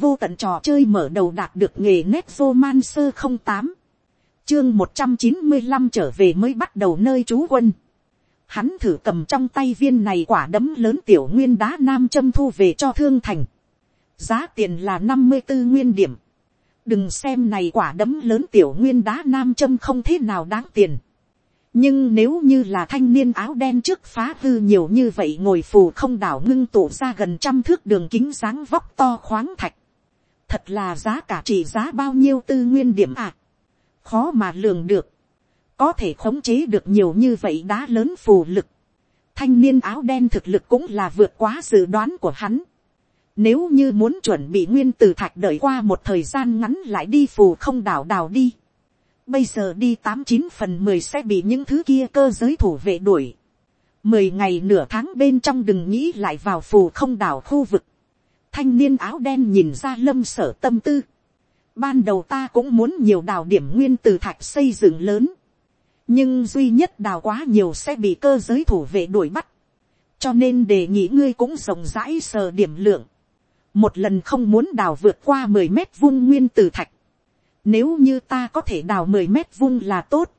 vô tận trò chơi mở đầu đạt được nghề nét man sơ không tám. Chương một trăm chín mươi năm trở về mới bắt đầu nơi trú quân. Hắn thử cầm trong tay viên này quả đấm lớn tiểu nguyên đá nam châm thu về cho thương thành. Giá tiền là năm mươi bốn nguyên điểm. Đừng xem này quả đấm lớn tiểu nguyên đá nam châm không thế nào đáng tiền. Nhưng nếu như là thanh niên áo đen trước phá hư nhiều như vậy ngồi phù không đảo ngưng tụ ra gần trăm thước đường kính dáng vóc to khoáng thạch thật là giá cả trị giá bao nhiêu tư nguyên điểm ạ à? khó mà lường được có thể khống chế được nhiều như vậy đá lớn phù lực thanh niên áo đen thực lực cũng là vượt quá dự đoán của hắn nếu như muốn chuẩn bị nguyên từ thạch đợi qua một thời gian ngắn lại đi phù không đảo đảo đi. Bây giờ đi tám chín phần mười sẽ bị những thứ kia cơ giới thủ vệ đuổi. Mười ngày nửa tháng bên trong đừng nghĩ lại vào phù không đảo khu vực. Thanh niên áo đen nhìn ra lâm sở tâm tư. Ban đầu ta cũng muốn nhiều đào điểm nguyên từ thạch xây dựng lớn. Nhưng duy nhất đào quá nhiều sẽ bị cơ giới thủ vệ đuổi bắt. Cho nên đề nghị ngươi cũng rộng rãi sờ điểm lượng một lần không muốn đào vượt qua mười mét vuông nguyên từ thạch. Nếu như ta có thể đào mười mét vuông là tốt.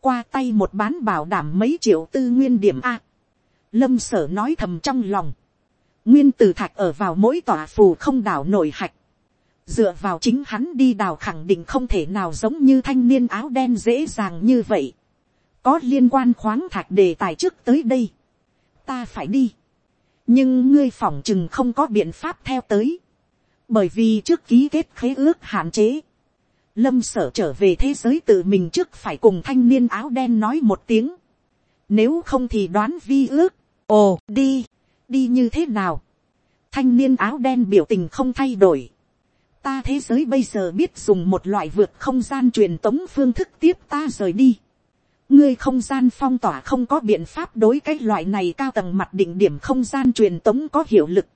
Qua tay một bán bảo đảm mấy triệu tư nguyên điểm A. Lâm sở nói thầm trong lòng. Nguyên từ thạch ở vào mỗi tòa phù không đảo nổi hạch. Dựa vào chính hắn đi đào khẳng định không thể nào giống như thanh niên áo đen dễ dàng như vậy. Có liên quan khoáng thạch đề tài trước tới đây. Ta phải đi nhưng ngươi phỏng chừng không có biện pháp theo tới, bởi vì trước ký kết khế ước hạn chế, lâm sở trở về thế giới tự mình trước phải cùng thanh niên áo đen nói một tiếng, nếu không thì đoán vi ước, ồ đi, đi như thế nào, thanh niên áo đen biểu tình không thay đổi, ta thế giới bây giờ biết dùng một loại vượt không gian truyền tống phương thức tiếp ta rời đi ngươi không gian phong tỏa không có biện pháp đối cái loại này cao tầng mặt định điểm không gian truyền tống có hiệu lực.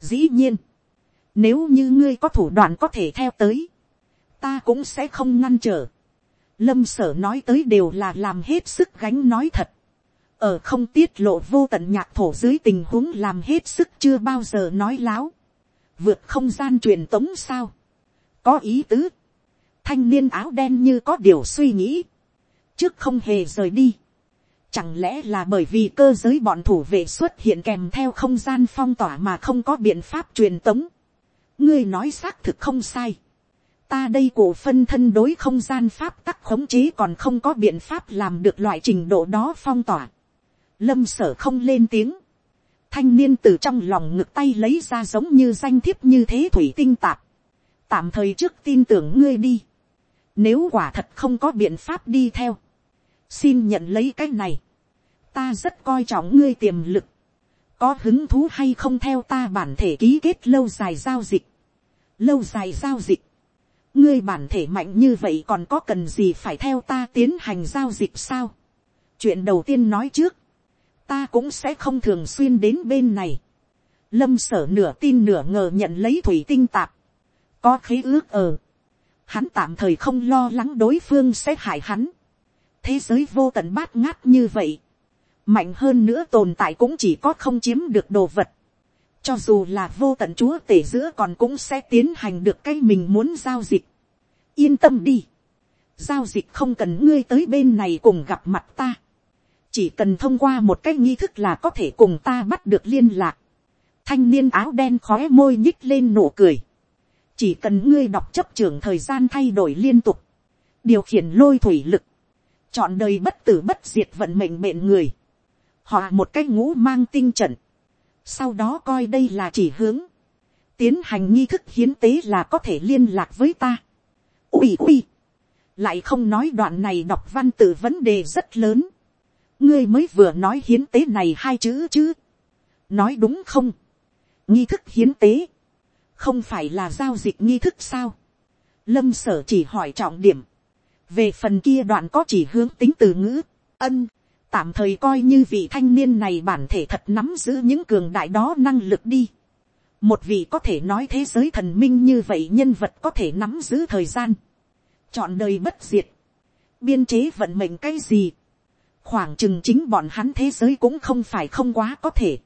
Dĩ nhiên, nếu như ngươi có thủ đoạn có thể theo tới, ta cũng sẽ không ngăn trở. Lâm sở nói tới đều là làm hết sức gánh nói thật. Ở không tiết lộ vô tận nhạc thổ dưới tình huống làm hết sức chưa bao giờ nói láo. Vượt không gian truyền tống sao? Có ý tứ. Thanh niên áo đen như có điều suy nghĩ trước không hề rời đi. Chẳng lẽ là bởi vì cơ giới bọn thủ vệ xuất hiện kèm theo không gian phong tỏa mà không có biện pháp truyền tống. Ngươi nói xác thực không sai. Ta đây cổ phân thân đối không gian pháp tắc khống chế còn không có biện pháp làm được loại trình độ đó phong tỏa. Lâm sở không lên tiếng. Thanh niên từ trong lòng ngực tay lấy ra giống như danh thiếp như thế thủy tinh tạp. Tạm thời trước tin tưởng ngươi đi. Nếu quả thật không có biện pháp đi theo xin nhận lấy cái này, ta rất coi trọng ngươi tiềm lực, có hứng thú hay không theo ta bản thể ký kết lâu dài giao dịch, lâu dài giao dịch, ngươi bản thể mạnh như vậy còn có cần gì phải theo ta tiến hành giao dịch sao. chuyện đầu tiên nói trước, ta cũng sẽ không thường xuyên đến bên này. lâm sở nửa tin nửa ngờ nhận lấy thủy tinh tạp, có khí ước ở. hắn tạm thời không lo lắng đối phương sẽ hại hắn thế giới vô tận bát ngát như vậy, mạnh hơn nữa tồn tại cũng chỉ có không chiếm được đồ vật, cho dù là vô tận chúa tể giữa còn cũng sẽ tiến hành được cái mình muốn giao dịch. yên tâm đi, giao dịch không cần ngươi tới bên này cùng gặp mặt ta, chỉ cần thông qua một cái nghi thức là có thể cùng ta bắt được liên lạc. thanh niên áo đen khói môi nhích lên nụ cười, chỉ cần ngươi đọc chấp trường thời gian thay đổi liên tục, điều khiển lôi thủy lực, chọn đời bất tử bất diệt vận mệnh mệnh người, họ một cái ngũ mang tinh trận, sau đó coi đây là chỉ hướng, tiến hành nghi thức hiến tế là có thể liên lạc với ta. ui ui, lại không nói đoạn này đọc văn tự vấn đề rất lớn, ngươi mới vừa nói hiến tế này hai chữ chứ, nói đúng không, nghi thức hiến tế, không phải là giao dịch nghi thức sao, lâm sở chỉ hỏi trọng điểm, về phần kia đoạn có chỉ hướng tính từ ngữ, ân, tạm thời coi như vị thanh niên này bản thể thật nắm giữ những cường đại đó năng lực đi. một vị có thể nói thế giới thần minh như vậy nhân vật có thể nắm giữ thời gian, chọn đời bất diệt, biên chế vận mệnh cái gì, khoảng chừng chính bọn hắn thế giới cũng không phải không quá có thể.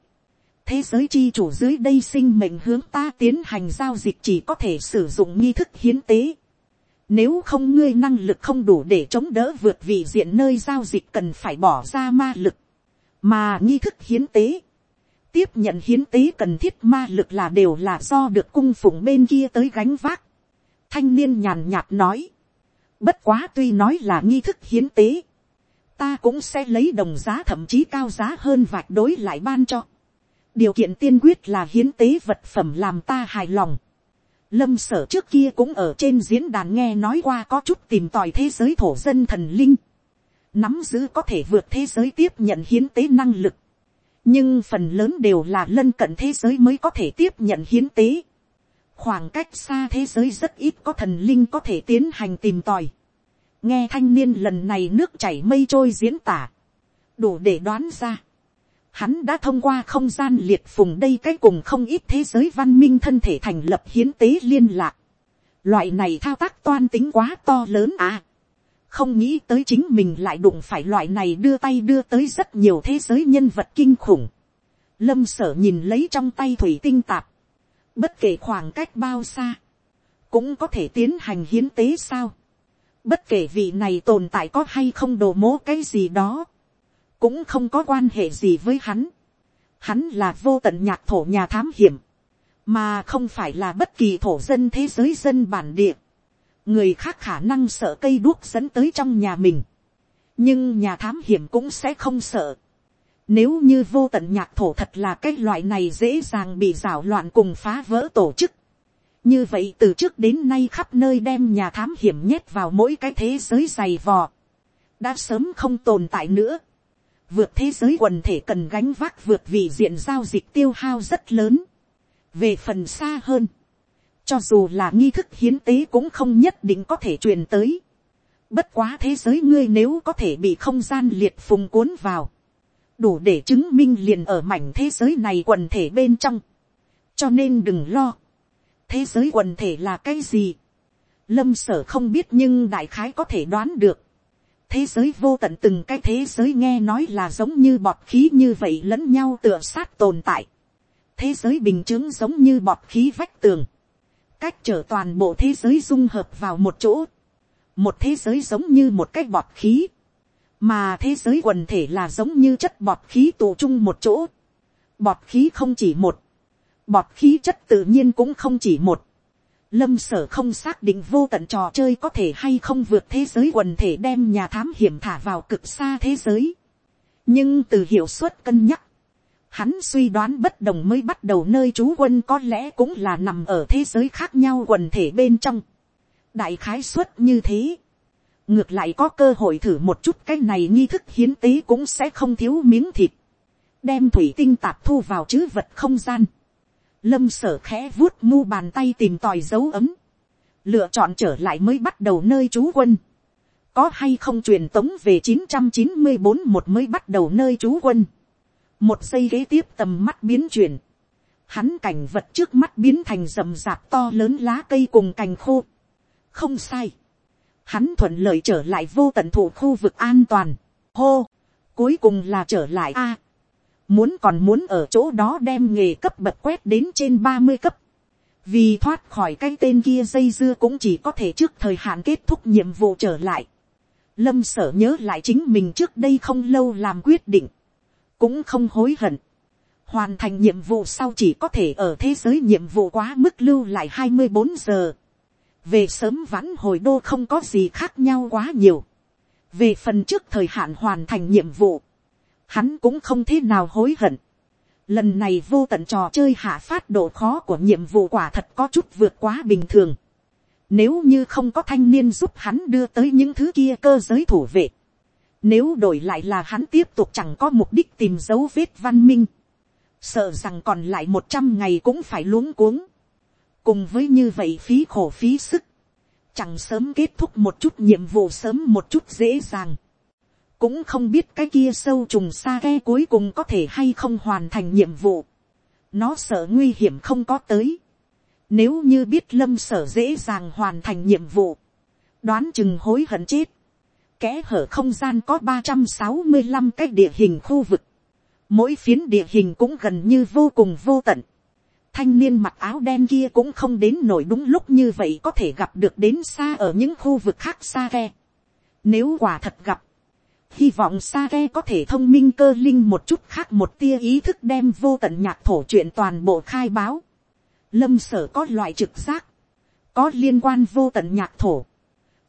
thế giới chi chủ dưới đây sinh mệnh hướng ta tiến hành giao dịch chỉ có thể sử dụng nghi thức hiến tế. Nếu không ngươi năng lực không đủ để chống đỡ vượt vị diện nơi giao dịch cần phải bỏ ra ma lực. Mà nghi thức hiến tế. Tiếp nhận hiến tế cần thiết ma lực là đều là do được cung phụng bên kia tới gánh vác. Thanh niên nhàn nhạt nói. Bất quá tuy nói là nghi thức hiến tế. Ta cũng sẽ lấy đồng giá thậm chí cao giá hơn vạch đối lại ban cho điều kiện tiên quyết là hiến tế vật phẩm làm ta hài lòng. Lâm sở trước kia cũng ở trên diễn đàn nghe nói qua có chút tìm tòi thế giới thổ dân thần linh. Nắm giữ có thể vượt thế giới tiếp nhận hiến tế năng lực. Nhưng phần lớn đều là lân cận thế giới mới có thể tiếp nhận hiến tế. Khoảng cách xa thế giới rất ít có thần linh có thể tiến hành tìm tòi. Nghe thanh niên lần này nước chảy mây trôi diễn tả. Đủ để đoán ra Hắn đã thông qua không gian liệt phùng đây cái cùng không ít thế giới văn minh thân thể thành lập hiến tế liên lạc. Loại này thao tác toan tính quá to lớn à. Không nghĩ tới chính mình lại đụng phải loại này đưa tay đưa tới rất nhiều thế giới nhân vật kinh khủng. Lâm sở nhìn lấy trong tay thủy tinh tạp. Bất kể khoảng cách bao xa. Cũng có thể tiến hành hiến tế sao. Bất kể vị này tồn tại có hay không đồ mố cái gì đó cũng không có quan hệ gì với hắn. Hắn là vô tận nhạc thổ nhà thám hiểm, mà không phải là bất kỳ thổ dân thế giới dân bản địa. Người khác khả năng sợ cây đuốc dẫn tới trong nhà mình, nhưng nhà thám hiểm cũng sẽ không sợ. Nếu như vô tận nhạc thổ thật là cái loại này dễ dàng bị rào loạn cùng phá vỡ tổ chức. Như vậy từ trước đến nay khắp nơi đem nhà thám hiểm nhét vào mỗi cái thế giới dày vò. Đã sớm không tồn tại nữa vượt thế giới quần thể cần gánh vác vượt vị diện giao dịch tiêu hao rất lớn. về phần xa hơn, cho dù là nghi thức hiến tế cũng không nhất định có thể truyền tới. bất quá thế giới ngươi nếu có thể bị không gian liệt phùng cuốn vào, đủ để chứng minh liền ở mảnh thế giới này quần thể bên trong. cho nên đừng lo thế giới quần thể là cái gì. lâm sở không biết nhưng đại khái có thể đoán được thế giới vô tận từng cái thế giới nghe nói là giống như bọt khí như vậy lẫn nhau tựa sát tồn tại. thế giới bình chứng giống như bọt khí vách tường. cách trở toàn bộ thế giới dung hợp vào một chỗ. một thế giới giống như một cái bọt khí. mà thế giới quần thể là giống như chất bọt khí tụ chung một chỗ. bọt khí không chỉ một bọt khí chất tự nhiên cũng không chỉ một Lâm sở không xác định vô tận trò chơi có thể hay không vượt thế giới quần thể đem nhà thám hiểm thả vào cực xa thế giới. Nhưng từ hiệu suất cân nhắc, hắn suy đoán bất đồng mới bắt đầu nơi trú quân có lẽ cũng là nằm ở thế giới khác nhau quần thể bên trong. Đại khái suất như thế. Ngược lại có cơ hội thử một chút cái này nghi thức hiến tế cũng sẽ không thiếu miếng thịt. Đem thủy tinh tạp thu vào chứ vật không gian lâm sở khẽ vuốt mu bàn tay tìm tòi dấu ấm, lựa chọn trở lại mới bắt đầu nơi trú quân, có hay không truyền tống về chín trăm chín mươi bốn một mới bắt đầu nơi trú quân, một giây kế tiếp tầm mắt biến chuyển, hắn cảnh vật trước mắt biến thành rầm rạp to lớn lá cây cùng cành khô, không sai, hắn thuận lợi trở lại vô tận thủ khu vực an toàn, hô, cuối cùng là trở lại a, Muốn còn muốn ở chỗ đó đem nghề cấp bậc quét đến trên ba mươi cấp. Vì thoát khỏi cái tên kia dây dưa cũng chỉ có thể trước thời hạn kết thúc nhiệm vụ trở lại. Lâm sở nhớ lại chính mình trước đây không lâu làm quyết định. Cũng không hối hận. Hoàn thành nhiệm vụ sau chỉ có thể ở thế giới nhiệm vụ quá mức lưu lại hai mươi bốn giờ. Về sớm vãn hồi đô không có gì khác nhau quá nhiều. Về phần trước thời hạn hoàn thành nhiệm vụ hắn cũng không thế nào hối hận. Lần này vô tận trò chơi hạ phát độ khó của nhiệm vụ quả thật có chút vượt quá bình thường. Nếu như không có thanh niên giúp hắn đưa tới những thứ kia cơ giới thủ vệ. Nếu đổi lại là hắn tiếp tục chẳng có mục đích tìm dấu vết văn minh. Sợ rằng còn lại một trăm ngày cũng phải luống cuống. Cùng với như vậy phí khổ phí sức. Chẳng sớm kết thúc một chút nhiệm vụ sớm một chút dễ dàng cũng không biết cái kia sâu trùng xa ghe cuối cùng có thể hay không hoàn thành nhiệm vụ. nó sợ nguy hiểm không có tới. nếu như biết lâm sở dễ dàng hoàn thành nhiệm vụ, đoán chừng hối hận chết. kẽ hở không gian có ba trăm sáu mươi 365 cái địa hình khu vực, mỗi phiến địa hình cũng gần như vô cùng vô tận. thanh niên mặc áo đen kia cũng không đến nổi đúng lúc như vậy có thể gặp được đến xa ở những khu vực khác xa ghe. nếu quả thật gặp, hy vọng sa có thể thông minh cơ linh một chút khác một tia ý thức đem vô tận nhạc thổ chuyện toàn bộ khai báo. lâm sở có loại trực giác, có liên quan vô tận nhạc thổ,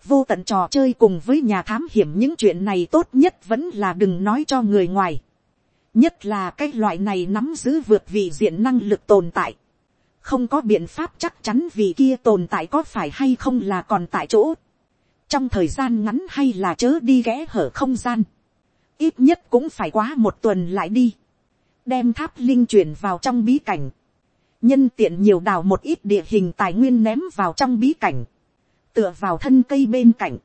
vô tận trò chơi cùng với nhà thám hiểm những chuyện này tốt nhất vẫn là đừng nói cho người ngoài. nhất là cái loại này nắm giữ vượt vị diện năng lực tồn tại. không có biện pháp chắc chắn vì kia tồn tại có phải hay không là còn tại chỗ trong thời gian ngắn hay là chớ đi ghé hở không gian, ít nhất cũng phải quá một tuần lại đi, đem tháp linh chuyển vào trong bí cảnh, nhân tiện nhiều đào một ít địa hình tài nguyên ném vào trong bí cảnh, tựa vào thân cây bên cạnh,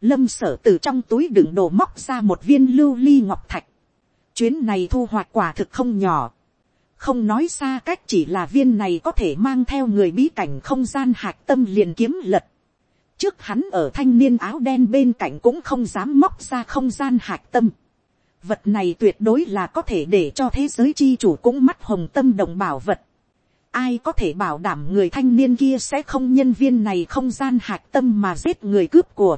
lâm sở từ trong túi đựng đồ móc ra một viên lưu ly ngọc thạch, chuyến này thu hoạch quả thực không nhỏ, không nói xa cách chỉ là viên này có thể mang theo người bí cảnh không gian hạc tâm liền kiếm lật, trước hắn ở thanh niên áo đen bên cạnh cũng không dám móc ra không gian hạc tâm. Vật này tuyệt đối là có thể để cho thế giới chi chủ cũng mắt hồng tâm đồng bảo vật. Ai có thể bảo đảm người thanh niên kia sẽ không nhân viên này không gian hạc tâm mà giết người cướp của.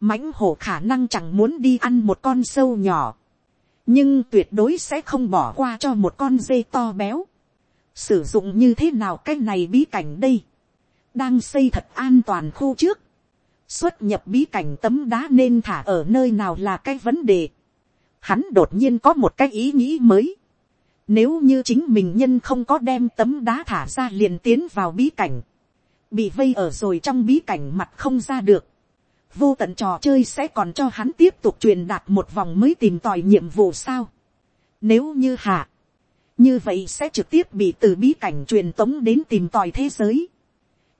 mãnh hổ khả năng chẳng muốn đi ăn một con sâu nhỏ. Nhưng tuyệt đối sẽ không bỏ qua cho một con dê to béo. Sử dụng như thế nào cái này bí cảnh đây? Đang xây thật an toàn khu trước, xuất nhập bí cảnh tấm đá nên thả ở nơi nào là cái vấn đề. Hắn đột nhiên có một cái ý nghĩ mới. Nếu như chính mình nhân không có đem tấm đá thả ra liền tiến vào bí cảnh. Bị vây ở rồi trong bí cảnh mặt không ra được. Vô tận trò chơi sẽ còn cho hắn tiếp tục truyền đạt một vòng mới tìm tòi nhiệm vụ sao. Nếu như hạ. Như vậy sẽ trực tiếp bị từ bí cảnh truyền tống đến tìm tòi thế giới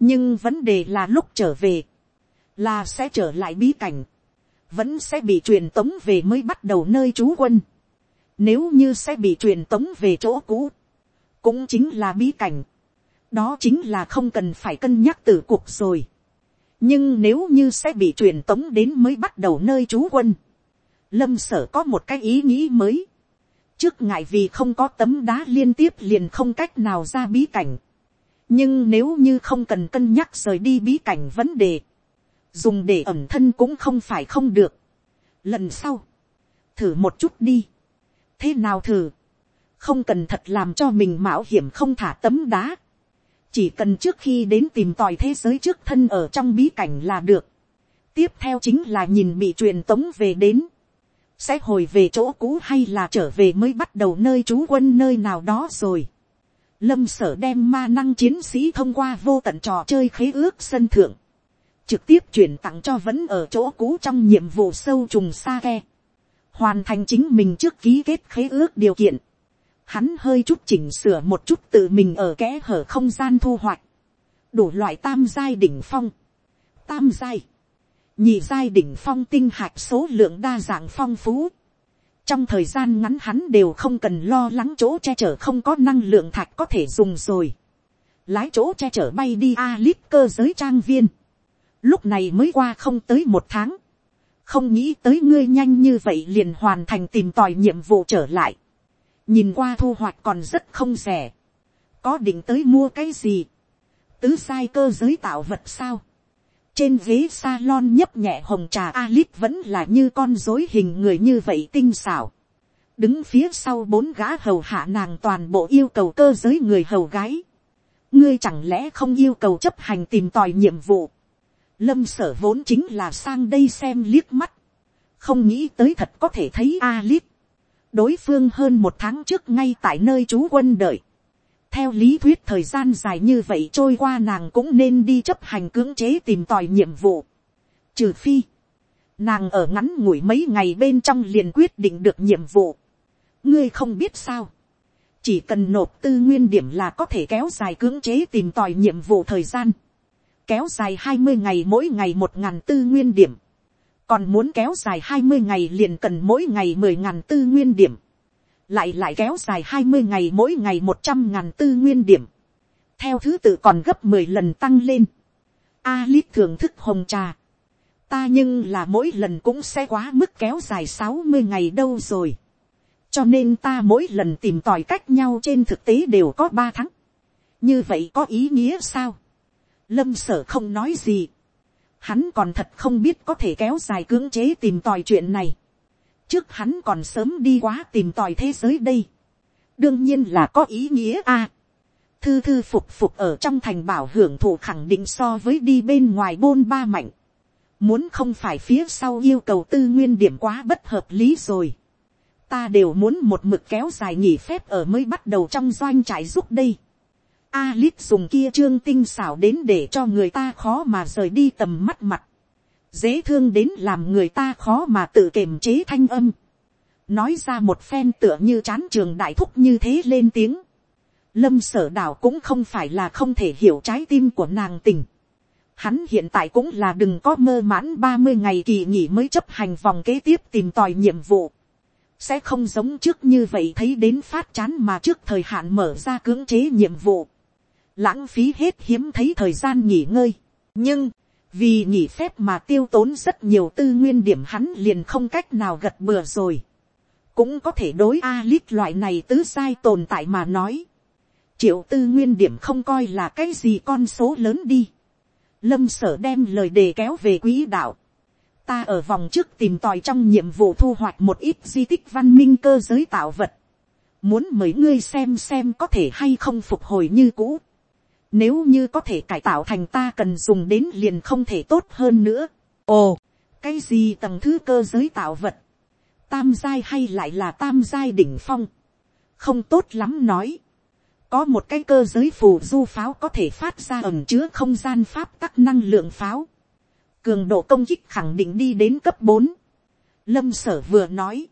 nhưng vấn đề là lúc trở về, là sẽ trở lại bí cảnh, vẫn sẽ bị truyền tống về mới bắt đầu nơi trú quân. Nếu như sẽ bị truyền tống về chỗ cũ, cũng chính là bí cảnh. đó chính là không cần phải cân nhắc từ cuộc rồi. nhưng nếu như sẽ bị truyền tống đến mới bắt đầu nơi trú quân, lâm sở có một cái ý nghĩ mới. trước ngại vì không có tấm đá liên tiếp liền không cách nào ra bí cảnh nhưng nếu như không cần cân nhắc rời đi bí cảnh vấn đề, dùng để ẩm thân cũng không phải không được. lần sau, thử một chút đi. thế nào thử, không cần thật làm cho mình mạo hiểm không thả tấm đá. chỉ cần trước khi đến tìm tòi thế giới trước thân ở trong bí cảnh là được. tiếp theo chính là nhìn bị truyền tống về đến. sẽ hồi về chỗ cũ hay là trở về mới bắt đầu nơi trú quân nơi nào đó rồi lâm sở đem ma năng chiến sĩ thông qua vô tận trò chơi khế ước sân thượng, trực tiếp chuyển tặng cho vẫn ở chỗ cũ trong nhiệm vụ sâu trùng xa ke, hoàn thành chính mình trước ký kết khế ước điều kiện, hắn hơi chút chỉnh sửa một chút tự mình ở kẽ hở không gian thu hoạch, đủ loại tam giai đỉnh phong, tam giai, nhị giai đỉnh phong tinh hạch số lượng đa dạng phong phú, trong thời gian ngắn hắn đều không cần lo lắng chỗ che chở không có năng lượng thạch có thể dùng rồi. lái chỗ che chở bay đi a lít cơ giới trang viên. lúc này mới qua không tới một tháng. không nghĩ tới ngươi nhanh như vậy liền hoàn thành tìm tòi nhiệm vụ trở lại. nhìn qua thu hoạch còn rất không rẻ. có định tới mua cái gì. tứ sai cơ giới tạo vật sao trên ghế salon nhấp nhẹ hồng trà Alip vẫn là như con dối hình người như vậy tinh xảo. Đứng phía sau bốn gã hầu hạ nàng toàn bộ yêu cầu cơ giới người hầu gái. Ngươi chẳng lẽ không yêu cầu chấp hành tìm tòi nhiệm vụ. Lâm sở vốn chính là sang đây xem liếc mắt. Không nghĩ tới thật có thể thấy Alip. Đối phương hơn một tháng trước ngay tại nơi chú quân đợi theo lý thuyết thời gian dài như vậy trôi qua nàng cũng nên đi chấp hành cưỡng chế tìm tòi nhiệm vụ. Trừ phi, nàng ở ngắn ngủi mấy ngày bên trong liền quyết định được nhiệm vụ. ngươi không biết sao. chỉ cần nộp tư nguyên điểm là có thể kéo dài cưỡng chế tìm tòi nhiệm vụ thời gian. kéo dài hai mươi ngày mỗi ngày một ngàn tư nguyên điểm. còn muốn kéo dài hai mươi ngày liền cần mỗi ngày mười ngàn tư nguyên điểm lại lại kéo dài hai mươi ngày mỗi ngày một trăm ngàn tư nguyên điểm, theo thứ tự còn gấp mười lần tăng lên. A lít thưởng thức hồng trà, ta nhưng là mỗi lần cũng sẽ quá mức kéo dài sáu mươi ngày đâu rồi. cho nên ta mỗi lần tìm tòi cách nhau trên thực tế đều có ba tháng. như vậy có ý nghĩa sao. lâm sở không nói gì. hắn còn thật không biết có thể kéo dài cưỡng chế tìm tòi chuyện này trước hắn còn sớm đi quá tìm tòi thế giới đây. đương nhiên là có ý nghĩa a. thư thư phục phục ở trong thành bảo hưởng thụ khẳng định so với đi bên ngoài bôn ba mạnh. muốn không phải phía sau yêu cầu tư nguyên điểm quá bất hợp lý rồi ta đều muốn một mực kéo dài nghỉ phép ở mới bắt đầu trong doanh trại giúp đây. Alip dùng kia trương tinh xảo đến để cho người ta khó mà rời đi tầm mắt mặt. Dễ thương đến làm người ta khó mà tự kiềm chế thanh âm. Nói ra một phen tựa như chán trường đại thúc như thế lên tiếng. Lâm sở đảo cũng không phải là không thể hiểu trái tim của nàng tình. Hắn hiện tại cũng là đừng có mơ mãn ba mươi ngày kỳ nghỉ mới chấp hành vòng kế tiếp tìm tòi nhiệm vụ sẽ không giống trước như vậy thấy đến phát chán mà trước thời hạn mở ra cưỡng chế nhiệm vụ, lãng phí hết hiếm thấy thời gian nghỉ ngơi. nhưng, vì nghỉ phép mà tiêu tốn rất nhiều tư nguyên điểm hắn liền không cách nào gật bừa rồi. cũng có thể đối a lít loại này tứ sai tồn tại mà nói. triệu tư nguyên điểm không coi là cái gì con số lớn đi. lâm sở đem lời đề kéo về quỹ đạo ta ở vòng trước tìm tòi trong nhiệm vụ thu hoạch một ít di tích văn minh cơ giới tạo vật. Muốn mấy ngươi xem xem có thể hay không phục hồi như cũ. Nếu như có thể cải tạo thành ta cần dùng đến liền không thể tốt hơn nữa. Ồ, cái gì tầng thứ cơ giới tạo vật? Tam giai hay lại là tam giai đỉnh phong? Không tốt lắm nói. Có một cái cơ giới phù du pháo có thể phát ra ẩm chứa không gian pháp tắc năng lượng pháo cường độ công kích khẳng định đi đến cấp bốn. lâm sở vừa nói,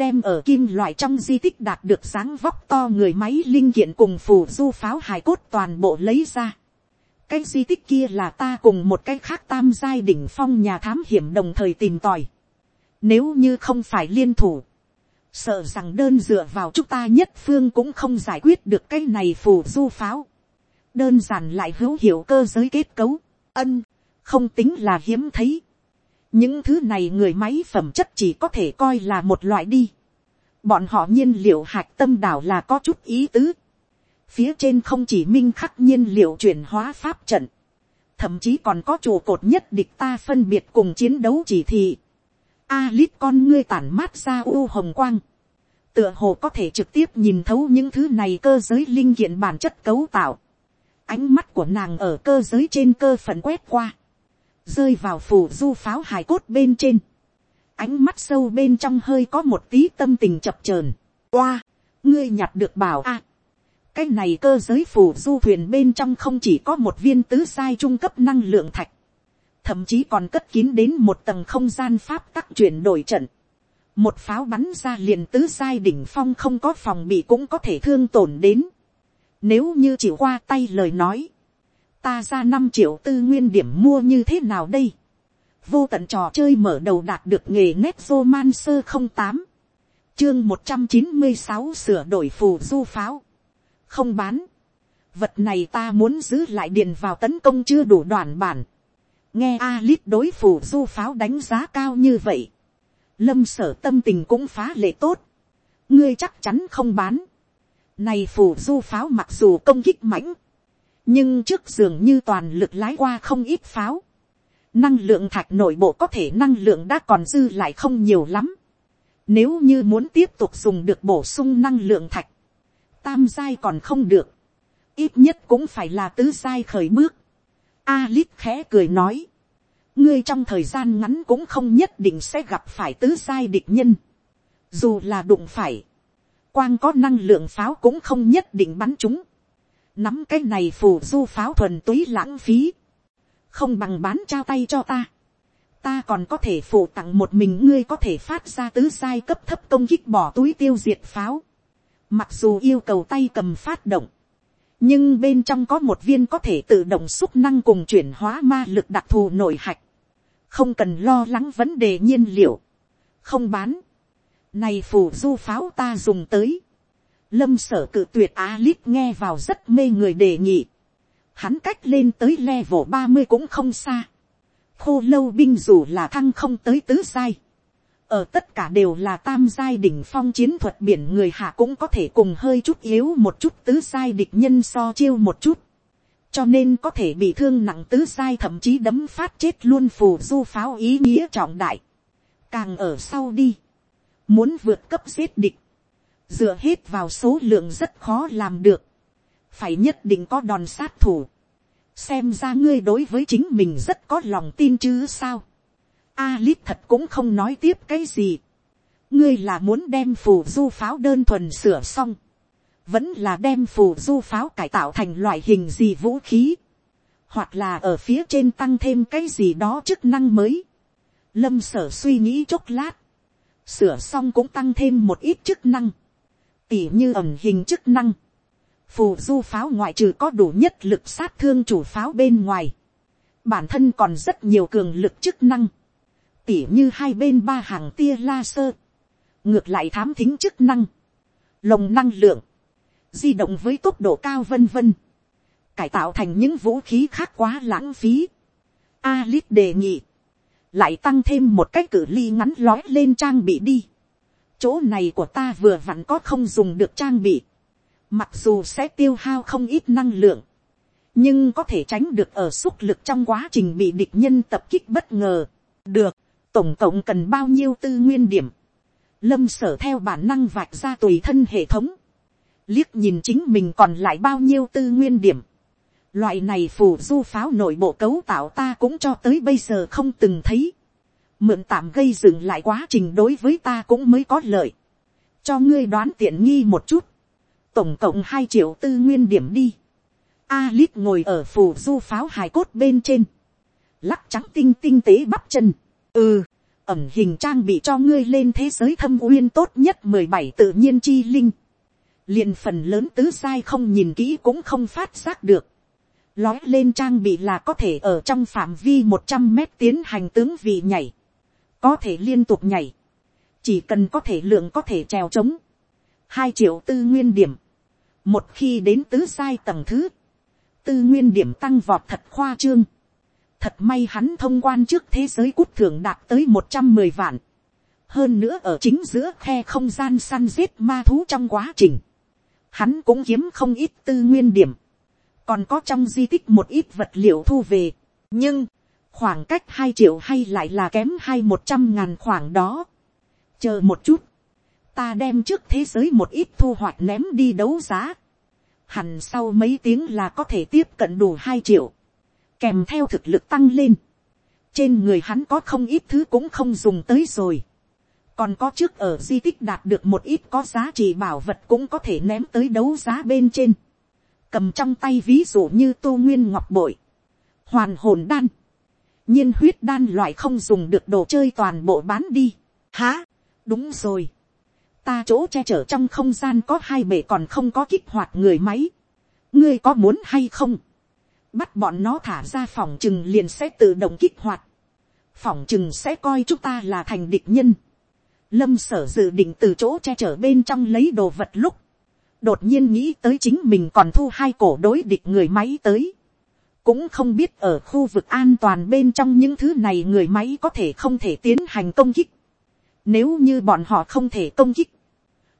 đem ở kim loại trong di tích đạt được dáng vóc to người máy linh kiện cùng phù du pháo hài cốt toàn bộ lấy ra. cái di tích kia là ta cùng một cái khác tam giai đỉnh phong nhà thám hiểm đồng thời tìm tòi. nếu như không phải liên thủ, sợ rằng đơn dựa vào chúng ta nhất phương cũng không giải quyết được cái này phù du pháo. đơn giản lại hữu hiệu cơ giới kết cấu, ân, không tính là hiếm thấy những thứ này người máy phẩm chất chỉ có thể coi là một loại đi. bọn họ nhiên liệu hạt tâm đảo là có chút ý tứ. phía trên không chỉ minh khắc nhiên liệu chuyển hóa pháp trận, thậm chí còn có trụ cột nhất địch ta phân biệt cùng chiến đấu chỉ thị. A lít con ngươi tản mát ra u hồng quang. Tựa hồ có thể trực tiếp nhìn thấu những thứ này cơ giới linh kiện bản chất cấu tạo. Ánh mắt của nàng ở cơ giới trên cơ phận quét qua rơi vào phủ du pháo hài cốt bên trên, ánh mắt sâu bên trong hơi có một tí tâm tình chập chờn, oa, ngươi nhặt được bảo a, cái này cơ giới phủ du thuyền bên trong không chỉ có một viên tứ sai trung cấp năng lượng thạch, thậm chí còn cất kín đến một tầng không gian pháp tắc chuyển đổi trận, một pháo bắn ra liền tứ sai đỉnh phong không có phòng bị cũng có thể thương tổn đến, nếu như chịu qua tay lời nói, ta ra năm triệu tư nguyên điểm mua như thế nào đây. vô tận trò chơi mở đầu đạt được nghề nét roman sơ không tám, chương một trăm chín mươi sáu sửa đổi phù du pháo, không bán, vật này ta muốn giữ lại điền vào tấn công chưa đủ đoàn bản, nghe a lít đối phù du pháo đánh giá cao như vậy, lâm sở tâm tình cũng phá lệ tốt, ngươi chắc chắn không bán, này phù du pháo mặc dù công kích mãnh, nhưng trước dường như toàn lực lái qua không ít pháo, năng lượng thạch nội bộ có thể năng lượng đã còn dư lại không nhiều lắm. Nếu như muốn tiếp tục dùng được bổ sung năng lượng thạch, tam giai còn không được, ít nhất cũng phải là tứ giai khởi bước. Alip khẽ cười nói, ngươi trong thời gian ngắn cũng không nhất định sẽ gặp phải tứ giai địch nhân. Dù là đụng phải, quang có năng lượng pháo cũng không nhất định bắn chúng nắm cái này phù du pháo thuần túy lãng phí, không bằng bán trao tay cho ta. ta còn có thể phụ tặng một mình ngươi có thể phát ra tứ sai cấp thấp công kích bỏ túi tiêu diệt pháo. mặc dù yêu cầu tay cầm phát động, nhưng bên trong có một viên có thể tự động xúc năng cùng chuyển hóa ma lực đặc thù nội hạch, không cần lo lắng vấn đề nhiên liệu, không bán, này phù du pháo ta dùng tới, lâm sở cự tuyệt á lít nghe vào rất mê người đề nghị. Hắn cách lên tới level ba mươi cũng không xa. Khô lâu binh dù là thăng không tới tứ sai. ở tất cả đều là tam giai đỉnh phong chiến thuật biển người hạ cũng có thể cùng hơi chút yếu một chút tứ sai địch nhân so chiêu một chút, cho nên có thể bị thương nặng tứ sai thậm chí đấm phát chết luôn phù du pháo ý nghĩa trọng đại, càng ở sau đi, muốn vượt cấp giết địch, dựa hết vào số lượng rất khó làm được, phải nhất định có đòn sát thủ, xem ra ngươi đối với chính mình rất có lòng tin chứ sao. Alip thật cũng không nói tiếp cái gì. ngươi là muốn đem phù du pháo đơn thuần sửa xong, vẫn là đem phù du pháo cải tạo thành loại hình gì vũ khí, hoặc là ở phía trên tăng thêm cái gì đó chức năng mới. Lâm sở suy nghĩ chốc lát, sửa xong cũng tăng thêm một ít chức năng, tỉ như ẩm hình chức năng, phù du pháo ngoại trừ có đủ nhất lực sát thương chủ pháo bên ngoài, bản thân còn rất nhiều cường lực chức năng, tỉ như hai bên ba hàng tia laser, ngược lại thám thính chức năng, lồng năng lượng, di động với tốc độ cao vân vân, cải tạo thành những vũ khí khác quá lãng phí. Alice đề nghị, lại tăng thêm một cái cử ly ngắn lói lên trang bị đi chỗ này của ta vừa vặn có không dùng được trang bị, mặc dù sẽ tiêu hao không ít năng lượng, nhưng có thể tránh được ở xúc lực trong quá trình bị địch nhân tập kích bất ngờ. được, tổng cộng cần bao nhiêu tư nguyên điểm. lâm sở theo bản năng vạch ra tùy thân hệ thống, liếc nhìn chính mình còn lại bao nhiêu tư nguyên điểm. Loại này phù du pháo nội bộ cấu tạo ta cũng cho tới bây giờ không từng thấy. Mượn tạm gây dừng lại quá trình đối với ta cũng mới có lợi. Cho ngươi đoán tiện nghi một chút. Tổng cộng hai triệu tư nguyên điểm đi. Alip ngồi ở phù du pháo hài cốt bên trên. Lắc trắng tinh tinh tế bắp chân. Ừ, ẩm hình trang bị cho ngươi lên thế giới thâm uyên tốt nhất mười bảy tự nhiên chi linh liền phần lớn tứ sai không nhìn kỹ cũng không phát giác được. Lói lên trang bị là có thể ở trong phạm vi một trăm mét tiến hành tướng vị nhảy. Có thể liên tục nhảy. Chỉ cần có thể lượng có thể trèo trống. hai triệu tư nguyên điểm. Một khi đến tứ sai tầng thứ. Tư nguyên điểm tăng vọt thật khoa trương. Thật may hắn thông quan trước thế giới cút thưởng đạt tới một trăm mười vạn. Hơn nữa ở chính giữa khe không gian săn giết ma thú trong quá trình hắn cũng kiếm không ít tư nguyên điểm, còn có trong di tích một ít vật liệu thu về, nhưng, khoảng cách hai triệu hay lại là kém hai một trăm ngàn khoảng đó. chờ một chút, ta đem trước thế giới một ít thu hoạch ném đi đấu giá, hẳn sau mấy tiếng là có thể tiếp cận đủ hai triệu, kèm theo thực lực tăng lên, trên người hắn có không ít thứ cũng không dùng tới rồi. Còn có trước ở di tích đạt được một ít có giá trị bảo vật cũng có thể ném tới đấu giá bên trên, cầm trong tay ví dụ như tô nguyên ngọc bội, hoàn hồn đan, nhiên huyết đan loại không dùng được đồ chơi toàn bộ bán đi. Hả, đúng rồi, ta chỗ che chở trong không gian có hai bể còn không có kích hoạt người máy, ngươi có muốn hay không, bắt bọn nó thả ra phòng chừng liền sẽ tự động kích hoạt, phòng chừng sẽ coi chúng ta là thành địch nhân, lâm sở dự định từ chỗ che chở bên trong lấy đồ vật lúc, đột nhiên nghĩ tới chính mình còn thu hai cổ đối địch người máy tới cũng không biết ở khu vực an toàn bên trong những thứ này người máy có thể không thể tiến hành công kích. nếu như bọn họ không thể công kích,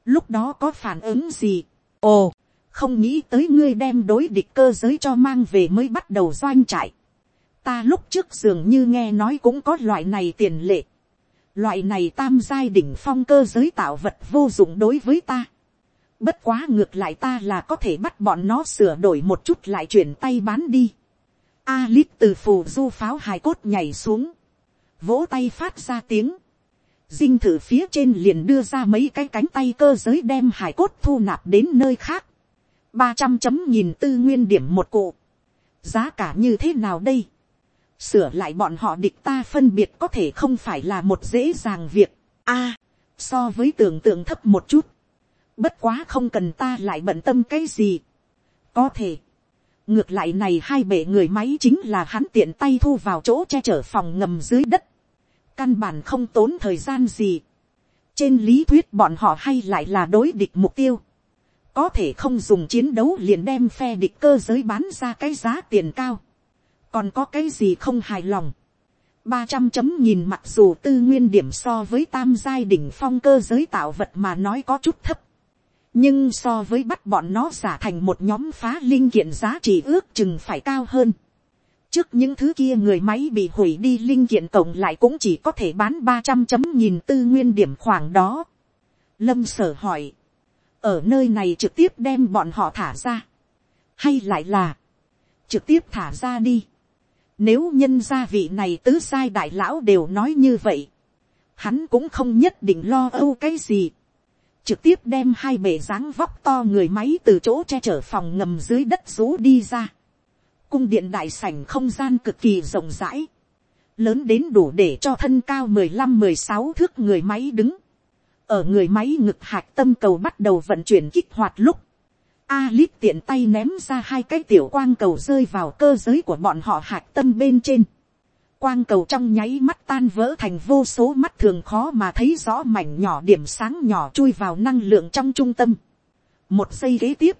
lúc đó có phản ứng gì. ồ, không nghĩ tới ngươi đem đối địch cơ giới cho mang về mới bắt đầu doanh trại. ta lúc trước dường như nghe nói cũng có loại này tiền lệ Loại này tam giai đỉnh phong cơ giới tạo vật vô dụng đối với ta. Bất quá ngược lại ta là có thể bắt bọn nó sửa đổi một chút lại chuyển tay bán đi. Alip từ phù du pháo hài cốt nhảy xuống. Vỗ tay phát ra tiếng. Dinh thử phía trên liền đưa ra mấy cái cánh tay cơ giới đem hài cốt thu nạp đến nơi khác. ba trăm chấm nghìn tư nguyên điểm một cụ. Giá cả như thế nào đây? sửa lại bọn họ địch ta phân biệt có thể không phải là một dễ dàng việc. a, so với tưởng tượng thấp một chút, bất quá không cần ta lại bận tâm cái gì. có thể, ngược lại này hai bể người máy chính là hắn tiện tay thu vào chỗ che chở phòng ngầm dưới đất, căn bản không tốn thời gian gì. trên lý thuyết bọn họ hay lại là đối địch mục tiêu, có thể không dùng chiến đấu liền đem phe địch cơ giới bán ra cái giá tiền cao còn có cái gì không hài lòng. ba trăm chấm nhìn mặc dù tư nguyên điểm so với tam giai đỉnh phong cơ giới tạo vật mà nói có chút thấp nhưng so với bắt bọn nó giả thành một nhóm phá linh kiện giá trị ước chừng phải cao hơn. trước những thứ kia người máy bị hủy đi linh kiện cộng lại cũng chỉ có thể bán ba trăm chấm nhìn tư nguyên điểm khoảng đó. lâm sở hỏi, ở nơi này trực tiếp đem bọn họ thả ra, hay lại là, trực tiếp thả ra đi nếu nhân gia vị này tứ sai đại lão đều nói như vậy. Hắn cũng không nhất định lo âu cái gì. Trực tiếp đem hai bể dáng vóc to người máy từ chỗ che chở phòng ngầm dưới đất rú đi ra. Cung điện đại sảnh không gian cực kỳ rộng rãi. Lớn đến đủ để cho thân cao mười lăm, mười sáu thước người máy đứng. Ở người máy ngực hạch tâm cầu bắt đầu vận chuyển kích hoạt lúc Alip tiện tay ném ra hai cái tiểu quang cầu rơi vào cơ giới của bọn họ hạc tâm bên trên. Quang cầu trong nháy mắt tan vỡ thành vô số mắt thường khó mà thấy rõ mảnh nhỏ điểm sáng nhỏ chui vào năng lượng trong trung tâm. Một giây kế tiếp.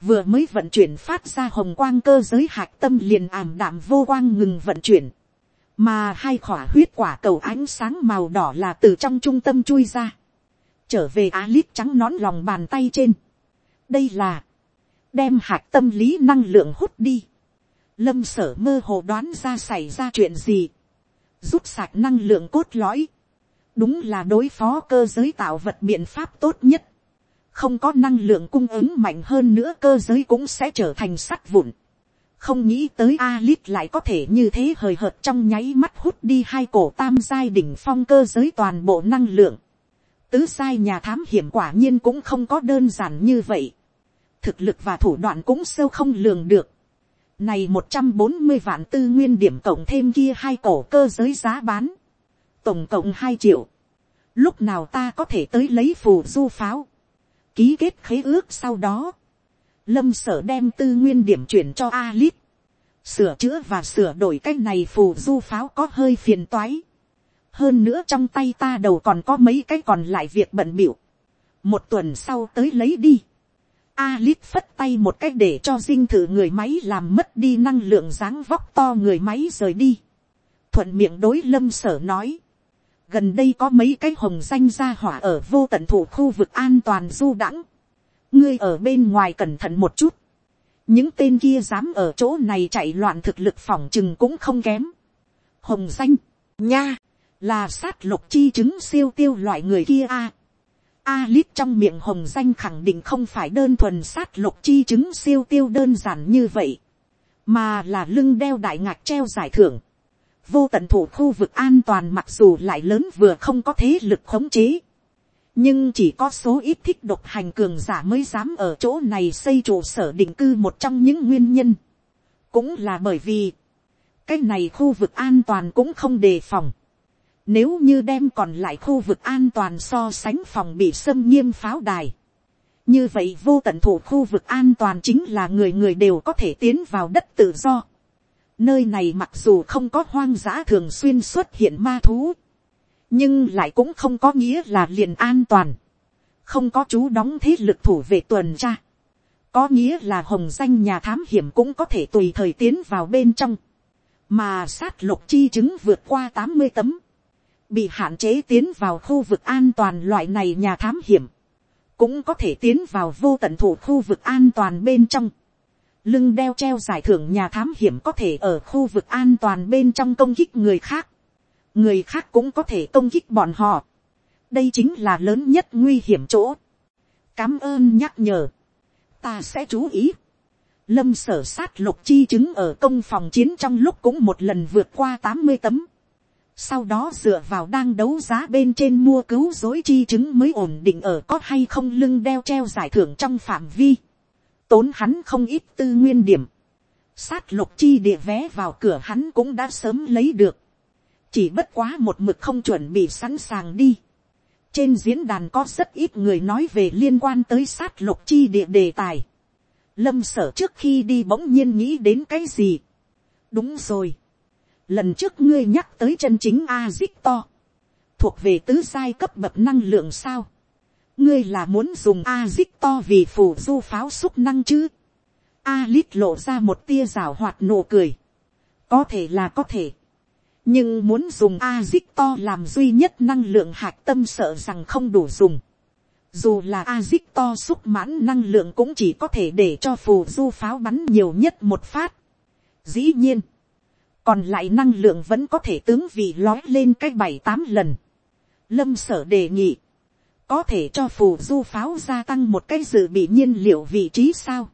Vừa mới vận chuyển phát ra hồng quang cơ giới hạc tâm liền ảm đạm vô quang ngừng vận chuyển. Mà hai khỏa huyết quả cầu ánh sáng màu đỏ là từ trong trung tâm chui ra. Trở về Alip trắng nón lòng bàn tay trên đây là, đem hạt tâm lý năng lượng hút đi. Lâm sở mơ hồ đoán ra xảy ra chuyện gì. Rút sạch năng lượng cốt lõi. Đúng là đối phó cơ giới tạo vật biện pháp tốt nhất. Không có năng lượng cung ứng mạnh hơn nữa cơ giới cũng sẽ trở thành sắt vụn. Không nghĩ tới Alit lại có thể như thế hời hợt trong nháy mắt hút đi hai cổ tam giai đỉnh phong cơ giới toàn bộ năng lượng tứ sai nhà thám hiểm quả nhiên cũng không có đơn giản như vậy. Thực lực và thủ đoạn cũng sâu không lường được. Này một trăm bốn mươi vạn tư nguyên điểm cộng thêm kia hai cổ cơ giới giá bán. Tổng cộng hai triệu. Lúc nào ta có thể tới lấy phù du pháo. Ký kết khế ước sau đó. Lâm sở đem tư nguyên điểm chuyển cho Alip. Sửa chữa và sửa đổi cách này phù du pháo có hơi phiền toái hơn nữa trong tay ta đầu còn có mấy cái còn lại việc bận biểu. một tuần sau tới lấy đi. Alip phất tay một cách để cho dinh thử người máy làm mất đi năng lượng dáng vóc to người máy rời đi. thuận miệng đối lâm sở nói. gần đây có mấy cái hồng danh ra hỏa ở vô tận thủ khu vực an toàn du đãng. ngươi ở bên ngoài cẩn thận một chút. những tên kia dám ở chỗ này chạy loạn thực lực phòng chừng cũng không kém. hồng danh, nha là sát lục chi chứng siêu tiêu loại người kia a. A lít trong miệng hồng danh khẳng định không phải đơn thuần sát lục chi chứng siêu tiêu đơn giản như vậy, mà là lưng đeo đại ngạc treo giải thưởng. Vô tận thủ khu vực an toàn mặc dù lại lớn vừa không có thế lực khống chế, nhưng chỉ có số ít thích độc hành cường giả mới dám ở chỗ này xây trụ sở định cư một trong những nguyên nhân. cũng là bởi vì, cái này khu vực an toàn cũng không đề phòng nếu như đem còn lại khu vực an toàn so sánh phòng bị xâm nghiêm pháo đài. Như vậy vô tận thủ khu vực an toàn chính là người người đều có thể tiến vào đất tự do. Nơi này mặc dù không có hoang dã thường xuyên xuất hiện ma thú. Nhưng lại cũng không có nghĩa là liền an toàn. Không có chú đóng thế lực thủ về tuần tra. Có nghĩa là hồng danh nhà thám hiểm cũng có thể tùy thời tiến vào bên trong. Mà sát lục chi chứng vượt qua tám mươi tấm bị hạn chế tiến vào khu vực an toàn loại này nhà thám hiểm, cũng có thể tiến vào vô tận thủ khu vực an toàn bên trong. Lưng đeo treo giải thưởng nhà thám hiểm có thể ở khu vực an toàn bên trong công kích người khác. Người khác cũng có thể công kích bọn họ. Đây chính là lớn nhất nguy hiểm chỗ. Cám ơn nhắc nhở. Ta sẽ chú ý. Lâm sở sát lục chi chứng ở công phòng chiến trong lúc cũng một lần vượt qua tám mươi tấm sau đó dựa vào đang đấu giá bên trên mua cứu dối chi chứng mới ổn định ở có hay không lưng đeo treo giải thưởng trong phạm vi, tốn hắn không ít tư nguyên điểm, sát lục chi địa vé vào cửa hắn cũng đã sớm lấy được, chỉ bất quá một mực không chuẩn bị sẵn sàng đi. trên diễn đàn có rất ít người nói về liên quan tới sát lục chi địa đề tài. lâm sở trước khi đi bỗng nhiên nghĩ đến cái gì. đúng rồi lần trước ngươi nhắc tới chân chính a dích to, thuộc về tứ giai cấp bậc năng lượng sao, ngươi là muốn dùng a dích to vì phù du pháo xúc năng chứ, a lít lộ ra một tia rào hoạt nụ cười, có thể là có thể, nhưng muốn dùng a to làm duy nhất năng lượng hạt tâm sợ rằng không đủ dùng. dù là a to xúc mãn năng lượng cũng chỉ có thể để cho phù du pháo bắn nhiều nhất một phát. dĩ nhiên, còn lại năng lượng vẫn có thể tướng vị lói lên cái bảy tám lần. lâm sở đề nghị, có thể cho phù du pháo gia tăng một cái dự bị nhiên liệu vị trí sao.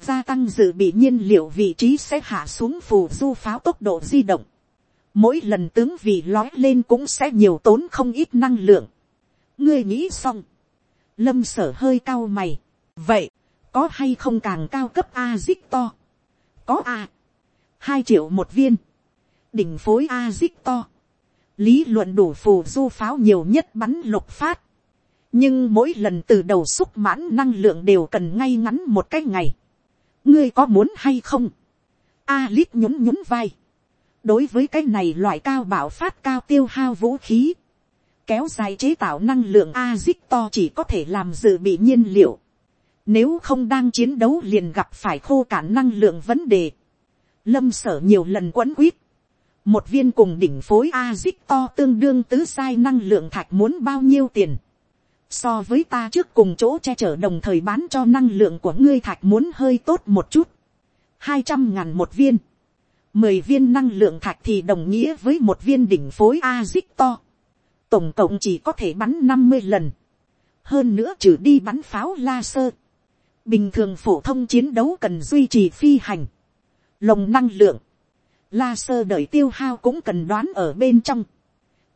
gia tăng dự bị nhiên liệu vị trí sẽ hạ xuống phù du pháo tốc độ di động mỗi lần tướng vị lói lên cũng sẽ nhiều tốn không ít năng lượng. ngươi nghĩ xong, lâm sở hơi cao mày, vậy, có hay không càng cao cấp a zip to, có a, hai triệu một viên, đỉnh phối a zip to, lý luận đủ phù du pháo nhiều nhất bắn lục phát, nhưng mỗi lần từ đầu xúc mãn năng lượng đều cần ngay ngắn một cái ngày, ngươi có muốn hay không, a lít nhún nhún vai, đối với cái này loại cao bảo phát cao tiêu hao vũ khí, kéo dài chế tạo năng lượng a to chỉ có thể làm dự bị nhiên liệu. Nếu không đang chiến đấu liền gặp phải khô cản năng lượng vấn đề. Lâm sở nhiều lần quấn quýt. Một viên cùng đỉnh phối a to tương đương tứ sai năng lượng thạch muốn bao nhiêu tiền. So với ta trước cùng chỗ che chở đồng thời bán cho năng lượng của ngươi thạch muốn hơi tốt một chút. hai trăm ngàn một viên mười viên năng lượng thạch thì đồng nghĩa với một viên đỉnh phối a to. tổng cộng chỉ có thể bắn năm mươi lần. hơn nữa trừ đi bắn pháo laser. bình thường phổ thông chiến đấu cần duy trì phi hành lồng năng lượng. Laser đợi tiêu hao cũng cần đoán ở bên trong.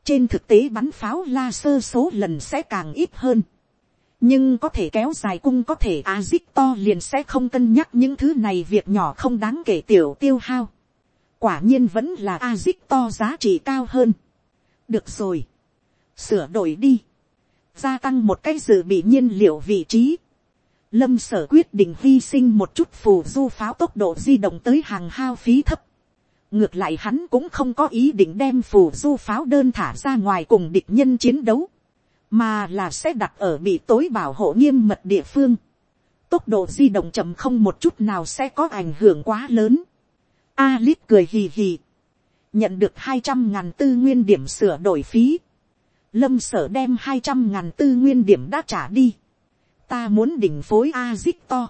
trên thực tế bắn pháo laser số lần sẽ càng ít hơn. nhưng có thể kéo dài cung có thể a to liền sẽ không cân nhắc những thứ này việc nhỏ không đáng kể tiểu tiêu hao quả nhiên vẫn là a to giá trị cao hơn. được rồi, sửa đổi đi, gia tăng một cái dự bị nhiên liệu vị trí lâm sở quyết định hy sinh một chút phù du pháo tốc độ di động tới hàng hao phí thấp. ngược lại hắn cũng không có ý định đem phù du pháo đơn thả ra ngoài cùng địch nhân chiến đấu, mà là sẽ đặt ở bị tối bảo hộ nghiêm mật địa phương. tốc độ di động chậm không một chút nào sẽ có ảnh hưởng quá lớn Alip cười hì hì. Nhận được hai trăm ngàn tư nguyên điểm sửa đổi phí. Lâm sở đem hai trăm ngàn tư nguyên điểm đã trả đi. Ta muốn đỉnh phối A-zip to.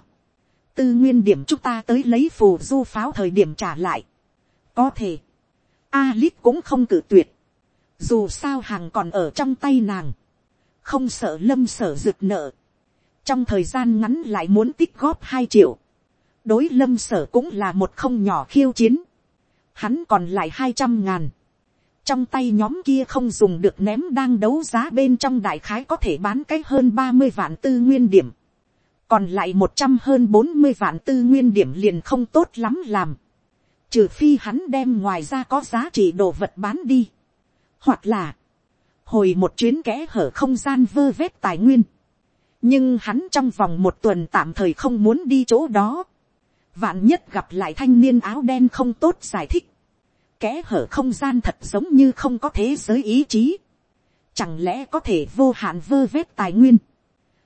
Tư nguyên điểm chúng ta tới lấy phù du pháo thời điểm trả lại. Có thể. a Alip cũng không cử tuyệt. Dù sao hàng còn ở trong tay nàng. Không sợ lâm sở rực nợ. Trong thời gian ngắn lại muốn tích góp hai triệu đối lâm sở cũng là một không nhỏ khiêu chiến. Hắn còn lại hai trăm ngàn. Trong tay nhóm kia không dùng được ném đang đấu giá bên trong đại khái có thể bán cái hơn ba mươi vạn tư nguyên điểm. Còn lại một trăm hơn bốn mươi vạn tư nguyên điểm liền không tốt lắm làm. Trừ phi hắn đem ngoài ra có giá trị đồ vật bán đi. Hoặc là hồi một chuyến kẽ hở không gian vơ vét tài nguyên. Nhưng hắn trong vòng một tuần tạm thời không muốn đi chỗ đó vạn nhất gặp lại thanh niên áo đen không tốt giải thích, kẽ hở không gian thật giống như không có thế giới ý chí, chẳng lẽ có thể vô hạn vơ vét tài nguyên,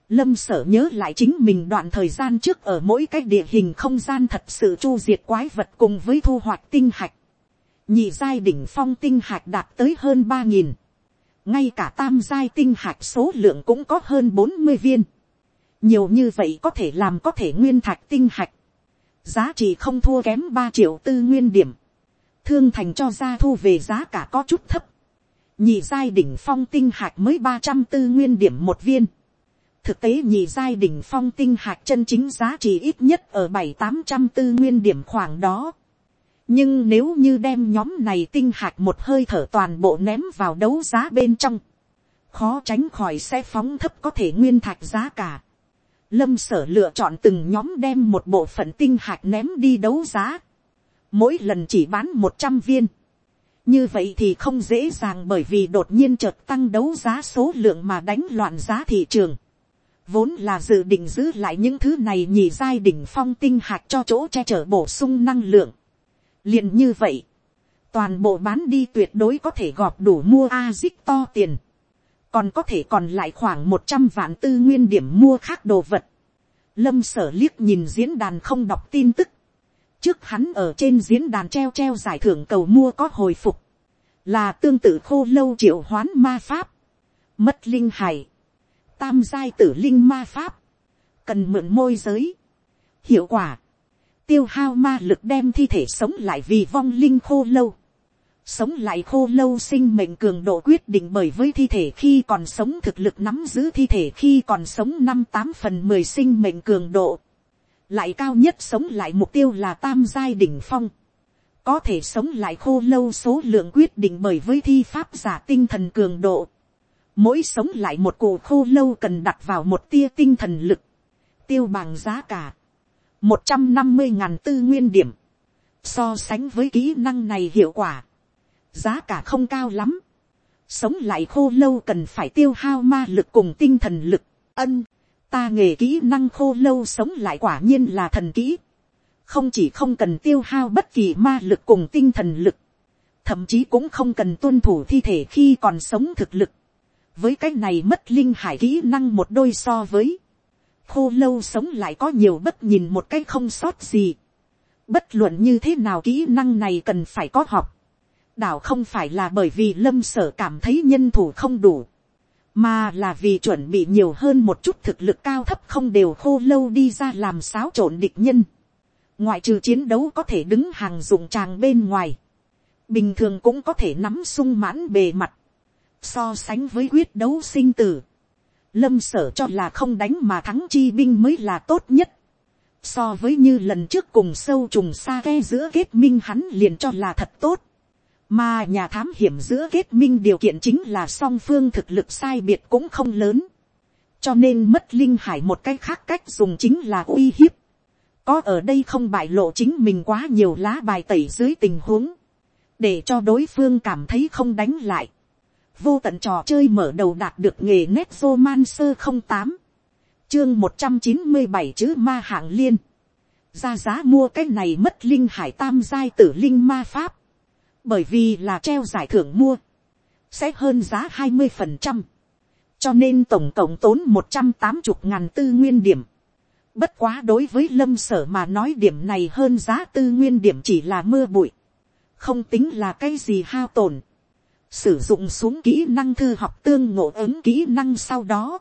lâm sở nhớ lại chính mình đoạn thời gian trước ở mỗi cái địa hình không gian thật sự chu diệt quái vật cùng với thu hoạch tinh hạch, nhị giai đỉnh phong tinh hạch đạt tới hơn ba nghìn, ngay cả tam giai tinh hạch số lượng cũng có hơn bốn mươi viên, nhiều như vậy có thể làm có thể nguyên thạch tinh hạch, giá trị không thua kém ba triệu tư nguyên điểm, thương thành cho ra thu về giá cả có chút thấp, nhị giai đỉnh phong tinh hạt mới ba trăm tư nguyên điểm một viên, thực tế nhị giai đỉnh phong tinh hạt chân chính giá trị ít nhất ở bảy tám trăm tư nguyên điểm khoảng đó, nhưng nếu như đem nhóm này tinh hạt một hơi thở toàn bộ ném vào đấu giá bên trong, khó tránh khỏi sẽ phóng thấp có thể nguyên thạch giá cả. Lâm sở lựa chọn từng nhóm đem một bộ phận tinh hạt ném đi đấu giá. Mỗi lần chỉ bán một trăm viên. Như vậy thì không dễ dàng bởi vì đột nhiên chợt tăng đấu giá số lượng mà đánh loạn giá thị trường. Vốn là dự định giữ lại những thứ này nhì giai đỉnh phong tinh hạt cho chỗ che chở bổ sung năng lượng. liền như vậy. Toàn bộ bán đi tuyệt đối có thể gọp đủ mua A-zip to tiền còn có thể còn lại khoảng một trăm vạn tư nguyên điểm mua khác đồ vật. Lâm sở liếc nhìn diễn đàn không đọc tin tức. Trước hắn ở trên diễn đàn treo treo giải thưởng cầu mua có hồi phục. là tương tự khô lâu triệu hoán ma pháp, mất linh hải, tam giai tử linh ma pháp, cần mượn môi giới. hiệu quả, tiêu hao ma lực đem thi thể sống lại vì vong linh khô lâu. sống lại khô lâu sinh mệnh cường độ quyết định bởi với thi thể khi còn sống thực lực nắm giữ thi thể khi còn sống năm tám phần mười sinh mệnh cường độ lại cao nhất sống lại mục tiêu là tam giai đỉnh phong. có thể sống lại khô lâu số lượng quyết định bởi với thi pháp giả tinh thần cường độ. Mỗi sống lại một cụ khô lâu cần đặt vào một tia tinh thần lực, tiêu bằng giá cả, một trăm năm mươi ngàn tư nguyên điểm, so sánh với kỹ năng này hiệu quả, giá cả không cao lắm, sống lại khô lâu cần phải tiêu hao ma lực cùng tinh thần lực, ân, ta nghề kỹ năng khô lâu sống lại quả nhiên là thần kỹ, không chỉ không cần tiêu hao bất kỳ ma lực cùng tinh thần lực, thậm chí cũng không cần tuân thủ thi thể khi còn sống thực lực, với cái này mất linh hải kỹ năng một đôi so với, khô lâu sống lại có nhiều bất nhìn một cái không sót gì. bất luận như thế nào kỹ năng này cần phải có học. đảo không phải là bởi vì lâm sở cảm thấy nhân thủ không đủ, mà là vì chuẩn bị nhiều hơn một chút thực lực cao thấp không đều khô lâu đi ra làm xáo trộn địch nhân. ngoại trừ chiến đấu có thể đứng hàng dụng tràng bên ngoài, bình thường cũng có thể nắm sung mãn bề mặt So sánh với quyết đấu sinh tử. Lâm sở cho là không đánh mà thắng chi binh mới là tốt nhất. So với như lần trước cùng sâu trùng xa ke giữa kết minh hắn liền cho là thật tốt. Mà nhà thám hiểm giữa kết minh điều kiện chính là song phương thực lực sai biệt cũng không lớn. Cho nên mất linh hải một cách khác cách dùng chính là uy hiếp. Có ở đây không bại lộ chính mình quá nhiều lá bài tẩy dưới tình huống. Để cho đối phương cảm thấy không đánh lại vô tận trò chơi mở đầu đạt được nghề nét roman sơ không tám chương một trăm chín mươi bảy chữ ma hạng liên ra giá mua cái này mất linh hải tam giai tử linh ma pháp bởi vì là treo giải thưởng mua sẽ hơn giá hai mươi phần trăm. Cho nên tổng cộng tốn một trăm tám mươi ngàn tư nguyên điểm. Bất quá đối với lâm sở mà nói điểm này hơn giá tư nguyên điểm chỉ là mưa bụi. Không tính là cái gì hao tổn. Sử dụng xuống kỹ năng thư học tương ngộ ứng kỹ năng sau đó,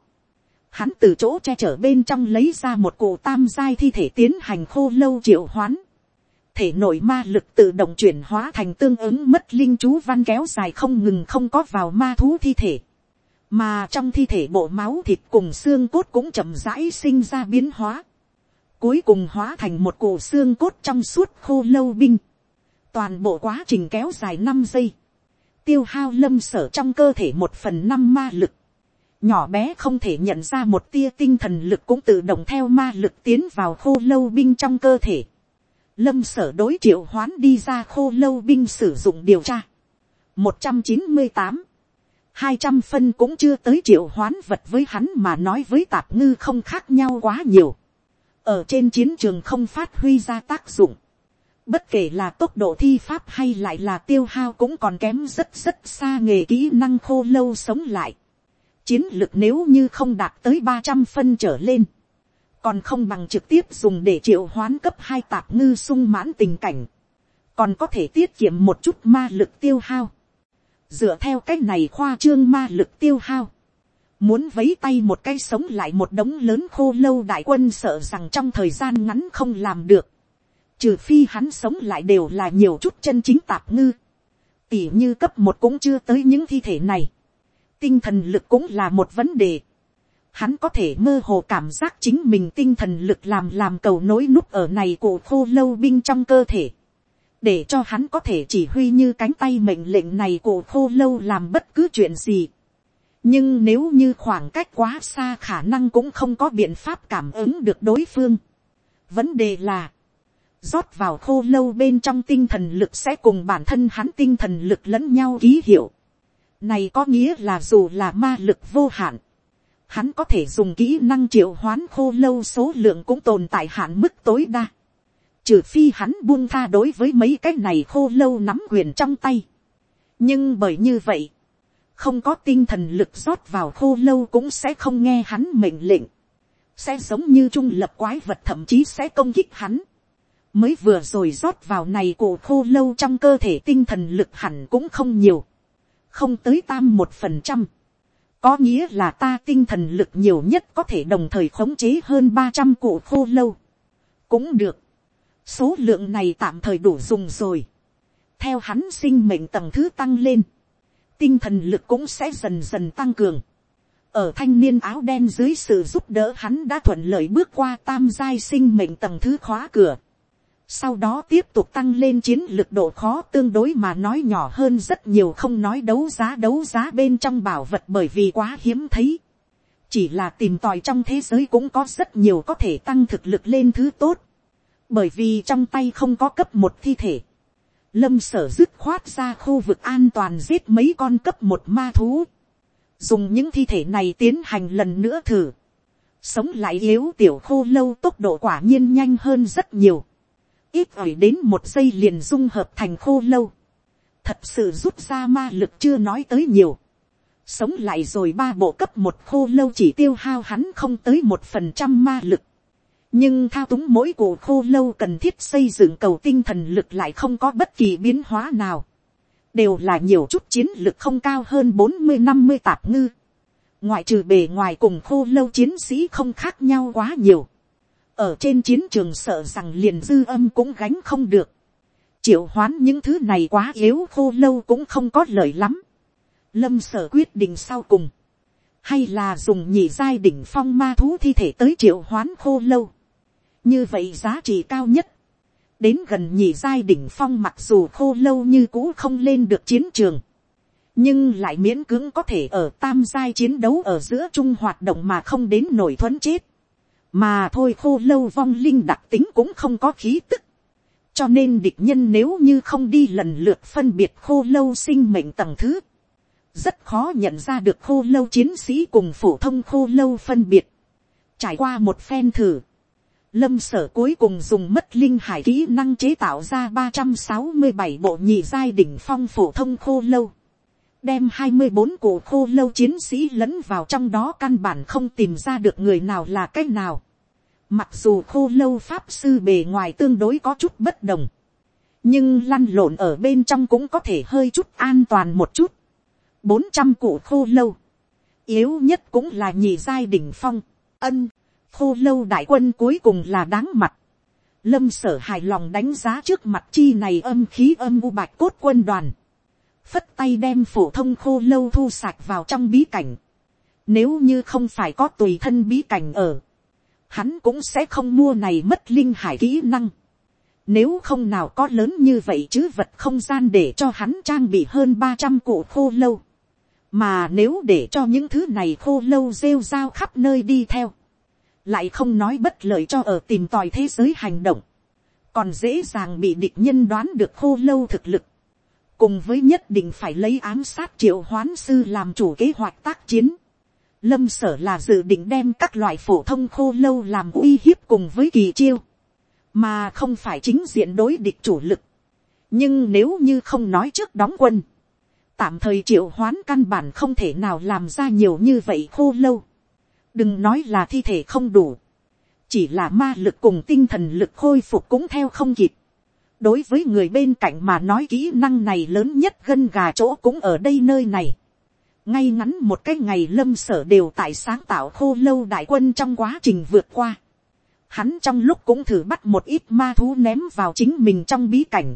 hắn từ chỗ che chở bên trong lấy ra một cụ tam giai thi thể tiến hành khô lâu triệu hoán, thể nội ma lực tự động chuyển hóa thành tương ứng mất linh chú văn kéo dài không ngừng không có vào ma thú thi thể, mà trong thi thể bộ máu thịt cùng xương cốt cũng chậm rãi sinh ra biến hóa, cuối cùng hóa thành một cổ xương cốt trong suốt khô lâu binh, toàn bộ quá trình kéo dài năm giây, tiêu hao lâm sở trong cơ thể một phần năm ma lực. Nhỏ bé không thể nhận ra một tia tinh thần lực cũng tự động theo ma lực tiến vào khô lâu binh trong cơ thể. Lâm sở đối triệu hoán đi ra khô lâu binh sử dụng điều tra. một trăm chín mươi tám hai trăm phân cũng chưa tới triệu hoán vật với hắn mà nói với tạp ngư không khác nhau quá nhiều. Ở trên chiến trường không phát huy ra tác dụng Bất kể là tốc độ thi pháp hay lại là tiêu hao cũng còn kém rất rất xa nghề kỹ năng khô lâu sống lại. Chiến lực nếu như không đạt tới ba trăm phân trở lên. Còn không bằng trực tiếp dùng để triệu hoán cấp hai tạp ngư sung mãn tình cảnh. Còn có thể tiết kiệm một chút ma lực tiêu hao. Dựa theo cách này khoa trương ma lực tiêu hao. Muốn vấy tay một cái sống lại một đống lớn khô lâu đại quân sợ rằng trong thời gian ngắn không làm được trừ phi hắn sống lại đều là nhiều chút chân chính tạp ngư, tỉ như cấp một cũng chưa tới những thi thể này, tinh thần lực cũng là một vấn đề, hắn có thể mơ hồ cảm giác chính mình tinh thần lực làm làm cầu nối nút ở này cổ khô lâu binh trong cơ thể, để cho hắn có thể chỉ huy như cánh tay mệnh lệnh này cổ khô lâu làm bất cứ chuyện gì. nhưng nếu như khoảng cách quá xa khả năng cũng không có biện pháp cảm ứng được đối phương. vấn đề là, rót vào khô lâu bên trong tinh thần lực sẽ cùng bản thân hắn tinh thần lực lẫn nhau ký hiệu. Này có nghĩa là dù là ma lực vô hạn, hắn có thể dùng kỹ năng triệu hoán khô lâu số lượng cũng tồn tại hạn mức tối đa. Trừ phi hắn buông tha đối với mấy cái này khô lâu nắm quyền trong tay. Nhưng bởi như vậy, không có tinh thần lực rót vào khô lâu cũng sẽ không nghe hắn mệnh lệnh. Sẽ giống như trung lập quái vật thậm chí sẽ công kích hắn mới vừa rồi rót vào này cổ khô lâu trong cơ thể tinh thần lực hẳn cũng không nhiều. không tới tam một phần trăm, có nghĩa là ta tinh thần lực nhiều nhất có thể đồng thời khống chế hơn ba trăm cụ khô lâu, cũng được, số lượng này tạm thời đủ dùng rồi, theo hắn sinh mệnh tầng thứ tăng lên, tinh thần lực cũng sẽ dần dần tăng cường, ở thanh niên áo đen dưới sự giúp đỡ hắn đã thuận lợi bước qua tam giai sinh mệnh tầng thứ khóa cửa. Sau đó tiếp tục tăng lên chiến lược độ khó tương đối mà nói nhỏ hơn rất nhiều không nói đấu giá đấu giá bên trong bảo vật bởi vì quá hiếm thấy. Chỉ là tìm tòi trong thế giới cũng có rất nhiều có thể tăng thực lực lên thứ tốt. Bởi vì trong tay không có cấp một thi thể. Lâm sở dứt khoát ra khu vực an toàn giết mấy con cấp một ma thú dùng những thi thể này tiến hành lần nữa thử, sống lại yếu tiểu khô lâu tốc độ quả nhiên nhanh hơn rất nhiều, ít ỏi đến một giây liền dung hợp thành khô lâu, thật sự rút ra ma lực chưa nói tới nhiều, sống lại rồi ba bộ cấp một khô lâu chỉ tiêu hao hắn không tới một phần trăm ma lực, nhưng thao túng mỗi cổ khô lâu cần thiết xây dựng cầu tinh thần lực lại không có bất kỳ biến hóa nào đều là nhiều chút chiến lực không cao hơn bốn mươi năm mươi tạp ngư. ngoại trừ bề ngoài cùng khô lâu chiến sĩ không khác nhau quá nhiều ở trên chiến trường sợ rằng liền dư âm cũng gánh không được. triệu hoán những thứ này quá yếu khô lâu cũng không có lợi lắm. lâm sở quyết định sau cùng. hay là dùng nhị giai đỉnh phong ma thú thi thể tới triệu hoán khô lâu. như vậy giá trị cao nhất đến gần nhị giai đỉnh phong mặc dù khô lâu như cũ không lên được chiến trường, nhưng lại miễn cưỡng có thể ở tam giai chiến đấu ở giữa chung hoạt động mà không đến nổi thuấn chết, mà thôi khô lâu vong linh đặc tính cũng không có khí tức, cho nên địch nhân nếu như không đi lần lượt phân biệt khô lâu sinh mệnh tầng thứ, rất khó nhận ra được khô lâu chiến sĩ cùng phổ thông khô lâu phân biệt. Trải qua một phen thử, Lâm sở cuối cùng dùng mất linh hải kỹ năng chế tạo ra ba trăm sáu mươi bảy bộ nhị giai đỉnh phong phổ thông khô lâu. Đem hai mươi bốn cổ khô lâu chiến sĩ lẫn vào trong đó căn bản không tìm ra được người nào là cách nào. Mặc dù khô lâu pháp sư bề ngoài tương đối có chút bất đồng. Nhưng lăn lộn ở bên trong cũng có thể hơi chút an toàn một chút. bốn trăm cổ khô lâu. Yếu nhất cũng là nhị giai đỉnh phong. Ân, khô lâu đại quân cuối cùng là đáng mặt. Lâm sở hài lòng đánh giá trước mặt chi này âm khí âm u bạch cốt quân đoàn. Phất tay đem phổ thông khô lâu thu sạch vào trong bí cảnh. Nếu như không phải có tùy thân bí cảnh ở. Hắn cũng sẽ không mua này mất linh hải kỹ năng. Nếu không nào có lớn như vậy chứ vật không gian để cho hắn trang bị hơn 300 cụ khô lâu. Mà nếu để cho những thứ này khô lâu rêu rao khắp nơi đi theo lại không nói bất lợi cho ở tìm tòi thế giới hành động, còn dễ dàng bị địch nhân đoán được khô lâu thực lực, cùng với nhất định phải lấy ám sát triệu hoán sư làm chủ kế hoạch tác chiến. Lâm sở là dự định đem các loại phổ thông khô lâu làm uy hiếp cùng với kỳ chiêu, mà không phải chính diện đối địch chủ lực. nhưng nếu như không nói trước đóng quân, tạm thời triệu hoán căn bản không thể nào làm ra nhiều như vậy khô lâu đừng nói là thi thể không đủ, chỉ là ma lực cùng tinh thần lực khôi phục cũng theo không kịp đối với người bên cạnh mà nói kỹ năng này lớn nhất gân gà chỗ cũng ở đây nơi này. ngay ngắn một cái ngày lâm sở đều tại sáng tạo khô lâu đại quân trong quá trình vượt qua. hắn trong lúc cũng thử bắt một ít ma thú ném vào chính mình trong bí cảnh.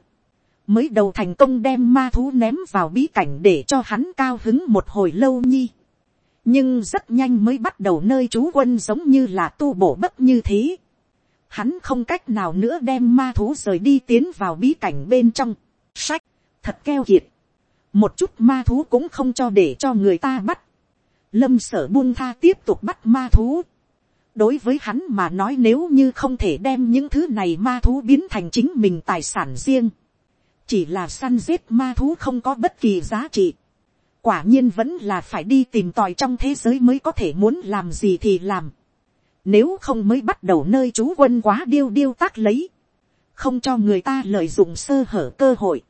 mới đầu thành công đem ma thú ném vào bí cảnh để cho hắn cao hứng một hồi lâu nhi nhưng rất nhanh mới bắt đầu nơi trú quân giống như là tu bổ bất như thế. Hắn không cách nào nữa đem ma thú rời đi tiến vào bí cảnh bên trong. Sách, thật keo kiệt. Một chút ma thú cũng không cho để cho người ta bắt. Lâm sở buông tha tiếp tục bắt ma thú. Đối với hắn mà nói nếu như không thể đem những thứ này ma thú biến thành chính mình tài sản riêng. Chỉ là săn giết ma thú không có bất kỳ giá trị quả nhiên vẫn là phải đi tìm tòi trong thế giới mới có thể muốn làm gì thì làm. Nếu không mới bắt đầu nơi chú quân quá điêu điêu tác lấy. Không cho người ta lợi dụng sơ hở cơ hội.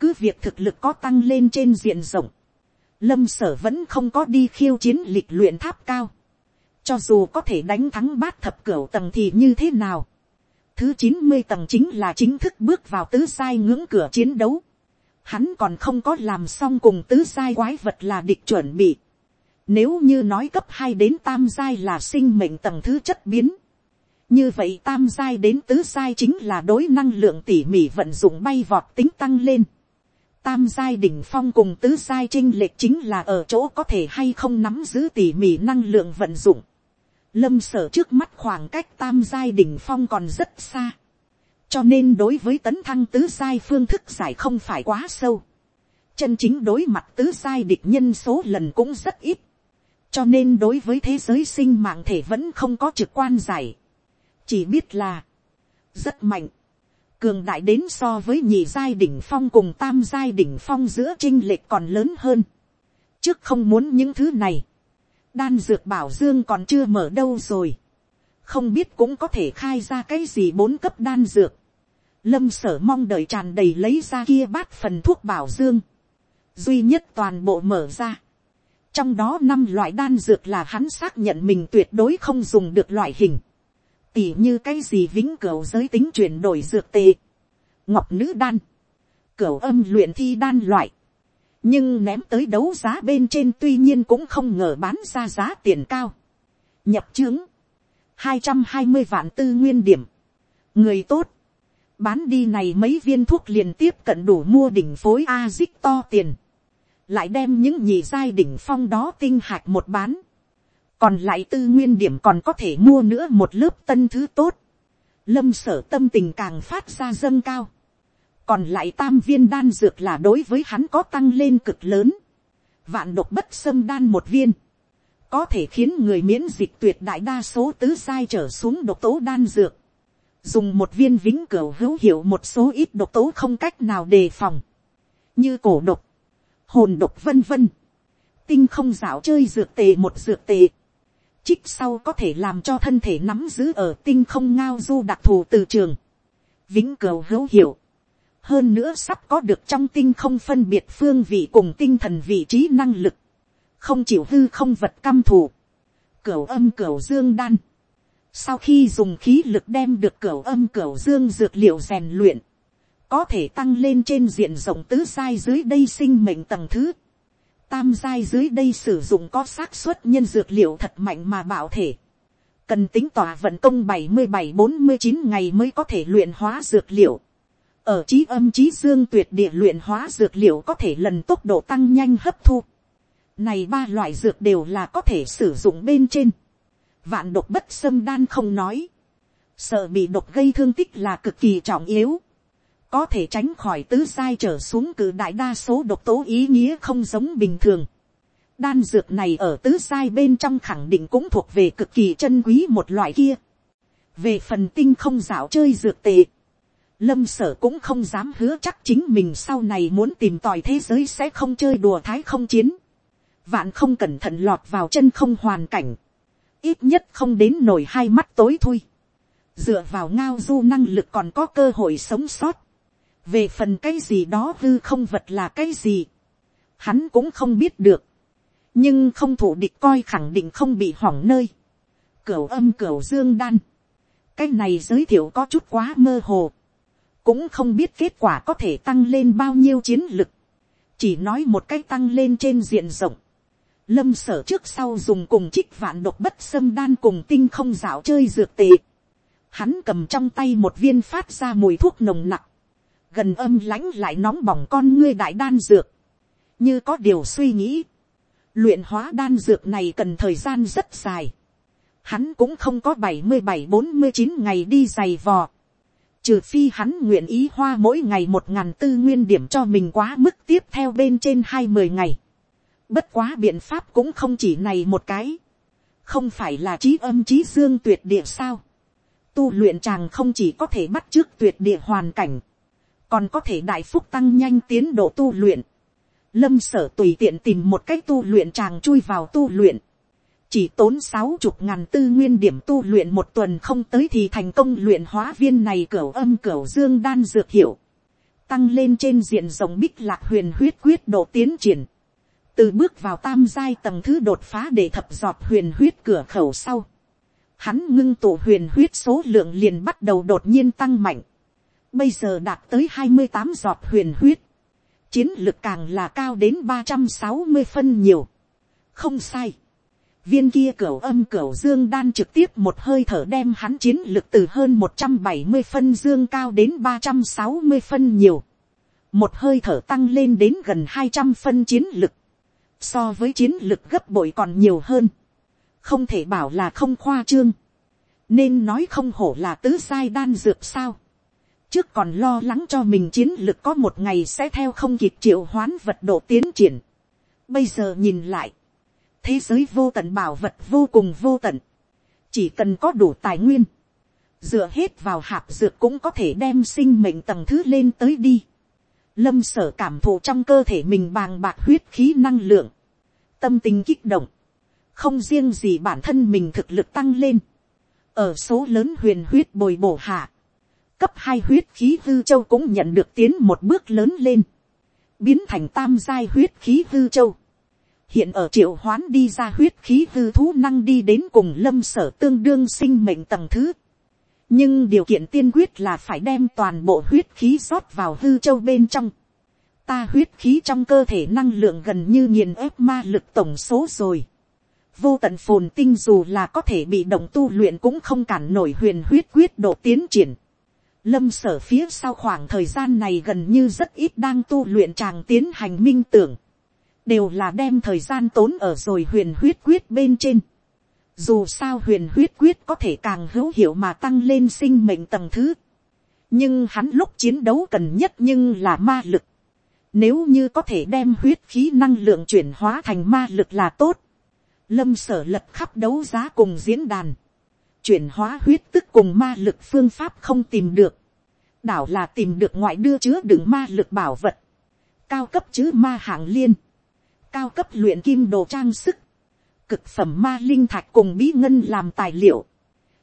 Cứ việc thực lực có tăng lên trên diện rộng. Lâm sở vẫn không có đi khiêu chiến lịch luyện tháp cao. Cho dù có thể đánh thắng bát thập cửu tầng thì như thế nào. Thứ chín mươi tầng chính là chính thức bước vào tứ sai ngưỡng cửa chiến đấu hắn còn không có làm xong cùng tứ sai quái vật là địch chuẩn bị. Nếu như nói cấp hai đến tam giai là sinh mệnh tầng thứ chất biến. Như vậy tam giai đến tứ giai chính là đối năng lượng tỉ mỉ vận dụng bay vọt tính tăng lên. Tam giai đỉnh phong cùng tứ giai trinh lệch chính là ở chỗ có thể hay không nắm giữ tỉ mỉ năng lượng vận dụng. Lâm sở trước mắt khoảng cách tam giai đỉnh phong còn rất xa. Cho nên đối với tấn thăng tứ giai phương thức giải không phải quá sâu. Chân chính đối mặt tứ giai địch nhân số lần cũng rất ít. Cho nên đối với thế giới sinh mạng thể vẫn không có trực quan giải. Chỉ biết là rất mạnh. Cường đại đến so với nhị giai đỉnh phong cùng tam giai đỉnh phong giữa trinh lệch còn lớn hơn. Trước không muốn những thứ này đan dược bảo dương còn chưa mở đâu rồi, không biết cũng có thể khai ra cái gì bốn cấp đan dược, lâm sở mong đợi tràn đầy lấy ra kia bát phần thuốc bảo dương, duy nhất toàn bộ mở ra, trong đó năm loại đan dược là hắn xác nhận mình tuyệt đối không dùng được loại hình, tỉ như cái gì vĩnh cửu giới tính chuyển đổi dược tệ, ngọc nữ đan, cửu âm luyện thi đan loại, nhưng ném tới đấu giá bên trên tuy nhiên cũng không ngờ bán ra giá tiền cao. nhập chứng, hai trăm hai mươi vạn tư nguyên điểm, người tốt, bán đi này mấy viên thuốc liền tiếp cận đủ mua đỉnh phối a dích to tiền, lại đem những nhị giai đỉnh phong đó tinh hạch một bán, còn lại tư nguyên điểm còn có thể mua nữa một lớp tân thứ tốt, lâm sở tâm tình càng phát ra dâng cao, còn lại tam viên đan dược là đối với hắn có tăng lên cực lớn, vạn độc bất xâm đan một viên, có thể khiến người miễn dịch tuyệt đại đa số tứ sai trở xuống độc tố đan dược, dùng một viên vĩnh cửu hữu hiệu một số ít độc tố không cách nào đề phòng, như cổ độc, hồn độc vân vân, tinh không dạo chơi dược tề một dược tề, trích sau có thể làm cho thân thể nắm giữ ở tinh không ngao du đặc thù từ trường, vĩnh cửu hữu hiệu, hơn nữa sắp có được trong tinh không phân biệt phương vị cùng tinh thần vị trí năng lực, không chịu hư không vật căm thù, cửu âm cửu dương đan, sau khi dùng khí lực đem được cửu âm cửu dương dược liệu rèn luyện, có thể tăng lên trên diện rộng tứ sai dưới đây sinh mệnh tầng thứ, tam giai dưới đây sử dụng có xác suất nhân dược liệu thật mạnh mà bảo thể, cần tính tỏa vận công bảy mươi bảy bốn mươi chín ngày mới có thể luyện hóa dược liệu, ở trí âm trí dương tuyệt địa luyện hóa dược liệu có thể lần tốc độ tăng nhanh hấp thu. Này ba loại dược đều là có thể sử dụng bên trên. Vạn độc bất xâm đan không nói. Sợ bị độc gây thương tích là cực kỳ trọng yếu. Có thể tránh khỏi tứ sai trở xuống cử đại đa số độc tố ý nghĩa không giống bình thường. Đan dược này ở tứ sai bên trong khẳng định cũng thuộc về cực kỳ chân quý một loại kia. Về phần tinh không dạo chơi dược tệ, lâm sở cũng không dám hứa chắc chính mình sau này muốn tìm tòi thế giới sẽ không chơi đùa thái không chiến. vạn không cẩn thận lọt vào chân không hoàn cảnh. ít nhất không đến nổi hai mắt tối thui. dựa vào ngao du năng lực còn có cơ hội sống sót về phần cái gì đó hư không vật là cái gì. hắn cũng không biết được. nhưng không thủ địch coi khẳng định không bị hỏng nơi. cửu âm cửu dương đan. cái này giới thiệu có chút quá mơ hồ cũng không biết kết quả có thể tăng lên bao nhiêu chiến lực, chỉ nói một cách tăng lên trên diện rộng. Lâm sở trước sau dùng cùng trích vạn độc bất xâm đan cùng tinh không dạo chơi dược tệ. Hắn cầm trong tay một viên phát ra mùi thuốc nồng nặc. Gần âm lãnh lại nóng bỏng con ngươi đại đan dược. Như có điều suy nghĩ. Luyện hóa đan dược này cần thời gian rất dài. Hắn cũng không có bảy mươi bảy bốn mươi chín ngày đi giày vò Trừ phi hắn nguyện ý hoa mỗi ngày một ngàn tư nguyên điểm cho mình quá mức tiếp theo bên trên hai mươi ngày. Bất quá biện pháp cũng không chỉ này một cái. Không phải là trí âm trí dương tuyệt địa sao. Tu luyện chàng không chỉ có thể bắt trước tuyệt địa hoàn cảnh. Còn có thể đại phúc tăng nhanh tiến độ tu luyện. Lâm sở tùy tiện tìm một cách tu luyện chàng chui vào tu luyện. Chỉ tốn sáu chục ngàn tư nguyên điểm tu luyện một tuần không tới thì thành công luyện hóa viên này cửa âm cửa dương đan dược hiệu, tăng lên trên diện rồng bích lạc huyền huyết quyết độ tiến triển, từ bước vào tam giai tầng thứ đột phá để thập giọt huyền huyết cửa khẩu sau, hắn ngưng tụ huyền huyết số lượng liền bắt đầu đột nhiên tăng mạnh, bây giờ đạt tới hai mươi tám giọt huyền huyết, chiến lực càng là cao đến ba trăm sáu mươi phân nhiều. không sai. viên kia cửa âm cửa dương đan trực tiếp một hơi thở đem hắn chiến lực từ hơn một trăm bảy mươi phân dương cao đến ba trăm sáu mươi phân nhiều. một hơi thở tăng lên đến gần hai trăm phân chiến lực. so với chiến lực gấp bội còn nhiều hơn. không thể bảo là không khoa trương. nên nói không hổ là tứ sai đan dược sao trước còn lo lắng cho mình chiến lực có một ngày sẽ theo không kịp triệu hoán vật độ tiến triển. Bây giờ nhìn lại, thế giới vô tận bảo vật vô cùng vô tận, chỉ cần có đủ tài nguyên, dựa hết vào hạp dược cũng có thể đem sinh mệnh tầng thứ lên tới đi. Lâm sở cảm thụ trong cơ thể mình bàng bạc huyết khí năng lượng, tâm tình kích động, không riêng gì bản thân mình thực lực tăng lên, ở số lớn huyền huyết bồi bổ hạ, cấp hai huyết khí hư châu cũng nhận được tiến một bước lớn lên, biến thành tam giai huyết khí hư châu. hiện ở triệu hoán đi ra huyết khí hư thú năng đi đến cùng lâm sở tương đương sinh mệnh tầng thứ. nhưng điều kiện tiên quyết là phải đem toàn bộ huyết khí rót vào hư châu bên trong. ta huyết khí trong cơ thể năng lượng gần như nghiền ép ma lực tổng số rồi. vô tận phồn tinh dù là có thể bị động tu luyện cũng không cản nổi huyền huyết quyết độ tiến triển Lâm sở phía sau khoảng thời gian này gần như rất ít đang tu luyện chàng tiến hành minh tưởng. Đều là đem thời gian tốn ở rồi huyền huyết quyết bên trên. Dù sao huyền huyết quyết có thể càng hữu hiệu mà tăng lên sinh mệnh tầng thứ. Nhưng hắn lúc chiến đấu cần nhất nhưng là ma lực. Nếu như có thể đem huyết khí năng lượng chuyển hóa thành ma lực là tốt. Lâm sở lật khắp đấu giá cùng diễn đàn chuyển hóa huyết tức cùng ma lực phương pháp không tìm được, đảo là tìm được ngoại đưa chứa đựng ma lực bảo vật, cao cấp chữ ma hạng liên, cao cấp luyện kim đồ trang sức, cực phẩm ma linh thạch cùng bí ngân làm tài liệu,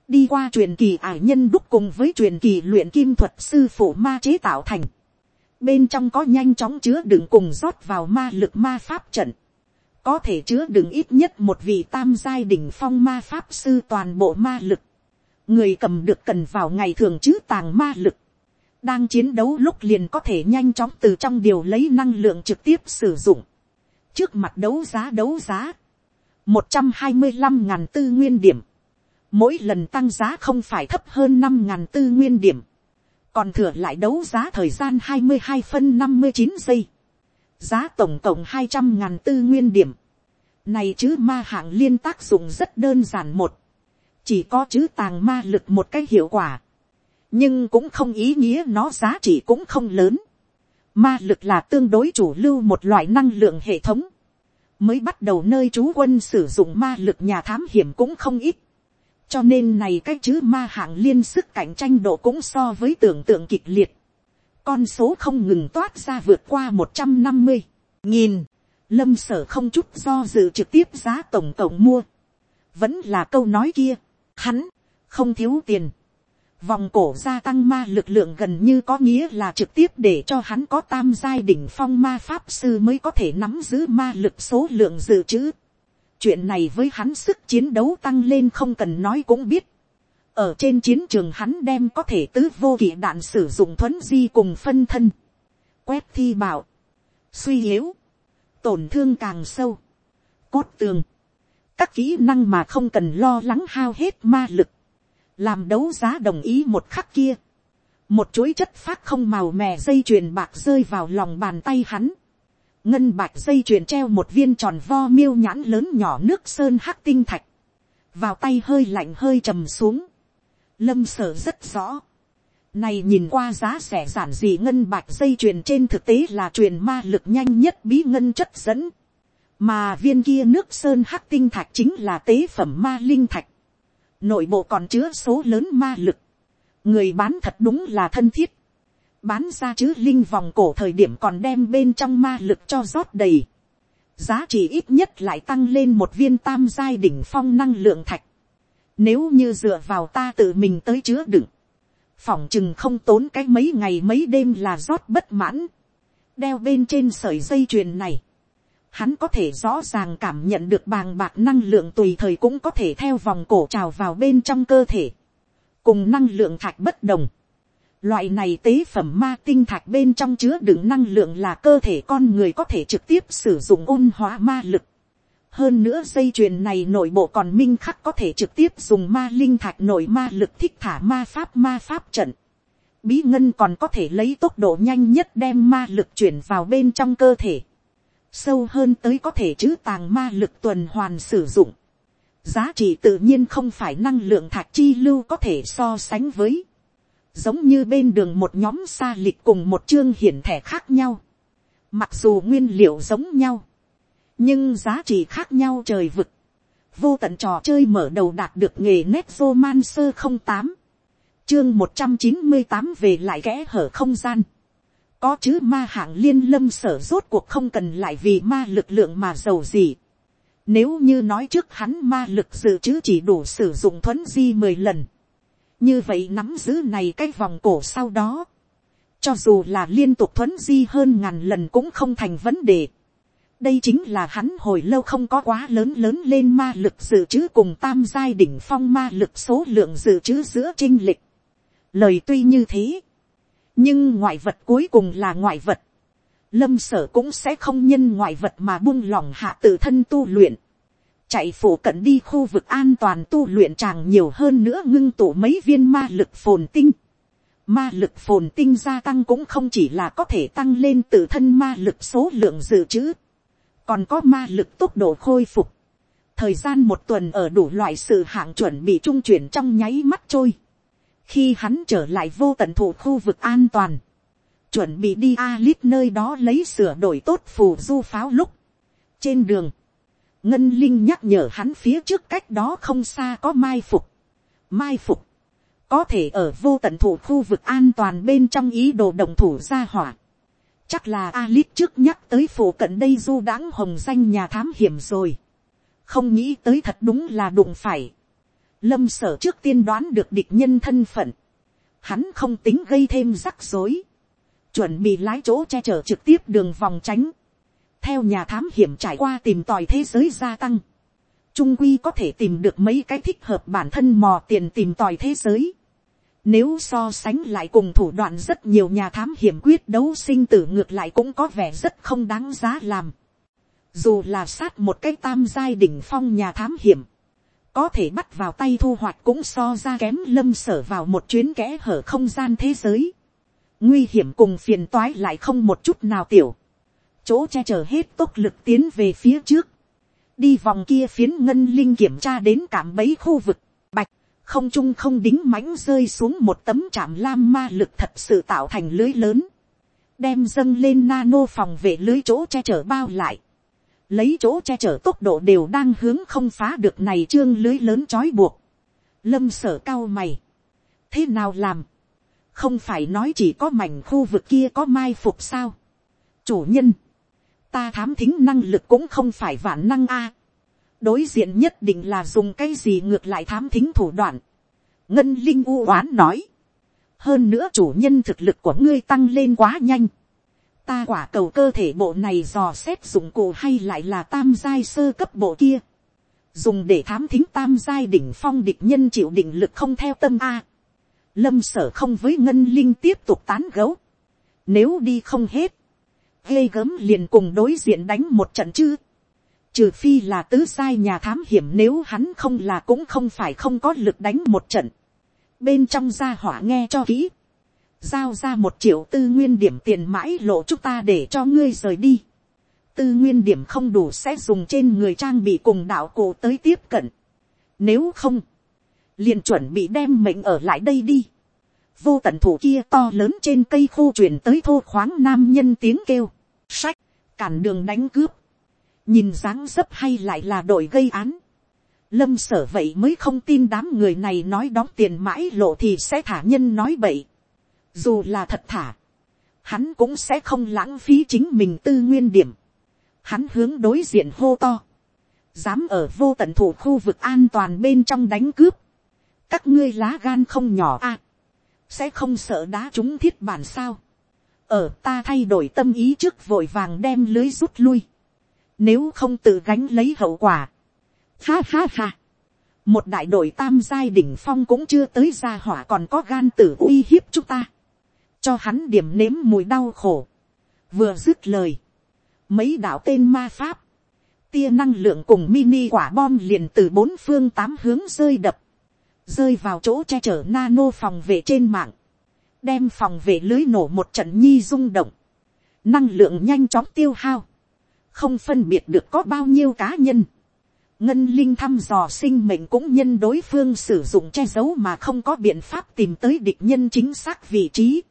đi qua truyền kỳ ải nhân đúc cùng với truyền kỳ luyện kim thuật sư phụ ma chế tạo thành, bên trong có nhanh chóng chứa đựng cùng rót vào ma lực ma pháp trận, có thể chứa đựng ít nhất một vị tam giai đỉnh phong ma pháp sư toàn bộ ma lực. người cầm được cần vào ngày thường chứ tàng ma lực. đang chiến đấu lúc liền có thể nhanh chóng từ trong điều lấy năng lượng trực tiếp sử dụng. trước mặt đấu giá đấu giá, một trăm hai mươi năm ngàn tư nguyên điểm. mỗi lần tăng giá không phải thấp hơn năm ngàn tư nguyên điểm. còn thừa lại đấu giá thời gian hai mươi hai phân năm mươi chín giây giá tổng cộng hai trăm ngàn tư nguyên điểm. Này chứ ma hạng liên tác dụng rất đơn giản một. Chỉ có chữ tàng ma lực một cái hiệu quả. Nhưng cũng không ý nghĩa nó giá trị cũng không lớn. Ma lực là tương đối chủ lưu một loại năng lượng hệ thống. Mới bắt đầu nơi chú quân sử dụng ma lực nhà thám hiểm cũng không ít. Cho nên này cái chữ ma hạng liên sức cạnh tranh độ cũng so với tưởng tượng kịch liệt con số không ngừng toát ra vượt qua một trăm năm mươi nghìn, lâm sở không chút do dự trực tiếp giá tổng cộng mua, vẫn là câu nói kia, hắn, không thiếu tiền, vòng cổ gia tăng ma lực lượng gần như có nghĩa là trực tiếp để cho hắn có tam giai đỉnh phong ma pháp sư mới có thể nắm giữ ma lực số lượng dự trữ. chuyện này với hắn sức chiến đấu tăng lên không cần nói cũng biết ở trên chiến trường hắn đem có thể tứ vô kỵ đạn sử dụng thuấn di cùng phân thân, quét thi bảo, suy yếu, tổn thương càng sâu, cốt tường, các kỹ năng mà không cần lo lắng hao hết ma lực, làm đấu giá đồng ý một khắc kia, một chuỗi chất phát không màu mè dây chuyền bạc rơi vào lòng bàn tay hắn, ngân bạc dây chuyền treo một viên tròn vo miêu nhãn lớn nhỏ nước sơn hắc tinh thạch, vào tay hơi lạnh hơi trầm xuống, lâm sở rất rõ. Này nhìn qua giá rẻ giản dị ngân bạch dây chuyền trên thực tế là truyền ma lực nhanh nhất bí ngân chất dẫn. Mà viên kia nước sơn hắc tinh thạch chính là tế phẩm ma linh thạch. Nội bộ còn chứa số lớn ma lực. Người bán thật đúng là thân thiết. Bán ra chứ linh vòng cổ thời điểm còn đem bên trong ma lực cho rót đầy. Giá trị ít nhất lại tăng lên một viên tam giai đỉnh phong năng lượng thạch. Nếu như dựa vào ta tự mình tới chứa đựng. Phỏng chừng không tốn cái mấy ngày mấy đêm là rót bất mãn. Đeo bên trên sợi dây chuyền này. Hắn có thể rõ ràng cảm nhận được bàng bạc năng lượng tùy thời cũng có thể theo vòng cổ trào vào bên trong cơ thể. Cùng năng lượng thạch bất đồng. Loại này tế phẩm ma tinh thạch bên trong chứa đựng năng lượng là cơ thể con người có thể trực tiếp sử dụng ôn hóa ma lực. Hơn nữa dây chuyền này nội bộ còn minh khắc có thể trực tiếp dùng ma linh thạch nội ma lực thích thả ma pháp ma pháp trận. Bí ngân còn có thể lấy tốc độ nhanh nhất đem ma lực chuyển vào bên trong cơ thể. Sâu hơn tới có thể chữ tàng ma lực tuần hoàn sử dụng. Giá trị tự nhiên không phải năng lượng thạch chi lưu có thể so sánh với giống như bên đường một nhóm xa lịch cùng một chương hiển thẻ khác nhau. Mặc dù nguyên liệu giống nhau, nhưng giá trị khác nhau trời vực. Vô tận trò chơi mở đầu đạt được nghề nét man sơ không tám chương một trăm chín mươi tám về lại kẽ hở không gian. Có chứ ma hạng liên lâm sở rốt cuộc không cần lại vì ma lực lượng mà giàu gì. Nếu như nói trước hắn ma lực dự trữ chỉ đủ sử dụng thuấn di mười lần như vậy nắm giữ này cái vòng cổ sau đó, cho dù là liên tục thuấn di hơn ngàn lần cũng không thành vấn đề đây chính là hắn hồi lâu không có quá lớn lớn lên ma lực dự trữ cùng tam giai đỉnh phong ma lực số lượng dự trữ giữa trinh lịch. lời tuy như thế, nhưng ngoại vật cuối cùng là ngoại vật. lâm sở cũng sẽ không nhân ngoại vật mà buông lỏng hạ tự thân tu luyện chạy phủ cận đi khu vực an toàn tu luyện chàng nhiều hơn nữa ngưng tụ mấy viên ma lực phồn tinh. Ma lực phồn tinh gia tăng cũng không chỉ là có thể tăng lên tự thân ma lực số lượng dự trữ, còn có ma lực tốc độ khôi phục. Thời gian một tuần ở đủ loại sự hạng chuẩn bị trung chuyển trong nháy mắt trôi. Khi hắn trở lại vô tận thủ khu vực an toàn, chuẩn bị đi Alit nơi đó lấy sửa đổi tốt phù du pháo lúc. Trên đường, ngân linh nhắc nhở hắn phía trước cách đó không xa có mai phục. mai phục, có thể ở vô tận thủ khu vực an toàn bên trong ý đồ đồng thủ ra hỏa chắc là Alice trước nhắc tới phủ cận đây du đãng hồng danh nhà thám hiểm rồi. không nghĩ tới thật đúng là đụng phải. lâm sở trước tiên đoán được địch nhân thân phận. hắn không tính gây thêm rắc rối. chuẩn bị lái chỗ che chở trực tiếp đường vòng tránh theo nhà thám hiểm trải qua tìm tòi thế giới gia tăng, trung quy có thể tìm được mấy cái thích hợp bản thân mò tiền tìm tòi thế giới. Nếu so sánh lại cùng thủ đoạn rất nhiều nhà thám hiểm quyết đấu sinh tử ngược lại cũng có vẻ rất không đáng giá làm. Dù là sát một cái tam giai đỉnh phong nhà thám hiểm, có thể bắt vào tay thu hoạch cũng so ra kém lâm sở vào một chuyến kẽ hở không gian thế giới. Nguy hiểm cùng phiền toái lại không một chút nào tiểu chỗ che chở hết tốc lực tiến về phía trước, đi vòng kia phiến ngân linh kiểm tra đến cảm bấy khu vực, không trung không đính mãnh rơi xuống một tấm chạm lam ma lực thật sự tạo thành lưới lớn, đem dâng lên nano phòng vệ lưới chỗ che chở bao lại, lấy chỗ che chở tốc độ đều đang hướng không phá được này trương lưới lớn trói buộc, lâm sở cao mày, thế nào làm, không phải nói chỉ có mảnh khu vực kia có mai phục sao, chủ nhân, ta thám thính năng lực cũng không phải vạn năng a đối diện nhất định là dùng cái gì ngược lại thám thính thủ đoạn. ngân linh u oán nói. hơn nữa chủ nhân thực lực của ngươi tăng lên quá nhanh. ta quả cầu cơ thể bộ này dò xét dụng cụ hay lại là tam giai sơ cấp bộ kia. dùng để thám thính tam giai đỉnh phong địch nhân chịu định lực không theo tâm a. lâm sở không với ngân linh tiếp tục tán gấu. nếu đi không hết, ghê gớm liền cùng đối diện đánh một trận chứ. Trừ phi là tứ sai nhà thám hiểm nếu hắn không là cũng không phải không có lực đánh một trận. Bên trong gia hỏa nghe cho kỹ. Giao ra một triệu tư nguyên điểm tiền mãi lộ chúng ta để cho ngươi rời đi. Tư nguyên điểm không đủ sẽ dùng trên người trang bị cùng đạo cổ tới tiếp cận. Nếu không, liền chuẩn bị đem mệnh ở lại đây đi vô tận thủ kia to lớn trên cây khô truyền tới thô khoáng nam nhân tiếng kêu sách, cản đường đánh cướp, nhìn dáng dấp hay lại là đội gây án. Lâm sở vậy mới không tin đám người này nói đóng tiền mãi lộ thì sẽ thả nhân nói bậy. Dù là thật thả, hắn cũng sẽ không lãng phí chính mình tư nguyên điểm. Hắn hướng đối diện hô to. Dám ở vô tận thủ khu vực an toàn bên trong đánh cướp. Các ngươi lá gan không nhỏ a Sẽ không sợ đá chúng thiết bản sao ở ta thay đổi tâm ý trước vội vàng đem lưới rút lui, nếu không tự gánh lấy hậu quả. Ha ha ha, một đại đội tam giai đỉnh phong cũng chưa tới ra hỏa còn có gan tử uy hiếp chúng ta. cho hắn điểm nếm mùi đau khổ, vừa dứt lời, mấy đạo tên ma pháp, tia năng lượng cùng mini quả bom liền từ bốn phương tám hướng rơi đập, rơi vào chỗ che chở nano phòng vệ trên mạng, đem phòng vệ lưới nổ một trận nhi rung động, năng lượng nhanh chóng tiêu hao, không phân biệt được có bao nhiêu cá nhân, ngân linh thăm dò sinh mệnh cũng nhân đối phương sử dụng che giấu mà không có biện pháp tìm tới địch nhân chính xác vị trí.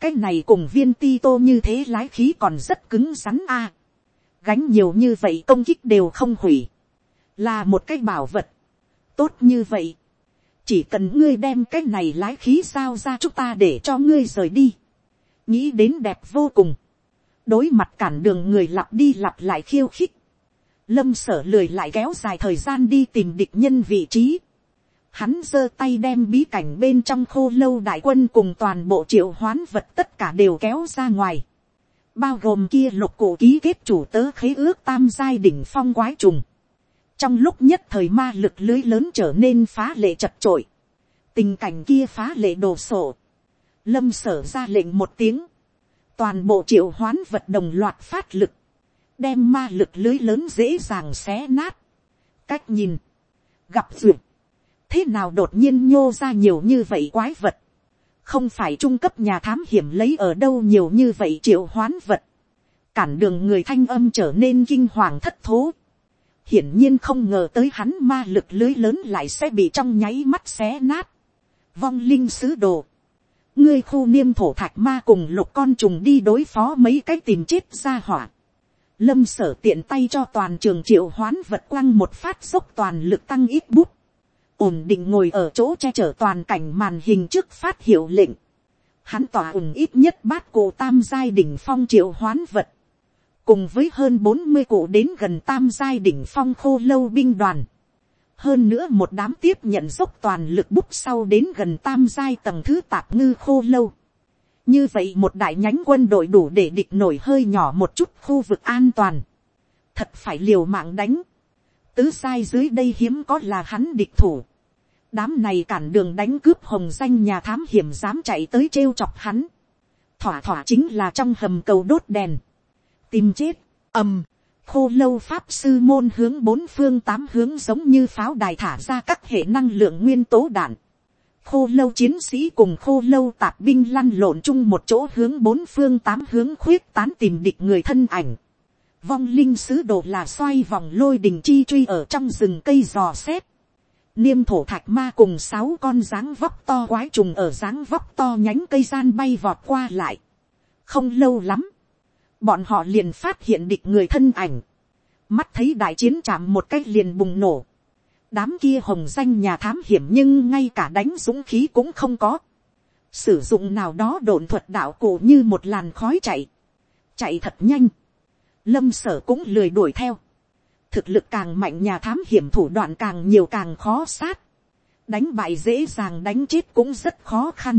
cái này cùng viên ti tô như thế lái khí còn rất cứng rắn a. gánh nhiều như vậy công kích đều không hủy. là một cái bảo vật. tốt như vậy. chỉ cần ngươi đem cái này lái khí sao ra chúng ta để cho ngươi rời đi. nghĩ đến đẹp vô cùng đối mặt cản đường người lặp đi lặp lại khiêu khích lâm sở lười lại kéo dài thời gian đi tìm địch nhân vị trí. Hắn giơ tay đem bí cảnh bên trong khô lâu đại quân cùng toàn bộ triệu hoán vật tất cả đều kéo ra ngoài. Bao gồm kia lục cổ ký kết chủ tớ khế ước tam giai đỉnh phong quái trùng. Trong lúc nhất thời ma lực lưới lớn trở nên phá lệ chật trội. Tình cảnh kia phá lệ đồ sổ. Lâm sở ra lệnh một tiếng. Toàn bộ triệu hoán vật đồng loạt phát lực đem ma lực lưới lớn dễ dàng xé nát. cách nhìn, gặp duyệt, thế nào đột nhiên nhô ra nhiều như vậy quái vật, không phải trung cấp nhà thám hiểm lấy ở đâu nhiều như vậy triệu hoán vật, cản đường người thanh âm trở nên kinh hoàng thất thố, hiển nhiên không ngờ tới hắn ma lực lưới lớn lại sẽ bị trong nháy mắt xé nát, vong linh sứ đồ, ngươi khu niêm thổ thạch ma cùng lục con trùng đi đối phó mấy cái tìm chết ra hỏa, lâm sở tiện tay cho toàn trường triệu hoán vật quăng một phát dốc toàn lực tăng ít bút, ổn định ngồi ở chỗ che chở toàn cảnh màn hình trước phát hiệu lệnh, hắn tỏa ủng ít nhất bát cổ tam giai đỉnh phong triệu hoán vật, cùng với hơn bốn mươi cổ đến gần tam giai đỉnh phong khô lâu binh đoàn, hơn nữa một đám tiếp nhận dốc toàn lực bút sau đến gần tam giai tầng thứ tạp ngư khô lâu, như vậy một đại nhánh quân đội đủ để địch nổi hơi nhỏ một chút khu vực an toàn. thật phải liều mạng đánh. tứ sai dưới đây hiếm có là hắn địch thủ. đám này cản đường đánh cướp hồng danh nhà thám hiểm dám chạy tới trêu chọc hắn. thỏa thỏa chính là trong hầm cầu đốt đèn. tìm chết, ầm, khô lâu pháp sư môn hướng bốn phương tám hướng giống như pháo đài thả ra các hệ năng lượng nguyên tố đạn khô lâu chiến sĩ cùng khô lâu tạp binh lăn lộn chung một chỗ hướng bốn phương tám hướng khuyết tán tìm địch người thân ảnh. Vong linh sứ đồ là xoay vòng lôi đình chi truy ở trong rừng cây giò xét. Niêm thổ thạch ma cùng sáu con dáng vóc to quái trùng ở dáng vóc to nhánh cây gian bay vọt qua lại. Không lâu lắm. Bọn họ liền phát hiện địch người thân ảnh. Mắt thấy đại chiến chạm một cách liền bùng nổ đám kia hồng danh nhà thám hiểm nhưng ngay cả đánh dũng khí cũng không có. sử dụng nào đó đồn thuật đạo cổ như một làn khói chạy. chạy thật nhanh. lâm sở cũng lười đuổi theo. thực lực càng mạnh nhà thám hiểm thủ đoạn càng nhiều càng khó sát. đánh bại dễ dàng đánh chết cũng rất khó khăn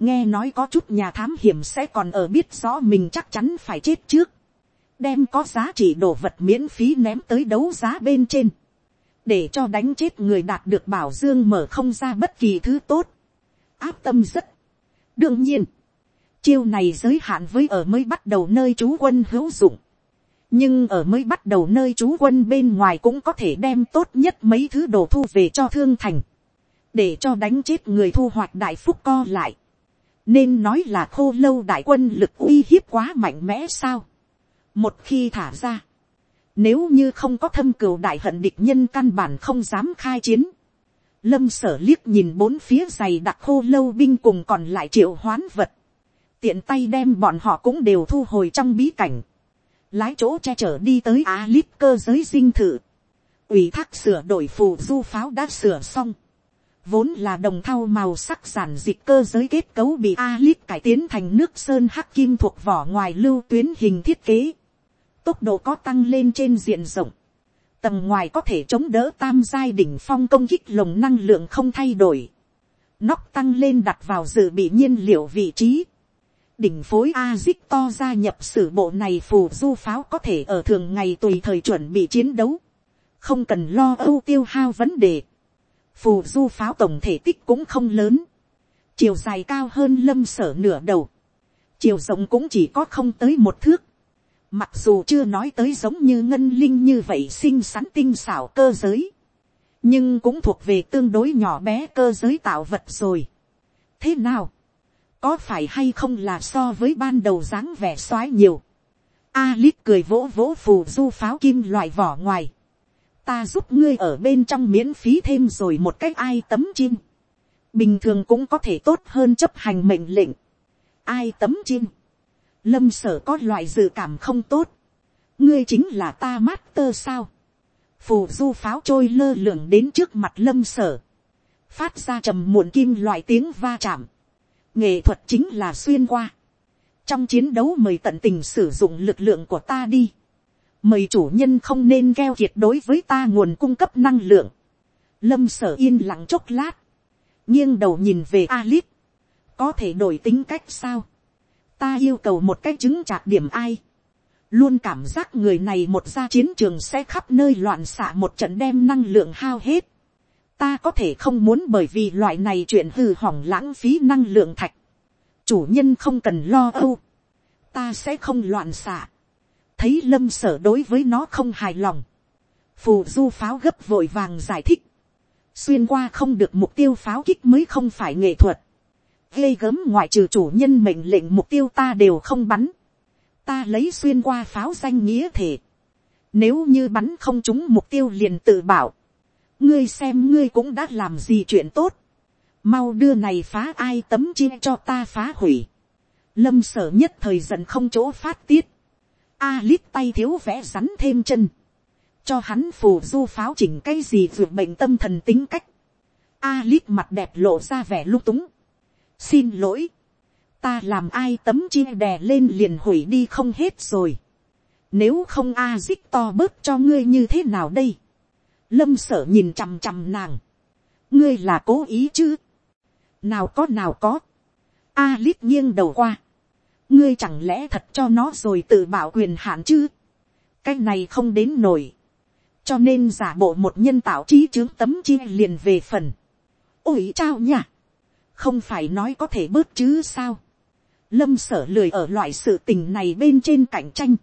nghe nói có chút nhà thám hiểm sẽ còn ở biết rõ mình chắc chắn phải chết trước. đem có giá trị đồ vật miễn phí ném tới đấu giá bên trên. Để cho đánh chết người đạt được bảo dương mở không ra bất kỳ thứ tốt, áp tâm rất. đương nhiên, chiêu này giới hạn với ở mới bắt đầu nơi trú quân hữu dụng, nhưng ở mới bắt đầu nơi trú quân bên ngoài cũng có thể đem tốt nhất mấy thứ đồ thu về cho thương thành, để cho đánh chết người thu hoạch đại phúc co lại, nên nói là khô lâu đại quân lực uy hiếp quá mạnh mẽ sao, một khi thả ra, nếu như không có thâm cừu đại hận địch nhân căn bản không dám khai chiến. Lâm sở liếc nhìn bốn phía dày đặc khô lâu binh cùng còn lại triệu hoán vật. Tiện tay đem bọn họ cũng đều thu hồi trong bí cảnh. Lái chỗ che chở đi tới Á lít cơ giới dinh thự. ủy thác sửa đổi phù du pháo đã sửa xong. Vốn là đồng thau màu sắc giản dịch cơ giới kết cấu bị A cải tiến thành nước sơn hắc kim thuộc vỏ ngoài lưu tuyến hình thiết kế tốc độ có tăng lên trên diện rộng. Tầng ngoài có thể chống đỡ tam giai đỉnh phong công kích lồng năng lượng không thay đổi. Nóc tăng lên đặt vào dự bị nhiên liệu vị trí. Đỉnh phối Azic to gia nhập sử bộ này phù du pháo có thể ở thường ngày tùy thời chuẩn bị chiến đấu. Không cần lo âu tiêu hao vấn đề. Phù du pháo tổng thể tích cũng không lớn. chiều dài cao hơn lâm sở nửa đầu, chiều rộng cũng chỉ có không tới một thước, mặc dù chưa nói tới giống như ngân linh như vậy xinh xắn tinh xảo cơ giới, nhưng cũng thuộc về tương đối nhỏ bé cơ giới tạo vật rồi. thế nào, có phải hay không là so với ban đầu dáng vẻ soái nhiều, A Lít cười vỗ vỗ phù du pháo kim loại vỏ ngoài. Ta giúp ngươi ở bên trong miễn phí thêm rồi một cách ai tấm chim. Bình thường cũng có thể tốt hơn chấp hành mệnh lệnh. Ai tấm chim. Lâm sở có loại dự cảm không tốt. Ngươi chính là ta master sao. Phù du pháo trôi lơ lửng đến trước mặt lâm sở. Phát ra trầm muộn kim loại tiếng va chạm. Nghệ thuật chính là xuyên qua trong chiến đấu mời tận tình sử dụng lực lượng của ta đi mời chủ nhân không nên gheo kiệt đối với ta nguồn cung cấp năng lượng. lâm sở yên lặng chốc lát, nghiêng đầu nhìn về Alip, có thể đổi tính cách sao. ta yêu cầu một cái chứng chặt điểm ai. luôn cảm giác người này một ra chiến trường sẽ khắp nơi loạn xạ một trận đem năng lượng hao hết. ta có thể không muốn bởi vì loại này chuyện hư hỏng lãng phí năng lượng thạch chủ nhân không cần lo âu, ta sẽ không loạn xạ, thấy lâm sở đối với nó không hài lòng, phù du pháo gấp vội vàng giải thích, xuyên qua không được mục tiêu pháo kích mới không phải nghệ thuật, ghê gớm ngoại trừ chủ nhân mệnh lệnh mục tiêu ta đều không bắn, ta lấy xuyên qua pháo danh nghĩa thể, nếu như bắn không trúng mục tiêu liền tự bảo, ngươi xem ngươi cũng đã làm gì chuyện tốt, mau đưa này phá ai tấm chia cho ta phá hủy. lâm sở nhất thời giận không chỗ phát tiết a lít tay thiếu vẽ rắn thêm chân. cho hắn phù du pháo chỉnh cái gì vượt bệnh tâm thần tính cách. a lít mặt đẹp lộ ra vẻ lung túng. xin lỗi. ta làm ai tấm chia đè lên liền hủy đi không hết rồi. nếu không a dích to bớt cho ngươi như thế nào đây. lâm sở nhìn chằm chằm nàng. ngươi là cố ý chứ nào có nào có, a lít nghiêng đầu qua, ngươi chẳng lẽ thật cho nó rồi tự bảo quyền hạn chứ, cái này không đến nổi, cho nên giả bộ một nhân tạo trí chướng tấm chi liền về phần, ôi chao nha, không phải nói có thể bớt chứ sao, lâm sở lười ở loại sự tình này bên trên cạnh tranh,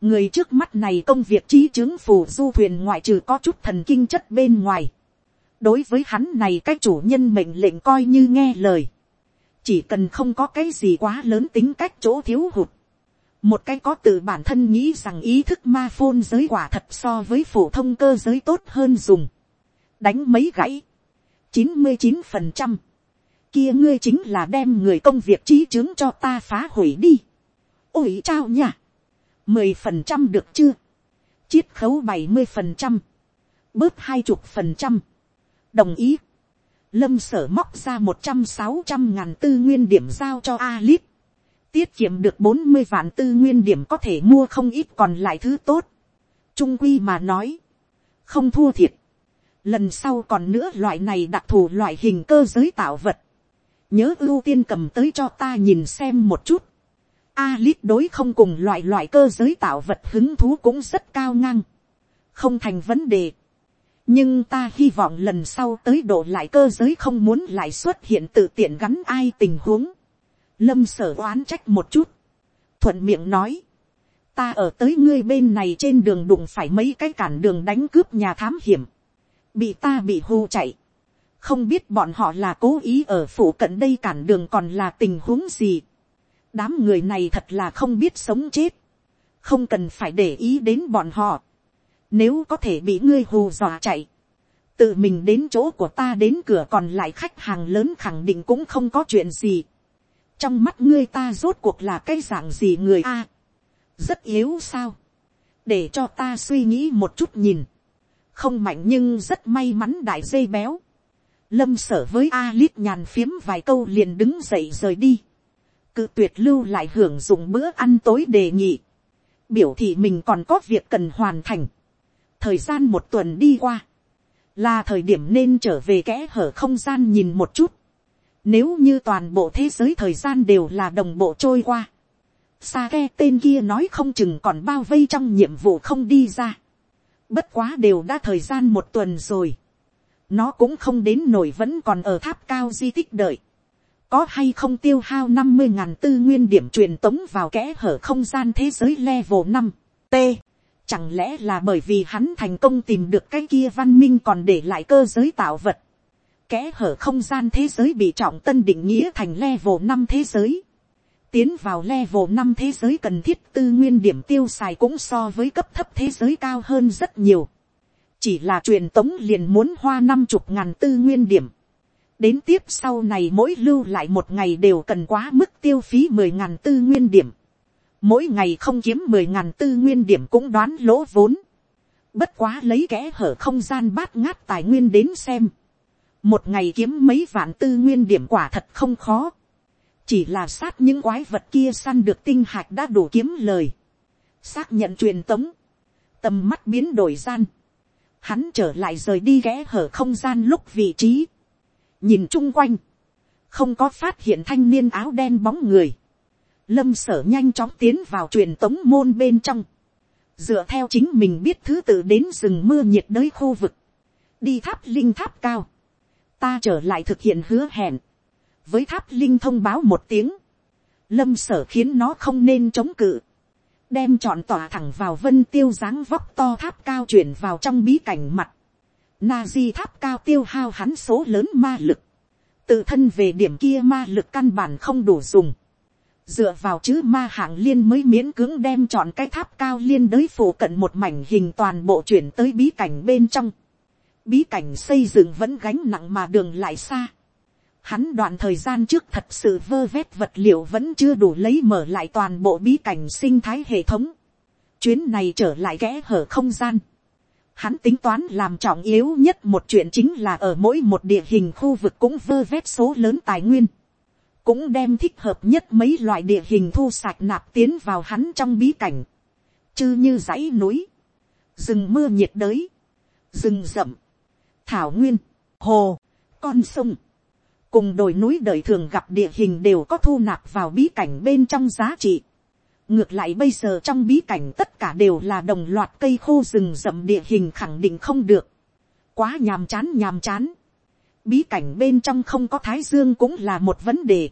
người trước mắt này công việc trí chứng phù du thuyền ngoại trừ có chút thần kinh chất bên ngoài, đối với hắn này cách chủ nhân mệnh lệnh coi như nghe lời chỉ cần không có cái gì quá lớn tính cách chỗ thiếu hụt. một cái có từ bản thân nghĩ rằng ý thức ma phôn giới quả thật so với phổ thông cơ giới tốt hơn dùng. đánh mấy gãy. chín mươi chín phần trăm. kia ngươi chính là đem người công việc trí chứng cho ta phá hủy đi. ôi chao nha. mười phần trăm được chưa. chiết khấu bảy mươi phần trăm. bớt hai chục phần trăm đồng ý. Lâm sở móc ra một trăm sáu trăm ngàn tư nguyên điểm giao cho Alip. Tiết kiệm được bốn mươi vạn tư nguyên điểm có thể mua không ít còn lại thứ tốt. Trung quy mà nói. Không thua thiệt. Lần sau còn nữa loại này đặc thù loại hình cơ giới tạo vật. Nhớ ưu tiên cầm tới cho ta nhìn xem một chút. Alip đối không cùng loại loại cơ giới tạo vật hứng thú cũng rất cao ngang. Không thành vấn đề nhưng ta hy vọng lần sau tới độ lại cơ giới không muốn lại xuất hiện tự tiện gắn ai tình huống. lâm sở oán trách một chút. thuận miệng nói. ta ở tới ngươi bên này trên đường đụng phải mấy cái cản đường đánh cướp nhà thám hiểm. bị ta bị hù chạy. không biết bọn họ là cố ý ở phủ cận đây cản đường còn là tình huống gì. đám người này thật là không biết sống chết. không cần phải để ý đến bọn họ nếu có thể bị ngươi hù dọa chạy. Tự mình đến chỗ của ta đến cửa còn lại khách hàng lớn khẳng định cũng không có chuyện gì. Trong mắt ngươi ta rốt cuộc là cái dạng gì người a Rất yếu sao. Để cho ta suy nghĩ một chút nhìn. Không mạnh nhưng rất may mắn đại dây béo. Lâm sở với a Alip nhàn phiếm vài câu liền đứng dậy rời đi. Cự tuyệt lưu lại hưởng dụng bữa ăn tối đề nghị. Biểu thị mình còn có việc cần hoàn thành thời gian một tuần đi qua, là thời điểm nên trở về kẽ hở không gian nhìn một chút. Nếu như toàn bộ thế giới thời gian đều là đồng bộ trôi qua, xa ke tên kia nói không chừng còn bao vây trong nhiệm vụ không đi ra. Bất quá đều đã thời gian một tuần rồi. Nó cũng không đến nổi vẫn còn ở tháp cao di tích đợi. có hay không tiêu hao năm mươi ngàn tư nguyên điểm truyền tống vào kẽ hở không gian thế giới level năm t chẳng lẽ là bởi vì hắn thành công tìm được cái kia văn minh còn để lại cơ giới tạo vật? Kẽ hở không gian thế giới bị trọng tân định nghĩa thành level năm thế giới. Tiến vào level năm thế giới cần thiết tư nguyên điểm tiêu xài cũng so với cấp thấp thế giới cao hơn rất nhiều. Chỉ là truyền tống liền muốn hoa năm chục ngàn tư nguyên điểm. Đến tiếp sau này mỗi lưu lại một ngày đều cần quá mức tiêu phí mười ngàn tư nguyên điểm. Mỗi ngày không kiếm mười ngàn tư nguyên điểm cũng đoán lỗ vốn. Bất quá lấy kẽ hở không gian bát ngát tài nguyên đến xem. Một ngày kiếm mấy vạn tư nguyên điểm quả thật không khó. Chỉ là sát những quái vật kia săn được tinh hạch đã đủ kiếm lời. Xác nhận truyền tống. Tầm mắt biến đổi gian. Hắn trở lại rời đi kẽ hở không gian lúc vị trí nhìn chung quanh, không có phát hiện thanh niên áo đen bóng người, lâm sở nhanh chóng tiến vào truyền tống môn bên trong, dựa theo chính mình biết thứ tự đến rừng mưa nhiệt đới khu vực, đi tháp linh tháp cao, ta trở lại thực hiện hứa hẹn, với tháp linh thông báo một tiếng, lâm sở khiến nó không nên chống cự, đem chọn tỏa thẳng vào vân tiêu dáng vóc to tháp cao chuyển vào trong bí cảnh mặt, na di tháp cao tiêu hao hắn số lớn ma lực, tự thân về điểm kia ma lực căn bản không đủ dùng, dựa vào chữ ma hạng liên mới miễn cưỡng đem chọn cái tháp cao liên đới phủ cận một mảnh hình toàn bộ chuyển tới bí cảnh bên trong, bí cảnh xây dựng vẫn gánh nặng mà đường lại xa, hắn đoạn thời gian trước thật sự vơ vét vật liệu vẫn chưa đủ lấy mở lại toàn bộ bí cảnh sinh thái hệ thống. Chuyến này trở lại kẽ hở không gian. Hắn tính toán làm trọng yếu nhất một chuyện chính là ở mỗi một địa hình khu vực cũng vơ vét số lớn tài nguyên. Cũng đem thích hợp nhất mấy loại địa hình thu sạch nạp tiến vào hắn trong bí cảnh. Chư như dãy núi, rừng mưa nhiệt đới, rừng rậm, thảo nguyên, hồ, con sông. Cùng đồi núi đời thường gặp địa hình đều có thu nạp vào bí cảnh bên trong giá trị ngược lại bây giờ trong bí cảnh tất cả đều là đồng loạt cây khô rừng rậm địa hình khẳng định không được. quá nhàm chán nhàm chán bí cảnh bên trong không có thái dương cũng là một vấn đề.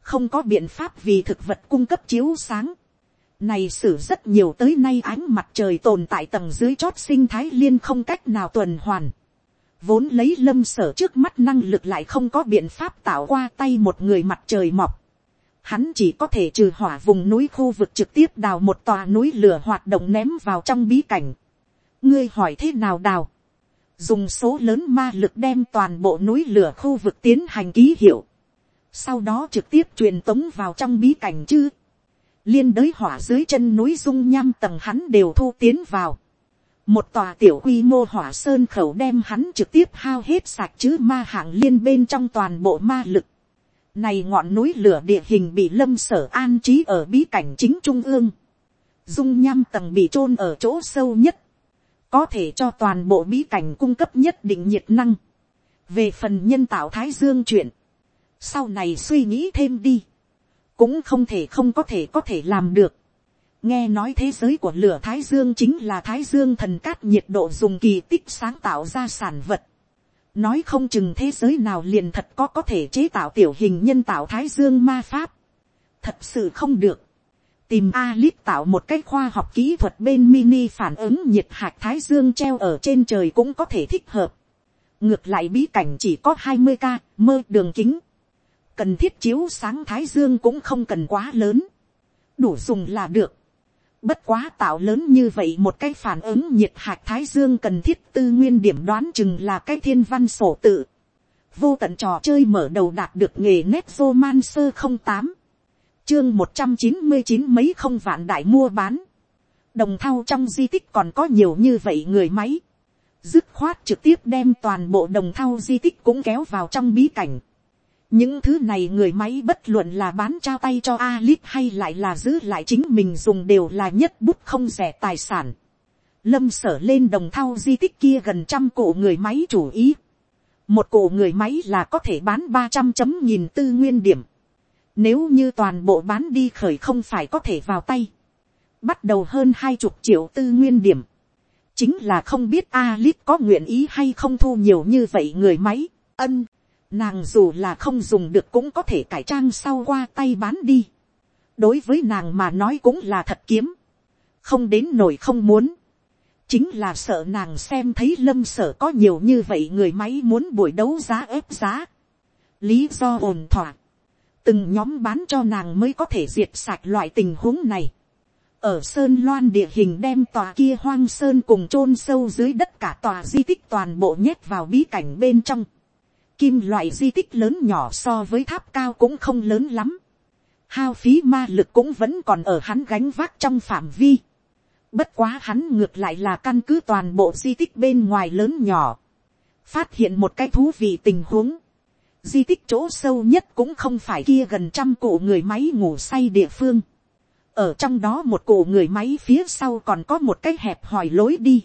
không có biện pháp vì thực vật cung cấp chiếu sáng. này xử rất nhiều tới nay ánh mặt trời tồn tại tầng dưới chót sinh thái liên không cách nào tuần hoàn. vốn lấy lâm sở trước mắt năng lực lại không có biện pháp tạo qua tay một người mặt trời mọc hắn chỉ có thể trừ hỏa vùng núi khu vực trực tiếp đào một tòa núi lửa hoạt động ném vào trong bí cảnh. ngươi hỏi thế nào đào, dùng số lớn ma lực đem toàn bộ núi lửa khu vực tiến hành ký hiệu, sau đó trực tiếp truyền tống vào trong bí cảnh chứ, liên đới hỏa dưới chân núi dung nham tầng hắn đều thu tiến vào, một tòa tiểu quy mô hỏa sơn khẩu đem hắn trực tiếp hao hết sạch chứ ma hạng liên bên trong toàn bộ ma lực, này ngọn núi lửa địa hình bị lâm sở an trí ở bí cảnh chính trung ương. Dung nham tầng bị chôn ở chỗ sâu nhất. Có thể cho toàn bộ bí cảnh cung cấp nhất định nhiệt năng. Về phần nhân tạo Thái Dương chuyện. Sau này suy nghĩ thêm đi. Cũng không thể không có thể có thể làm được. Nghe nói thế giới của lửa Thái Dương chính là Thái Dương thần cát nhiệt độ dùng kỳ tích sáng tạo ra sản vật nói không chừng thế giới nào liền thật có có thể chế tạo tiểu hình nhân tạo thái dương ma pháp. thật sự không được tìm Alip tạo một cái khoa học kỹ thuật bên mini phản ứng nhiệt hạt thái dương treo ở trên trời cũng có thể thích hợp. ngược lại bí cảnh chỉ có hai mươi k mơ đường kính. cần thiết chiếu sáng thái dương cũng không cần quá lớn. đủ dùng là được Bất quá tạo lớn như vậy một cái phản ứng nhiệt hạt thái dương cần thiết tư nguyên điểm đoán chừng là cái thiên văn sổ tự. Vô tận trò chơi mở đầu đạt được nghề nét roman sơ không tám Chương một trăm chín mươi chín mấy không vạn đại mua bán. Đồng thau trong di tích còn có nhiều như vậy người máy. Dứt khoát trực tiếp đem toàn bộ đồng thau di tích cũng kéo vào trong bí cảnh những thứ này người máy bất luận là bán trao tay cho Alip hay lại là giữ lại chính mình dùng đều là nhất bút không rẻ tài sản. Lâm sở lên đồng thau di tích kia gần trăm cổ người máy chủ ý. Một cổ người máy là có thể bán ba trăm chấm nghìn tư nguyên điểm. Nếu như toàn bộ bán đi khởi không phải có thể vào tay. Bắt đầu hơn hai chục triệu tư nguyên điểm. Chính là không biết Alip có nguyện ý hay không thu nhiều như vậy người máy. Ân, Nàng dù là không dùng được cũng có thể cải trang sau qua tay bán đi. Đối với nàng mà nói cũng là thật kiếm. Không đến nổi không muốn. Chính là sợ nàng xem thấy lâm sở có nhiều như vậy người máy muốn buổi đấu giá ép giá. Lý do ổn thỏa. Từng nhóm bán cho nàng mới có thể diệt sạch loại tình huống này. Ở Sơn Loan địa hình đem tòa kia hoang sơn cùng chôn sâu dưới đất cả tòa di tích toàn bộ nhét vào bí cảnh bên trong Kim loại di tích lớn nhỏ so với tháp cao cũng không lớn lắm. Hao phí ma lực cũng vẫn còn ở hắn gánh vác trong phạm vi. Bất quá hắn ngược lại là căn cứ toàn bộ di tích bên ngoài lớn nhỏ. Phát hiện một cái thú vị tình huống. Di tích chỗ sâu nhất cũng không phải kia gần trăm cụ người máy ngủ say địa phương. Ở trong đó một cụ người máy phía sau còn có một cái hẹp hòi lối đi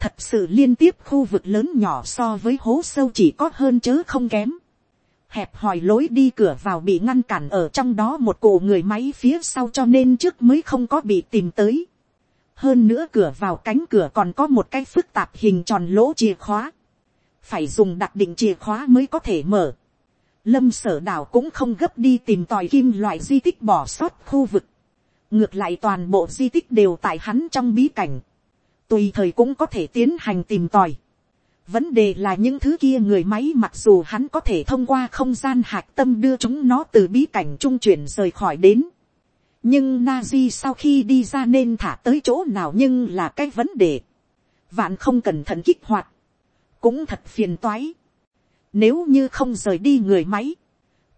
thật sự liên tiếp khu vực lớn nhỏ so với hố sâu chỉ có hơn chớ không kém. hẹp hòi lối đi cửa vào bị ngăn cản ở trong đó một cổ người máy phía sau cho nên trước mới không có bị tìm tới. hơn nữa cửa vào cánh cửa còn có một cái phức tạp hình tròn lỗ chìa khóa phải dùng đặc định chìa khóa mới có thể mở. lâm sở đảo cũng không gấp đi tìm tòi kim loại di tích bỏ sót khu vực. ngược lại toàn bộ di tích đều tại hắn trong bí cảnh tùy thời cũng có thể tiến hành tìm tòi. Vấn đề là những thứ kia người máy mặc dù hắn có thể thông qua không gian hạc tâm đưa chúng nó từ bí cảnh trung chuyển rời khỏi đến. Nhưng Nazi sau khi đi ra nên thả tới chỗ nào nhưng là cái vấn đề. Vạn không cẩn thận kích hoạt. Cũng thật phiền toái. Nếu như không rời đi người máy.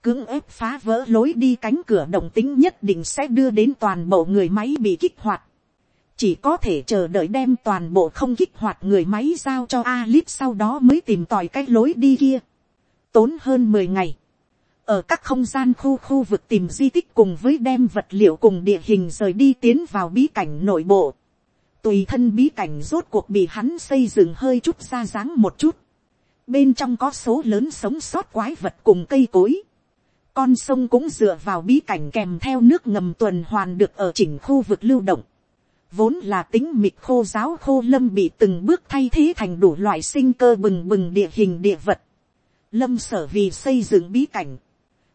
Cưỡng ép phá vỡ lối đi cánh cửa động tính nhất định sẽ đưa đến toàn bộ người máy bị kích hoạt chỉ có thể chờ đợi đem toàn bộ không kích hoạt người máy giao cho Alip sau đó mới tìm tòi cái lối đi kia. Tốn hơn mười ngày. Ở các không gian khu khu vực tìm di tích cùng với đem vật liệu cùng địa hình rời đi tiến vào bí cảnh nội bộ. Tùy thân bí cảnh rốt cuộc bị hắn xây dựng hơi chút ra dáng một chút. Bên trong có số lớn sống sót quái vật cùng cây cối. Con sông cũng dựa vào bí cảnh kèm theo nước ngầm tuần hoàn được ở chỉnh khu vực lưu động vốn là tính mịt khô giáo khô lâm bị từng bước thay thế thành đủ loại sinh cơ bừng bừng địa hình địa vật. Lâm sở vì xây dựng bí cảnh,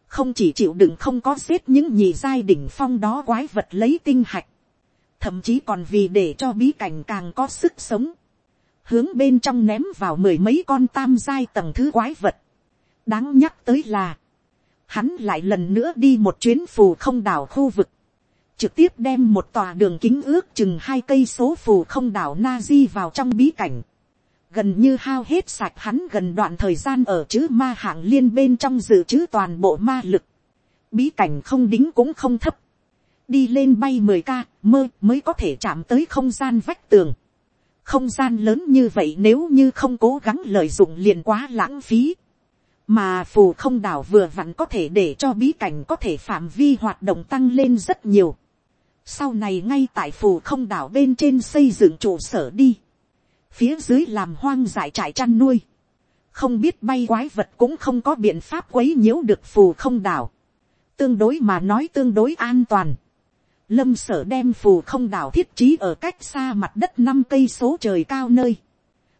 không chỉ chịu đựng không có xếp những nhị giai đỉnh phong đó quái vật lấy tinh hạch, thậm chí còn vì để cho bí cảnh càng có sức sống, hướng bên trong ném vào mười mấy con tam giai tầng thứ quái vật. đáng nhắc tới là, hắn lại lần nữa đi một chuyến phù không đảo khu vực, trực tiếp đem một tòa đường kính ước chừng hai cây số phù không đảo na di vào trong bí cảnh, gần như hao hết sạch hắn gần đoạn thời gian ở chữ ma hạng liên bên trong dự trữ toàn bộ ma lực, bí cảnh không đính cũng không thấp, đi lên bay mười ca mơ mới có thể chạm tới không gian vách tường, không gian lớn như vậy nếu như không cố gắng lợi dụng liền quá lãng phí, mà phù không đảo vừa vặn có thể để cho bí cảnh có thể phạm vi hoạt động tăng lên rất nhiều. Sau này ngay tại phù không đảo bên trên xây dựng trụ sở đi, phía dưới làm hoang dại trại chăn nuôi, không biết bay quái vật cũng không có biện pháp quấy nhiễu được phù không đảo, tương đối mà nói tương đối an toàn. Lâm sở đem phù không đảo thiết trí ở cách xa mặt đất năm cây số trời cao nơi.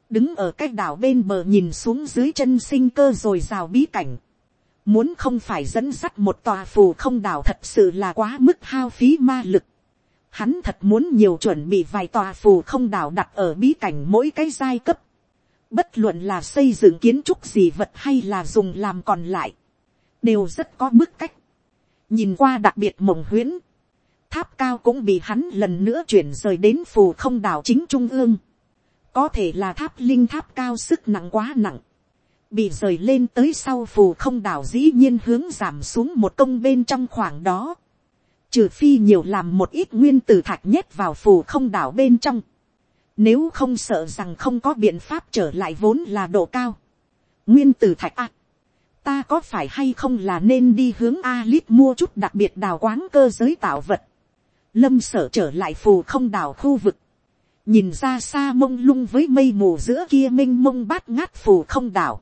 Đứng ở cách đảo bên bờ nhìn xuống dưới chân sinh cơ rồi rào bí cảnh. Muốn không phải dẫn sắt một tòa phù không đảo thật sự là quá mức hao phí ma lực. Hắn thật muốn nhiều chuẩn bị vài tòa phù không đảo đặt ở bí cảnh mỗi cái giai cấp. Bất luận là xây dựng kiến trúc gì vật hay là dùng làm còn lại. Đều rất có bức cách. Nhìn qua đặc biệt mộng huyễn. Tháp cao cũng bị hắn lần nữa chuyển rời đến phù không đảo chính trung ương. Có thể là tháp linh tháp cao sức nặng quá nặng. Bị rời lên tới sau phù không đảo dĩ nhiên hướng giảm xuống một công bên trong khoảng đó trừ phi nhiều làm một ít nguyên tử thạch nhét vào phù không đảo bên trong, nếu không sợ rằng không có biện pháp trở lại vốn là độ cao. nguyên tử thạch a, ta có phải hay không là nên đi hướng a lít mua chút đặc biệt đào quáng cơ giới tạo vật, lâm sở trở lại phù không đảo khu vực, nhìn ra xa mông lung với mây mù giữa kia m i n h mông bát ngát phù không đảo,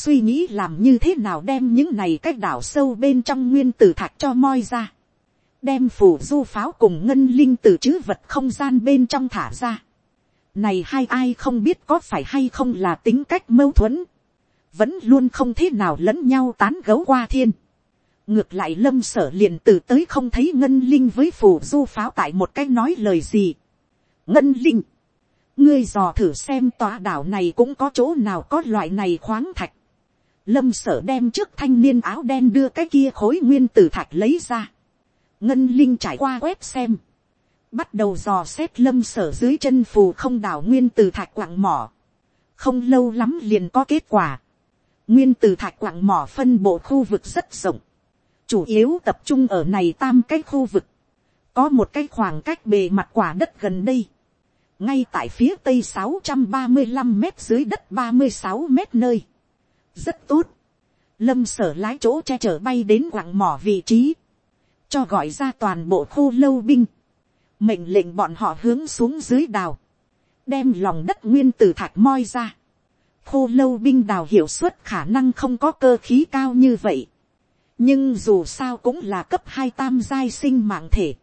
suy nghĩ làm như thế nào đem những này cách đảo sâu bên trong nguyên tử thạch cho moi ra đem phù du pháo cùng ngân linh từ chữ vật không gian bên trong thả ra. Này hai ai không biết có phải hay không là tính cách mâu thuẫn. vẫn luôn không thế nào lẫn nhau tán gấu qua thiên ngược lại lâm sở liền từ tới không thấy ngân linh với phù du pháo tại một cái nói lời gì. ngân linh, ngươi dò thử xem tòa đảo này cũng có chỗ nào có loại này khoáng thạch. lâm sở đem trước thanh niên áo đen đưa cái kia khối nguyên tử thạch lấy ra. ngân linh trải qua web xem. bắt đầu dò xét lâm sở dưới chân phù không đảo nguyên tử thạch quặng mỏ. không lâu lắm liền có kết quả. nguyên tử thạch quặng mỏ phân bộ khu vực rất rộng chủ yếu tập trung ở này tam cái khu vực. có một cái khoảng cách bề mặt quả đất gần đây ngay tại phía tây sáu trăm ba mươi 635 mét dưới đất ba mươi sáu mét nơi. rất tốt. lâm sở lái chỗ che chở bay đến quảng mỏ vị trí, cho gọi ra toàn bộ khô lâu binh, mệnh lệnh bọn họ hướng xuống dưới đào, đem lòng đất nguyên từ thạch moi ra. khô lâu binh đào hiệu suất khả năng không có cơ khí cao như vậy, nhưng dù sao cũng là cấp hai tam giai sinh mạng thể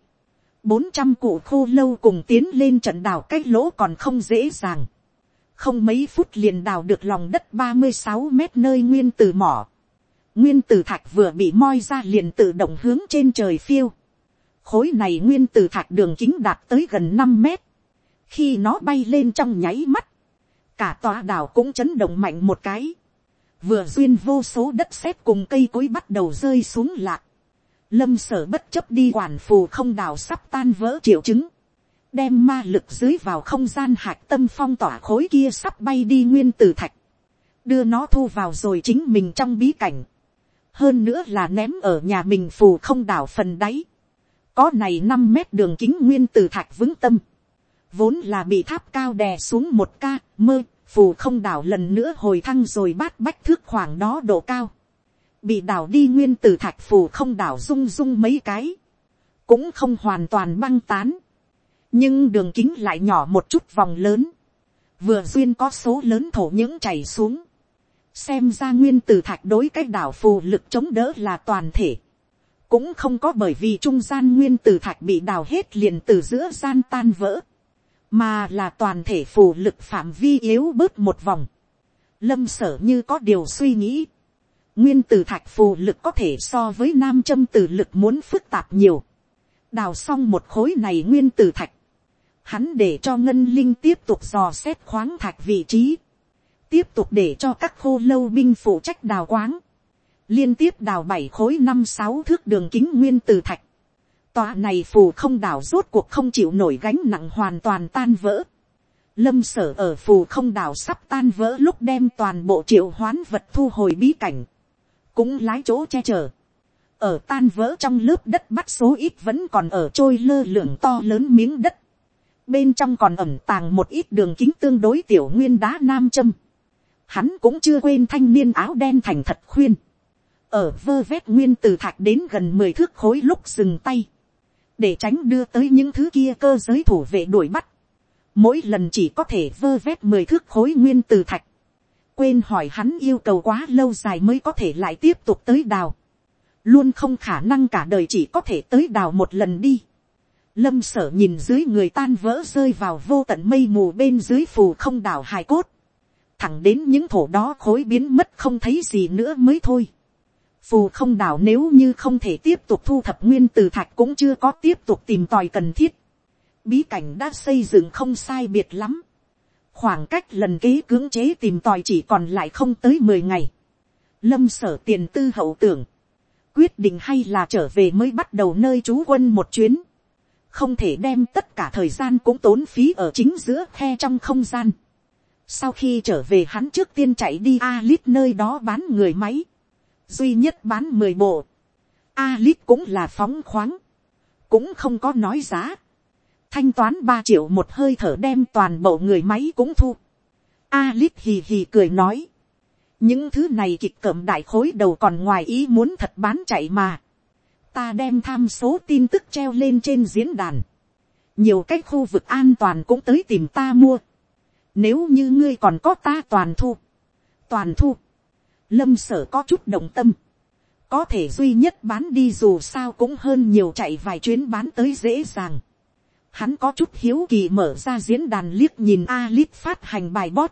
bốn trăm cụ khô lâu cùng tiến lên trận đào cách lỗ còn không dễ dàng. không mấy phút liền đào được lòng đất ba mươi sáu mét nơi nguyên tử mỏ. nguyên tử thạch vừa bị moi ra liền tự động hướng trên trời phiêu. khối này nguyên tử thạch đường kính đạt tới gần năm mét. khi nó bay lên trong nháy mắt, cả tòa đảo cũng chấn động mạnh một cái vừa duyên vô số đất sét cùng cây cối bắt đầu rơi xuống lạc. Lâm sở bất chấp đi quản phù không đào sắp tan vỡ triệu chứng, đem ma lực dưới vào không gian hạt tâm phong tỏa khối kia sắp bay đi nguyên tử thạch, đưa nó thu vào rồi chính mình trong bí cảnh, hơn nữa là ném ở nhà mình phù không đảo phần đáy, có này năm mét đường kính nguyên tử thạch vững tâm, vốn là bị tháp cao đè xuống một ca mơ, phù không đảo lần nữa hồi thăng rồi bát bách thước khoảng đó độ cao. Bị đảo đi nguyên tử thạch phù không đảo rung rung mấy cái, cũng không hoàn toàn băng tán, nhưng đường kính lại nhỏ một chút vòng lớn, vừa duyên có số lớn thổ những chảy xuống, xem ra nguyên tử thạch đối cái đảo phù lực chống đỡ là toàn thể, cũng không có bởi vì trung gian nguyên tử thạch bị đào hết liền từ giữa gian tan vỡ, mà là toàn thể phù lực phạm vi yếu bớt một vòng. Lâm sở như có điều suy nghĩ, nguyên tử thạch phù lực có thể so với nam châm tử lực muốn phức tạp nhiều. đào xong một khối này nguyên tử thạch. hắn để cho ngân linh tiếp tục dò xét khoáng thạch vị trí. tiếp tục để cho các khô lâu binh phụ trách đào quáng. liên tiếp đào bảy khối năm sáu thước đường kính nguyên tử thạch tòa này phù không đảo rốt cuộc không chịu nổi gánh nặng hoàn toàn tan vỡ. Lâm sở ở phù không đảo sắp tan vỡ lúc đem toàn bộ triệu hoán vật thu hồi bí cảnh cũng lái chỗ che chở. ở tan vỡ trong lớp đất bắt số ít vẫn còn ở trôi lơ lửng to lớn miếng đất. bên trong còn ẩm tàng một ít đường kính tương đối tiểu nguyên đá nam châm. hắn cũng chưa quên thanh niên áo đen thành thật khuyên. ở vơ vét nguyên từ thạch đến gần mười thước khối lúc dừng tay để tránh đưa tới những thứ kia cơ giới thủ vệ đuổi bắt. mỗi lần chỉ có thể vơ vét mười thước khối nguyên từ thạch quên hỏi hắn yêu cầu quá lâu dài mới có thể lại tiếp tục tới đào. Luôn không khả năng cả đời chỉ có thể tới đào một lần đi. Lâm sở nhìn dưới người tan vỡ rơi vào vô tận mây mù bên dưới phù không đảo hài cốt. Thẳng đến những thổ đó khối biến mất không thấy gì nữa mới thôi. Phù không đảo nếu như không thể tiếp tục thu thập nguyên từ thạch cũng chưa có tiếp tục tìm tòi cần thiết. Bí cảnh đã xây dựng không sai biệt lắm khoảng cách lần kế cưỡng chế tìm tòi chỉ còn lại không tới mười ngày. lâm sở tiền tư hậu tưởng, quyết định hay là trở về mới bắt đầu nơi trú quân một chuyến. không thể đem tất cả thời gian cũng tốn phí ở chính giữa khe trong không gian. sau khi trở về hắn trước tiên chạy đi Alit nơi đó bán người máy duy nhất bán mười bộ. Alip cũng là phóng khoáng. cũng không có nói giá thanh toán ba triệu một hơi thở đem toàn bộ người máy cũng thu. Alip hì hì cười nói, những thứ này kịch cẩm đại khối đầu còn ngoài ý muốn thật bán chạy mà. ta đem tham số tin tức treo lên trên diễn đàn. nhiều cái khu vực an toàn cũng tới tìm ta mua. nếu như ngươi còn có ta toàn thu. toàn thu lâm sở có chút động tâm. có thể duy nhất bán đi dù sao cũng hơn nhiều chạy vài chuyến bán tới dễ dàng Hắn có chút hiếu kỳ mở ra diễn đàn liếc nhìn Alip phát hành bài bot.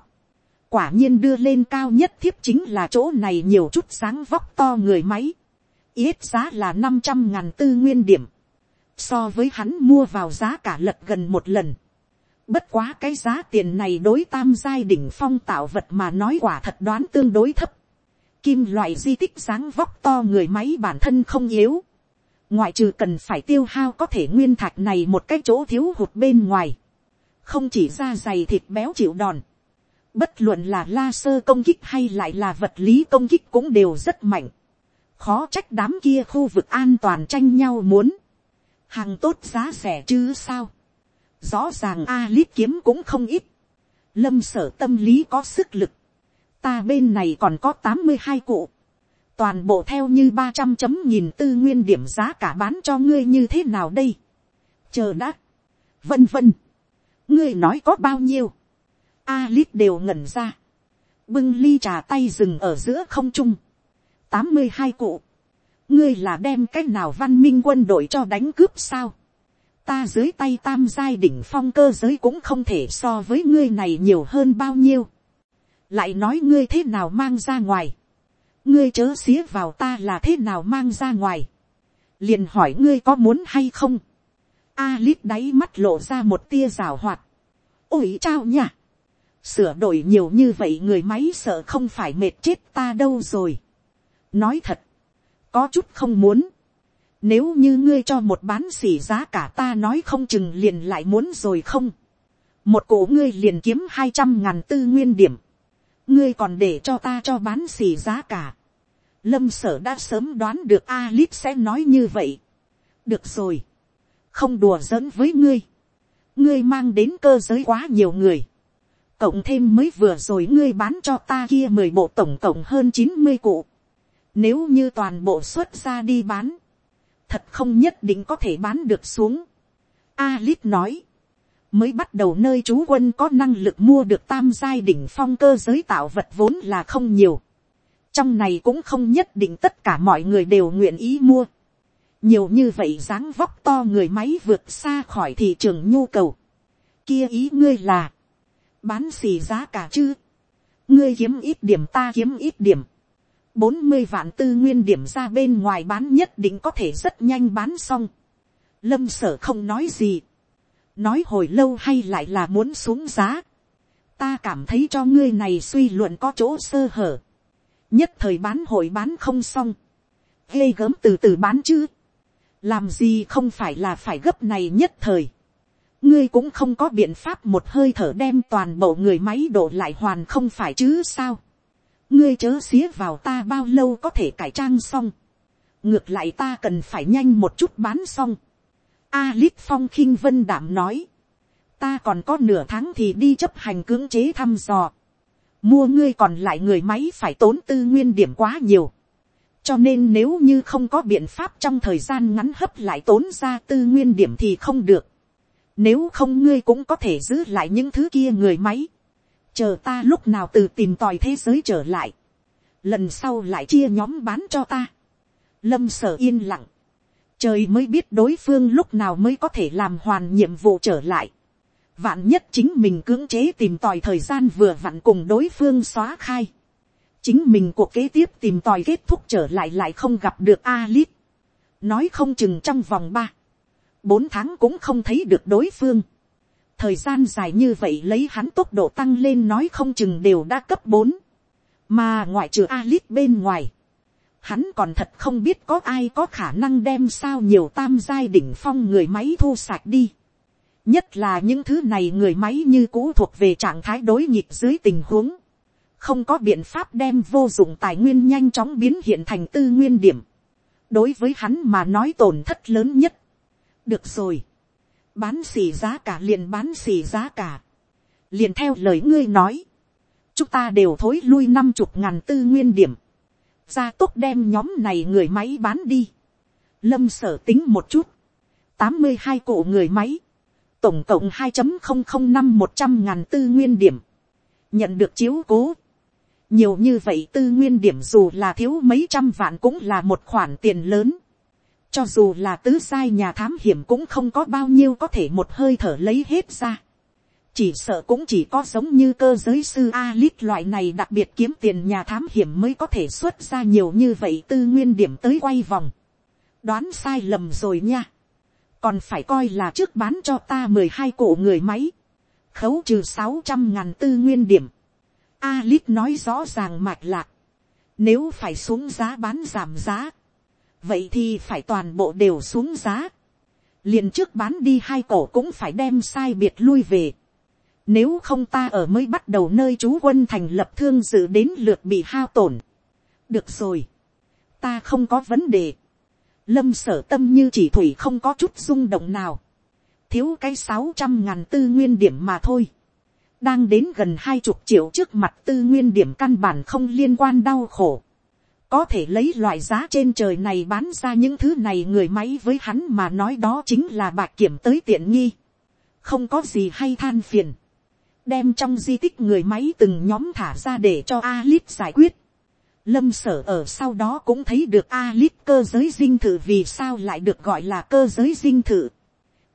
quả nhiên đưa lên cao nhất thiếp chính là chỗ này nhiều chút sáng vóc to người máy, ít giá là năm trăm ngàn tư nguyên điểm, so với hắn mua vào giá cả lật gần một lần. Bất quá cái giá tiền này đối tam giai đỉnh phong tạo vật mà nói quả thật đoán tương đối thấp. Kim loại di tích dáng vóc to người máy bản thân không yếu. Ngoại trừ cần phải tiêu hao có thể nguyên thạch này một cái chỗ thiếu hụt bên ngoài. Không chỉ da dày thịt béo chịu đòn. Bất luận là la sơ công kích hay lại là vật lý công kích cũng đều rất mạnh. Khó trách đám kia khu vực an toàn tranh nhau muốn. Hàng tốt giá rẻ chứ sao. Rõ ràng A-lít kiếm cũng không ít. Lâm sở tâm lý có sức lực. Ta bên này còn có tám mươi hai cụ. Toàn bộ theo như ba trăm chấm nhìn tư nguyên điểm giá cả bán cho ngươi như thế nào đây. Chờ đã. Vân vân. Ngươi nói có bao nhiêu. A-lít đều ngẩn ra. Bưng ly trà tay dừng ở giữa không trung. tám mươi hai cụ. Ngươi là đem cách nào văn minh quân đội cho đánh cướp sao? ta dưới tay tam giai đỉnh phong cơ giới cũng không thể so với ngươi này nhiều hơn bao nhiêu lại nói ngươi thế nào mang ra ngoài. ngươi chớ xía vào ta là thế nào mang ra ngoài. liền hỏi ngươi có muốn hay không. a lít đáy mắt lộ ra một tia rào hoạt. ôi chao nhỉ. sửa đổi nhiều như vậy người máy sợ không phải mệt chết ta đâu rồi. nói thật, có chút không muốn nếu như ngươi cho một bán xỉ giá cả ta nói không chừng liền lại muốn rồi không. Một cổ ngươi liền kiếm hai trăm ngàn tư nguyên điểm. Ngươi còn để cho ta cho bán xì giá cả. Lâm sở đã sớm đoán được Alip sẽ nói như vậy. Được rồi. Không đùa giỡn với ngươi. Ngươi mang đến cơ giới quá nhiều người. Cộng thêm mới vừa rồi ngươi bán cho ta kia mười bộ tổng cộng hơn chín mươi cụ. Nếu như toàn bộ xuất ra đi bán thật không nhất định có thể bán được xuống. Alip nói, mới bắt đầu nơi chú quân có năng lực mua được tam giai đỉnh phong cơ giới tạo vật vốn là không nhiều. trong này cũng không nhất định tất cả mọi người đều nguyện ý mua. nhiều như vậy dáng vóc to người máy vượt xa khỏi thị trường nhu cầu. kia ý ngươi là, bán xì giá cả chứ. ngươi kiếm ít điểm ta kiếm ít điểm bốn mươi vạn tư nguyên điểm ra bên ngoài bán nhất định có thể rất nhanh bán xong. Lâm sở không nói gì. Nói hồi lâu hay lại là muốn xuống giá. Ta cảm thấy cho ngươi này suy luận có chỗ sơ hở. Nhất thời bán hội bán không xong. Ghê gớm từ từ bán chứ. Làm gì không phải là phải gấp này nhất thời. Ngươi cũng không có biện pháp một hơi thở đem toàn bộ người máy đổ lại hoàn không phải chứ sao ngươi chớ xía vào ta bao lâu có thể cải trang xong. ngược lại ta cần phải nhanh một chút bán xong a lít phong khinh vân đảm nói. ta còn có nửa tháng thì đi chấp hành cưỡng chế thăm dò. mua ngươi còn lại người máy phải tốn tư nguyên điểm quá nhiều. cho nên nếu như không có biện pháp trong thời gian ngắn hấp lại tốn ra tư nguyên điểm thì không được. nếu không ngươi cũng có thể giữ lại những thứ kia người máy chờ ta lúc nào từ tìm tòi thế giới trở lại, lần sau lại chia nhóm bán cho ta. lâm sở yên lặng, trời mới biết đối phương lúc nào mới có thể làm hoàn nhiệm vụ trở lại. vạn nhất chính mình cưỡng chế tìm tòi thời gian vừa vặn cùng đối phương xóa khai. chính mình cuộc kế tiếp tìm tòi kết thúc trở lại lại không gặp được Alice. nói không chừng trong vòng ba, bốn tháng cũng không thấy được đối phương thời gian dài như vậy lấy hắn tốc độ tăng lên nói không chừng đều đã cấp bốn, mà ngoại trừ Alice bên ngoài, hắn còn thật không biết có ai có khả năng đem sao nhiều tam giai đỉnh phong người máy thu sạch đi. nhất là những thứ này người máy như cũ thuộc về trạng thái đối nhịp dưới tình huống, không có biện pháp đem vô dụng tài nguyên nhanh chóng biến hiện thành tư nguyên điểm. đối với hắn mà nói tổn thất lớn nhất. được rồi bán xỉ giá cả liền bán xỉ giá cả, liền theo lời ngươi nói, chúng ta đều thối lui năm chục ngàn tư nguyên điểm, gia tốc đem nhóm này người máy bán đi, lâm sở tính một chút, tám mươi hai cổ người máy, tổng cộng hai không không năm một trăm ngàn tư nguyên điểm, nhận được chiếu cố, nhiều như vậy tư nguyên điểm dù là thiếu mấy trăm vạn cũng là một khoản tiền lớn, cho dù là tứ sai nhà thám hiểm cũng không có bao nhiêu có thể một hơi thở lấy hết ra chỉ sợ cũng chỉ có giống như cơ giới sư Alit loại này đặc biệt kiếm tiền nhà thám hiểm mới có thể xuất ra nhiều như vậy tư nguyên điểm tới quay vòng. đoán sai lầm rồi nha. còn phải coi là trước bán cho ta mười hai cổ người máy. khấu trừ sáu trăm ngàn tư nguyên điểm. Alit nói rõ ràng mạch lạc. nếu phải xuống giá bán giảm giá. vậy thì phải toàn bộ đều xuống giá. liền trước bán đi hai cổ cũng phải đem sai biệt lui về nếu không ta ở mới bắt đầu nơi chú quân thành lập thương dự đến lượt bị hao tổn. Được rồi. Ta không có vấn đề. Lâm sở tâm như chỉ thủy không có chút rung động nào. Thiếu cái sáu trăm ngàn tư nguyên điểm mà thôi. Đang đến gần hai chục triệu trước mặt tư nguyên điểm căn bản không liên quan đau khổ. Có thể lấy loại giá trên trời này bán ra những thứ này người máy với hắn mà nói đó chính là bạc kiểm tới tiện nghi. Không có gì hay than phiền đem trong di tích người máy từng nhóm thả ra để cho Alip giải quyết. Lâm sở ở sau đó cũng thấy được Alip cơ giới dinh thự vì sao lại được gọi là cơ giới dinh thự.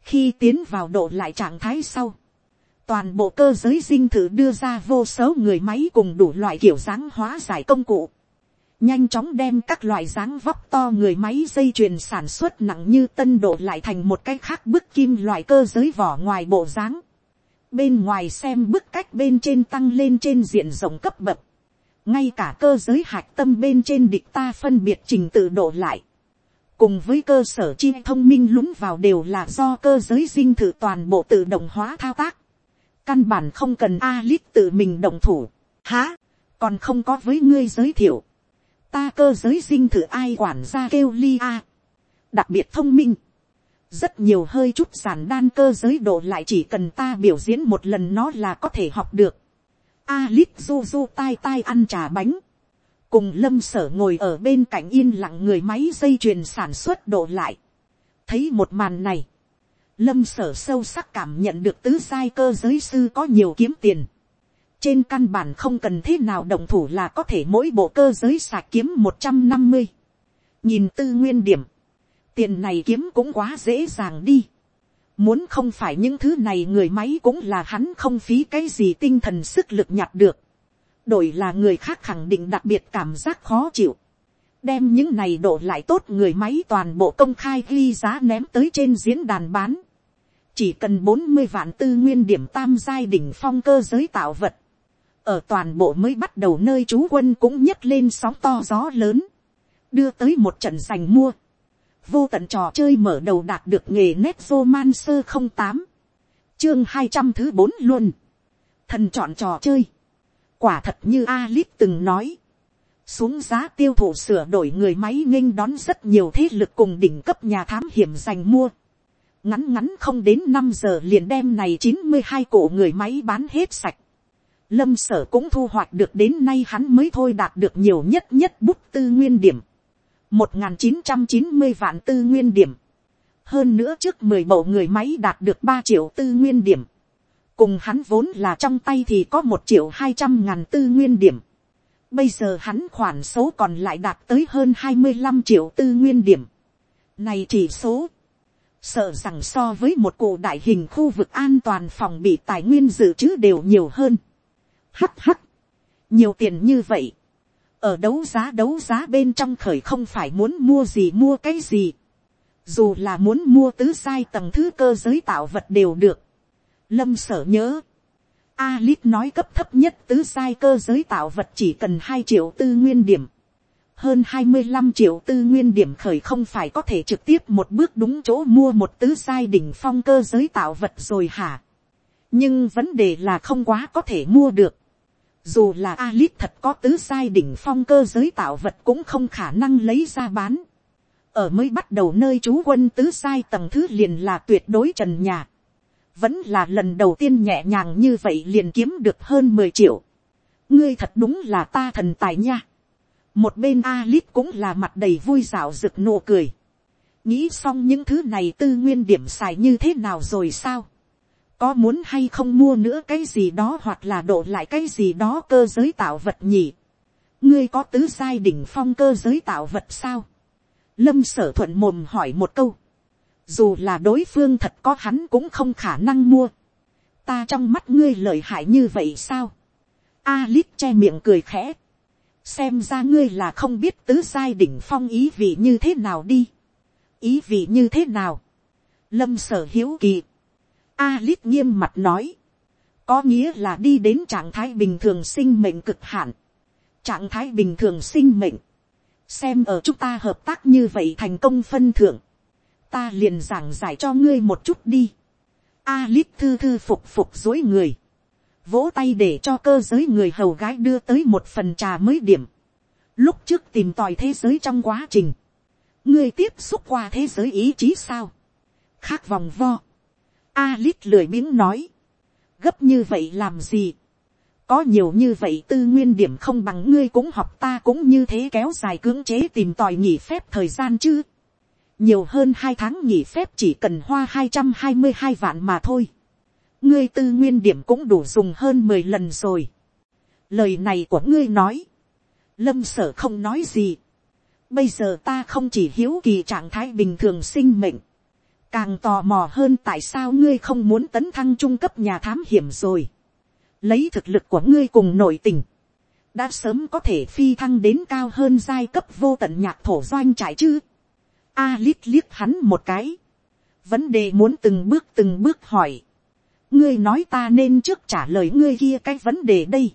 Khi tiến vào độ lại trạng thái sau, toàn bộ cơ giới dinh thự đưa ra vô số người máy cùng đủ loại kiểu dáng hóa giải công cụ. Nhanh chóng đem các loại dáng vóc to người máy dây chuyền sản xuất nặng như tân độ lại thành một cái khác bức kim loại cơ giới vỏ ngoài bộ dáng bên ngoài xem bức cách bên trên tăng lên trên diện rộng cấp bậc, ngay cả cơ giới hạch tâm bên trên địch ta phân biệt trình tự độ lại, cùng với cơ sở chi thông minh lúng vào đều là do cơ giới dinh thử toàn bộ tự động hóa thao tác, căn bản không cần a lít tự mình động thủ, há, còn không có với ngươi giới thiệu, ta cơ giới dinh thử ai quản ra kêu ly a, đặc biệt thông minh, rất nhiều hơi chút giản đan cơ giới độ lại chỉ cần ta biểu diễn một lần nó là có thể học được. Alip du du tai tai ăn trà bánh. Cùng lâm sở ngồi ở bên cạnh yên lặng người máy dây chuyền sản xuất độ lại. Thấy một màn này. Lâm sở sâu sắc cảm nhận được tứ sai cơ giới sư có nhiều kiếm tiền. Trên căn bản không cần thế nào đồng thủ là có thể mỗi bộ cơ giới sạc kiếm một trăm năm mươi Nhìn tư nguyên điểm tiền này kiếm cũng quá dễ dàng đi. Muốn không phải những thứ này người máy cũng là hắn không phí cái gì tinh thần sức lực nhặt được. Đổi là người khác khẳng định đặc biệt cảm giác khó chịu. Đem những này đổ lại tốt người máy toàn bộ công khai ghi giá ném tới trên diễn đàn bán. Chỉ cần bốn mươi vạn tư nguyên điểm tam giai đỉnh phong cơ giới tạo vật. Ở toàn bộ mới bắt đầu nơi chú quân cũng nhấc lên sóng to gió lớn. Đưa tới một trận giành mua vô tận trò chơi mở đầu đạt được nghề nét vô man sơ không tám. Chương hai trăm thứ bốn luôn. Thần chọn trò chơi. Quả thật như Alip từng nói. Xuống giá tiêu thụ sửa đổi người máy nghênh đón rất nhiều thế lực cùng đỉnh cấp nhà thám hiểm giành mua. Ngắn ngắn không đến năm giờ liền đem này chín mươi hai cổ người máy bán hết sạch. Lâm sở cũng thu hoạch được đến nay hắn mới thôi đạt được nhiều nhất nhất bút tư nguyên điểm một chín trăm chín mươi vạn tư nguyên điểm. Hơn nữa trước mười bộ người máy đạt được ba triệu tư nguyên điểm. Cùng hắn vốn là trong tay thì có một triệu hai trăm ngàn tư nguyên điểm. Bây giờ hắn khoản số còn lại đạt tới hơn hai mươi 25 triệu tư nguyên điểm. Này chỉ số. Sợ rằng so với một cụ đại hình khu vực an toàn phòng bị tài nguyên dự trữ đều nhiều hơn. Hắc hắc. Nhiều tiền như vậy ở đấu giá đấu giá bên trong khởi không phải muốn mua gì mua cái gì. Dù là muốn mua tứ sai tầng thứ cơ giới tạo vật đều được. Lâm sở nhớ. Alip nói cấp thấp nhất tứ sai cơ giới tạo vật chỉ cần hai triệu tư nguyên điểm. Hơn hai mươi 25 triệu tư nguyên điểm khởi không phải có thể trực tiếp một bước đúng chỗ mua một tứ sai đỉnh phong cơ giới tạo vật rồi hả? Nhưng vấn đề là không quá có thể mua được dù là Alice thật có tứ sai đỉnh phong cơ giới tạo vật cũng không khả năng lấy ra bán. Ở mới bắt đầu nơi chú quân tứ sai tầng thứ liền là tuyệt đối trần nhà. Vẫn là lần đầu tiên nhẹ nhàng như vậy liền kiếm được hơn mười triệu. Ngươi thật đúng là ta thần tài nha. Một bên Alice cũng là mặt đầy vui rạo rực nụ cười. Nghĩ xong những thứ này tư nguyên điểm xài như thế nào rồi sao? Có muốn hay không mua nữa cái gì đó hoặc là đổ lại cái gì đó cơ giới tạo vật nhỉ. ngươi có tứ sai đỉnh phong cơ giới tạo vật sao. lâm sở thuận mồm hỏi một câu. dù là đối phương thật có hắn cũng không khả năng mua. ta trong mắt ngươi lợi hại như vậy sao, A Lít che miệng cười khẽ, xem ra ngươi là không biết tứ sai đỉnh phong ý vị như thế nào đi, ý vị như thế nào, lâm sở hiếu kỳ, Alip nghiêm mặt nói, có nghĩa là đi đến trạng thái bình thường sinh mệnh cực hạn, trạng thái bình thường sinh mệnh, xem ở chúng ta hợp tác như vậy thành công phân thưởng, ta liền giảng giải cho ngươi một chút đi. Alip thư thư phục phục dối người, vỗ tay để cho cơ giới người hầu gái đưa tới một phần trà mới điểm. Lúc trước tìm tòi thế giới trong quá trình, ngươi tiếp xúc qua thế giới ý chí sao, khác vòng vo. Alip lười biếng nói, gấp như vậy làm gì, có nhiều như vậy tư nguyên điểm không bằng ngươi cũng học ta cũng như thế kéo dài cưỡng chế tìm tòi nghỉ phép thời gian chứ. nhiều hơn hai tháng nghỉ phép chỉ cần hoa hai trăm hai mươi hai vạn mà thôi. ngươi tư nguyên điểm cũng đủ dùng hơn mười lần rồi. lời này của ngươi nói. lâm sở không nói gì. bây giờ ta không chỉ hiếu kỳ trạng thái bình thường sinh mệnh càng tò mò hơn tại sao ngươi không muốn tấn thăng trung cấp nhà thám hiểm rồi lấy thực lực của ngươi cùng nội tình, đã sớm có thể phi thăng đến cao hơn giai cấp vô tận nhạc thổ doanh trải chứ. A lít liếc hắn một cái. Vấn đề muốn từng bước từng bước hỏi. Ngươi nói ta nên trước trả lời ngươi kia cái vấn đề đây.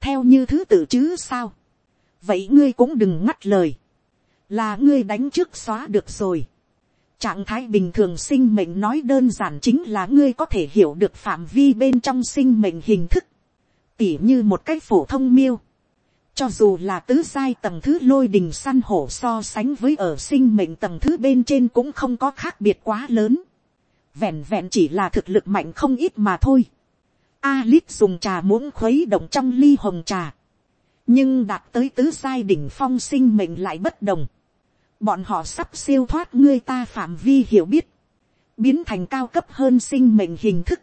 Theo như thứ tự chứ sao. Vậy ngươi cũng đừng ngắt lời. Là ngươi đánh trước xóa được rồi. Trạng thái bình thường sinh mệnh nói đơn giản chính là ngươi có thể hiểu được phạm vi bên trong sinh mệnh hình thức. Tỉ như một cách phổ thông miêu. Cho dù là tứ sai tầng thứ lôi đình săn hổ so sánh với ở sinh mệnh tầng thứ bên trên cũng không có khác biệt quá lớn. Vẹn vẹn chỉ là thực lực mạnh không ít mà thôi. Alip dùng trà muỗng khuấy động trong ly hồng trà. Nhưng đạt tới tứ sai đỉnh phong sinh mệnh lại bất đồng bọn họ sắp siêu thoát ngươi ta phạm vi hiểu biết, biến thành cao cấp hơn sinh mệnh hình thức,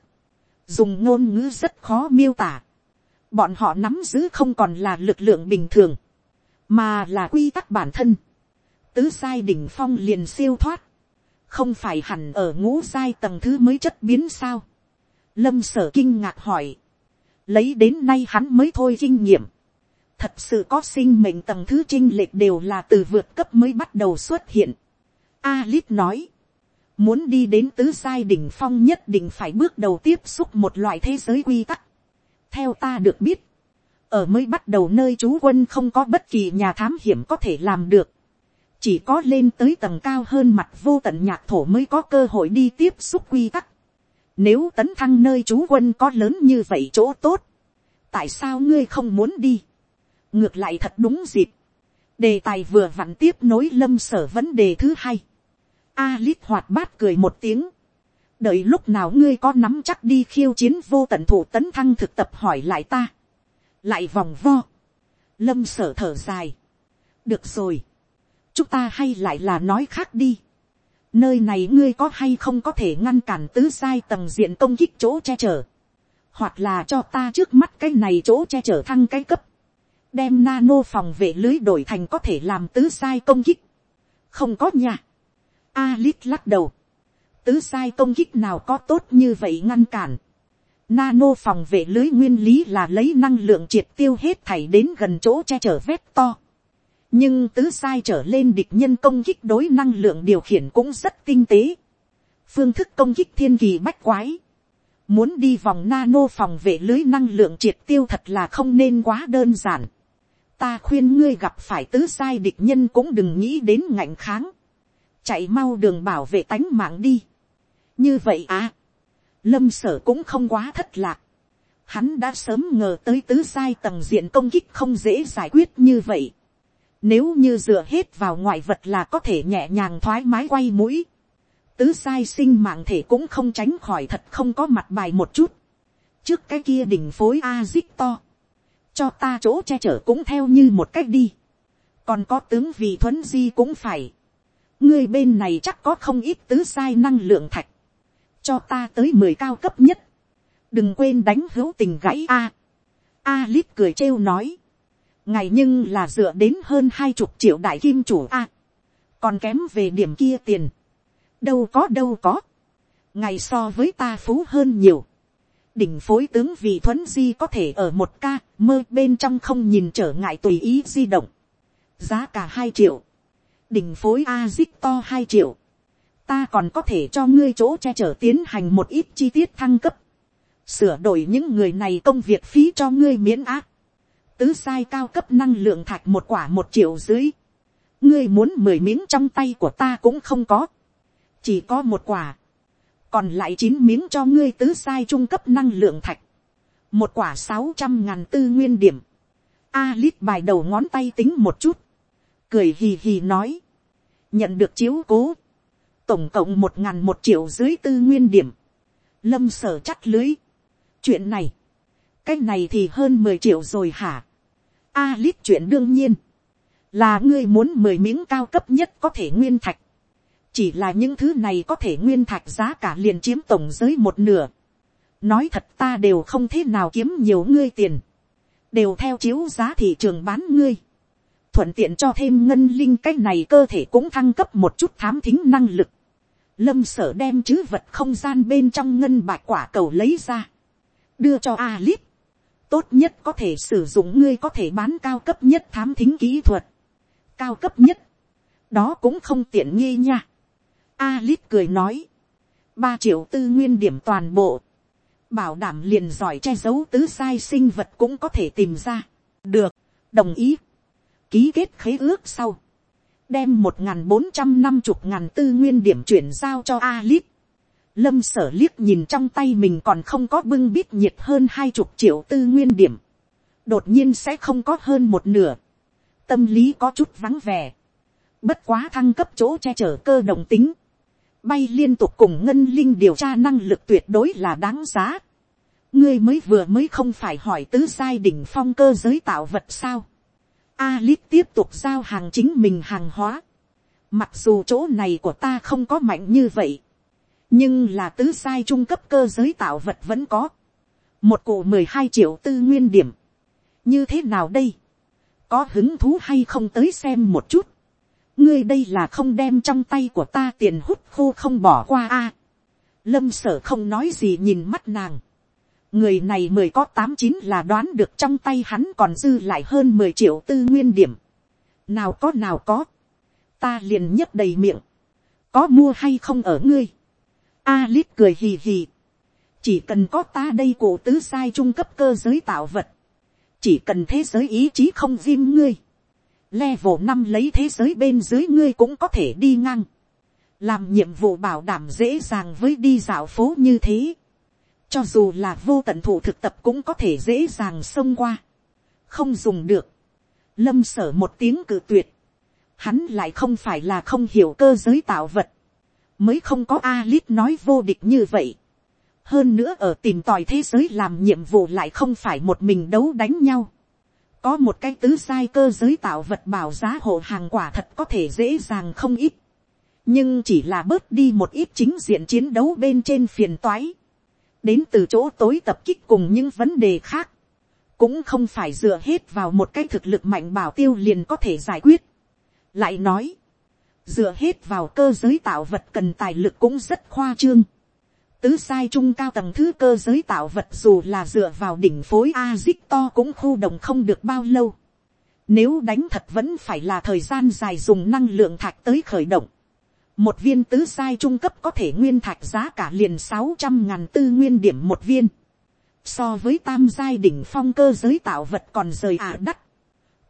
dùng ngôn ngữ rất khó miêu tả. Bọn họ nắm giữ không còn là lực lượng bình thường, mà là quy tắc bản thân. Tứ sai đỉnh phong liền siêu thoát, không phải hẳn ở ngũ sai tầng thứ mới chất biến sao. Lâm sở kinh ngạc hỏi, lấy đến nay hắn mới thôi kinh nghiệm thật sự có sinh mệnh tầng thứ trinh lệch đều là từ vượt cấp mới bắt đầu xuất hiện. Alip nói, muốn đi đến tứ giai đỉnh phong nhất định phải bước đầu tiếp xúc một loại thế giới quy tắc. theo ta được biết, ở mới bắt đầu nơi chú quân không có bất kỳ nhà thám hiểm có thể làm được. chỉ có lên tới tầng cao hơn mặt vô tận nhạc thổ mới có cơ hội đi tiếp xúc quy tắc. nếu tấn thăng nơi chú quân có lớn như vậy chỗ tốt, tại sao ngươi không muốn đi ngược lại thật đúng dịp, đề tài vừa vặn tiếp nối lâm sở vấn đề thứ hai, Alip hoạt bát cười một tiếng, đợi lúc nào ngươi có nắm chắc đi khiêu chiến vô tận thủ tấn thăng thực tập hỏi lại ta, lại vòng vo, lâm sở thở dài, được rồi, chúng ta hay lại là nói khác đi, nơi này ngươi có hay không có thể ngăn cản tứ sai tầng diện công kích chỗ che chở, hoặc là cho ta trước mắt cái này chỗ che chở thăng cái cấp, đem nano phòng vệ lưới đổi thành có thể làm tứ sai công kích. không có nha. Alit lắc đầu. tứ sai công kích nào có tốt như vậy ngăn cản. Nano phòng vệ lưới nguyên lý là lấy năng lượng triệt tiêu hết thảy đến gần chỗ che chở vét to. nhưng tứ sai trở lên địch nhân công kích đối năng lượng điều khiển cũng rất tinh tế. phương thức công kích thiên kỳ bách quái. Muốn đi vòng nano phòng vệ lưới năng lượng triệt tiêu thật là không nên quá đơn giản ta khuyên ngươi gặp phải tứ sai địch nhân cũng đừng nghĩ đến ngạnh kháng, chạy mau đường bảo vệ tánh mạng đi. như vậy à, lâm sở cũng không quá thất lạc, hắn đã sớm ngờ tới tứ sai tầng diện công kích không dễ giải quyết như vậy. Nếu như dựa hết vào ngoại vật là có thể nhẹ nhàng thoải mái quay mũi. Tứ sai sinh mạng thể cũng không tránh khỏi thật không có mặt bài một chút. Trước cái kia đỉnh phối A-zip to cho ta chỗ che chở cũng theo như một cách đi, còn có tướng vị thuấn di cũng phải, ngươi bên này chắc có không ít tứ sai năng lượng thạch, cho ta tới mười cao cấp nhất, đừng quên đánh hữu tình gãy a, a lít cười trêu nói, ngày nhưng là dựa đến hơn hai chục triệu đại kim chủ a, còn kém về điểm kia tiền, đâu có đâu có, ngày so với ta phú hơn nhiều, đỉnh phối tướng vì thuấn di có thể ở một ca mơ bên trong không nhìn trở ngại tùy ý di động. giá cả hai triệu. đỉnh phối a zip to hai triệu. ta còn có thể cho ngươi chỗ che chở tiến hành một ít chi tiết thăng cấp. sửa đổi những người này công việc phí cho ngươi miễn áp. tứ sai cao cấp năng lượng thạch một quả một triệu dưới. ngươi muốn mười miếng trong tay của ta cũng không có. chỉ có một quả còn lại chín miếng cho ngươi tứ sai trung cấp năng lượng thạch, một quả sáu trăm ngàn tư nguyên điểm, a lít bài đầu ngón tay tính một chút, cười hì hì nói, nhận được chiếu cố, tổng cộng một ngàn một triệu dưới tư nguyên điểm, lâm sở chắt lưới, chuyện này, cái này thì hơn mười triệu rồi hả, a lít chuyện đương nhiên, là ngươi muốn mười miếng cao cấp nhất có thể nguyên thạch, chỉ là những thứ này có thể nguyên thạch giá cả liền chiếm tổng giới một nửa nói thật ta đều không thế nào kiếm nhiều ngươi tiền, đều theo chiếu giá thị trường bán ngươi. thuận tiện cho thêm ngân linh cái này cơ thể cũng thăng cấp một chút thám thính năng lực. lâm sở đem chứ vật không gian bên trong ngân bạc quả cầu lấy ra, đưa cho Alip. tốt nhất có thể sử dụng ngươi có thể bán cao cấp nhất thám thính kỹ thuật. cao cấp nhất, đó cũng không tiện nghi nha Alip cười nói. Ba triệu tư nguyên điểm toàn bộ. Bảo đảm liền giỏi che giấu tứ sai sinh vật cũng có thể tìm ra. Được, đồng ý. Ký kết khế ước sau. Đem một bốn trăm năm chục ngàn tư nguyên điểm chuyển giao cho Alip. Lâm sở liếc nhìn trong tay mình còn không có bưng bít nhiệt hơn hai chục triệu tư nguyên điểm. Đột nhiên sẽ không có hơn một nửa. Tâm lý có chút vắng vẻ. Bất quá thăng cấp chỗ che chở cơ động tính bay liên tục cùng ngân linh điều tra năng lực tuyệt đối là đáng giá. ngươi mới vừa mới không phải hỏi tứ giai đỉnh phong cơ giới tạo vật sao. Alip tiếp tục giao hàng chính mình hàng hóa. Mặc dù chỗ này của ta không có mạnh như vậy. Nhưng là tứ sai trung cấp cơ giới tạo vật vẫn có. Một cụ mười hai triệu tư nguyên điểm. Như thế nào đây? Có hứng thú hay không tới xem một chút? Ngươi đây là không đem trong tay của ta tiền hút khô không bỏ qua a. lâm sở không nói gì nhìn mắt nàng. người này mười có tám chín là đoán được trong tay hắn còn dư lại hơn mười triệu tư nguyên điểm. nào có nào có. ta liền nhấp đầy miệng. có mua hay không ở ngươi. a lít cười hì hì. chỉ cần có ta đây cổ tứ sai trung cấp cơ giới tạo vật. chỉ cần thế giới ý chí không viêm ngươi level năm lấy thế giới bên dưới ngươi cũng có thể đi ngang. Làm nhiệm vụ bảo đảm dễ dàng với đi dạo phố như thế. Cho dù là vô tận thủ thực tập cũng có thể dễ dàng xông qua. Không dùng được. Lâm sở một tiếng cử tuyệt. Hắn lại không phải là không hiểu cơ giới tạo vật. Mới không có Alip nói vô địch như vậy. Hơn nữa ở tìm tòi thế giới làm nhiệm vụ lại không phải một mình đấu đánh nhau có một cái tứ sai cơ giới tạo vật bảo giá hộ hàng quả thật có thể dễ dàng không ít. nhưng chỉ là bớt đi một ít chính diện chiến đấu bên trên phiền toái. đến từ chỗ tối tập kích cùng những vấn đề khác. cũng không phải dựa hết vào một cái thực lực mạnh bảo tiêu liền có thể giải quyết. lại nói, dựa hết vào cơ giới tạo vật cần tài lực cũng rất khoa trương tứ sai trung cao tầng thứ cơ giới tạo vật dù là dựa vào đỉnh phối a zích to cũng khu đồng không được bao lâu. Nếu đánh thật vẫn phải là thời gian dài dùng năng lượng thạch tới khởi động. Một viên tứ sai trung cấp có thể nguyên thạch giá cả liền sáu trăm ngàn tư nguyên điểm một viên. So với tam giai đỉnh phong cơ giới tạo vật còn rời ả đắt.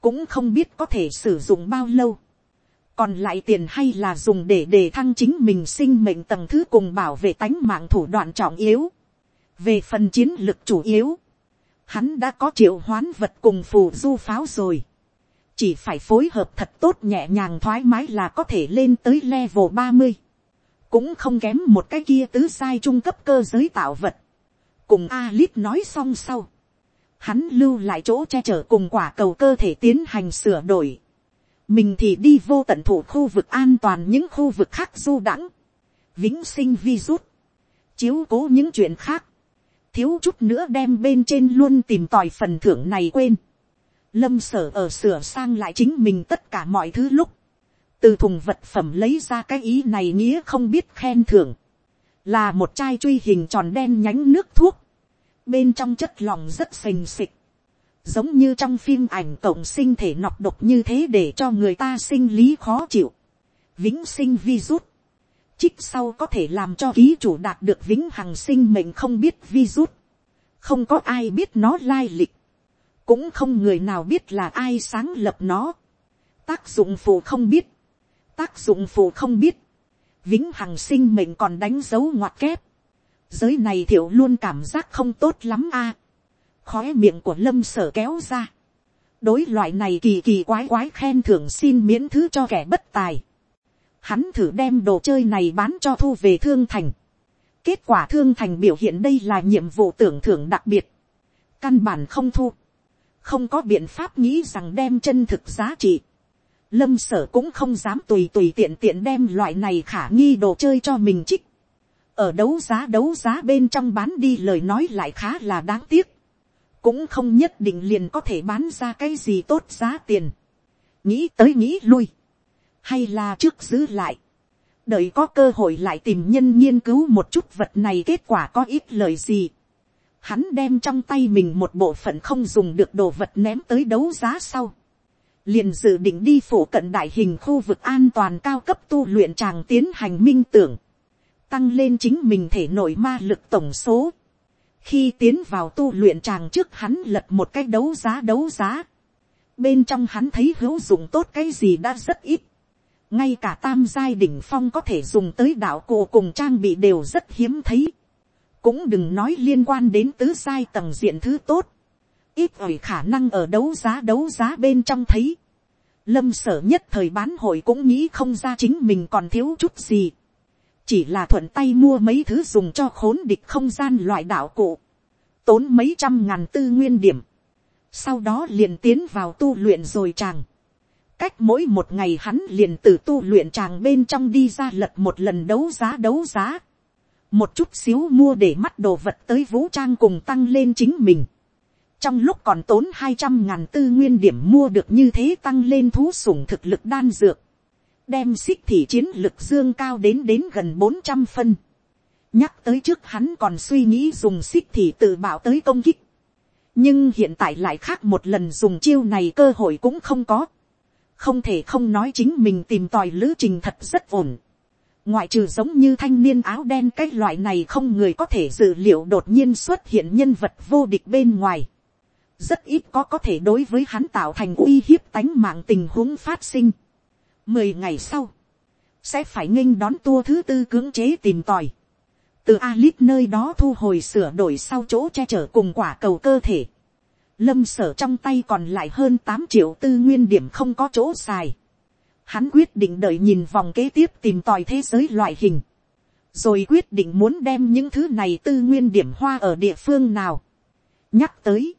Cũng không biết có thể sử dụng bao lâu còn lại tiền hay là dùng để đề thăng chính mình sinh mệnh tầng thứ cùng bảo vệ tánh mạng thủ đoạn trọng yếu. về phần chiến lực chủ yếu, hắn đã có triệu hoán vật cùng phù du pháo rồi. chỉ phải phối hợp thật tốt nhẹ nhàng thoải mái là có thể lên tới level ba mươi. cũng không kém một cái kia tứ sai trung cấp cơ giới tạo vật. cùng Alip nói xong sau. hắn lưu lại chỗ che chở cùng quả cầu cơ thể tiến hành sửa đổi mình thì đi vô tận thủ khu vực an toàn những khu vực khác du đãng, vĩnh sinh virus, chiếu cố những chuyện khác, thiếu chút nữa đem bên trên luôn tìm tòi phần thưởng này quên. Lâm sở ở sửa sang lại chính mình tất cả mọi thứ lúc, từ thùng vật phẩm lấy ra cái ý này nghĩa không biết khen thưởng, là một chai truy hình tròn đen nhánh nước thuốc, bên trong chất lòng rất sình sịch, giống như trong phim ảnh cộng sinh thể nọc độc như thế để cho người ta sinh lý khó chịu, vĩnh sinh virus, trích sau có thể làm cho ký chủ đạt được vĩnh hằng sinh mệnh không biết virus, không có ai biết nó lai lịch, cũng không người nào biết là ai sáng lập nó, tác dụng phụ không biết, tác dụng phụ không biết, vĩnh hằng sinh mệnh còn đánh dấu ngoặt kép, giới này thiểu luôn cảm giác không tốt lắm a, khói miệng của lâm sở kéo ra, đối loại này kỳ kỳ quái quái khen thưởng xin miễn thứ cho kẻ bất tài, hắn thử đem đồ chơi này bán cho thu về thương thành, kết quả thương thành biểu hiện đây là nhiệm vụ tưởng thưởng đặc biệt, căn bản không thu, không có biện pháp nghĩ rằng đem chân thực giá trị, lâm sở cũng không dám tùy tùy tiện tiện đem loại này khả nghi đồ chơi cho mình trích. ở đấu giá đấu giá bên trong bán đi lời nói lại khá là đáng tiếc cũng không nhất định liền có thể bán ra cái gì tốt giá tiền. nghĩ tới nghĩ lui. hay là trước giữ lại. đợi có cơ hội lại tìm nhân nghiên cứu một chút vật này kết quả có ít lời gì. hắn đem trong tay mình một bộ phận không dùng được đồ vật ném tới đấu giá sau liền dự định đi phủ cận đại hình khu vực an toàn cao cấp tu luyện tràng tiến hành minh tưởng, tăng lên chính mình thể nội ma lực tổng số khi tiến vào tu luyện tràng trước hắn lật một cái đấu giá đấu giá, bên trong hắn thấy hữu dụng tốt cái gì đã rất ít, ngay cả tam giai đỉnh phong có thể dùng tới đạo cổ cùng trang bị đều rất hiếm thấy, cũng đừng nói liên quan đến tứ giai tầng diện thứ tốt, ít ỏi khả năng ở đấu giá đấu giá bên trong thấy. Lâm sở nhất thời bán hội cũng nghĩ không ra chính mình còn thiếu chút gì. Chỉ là thuận tay mua mấy thứ dùng cho khốn địch không gian loại đạo cụ. Tốn mấy trăm ngàn tư nguyên điểm. Sau đó liền tiến vào tu luyện rồi chàng. Cách mỗi một ngày hắn liền từ tu luyện chàng bên trong đi ra lật một lần đấu giá đấu giá. Một chút xíu mua để mắt đồ vật tới vũ trang cùng tăng lên chính mình trong lúc còn tốn hai trăm ngàn tư nguyên điểm mua được như thế tăng lên thú sủng thực lực đan dược, đem xích thị chiến lực dương cao đến đến gần bốn trăm phân. nhắc tới trước hắn còn suy nghĩ dùng xích thị tự bảo tới công kích, nhưng hiện tại lại khác một lần dùng chiêu này cơ hội cũng không có, không thể không nói chính mình tìm tòi lữ trình thật rất ổn. ngoại trừ giống như thanh niên áo đen cái loại này không người có thể dự liệu đột nhiên xuất hiện nhân vật vô địch bên ngoài rất ít có có thể đối với hắn tạo thành uy hiếp tánh mạng tình huống phát sinh. Mười ngày sau, sẽ phải nghênh đón tour thứ tư cưỡng chế tìm tòi. Từ Alip nơi đó thu hồi sửa đổi sau chỗ che chở cùng quả cầu cơ thể. Lâm sở trong tay còn lại hơn tám triệu tư nguyên điểm không có chỗ xài. Hắn quyết định đợi nhìn vòng kế tiếp tìm tòi thế giới loại hình. Rồi quyết định muốn đem những thứ này tư nguyên điểm hoa ở địa phương nào. Nhắc tới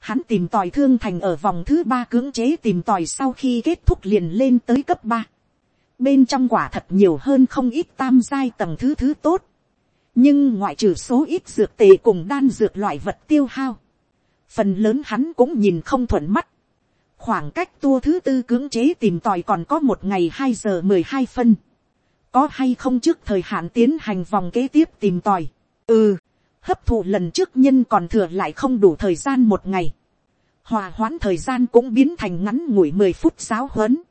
hắn tìm tòi thương thành ở vòng thứ ba cưỡng chế tìm tòi sau khi kết thúc liền lên tới cấp ba. Bên trong quả thật nhiều hơn không ít tam giai tầng thứ thứ tốt. Nhưng ngoại trừ số ít dược tề cùng đan dược loại vật tiêu hao. Phần lớn hắn cũng nhìn không thuận mắt. Khoảng cách tua thứ tư cưỡng chế tìm tòi còn có một ngày hai giờ mười hai phân. Có hay không trước thời hạn tiến hành vòng kế tiếp tìm tòi. Ừ hấp thụ lần trước nhân còn thừa lại không đủ thời gian một ngày, hòa hoãn thời gian cũng biến thành ngắn ngủi mười phút giáo huấn.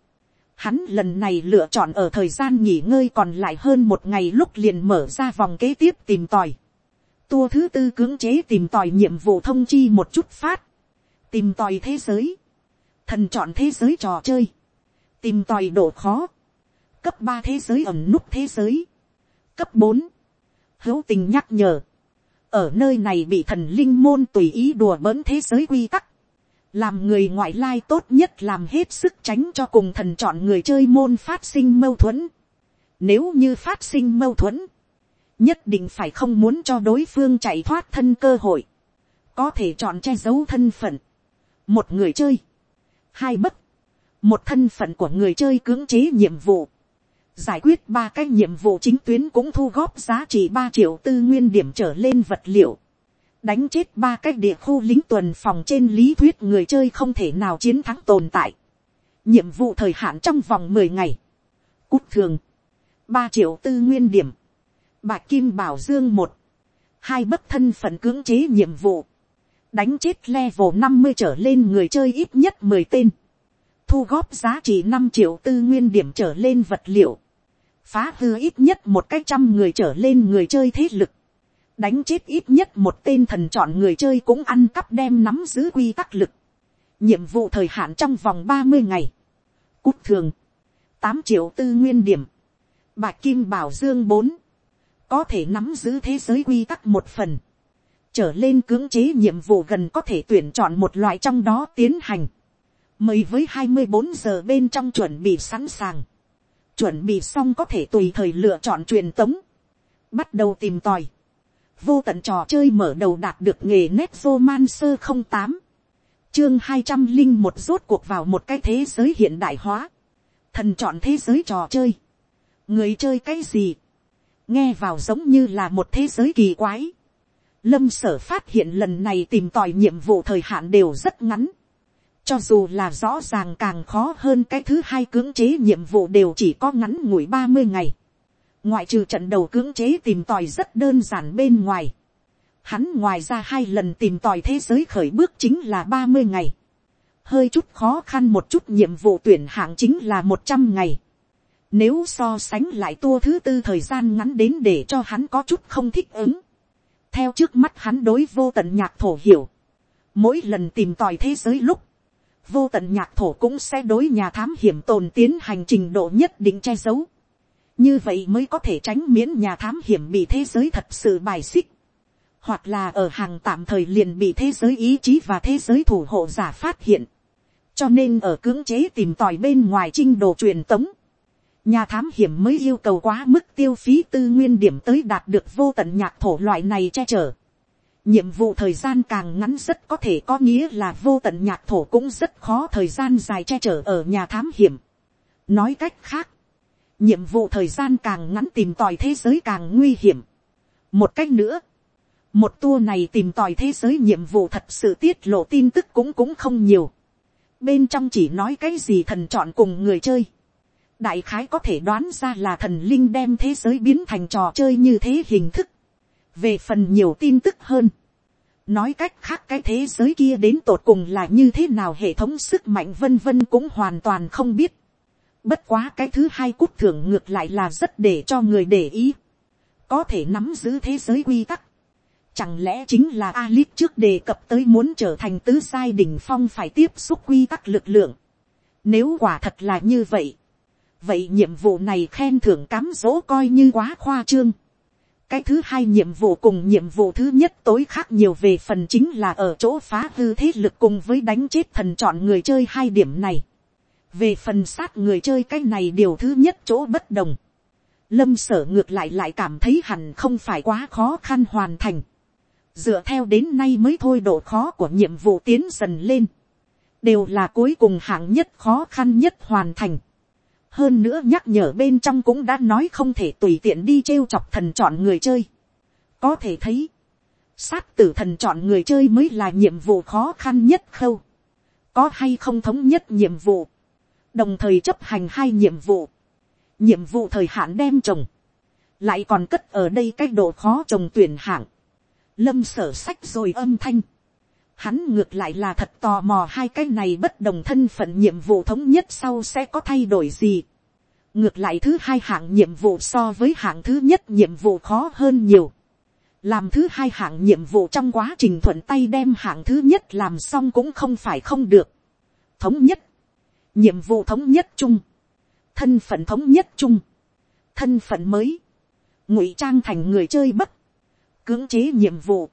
Hắn lần này lựa chọn ở thời gian nghỉ ngơi còn lại hơn một ngày lúc liền mở ra vòng kế tiếp tìm tòi. Tua thứ tư cưỡng chế tìm tòi nhiệm vụ thông chi một chút phát. Tìm tòi thế giới. Thần chọn thế giới trò chơi. Tìm tòi độ khó. Cấp ba thế giới ẩm nút thế giới. Cấp bốn Hữu tình nhắc nhở ở nơi này bị thần linh môn tùy ý đùa bỡn thế giới quy tắc, làm người ngoại lai tốt nhất làm hết sức tránh cho cùng thần chọn người chơi môn phát sinh mâu thuẫn. Nếu như phát sinh mâu thuẫn, nhất định phải không muốn cho đối phương chạy thoát thân cơ hội, có thể chọn che giấu thân phận, một người chơi, hai bất, một thân phận của người chơi cưỡng chế nhiệm vụ, giải quyết ba cái nhiệm vụ chính tuyến cũng thu góp giá trị ba triệu tư nguyên điểm trở lên vật liệu. đánh chết ba cái địa khu lính tuần phòng trên lý thuyết người chơi không thể nào chiến thắng tồn tại. nhiệm vụ thời hạn trong vòng mười ngày. cút thường. ba triệu tư nguyên điểm. bạc kim bảo dương một. hai bất thân phận cưỡng chế nhiệm vụ, đánh chết level năm mươi trở lên người chơi ít nhất mười tên, thu góp giá trị năm triệu tư nguyên điểm trở lên vật liệu, phá hư ít nhất một cách trăm người trở lên người chơi thế lực, đánh chết ít nhất một tên thần chọn người chơi cũng ăn cắp đem nắm giữ quy tắc lực, nhiệm vụ thời hạn trong vòng ba mươi ngày, cút thường, tám triệu tư nguyên điểm, bạc kim bảo dương bốn, có thể nắm giữ thế giới quy tắc một phần, trở lên cưỡng chế nhiệm vụ gần có thể tuyển chọn một loại trong đó tiến hành, mời với hai mươi bốn giờ bên trong chuẩn bị sẵn sàng, chuẩn bị xong có thể tùy thời lựa chọn truyền tống, bắt đầu tìm tòi, vô tận trò chơi mở đầu đạt được nghề nét man sơ không tám, chương hai trăm linh một rốt cuộc vào một cái thế giới hiện đại hóa, thần chọn thế giới trò chơi, người chơi cái gì, nghe vào giống như là một thế giới kỳ quái. Lâm sở phát hiện lần này tìm tòi nhiệm vụ thời hạn đều rất ngắn. Cho dù là rõ ràng càng khó hơn cái thứ hai cưỡng chế nhiệm vụ đều chỉ có ngắn ngủi ba mươi ngày. Ngoại trừ trận đầu cưỡng chế tìm tòi rất đơn giản bên ngoài. Hắn ngoài ra hai lần tìm tòi thế giới khởi bước chính là ba mươi ngày. Hơi chút khó khăn một chút nhiệm vụ tuyển hạng chính là một trăm ngày nếu so sánh lại tua thứ tư thời gian ngắn đến để cho hắn có chút không thích ứng. Theo trước mắt hắn đối vô tận nhạc thổ hiểu. Mỗi lần tìm tòi thế giới lúc. Vô tận nhạc thổ cũng sẽ đối nhà thám hiểm tồn tiến hành trình độ nhất định che giấu. Như vậy mới có thể tránh miễn nhà thám hiểm bị thế giới thật sự bài xích. Hoặc là ở hàng tạm thời liền bị thế giới ý chí và thế giới thủ hộ giả phát hiện. Cho nên ở cưỡng chế tìm tòi bên ngoài trinh đồ truyền tống nhà thám hiểm mới yêu cầu quá mức tiêu phí tư nguyên điểm tới đạt được vô tận nhạc thổ loại này che chở nhiệm vụ thời gian càng ngắn rất có thể có nghĩa là vô tận nhạc thổ cũng rất khó thời gian dài che chở ở nhà thám hiểm. nói cách khác, nhiệm vụ thời gian càng ngắn tìm tòi thế giới càng nguy hiểm. một cách nữa, một tour này tìm tòi thế giới nhiệm vụ thật sự tiết lộ tin tức cũng cũng không nhiều. bên trong chỉ nói cái gì thần chọn cùng người chơi đại khái có thể đoán ra là thần linh đem thế giới biến thành trò chơi như thế hình thức về phần nhiều tin tức hơn. nói cách khác cái thế giới kia đến tột cùng là như thế nào hệ thống sức mạnh vân vân cũng hoàn toàn không biết. bất quá cái thứ hai cút thưởng ngược lại là rất để cho người để ý. có thể nắm giữ thế giới quy tắc. Chẳng lẽ chính là Alice trước đề cập tới muốn trở thành tứ sai đỉnh phong phải tiếp xúc quy tắc lực lượng. Nếu quả thật là như vậy vậy nhiệm vụ này khen thưởng cám dỗ coi như quá khoa trương cái thứ hai nhiệm vụ cùng nhiệm vụ thứ nhất tối khác nhiều về phần chính là ở chỗ phá hư thế lực cùng với đánh chết thần chọn người chơi hai điểm này. về phần sát người chơi cái này điều thứ nhất chỗ bất đồng. lâm sở ngược lại lại cảm thấy hẳn không phải quá khó khăn hoàn thành. dựa theo đến nay mới thôi độ khó của nhiệm vụ tiến dần lên. đều là cuối cùng hạng nhất khó khăn nhất hoàn thành hơn nữa nhắc nhở bên trong cũng đã nói không thể tùy tiện đi trêu chọc thần chọn người chơi. có thể thấy, sát tử thần chọn người chơi mới là nhiệm vụ khó khăn nhất khâu. có hay không thống nhất nhiệm vụ, đồng thời chấp hành hai nhiệm vụ, nhiệm vụ thời hạn đem trồng, lại còn cất ở đây cái độ khó trồng tuyển hạng, lâm sở sách rồi âm thanh, Hắn ngược lại là thật tò mò hai cái này bất đồng thân phận nhiệm vụ thống nhất sau sẽ có thay đổi gì. Ngược lại thứ hai hạng nhiệm vụ so với hạng thứ nhất nhiệm vụ khó hơn nhiều. Làm thứ hai hạng nhiệm vụ trong quá trình thuận tay đem hạng thứ nhất làm xong cũng không phải không được. Thống nhất. Nhiệm vụ thống nhất chung. Thân phận thống nhất chung. Thân phận mới. ngụy trang thành người chơi bất. Cưỡng chế nhiệm vụ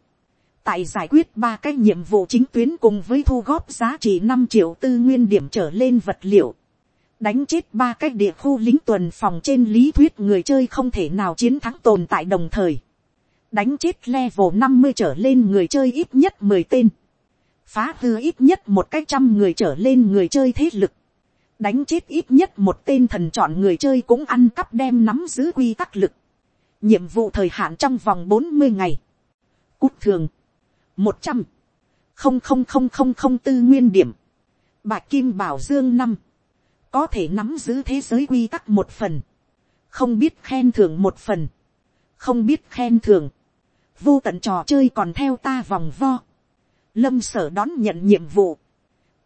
tại giải quyết ba cái nhiệm vụ chính tuyến cùng với thu góp giá trị năm triệu tư nguyên điểm trở lên vật liệu. Đánh chết ba cái địa khu lính tuần phòng trên lý thuyết người chơi không thể nào chiến thắng tồn tại đồng thời. Đánh chết level năm mươi trở lên người chơi ít nhất mười tên. Phá hư ít nhất một cái trăm người trở lên người chơi thế lực. Đánh chết ít nhất một tên thần chọn người chơi cũng ăn cắp đem nắm giữ quy tắc lực. Nhiệm vụ thời hạn trong vòng bốn mươi ngày. Cút thường một trăm, không không không không không tư nguyên điểm, bạc kim bảo dương năm, có thể nắm giữ thế giới quy tắc một phần, không biết khen thưởng một phần, không biết khen thưởng, vô tận trò chơi còn theo ta vòng vo, lâm sở đón nhận nhiệm vụ,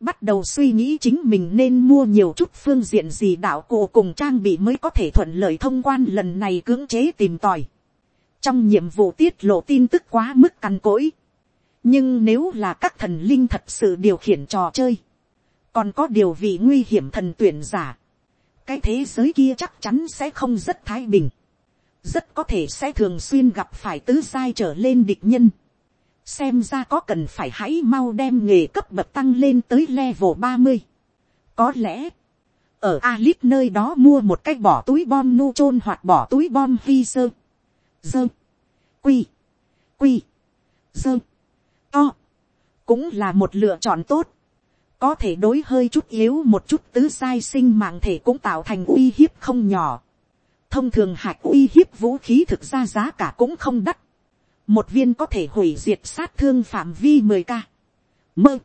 bắt đầu suy nghĩ chính mình nên mua nhiều chút phương diện gì đạo cổ cùng trang bị mới có thể thuận lợi thông quan lần này cưỡng chế tìm tòi. trong nhiệm vụ tiết lộ tin tức quá mức cằn cỗi nhưng nếu là các thần linh thật sự điều khiển trò chơi, còn có điều vị nguy hiểm thần tuyển giả, cái thế giới kia chắc chắn sẽ không rất thái bình, rất có thể sẽ thường xuyên gặp phải tứ sai trở lên địch nhân. Xem ra có cần phải hãy mau đem nghề cấp bậc tăng lên tới level ba mươi. có lẽ, ở Alip nơi đó mua một cái bỏ túi bom nu chôn hoặc bỏ túi bom vi sơ, dơ, quy, quy, dơ, to, cũng là một lựa chọn tốt. có thể đối hơi chút yếu một chút tứ sai sinh mạng thể cũng tạo thành uy hiếp không nhỏ. thông thường hạt uy hiếp vũ khí thực ra giá cả cũng không đắt. Một viên có thể hủy diệt sát thương phạm vi 10 k mơ.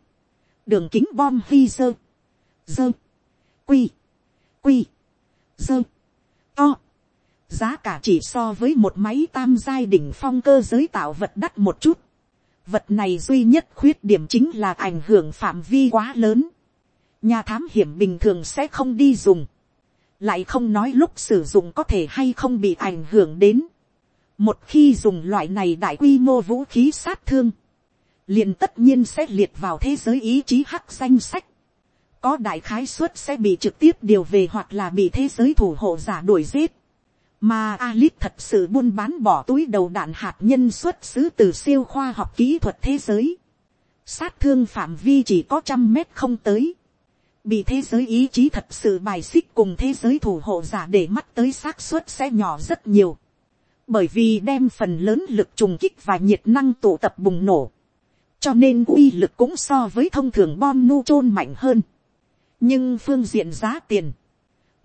Đường kính bom vi dơ dơ quy. Quy. Dơ to. Giá cả chỉ so với một máy tam giai đỉnh phong cơ giới tạo vật đắt một chút vật này duy nhất khuyết điểm chính là ảnh hưởng phạm vi quá lớn nhà thám hiểm bình thường sẽ không đi dùng lại không nói lúc sử dụng có thể hay không bị ảnh hưởng đến một khi dùng loại này đại quy mô vũ khí sát thương, liền tất nhiên sẽ liệt vào thế giới ý chí hắc danh sách. Có đại khái suất sẽ bị trực tiếp điều về hoặc là bị thế giới thủ hộ giả đuổi giết. Mà Alice thật sự buôn bán bỏ túi đầu đạn hạt nhân xuất xứ từ siêu khoa học kỹ thuật thế giới. Sát thương phạm vi chỉ có trăm mét không tới. Bị thế giới ý chí thật sự bài xích cùng thế giới thủ hộ giả để mắt tới xác suất sẽ nhỏ rất nhiều bởi vì đem phần lớn lực trùng kích và nhiệt năng tụ tập bùng nổ, cho nên uy lực cũng so với thông thường bom nu chôn mạnh hơn. nhưng phương diện giá tiền,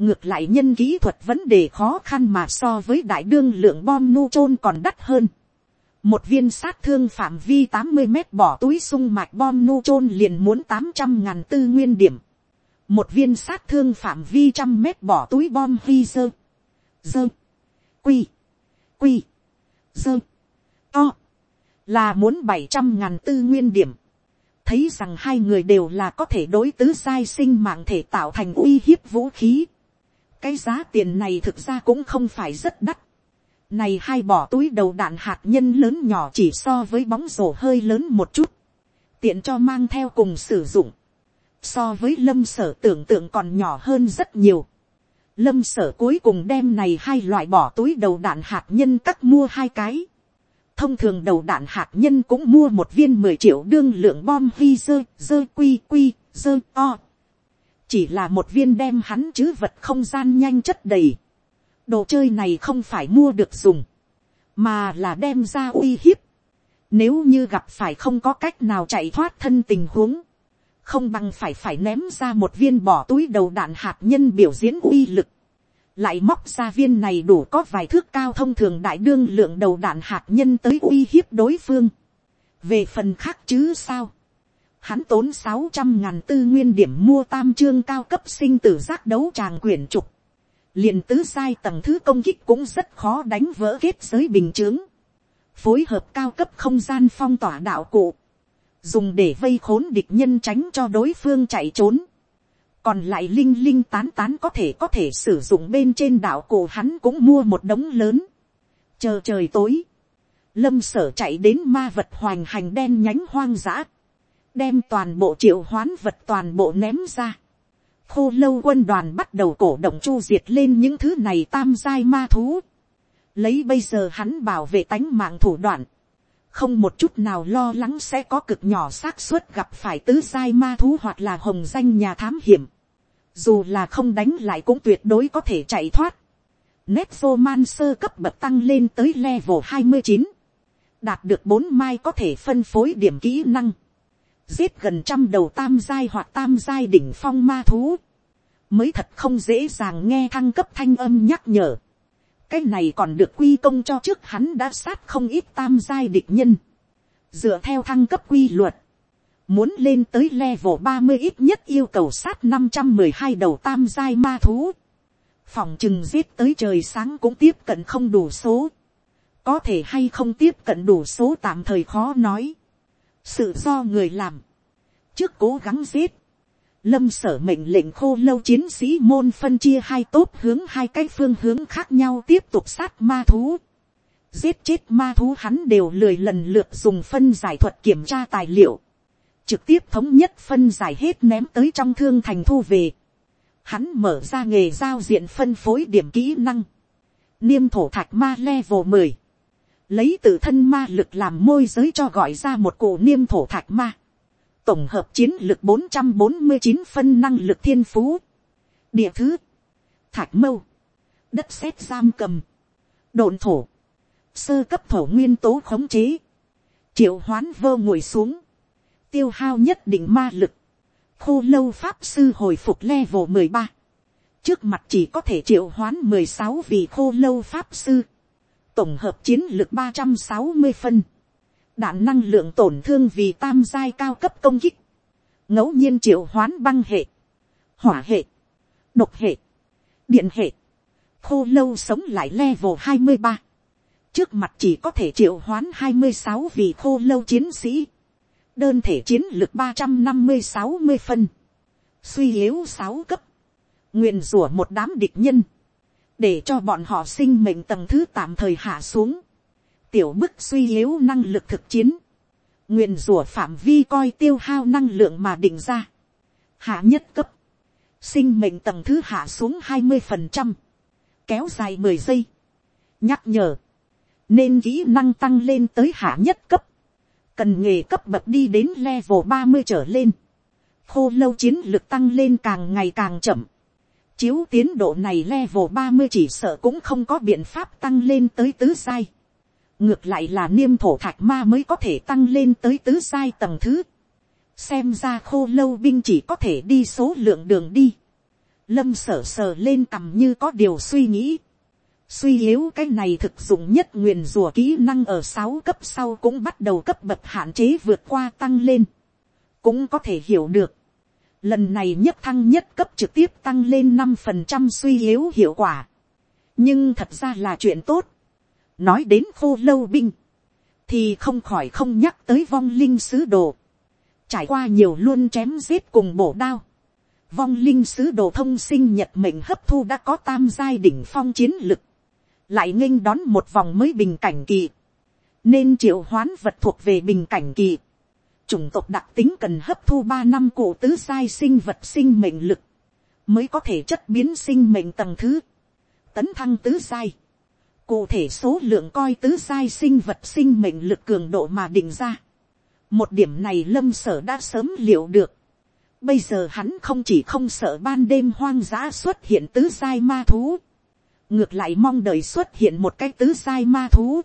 ngược lại nhân kỹ thuật vấn đề khó khăn mà so với đại đương lượng bom nu chôn còn đắt hơn. một viên sát thương phạm vi tám mươi mét bỏ túi sung mạch bom nu chôn liền muốn tám trăm ngàn tư nguyên điểm. một viên sát thương phạm vi trăm mét bỏ túi bom vi dơ, dơ, quy, quy, dơ, to, là muốn bảy trăm ngàn tư nguyên điểm. thấy rằng hai người đều là có thể đối tứ sai sinh mạng thể tạo thành uy hiếp vũ khí cái giá tiền này thực ra cũng không phải rất đắt. này hai bỏ túi đầu đạn hạt nhân lớn nhỏ chỉ so với bóng rổ hơi lớn một chút. tiện cho mang theo cùng sử dụng. so với lâm sở tưởng tượng còn nhỏ hơn rất nhiều lâm sở cuối cùng đem này hai loại bỏ túi đầu đạn hạt nhân cắt mua hai cái. thông thường đầu đạn hạt nhân cũng mua một viên mười triệu đương lượng bom vi dơ dơ quy quy dơ o chỉ là một viên đem hắn chứ vật không gian nhanh chất đầy. đồ chơi này không phải mua được dùng, mà là đem ra uy hiếp. nếu như gặp phải không có cách nào chạy thoát thân tình huống, không bằng phải phải ném ra một viên bỏ túi đầu đạn hạt nhân biểu diễn uy lực, lại móc ra viên này đủ có vài thước cao thông thường đại đương lượng đầu đạn hạt nhân tới uy hiếp đối phương. về phần khác chứ sao, hắn tốn sáu trăm ngàn tư nguyên điểm mua tam chương cao cấp sinh tử giác đấu tràng quyển trục, liền tứ sai tầng thứ công kích cũng rất khó đánh vỡ kết giới bình chướng, phối hợp cao cấp không gian phong tỏa đạo cụ, dùng để vây khốn địch nhân tránh cho đối phương chạy trốn. còn lại linh linh tán tán có thể có thể sử dụng bên trên đạo cổ hắn cũng mua một đống lớn. chờ trời tối, lâm sở chạy đến ma vật hoành hành đen nhánh hoang dã, đem toàn bộ triệu hoán vật toàn bộ ném ra. khô lâu quân đoàn bắt đầu cổ động chu diệt lên những thứ này tam giai ma thú. lấy bây giờ hắn bảo vệ tánh mạng thủ đoạn không một chút nào lo lắng sẽ có cực nhỏ xác suất gặp phải tứ giai ma thú hoặc là hồng danh nhà thám hiểm. Dù là không đánh lại cũng tuyệt đối có thể chạy thoát. Netzoman sơ cấp bậc tăng lên tới level 29. Đạt được 4 mai có thể phân phối điểm kỹ năng. Giết gần trăm đầu tam giai hoặc tam giai đỉnh phong ma thú. Mới thật không dễ dàng nghe thăng cấp thanh âm nhắc nhở cái này còn được quy công cho trước hắn đã sát không ít tam giai địch nhân. dựa theo thăng cấp quy luật, muốn lên tới level ba mươi ít nhất yêu cầu sát năm trăm mười hai đầu tam giai ma thú. phòng chừng giết tới trời sáng cũng tiếp cận không đủ số. có thể hay không tiếp cận đủ số tạm thời khó nói, sự do người làm, trước cố gắng giết, lâm sở mệnh lệnh khô lâu chiến sĩ môn phân chia hai tốp hướng hai cái phương hướng khác nhau tiếp tục sát ma thú. Giết chết ma thú hắn đều lười lần lượt dùng phân giải thuật kiểm tra tài liệu. Trực tiếp thống nhất phân giải hết ném tới trong thương thành thu về. Hắn mở ra nghề giao diện phân phối điểm kỹ năng. Niêm thổ thạch ma level 10. Lấy tự thân ma lực làm môi giới cho gọi ra một cổ niêm thổ thạch ma. Tổng hợp chiến lực bốn trăm bốn mươi chín phân năng lực thiên phú, địa thứ, thạch mâu, đất sét giam cầm, đồn thổ, sơ cấp thổ nguyên tố khống chế, triệu hoán vơ ngồi xuống, tiêu hao nhất định ma lực, khô lâu pháp sư hồi phục level mười ba, trước mặt chỉ có thể triệu hoán mười sáu vị khô lâu pháp sư, tổng hợp chiến lược ba trăm sáu mươi phân, đạn năng lượng tổn thương vì tam giai cao cấp công kích, ngẫu nhiên triệu hoán băng hệ, hỏa hệ, độc hệ, điện hệ, khô lâu sống lại level hai mươi ba, trước mặt chỉ có thể triệu hoán hai mươi sáu vị khô lâu chiến sĩ, đơn thể chiến lược ba trăm năm mươi sáu mươi phân, suy yếu sáu cấp, nguyện rủa một đám địch nhân, để cho bọn họ sinh mệnh tầng thứ tạm thời hạ xuống, tiểu bức suy yếu năng lực thực chiến, nguyện rủa phạm vi coi tiêu hao năng lượng mà định ra, hạ nhất cấp, sinh mệnh tầng thứ hạ xuống hai mươi phần trăm, kéo dài mười giây, nhắc nhở, nên kỹ năng tăng lên tới hạ nhất cấp, cần nghề cấp bậc đi đến level ba mươi trở lên, khô lâu chiến lược tăng lên càng ngày càng chậm, chiếu tiến độ này level ba mươi chỉ sợ cũng không có biện pháp tăng lên tới tứ sai ngược lại là niêm thổ thạch ma mới có thể tăng lên tới tứ sai tầng thứ. xem ra khô lâu binh chỉ có thể đi số lượng đường đi. lâm sở sờ lên cằm như có điều suy nghĩ. suy yếu cái này thực dụng nhất nguyền rùa kỹ năng ở sáu cấp sau cũng bắt đầu cấp bậc hạn chế vượt qua tăng lên. cũng có thể hiểu được lần này nhất thăng nhất cấp trực tiếp tăng lên năm phần trăm suy yếu hiệu quả. nhưng thật ra là chuyện tốt. Nói đến khô lâu binh, thì không khỏi không nhắc tới vong linh sứ đồ, trải qua nhiều luôn chém giết cùng bổ đao, vong linh sứ đồ thông sinh nhật mệnh hấp thu đã có tam giai đỉnh phong chiến lực, lại nghênh đón một vòng mới bình cảnh kỳ, nên triệu hoán vật thuộc về bình cảnh kỳ, chủng tộc đặc tính cần hấp thu ba năm cụ tứ sai sinh vật sinh mệnh lực, mới có thể chất biến sinh mệnh tầng thứ, tấn thăng tứ sai cụ thể số lượng coi tứ sai sinh vật sinh mệnh lực cường độ mà định ra. một điểm này lâm sở đã sớm liệu được. bây giờ hắn không chỉ không sợ ban đêm hoang dã xuất hiện tứ sai ma thú. ngược lại mong đợi xuất hiện một cái tứ sai ma thú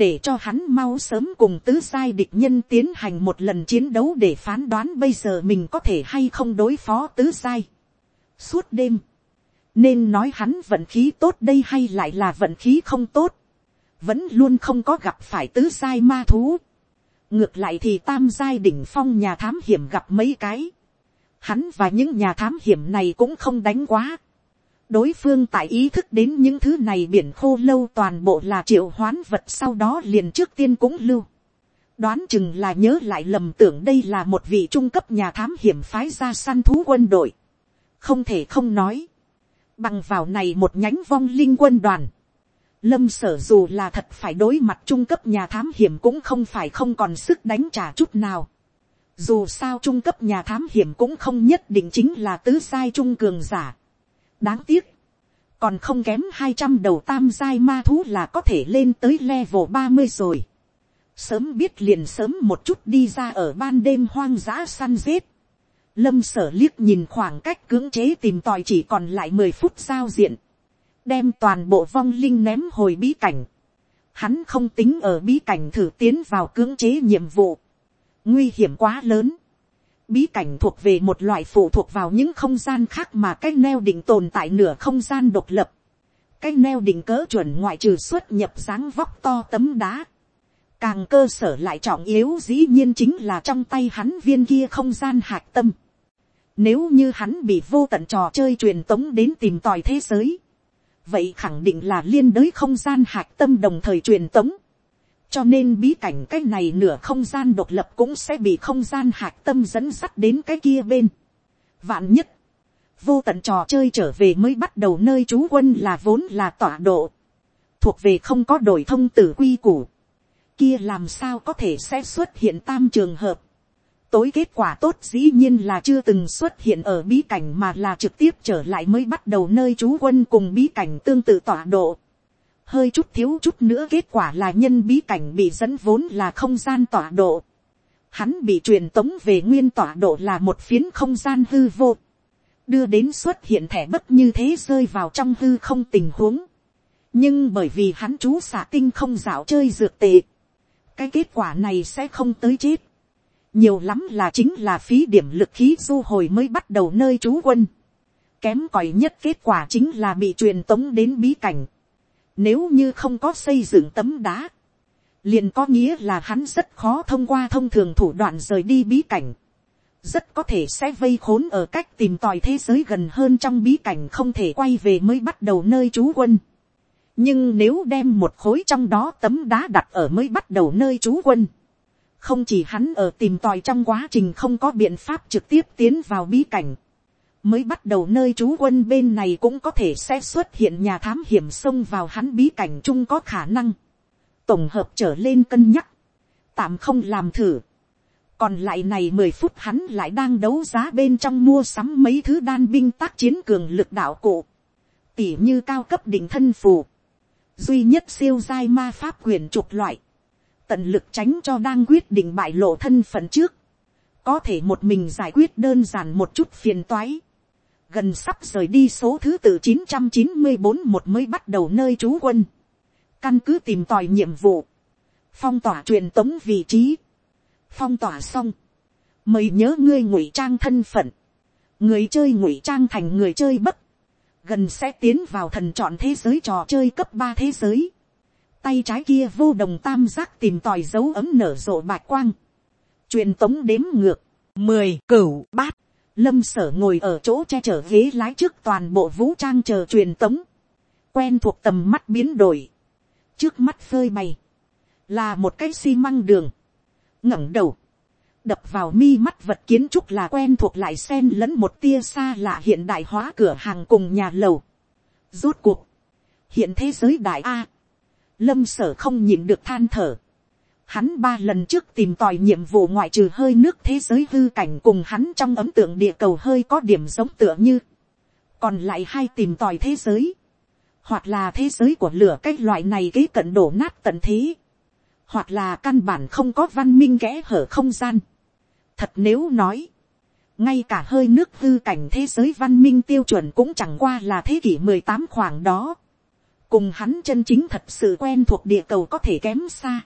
để cho hắn mau sớm cùng tứ giai địch nhân tiến hành một lần chiến đấu để phán đoán bây giờ mình có thể hay không đối phó tứ giai. suốt đêm nên nói hắn vận khí tốt đây hay lại là vận khí không tốt, vẫn luôn không có gặp phải tứ giai ma thú. ngược lại thì tam giai đỉnh phong nhà thám hiểm gặp mấy cái, hắn và những nhà thám hiểm này cũng không đánh quá đối phương tại ý thức đến những thứ này biển khô lâu toàn bộ là triệu hoán vật sau đó liền trước tiên cũng lưu. đoán chừng là nhớ lại lầm tưởng đây là một vị trung cấp nhà thám hiểm phái ra săn thú quân đội. không thể không nói Bằng vào này một nhánh vong linh quân đoàn. Lâm sở dù là thật phải đối mặt trung cấp nhà thám hiểm cũng không phải không còn sức đánh trả chút nào. Dù sao trung cấp nhà thám hiểm cũng không nhất định chính là tứ sai trung cường giả. Đáng tiếc. Còn không kém hai trăm đầu tam giai ma thú là có thể lên tới level ba mươi rồi. Sớm biết liền sớm một chút đi ra ở ban đêm hoang dã săn giết Lâm sở liếc nhìn khoảng cách cưỡng chế tìm tòi chỉ còn lại mười phút giao diện. Đem toàn bộ vong linh ném hồi bí cảnh. Hắn không tính ở bí cảnh thử tiến vào cưỡng chế nhiệm vụ. Nguy hiểm quá lớn. Bí cảnh thuộc về một loại phụ thuộc vào những không gian khác mà cái neo định tồn tại nửa không gian độc lập. Cái neo định cỡ chuẩn ngoại trừ xuất nhập dáng vóc to tấm đá càng cơ sở lại trọng yếu dĩ nhiên chính là trong tay hắn viên kia không gian hạc tâm. Nếu như hắn bị vô tận trò chơi truyền tống đến tìm tòi thế giới. vậy khẳng định là liên đới không gian hạc tâm đồng thời truyền tống cho nên bí cảnh cái này nửa không gian độc lập cũng sẽ bị không gian hạc tâm dẫn sắt đến cái kia bên. vạn nhất, vô tận trò chơi trở về mới bắt đầu nơi trú quân là vốn là tọa độ, thuộc về không có đổi thông tử quy củ, kia làm sao có thể sẽ xuất hiện tam trường hợp, tối kết quả tốt dĩ nhiên là chưa từng xuất hiện ở bí cảnh mà là trực tiếp trở lại mới bắt đầu nơi trú quân cùng bí cảnh tương tự tọa độ. Hơi chút thiếu chút nữa, kết quả là nhân bí cảnh bị dẫn vốn là không gian tọa độ. Hắn bị truyền tống về nguyên tọa độ là một phiến không gian hư vô. Đưa đến xuất hiện thẻ bất như thế rơi vào trong hư không tình huống. Nhưng bởi vì hắn chú xạ tinh không dạo chơi dược tệ. Cái kết quả này sẽ không tới chết nhiều lắm là chính là phí điểm lực khí du hồi mới bắt đầu nơi trú quân. Kém cỏi nhất kết quả chính là bị truyền tống đến bí cảnh. Nếu như không có xây dựng tấm đá, liền có nghĩa là hắn rất khó thông qua thông thường thủ đoạn rời đi bí cảnh. Rất có thể sẽ vây khốn ở cách tìm tòi thế giới gần hơn trong bí cảnh không thể quay về mới bắt đầu nơi trú quân. Nhưng nếu đem một khối trong đó tấm đá đặt ở mới bắt đầu nơi trú quân không chỉ hắn ở tìm tòi trong quá trình không có biện pháp trực tiếp tiến vào bí cảnh, mới bắt đầu nơi trú quân bên này cũng có thể sẽ xuất hiện nhà thám hiểm xông vào hắn bí cảnh chung có khả năng, tổng hợp trở lên cân nhắc, tạm không làm thử, còn lại này mười phút hắn lại đang đấu giá bên trong mua sắm mấy thứ đan binh tác chiến cường lực đạo cụ, tỉ như cao cấp đỉnh thân phù, duy nhất siêu giai ma pháp quyền trục loại, tận lực tránh cho đang quyết định bại lộ thân phận trước, có thể một mình giải quyết đơn giản một chút phiền toái, gần sắp rời đi số thứ tự chín trăm chín mươi bốn một mới bắt đầu nơi trú quân, căn cứ tìm tòi nhiệm vụ, phong tỏa truyền tống vị trí, phong tỏa xong, mời nhớ ngươi ngụy trang thân phận, người chơi ngụy trang thành người chơi bất, gần sẽ tiến vào thần chọn thế giới trò chơi cấp ba thế giới, tay trái kia vô đồng tam giác tìm tòi dấu ấm nở rộ bạch quang, truyền tống đếm ngược, mười cửu bát, lâm sở ngồi ở chỗ che chở ghế lái trước toàn bộ vũ trang chờ truyền tống, quen thuộc tầm mắt biến đổi, trước mắt phơi bày, là một cái xi măng đường, ngẩng đầu, đập vào mi mắt vật kiến trúc là quen thuộc lại xen lẫn một tia xa lạ hiện đại hóa cửa hàng cùng nhà lầu. Rốt cuộc, hiện thế giới đại A, lâm sở không nhịn được than thở. Hắn ba lần trước tìm tòi nhiệm vụ ngoại trừ hơi nước thế giới hư cảnh cùng hắn trong ấm tượng địa cầu hơi có điểm giống tựa như. Còn lại hai tìm tòi thế giới. Hoặc là thế giới của lửa cái loại này kế cận đổ nát tận thế. Hoặc là căn bản không có văn minh kẽ hở không gian. Thật nếu nói. Ngay cả hơi nước hư cảnh thế giới văn minh tiêu chuẩn cũng chẳng qua là thế kỷ 18 khoảng đó cùng hắn chân chính thật sự quen thuộc địa cầu có thể kém xa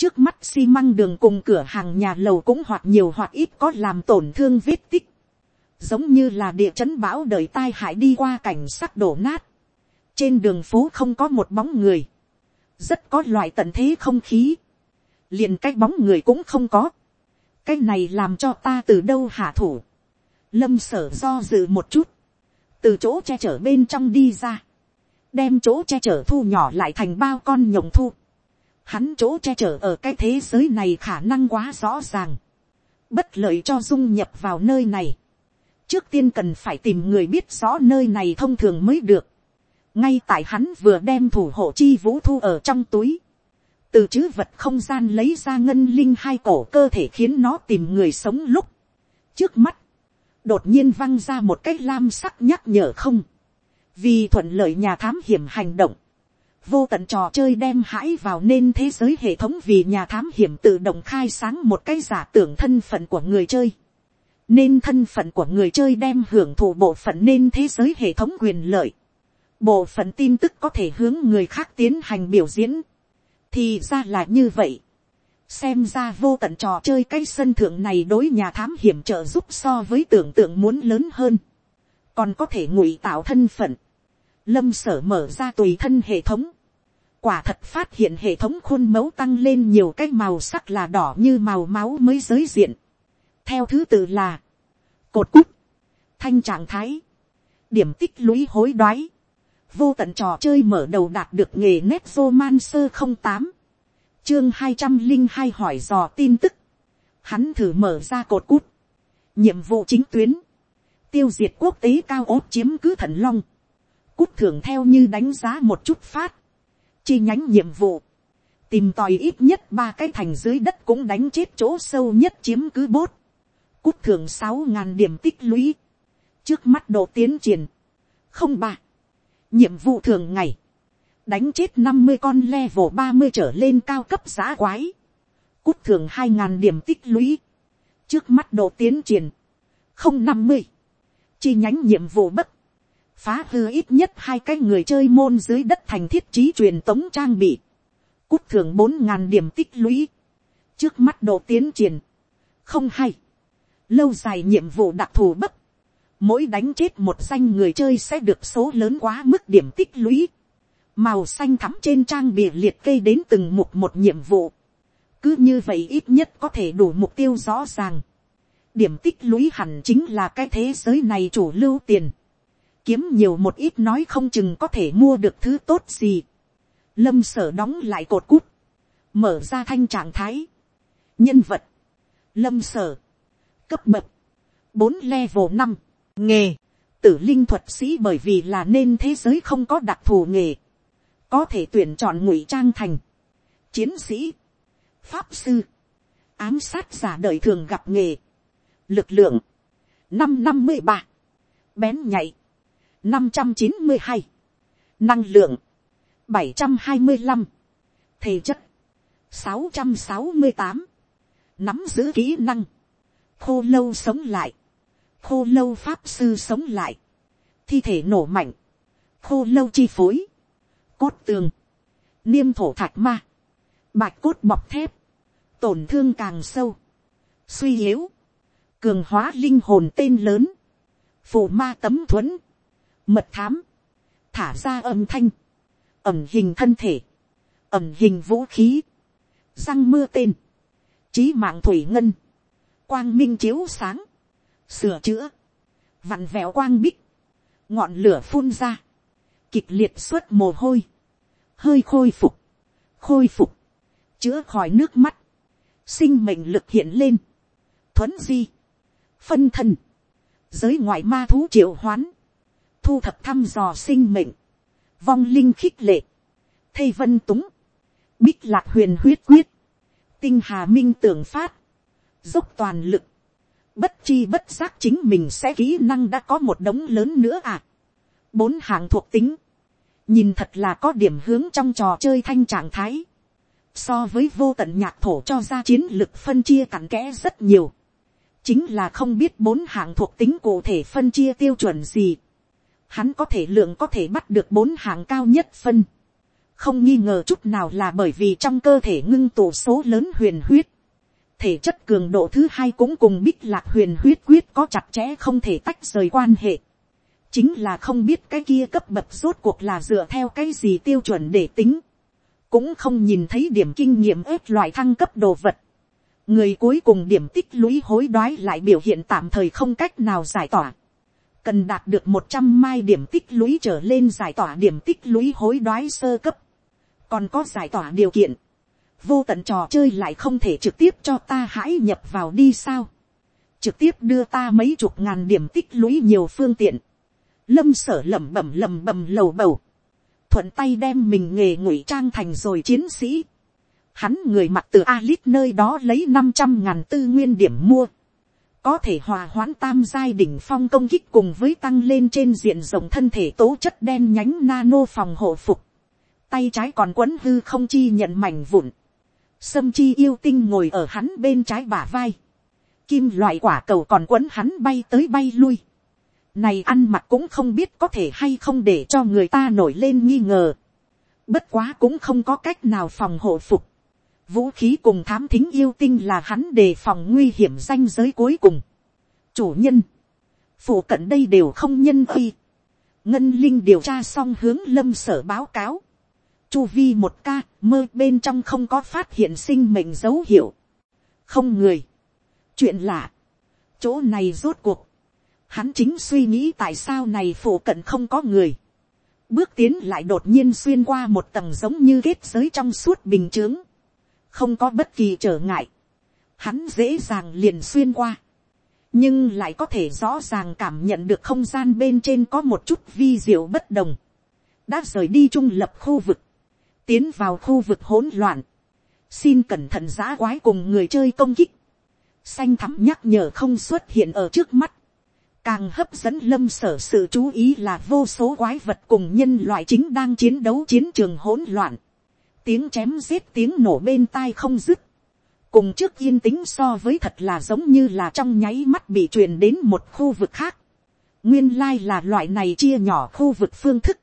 trước mắt xi măng đường cùng cửa hàng nhà lầu cũng hoặc nhiều hoặc ít có làm tổn thương vết tích. giống như là địa chấn bão đời tai hại đi qua cảnh sắc đổ nát. trên đường phố không có một bóng người. rất có loại tận thế không khí. liền cái bóng người cũng không có. cái này làm cho ta từ đâu hạ thủ. lâm sở do dự một chút. từ chỗ che chở bên trong đi ra đem chỗ che chở thu nhỏ lại thành bao con nhộng thu. Hắn chỗ che chở ở cái thế giới này khả năng quá rõ ràng. Bất lợi cho dung nhập vào nơi này. Trước tiên cần phải tìm người biết rõ nơi này thông thường mới được. Ngay tại hắn vừa đem thủ hộ chi vũ thu ở trong túi. Từ chữ vật không gian lấy ra ngân linh hai cổ cơ thể khiến nó tìm người sống lúc. Trước mắt. Đột nhiên văng ra một cái lam sắc nhắc nhở không vì thuận lợi nhà thám hiểm hành động, vô tận trò chơi đem hãi vào nên thế giới hệ thống vì nhà thám hiểm tự động khai sáng một cái giả tưởng thân phận của người chơi. Nên thân phận của người chơi đem hưởng thụ bộ phận nên thế giới hệ thống quyền lợi. Bộ phận tin tức có thể hướng người khác tiến hành biểu diễn. Thì ra là như vậy. Xem ra vô tận trò chơi cái sân thượng này đối nhà thám hiểm trợ giúp so với tưởng tượng muốn lớn hơn. Còn có thể ngụy tạo thân phận lâm sở mở ra tùy thân hệ thống, quả thật phát hiện hệ thống khuôn mẫu tăng lên nhiều cái màu sắc là đỏ như màu máu mới giới diện. theo thứ tự là, cột cúc, thanh trạng thái, điểm tích lũy hối đoái, vô tận trò chơi mở đầu đạt được nghề nét romancer không tám. Chương hai trăm linh hai hỏi dò tin tức. Hắn thử mở ra cột cút. Nhiệm vụ chính tuyến. Tiêu diệt quốc tế cao ốt chiếm cứ thần long cút thưởng theo như đánh giá một chút phát. Chi nhánh nhiệm vụ. Tìm tòi ít nhất ba cái thành dưới đất cũng đánh chết chỗ sâu nhất chiếm cứ bốt. Cút thưởng sáu ngàn điểm tích lũy. Trước mắt độ tiến triển. Không ba. Nhiệm vụ thường ngày. Đánh chết năm mươi con level ba mươi trở lên cao cấp giá quái. Cút thưởng hai ngàn điểm tích lũy. Trước mắt độ tiến triển. Không năm mươi. Chi nhánh nhiệm vụ bất phá hư ít nhất hai cái người chơi môn dưới đất thành thiết trí truyền tống trang bị. Cút thưởng bốn ngàn điểm tích lũy. Trước mắt độ tiến triển. Không hay. Lâu dài nhiệm vụ đặc thù bất. Mỗi đánh chết một danh người chơi sẽ được số lớn quá mức điểm tích lũy. Màu xanh thắm trên trang bìa liệt kê đến từng mục một nhiệm vụ. Cứ như vậy ít nhất có thể đủ mục tiêu rõ ràng. Điểm tích lũy hẳn chính là cái thế giới này chủ lưu tiền kiếm nhiều một ít nói không chừng có thể mua được thứ tốt gì. Lâm sở đóng lại cột cút, mở ra thanh trạng thái. Nhân vật, lâm sở, cấp bậc, bốn level năm, nghề, tử linh thuật sĩ bởi vì là nên thế giới không có đặc thù nghề, có thể tuyển chọn ngụy trang thành, chiến sĩ, pháp sư, ám sát giả đời thường gặp nghề, lực lượng, năm năm mươi ba, bén nhạy năm trăm chín mươi hai, năng lượng, bảy trăm hai mươi năm thể chất, sáu trăm sáu mươi tám, nắm giữ kỹ năng, khô lâu sống lại, khô lâu pháp sư sống lại, thi thể nổ mạnh, khô lâu chi phối, cốt tường, niêm thổ thạch ma, bạch cốt bọc thép, tổn thương càng sâu, suy yếu, cường hóa linh hồn tên lớn, phù ma tấm thuẫn mật thám, thả ra âm thanh, ẩm hình thân thể, ẩm hình vũ khí, răng mưa tên trí mạng thủy ngân, quang minh chiếu sáng, sửa chữa, vặn vẹo quang bích, ngọn lửa phun ra, kịch liệt suốt mồ hôi, hơi khôi phục khôi phục, chữa khỏi nước mắt, sinh mệnh lực hiện lên, thuấn di, phân thân, giới ngoại ma thú triệu hoán thu thập thăm dò sinh mệnh. Vong linh khích lệ. Thây vân túng. Bích lạc huyền huyết quyết. Tinh hà minh tưởng phát. Dốc toàn lực. Bất chi bất giác chính mình sẽ kỹ năng đã có một đống lớn nữa à. bốn hạng thuộc tính, nhìn thật là có điểm hướng trong trò chơi thanh trạng thái, so với vô tận nhạc thổ cho ra chiến lược phân chia cặn kẽ rất nhiều, chính là không biết bốn hạng thuộc tính cụ thể phân chia tiêu chuẩn gì, hắn có thể lượng có thể bắt được bốn hạng cao nhất phân, không nghi ngờ chút nào là bởi vì trong cơ thể ngưng tụ số lớn huyền huyết, thể chất cường độ thứ hai cũng cùng bích lạc huyền huyết quyết có chặt chẽ không thể tách rời quan hệ. chính là không biết cái kia cấp bậc rốt cuộc là dựa theo cái gì tiêu chuẩn để tính. cũng không nhìn thấy điểm kinh nghiệm ép loại thăng cấp đồ vật. người cuối cùng điểm tích lũy hối đoái lại biểu hiện tạm thời không cách nào giải tỏa cần đạt được một trăm mai điểm tích lũy trở lên giải tỏa điểm tích lũy hối đoái sơ cấp. còn có giải tỏa điều kiện vô tận trò chơi lại không thể trực tiếp cho ta hãy nhập vào đi sao. trực tiếp đưa ta mấy chục ngàn điểm tích lũy nhiều phương tiện. lâm sở lẩm bẩm lẩm bẩm lầu bầu. thuận tay đem mình nghề ngụy trang thành rồi chiến sĩ. hắn người mặc từ Alit nơi đó lấy năm trăm ngàn tư nguyên điểm mua có thể hòa hoãn tam giai đỉnh phong công kích cùng với tăng lên trên diện rộng thân thể tố chất đen nhánh nano phòng hộ phục tay trái còn quấn hư không chi nhận mảnh vụn, Sâm chi yêu tinh ngồi ở hắn bên trái bả vai. Kim loại quả cầu còn quấn hắn bay tới bay lui. Này ăn mặc cũng không biết có thể hay không để cho người ta nổi lên nghi ngờ. Bất quá cũng không có cách nào phòng hộ phục. Vũ khí cùng thám thính yêu tinh là hắn đề phòng nguy hiểm danh giới cuối cùng. Chủ nhân. Phủ cận đây đều không nhân uy. Ngân Linh điều tra xong hướng lâm sở báo cáo chu vi một ca, mơ bên trong không có phát hiện sinh mệnh dấu hiệu. Không người. Chuyện lạ. Chỗ này rốt cuộc. Hắn chính suy nghĩ tại sao này phủ cận không có người. bước tiến lại đột nhiên xuyên qua một tầng giống như kết giới trong suốt bình t r ư ớ n g không có bất kỳ trở ngại, hắn dễ dàng liền xuyên qua, nhưng lại có thể rõ ràng cảm nhận được không gian bên trên có một chút vi diệu bất đồng, đã rời đi trung lập khu vực, tiến vào khu vực hỗn loạn, xin cẩn thận giã quái cùng người chơi công kích, xanh thắm nhắc nhở không xuất hiện ở trước mắt, Càng hấp dẫn lâm sở sự chú ý là vô số quái vật cùng nhân loại chính đang chiến đấu chiến trường hỗn loạn. Tiếng chém giết tiếng nổ bên tai không dứt. Cùng trước yên tĩnh so với thật là giống như là trong nháy mắt bị truyền đến một khu vực khác. Nguyên lai là loại này chia nhỏ khu vực phương thức.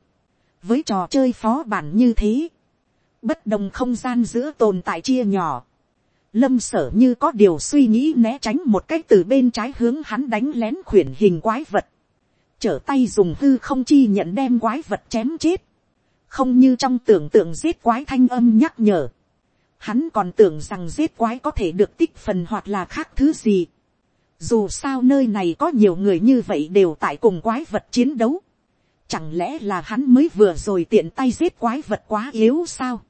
Với trò chơi phó bản như thế. Bất đồng không gian giữa tồn tại chia nhỏ lâm sở như có điều suy nghĩ né tránh một cách từ bên trái hướng hắn đánh lén khuyển hình quái vật, trở tay dùng hư không chi nhận đem quái vật chém chết, không như trong tưởng tượng giết quái thanh âm nhắc nhở, hắn còn tưởng rằng giết quái có thể được tích phần hoặc là khác thứ gì, dù sao nơi này có nhiều người như vậy đều tại cùng quái vật chiến đấu, chẳng lẽ là hắn mới vừa rồi tiện tay giết quái vật quá yếu sao,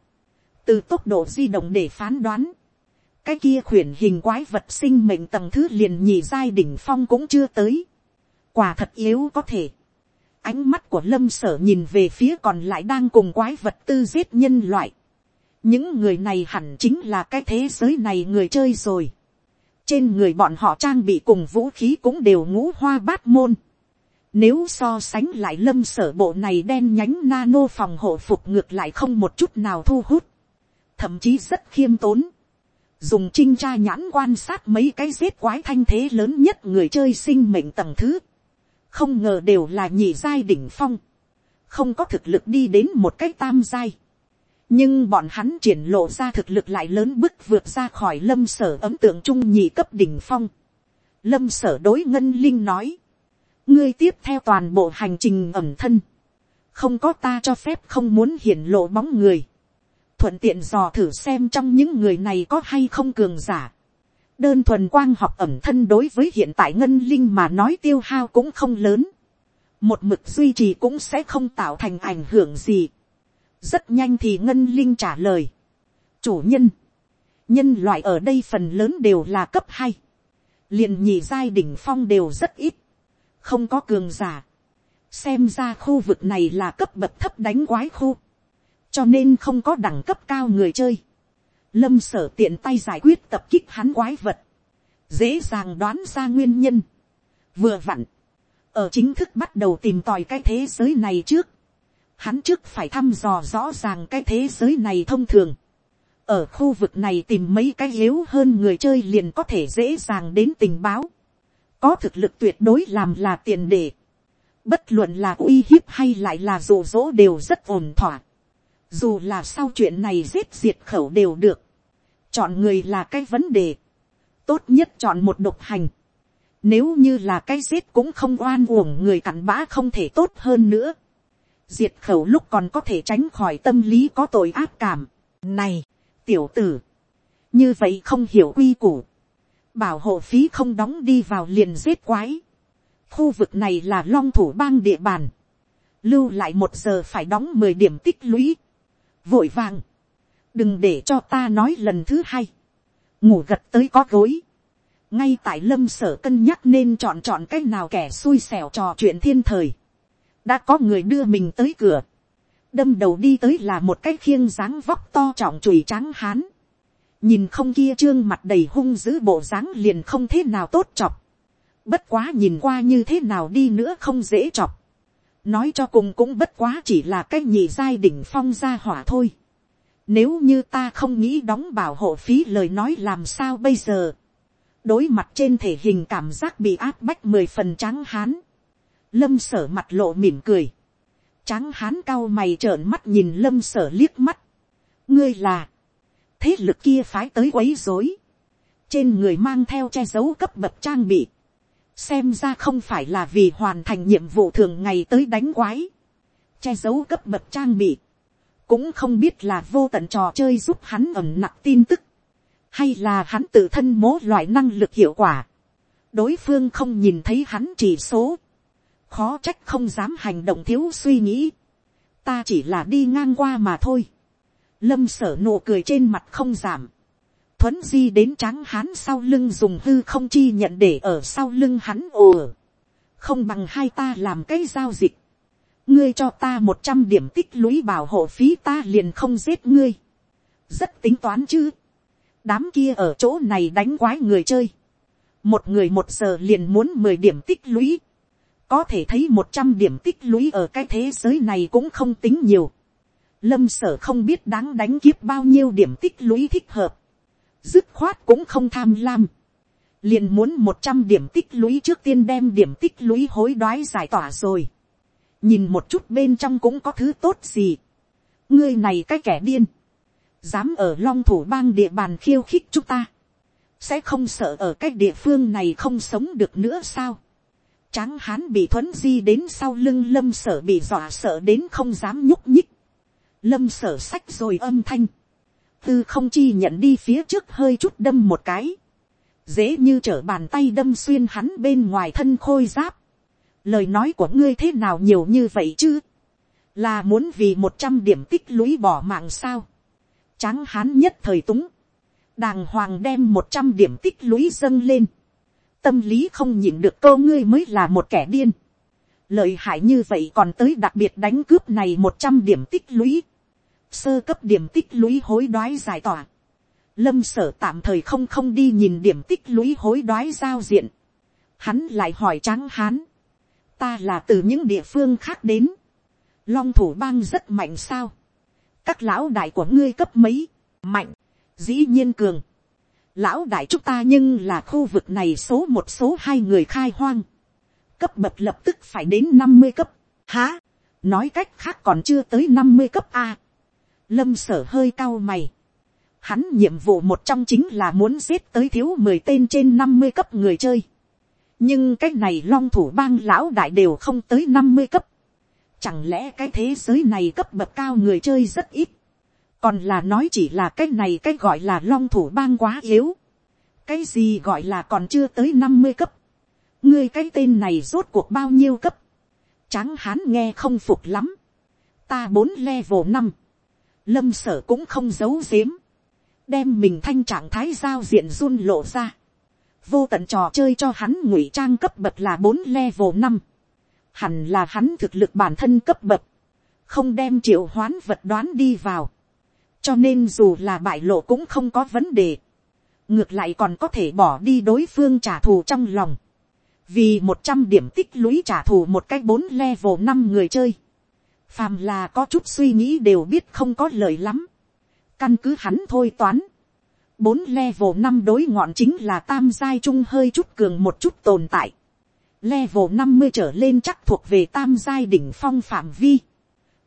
từ tốc độ di động để phán đoán, cái kia khuyển hình quái vật sinh mệnh tầng thứ liền nhị giai đỉnh phong cũng chưa tới. quả thật yếu có thể ánh mắt của lâm sở nhìn về phía còn lại đang cùng quái vật tư giết nhân loại. những người này hẳn chính là cái thế giới này người chơi rồi. trên người bọn họ trang bị cùng vũ khí cũng đều ngũ hoa bát môn. Nếu so sánh lại lâm sở bộ này đen nhánh nano phòng hộ phục ngược lại không một chút nào thu hút. Thậm chí rất khiêm tốn dùng trinh tra nhãn quan sát mấy cái giết quái thanh thế lớn nhất người chơi sinh mệnh tầng thứ, không ngờ đều là nhị giai đỉnh phong, không có thực lực đi đến một cái tam giai, nhưng bọn hắn triển lộ ra thực lực lại lớn bức vượt ra khỏi lâm sở ấm tượng trung nhị cấp đỉnh phong. Lâm sở đối ngân linh nói, ngươi tiếp theo toàn bộ hành trình ẩm thân, không có ta cho phép không muốn hiển lộ bóng người, thuận tiện dò thử xem trong những người này có hay không cường giả đơn thuần quang học ẩm thân đối với hiện tại ngân linh mà nói tiêu hao cũng không lớn. một mực duy trì cũng sẽ không tạo thành ảnh hưởng gì. rất nhanh thì ngân linh trả lời. chủ nhân, nhân loại ở đây phần lớn đều là cấp hai. liền nhị giai đỉnh phong đều rất ít. không có cường giả. xem ra khu vực này là cấp bậc thấp đánh quái khu cho nên không có đẳng cấp cao người chơi. Lâm sở tiện tay giải quyết tập kích hắn quái vật, dễ dàng đoán ra nguyên nhân. Vừa vặn, ở chính thức bắt đầu tìm tòi cái thế giới này trước, hắn trước phải thăm dò rõ ràng cái thế giới này thông thường. ở khu vực này tìm mấy cái yếu hơn người chơi liền có thể dễ dàng đến tình báo. có thực lực tuyệt đối làm là tiền đề. bất luận là uy hiếp hay lại là rụ rỗ đều rất ổn thỏa dù là sau chuyện này giết diệt khẩu đều được, chọn người là cái vấn đề, tốt nhất chọn một độc hành, nếu như là cái giết cũng không oan uổng người cặn bã không thể tốt hơn nữa, diệt khẩu lúc còn có thể tránh khỏi tâm lý có tội ác cảm, này, tiểu tử, như vậy không hiểu quy củ, bảo hộ phí không đóng đi vào liền giết quái, khu vực này là long thủ bang địa bàn, lưu lại một giờ phải đóng mười điểm tích lũy, vội vàng, đừng để cho ta nói lần thứ hai, ngủ gật tới có gối, ngay tại lâm sở cân nhắc nên chọn chọn cái nào kẻ xui xẻo trò chuyện thiên thời, đã có người đưa mình tới cửa, đâm đầu đi tới là một cái khiêng dáng vóc to trọng chùi trắng hán, nhìn không kia trương mặt đầy hung dữ bộ dáng liền không thế nào tốt chọc, bất quá nhìn qua như thế nào đi nữa không dễ chọc, nói cho cùng cũng bất quá chỉ là cái nhị giai đỉnh phong gia hỏa thôi. Nếu như ta không nghĩ đóng bảo hộ phí lời nói làm sao bây giờ. đối mặt trên thể hình cảm giác bị áp bách mười phần trắng hán. lâm sở mặt lộ mỉm cười. trắng hán cao mày trợn mắt nhìn lâm sở liếc mắt. ngươi là, thế lực kia phái tới quấy rối. trên người mang theo che giấu cấp bậc trang bị xem ra không phải là vì hoàn thành nhiệm vụ thường ngày tới đánh quái, che giấu cấp bậc trang bị, cũng không biết là vô tận trò chơi giúp hắn ẩm nặc tin tức, hay là hắn tự thân mố loại năng lực hiệu quả, đối phương không nhìn thấy hắn chỉ số, khó trách không dám hành động thiếu suy nghĩ, ta chỉ là đi ngang qua mà thôi. lâm sở nụ cười trên mặt không giảm. thuấn di đến tráng hắn sau lưng dùng hư không chi nhận để ở sau lưng hắn ồ. không bằng hai ta làm cái giao dịch ngươi cho ta một trăm điểm tích lũy bảo hộ phí ta liền không giết ngươi. rất tính toán chứ. đám kia ở chỗ này đánh quái người chơi. một người một giờ liền muốn mười điểm tích lũy có thể thấy một trăm điểm tích lũy ở cái thế giới này cũng không tính nhiều. Lâm sở không biết đáng đánh kiếp bao nhiêu điểm tích lũy thích hợp. Dứt khoát cũng không tham lam. Liền muốn một trăm điểm tích lũy trước tiên đem điểm tích lũy hối đoái giải tỏa rồi. Nhìn một chút bên trong cũng có thứ tốt gì. Ngươi này cái kẻ điên. Dám ở long thủ bang địa bàn khiêu khích chúng ta. Sẽ không sợ ở cái địa phương này không sống được nữa sao Tráng hán bị thuấn di đến sau lưng lâm sở bị dọa sợ đến không dám nhúc nhích. Lâm sở sách rồi âm thanh. Tư không chi nhận đi phía trước hơi chút đâm một cái. Dễ như trở bàn tay đâm xuyên hắn bên ngoài thân khôi giáp. Lời nói của ngươi thế nào nhiều như vậy chứ? Là muốn vì một trăm điểm tích lũy bỏ mạng sao? Tráng hán nhất thời túng. Đàng hoàng đem một trăm điểm tích lũy dâng lên tâm lý không nhịn được câu ngươi mới là một kẻ điên. lợi hại như vậy còn tới đặc biệt đánh cướp này một trăm điểm tích lũy. sơ cấp điểm tích lũy hối đoái giải tỏa. lâm sở tạm thời không không đi nhìn điểm tích lũy hối đoái giao diện. hắn lại hỏi tráng hán ta là từ những địa phương khác đến. long thủ bang rất mạnh sao. các lão đại của ngươi cấp mấy, mạnh, dĩ nhiên cường. Lão đại chúng ta nhưng là khu vực này số một số hai người khai hoang, cấp bậc lập tức phải đến năm mươi cấp, há, nói cách khác còn chưa tới năm mươi cấp a, lâm sở hơi cao mày, hắn nhiệm vụ một trong chính là muốn giết tới thiếu mười tên trên năm mươi cấp người chơi, nhưng cái này long thủ bang lão đại đều không tới năm mươi cấp, chẳng lẽ cái thế giới này cấp bậc cao người chơi rất ít, còn là nói chỉ là cái này cái gọi là long thủ bang quá yếu. cái gì gọi là còn chưa tới năm mươi cấp. ngươi cái tên này rốt cuộc bao nhiêu cấp. tráng hán nghe không phục lắm. ta bốn level năm. lâm sở cũng không giấu giếm. đem mình thanh trạng thái giao diện run lộ ra vô tận trò chơi cho hắn ngụy trang cấp bậc là bốn level năm. hẳn là hắn thực lực bản thân cấp bậc. không đem triệu hoán vật đoán đi vào cho nên dù là bại lộ cũng không có vấn đề, ngược lại còn có thể bỏ đi đối phương trả thù trong lòng, vì một trăm điểm tích lũy trả thù một cách bốn level năm người chơi, phàm là có chút suy nghĩ đều biết không có lời lắm, căn cứ hắn thôi toán, bốn level năm đối ngọn chính là tam giai trung hơi chút cường một chút tồn tại, level năm mươi trở lên chắc thuộc về tam giai đỉnh phong phạm vi,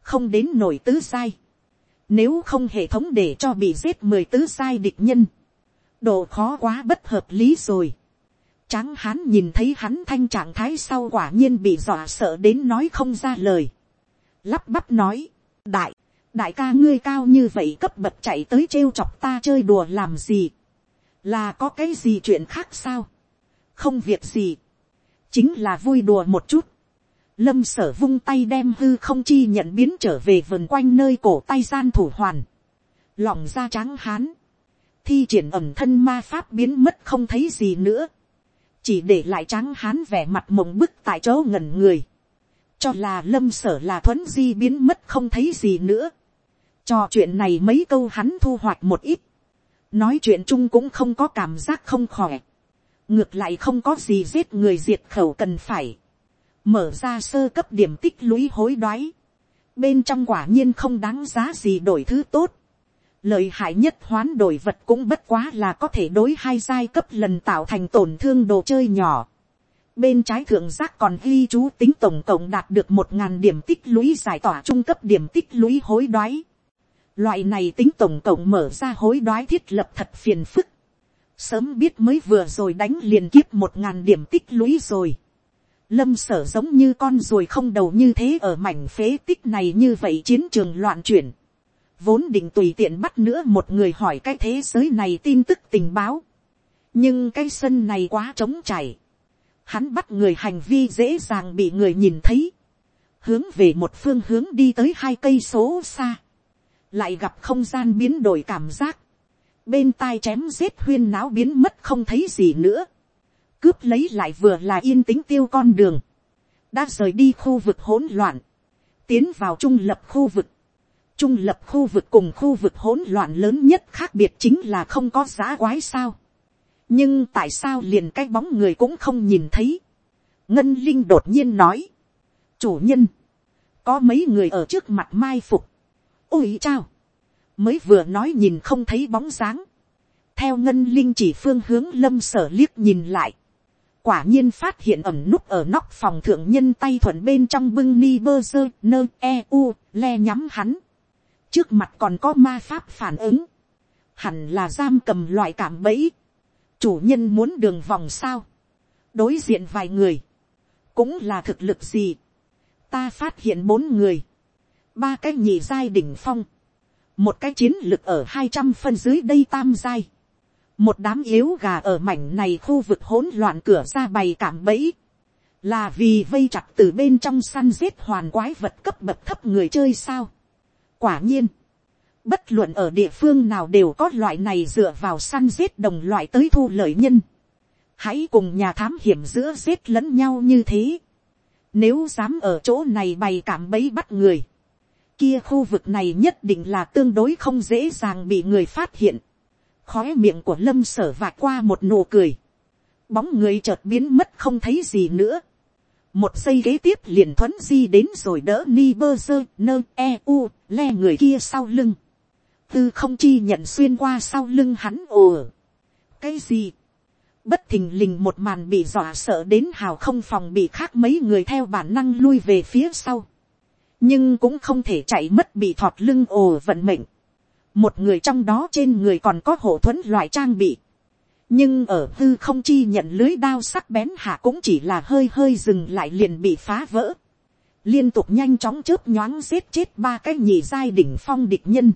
không đến nổi tứ giai, nếu không hệ thống để cho bị giết mười tứ giai địch nhân. Độ khó quá bất hợp lý rồi. Tráng hán nhìn thấy hắn thanh trạng thái sau quả nhiên bị dọa sợ đến nói không ra lời. Lắp bắp nói. Đại, đại ca ngươi cao như vậy cấp bậc chạy tới trêu chọc ta chơi đùa làm gì. Là có cái gì chuyện khác sao? Không việc gì. Chính là vui đùa một chút lâm sở vung tay đem hư không chi nhận biến trở về vườn quanh nơi cổ tay gian thủ hoàn, lòng ra trắng hán, thi triển ẩm thân ma pháp biến mất không thấy gì nữa, chỉ để lại trắng hán vẻ mặt mộng bức tại chỗ ngẩn người, cho là lâm sở là thuấn di biến mất không thấy gì nữa, cho chuyện này mấy câu hắn thu hoạch một ít, nói chuyện chung cũng không có cảm giác không khỏe, ngược lại không có gì giết người diệt khẩu cần phải, mở ra sơ cấp điểm tích lũy hối đoái, bên trong quả nhiên không đáng giá gì đổi thứ tốt, lợi hại nhất hoán đổi vật cũng bất quá là có thể đối hai giai cấp lần tạo thành tổn thương đồ chơi nhỏ. Bên trái thượng giác còn ghi chú tính tổng cộng đạt được một ngàn điểm tích lũy giải tỏa trung cấp điểm tích lũy hối đoái. Loại này tính tổng cộng mở ra hối đoái thiết lập thật phiền phức. Sớm biết mới vừa rồi đánh liền kiếp một ngàn điểm tích lũy rồi lâm sở giống như con ruồi không đầu như thế ở mảnh phế tích này như vậy chiến trường loạn chuyển. Vốn định tùy tiện bắt nữa một người hỏi cái thế giới này tin tức tình báo. Nhưng cái sân này quá trống chảy. Hắn bắt người hành vi dễ dàng bị người nhìn thấy. hướng về một phương hướng đi tới hai cây số xa, lại gặp không gian biến đổi cảm giác, bên tai chém giết huyên náo biến mất không thấy gì nữa, cướp lấy lại vừa là yên tĩnh tiêu con đường, đã rời đi khu vực hỗn loạn, tiến vào trung lập khu vực, trung lập khu vực cùng khu vực hỗn loạn lớn nhất khác biệt chính là không có giá quái sao. nhưng tại sao liền cái bóng người cũng không nhìn thấy. ngân linh đột nhiên nói. chủ nhân, có mấy người ở trước mặt mai phục ôi chao, mới vừa nói nhìn không thấy bóng dáng. theo ngân linh chỉ phương hướng lâm sở liếc nhìn lại. quả nhiên phát hiện ẩm núp ở nóc phòng thượng nhân tay thuận bên trong bưng ni bơ dơ nơ e u le nhắm hắn. Trước mặt còn có ma pháp phản ứng, hẳn là giam cầm loại cảm bẫy, chủ nhân muốn đường vòng sao, đối diện vài người, cũng là thực lực gì, ta phát hiện bốn người, ba cái nhị giai đỉnh phong, một cái chiến lực ở hai trăm phân dưới đây tam giai, một đám yếu gà ở mảnh này khu vực hỗn loạn cửa ra bày cảm bẫy, là vì vây chặt từ bên trong săn giết hoàn quái vật cấp bậc thấp người chơi sao. Quả nhiên, bất luận ở địa phương nào đều có loại này dựa vào săn giết đồng loại tới thu lợi nhân. Hãy cùng nhà thám hiểm giữa giết lẫn nhau như thế. Nếu dám ở chỗ này bày cảm bẫy bắt người. Kia khu vực này nhất định là tương đối không dễ dàng bị người phát hiện. Khóe miệng của lâm sở vạch qua một nụ cười. Bóng người chợt biến mất không thấy gì nữa. Một giây kế tiếp liền thuấn di đến rồi đỡ ni bơ dơ nơ e u, le người kia sau lưng. Tư không chi nhận xuyên qua sau lưng hắn ồ. Cái gì? Bất thình lình một màn bị dọa sợ đến hào không phòng bị khác mấy người theo bản năng lui về phía sau nhưng cũng không thể chạy mất bị thọt lưng ồ vận mệnh một người trong đó trên người còn có hộ thuẫn loại trang bị nhưng ở hư không chi nhận lưới đao sắc bén hạ cũng chỉ là hơi hơi dừng lại liền bị phá vỡ. liên tục nhanh chóng chớp nhoáng giết chết ba cái nhị giai đỉnh phong địch nhân.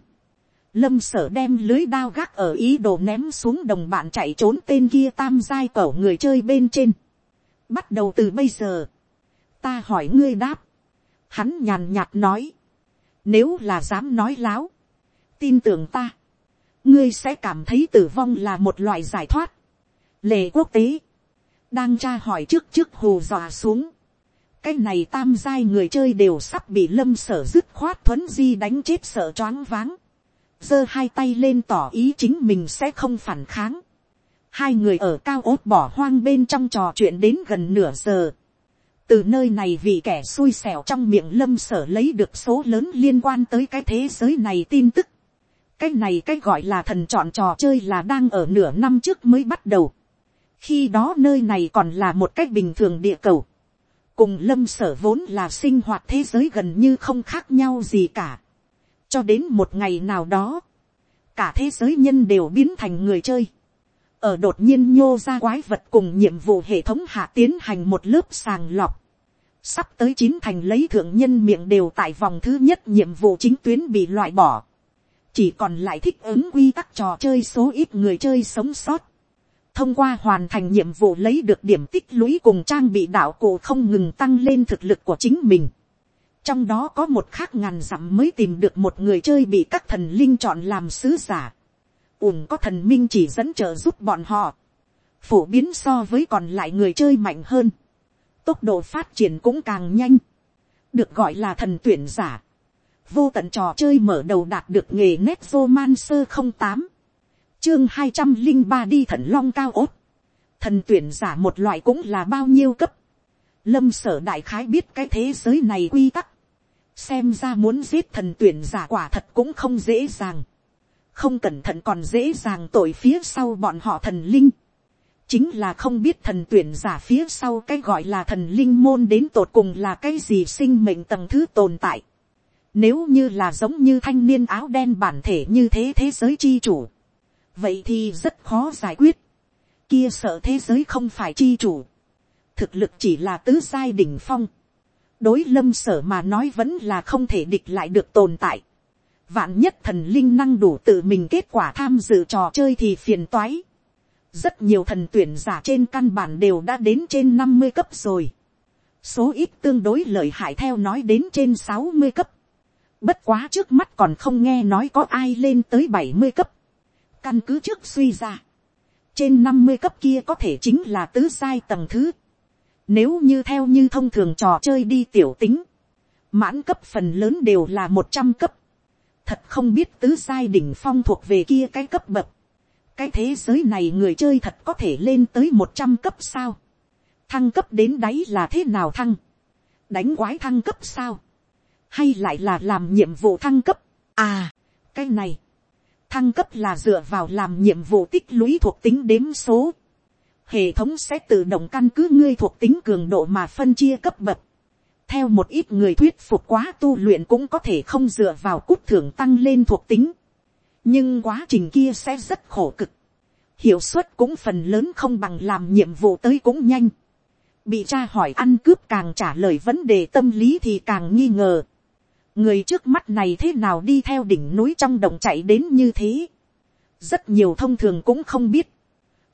lâm sở đem lưới đao gác ở ý đồ ném xuống đồng bạn chạy trốn tên kia tam giai cẩu người chơi bên trên. bắt đầu từ bây giờ, ta hỏi ngươi đáp hắn nhàn nhạt nói, nếu là dám nói láo, tin tưởng ta ngươi sẽ cảm thấy tử vong là một loại giải thoát. lệ quốc tế, đang tra hỏi trước trước hù dọa xuống. cái này tam giai người chơi đều sắp bị lâm sở dứt khoát thuấn di đánh chết sợ choáng váng. giơ hai tay lên tỏ ý chính mình sẽ không phản kháng. hai người ở cao ốt bỏ hoang bên trong trò chuyện đến gần nửa giờ từ nơi này vì kẻ xui xẻo trong miệng lâm sở lấy được số lớn liên quan tới cái thế giới này tin tức cái này cái gọi là thần chọn trò chơi là đang ở nửa năm trước mới bắt đầu. khi đó nơi này còn là một cách bình thường địa cầu. cùng lâm sở vốn là sinh hoạt thế giới gần như không khác nhau gì cả. cho đến một ngày nào đó, cả thế giới nhân đều biến thành người chơi ở đột nhiên nhô ra quái vật cùng nhiệm vụ hệ thống hạ tiến hành một lớp sàng lọc. sắp tới chín thành lấy thượng nhân miệng đều tại vòng thứ nhất nhiệm vụ chính tuyến bị loại bỏ chỉ còn lại thích ứng quy tắc trò chơi số ít người chơi sống sót. thông qua hoàn thành nhiệm vụ lấy được điểm tích lũy cùng trang bị đạo cụ không ngừng tăng lên thực lực của chính mình. trong đó có một khác ngàn dặm mới tìm được một người chơi bị các thần linh chọn làm sứ giả ủng có thần minh chỉ dẫn trợ giúp bọn họ. phổ biến so với còn lại người chơi mạnh hơn. tốc độ phát triển cũng càng nhanh. được gọi là thần tuyển giả vô tận trò chơi mở đầu đạt được nghề nét roman sơ không tám chương hai trăm linh ba đi thần long cao ốt thần tuyển giả một loại cũng là bao nhiêu cấp lâm sở đại khái biết cái thế giới này quy tắc xem ra muốn giết thần tuyển giả quả thật cũng không dễ dàng không cẩn thận còn dễ dàng tội phía sau bọn họ thần linh chính là không biết thần tuyển giả phía sau cái gọi là thần linh môn đến tột cùng là cái gì sinh mệnh tầng thứ tồn tại nếu như là giống như thanh niên áo đen bản thể như thế thế giới chi chủ. Vậy thì rất khó giải quyết. Kia sợ thế giới không phải chi chủ. Thực lực chỉ là tứ giai đỉnh phong. Đối lâm sở mà nói vẫn là không thể địch lại được tồn tại. Vạn nhất thần linh năng đủ tự mình kết quả tham dự trò chơi thì phiền toái. Rất nhiều thần tuyển giả trên căn bản đều đã đến trên năm mươi cấp rồi. Số ít tương đối lợi hại theo nói đến trên sáu mươi cấp, bất quá trước mắt còn không nghe nói có ai lên tới bảy mươi cấp, căn cứ trước suy ra, trên năm mươi cấp kia có thể chính là tứ sai tầng thứ, nếu như theo như thông thường trò chơi đi tiểu tính, mãn cấp phần lớn đều là một trăm cấp, thật không biết tứ sai đỉnh phong thuộc về kia cái cấp bậc, cái thế giới này người chơi thật có thể lên tới một trăm cấp sao, thăng cấp đến đáy là thế nào thăng, đánh quái thăng cấp sao, hay lại là làm nhiệm vụ thăng cấp, à, cái này, thăng cấp là dựa vào làm nhiệm vụ tích lũy thuộc tính đếm số, hệ thống sẽ tự động căn cứ ngươi thuộc tính cường độ mà phân chia cấp bậc, theo một ít người thuyết phục quá tu luyện cũng có thể không dựa vào cút thưởng tăng lên thuộc tính, nhưng quá trình kia sẽ rất khổ cực, hiệu suất cũng phần lớn không bằng làm nhiệm vụ tới cũng nhanh, bị tra hỏi ăn cướp càng trả lời vấn đề tâm lý thì càng nghi ngờ, người trước mắt này thế nào đi theo đỉnh núi trong đồng chạy đến như thế, rất nhiều thông thường cũng không biết,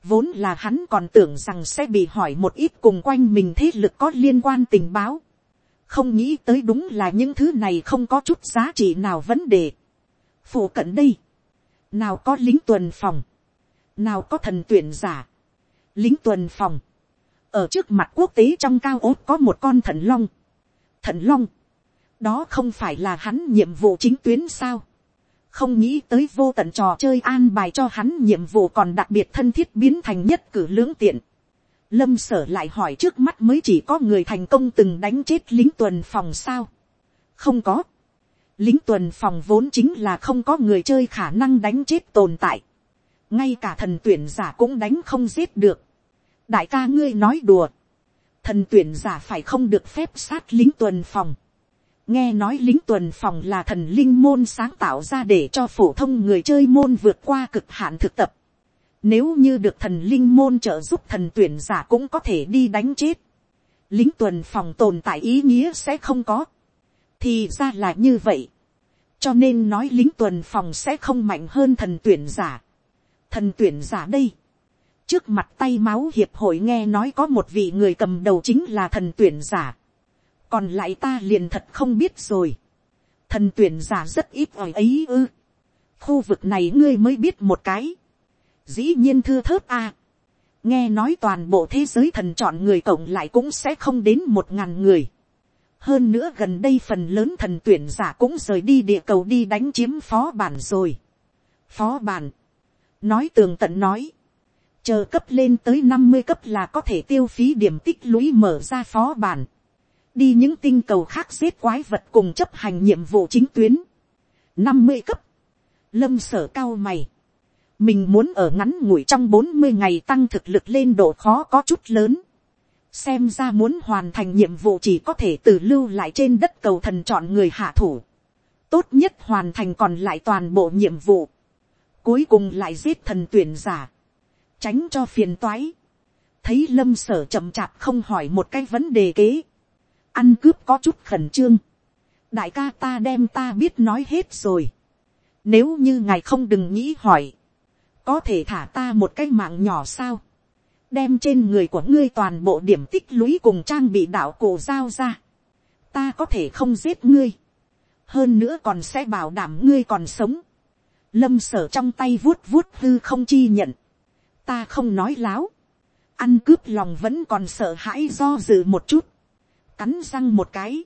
vốn là hắn còn tưởng rằng sẽ bị hỏi một ít cùng quanh mình thế lực có liên quan tình báo, không nghĩ tới đúng là những thứ này không có chút giá trị nào vấn đề. phụ cận đây, nào có lính tuần phòng, nào có thần tuyển giả, lính tuần phòng, ở trước mặt quốc tế trong cao ốt có một con thần long, thần long, đó không phải là hắn nhiệm vụ chính tuyến sao, không nghĩ tới vô tận trò chơi an bài cho hắn nhiệm vụ còn đặc biệt thân thiết biến thành nhất cử lưỡng tiện. Lâm sở lại hỏi trước mắt mới chỉ có người thành công từng đánh chết lính tuần phòng sao. Không có. Lính tuần phòng vốn chính là không có người chơi khả năng đánh chết tồn tại. Ngay cả thần tuyển giả cũng đánh không giết được. Đại ca ngươi nói đùa. Thần tuyển giả phải không được phép sát lính tuần phòng. Nghe nói lính tuần phòng là thần linh môn sáng tạo ra để cho phổ thông người chơi môn vượt qua cực hạn thực tập nếu như được thần linh môn trợ giúp thần tuyển giả cũng có thể đi đánh chết. Lính tuần phòng tồn tại ý nghĩa sẽ không có. Thì ra là như vậy. Cho nên nói lính tuần phòng sẽ không mạnh hơn thần tuyển giả. Thần tuyển giả đây. Trước mặt tay máu hiệp hội nghe nói có một vị người cầm đầu chính là thần tuyển giả. Còn lại ta liền thật không biết rồi. Thần tuyển giả rất ít ỏi ấy ư. Khu vực này ngươi mới biết một cái dĩ nhiên thưa thớt a. nghe nói toàn bộ thế giới thần chọn người cộng lại cũng sẽ không đến một ngàn người. hơn nữa gần đây phần lớn thần tuyển giả cũng rời đi địa cầu đi đánh chiếm phó bản rồi. phó bản, nói tường tận nói, chờ cấp lên tới năm mươi cấp là có thể tiêu phí điểm tích lũy mở ra phó bản, đi những tinh cầu khác giết quái vật cùng chấp hành nhiệm vụ chính tuyến. năm mươi cấp, lâm sở cao mày, mình muốn ở ngắn ngủi trong bốn mươi ngày tăng thực lực lên độ khó có chút lớn. xem ra muốn hoàn thành nhiệm vụ chỉ có thể từ lưu lại trên đất cầu thần chọn người hạ thủ. tốt nhất hoàn thành còn lại toàn bộ nhiệm vụ. cuối cùng lại giết thần tuyển giả. tránh cho phiền toái. thấy lâm sở chậm chạp không hỏi một cái vấn đề kế. ăn cướp có chút khẩn trương. đại ca ta đem ta biết nói hết rồi. nếu như ngài không đừng nghĩ hỏi có thể thả ta một cái mạng nhỏ sao, đem trên người của ngươi toàn bộ điểm tích lũy cùng trang bị đạo cổ giao ra, ta có thể không giết ngươi, hơn nữa còn sẽ bảo đảm ngươi còn sống, lâm sở trong tay vuốt vuốt hư không chi nhận, ta không nói láo, ăn cướp lòng vẫn còn sợ hãi do dự một chút, cắn răng một cái,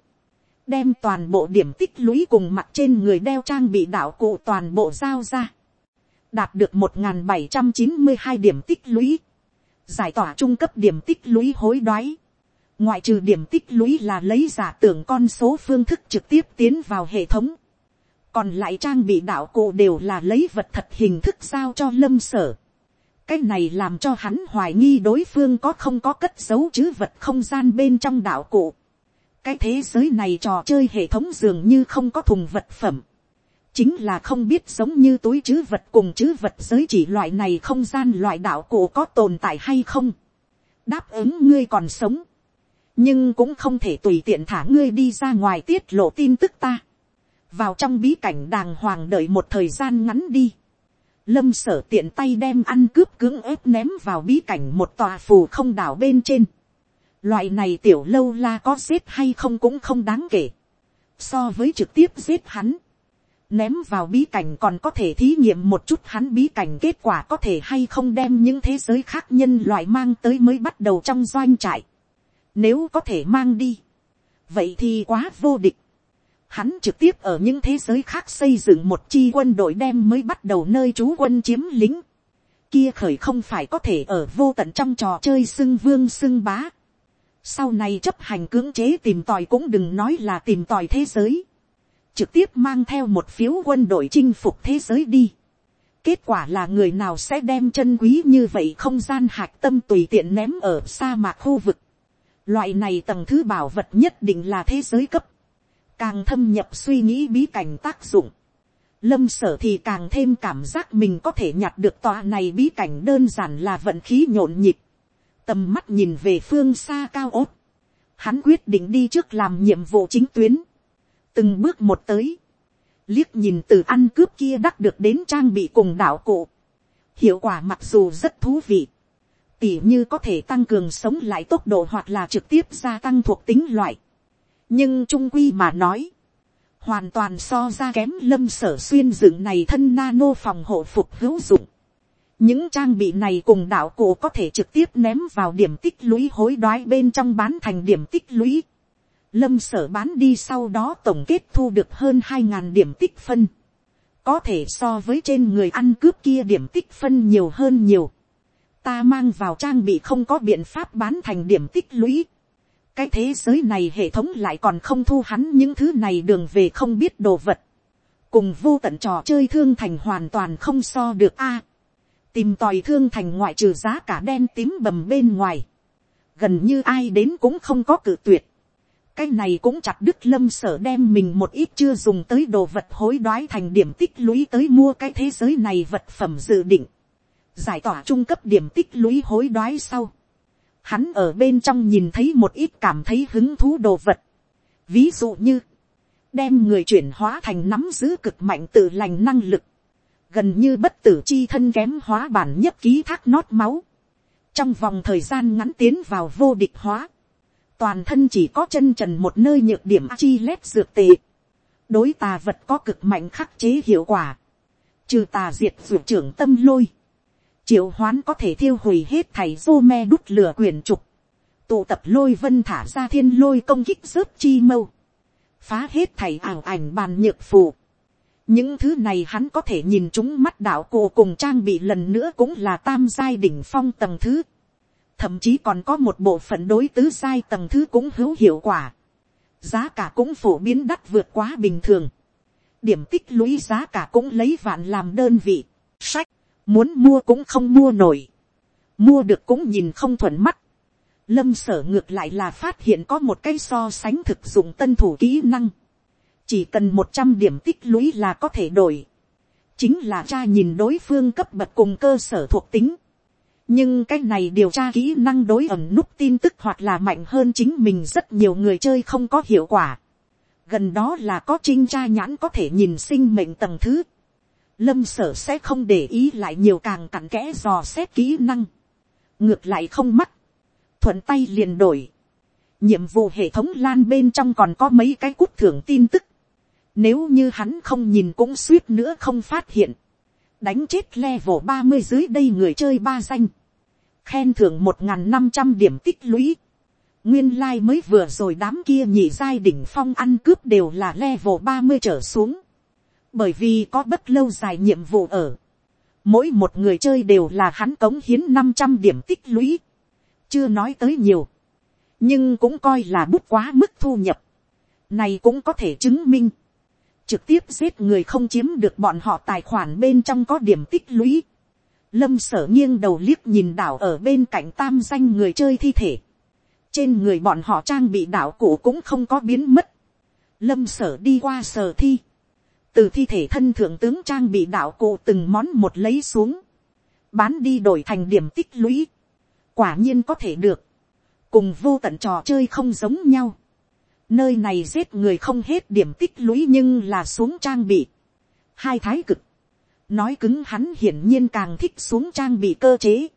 đem toàn bộ điểm tích lũy cùng mặt trên người đeo trang bị đạo cụ toàn bộ giao ra đạt được một bảy trăm chín mươi hai điểm tích lũy, giải tỏa trung cấp điểm tích lũy hối đoái, ngoại trừ điểm tích lũy là lấy giả tưởng con số phương thức trực tiếp tiến vào hệ thống, còn lại trang bị đạo cụ đều là lấy vật thật hình thức giao cho lâm sở. cái này làm cho hắn hoài nghi đối phương có không có cất dấu chứ vật không gian bên trong đạo cụ. cái thế giới này trò chơi hệ thống dường như không có thùng vật phẩm chính là không biết giống như túi chứ vật cùng chứ vật giới chỉ loại này không gian loại đạo cổ có tồn tại hay không. đáp ứng ngươi còn sống, nhưng cũng không thể tùy tiện thả ngươi đi ra ngoài tiết lộ tin tức ta. vào trong bí cảnh đàng hoàng đợi một thời gian ngắn đi. lâm sở tiện tay đem ăn cướp cưỡng ép ném vào bí cảnh một tòa phù không đảo bên trên. Loại này tiểu lâu la có giết hay không cũng không đáng kể. So với trực tiếp giết hắn. Ném vào bí cảnh còn có thể thí nghiệm một chút hắn bí cảnh kết quả có thể hay không đem những thế giới khác nhân loại mang tới mới bắt đầu trong doanh trại. Nếu có thể mang đi. Vậy thì quá vô địch. Hắn trực tiếp ở những thế giới khác xây dựng một chi quân đội đem mới bắt đầu nơi trú quân chiếm lính. Kia khởi không phải có thể ở vô tận trong trò chơi xưng vương xưng bá. Sau này chấp hành cưỡng chế tìm tòi cũng đừng nói là tìm tòi thế giới. Trực tiếp mang theo một phiếu quân đội chinh phục thế giới đi. Kết quả là người nào sẽ đem chân quý như vậy không gian hạc tâm tùy tiện ném ở sa mạc khu vực. Loại này tầng thứ bảo vật nhất định là thế giới cấp. Càng thâm nhập suy nghĩ bí cảnh tác dụng, lâm sở thì càng thêm cảm giác mình có thể nhặt được tòa này bí cảnh đơn giản là vận khí nhộn nhịp, tầm mắt nhìn về phương xa cao ốt, hắn quyết định đi trước làm nhiệm vụ chính tuyến, từng bước một tới, liếc nhìn từ ăn cướp kia đắc được đến trang bị cùng đạo cụ, hiệu quả mặc dù rất thú vị, tỉ như có thể tăng cường sống lại tốc độ hoặc là trực tiếp gia tăng thuộc tính loại, nhưng trung quy mà nói, hoàn toàn so ra kém lâm sở xuyên dựng này thân nano phòng hộ phục hữu dụng. những trang bị này cùng đạo cụ có thể trực tiếp ném vào điểm tích lũy hối đoái bên trong bán thành điểm tích lũy lâm sở bán đi sau đó tổng kết thu được hơn hai ngàn điểm tích phân. có thể so với trên người ăn cướp kia điểm tích phân nhiều hơn nhiều. ta mang vào trang bị không có biện pháp bán thành điểm tích lũy cái thế giới này hệ thống lại còn không thu hắn những thứ này đường về không biết đồ vật. cùng vô tận trò chơi thương thành hoàn toàn không so được a. tìm tòi thương thành ngoại trừ giá cả đen tím bầm bên ngoài. gần như ai đến cũng không có cự tuyệt cái này cũng chặt đứt lâm sở đem mình một ít chưa dùng tới đồ vật hối đoái thành điểm tích lũy tới mua cái thế giới này vật phẩm dự định. giải tỏa trung cấp điểm tích lũy hối đoái sau hắn ở bên trong nhìn thấy một ít cảm thấy hứng thú đồ vật. Ví dụ như, đem người chuyển hóa thành nắm giữ cực mạnh tự lành năng lực, gần như bất tử chi thân kém hóa bản nhất ký thác nót máu, trong vòng thời gian ngắn tiến vào vô địch hóa, toàn thân chỉ có chân trần một nơi nhược điểm chi lét dược tệ, đối tà vật có cực mạnh khắc chế hiệu quả, trừ tà diệt dược trưởng tâm lôi, triệu hoán có thể thiêu hủy hết thảy vô me đút lửa quyền trục, tụ tập lôi vân thả ra thiên lôi công kích rớt chi mâu, phá hết thảy ảo ảnh bàn nhược phù. những thứ này hắn có thể nhìn chúng mắt đạo cổ cùng trang bị lần nữa cũng là tam giai đỉnh phong tầng thứ, thậm chí còn có một bộ phận đối tứ sai tầng thứ cũng hữu hiệu quả, giá cả cũng phổ biến đắt vượt quá bình thường, điểm tích lũy giá cả cũng lấy vạn làm đơn vị, sách, muốn mua cũng không mua nổi, mua được cũng nhìn không thuận mắt, lâm sở ngược lại là phát hiện có một cái so sánh thực dụng tân thủ kỹ năng, chỉ cần một trăm điểm tích lũy là có thể đổi, chính là cha nhìn đối phương cấp bậc cùng cơ sở thuộc tính, nhưng cái này điều tra kỹ năng đối ẩm nút tin tức hoặc là mạnh hơn chính mình rất nhiều người chơi không có hiệu quả. gần đó là có trinh tra nhãn có thể nhìn sinh mệnh tầng thứ. Lâm sở sẽ không để ý lại nhiều càng cặn kẽ dò xét kỹ năng, ngược lại không mắc, thuận tay liền đổi, nhiệm vụ hệ thống lan bên trong còn có mấy cái cút thưởng tin tức, nếu như hắn không nhìn cũng suýt nữa không phát hiện, đánh chết level ba mươi dưới đây người chơi ba danh, khen thưởng một n g h n năm trăm điểm tích lũy, nguyên lai mới vừa rồi đám kia nhị giai đỉnh phong ăn cướp đều là level ba mươi trở xuống, bởi vì có bất lâu dài nhiệm vụ ở, mỗi một người chơi đều là hắn cống hiến năm trăm điểm tích lũy, chưa nói tới nhiều, nhưng cũng coi là bút quá mức thu nhập, này cũng có thể chứng minh, trực tiếp giết người không chiếm được bọn họ tài khoản bên trong có điểm tích lũy, lâm sở nghiêng đầu liếc nhìn đảo ở bên cạnh tam danh người chơi thi thể, trên người bọn họ trang bị đảo cụ cũng không có biến mất, lâm sở đi qua sở thi, từ thi thể thân thượng tướng trang bị đạo cụ từng món một lấy xuống, bán đi đổi thành điểm tích lũy, quả nhiên có thể được, cùng vô tận trò chơi không giống nhau, nơi này giết người không hết điểm tích lũy nhưng là xuống trang bị, hai thái cực, nói cứng hắn hiển nhiên càng thích xuống trang bị cơ chế,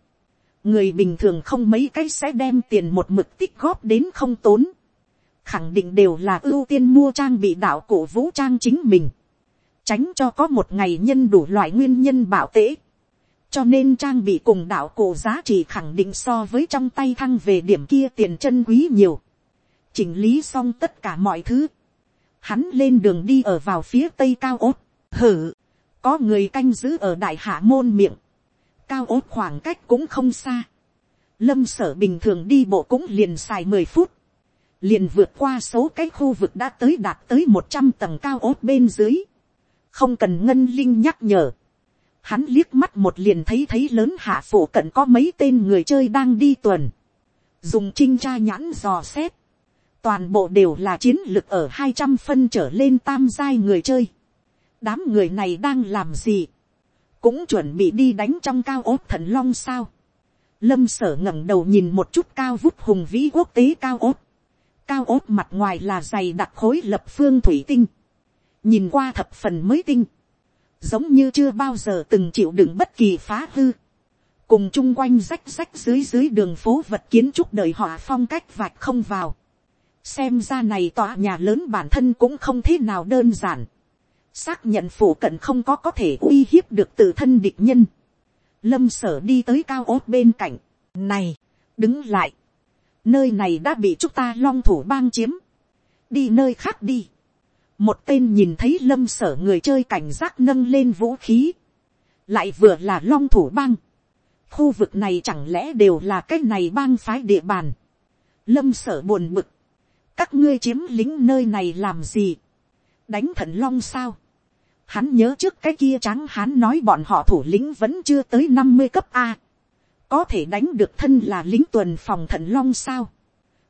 người bình thường không mấy cái sẽ đem tiền một mực tích góp đến không tốn, khẳng định đều là ưu tiên mua trang bị đạo cổ vũ trang chính mình, tránh cho có một ngày nhân đủ loại nguyên nhân bảo tễ, cho nên trang bị cùng đạo cổ giá trị khẳng định so với trong tay thăng về điểm kia tiền chân quý nhiều, chỉnh lý xong tất cả mọi thứ, hắn lên đường đi ở vào phía tây cao ốt, hử, có người canh giữ ở đại hạ môn miệng, cao ốt khoảng cách cũng không xa, lâm sở bình thường đi bộ cũng liền xài mười phút, liền vượt qua số cái khu vực đã tới đạt tới một trăm tầng cao ốt bên dưới, không cần ngân linh nhắc nhở, hắn liếc mắt một liền thấy thấy lớn hạ phủ cận có mấy tên người chơi đang đi tuần, dùng trinh tra nhãn dò xét, toàn bộ đều là chiến lược ở hai trăm phân trở lên tam giai người chơi, đám người này đang làm gì, cũng chuẩn bị đi đánh trong cao ốt thần long sao, lâm sở ngẩng đầu nhìn một chút cao vút hùng vĩ quốc tế cao ốt, cao ốt mặt ngoài là dày đặc khối lập phương thủy tinh, nhìn qua thập phần mới tinh, giống như chưa bao giờ từng chịu đựng bất kỳ phá hư, cùng chung quanh rách rách dưới dưới đường phố vật kiến trúc đời họa phong cách vạch không vào, xem ra này tòa nhà lớn bản thân cũng không thế nào đơn giản, xác nhận phủ cận không có có thể uy hiếp được tự thân địch nhân, lâm sở đi tới cao ốt bên cạnh, này, đứng lại, nơi này đã bị chúng ta long thủ bang chiếm, đi nơi khác đi, một tên nhìn thấy lâm sở người chơi cảnh giác nâng lên vũ khí, lại vừa là long thủ bang, khu vực này chẳng lẽ đều là cái này bang phái địa bàn, lâm sở buồn bực, các ngươi chiếm lính nơi này làm gì, đánh thần long sao, hắn nhớ trước cái kia trắng hắn nói bọn họ thủ lĩnh vẫn chưa tới năm mươi cấp a, có thể đánh được thân là lính tuần phòng thần long sao,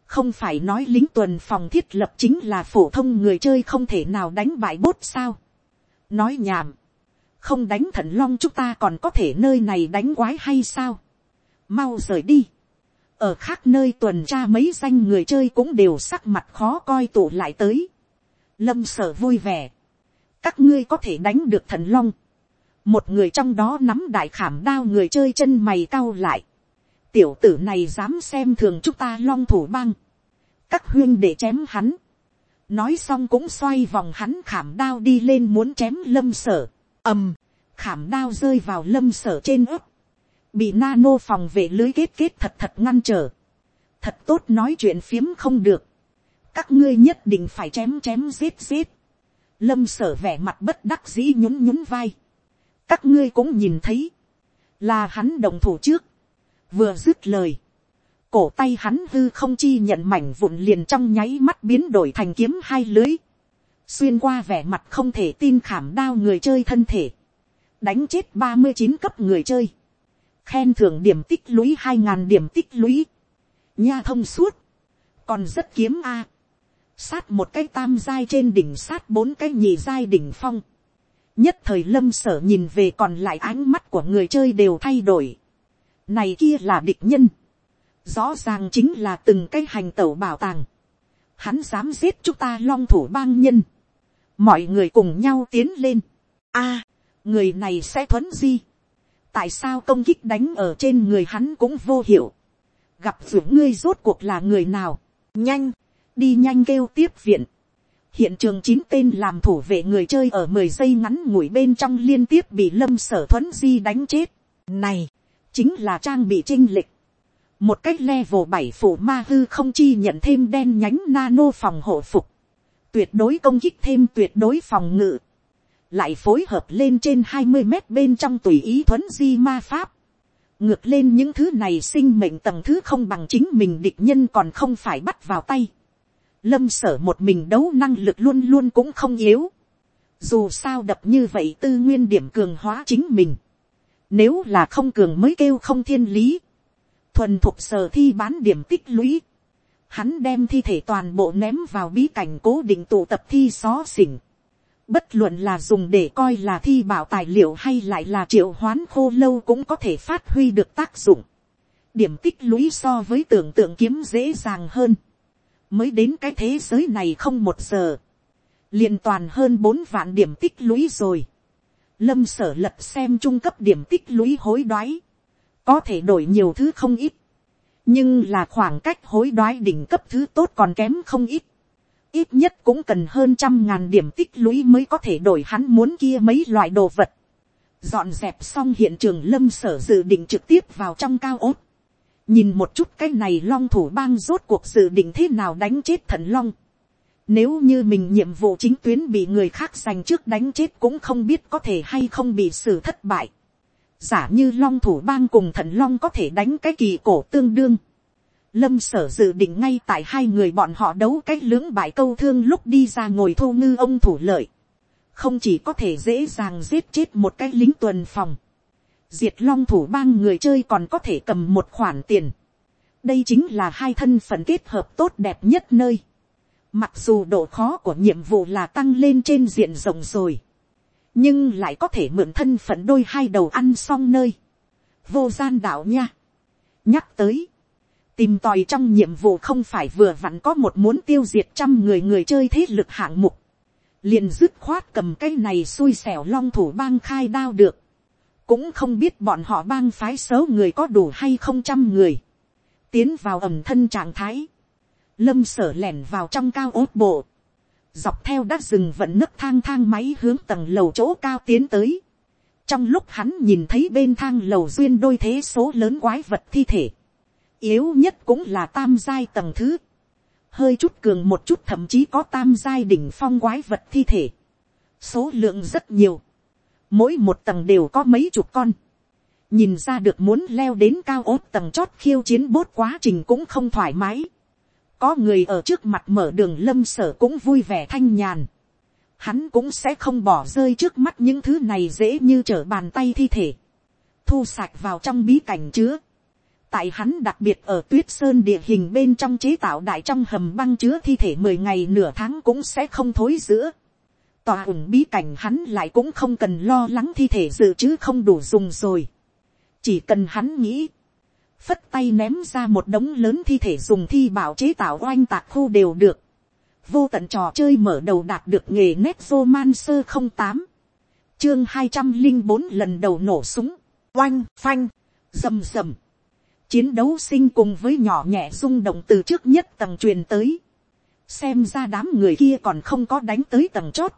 không phải nói lính tuần phòng thiết lập chính là phổ thông người chơi không thể nào đánh bại bốt sao. nói nhảm, không đánh thần long chúng ta còn có thể nơi này đánh quái hay sao. mau rời đi ở khác nơi tuần tra mấy danh người chơi cũng đều sắc mặt khó coi tụ lại tới. lâm sở vui vẻ. các ngươi có thể đánh được thần long. một người trong đó nắm đại khảm đao người chơi chân mày cau lại tiểu tử này dám xem thường chúng ta long thủ băng, các huyên để chém hắn, nói xong cũng xoay vòng hắn khảm đao đi lên muốn chém lâm sở, ầm, khảm đao rơi vào lâm sở trên ấp, bị nano phòng vệ lưới kết kết thật thật ngăn trở, thật tốt nói chuyện phiếm không được, các ngươi nhất định phải chém chém giết giết, lâm sở vẻ mặt bất đắc dĩ nhún nhún vai, các ngươi cũng nhìn thấy, là hắn đồng thủ trước, vừa dứt lời, cổ tay hắn hư không chi nhận mảnh vụn liền trong nháy mắt biến đổi thành kiếm hai lưới, xuyên qua vẻ mặt không thể tin khảm đao người chơi thân thể, đánh chết ba mươi chín cấp người chơi, khen thưởng điểm tích lũy hai ngàn điểm tích lũy, nha thông suốt, còn rất kiếm a, sát một cái tam giai trên đỉnh sát bốn cái nhì giai đỉnh phong, nhất thời lâm sở nhìn về còn lại ánh mắt của người chơi đều thay đổi, này kia là địch nhân. Rõ ràng chính là từng cái hành tẩu bảo tàng. Hắn dám giết chúng ta long thủ bang nhân. Mọi người cùng nhau tiến lên. a người này sẽ thuấn di. Tại sao công kích đánh ở trên người hắn cũng vô hiệu. Gặp vượt ngươi rốt cuộc là người nào. Nhanh, đi nhanh kêu tiếp viện. Hiện trường chín tên làm thủ vệ người chơi ở mười giây ngắn ngủi bên trong liên tiếp bị lâm sở thuấn di đánh chết. Này, chính là trang bị trinh lịch. Một cách level bảy phủ ma hư không chi nhận thêm đen nhánh nano phòng hộ phục. Tuyệt đối công kích thêm tuyệt đối phòng ngự. Lại phối hợp lên trên hai mươi mét bên trong tùy ý thuấn di ma pháp. Ngược lên những thứ này sinh mệnh tầng thứ không bằng chính mình địch nhân còn không phải bắt vào tay. Lâm sở một mình đấu năng lực luôn luôn cũng không yếu. Dù sao đập như vậy tư nguyên điểm cường hóa chính mình nếu là không cường mới kêu không thiên lý. Thuần thuộc sở thi bán điểm tích lũy. Hắn đem thi thể toàn bộ ném vào bí cảnh cố định tụ tập thi xó xỉnh. Bất luận là dùng để coi là thi bảo tài liệu hay lại là triệu hoán khô lâu cũng có thể phát huy được tác dụng. Điểm tích lũy so với tưởng tượng kiếm dễ dàng hơn. Mới đến cái thế giới này không một giờ. liền toàn hơn bốn vạn điểm tích lũy rồi lâm sở lật xem trung cấp điểm tích lũy hối đoái, có thể đổi nhiều thứ không ít, nhưng là khoảng cách hối đoái đỉnh cấp thứ tốt còn kém không ít, ít nhất cũng cần hơn trăm ngàn điểm tích lũy mới có thể đổi hắn muốn kia mấy loại đồ vật. dọn dẹp xong hiện trường lâm sở dự định trực tiếp vào trong cao ốt, nhìn một chút cái này long thủ bang rốt cuộc dự định thế nào đánh chết thần long. Nếu như mình nhiệm vụ chính tuyến bị người khác giành trước đánh chết cũng không biết có thể hay không bị xử thất bại. Giả như long thủ bang cùng thần long có thể đánh cái kỳ cổ tương đương. Lâm sở dự định ngay tại hai người bọn họ đấu cách lưỡng bại câu thương lúc đi ra ngồi thu ngư ông thủ lợi. Không chỉ có thể dễ dàng giết chết một cái lính tuần phòng diệt long thủ bang người chơi còn có thể cầm một khoản tiền. đây chính là hai thân phận kết hợp tốt đẹp nhất nơi. mặc dù độ khó của nhiệm vụ là tăng lên trên diện rộng rồi. nhưng lại có thể mượn thân phận đôi hai đầu ăn xong nơi. vô gian đạo nha. nhắc tới tìm tòi trong nhiệm vụ không phải vừa vặn có một muốn tiêu diệt trăm người người chơi thế lực hạng mục. liền dứt khoát cầm cái này xui xẻo long thủ bang khai đao được. Cũng không biết bọn họ bang phái xấu người có đủ hay không trăm người, tiến vào ẩm thân trạng thái, lâm sở lẻn vào trong cao ốt bộ, dọc theo đất rừng vận nấc thang thang máy hướng tầng lầu chỗ cao tiến tới, trong lúc hắn nhìn thấy bên thang lầu duyên đôi thế số lớn quái vật thi thể, yếu nhất cũng là tam giai tầng thứ, hơi chút cường một chút thậm chí có tam giai đỉnh phong quái vật thi thể, số lượng rất nhiều, mỗi một tầng đều có mấy chục con, nhìn ra được muốn leo đến cao ốt tầng chót khiêu chiến bốt quá trình cũng không thoải mái, có người ở trước mặt mở đường lâm sở cũng vui vẻ thanh nhàn, hắn cũng sẽ không bỏ rơi trước mắt những thứ này dễ như trở bàn tay thi thể, thu sạch vào trong bí cảnh chứa, tại hắn đặc biệt ở tuyết sơn địa hình bên trong chế tạo đại trong hầm băng chứa thi thể mười ngày nửa tháng cũng sẽ không thối giữa tòa ủng bí cảnh hắn lại cũng không cần lo lắng thi thể dự trữ không đủ dùng rồi. chỉ cần hắn nghĩ, phất tay ném ra một đống lớn thi thể dùng thi bảo chế tạo oanh tạc khu đều được. vô tận trò chơi mở đầu đạt được nghề nét roman sơ không tám chương hai trăm linh bốn lần đầu nổ súng, oanh phanh, rầm rầm chiến đấu sinh cùng với nhỏ nhẹ rung động từ trước nhất tầng truyền tới. xem ra đám người kia còn không có đánh tới tầng chót.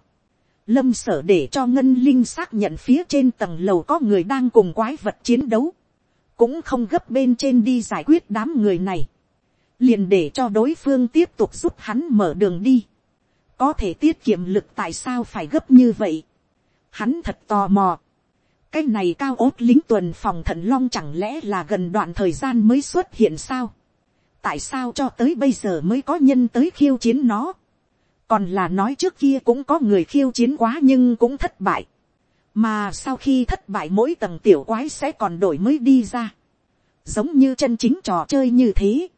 Lâm sở để cho ngân linh xác nhận phía trên tầng lầu có người đang cùng quái vật chiến đấu, cũng không gấp bên trên đi giải quyết đám người này, liền để cho đối phương tiếp tục giúp hắn mở đường đi, có thể tiết kiệm lực tại sao phải gấp như vậy, hắn thật tò mò, cái này cao ốt lính tuần phòng thận long chẳng lẽ là gần đoạn thời gian mới xuất hiện sao, tại sao cho tới bây giờ mới có nhân tới khiêu chiến nó, còn là nói trước kia cũng có người khiêu chiến quá nhưng cũng thất bại. mà sau khi thất bại mỗi tầng tiểu quái sẽ còn đổi mới đi ra. giống như chân chính trò chơi như thế.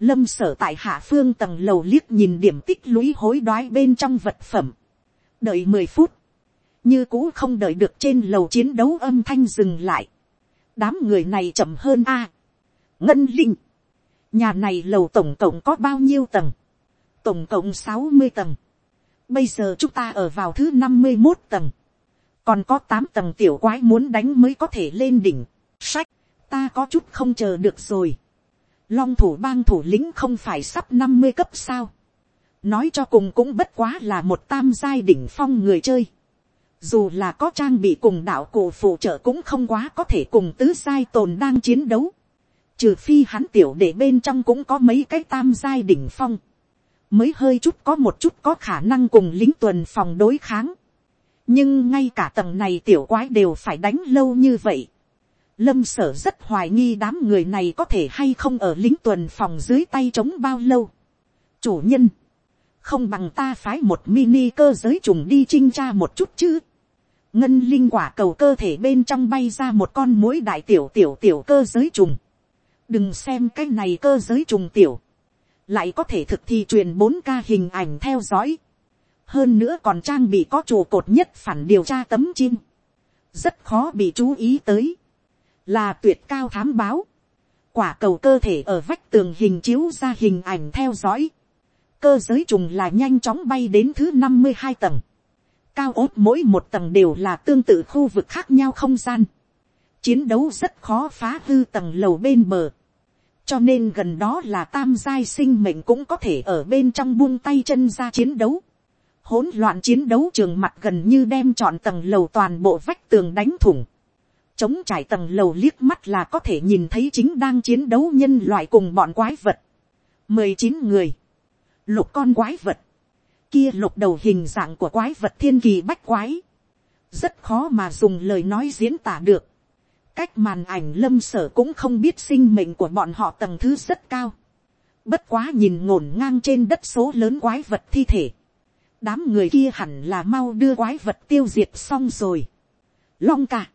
lâm sở tại hạ phương tầng lầu liếc nhìn điểm tích lũy hối đoái bên trong vật phẩm. đợi mười phút như cũ không đợi được trên lầu chiến đấu âm thanh dừng lại. đám người này chậm hơn a. ngân linh. nhà này lầu tổng cộng có bao nhiêu tầng tổng cộng sáu mươi tầng. Bây giờ chúng ta ở vào thứ năm mươi một tầng. Còn có tám tầng tiểu quái muốn đánh mới có thể lên đỉnh. Sách, ta có chút không chờ được rồi. Long thủ bang thủ lĩnh không phải sắp năm mươi cấp sao. Nói cho cùng cũng bất quá là một tam giai đỉnh phong người chơi. Dù là có trang bị cùng đạo cổ phụ trợ cũng không quá có thể cùng tứ sai tồn đang chiến đấu. Trừ phi hắn tiểu để bên trong cũng có mấy cái tam giai đỉnh phong mới hơi chút có một chút có khả năng cùng lính tuần phòng đối kháng. nhưng ngay cả tầng này tiểu quái đều phải đánh lâu như vậy. lâm sở rất hoài nghi đám người này có thể hay không ở lính tuần phòng dưới tay trống bao lâu. chủ nhân, không bằng ta phái một mini cơ giới trùng đi trinh tra một chút chứ ngân linh quả cầu cơ thể bên trong bay ra một con mũi đại tiểu tiểu tiểu cơ giới trùng. đừng xem cái này cơ giới trùng tiểu. Lại có thể thực thi truyền bốn ca hình ảnh theo dõi, hơn nữa còn trang bị có trụ cột nhất phản điều tra tấm chim, rất khó bị chú ý tới, là tuyệt cao thám báo, quả cầu cơ thể ở vách tường hình chiếu ra hình ảnh theo dõi, cơ giới trùng là nhanh chóng bay đến thứ năm mươi hai tầng, cao ốt mỗi một tầng đều là tương tự khu vực khác nhau không gian, chiến đấu rất khó phá hư tầng lầu bên bờ, cho nên gần đó là tam giai sinh mệnh cũng có thể ở bên trong buông tay chân ra chiến đấu. hỗn loạn chiến đấu trường mặt gần như đem chọn tầng lầu toàn bộ vách tường đánh thủng. chống trải tầng lầu liếc mắt là có thể nhìn thấy chính đang chiến đấu nhân loại cùng bọn quái vật. mười chín người, lục con quái vật, kia lục đầu hình dạng của quái vật thiên kỳ bách quái, rất khó mà dùng lời nói diễn tả được cách màn ảnh lâm sở cũng không biết sinh mệnh của bọn họ tầng thứ rất cao. Bất quá nhìn ngổn ngang trên đất số lớn quái vật thi thể. Đám người kia hẳn là mau đưa quái vật tiêu diệt xong rồi. Long ca.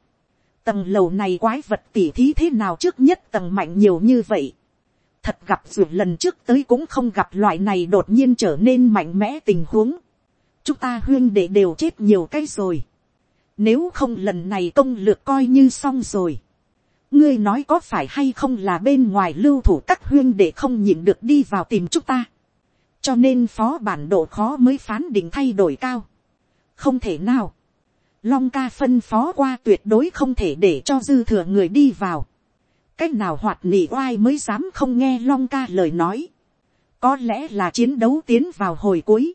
Tầng lầu này quái vật tỉ thí thế nào trước nhất tầng mạnh nhiều như vậy. Thật gặp dù lần trước tới cũng không gặp loại này đột nhiên trở nên mạnh mẽ tình huống. Chúng ta huyên đệ đều chết nhiều cái rồi nếu không lần này công lược coi như xong rồi. Ngươi nói có phải hay không là bên ngoài lưu thủ các huyên để không nhịn được đi vào tìm chúng ta. Cho nên phó bản độ khó mới phán định thay đổi cao. Không thể nào. Long ca phân phó qua tuyệt đối không thể để cho dư thừa người đi vào. Cách nào hoạt nỉ oai mới dám không nghe long ca lời nói. Có lẽ là chiến đấu tiến vào hồi cuối.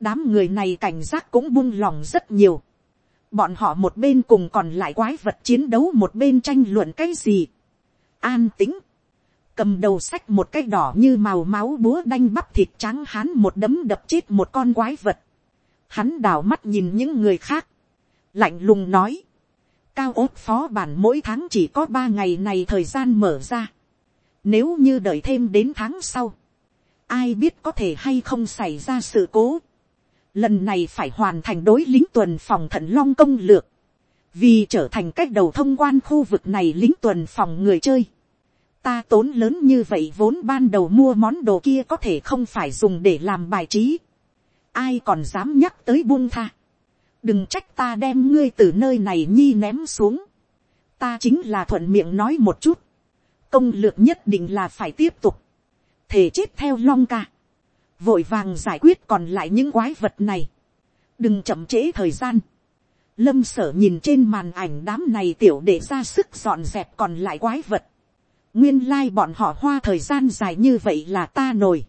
Đám người này cảnh giác cũng buông lòng rất nhiều bọn họ một bên cùng còn lại quái vật chiến đấu một bên tranh luận cái gì. an tính, cầm đầu sách một cái đỏ như màu máu búa đanh bắp thịt trắng hắn một đấm đập chết một con quái vật. hắn đào mắt nhìn những người khác, lạnh lùng nói, cao ốt phó bản mỗi tháng chỉ có ba ngày này thời gian mở ra. Nếu như đợi thêm đến tháng sau, ai biết có thể hay không xảy ra sự cố lần này phải hoàn thành đối lính tuần phòng thận long công lược, vì trở thành cách đầu thông quan khu vực này lính tuần phòng người chơi. ta tốn lớn như vậy vốn ban đầu mua món đồ kia có thể không phải dùng để làm bài trí. ai còn dám nhắc tới buông tha đừng trách ta đem ngươi từ nơi này nhi ném xuống. ta chính là thuận miệng nói một chút. công lược nhất định là phải tiếp tục. thể chết theo long ca vội vàng giải quyết còn lại những quái vật này, đừng chậm trễ thời gian, lâm sở nhìn trên màn ảnh đám này tiểu để ra sức dọn dẹp còn lại quái vật, nguyên lai bọn họ hoa thời gian dài như vậy là ta nổi,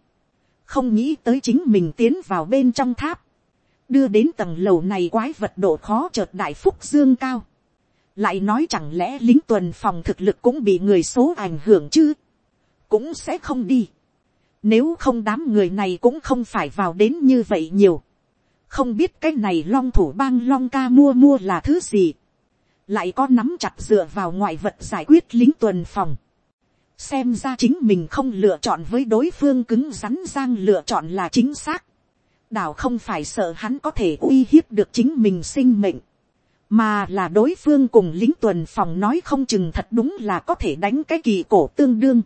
không nghĩ tới chính mình tiến vào bên trong tháp, đưa đến tầng lầu này quái vật độ khó chợt đại phúc dương cao, lại nói chẳng lẽ lính tuần phòng thực lực cũng bị người số ảnh hưởng chứ, cũng sẽ không đi. Nếu không đám người này cũng không phải vào đến như vậy nhiều. Không biết cái này long thủ bang long ca mua mua là thứ gì. Lại có nắm chặt dựa vào ngoại vật giải quyết lính tuần phòng. Xem ra chính mình không lựa chọn với đối phương cứng rắn giang lựa chọn là chính xác. Đảo không phải sợ hắn có thể uy hiếp được chính mình sinh mệnh. Mà là đối phương cùng lính tuần phòng nói không chừng thật đúng là có thể đánh cái kỳ cổ tương đương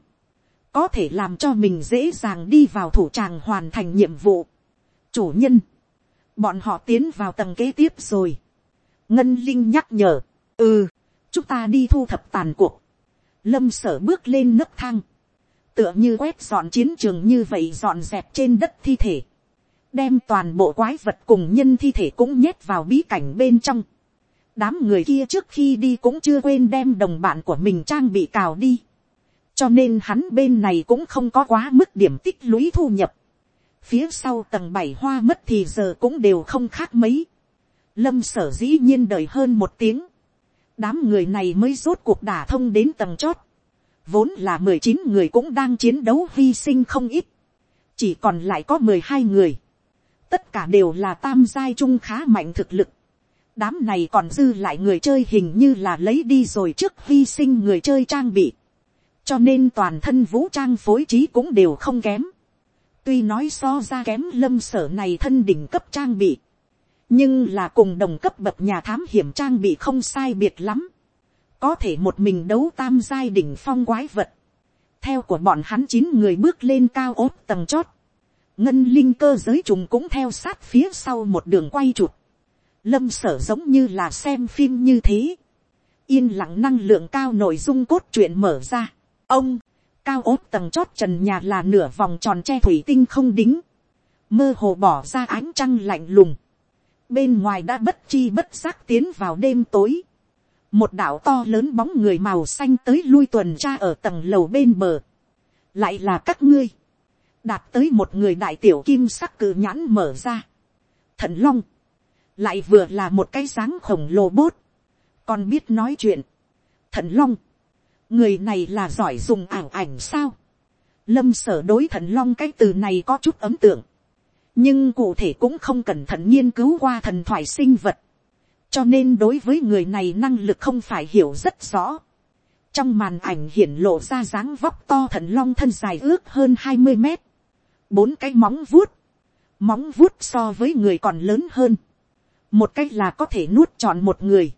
có thể làm cho mình dễ dàng đi vào thủ tràng hoàn thành nhiệm vụ. chủ nhân, bọn họ tiến vào tầng kế tiếp rồi. ngân linh nhắc nhở, ừ, chúng ta đi thu thập tàn cuộc. lâm sở bước lên nấc thang, tựa như quét dọn chiến trường như vậy dọn dẹp trên đất thi thể, đem toàn bộ quái vật cùng nhân thi thể cũng nhét vào bí cảnh bên trong. đám người kia trước khi đi cũng chưa quên đem đồng bạn của mình trang bị cào đi cho nên hắn bên này cũng không có quá mức điểm tích lũy thu nhập. phía sau tầng bảy hoa mất thì giờ cũng đều không khác mấy. lâm sở dĩ nhiên đợi hơn một tiếng. đám người này mới rốt cuộc đả thông đến tầng chót. vốn là mười chín người cũng đang chiến đấu hy sinh không ít. chỉ còn lại có mười hai người tất cả đều là tam giai trung khá mạnh thực lực. đám này còn dư lại người chơi hình như là lấy đi rồi trước hy sinh người chơi trang bị cho nên toàn thân vũ trang phối trí cũng đều không kém. tuy nói so ra kém lâm sở này thân đỉnh cấp trang bị, nhưng là cùng đồng cấp bậc nhà thám hiểm trang bị không sai biệt lắm. có thể một mình đấu tam giai đỉnh phong quái vật. theo của bọn hắn chín người bước lên cao ốt tầng chót ngân linh cơ giới trùng cũng theo sát phía sau một đường quay chụp. lâm sở giống như là xem phim như thế. yên lặng năng lượng cao nội dung cốt truyện mở ra. Ông, cao ốt tầng chót trần nhà là nửa vòng tròn tre thủy tinh không đính, mơ hồ bỏ ra ánh trăng lạnh lùng, bên ngoài đã bất chi bất giác tiến vào đêm tối, một đạo to lớn bóng người màu xanh tới lui tuần tra ở tầng lầu bên bờ, lại là các ngươi, đạt tới một người đại tiểu kim sắc cự nhãn mở ra, thận long, lại vừa là một cái dáng khổng lồ bốt, còn biết nói chuyện, thận long, người này là giỏi dùng ảo ảnh sao, lâm sở đối thận long cái từ này có chút ấm tượng, nhưng cụ thể cũng không cẩn thận nghiên cứu qua thần thoại sinh vật, cho nên đối với người này năng lực không phải hiểu rất rõ. trong màn ảnh hiển lộ ra dáng vóc to thần long thân dài ước hơn hai mươi mét, bốn cái móng vuốt, móng vuốt so với người còn lớn hơn, một cách là có thể nuốt tròn một người,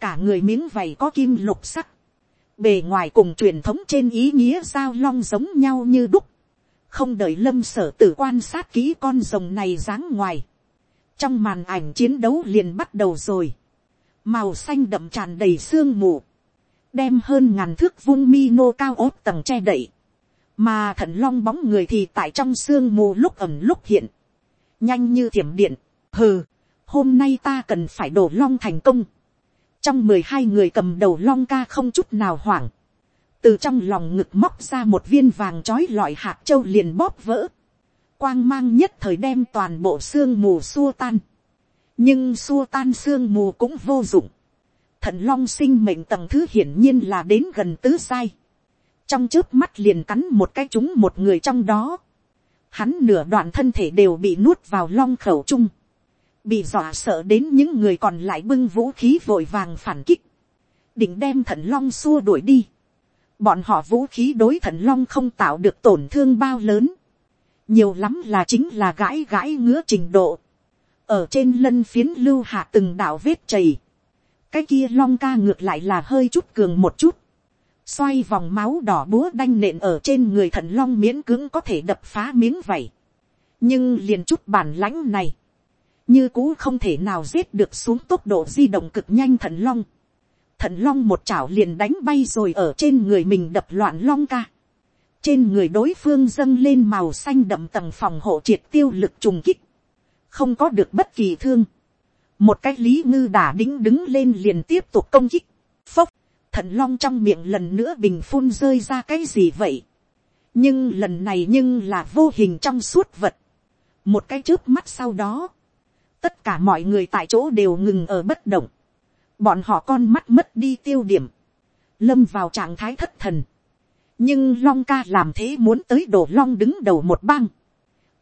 cả người miếng vầy có kim lục sắc, bề ngoài cùng truyền thống trên ý nghĩa giao long giống nhau như đúc, không đợi lâm sở tử quan sát kỹ con rồng này dáng ngoài, trong màn ảnh chiến đấu liền bắt đầu rồi, màu xanh đậm tràn đầy sương mù, đem hơn ngàn thước vung mi nô cao ốt tầng che đậy, mà thần long bóng người thì tại trong sương mù lúc ẩm lúc hiện, nhanh như thiểm điện, hừ, hôm nay ta cần phải đổ long thành công, trong mười hai người cầm đầu long ca không chút nào hoảng, từ trong lòng ngực móc ra một viên vàng trói lọi hạt châu liền bóp vỡ, quang mang nhất thời đem toàn bộ sương mù xua tan, nhưng xua tan sương mù cũng vô dụng, thần long sinh mệnh tầng thứ hiển nhiên là đến gần tứ sai, trong trước mắt liền cắn một cái chúng một người trong đó, hắn nửa đoạn thân thể đều bị nuốt vào long khẩu chung, bị dọa sợ đến những người còn lại bưng vũ khí vội vàng phản kích, định đem thần long xua đuổi đi, bọn họ vũ khí đối thần long không tạo được tổn thương bao lớn, nhiều lắm là chính là gãi gãi ngứa trình độ, ở trên lân phiến lưu hạ từng đạo vết chảy, cái kia long ca ngược lại là hơi chút cường một chút, xoay vòng máu đỏ búa đanh nện ở trên người thận long miễn cưỡng có thể đập phá miếng vảy, nhưng liền chút bản lãnh này, như cũ không thể nào giết được xuống tốc độ di động cực nhanh thận long, thận long một chảo liền đánh bay rồi ở trên người mình đập loạn long ca, trên người đối phương dâng lên màu xanh đậm tầng phòng hộ triệt tiêu lực trùng kích, không có được bất kỳ thương, một cái lý ngư đà đính đứng lên liền tiếp tục công kích, phốc, thận long trong miệng lần nữa bình phun rơi ra cái gì vậy, nhưng lần này nhưng là vô hình trong suốt vật, một cái trước mắt sau đó, tất cả mọi người tại chỗ đều ngừng ở bất động, bọn họ con mắt mất đi tiêu điểm, lâm vào trạng thái thất thần, nhưng long ca làm thế muốn tới đổ long đứng đầu một bang,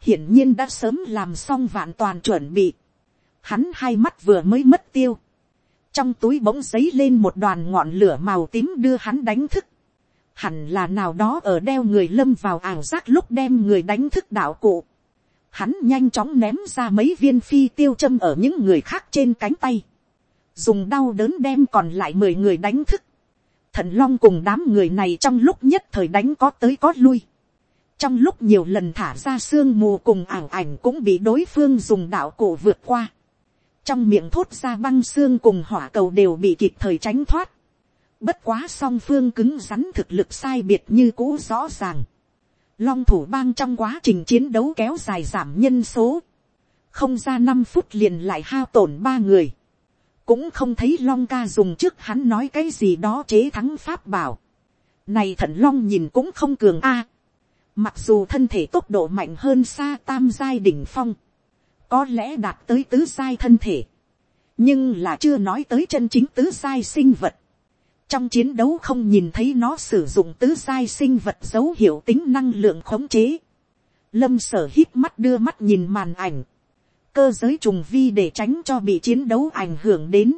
hiển nhiên đã sớm làm xong vạn toàn chuẩn bị, hắn hai mắt vừa mới mất tiêu, trong túi bỗng giấy lên một đoàn ngọn lửa màu tím đưa hắn đánh thức, hẳn là nào đó ở đeo người lâm vào ảo giác lúc đem người đánh thức đạo cụ, hắn nhanh chóng ném ra mấy viên phi tiêu châm ở những người khác trên cánh tay, dùng đau đớn đem còn lại mười người đánh thức, thần long cùng đám người này trong lúc nhất thời đánh có tới có lui. trong lúc nhiều lần thả ra sương mù cùng ảo ảnh cũng bị đối phương dùng đạo cổ vượt qua trong miệng thốt ra băng xương cùng hỏa cầu đều bị kịp thời tránh thoát. bất quá song phương cứng rắn thực lực sai biệt như cũ rõ ràng. long thủ bang trong quá trình chiến đấu kéo dài giảm nhân số. không ra năm phút liền lại hao tổn ba người cũng không thấy long ca dùng trước hắn nói cái gì đó chế thắng pháp bảo. này thận long nhìn cũng không cường a. mặc dù thân thể tốc độ mạnh hơn xa tam giai đỉnh phong, có lẽ đạt tới tứ sai thân thể, nhưng là chưa nói tới chân chính tứ sai sinh vật. trong chiến đấu không nhìn thấy nó sử dụng tứ sai sinh vật dấu hiệu tính năng lượng khống chế. lâm sở hít mắt đưa mắt nhìn màn ảnh cơ giới trùng vi để tránh cho bị chiến đấu ảnh hưởng đến,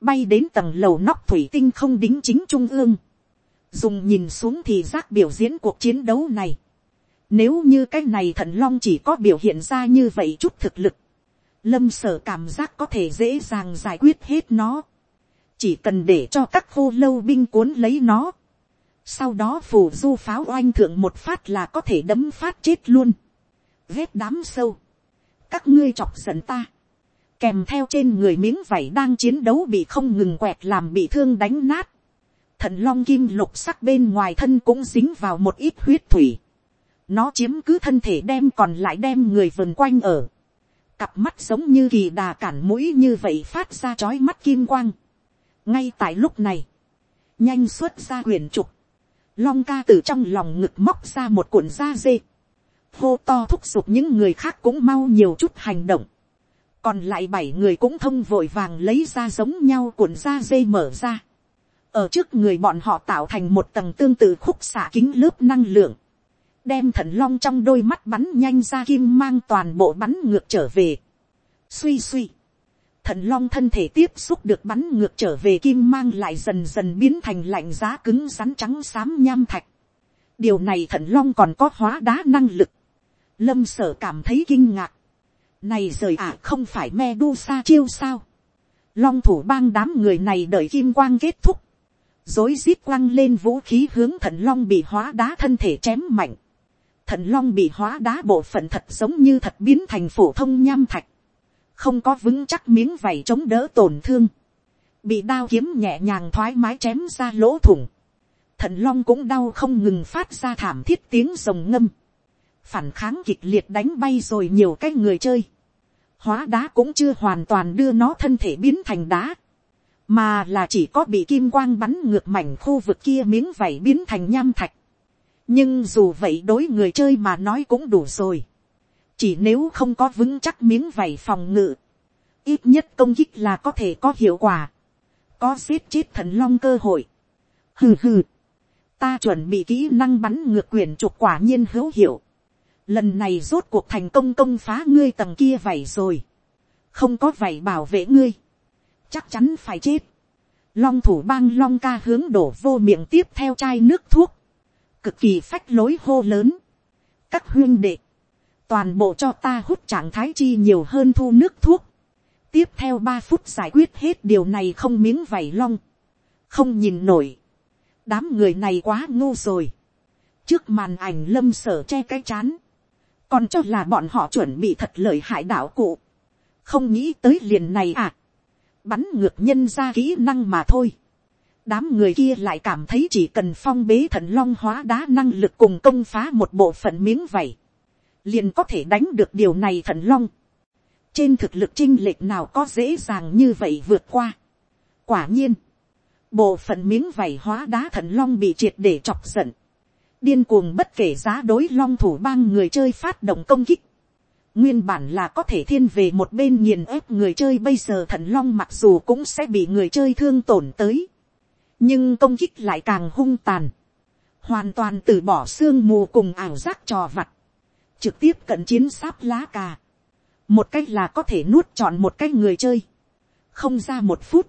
bay đến tầng lầu nóc thủy tinh không đính chính trung ương, dùng nhìn xuống thì giác biểu diễn cuộc chiến đấu này. Nếu như cái này thần long chỉ có biểu hiện ra như vậy chút thực lực, lâm sở cảm giác có thể dễ dàng giải quyết hết nó. chỉ cần để cho các khô lâu binh cuốn lấy nó. sau đó phù du pháo oanh thượng một phát là có thể đấm phát chết luôn. ghét đám sâu các ngươi chọc giận ta, kèm theo trên người miếng vảy đang chiến đấu bị không ngừng quẹt làm bị thương đánh nát, thần long kim lục sắc bên ngoài thân cũng dính vào một ít huyết thủy, nó chiếm cứ thân thể đem còn lại đem người vườn quanh ở, cặp mắt giống như kỳ đà cản mũi như vậy phát ra chói mắt kim quang, ngay tại lúc này, nhanh xuất ra huyền trục, long ca từ trong lòng ngực móc ra một cuộn da dê, hô to thúc giục những người khác cũng mau nhiều chút hành động, còn lại bảy người cũng thông vội vàng lấy ra giống nhau cuộn da dê mở ra, ở trước người bọn họ tạo thành một tầng tương tự khúc xạ kính lớp năng lượng, đem thần long trong đôi mắt bắn nhanh ra kim mang toàn bộ bắn ngược trở về. suy suy, thần long thân thể tiếp xúc được bắn ngược trở về kim mang lại dần dần biến thành lạnh giá cứng rắn trắng xám nham thạch. điều này thần long còn có hóa đá năng lực. lâm sở cảm thấy kinh ngạc. này rời ạ à, không phải me đu sa chiêu sao. long thủ bang đám người này đợi kim quang kết thúc. dối rít quăng lên vũ khí hướng thần long bị hóa đá thân thể chém mạnh thần long bị hóa đá bộ phận thật giống như thật biến thành phổ thông nham thạch. Không có vững chắc miếng vảy chống đỡ tổn thương, bị đao kiếm nhẹ nhàng thoải mái chém ra lỗ thủng, thận long cũng đau không ngừng phát ra thảm thiết tiếng rồng ngâm, phản kháng kịch liệt đánh bay rồi nhiều cái người chơi, hóa đá cũng chưa hoàn toàn đưa nó thân thể biến thành đá, mà là chỉ có bị kim quang bắn ngược mảnh khu vực kia miếng vảy biến thành nham thạch nhưng dù vậy đối người chơi mà nói cũng đủ rồi. Chỉ nếu không có vững chắc miếng vảy phòng ngự, ít nhất công kích là có thể có hiệu quả, có giết chết thần long cơ hội. hừ hừ, ta chuẩn bị kỹ năng bắn ngược quyền trục quả nhiên hữu hiệu, lần này rốt cuộc thành công công phá ngươi tầng kia vảy rồi, không có vảy bảo vệ ngươi, chắc chắn phải chết. Long thủ bang long ca hướng đổ vô miệng tiếp theo chai nước thuốc, cực kỳ phách lối hô lớn. các huyên đệ, toàn bộ cho ta hút trạng thái chi nhiều hơn thu nước thuốc. tiếp theo ba phút giải quyết hết điều này không miếng vảy long, không nhìn nổi. đám người này quá ngu rồi. trước màn ảnh lâm sở che cái chán, còn cho là bọn họ chuẩn bị thật lợi hại đạo cụ. không nghĩ tới liền này à. bắn ngược nhân ra kỹ năng mà thôi đám người kia lại cảm thấy chỉ cần phong bế thần long hóa đá năng lực cùng công phá một bộ phận miếng vảy liền có thể đánh được điều này thần long. trên thực lực chinh lệch nào có dễ dàng như vậy vượt qua. quả nhiên, bộ phận miếng vảy hóa đá thần long bị triệt để chọc giận. điên cuồng bất kể giá đối long thủ bang người chơi phát động công kích. nguyên bản là có thể thiên về một bên nghiền ép người chơi bây giờ thần long mặc dù cũng sẽ bị người chơi thương tổn tới nhưng công kích lại càng hung tàn. hoàn toàn từ bỏ xương mù cùng ảo giác trò vặt trực tiếp cận chiến sáp lá cà, một cách là có thể nuốt chọn một cái người chơi, không ra một phút,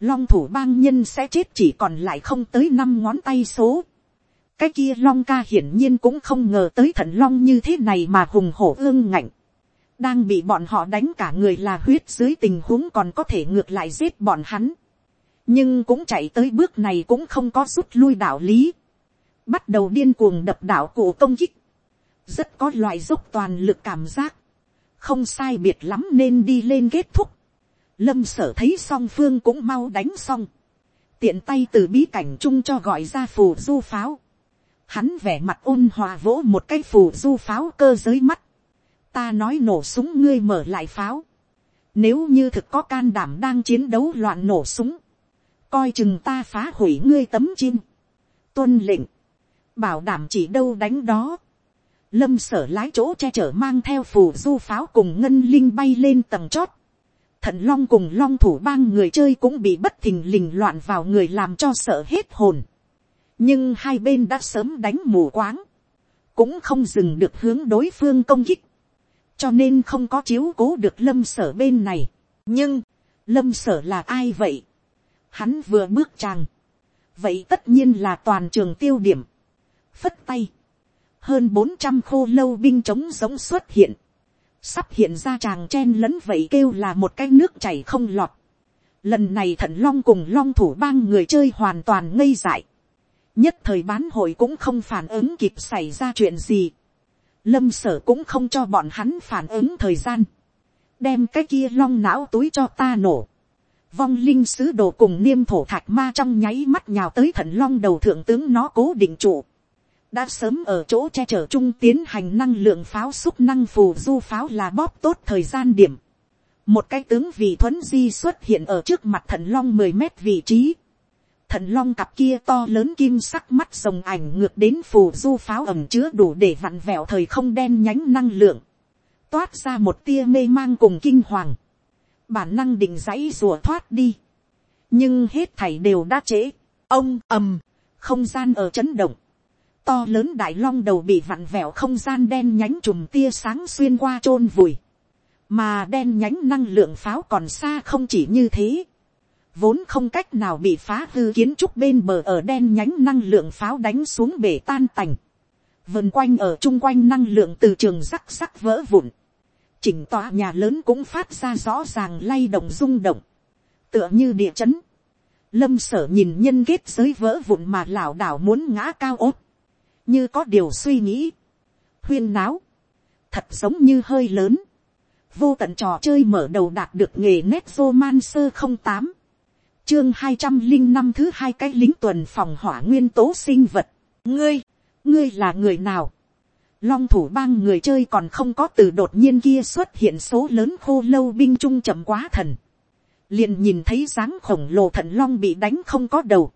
long thủ bang nhân sẽ chết chỉ còn lại không tới năm ngón tay số, cái kia long ca hiển nhiên cũng không ngờ tới thần long như thế này mà hùng hổ ương ngạnh, đang bị bọn họ đánh cả người là huyết dưới tình huống còn có thể ngược lại giết bọn hắn, nhưng cũng chạy tới bước này cũng không có rút lui đạo lý, bắt đầu điên cuồng đập đạo cụ công kích, rất có loại dốc toàn lực cảm giác, không sai biệt lắm nên đi lên kết thúc. Lâm sở thấy song phương cũng mau đánh xong, tiện tay từ bí cảnh chung cho gọi ra phù du pháo. Hắn vẻ mặt ôn hòa vỗ một cái phù du pháo cơ giới mắt. Ta nói nổ súng ngươi mở lại pháo. Nếu như thực có can đảm đang chiến đấu loạn nổ súng. Coi chừng ta phá hủy ngươi tấm chim. Tuân lệnh. Bảo đảm chỉ đâu đánh đó lâm sở lái chỗ che chở mang theo phù du pháo cùng ngân linh bay lên tầng chót. thận long cùng long thủ bang người chơi cũng bị bất thình lình loạn vào người làm cho sợ hết hồn. nhưng hai bên đã sớm đánh mù quáng, cũng không dừng được hướng đối phương công kích, cho nên không có chiếu cố được lâm sở bên này. nhưng, lâm sở là ai vậy? Hắn vừa bước chàng, vậy tất nhiên là toàn trường tiêu điểm, phất tay, hơn bốn trăm khô lâu binh trống giống xuất hiện, sắp hiện ra chàng chen lẫn vậy kêu là một cái nước chảy không lọt. Lần này thận long cùng long thủ bang người chơi hoàn toàn ngây dại. Nhất thời bán hội cũng không phản ứng kịp xảy ra chuyện gì. Lâm sở cũng không cho bọn hắn phản ứng thời gian. Đem cái kia long não túi cho ta nổ. Vong linh sứ đồ cùng niêm thổ thạch ma trong nháy mắt nhào tới thận long đầu thượng tướng nó cố định trụ đã sớm ở chỗ che chở trung tiến hành năng lượng pháo xúc năng phù du pháo là bóp tốt thời gian điểm. một cái tướng vị thuấn di xuất hiện ở trước mặt thần long mười mét vị trí. thần long cặp kia to lớn kim sắc mắt rồng ảnh ngược đến phù du pháo ẩm chứa đủ để vặn vẹo thời không đen nhánh năng lượng. toát ra một tia mê mang cùng kinh hoàng bản năng định dãy rùa thoát đi. nhưng hết thảy đều đã trễ. ông ầm, không gian ở chấn động. to lớn đại long đầu bị vặn vẹo không gian đen nhánh chùm tia sáng xuyên qua chôn vùi mà đen nhánh năng lượng pháo còn xa không chỉ như thế, vốn không cách nào bị phá hư kiến trúc bên bờ ở đen nhánh năng lượng pháo đánh xuống bể tan tành, vần quanh ở chung quanh năng lượng từ trường rắc rắc vỡ vụn, chỉnh tòa nhà lớn cũng phát ra rõ ràng lay động rung động, tựa như địa chấn, lâm sở nhìn nhân kết giới vỡ vụn mà lảo đảo muốn ngã cao ốt, như có điều suy nghĩ, huyên náo, thật giống như hơi lớn, vô tận trò chơi mở đầu đạt được nghề nét roman sơ không tám. Chương hai trăm linh năm thứ hai cái lính tuần phòng hỏa nguyên tố sinh vật. Ngươi ngươi là người nào? Long thủ bang người chơi còn không có từ đột nhiên kia xuất hiện số lớn khô lâu binh trung chậm quá thần. Liền nhìn thấy dáng khổng lồ thận long bị đánh không có đầu.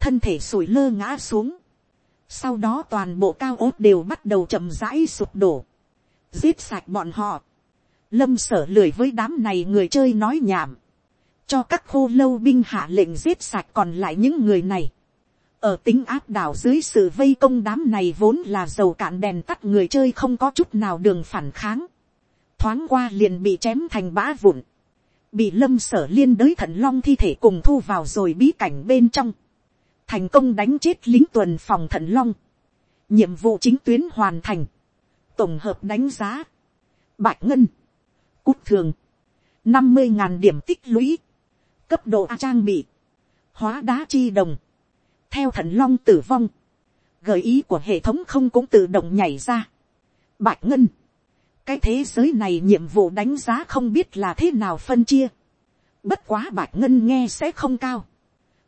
Thân thể sủi lơ ngã xuống. Sau đó toàn bộ cao ốt đều bắt đầu chậm rãi sụp đổ. Giết sạch bọn họ. Lâm sở lười với đám này người chơi nói nhảm, cho các khô lâu binh hạ lệnh giết sạch còn lại những người này ở tính áp đảo dưới sự vây công đám này vốn là dầu cạn đèn tắt người chơi không có chút nào đường phản kháng, thoáng qua liền bị chém thành bã vụn, bị lâm sở liên đới thận long thi thể cùng thu vào rồi bí cảnh bên trong, thành công đánh chết lính tuần phòng thận long, nhiệm vụ chính tuyến hoàn thành, tổng hợp đánh giá, bạch ngân, cút thường, năm mươi ngàn điểm tích lũy, cấp độ A trang bị, hóa đá chi đồng, theo thần long tử vong, gợi ý của hệ thống không cũng tự động nhảy ra. Bạch ngân, cái thế giới này nhiệm vụ đánh giá không biết là thế nào phân chia. Bất quá bạch ngân nghe sẽ không cao.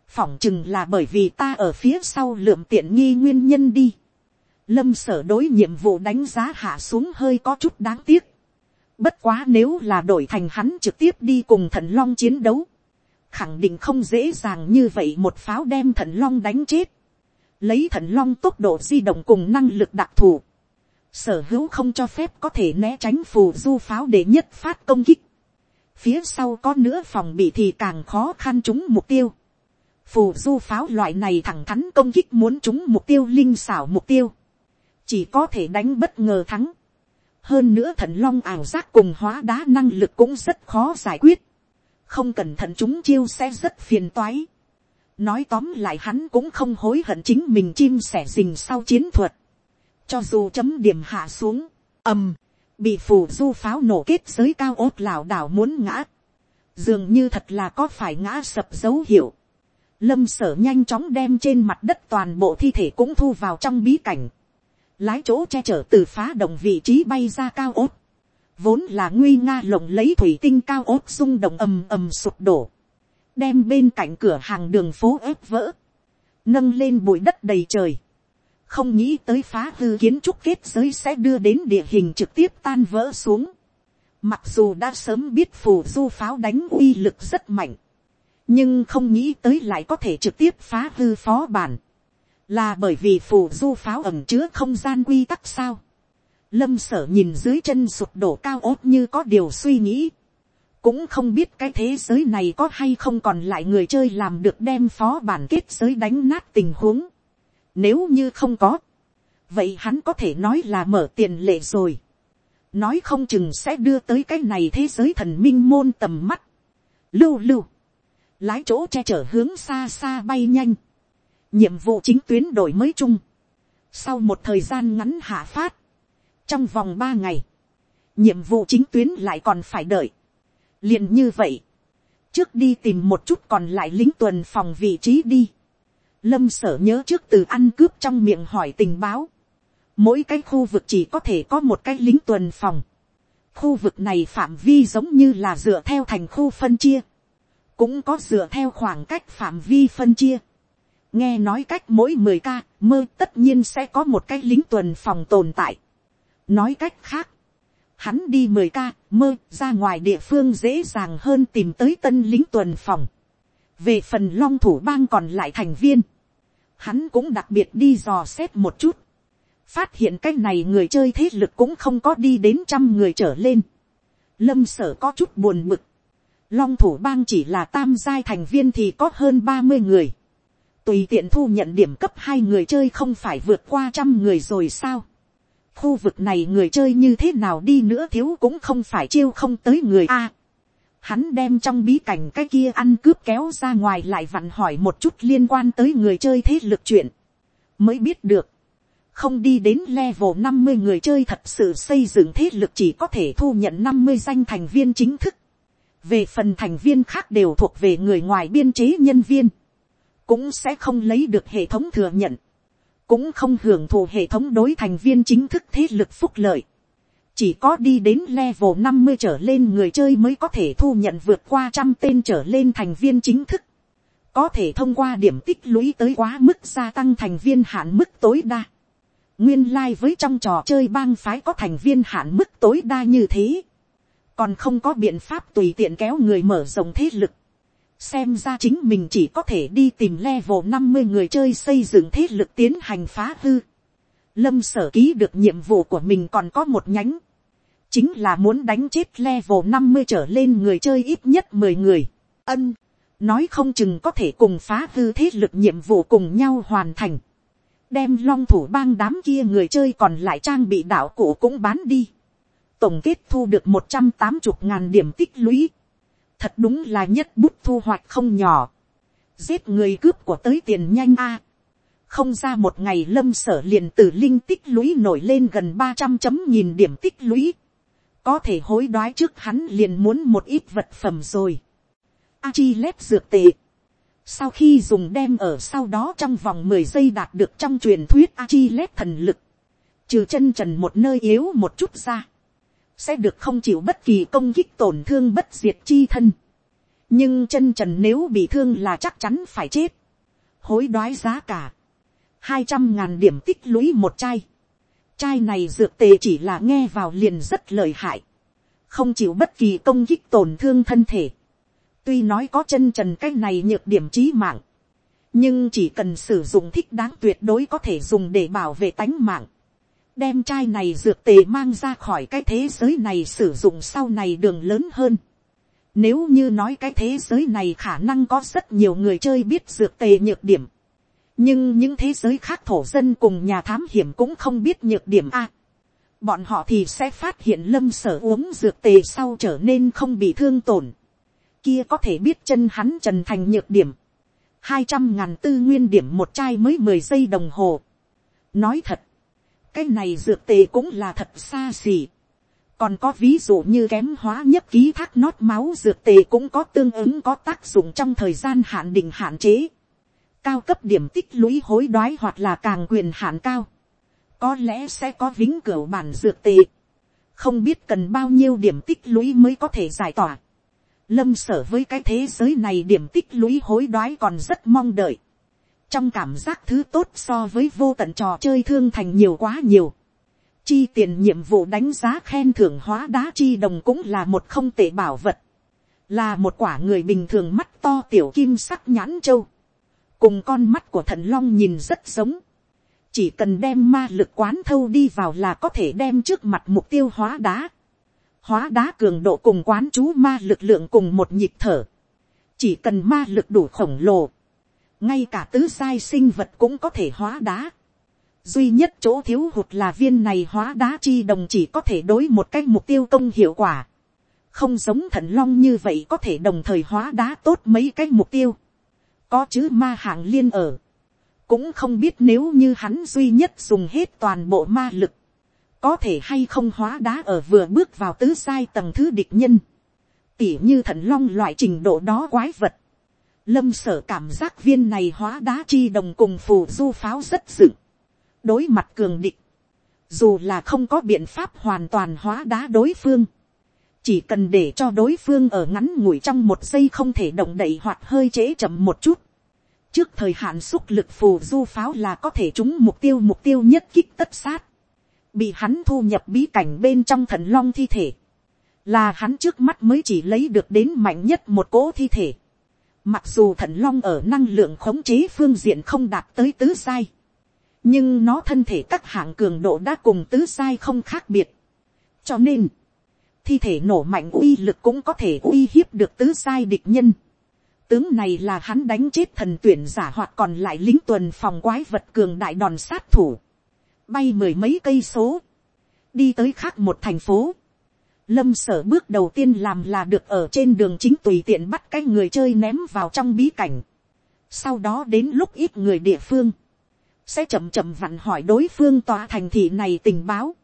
Phỏng chừng là bởi vì ta ở phía sau lượm tiện nghi nguyên nhân đi. Lâm sở đối nhiệm vụ đánh giá hạ xuống hơi có chút đáng tiếc. Bất quá nếu là đổi thành hắn trực tiếp đi cùng thần long chiến đấu. Khẳng định không dễ dàng như vậy một pháo đem thần long đánh chết. Lấy thần long tốc độ di động cùng năng lực đặc thù. Sở hữu không cho phép có thể né tránh phù du pháo để nhất phát công kích. Phía sau có nữa phòng bị thì càng khó khăn trúng mục tiêu. Phù du pháo loại này thẳng thắn công kích muốn trúng mục tiêu linh xảo mục tiêu. Chỉ có thể đánh bất ngờ thắng hơn nữa thần long ảo giác cùng hóa đá năng lực cũng rất khó giải quyết, không cẩn thận chúng chiêu sẽ rất phiền toái. nói tóm lại hắn cũng không hối hận chính mình chim sẻ rình sau chiến thuật, cho dù chấm điểm hạ xuống, ầm, bị phù du pháo nổ kết giới cao ốt lảo đảo muốn ngã, dường như thật là có phải ngã sập dấu hiệu. Lâm sở nhanh chóng đem trên mặt đất toàn bộ thi thể cũng thu vào trong bí cảnh lái chỗ che chở từ phá động vị trí bay ra cao ốt, vốn là nguy nga lộng lấy thủy tinh cao ốt rung động ầm ầm sụp đổ, đem bên cạnh cửa hàng đường phố ép vỡ, nâng lên bụi đất đầy trời, không nghĩ tới phá hư kiến trúc kết giới sẽ đưa đến địa hình trực tiếp tan vỡ xuống, mặc dù đã sớm biết phù du pháo đánh uy lực rất mạnh, nhưng không nghĩ tới lại có thể trực tiếp phá hư phó bản, là bởi vì phù du pháo ẩm chứa không gian quy tắc sao lâm sở nhìn dưới chân sụp đổ cao ốt như có điều suy nghĩ. cũng không biết cái thế giới này có hay không còn lại người chơi làm được đem phó bản kết giới đánh nát tình huống. nếu như không có, vậy hắn có thể nói là mở tiền lệ rồi. nói không chừng sẽ đưa tới cái này thế giới thần minh môn tầm mắt. lưu lưu, lái chỗ che chở hướng xa xa bay nhanh nhiệm vụ chính tuyến đổi mới chung, sau một thời gian ngắn hạ phát, trong vòng ba ngày, nhiệm vụ chính tuyến lại còn phải đợi. liền như vậy, trước đi tìm một chút còn lại lính tuần phòng vị trí đi. lâm sở nhớ trước từ ăn cướp trong miệng hỏi tình báo. mỗi cái khu vực chỉ có thể có một cái lính tuần phòng. khu vực này phạm vi giống như là dựa theo thành khu phân chia. cũng có dựa theo khoảng cách phạm vi phân chia nghe nói cách mỗi mười ca mơ tất nhiên sẽ có một cái lính tuần phòng tồn tại nói cách khác, hắn đi mười ca mơ ra ngoài địa phương dễ dàng hơn tìm tới tân lính tuần phòng. về phần long thủ bang còn lại thành viên, hắn cũng đặc biệt đi dò xét một chút, phát hiện cái này người chơi thế lực cũng không có đi đến trăm người trở lên. lâm sở có chút buồn mực, long thủ bang chỉ là tam giai thành viên thì có hơn ba mươi người, tùy tiện thu nhận điểm cấp hai người chơi không phải vượt qua trăm người rồi sao khu vực này người chơi như thế nào đi nữa thiếu cũng không phải chiêu không tới người a. hắn đem trong bí cảnh cái kia ăn cướp kéo ra ngoài lại vặn hỏi một chút liên quan tới người chơi thế lực chuyện. mới biết được. không đi đến level năm mươi người chơi thật sự xây dựng thế lực chỉ có thể thu nhận năm mươi danh thành viên chính thức. về phần thành viên khác đều thuộc về người ngoài biên chế nhân viên cũng sẽ không lấy được hệ thống thừa nhận, cũng không hưởng thụ hệ thống đối thành viên chính thức thế lực phúc lợi. chỉ có đi đến level năm mươi trở lên người chơi mới có thể thu nhận vượt qua trăm tên trở lên thành viên chính thức, có thể thông qua điểm tích lũy tới quá mức gia tăng thành viên hạn mức tối đa. nguyên lai với trong trò chơi bang phái có thành viên hạn mức tối đa như thế, còn không có biện pháp tùy tiện kéo người mở rộng thế lực xem ra chính mình chỉ có thể đi tìm level năm mươi người chơi xây dựng thế lực tiến hành phá hư. Lâm sở ký được nhiệm vụ của mình còn có một nhánh. Chính là muốn đánh chết level năm mươi trở lên người chơi ít nhất mười người. Ân, nói không chừng có thể cùng phá hư thế lực nhiệm vụ cùng nhau hoàn thành. Đem long thủ bang đám kia người chơi còn lại trang bị đạo cụ cũng bán đi. Tổng kết thu được một trăm tám mươi ngàn điểm tích lũy thật đúng là nhất bút thu hoạch không nhỏ, giết người cướp của tới tiền nhanh a, không ra một ngày lâm sở liền từ linh tích lũy nổi lên gần ba trăm chấm nhìn điểm tích lũy, có thể hối đoái trước hắn liền muốn một ít vật phẩm rồi, a chi lép dược tệ, sau khi dùng đem ở sau đó trong vòng mười giây đạt được trong truyền thuyết a chi lép thần lực, trừ chân trần một nơi yếu một chút ra, sẽ được không chịu bất kỳ công kích tổn thương bất diệt chi thân. nhưng chân trần nếu bị thương là chắc chắn phải chết. hối đoái giá cả. hai trăm ngàn điểm tích lũy một chai. chai này dược tề chỉ là nghe vào liền rất lợi hại. không chịu bất kỳ công kích tổn thương thân thể. tuy nói có chân trần cái này nhược điểm trí mạng. nhưng chỉ cần sử dụng thích đáng tuyệt đối có thể dùng để bảo vệ tánh mạng đem chai này dược tề mang ra khỏi cái thế giới này sử dụng sau này đường lớn hơn. Nếu như nói cái thế giới này khả năng có rất nhiều người chơi biết dược tề nhược điểm. Nhưng những thế giới khác thổ dân cùng nhà thám hiểm cũng không biết nhược điểm A. Bọn họ thì sẽ phát hiện lâm sở uống dược tề sau trở nên không bị thương tổn. Kia có thể biết chân hắn trần thành nhược điểm. hai trăm ngàn tư nguyên điểm một chai mới mười giây đồng hồ. Nói thật cái này dược tề cũng là thật xa xỉ. còn có ví dụ như kém hóa nhất ký thác nót máu dược tề cũng có tương ứng có tác dụng trong thời gian hạn định hạn chế. cao cấp điểm tích lũy hối đoái hoặc là càng quyền hạn cao. có lẽ sẽ có vĩnh cửu bản dược tề. không biết cần bao nhiêu điểm tích lũy mới có thể giải tỏa. lâm sở với cái thế giới này điểm tích lũy hối đoái còn rất mong đợi trong cảm giác thứ tốt so với vô tận trò chơi thương thành nhiều quá nhiều. Chi tiền nhiệm vụ đánh giá khen thưởng hóa đá chi đồng cũng là một không tệ bảo vật. Là một quả người bình thường mắt to tiểu kim sắc nhãn châu. Cùng con mắt của thần long nhìn rất giống. Chỉ cần đem ma lực quán thâu đi vào là có thể đem trước mặt mục tiêu hóa đá. Hóa đá cường độ cùng quán chú ma lực lượng cùng một nhịp thở. Chỉ cần ma lực đủ khổng lồ ngay cả tứ sai sinh vật cũng có thể hóa đá. duy nhất chỗ thiếu hụt là viên này hóa đá chi đồng chỉ có thể đối một cái mục tiêu công hiệu quả. không giống thần long như vậy có thể đồng thời hóa đá tốt mấy cái mục tiêu. có chứ ma hạng liên ở. cũng không biết nếu như hắn duy nhất dùng hết toàn bộ ma lực. có thể hay không hóa đá ở vừa bước vào tứ sai tầng thứ địch nhân. tỉ như thần long loại trình độ đó quái vật Lâm sở cảm giác viên này hóa đá chi đồng cùng phù du pháo rất dựng. Đối mặt cường địch. Dù là không có biện pháp hoàn toàn hóa đá đối phương. Chỉ cần để cho đối phương ở ngắn ngủi trong một giây không thể động đậy hoặc hơi trễ chậm một chút. Trước thời hạn xúc lực phù du pháo là có thể trúng mục tiêu mục tiêu nhất kích tất sát. bị hắn thu nhập bí cảnh bên trong thần long thi thể, là hắn trước mắt mới chỉ lấy được đến mạnh nhất một cỗ thi thể. Mặc dù thần long ở năng lượng khống chế phương diện không đạt tới tứ sai, nhưng nó thân thể các hạng cường độ đã cùng tứ sai không khác biệt. cho nên, thi thể nổ mạnh uy lực cũng có thể uy hiếp được tứ sai địch nhân. Tướng này là hắn đánh chết thần tuyển giả hoặc còn lại lính tuần phòng quái vật cường đại đòn sát thủ. Bay mười mấy cây số. Đi tới khác một thành phố. Lâm sở bước đầu tiên làm là được ở trên đường chính tùy tiện bắt cái người chơi ném vào trong bí cảnh. Sau đó đến lúc ít người địa phương. Sẽ chậm chậm vặn hỏi đối phương tòa thành thị này tình báo.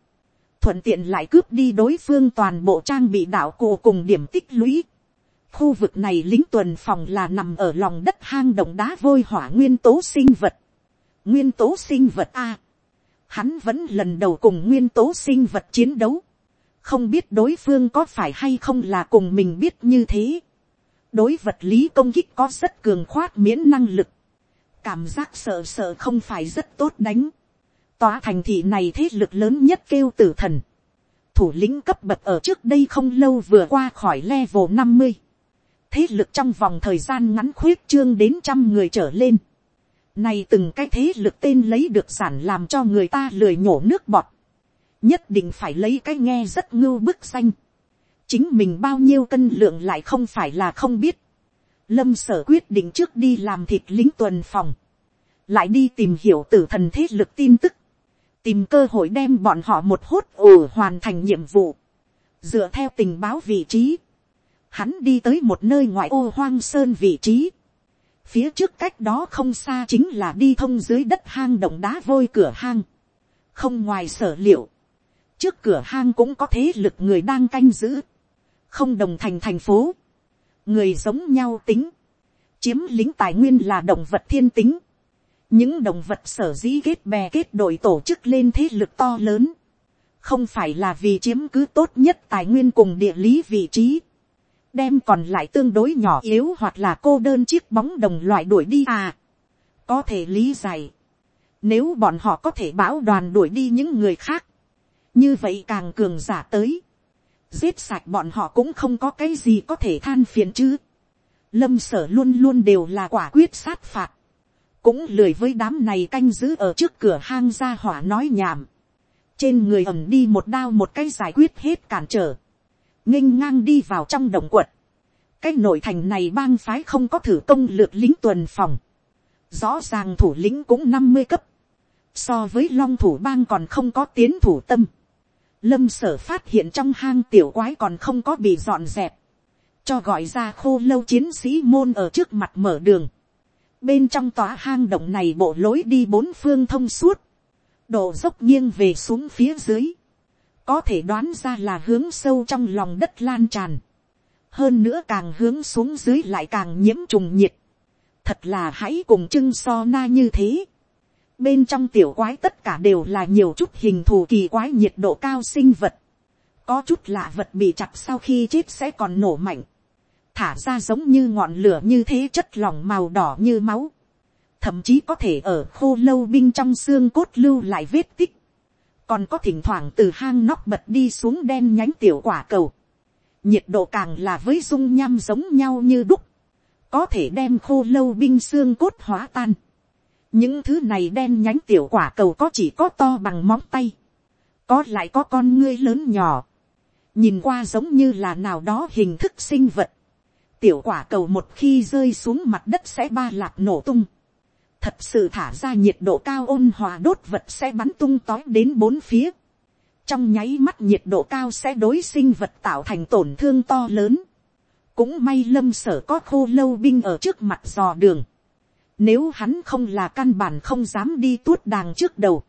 Thuận tiện lại cướp đi đối phương toàn bộ trang bị đạo cổ cùng điểm tích lũy khu vực này lính tuần phòng là nằm ở lòng đất hang động đá vôi hỏa nguyên tố sinh vật. nguyên tố sinh vật a. hắn vẫn lần đầu cùng nguyên tố sinh vật chiến đấu không biết đối phương có phải hay không là cùng mình biết như thế. đối vật lý công kích có rất cường khoát miễn năng lực. cảm giác sợ sợ không phải rất tốt đánh. tòa thành thị này thế lực lớn nhất kêu tử thần thủ lĩnh cấp bậc ở trước đây không lâu vừa qua khỏi level năm mươi thế lực trong vòng thời gian ngắn khuyết trương đến trăm người trở lên. Này từng cái thế lực tên lấy được sản làm cho người ta lười nhổ nước bọt. Nhất định phải lấy cái nghe rất ngưu bức xanh. Chính mình bao nhiêu cân lượng lại không phải là không biết. Lâm sở quyết định trước đi làm thịt lính tuần phòng. Lại đi tìm hiểu tử thần thế lực tin tức. Tìm cơ hội đem bọn họ một hốt ồ hoàn thành nhiệm vụ. Dựa theo tình báo vị trí hắn đi tới một nơi ngoại ô hoang sơn vị trí. Phía trước cách đó không xa chính là đi thông dưới đất hang động đá vôi cửa hang. Không ngoài sở liệu. Trước cửa hang cũng có thế lực người đang canh giữ. Không đồng thành thành phố. Người giống nhau tính. Chiếm lính tài nguyên là động vật thiên tính. Những động vật sở dĩ kết bè kết đội tổ chức lên thế lực to lớn. Không phải là vì chiếm cứ tốt nhất tài nguyên cùng địa lý vị trí đem còn lại tương đối nhỏ yếu hoặc là cô đơn chiếc bóng đồng loại đuổi đi à. có thể lý giải. nếu bọn họ có thể bảo đoàn đuổi đi những người khác, như vậy càng cường giả tới. giết sạch bọn họ cũng không có cái gì có thể than phiền chứ. lâm sở luôn luôn đều là quả quyết sát phạt. cũng lười với đám này canh giữ ở trước cửa hang ra hỏa nói nhảm. trên người ẩm đi một đao một cái giải quyết hết cản trở nghênh ngang đi vào trong động quật. cái nội thành này bang phái không có thử công lược lính tuần phòng. rõ ràng thủ lĩnh cũng năm mươi cấp. so với long thủ bang còn không có tiến thủ tâm lâm sở phát hiện trong hang tiểu quái còn không có bị dọn dẹp. cho gọi ra khô lâu chiến sĩ môn ở trước mặt mở đường. bên trong tòa hang động này bộ lối đi bốn phương thông suốt. độ dốc nghiêng về xuống phía dưới có thể đoán ra là hướng sâu trong lòng đất lan tràn, hơn nữa càng hướng xuống dưới lại càng nhiễm trùng nhiệt, thật là hãy cùng trưng so na như thế bên trong tiểu quái tất cả đều là nhiều chút hình thù kỳ quái nhiệt độ cao sinh vật, có chút lạ vật bị chặt sau khi chết sẽ còn nổ mạnh, thả ra giống như ngọn lửa như thế chất lỏng màu đỏ như máu, thậm chí có thể ở khô lâu binh trong xương cốt lưu lại vết tích, còn có thỉnh thoảng từ hang nóc bật đi xuống đen nhánh tiểu quả cầu, nhiệt độ càng là với dung nham giống nhau như đúc, có thể đem khô lâu binh xương cốt hóa tan những thứ này đen nhánh tiểu quả cầu có chỉ có to bằng móng tay, có lại có con ngươi lớn nhỏ, nhìn qua giống như là nào đó hình thức sinh vật, tiểu quả cầu một khi rơi xuống mặt đất sẽ ba lạc nổ tung, thật sự thả ra nhiệt độ cao ôn hòa đốt vật sẽ bắn tung tói đến bốn phía. trong nháy mắt nhiệt độ cao sẽ đối sinh vật tạo thành tổn thương to lớn. cũng may lâm sở có khô lâu binh ở trước mặt dò đường nếu hắn không là căn bản không dám đi tuốt đàng trước đầu.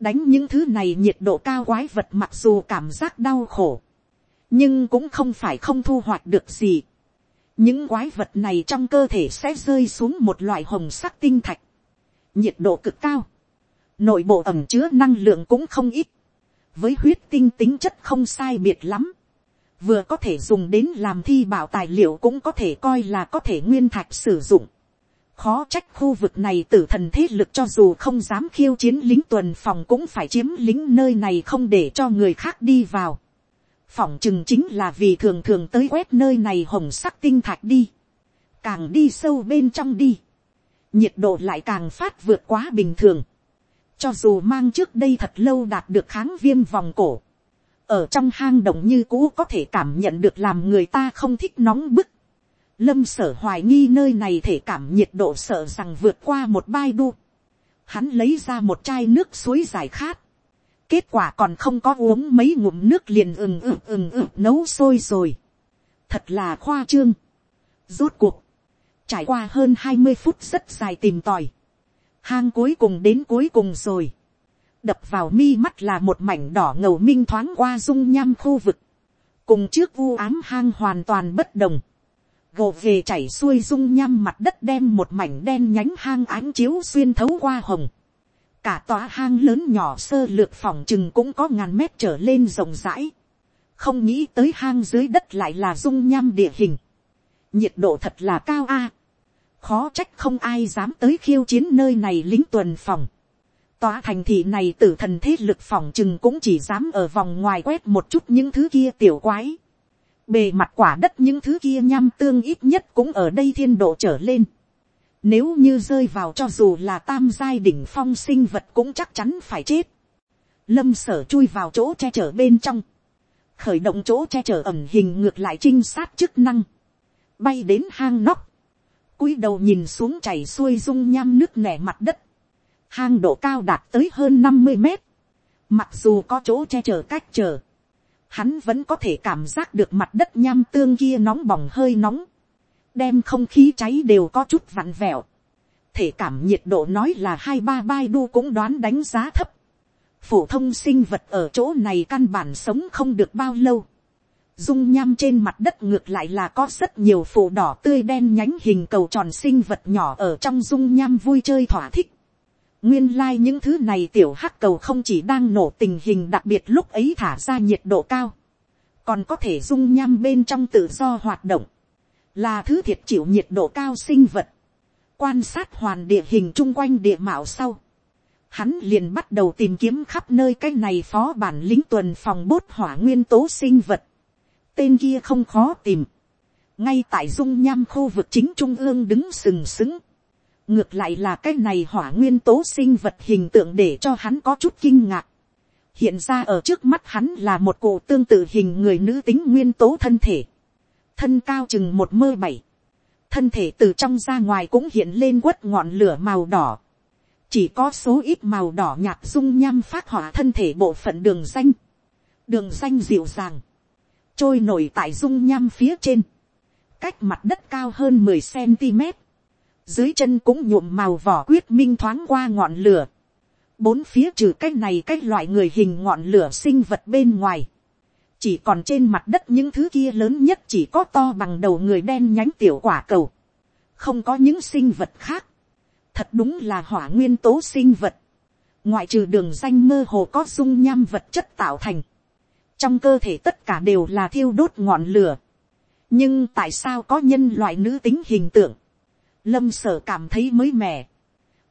đánh những thứ này nhiệt độ cao quái vật mặc dù cảm giác đau khổ. nhưng cũng không phải không thu hoạch được gì. Những quái vật này trong cơ thể sẽ rơi xuống một loại hồng sắc tinh thạch, nhiệt độ cực cao, nội bộ ẩm chứa năng lượng cũng không ít, với huyết tinh tính chất không sai biệt lắm, vừa có thể dùng đến làm thi bảo tài liệu cũng có thể coi là có thể nguyên thạch sử dụng, khó trách khu vực này tử thần thế lực cho dù không dám khiêu chiến lính tuần phòng cũng phải chiếm lính nơi này không để cho người khác đi vào. Phỏng chừng chính là vì thường thường tới quét nơi này hồng sắc tinh thạch đi. Càng đi sâu bên trong đi. Nhiệt độ lại càng phát vượt quá bình thường. Cho dù mang trước đây thật lâu đạt được kháng viêm vòng cổ. Ở trong hang động như cũ có thể cảm nhận được làm người ta không thích nóng bức Lâm sở hoài nghi nơi này thể cảm nhiệt độ sợ rằng vượt qua một bai đu. Hắn lấy ra một chai nước suối giải khát. Kết quả còn không có uống mấy ngụm nước liền ừng ừng ừng ừng nấu sôi rồi. Thật là khoa trương. Rốt cuộc. Trải qua hơn hai mươi phút rất dài tìm tòi. Hang cuối cùng đến cuối cùng rồi. Đập vào mi mắt là một mảnh đỏ ngầu minh thoáng qua dung nham khu vực. Cùng trước u ám hang hoàn toàn bất đồng gồ về chảy xuôi dung nham mặt đất đem một mảnh đen nhánh hang ánh chiếu xuyên thấu qua hồng. Cả tòa hang lớn nhỏ sơ lược phòng chừng cũng có ngàn mét trở lên rộng rãi. Không nghĩ tới hang dưới đất lại là dung nham địa hình. Nhiệt độ thật là cao a. Khó trách không ai dám tới khiêu chiến nơi này lính tuần phòng. Tòa thành thị này tử thần thế lực phòng chừng cũng chỉ dám ở vòng ngoài quét một chút những thứ kia tiểu quái bề mặt quả đất những thứ kia nham tương ít nhất cũng ở đây thiên độ trở lên. Nếu như rơi vào cho dù là tam giai đỉnh phong sinh vật cũng chắc chắn phải chết. Lâm sở chui vào chỗ che chở bên trong. Khởi động chỗ che chở ẩm hình ngược lại trinh sát chức năng. Bay đến hang nóc. cúi đầu nhìn xuống chảy xuôi dung nham nước nẻ mặt đất. Hang độ cao đạt tới hơn năm mươi mét. Mặc dù có chỗ che chở cách chở hắn vẫn có thể cảm giác được mặt đất nham tương kia nóng bỏng hơi nóng, đem không khí cháy đều có chút vặn vẹo, thể cảm nhiệt độ nói là hai ba bai đu cũng đoán đánh giá thấp, phổ thông sinh vật ở chỗ này căn bản sống không được bao lâu, dung nham trên mặt đất ngược lại là có rất nhiều phủ đỏ tươi đen nhánh hình cầu tròn sinh vật nhỏ ở trong dung nham vui chơi thỏa thích. Nguyên lai like những thứ này tiểu hắc cầu không chỉ đang nổ tình hình đặc biệt lúc ấy thả ra nhiệt độ cao. Còn có thể dung nham bên trong tự do hoạt động. Là thứ thiệt chịu nhiệt độ cao sinh vật. Quan sát hoàn địa hình chung quanh địa mạo sau. Hắn liền bắt đầu tìm kiếm khắp nơi cái này phó bản lính tuần phòng bốt hỏa nguyên tố sinh vật. Tên kia không khó tìm. Ngay tại dung nham khu vực chính trung ương đứng sừng sững ngược lại là cái này hỏa nguyên tố sinh vật hình tượng để cho hắn có chút kinh ngạc. hiện ra ở trước mắt hắn là một cụ tương tự hình người nữ tính nguyên tố thân thể. thân cao chừng một mơ bảy. thân thể từ trong ra ngoài cũng hiện lên quất ngọn lửa màu đỏ. chỉ có số ít màu đỏ nhạt dung nham phát hỏa thân thể bộ phận đường xanh đường xanh dịu dàng. trôi nổi tại dung nham phía trên. cách mặt đất cao hơn mười cm dưới chân cũng nhuộm màu vỏ quyết minh thoáng qua ngọn lửa, bốn phía trừ cái này cái loại người hình ngọn lửa sinh vật bên ngoài, chỉ còn trên mặt đất những thứ kia lớn nhất chỉ có to bằng đầu người đen nhánh tiểu quả cầu, không có những sinh vật khác, thật đúng là hỏa nguyên tố sinh vật, ngoại trừ đường danh mơ hồ có dung nham vật chất tạo thành, trong cơ thể tất cả đều là thiêu đốt ngọn lửa, nhưng tại sao có nhân loại nữ tính hình tượng, lâm sở cảm thấy mới mẻ.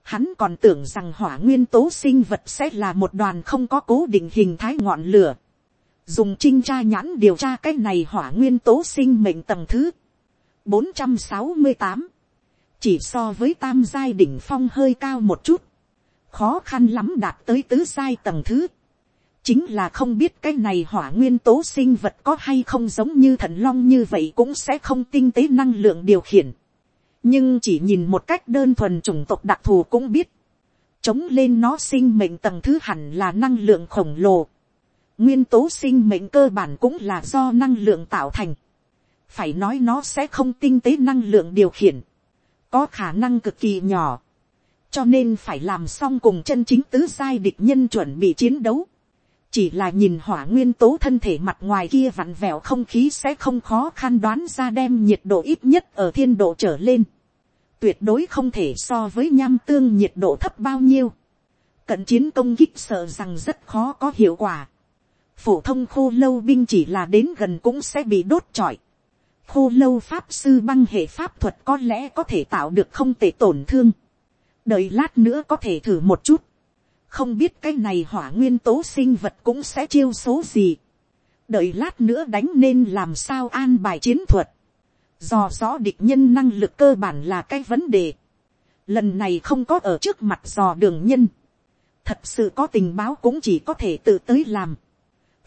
Hắn còn tưởng rằng hỏa nguyên tố sinh vật sẽ là một đoàn không có cố định hình thái ngọn lửa. Dùng trinh tra nhãn điều tra cái này hỏa nguyên tố sinh mệnh tầng thứ. 468. Chỉ so với tam giai đỉnh phong hơi cao một chút. Khó khăn lắm đạt tới tứ giai tầng thứ. Chính là không biết cái này hỏa nguyên tố sinh vật có hay không giống như thần long như vậy cũng sẽ không tinh tế năng lượng điều khiển nhưng chỉ nhìn một cách đơn thuần chủng tộc đặc thù cũng biết, chống lên nó sinh mệnh tầng thứ hẳn là năng lượng khổng lồ. nguyên tố sinh mệnh cơ bản cũng là do năng lượng tạo thành. phải nói nó sẽ không tinh tế năng lượng điều khiển, có khả năng cực kỳ nhỏ, cho nên phải làm xong cùng chân chính tứ sai địch nhân chuẩn bị chiến đấu chỉ là nhìn hỏa nguyên tố thân thể mặt ngoài kia vặn vẹo không khí sẽ không khó khăn đoán ra đem nhiệt độ ít nhất ở thiên độ trở lên tuyệt đối không thể so với nham tương nhiệt độ thấp bao nhiêu. Cận chiến công kích sợ rằng rất khó có hiệu quả. Phổ thông khô lâu binh chỉ là đến gần cũng sẽ bị đốt trọi. khô lâu pháp sư băng hệ pháp thuật có lẽ có thể tạo được không tệ tổn thương. đợi lát nữa có thể thử một chút không biết cái này hỏa nguyên tố sinh vật cũng sẽ chiêu số gì. đợi lát nữa đánh nên làm sao an bài chiến thuật. do rõ địch nhân năng lực cơ bản là cái vấn đề. lần này không có ở trước mặt dò đường nhân. thật sự có tình báo cũng chỉ có thể tự tới làm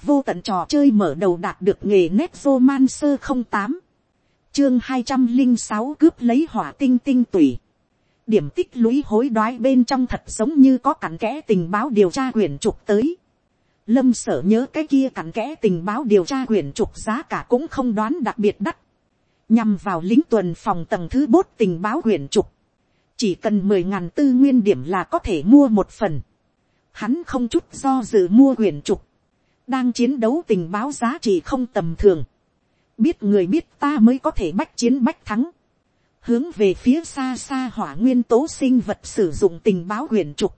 vô tận trò chơi mở đầu đạt được nghề nét man sơ không tám chương hai trăm linh sáu cướp lấy hỏa tinh tinh tủy điểm tích lũy hối đoái bên trong thật giống như có cặn kẽ tình báo điều tra quyển trục tới. Lâm sở nhớ cái kia cặn kẽ tình báo điều tra quyển trục giá cả cũng không đoán đặc biệt đắt. Nhằm vào lính tuần phòng tầng thứ bốt tình báo quyển trục. Chỉ cần mười ngàn tư nguyên điểm là có thể mua một phần. Hắn không chút do dự mua quyển trục. Đang chiến đấu tình báo giá trị không tầm thường, biết người biết ta mới có thể bách chiến bách thắng, hướng về phía xa xa hỏa nguyên tố sinh vật sử dụng tình báo quyển trục,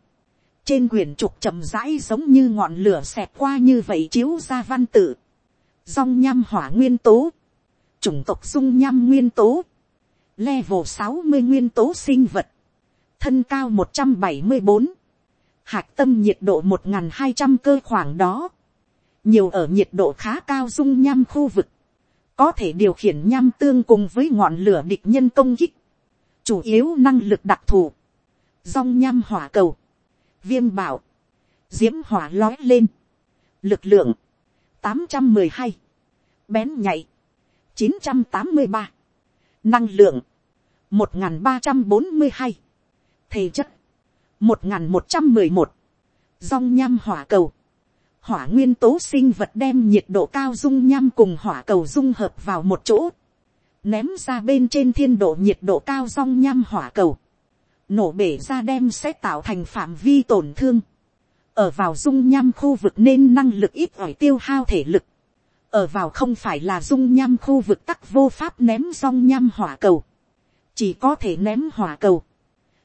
trên quyển trục chậm rãi giống như ngọn lửa xẹt qua như vậy chiếu ra văn tự, Dòng nham hỏa nguyên tố, chủng tộc dung nham nguyên tố, level sáu mươi nguyên tố sinh vật, thân cao một trăm bảy mươi bốn, hạc tâm nhiệt độ một hai trăm cơ khoảng đó, nhiều ở nhiệt độ khá cao dung nham khu vực, có thể điều khiển nham tương cùng với ngọn lửa địch nhân công kích, chủ yếu năng lực đặc thù, rong nham hỏa cầu, viêm bảo, diễm hỏa lói lên, lực lượng, tám trăm mười hai, bén nhạy, chín trăm tám mươi ba, năng lượng, một n g h n ba trăm bốn mươi hai, thể chất, một n g h n một trăm mười một, rong nham hỏa cầu, hỏa nguyên tố sinh vật đem nhiệt độ cao dung nham cùng hỏa cầu dung hợp vào một chỗ, ném ra bên trên thiên độ nhiệt độ cao rong nham hỏa cầu, nổ bể ra đem sẽ tạo thành phạm vi tổn thương, ở vào dung nham khu vực nên năng lực ít ỏi tiêu hao thể lực, ở vào không phải là dung nham khu vực tắc vô pháp ném rong nham hỏa cầu, chỉ có thể ném hỏa cầu,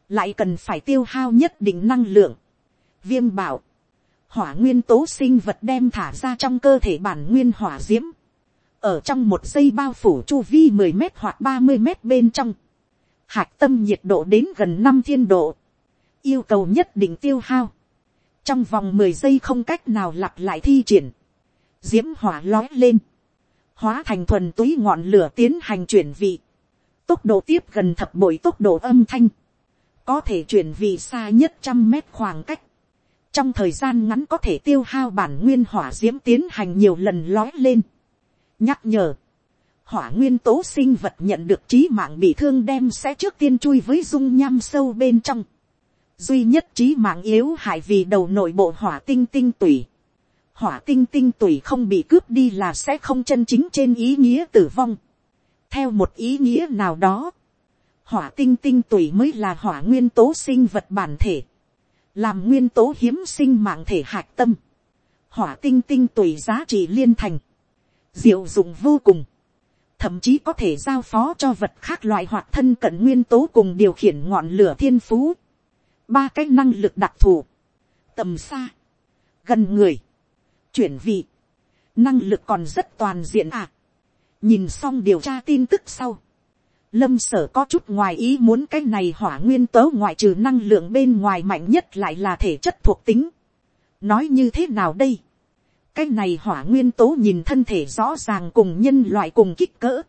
lại cần phải tiêu hao nhất định năng lượng, viêm bảo, hỏa nguyên tố sinh vật đem thả ra trong cơ thể bản nguyên hỏa d i ễ m ở trong một giây bao phủ chu vi mười m hoặc ba mươi m bên trong, hạc tâm nhiệt độ đến gần năm thiên độ, yêu cầu nhất định tiêu hao, trong vòng mười giây không cách nào lặp lại thi triển, d i ễ m hỏa lói lên, hóa thành thuần túy ngọn lửa tiến hành chuyển vị, tốc độ tiếp gần thập bội tốc độ âm thanh, có thể chuyển vị xa nhất trăm mét khoảng cách, trong thời gian ngắn có thể tiêu hao bản nguyên hỏa d i ễ m tiến hành nhiều lần lói lên. nhắc nhở, hỏa nguyên tố sinh vật nhận được trí mạng bị thương đem sẽ trước tiên chui với dung nham sâu bên trong. duy nhất trí mạng yếu hại vì đầu nội bộ hỏa tinh tinh tủy. hỏa tinh tinh tủy không bị cướp đi là sẽ không chân chính trên ý nghĩa tử vong. theo một ý nghĩa nào đó, hỏa tinh tinh tủy mới là hỏa nguyên tố sinh vật bản thể làm nguyên tố hiếm sinh mạng thể hạt tâm, hỏa tinh tinh tùy giá trị liên thành, diệu dụng vô cùng, thậm chí có thể giao phó cho vật khác loại hoặc thân cận nguyên tố cùng điều khiển ngọn lửa thiên phú, ba cái năng lực đặc thù, tầm xa, gần người, chuyển vị, năng lực còn rất toàn diện à. nhìn xong điều tra tin tức sau, lâm sở có chút ngoài ý muốn cái này hỏa nguyên tố ngoại trừ năng lượng bên ngoài mạnh nhất lại là thể chất thuộc tính. nói như thế nào đây. cái này hỏa nguyên tố nhìn thân thể rõ ràng cùng nhân loại cùng kích cỡ.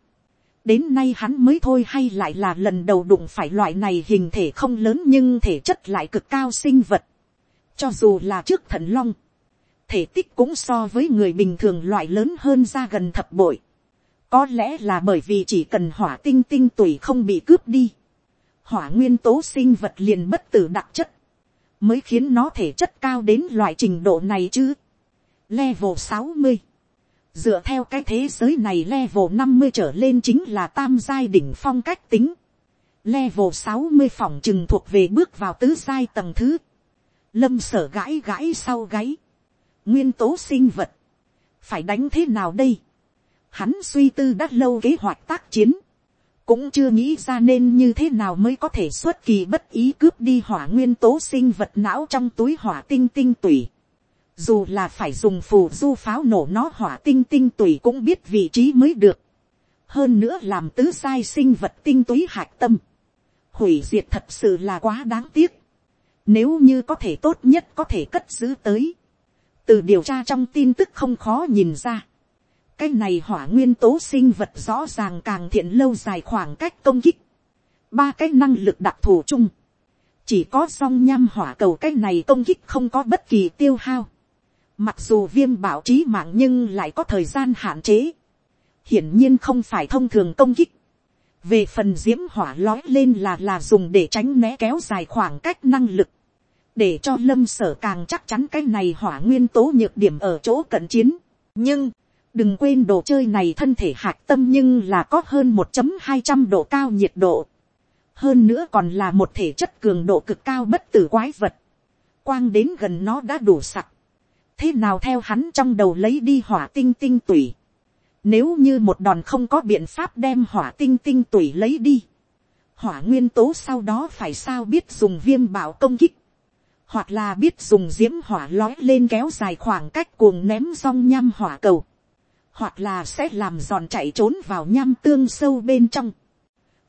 đến nay hắn mới thôi hay lại là lần đầu đụng phải loại này hình thể không lớn nhưng thể chất lại cực cao sinh vật. cho dù là trước thần long, thể tích cũng so với người bình thường loại lớn hơn ra gần thập bội có lẽ là bởi vì chỉ cần hỏa tinh tinh tuổi không bị cướp đi. Hỏa nguyên tố sinh vật liền bất tử đặc chất. Mới khiến nó thể chất cao đến loại trình độ này chứ. Level sáu mươi Dựa theo cái thế giới này level năm mươi trở lên chính là tam giai đỉnh phong cách tính. Level sáu mươi phòng chừng thuộc về bước vào tứ giai tầng thứ. Lâm sở gãi gãi sau gáy. Nguyên tố sinh vật. Phải đánh thế nào đây? Hắn suy tư đã lâu kế hoạch tác chiến, cũng chưa nghĩ ra nên như thế nào mới có thể xuất kỳ bất ý cướp đi hỏa nguyên tố sinh vật não trong túi hỏa tinh tinh tủy. Dù là phải dùng phù du pháo nổ nó hỏa tinh tinh tủy cũng biết vị trí mới được. hơn nữa làm tứ sai sinh vật tinh túy hạch tâm, hủy diệt thật sự là quá đáng tiếc, nếu như có thể tốt nhất có thể cất giữ tới, từ điều tra trong tin tức không khó nhìn ra, cái này hỏa nguyên tố sinh vật rõ ràng càng thiện lâu dài khoảng cách công kích, ba cái năng lực đặc thù chung, chỉ có song nham hỏa cầu cái này công kích không có bất kỳ tiêu hao, mặc dù viêm bảo trí mạng nhưng lại có thời gian hạn chế, hiển nhiên không phải thông thường công kích, về phần diễm hỏa lói lên là là dùng để tránh né kéo dài khoảng cách năng lực, để cho lâm sở càng chắc chắn cái này hỏa nguyên tố nhược điểm ở chỗ cận chiến. nhưng, đừng quên đồ chơi này thân thể hạc tâm nhưng là có hơn một hai trăm độ cao nhiệt độ. hơn nữa còn là một thể chất cường độ cực cao bất tử quái vật. quang đến gần nó đã đủ sặc. thế nào theo hắn trong đầu lấy đi hỏa tinh tinh tủy. nếu như một đòn không có biện pháp đem hỏa tinh tinh tủy lấy đi. hỏa nguyên tố sau đó phải sao biết dùng viêm bảo công kích hoặc là biết dùng diễm hỏa lói lên kéo dài khoảng cách cuồng ném rong nham hỏa cầu, hoặc là sẽ làm giòn chạy trốn vào nham tương sâu bên trong.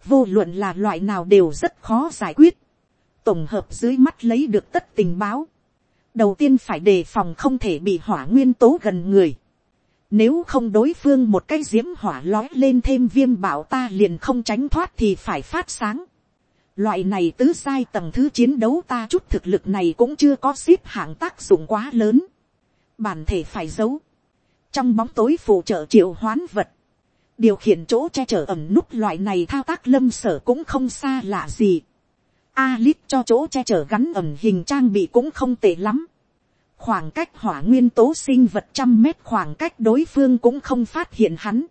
vô luận là loại nào đều rất khó giải quyết. tổng hợp dưới mắt lấy được tất tình báo. đầu tiên phải đề phòng không thể bị hỏa nguyên tố gần người. Nếu không đối phương một cái diễm hỏa lói lên thêm viêm bảo ta liền không tránh thoát thì phải phát sáng. Loại này tứ sai tầng thứ chiến đấu ta chút thực lực này cũng chưa có xếp hạng tác dụng quá lớn. Bản thể phải giấu. Trong bóng tối phụ trợ triệu hoán vật. Điều khiển chỗ che chở ẩm nút loại này thao tác lâm sở cũng không xa lạ gì. Alip cho chỗ che chở gắn ẩm hình trang bị cũng không tệ lắm. Khoảng cách hỏa nguyên tố sinh vật trăm mét khoảng cách đối phương cũng không phát hiện hắn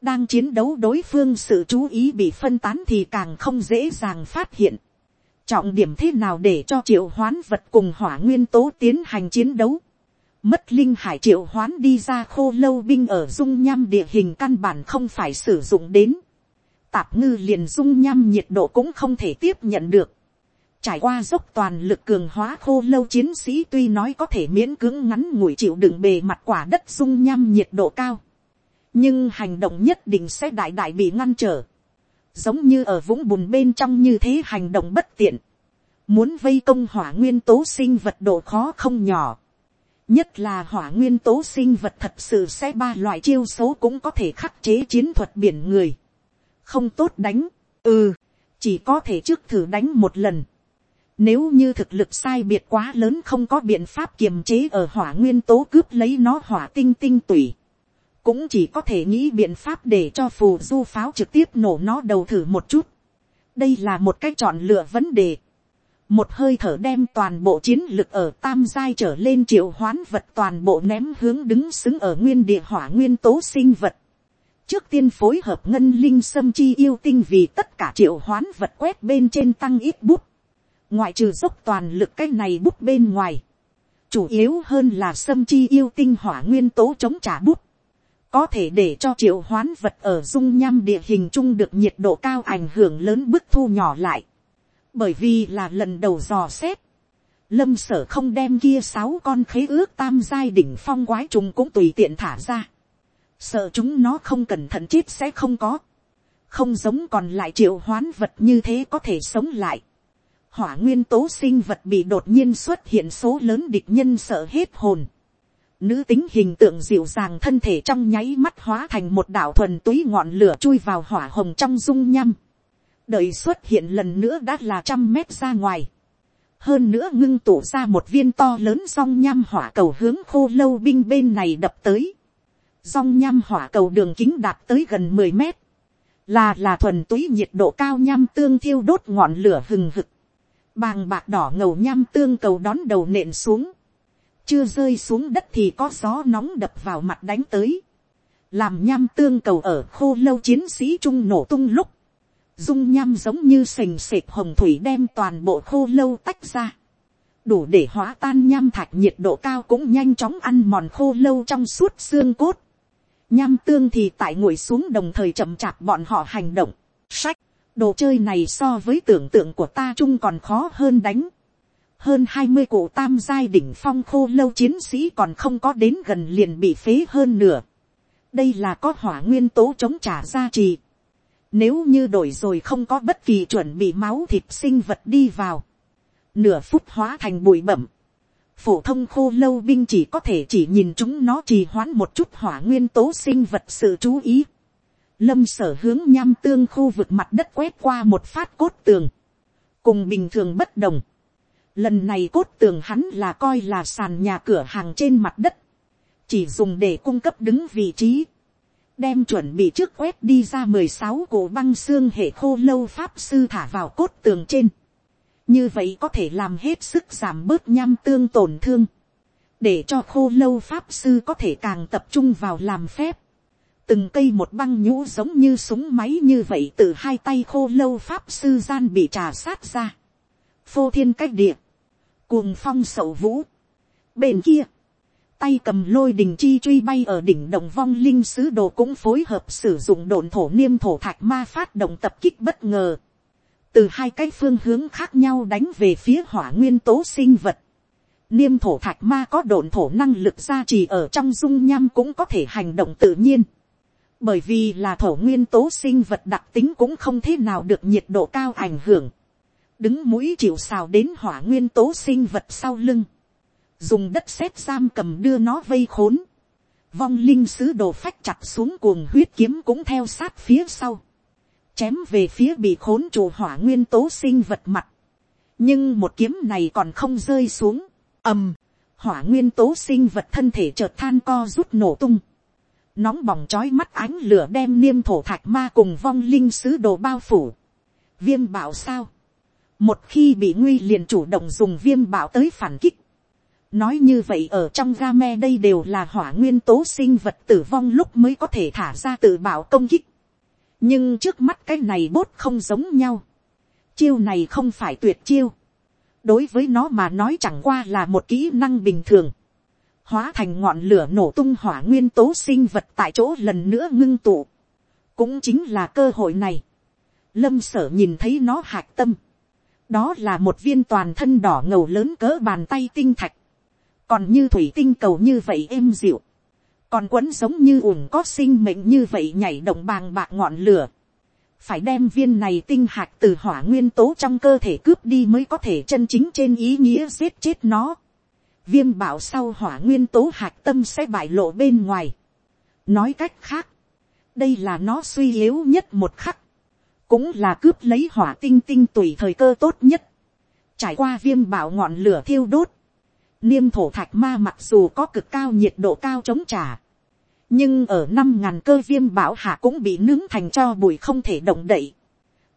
đang chiến đấu đối phương sự chú ý bị phân tán thì càng không dễ dàng phát hiện. trọng điểm thế nào để cho triệu hoán vật cùng hỏa nguyên tố tiến hành chiến đấu mất linh hải triệu hoán đi ra khô lâu binh ở dung nham địa hình căn bản không phải sử dụng đến. tạp ngư liền dung nham nhiệt độ cũng không thể tiếp nhận được. trải qua dốc toàn lực cường hóa khô lâu chiến sĩ tuy nói có thể miễn cưỡng ngắn ngủi chịu đựng bề mặt quả đất dung nham nhiệt độ cao nhưng hành động nhất định sẽ đại đại bị ngăn trở, giống như ở vũng bùn bên trong như thế hành động bất tiện, muốn vây công hỏa nguyên tố sinh vật độ khó không nhỏ, nhất là hỏa nguyên tố sinh vật thật sự sẽ ba loại chiêu số cũng có thể khắc chế chiến thuật biển người, không tốt đánh, ừ, chỉ có thể trước thử đánh một lần, nếu như thực lực sai biệt quá lớn không có biện pháp kiềm chế ở hỏa nguyên tố cướp lấy nó hỏa tinh tinh tủy. Cũng chỉ có thể nghĩ biện pháp để cho phù du pháo trực tiếp nổ nó đầu thử một chút. đây là một cách chọn lựa vấn đề một hơi thở đem toàn bộ chiến lực ở tam giai trở lên triệu hoán vật toàn bộ ném hướng đứng xứng ở nguyên địa hỏa nguyên tố sinh vật. trước tiên phối hợp ngân linh sâm chi yêu tinh vì tất cả triệu hoán vật quét bên trên tăng ít bút. ngoại trừ dốc toàn lực cái này bút bên ngoài. chủ yếu hơn là sâm chi yêu tinh hỏa nguyên tố chống trả bút có thể để cho triệu hoán vật ở dung nham địa hình chung được nhiệt độ cao ảnh hưởng lớn bức thu nhỏ lại. Bởi vì là lần đầu dò xét, lâm sở không đem kia sáu con khế ước tam giai đỉnh phong quái trùng cũng tùy tiện thả ra. Sợ chúng nó không cẩn thận chết sẽ không có. Không giống còn lại triệu hoán vật như thế có thể sống lại. Hỏa nguyên tố sinh vật bị đột nhiên xuất hiện số lớn địch nhân sợ hết hồn Nữ tính hình tượng dịu dàng thân thể trong nháy mắt hóa thành một đảo thuần túy ngọn lửa chui vào hỏa hồng trong dung nhăm. Đợi xuất hiện lần nữa đã là trăm mét ra ngoài. Hơn nữa ngưng tụ ra một viên to lớn song nham hỏa cầu hướng khô lâu binh bên này đập tới. Song nham hỏa cầu đường kính đạt tới gần mười mét. Là là thuần túy nhiệt độ cao nham tương thiêu đốt ngọn lửa hừng hực. Bàng bạc đỏ ngầu nham tương cầu đón đầu nện xuống chưa rơi xuống đất thì có gió nóng đập vào mặt đánh tới, làm nham tương cầu ở khô lâu chiến sĩ trung nổ tung lúc, dung nham giống như sềnh sệt hồng thủy đem toàn bộ khô lâu tách ra, đủ để hóa tan nham thạch nhiệt độ cao cũng nhanh chóng ăn mòn khô lâu trong suốt xương cốt, nham tương thì tại ngồi xuống đồng thời chậm chạp bọn họ hành động, sách, đồ chơi này so với tưởng tượng của ta chung còn khó hơn đánh, hơn hai mươi cụ tam giai đỉnh phong khô lâu chiến sĩ còn không có đến gần liền bị phế hơn nửa. đây là có hỏa nguyên tố chống trả gia trì. Nếu như đổi rồi không có bất kỳ chuẩn bị máu thịt sinh vật đi vào. Nửa phút hóa thành bụi bẩm. Phổ thông khô lâu binh chỉ có thể chỉ nhìn chúng nó trì hoãn một chút hỏa nguyên tố sinh vật sự chú ý. Lâm sở hướng nham tương khu vực mặt đất quét qua một phát cốt tường. Cùng bình thường bất đồng. Lần này cốt tường hắn là coi là sàn nhà cửa hàng trên mặt đất. Chỉ dùng để cung cấp đứng vị trí đem chuẩn bị trước quét đi ra mười sáu cổ băng xương hệ khô lâu pháp sư thả vào cốt tường trên. Như vậy có thể làm hết sức giảm bớt nham tương tổn thương. Để cho khô lâu pháp sư có thể càng tập trung vào làm phép. Từng cây một băng nhũ giống như súng máy như vậy từ hai tay khô lâu pháp sư gian bị trà sát ra. Phô thiên cách địa. Cuồng phong sậu vũ. Bên kia tay cầm lôi đình chi truy bay ở đỉnh đồng vong linh sứ đồ cũng phối hợp sử dụng đồn thổ niêm thổ thạch ma phát động tập kích bất ngờ. Từ hai cái phương hướng khác nhau đánh về phía hỏa nguyên tố sinh vật. Niêm thổ thạch ma có đồn thổ năng lực gia trì ở trong dung nham cũng có thể hành động tự nhiên. Bởi vì là thổ nguyên tố sinh vật đặc tính cũng không thế nào được nhiệt độ cao ảnh hưởng. Đứng mũi chịu xào đến hỏa nguyên tố sinh vật sau lưng dùng đất sét giam cầm đưa nó vây khốn, vong linh sứ đồ phách chặt xuống cuồng huyết kiếm cũng theo sát phía sau, chém về phía bị khốn chủ hỏa nguyên tố sinh vật mặt, nhưng một kiếm này còn không rơi xuống, ầm, hỏa nguyên tố sinh vật thân thể chợt than co rút nổ tung, nóng bỏng trói mắt ánh lửa đem niêm thổ thạch ma cùng vong linh sứ đồ bao phủ, viêm bảo sao, một khi bị nguy liền chủ động dùng viêm bảo tới phản kích, nói như vậy ở trong game đây đều là hỏa nguyên tố sinh vật tử vong lúc mới có thể thả ra tự bảo công kích. nhưng trước mắt cái này bốt không giống nhau. chiêu này không phải tuyệt chiêu. đối với nó mà nói chẳng qua là một kỹ năng bình thường. hóa thành ngọn lửa nổ tung hỏa nguyên tố sinh vật tại chỗ lần nữa ngưng tụ. cũng chính là cơ hội này. lâm sở nhìn thấy nó hạc tâm. đó là một viên toàn thân đỏ ngầu lớn cỡ bàn tay tinh thạch còn như thủy tinh cầu như vậy êm dịu, còn quấn giống như ủng có sinh mệnh như vậy nhảy động bàng bạc ngọn lửa, phải đem viên này tinh hạt từ hỏa nguyên tố trong cơ thể cướp đi mới có thể chân chính trên ý nghĩa giết chết nó. Viêm bảo sau hỏa nguyên tố hạt tâm sẽ bại lộ bên ngoài. Nói cách khác, đây là nó suy yếu nhất một khắc, cũng là cướp lấy hỏa tinh tinh tùy thời cơ tốt nhất. Trải qua viêm bảo ngọn lửa thiêu đốt, Niêm thổ thạch ma mặc dù có cực cao nhiệt độ cao chống trả. Nhưng ở năm ngàn cơ viêm bão hạ cũng bị nướng thành cho bụi không thể động đậy.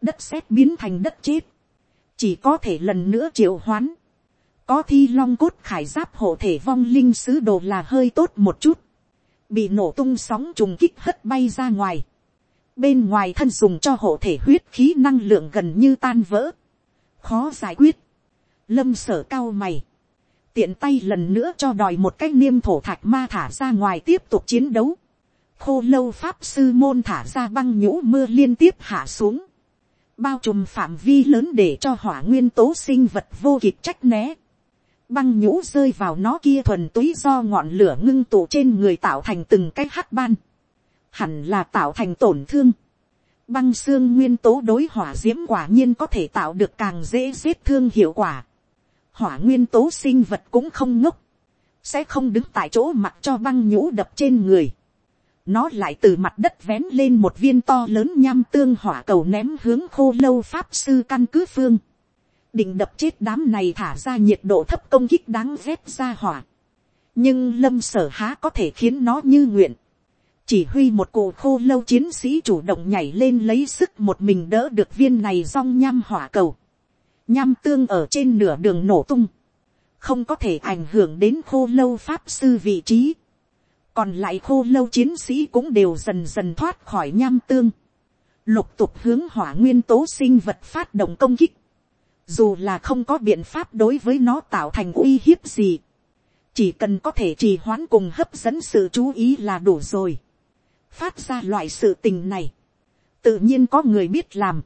Đất sét biến thành đất chết. Chỉ có thể lần nữa triệu hoán. Có thi long cốt khải giáp hộ thể vong linh sứ đồ là hơi tốt một chút. Bị nổ tung sóng trùng kích hất bay ra ngoài. Bên ngoài thân dùng cho hộ thể huyết khí năng lượng gần như tan vỡ. Khó giải quyết. Lâm sở cao mày tiện tay lần nữa cho đòi một cái niêm thổ thạch ma thả ra ngoài tiếp tục chiến đấu. khô lâu pháp sư môn thả ra băng nhũ mưa liên tiếp hạ xuống. bao trùm phạm vi lớn để cho hỏa nguyên tố sinh vật vô kịp trách né. băng nhũ rơi vào nó kia thuần túy do ngọn lửa ngưng tụ trên người tạo thành từng cái hắc ban. hẳn là tạo thành tổn thương. băng xương nguyên tố đối hỏa d i ễ m quả nhiên có thể tạo được càng dễ giết thương hiệu quả hỏa nguyên tố sinh vật cũng không ngốc, sẽ không đứng tại chỗ mặt cho băng nhũ đập trên người. nó lại từ mặt đất vén lên một viên to lớn nham tương hỏa cầu ném hướng khô lâu pháp sư căn cứ phương. định đập chết đám này thả ra nhiệt độ thấp công kích đáng rét ra hỏa. nhưng lâm sở há có thể khiến nó như nguyện. chỉ huy một cụ khô lâu chiến sĩ chủ động nhảy lên lấy sức một mình đỡ được viên này rong nham hỏa cầu nham tương ở trên nửa đường nổ tung, không có thể ảnh hưởng đến khô lâu pháp sư vị trí, còn lại khô lâu chiến sĩ cũng đều dần dần thoát khỏi nham tương, lục tục hướng hỏa nguyên tố sinh vật phát động công kích, dù là không có biện pháp đối với nó tạo thành uy hiếp gì, chỉ cần có thể trì hoãn cùng hấp dẫn sự chú ý là đủ rồi, phát ra loại sự tình này, tự nhiên có người biết làm,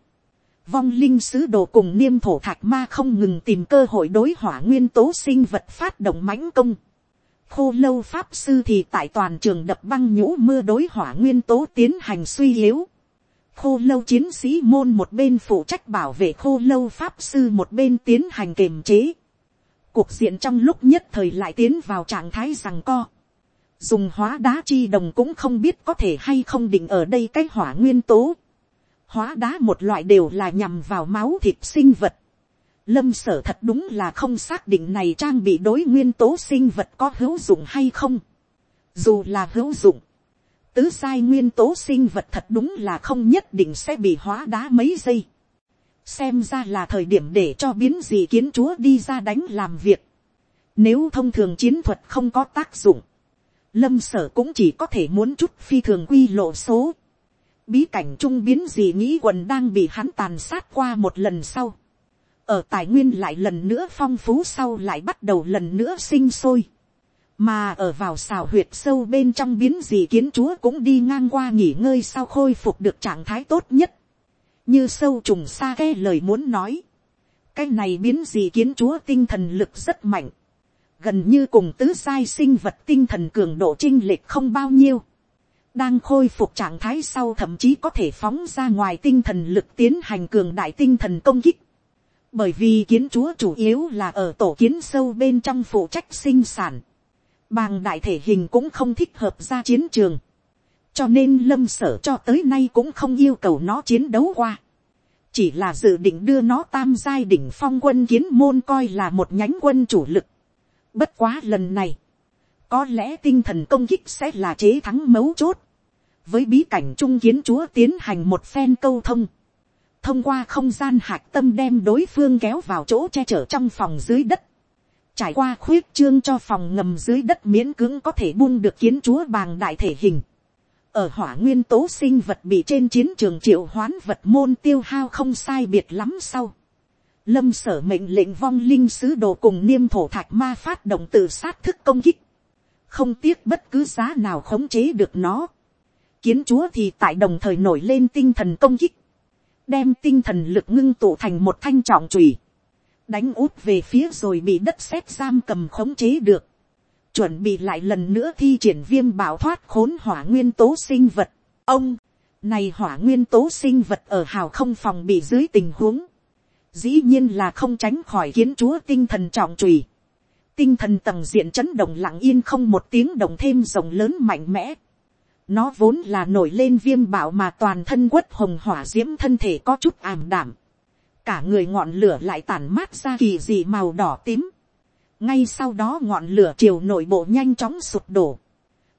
vong linh sứ đồ cùng niêm thổ thạch ma không ngừng tìm cơ hội đối hỏa nguyên tố sinh vật phát động mãnh công. khô lâu pháp sư thì tại toàn trường đập băng nhũ mưa đối hỏa nguyên tố tiến hành suy yếu. khô lâu chiến sĩ môn một bên phụ trách bảo vệ khô lâu pháp sư một bên tiến hành kiềm chế. cuộc diện trong lúc nhất thời lại tiến vào trạng thái rằng co. dùng hóa đá chi đồng cũng không biết có thể hay không định ở đây cái hỏa nguyên tố hóa đá một loại đều là nhằm vào máu thịt sinh vật Lâm sở thật đúng là không xác định này trang bị đối nguyên tố sinh vật có hữu dụng hay không. Dù là hữu dụng. Tứ sai nguyên tố sinh vật thật đúng là không nhất định sẽ bị hóa đá mấy giây. Xem ra là thời điểm để cho biến dị kiến chúa đi ra đánh làm việc. Nếu thông thường chiến thuật không có tác dụng. Lâm sở cũng chỉ có thể muốn chút phi thường quy lộ số. Bí cảnh trung biến gì nghĩ quần đang bị hắn tàn sát qua một lần sau ở tài nguyên lại lần nữa phong phú sau lại bắt đầu lần nữa sinh sôi. mà ở vào xào huyệt sâu bên trong biến dị kiến chúa cũng đi ngang qua nghỉ ngơi sau khôi phục được trạng thái tốt nhất. như sâu trùng xa cái lời muốn nói. cái này biến dị kiến chúa tinh thần lực rất mạnh. gần như cùng tứ sai sinh vật tinh thần cường độ trinh lệch không bao nhiêu đang khôi phục trạng thái sau thậm chí có thể phóng ra ngoài tinh thần lực tiến hành cường đại tinh thần công kích bởi vì kiến chúa chủ yếu là ở tổ kiến sâu bên trong phụ trách sinh sản. Bàng đại thể hình cũng không thích hợp ra chiến trường. Cho nên lâm sở cho tới nay cũng không yêu cầu nó chiến đấu qua. Chỉ là dự định đưa nó tam giai đỉnh phong quân kiến môn coi là một nhánh quân chủ lực. Bất quá lần này. Có lẽ tinh thần công kích sẽ là chế thắng mấu chốt. Với bí cảnh trung kiến chúa tiến hành một phen câu thông thông qua không gian hạc tâm đem đối phương kéo vào chỗ che chở trong phòng dưới đất, trải qua khuyết trương cho phòng ngầm dưới đất miễn cưỡng có thể buông được kiến chúa bàng đại thể hình. ở hỏa nguyên tố sinh vật bị trên chiến trường triệu hoán vật môn tiêu hao không sai biệt lắm sau. lâm sở mệnh lệnh vong linh sứ đồ cùng niêm thổ thạch ma phát động tự sát thức công kích. không tiếc bất cứ giá nào khống chế được nó kiến chúa thì tại đồng thời nổi lên tinh thần công kích đem tinh thần lực ngưng tụ thành một thanh trọng trùy, đánh út về phía rồi bị đất sét giam cầm khống chế được, chuẩn bị lại lần nữa thi triển viêm bảo thoát khốn hỏa nguyên tố sinh vật. ông, này hỏa nguyên tố sinh vật ở hào không phòng bị dưới tình huống, dĩ nhiên là không tránh khỏi kiến chúa tinh thần trọng trùy, tinh thần tầng diện chấn động lặng yên không một tiếng động thêm rồng lớn mạnh mẽ. Nó vốn là nổi lên viêm bạo mà toàn thân quất hồng hỏa diễm thân thể có chút ảm đảm. Cả người ngọn lửa lại tản mát ra kỳ dị màu đỏ tím. Ngay sau đó ngọn lửa chiều nội bộ nhanh chóng sụp đổ.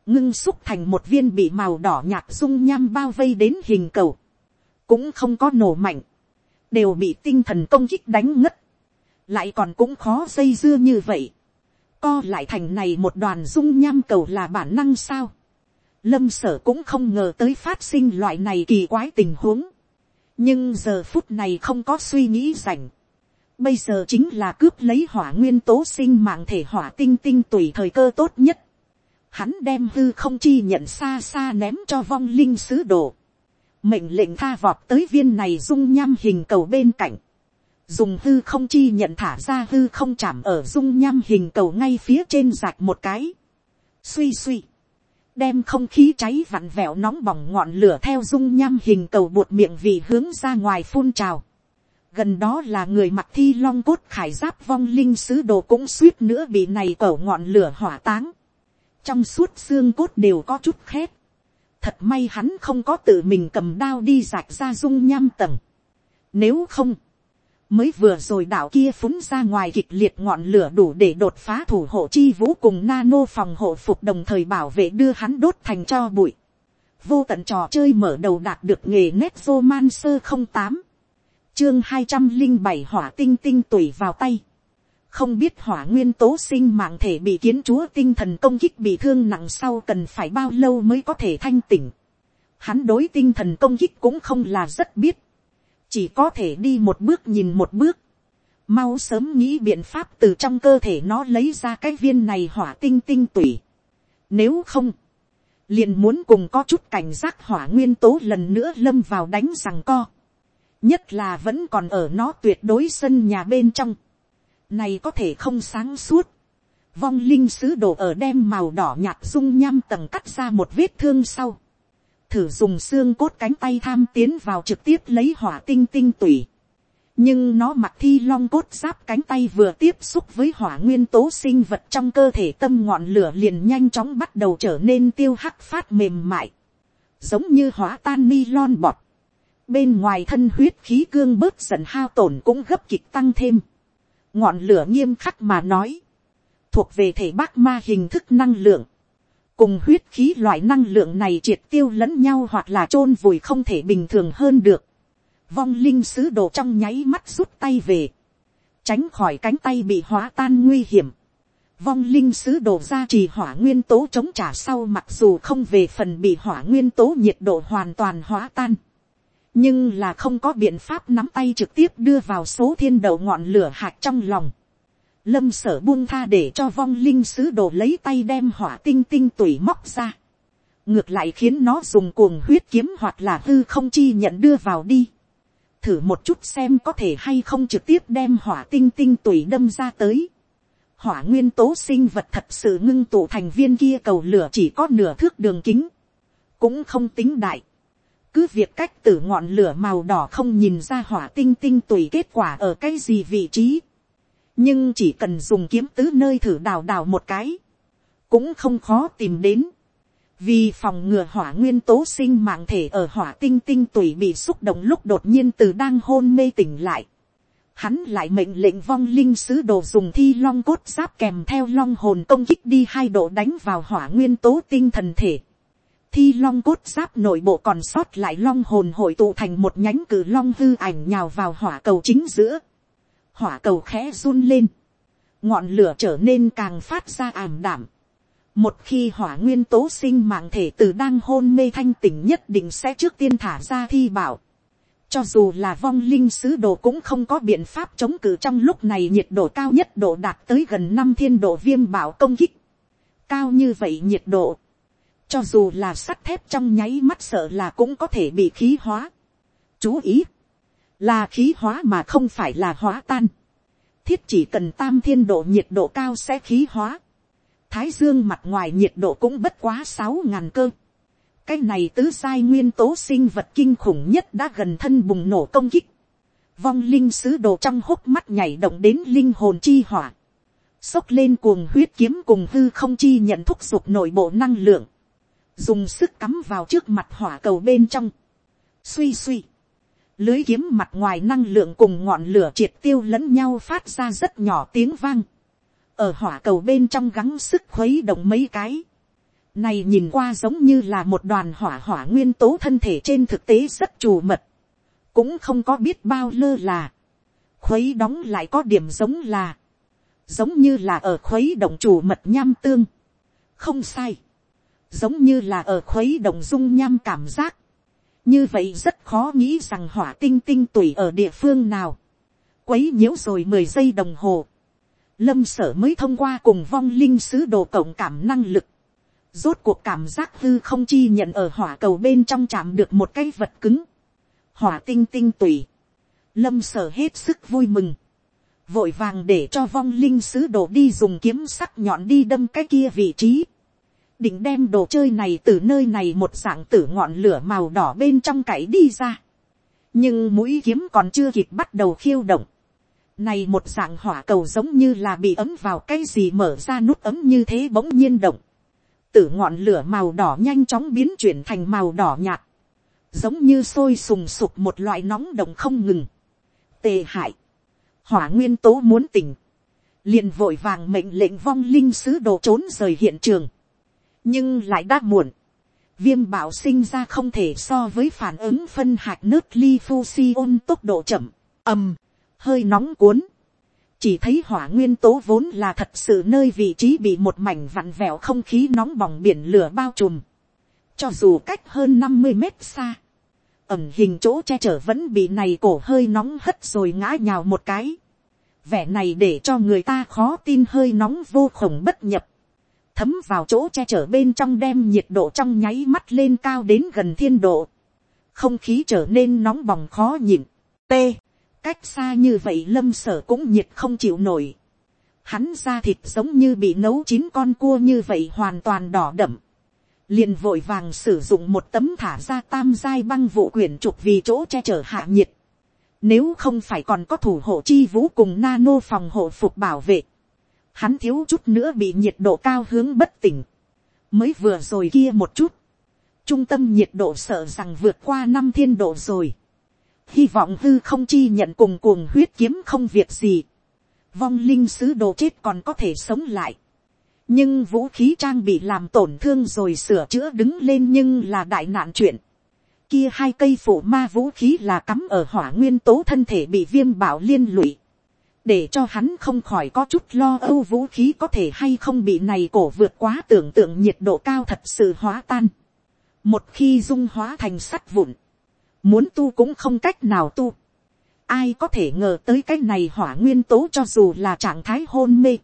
Ngưng xúc thành một viên bị màu đỏ nhạt dung nham bao vây đến hình cầu. Cũng không có nổ mạnh. Đều bị tinh thần công kích đánh ngất. Lại còn cũng khó dây dưa như vậy. Co lại thành này một đoàn dung nham cầu là bản năng sao lâm sở cũng không ngờ tới phát sinh loại này kỳ quái tình huống. nhưng giờ phút này không có suy nghĩ rảnh. bây giờ chính là cướp lấy hỏa nguyên tố sinh mạng thể hỏa tinh tinh tùy thời cơ tốt nhất. hắn đem hư không chi nhận xa xa ném cho vong linh sứ đồ. mệnh lệnh tha vọt tới viên này dung nham hình cầu bên cạnh. dùng hư không chi nhận thả ra hư không chạm ở dung nham hình cầu ngay phía trên rạch một cái. suy suy đem không khí cháy vặn vẹo nóng bỏng ngọn lửa theo dung nham hình cầu bột miệng vì hướng ra ngoài phun trào. Gần đó là người mặc thi long cốt khải giáp vong linh sứ đồ cũng suýt nữa bị này cẩu ngọn lửa hỏa táng. Trong suốt xương cốt đều có chút khét. Thật may hắn không có tự mình cầm đao đi rạch ra dung nham tầng. Nếu không, mới vừa rồi đảo kia phúng ra ngoài kịch liệt ngọn lửa đủ để đột phá thủ hộ chi vũ cùng nano phòng hộ phục đồng thời bảo vệ đưa hắn đốt thành cho bụi. vô tận trò chơi mở đầu đạt được nghề nét man sơ không tám chương hai trăm linh bảy hỏa tinh tinh tùy vào tay. không biết hỏa nguyên tố sinh mạng thể bị kiến chúa tinh thần công kích bị thương nặng sau cần phải bao lâu mới có thể thanh tỉnh. hắn đối tinh thần công kích cũng không là rất biết chỉ có thể đi một bước nhìn một bước, mau sớm nghĩ biện pháp từ trong cơ thể nó lấy ra cái viên này hỏa tinh tinh tủy. Nếu không, liền muốn cùng có chút cảnh giác hỏa nguyên tố lần nữa lâm vào đánh rằng co. nhất là vẫn còn ở nó tuyệt đối sân nhà bên trong. này có thể không sáng suốt. vong linh sứ đồ ở đem màu đỏ nhạt dung nham tầng cắt ra một vết thương sau, thử dùng xương cốt cánh tay tham tiến vào trực tiếp lấy hỏa tinh tinh tủy. nhưng nó mặc thi long cốt giáp cánh tay vừa tiếp xúc với hỏa nguyên tố sinh vật trong cơ thể tâm ngọn lửa liền nhanh chóng bắt đầu trở nên tiêu hắc phát mềm mại, giống như hóa tan ni lon bọt. bên ngoài thân huyết khí cương bớt dần hao tổn cũng gấp kịch tăng thêm. ngọn lửa nghiêm khắc mà nói, thuộc về thể bác ma hình thức năng lượng, cùng huyết khí loại năng lượng này triệt tiêu lẫn nhau hoặc là chôn vùi không thể bình thường hơn được. Vong linh sứ đồ trong nháy mắt rút tay về, tránh khỏi cánh tay bị hóa tan nguy hiểm. Vong linh sứ đồ ra trì hỏa nguyên tố chống trả sau mặc dù không về phần bị hỏa nguyên tố nhiệt độ hoàn toàn hóa tan. Nhưng là không có biện pháp nắm tay trực tiếp đưa vào số thiên đầu ngọn lửa hạt trong lòng lâm sở buông tha để cho vong linh sứ đồ lấy tay đem hỏa tinh tinh tủy móc ra. ngược lại khiến nó dùng cuồng huyết kiếm hoặc là hư không chi nhận đưa vào đi. thử một chút xem có thể hay không trực tiếp đem hỏa tinh tinh tủy đâm ra tới. hỏa nguyên tố sinh vật thật sự ngưng tụ thành viên kia cầu lửa chỉ có nửa thước đường kính. cũng không tính đại. cứ việc cách từ ngọn lửa màu đỏ không nhìn ra hỏa tinh tinh tùy kết quả ở cái gì vị trí nhưng chỉ cần dùng kiếm tứ nơi thử đào đào một cái, cũng không khó tìm đến, vì phòng ngừa hỏa nguyên tố sinh mạng thể ở hỏa tinh tinh tùy bị xúc động lúc đột nhiên từ đang hôn mê tỉnh lại. Hắn lại mệnh lệnh vong linh sứ đồ dùng thi long cốt giáp kèm theo long hồn công kích đi hai độ đánh vào hỏa nguyên tố tinh thần thể. Thi long cốt giáp nội bộ còn sót lại long hồn hội tụ thành một nhánh cử long hư ảnh nhào vào hỏa cầu chính giữa hỏa cầu khẽ run lên, ngọn lửa trở nên càng phát ra ảm đảm. Một khi hỏa nguyên tố sinh mạng thể từ đang hôn mê thanh tỉnh nhất định sẽ trước tiên thả ra thi bảo. Cho dù là vong linh sứ đồ cũng không có biện pháp chống cự trong lúc này nhiệt độ cao nhất độ đạt tới gần năm thiên độ viêm bảo công kích. Cao như vậy nhiệt độ. Cho dù là sắt thép trong nháy mắt sợ là cũng có thể bị khí hóa. Chú ý là khí hóa mà không phải là hóa tan. thiết chỉ cần tam thiên độ nhiệt độ cao sẽ khí hóa. thái dương mặt ngoài nhiệt độ cũng bất quá sáu ngàn cơ. cái này tứ sai nguyên tố sinh vật kinh khủng nhất đã gần thân bùng nổ công kích. vong linh sứ đồ trong hốc mắt nhảy động đến linh hồn chi hỏa. xốc lên cuồng huyết kiếm cùng hư không chi nhận thúc giục nội bộ năng lượng. dùng sức cắm vào trước mặt hỏa cầu bên trong. suy suy lưới kiếm mặt ngoài năng lượng cùng ngọn lửa triệt tiêu lẫn nhau phát ra rất nhỏ tiếng vang. ở hỏa cầu bên trong gắng sức khuấy động mấy cái. này nhìn qua giống như là một đoàn hỏa hỏa nguyên tố thân thể trên thực tế rất trù mật. cũng không có biết bao lơ là. khuấy đóng lại có điểm giống là. giống như là ở khuấy động trù mật nham tương. không sai. giống như là ở khuấy động dung nham cảm giác như vậy rất khó nghĩ rằng hỏa tinh tinh tuổi ở địa phương nào, quấy nhiễu rồi mười giây đồng hồ, lâm sở mới thông qua cùng vong linh sứ đồ cộng cảm năng lực, rốt cuộc cảm giác hư không chi nhận ở hỏa cầu bên trong chạm được một cái vật cứng, hỏa tinh tinh tuổi. lâm sở hết sức vui mừng, vội vàng để cho vong linh sứ đồ đi dùng kiếm sắc nhọn đi đâm cái kia vị trí, định đem đồ chơi này từ nơi này một dạng tử ngọn lửa màu đỏ bên trong cậy đi ra. nhưng mũi kiếm còn chưa kịp bắt đầu khiêu động. này một dạng hỏa cầu giống như là bị ấm vào cái gì mở ra nút ấm như thế bỗng nhiên động. tử ngọn lửa màu đỏ nhanh chóng biến chuyển thành màu đỏ nhạt. giống như sôi sùng sục một loại nóng động không ngừng. tề hại. hỏa nguyên tố muốn tỉnh. liền vội vàng mệnh lệnh vong linh sứ đồ trốn rời hiện trường nhưng lại đã muộn. Viêm bảo sinh ra không thể so với phản ứng phân hạt nước li fusion tốc độ chậm, ầm, hơi nóng cuốn. Chỉ thấy hỏa nguyên tố vốn là thật sự nơi vị trí bị một mảnh vặn vẹo không khí nóng bỏng biển lửa bao trùm. Cho dù cách hơn năm mươi mét xa, ẩm hình chỗ che chở vẫn bị này cổ hơi nóng hất rồi ngã nhào một cái. Vẻ này để cho người ta khó tin hơi nóng vô khổng bất nhập thấm vào chỗ che chở bên trong đem nhiệt độ trong nháy mắt lên cao đến gần thiên độ. Không khí trở nên nóng bỏng khó nhịn. T. Cách xa như vậy lâm sở cũng nhiệt không chịu nổi. hắn da thịt giống như bị nấu chín con cua như vậy hoàn toàn đỏ đậm, liền vội vàng sử dụng một tấm thả ra tam giai băng vụ quyển trục vì chỗ che chở hạ nhiệt, nếu không phải còn có thủ hộ chi vũ cùng nano phòng hộ phục bảo vệ, hắn thiếu chút nữa bị nhiệt độ cao hướng bất tỉnh, mới vừa rồi kia một chút, trung tâm nhiệt độ sợ rằng vượt qua năm thiên độ rồi, hy vọng hư không chi nhận cùng cuồng huyết kiếm không việc gì, vong linh sứ đồ chết còn có thể sống lại, nhưng vũ khí trang bị làm tổn thương rồi sửa chữa đứng lên nhưng là đại nạn chuyện, kia hai cây phủ ma vũ khí là cắm ở hỏa nguyên tố thân thể bị viêm bảo liên lụy, để cho hắn không khỏi có chút lo âu vũ khí có thể hay không bị này cổ vượt quá tưởng tượng nhiệt độ cao thật sự hóa tan. một khi dung hóa thành sắt vụn, muốn tu cũng không cách nào tu. ai có thể ngờ tới cái này hỏa nguyên tố cho dù là trạng thái hôn mê,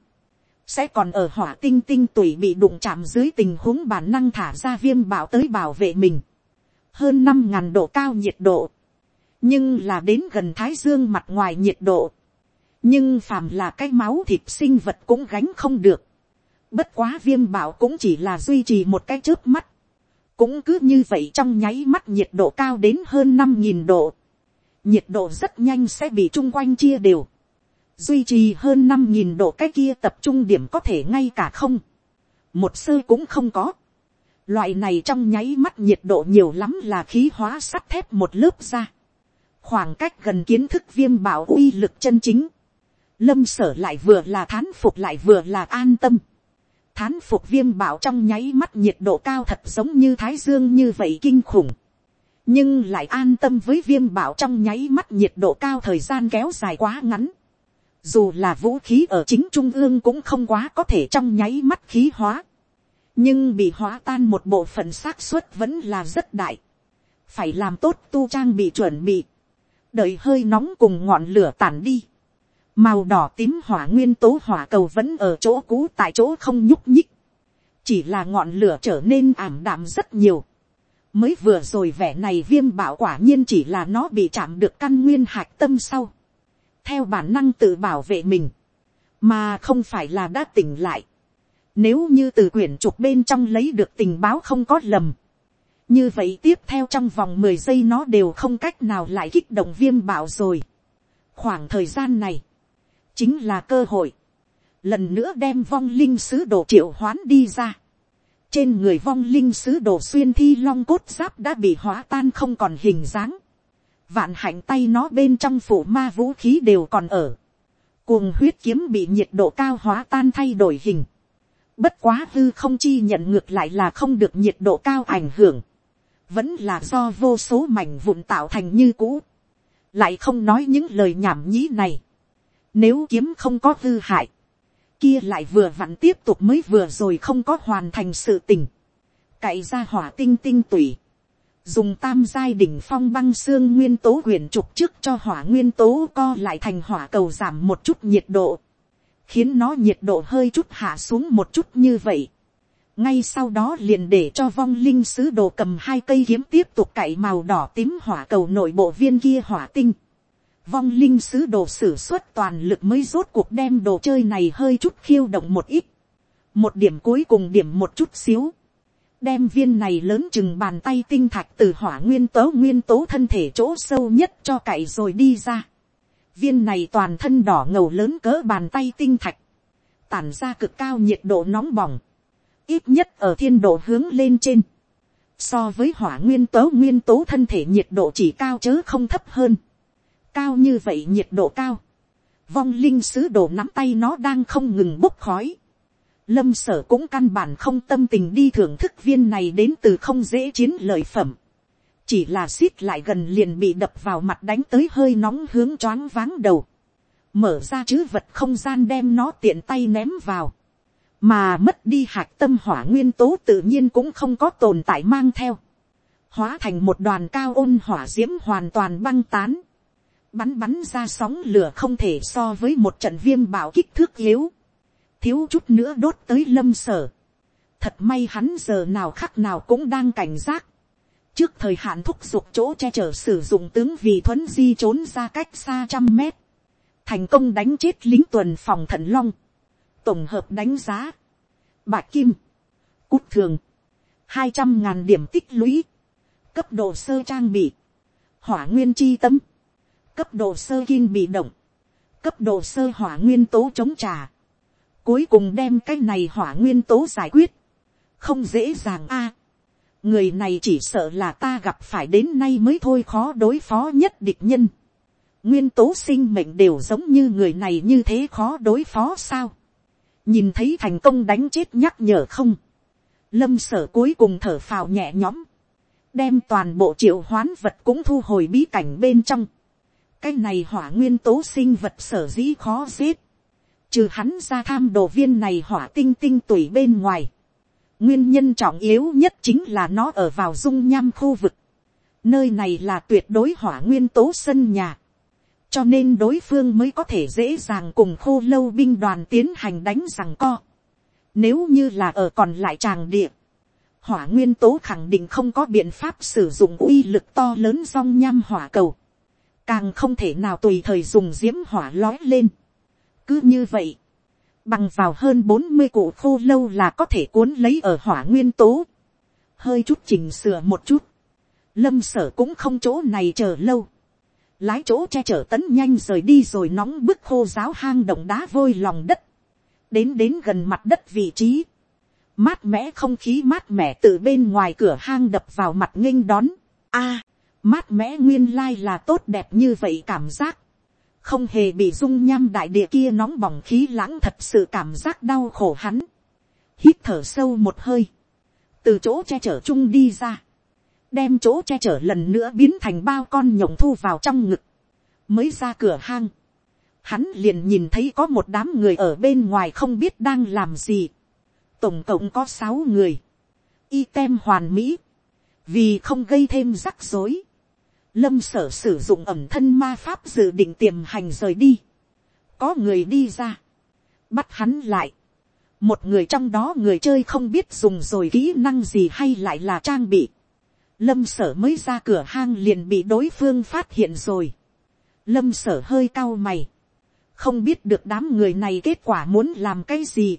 sẽ còn ở hỏa tinh tinh tùy bị đụng chạm dưới tình huống bản năng thả ra viêm bảo tới bảo vệ mình. hơn năm ngàn độ cao nhiệt độ, nhưng là đến gần thái dương mặt ngoài nhiệt độ nhưng phàm là cái máu thịt sinh vật cũng gánh không được. bất quá viêm bảo cũng chỉ là duy trì một cái trước mắt. cũng cứ như vậy trong nháy mắt nhiệt độ cao đến hơn năm nghìn độ. nhiệt độ rất nhanh sẽ bị chung quanh chia đều. duy trì hơn năm nghìn độ cái kia tập trung điểm có thể ngay cả không. một sơ cũng không có. loại này trong nháy mắt nhiệt độ nhiều lắm là khí hóa sắt thép một lớp ra khoảng cách gần kiến thức viêm bảo uy lực chân chính, lâm sở lại vừa là thán phục lại vừa là an tâm. thán phục viêm bảo trong nháy mắt nhiệt độ cao thật giống như thái dương như vậy kinh khủng. nhưng lại an tâm với viêm bảo trong nháy mắt nhiệt độ cao thời gian kéo dài quá ngắn. dù là vũ khí ở chính trung ương cũng không quá có thể trong nháy mắt khí hóa. nhưng bị hóa tan một bộ phận xác suất vẫn là rất đại. phải làm tốt tu trang bị chuẩn bị. đợi hơi nóng cùng ngọn lửa tản đi màu đỏ tím hỏa nguyên tố hỏa cầu vẫn ở chỗ cũ tại chỗ không nhúc nhích, chỉ là ngọn lửa trở nên ảm đạm rất nhiều. mới vừa rồi vẻ này viêm bảo quả nhiên chỉ là nó bị chạm được căn nguyên hạch tâm sau, theo bản năng tự bảo vệ mình, mà không phải là đã tỉnh lại. Nếu như từ quyển trục bên trong lấy được tình báo không có lầm, như vậy tiếp theo trong vòng mười giây nó đều không cách nào lại kích động viêm bảo rồi. khoảng thời gian này, chính là cơ hội, lần nữa đem vong linh sứ đồ triệu hoán đi ra. trên người vong linh sứ đồ xuyên thi long cốt giáp đã bị hóa tan không còn hình dáng. vạn hạnh tay nó bên trong phủ ma vũ khí đều còn ở. cuồng huyết kiếm bị nhiệt độ cao hóa tan thay đổi hình. bất quá hư không chi nhận ngược lại là không được nhiệt độ cao ảnh hưởng. vẫn là do vô số mảnh vụn tạo thành như cũ. lại không nói những lời nhảm nhí này nếu kiếm không có hư hại, kia lại vừa vặn tiếp tục mới vừa rồi không có hoàn thành sự tình. Cậy ra hỏa tinh tinh tủy Dùng tam giai đỉnh phong băng xương nguyên tố quyền trục trước cho hỏa nguyên tố co lại thành hỏa cầu giảm một chút nhiệt độ. Khiến nó nhiệt độ hơi chút hạ xuống một chút như vậy. Ngay sau đó liền để cho vong linh sứ đồ cầm hai cây kiếm tiếp tục cậy màu đỏ tím hỏa cầu nội bộ viên kia hỏa tinh vong linh sứ đồ sử xuất toàn lực mới rốt cuộc đem đồ chơi này hơi chút khiêu động một ít. một điểm cuối cùng điểm một chút xíu. đem viên này lớn chừng bàn tay tinh thạch từ hỏa nguyên tố nguyên tố thân thể chỗ sâu nhất cho cậy rồi đi ra. viên này toàn thân đỏ ngầu lớn cỡ bàn tay tinh thạch. tản ra cực cao nhiệt độ nóng bỏng. ít nhất ở thiên độ hướng lên trên. so với hỏa nguyên tố nguyên tố thân thể nhiệt độ chỉ cao chớ không thấp hơn cao như vậy nhiệt độ cao, vong linh sứ đồ nắm tay nó đang không ngừng bốc khói. Lâm sở cũng căn bản không tâm tình đi thưởng thức viên này đến từ không dễ chiến lợi phẩm. Chỉ là xít lại gần liền bị đập vào mặt đánh tới hơi nóng hướng choáng váng đầu. Mở ra chữ vật không gian đem nó tiện tay ném vào. Mà mất đi hạt tâm hỏa nguyên tố tự nhiên cũng không có tồn tại mang theo. Hóa thành một đoàn cao ôn hỏa diễm hoàn toàn băng tán bắn bắn ra sóng lửa không thể so với một trận viêm bảo kích thước yếu, thiếu chút nữa đốt tới lâm sở. thật may hắn giờ nào khắc nào cũng đang cảnh giác. trước thời hạn thúc giục chỗ che chở sử dụng tướng vì thuấn di trốn ra cách xa trăm mét, thành công đánh chết lính tuần phòng thận long, tổng hợp đánh giá, bạc kim, cút thường, hai trăm ngàn điểm tích lũy, cấp độ sơ trang bị, hỏa nguyên chi tâm, cấp độ sơ kim bị động, cấp độ sơ hỏa nguyên tố chống trà, cuối cùng đem cái này hỏa nguyên tố giải quyết, không dễ dàng a. người này chỉ sợ là ta gặp phải đến nay mới thôi khó đối phó nhất địch nhân. nguyên tố sinh mệnh đều giống như người này như thế khó đối phó sao. nhìn thấy thành công đánh chết nhắc nhở không. lâm sở cuối cùng thở phào nhẹ nhõm. đem toàn bộ triệu hoán vật cũng thu hồi bí cảnh bên trong cái này hỏa nguyên tố sinh vật sở dĩ khó giết. trừ hắn ra tham đồ viên này hỏa tinh tinh tủy bên ngoài Nguyên nhân trọng yếu nhất chính là nó ở vào dung nham khu vực. Nơi này là tuyệt đối hỏa nguyên tố sân nhà. Cho nên đối phương mới có thể dễ dàng cùng khô lâu binh đoàn tiến hành đánh rằng co. Nếu như là ở còn lại tràng địa. Hỏa nguyên tố khẳng định không có biện pháp sử dụng uy lực to lớn song nham hỏa cầu. Càng không thể nào tùy thời dùng diễm hỏa lói lên. Cứ như vậy bằng vào hơn bốn mươi cụ khô lâu là có thể cuốn lấy ở hỏa nguyên tố, hơi chút chỉnh sửa một chút, lâm sở cũng không chỗ này chờ lâu, lái chỗ che chở tấn nhanh rời đi rồi nóng bức khô giáo hang động đá vôi lòng đất, đến đến gần mặt đất vị trí, mát mẻ không khí mát mẻ từ bên ngoài cửa hang đập vào mặt nghênh đón, a, mát mẽ nguyên lai là tốt đẹp như vậy cảm giác, không hề bị dung nham đại địa kia nóng bỏng khí lãng thật sự cảm giác đau khổ hắn, hít thở sâu một hơi, từ chỗ che chở chung đi ra, đem chỗ che chở lần nữa biến thành bao con nhộng thu vào trong ngực, mới ra cửa hang, hắn liền nhìn thấy có một đám người ở bên ngoài không biết đang làm gì, tổng cộng có sáu người, y tem hoàn mỹ, vì không gây thêm rắc rối, lâm sở sử dụng ẩm thân ma pháp dự định tiềm hành rời đi. có người đi ra, bắt hắn lại. một người trong đó người chơi không biết dùng rồi kỹ năng gì hay lại là trang bị. lâm sở mới ra cửa hang liền bị đối phương phát hiện rồi. lâm sở hơi cao mày. không biết được đám người này kết quả muốn làm cái gì.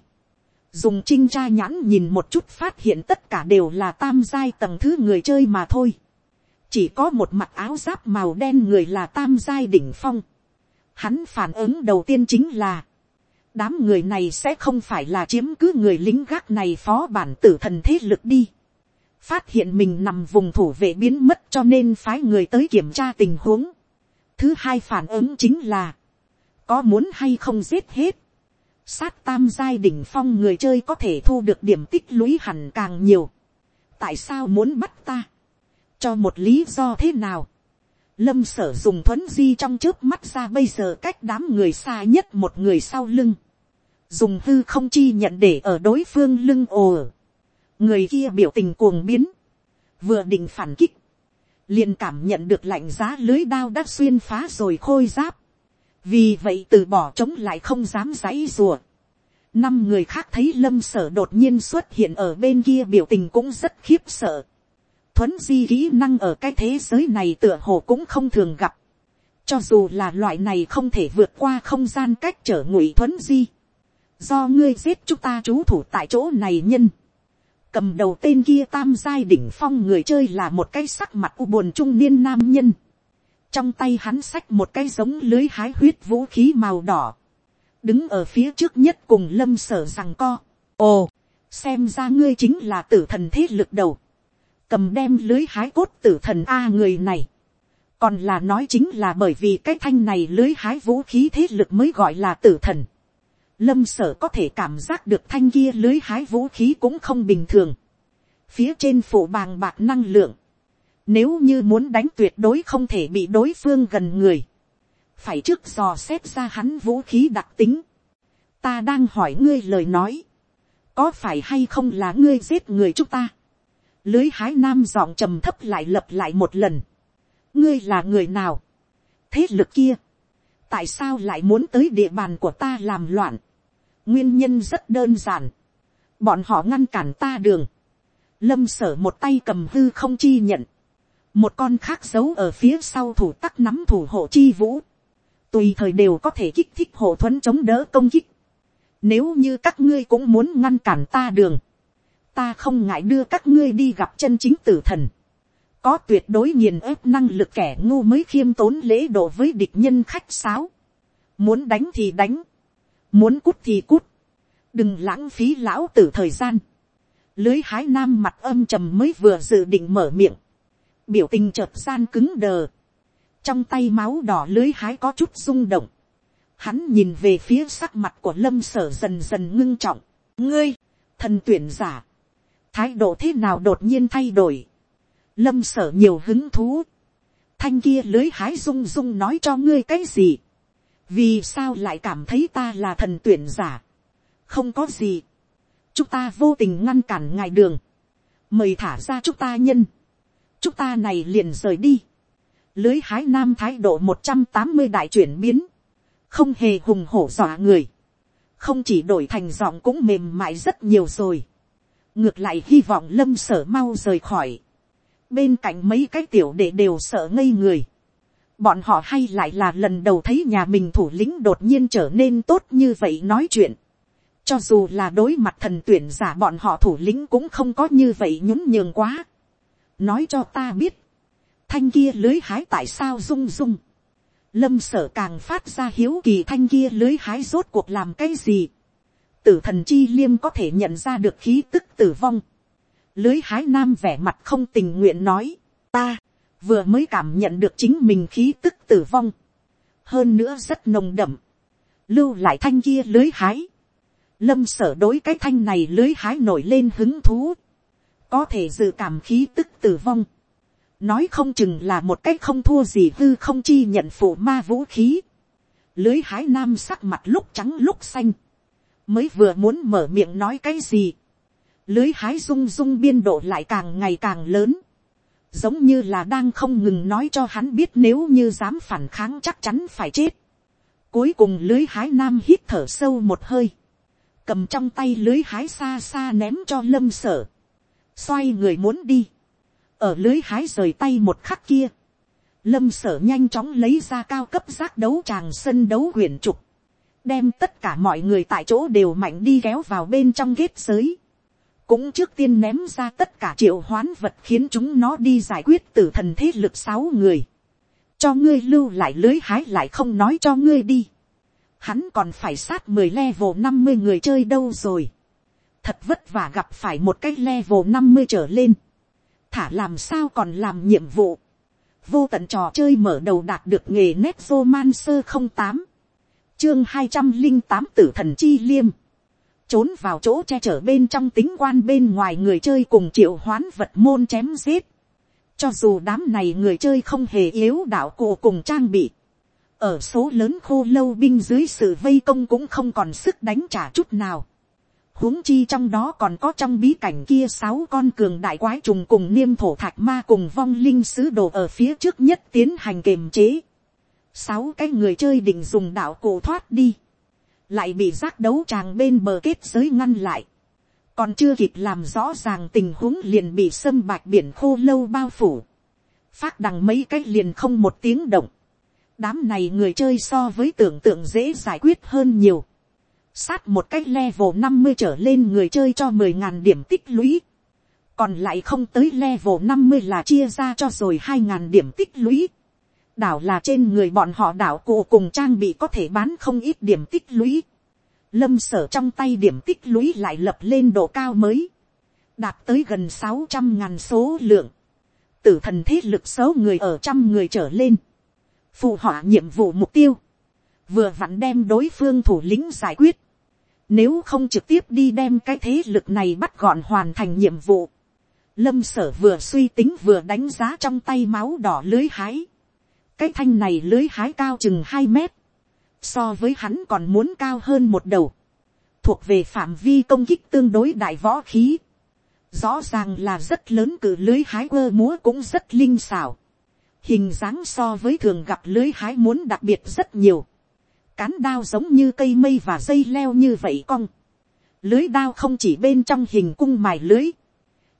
dùng trinh tra nhãn nhìn một chút phát hiện tất cả đều là tam giai tầng thứ người chơi mà thôi chỉ có một mặt áo giáp màu đen người là tam giai đỉnh phong. Hắn phản ứng đầu tiên chính là, đám người này sẽ không phải là chiếm cứ người lính gác này phó bản tử thần thế lực đi. Phát hiện mình nằm vùng thủ vệ biến mất cho nên phái người tới kiểm tra tình huống. Thứ hai phản ứng chính là, có muốn hay không giết hết. Sát tam giai đỉnh phong người chơi có thể thu được điểm tích lũy hẳn càng nhiều. Tại sao muốn bắt ta? Cho một lý do thế nào. Lâm sở dùng thuấn di trong trước mắt ra bây giờ cách đám người xa nhất một người sau lưng. Dùng hư không chi nhận để ở đối phương lưng ồ. Người kia biểu tình cuồng biến. Vừa định phản kích. liền cảm nhận được lạnh giá lưới đao đã xuyên phá rồi khôi giáp. Vì vậy từ bỏ chống lại không dám giãy rùa. Năm người khác thấy lâm sở đột nhiên xuất hiện ở bên kia biểu tình cũng rất khiếp sợ thuấn di kỹ năng ở cái thế giới này tựa hồ cũng không thường gặp. cho dù là loại này không thể vượt qua không gian cách trở ngụy thuấn di. do ngươi giết chúng ta trú thủ tại chỗ này nhân. cầm đầu tên kia tam giai đỉnh phong người chơi là một cái sắc mặt u buồn trung niên nam nhân. trong tay hắn xách một cái giống lưới hái huyết vũ khí màu đỏ. đứng ở phía trước nhất cùng lâm sở rằng co. ồ, xem ra ngươi chính là tử thần thế lực đầu cầm đem lưới hái cốt tử thần a người này. còn là nói chính là bởi vì cái thanh này lưới hái vũ khí thế lực mới gọi là tử thần. lâm sở có thể cảm giác được thanh kia lưới hái vũ khí cũng không bình thường. phía trên phủ bàng bạc năng lượng. nếu như muốn đánh tuyệt đối không thể bị đối phương gần người. phải trước dò xét ra hắn vũ khí đặc tính. ta đang hỏi ngươi lời nói. có phải hay không là ngươi giết người chúng ta lưới hái nam giọng trầm thấp lại lập lại một lần. ngươi là người nào. thế lực kia. tại sao lại muốn tới địa bàn của ta làm loạn. nguyên nhân rất đơn giản. bọn họ ngăn cản ta đường. lâm sở một tay cầm hư không chi nhận. một con khác giấu ở phía sau thủ tắc nắm thủ hộ chi vũ. tùy thời đều có thể kích thích hộ thuẫn chống đỡ công kích. Nếu như các ngươi cũng muốn ngăn cản ta đường. Ta không ngại đưa các ngươi đi gặp chân chính tử thần. Có tuyệt đối nghiền ép năng lực kẻ ngu mới khiêm tốn lễ độ với địch nhân khách sáo. Muốn đánh thì đánh. Muốn cút thì cút. Đừng lãng phí lão tử thời gian. Lưới hái nam mặt âm trầm mới vừa dự định mở miệng. Biểu tình chợt gian cứng đờ. Trong tay máu đỏ lưới hái có chút rung động Hắn nhìn về phía sắc mặt của lâm sở dần dần ngưng trọng. Ngươi, thần tuyển giả. Thái độ thế nào đột nhiên thay đổi. Lâm sở nhiều hứng thú. Thanh kia lưới hái rung rung nói cho ngươi cái gì. Vì sao lại cảm thấy ta là thần tuyển giả. Không có gì. Chúng ta vô tình ngăn cản ngài đường. Mời thả ra chúng ta nhân. Chúng ta này liền rời đi. Lưới hái nam thái độ một trăm tám mươi đại chuyển biến không hề hùng hổ dọa người, không chỉ đổi thành giọng cũng mềm mại rất nhiều rồi, ngược lại hy vọng lâm sở mau rời khỏi, bên cạnh mấy cái tiểu đệ đều sợ ngây người, bọn họ hay lại là lần đầu thấy nhà mình thủ lĩnh đột nhiên trở nên tốt như vậy nói chuyện, cho dù là đối mặt thần tuyển giả bọn họ thủ lĩnh cũng không có như vậy nhún nhường quá, nói cho ta biết, thanh kia lưới hái tại sao rung rung, lâm sở càng phát ra hiếu kỳ thanh kia lưới hái rốt cuộc làm cái gì tử thần chi liêm có thể nhận ra được khí tức tử vong. lưới hái nam vẻ mặt không tình nguyện nói, ta, vừa mới cảm nhận được chính mình khí tức tử vong. hơn nữa rất nồng đậm. lưu lại thanh kia lưới hái. lâm sở đối cái thanh này lưới hái nổi lên hứng thú. có thể dự cảm khí tức tử vong nói không chừng là một cách không thua gì hư không chi nhận phụ ma vũ khí. lưới hái nam sắc mặt lúc trắng lúc xanh, mới vừa muốn mở miệng nói cái gì. lưới hái rung rung biên độ lại càng ngày càng lớn, giống như là đang không ngừng nói cho hắn biết nếu như dám phản kháng chắc chắn phải chết. cuối cùng lưới hái nam hít thở sâu một hơi, cầm trong tay lưới hái xa xa ném cho lâm sở, xoay người muốn đi. Ở lưới hái rời tay một khắc kia, lâm sở nhanh chóng lấy ra cao cấp giác đấu tràng sân đấu huyền trục, đem tất cả mọi người tại chỗ đều mạnh đi kéo vào bên trong kết giới, cũng trước tiên ném ra tất cả triệu hoán vật khiến chúng nó đi giải quyết tử thần thế lực sáu người, cho ngươi lưu lại lưới hái lại không nói cho ngươi đi, hắn còn phải sát mười level năm mươi người chơi đâu rồi, thật vất vả gặp phải một cái level năm mươi trở lên, thả làm sao còn làm nhiệm vụ. vô tận trò chơi mở đầu đạt được nghề nét vô man sơ không tám, chương hai trăm linh tám tử thần chi liêm, trốn vào chỗ che chở bên trong tính quan bên ngoài người chơi cùng triệu hoán vật môn chém giết. cho dù đám này người chơi không hề yếu đạo cụ cùng trang bị, ở số lớn khô lâu binh dưới sự vây công cũng không còn sức đánh trả chút nào huống chi trong đó còn có trong bí cảnh kia sáu con cường đại quái trùng cùng niêm thổ thạch ma cùng vong linh sứ đồ ở phía trước nhất tiến hành kềm chế. Sáu cái người chơi định dùng đạo cổ thoát đi. Lại bị giác đấu tràng bên bờ kết giới ngăn lại. Còn chưa kịp làm rõ ràng tình huống liền bị sâm bạch biển khô lâu bao phủ. Phát đằng mấy cái liền không một tiếng động. Đám này người chơi so với tưởng tượng dễ giải quyết hơn nhiều sát một cái level năm mươi trở lên người chơi cho mười ngàn điểm tích lũy, còn lại không tới level năm mươi là chia ra cho rồi hai ngàn điểm tích lũy đảo là trên người bọn họ đảo cụ cùng trang bị có thể bán không ít điểm tích lũy. lâm sở trong tay điểm tích lũy lại lập lên độ cao mới, đạt tới gần sáu trăm ngàn số lượng, tử thần thế lực xấu người ở trăm người trở lên, phù họa nhiệm vụ mục tiêu, vừa vặn đem đối phương thủ lĩnh giải quyết, nếu không trực tiếp đi đem cái thế lực này bắt gọn hoàn thành nhiệm vụ. Lâm sở vừa suy tính vừa đánh giá trong tay máu đỏ lưới hái. Cái thanh này lưới hái cao chừng hai mét. So với hắn còn muốn cao hơn một đầu. Thuộc về phạm vi công kích tương đối đại võ khí. Rõ ràng là rất lớn cử lưới hái quơ múa cũng rất linh xảo. Hình dáng so với thường gặp lưới hái muốn đặc biệt rất nhiều Cán đao giống như cây mây và dây leo như vậy cong. Lưới đao không chỉ bên trong hình cung mài lưới.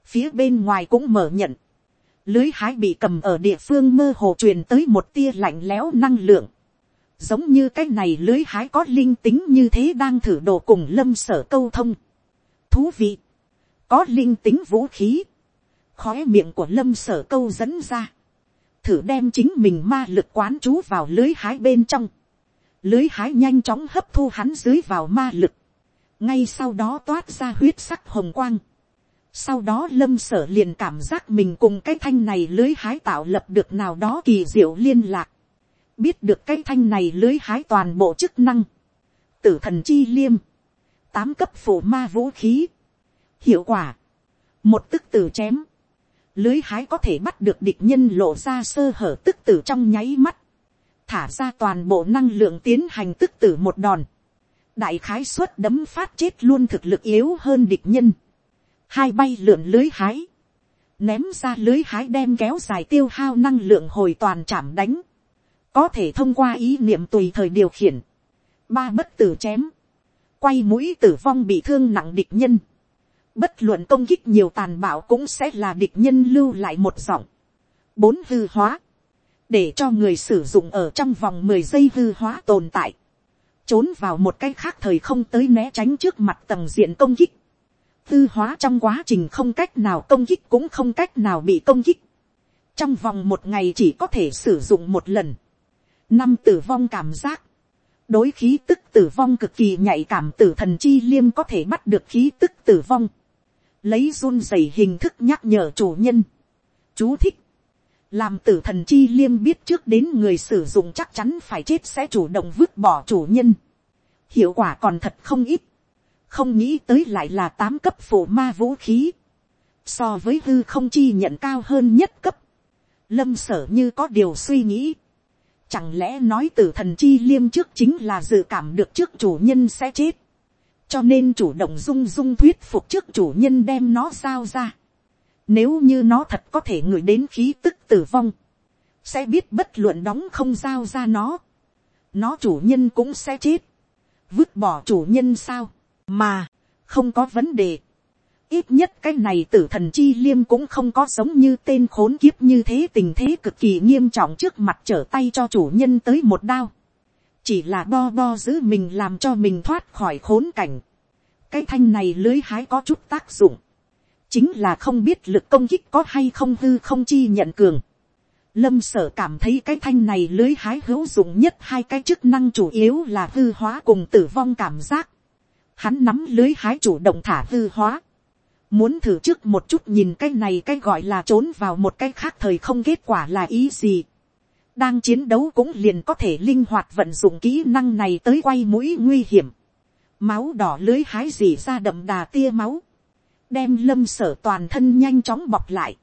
Phía bên ngoài cũng mở nhận. Lưới hái bị cầm ở địa phương mơ hồ truyền tới một tia lạnh lẽo năng lượng. giống như cái này lưới hái có linh tính như thế đang thử đồ cùng lâm sở câu thông. thú vị, có linh tính vũ khí, khói miệng của lâm sở câu dẫn ra, thử đem chính mình ma lực quán chú vào lưới hái bên trong, lưới hái nhanh chóng hấp thu hắn dưới vào ma lực, ngay sau đó toát ra huyết sắc hồng quang, sau đó lâm sở liền cảm giác mình cùng cái thanh này lưới hái tạo lập được nào đó kỳ diệu liên lạc, biết được cái thanh này lưới hái toàn bộ chức năng, tử thần chi liêm, tám cấp phổ ma vũ khí, hiệu quả, một tức tử chém, lưới hái có thể bắt được địch nhân lộ ra sơ hở tức tử trong nháy mắt, thả ra toàn bộ năng lượng tiến hành tức tử một đòn, đại khái suất đấm phát chết luôn thực lực yếu hơn địch nhân, hai bay lượn lưới hái, ném ra lưới hái đem kéo dài tiêu hao năng lượng hồi toàn chạm đánh, có thể thông qua ý niệm tùy thời điều khiển, ba bất tử chém, quay mũi tử vong bị thương nặng địch nhân, bất luận công kích nhiều tàn bạo cũng sẽ là địch nhân lưu lại một giọng, bốn hư hóa, để cho người sử dụng ở trong vòng mười giây hư hóa tồn tại, trốn vào một cái khác thời không tới né tránh trước mặt tầng diện công kích, tư hóa trong quá trình không cách nào công kích cũng không cách nào bị công kích, trong vòng một ngày chỉ có thể sử dụng một lần, năm tử vong cảm giác, đối khí tức tử vong cực kỳ nhạy cảm tử thần chi liêm có thể bắt được khí tức tử vong, lấy run rẩy hình thức nhắc nhở chủ nhân. Chú thích, làm tử thần chi liêm biết trước đến người sử dụng chắc chắn phải chết sẽ chủ động vứt bỏ chủ nhân. hiệu quả còn thật không ít, không nghĩ tới lại là tám cấp phổ ma vũ khí, so với hư không chi nhận cao hơn nhất cấp, lâm sở như có điều suy nghĩ, Chẳng lẽ nói từ thần chi liêm trước chính là dự cảm được trước chủ nhân sẽ chết. Cho nên chủ động dung dung thuyết phục trước chủ nhân đem nó giao ra. Nếu như nó thật có thể ngửi đến khí tức tử vong. Sẽ biết bất luận đóng không giao ra nó. Nó chủ nhân cũng sẽ chết. Vứt bỏ chủ nhân sao. Mà, không có vấn đề ít nhất cái này tử thần chi liêm cũng không có giống như tên khốn kiếp như thế tình thế cực kỳ nghiêm trọng trước mặt trở tay cho chủ nhân tới một đao. Chỉ là bo bo giữ mình làm cho mình thoát khỏi khốn cảnh. Cái thanh này lưới hái có chút tác dụng. Chính là không biết lực công kích có hay không hư không chi nhận cường. Lâm sở cảm thấy cái thanh này lưới hái hữu dụng nhất hai cái chức năng chủ yếu là hư hóa cùng tử vong cảm giác. Hắn nắm lưới hái chủ động thả hư hóa muốn thử trước một chút nhìn cái này cái gọi là trốn vào một cái khác thời không kết quả là ý gì. đang chiến đấu cũng liền có thể linh hoạt vận dụng kỹ năng này tới quay mũi nguy hiểm. máu đỏ lưới hái gì ra đậm đà tia máu. đem lâm sở toàn thân nhanh chóng bọc lại.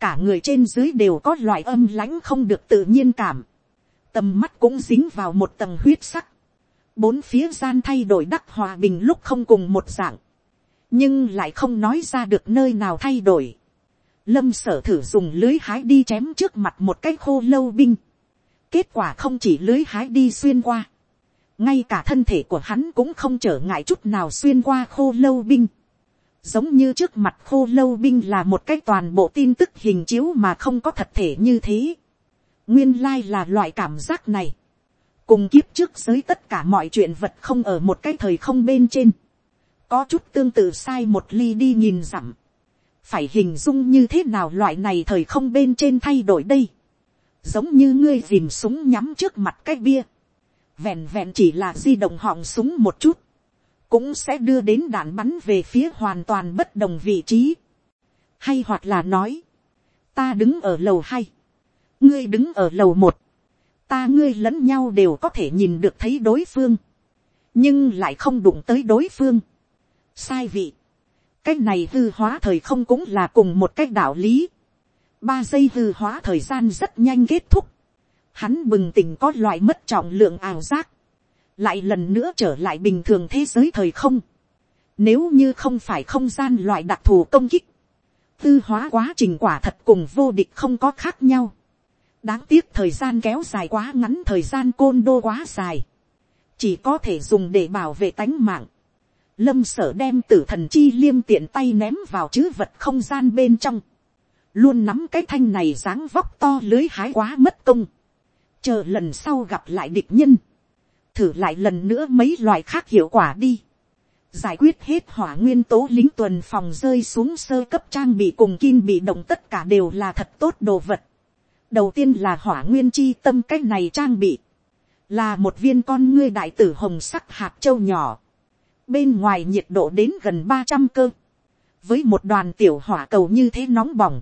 cả người trên dưới đều có loại âm lãnh không được tự nhiên cảm. tầm mắt cũng dính vào một tầng huyết sắc bốn phía gian thay đổi đắc hòa bình lúc không cùng một dạng nhưng lại không nói ra được nơi nào thay đổi. Lâm sở thử dùng lưới hái đi chém trước mặt một cái khô lâu binh. Kết quả không chỉ lưới hái đi xuyên qua. Ngay cả thân thể của hắn cũng không trở ngại chút nào xuyên qua khô lâu binh. Giống như trước mặt khô lâu binh là một cái toàn bộ tin tức hình chiếu mà không có thật thể như thế. Nguyên lai là loại cảm giác này. Cùng kiếp trước giới tất cả mọi chuyện vật không ở một cái thời không bên trên. Có chút tương tự sai một ly đi nhìn dặm, phải hình dung như thế nào loại này thời không bên trên thay đổi đây, giống như ngươi dìm súng nhắm trước mặt cái bia, vẹn vẹn chỉ là di động họng súng một chút, cũng sẽ đưa đến đạn bắn về phía hoàn toàn bất đồng vị trí, hay hoặc là nói, ta đứng ở lầu hai, ngươi đứng ở lầu một, ta ngươi lẫn nhau đều có thể nhìn được thấy đối phương, nhưng lại không đụng tới đối phương sai vị. cái này hư hóa thời không cũng là cùng một cách đạo lý. ba giây hư hóa thời gian rất nhanh kết thúc. hắn bừng tỉnh có loại mất trọng lượng ảo giác. lại lần nữa trở lại bình thường thế giới thời không. nếu như không phải không gian loại đặc thù công kích. hư hóa quá trình quả thật cùng vô địch không có khác nhau đáng tiếc thời gian kéo dài quá ngắn thời gian côn đô quá dài. chỉ có thể dùng để bảo vệ tánh mạng. Lâm sở đem tử thần chi liêm tiện tay ném vào chữ vật không gian bên trong, luôn nắm cái thanh này dáng vóc to lưới hái quá mất công, chờ lần sau gặp lại địch nhân, thử lại lần nữa mấy loại khác hiệu quả đi, giải quyết hết hỏa nguyên tố lính tuần phòng rơi xuống sơ cấp trang bị cùng kim bị động tất cả đều là thật tốt đồ vật đầu tiên là hỏa nguyên chi tâm cách này trang bị, là một viên con ngươi đại tử hồng sắc hạt châu nhỏ, bên ngoài nhiệt độ đến gần ba trăm cơ, với một đoàn tiểu hỏa cầu như thế nóng bỏng,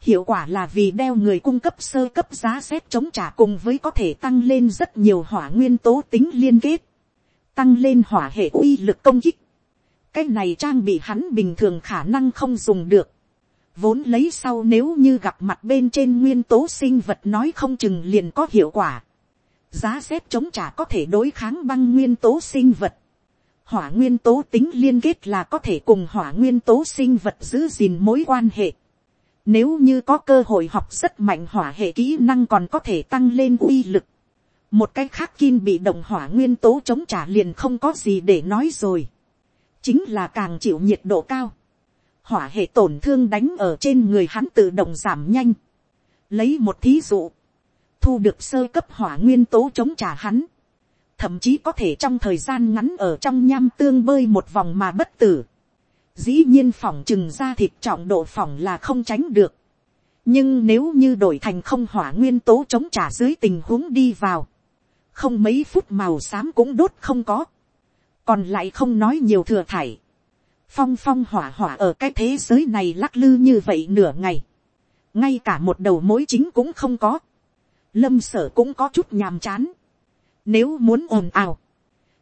hiệu quả là vì đeo người cung cấp sơ cấp giá xét chống trả cùng với có thể tăng lên rất nhiều hỏa nguyên tố tính liên kết, tăng lên hỏa hệ uy lực công kích. cái này trang bị hắn bình thường khả năng không dùng được vốn lấy sau nếu như gặp mặt bên trên nguyên tố sinh vật nói không chừng liền có hiệu quả. giá xếp chống trả có thể đối kháng băng nguyên tố sinh vật. hỏa nguyên tố tính liên kết là có thể cùng hỏa nguyên tố sinh vật giữ gìn mối quan hệ. Nếu như có cơ hội học rất mạnh hỏa hệ kỹ năng còn có thể tăng lên uy lực một cái khác kim bị động hỏa nguyên tố chống trả liền không có gì để nói rồi. chính là càng chịu nhiệt độ cao hỏa hệ tổn thương đánh ở trên người hắn tự động giảm nhanh. lấy một thí dụ, thu được sơ cấp hỏa nguyên tố chống trả hắn. thậm chí có thể trong thời gian ngắn ở trong nham tương bơi một vòng mà bất tử. dĩ nhiên phỏng chừng ra thịt trọng độ phỏng là không tránh được. nhưng nếu như đổi thành không hỏa nguyên tố chống trả dưới tình huống đi vào, không mấy phút màu xám cũng đốt không có, còn lại không nói nhiều thừa thải, phong phong hỏa hỏa ở cái thế giới này lắc lư như vậy nửa ngày, ngay cả một đầu mối chính cũng không có, lâm sở cũng có chút nhàm chán, nếu muốn ồn ào,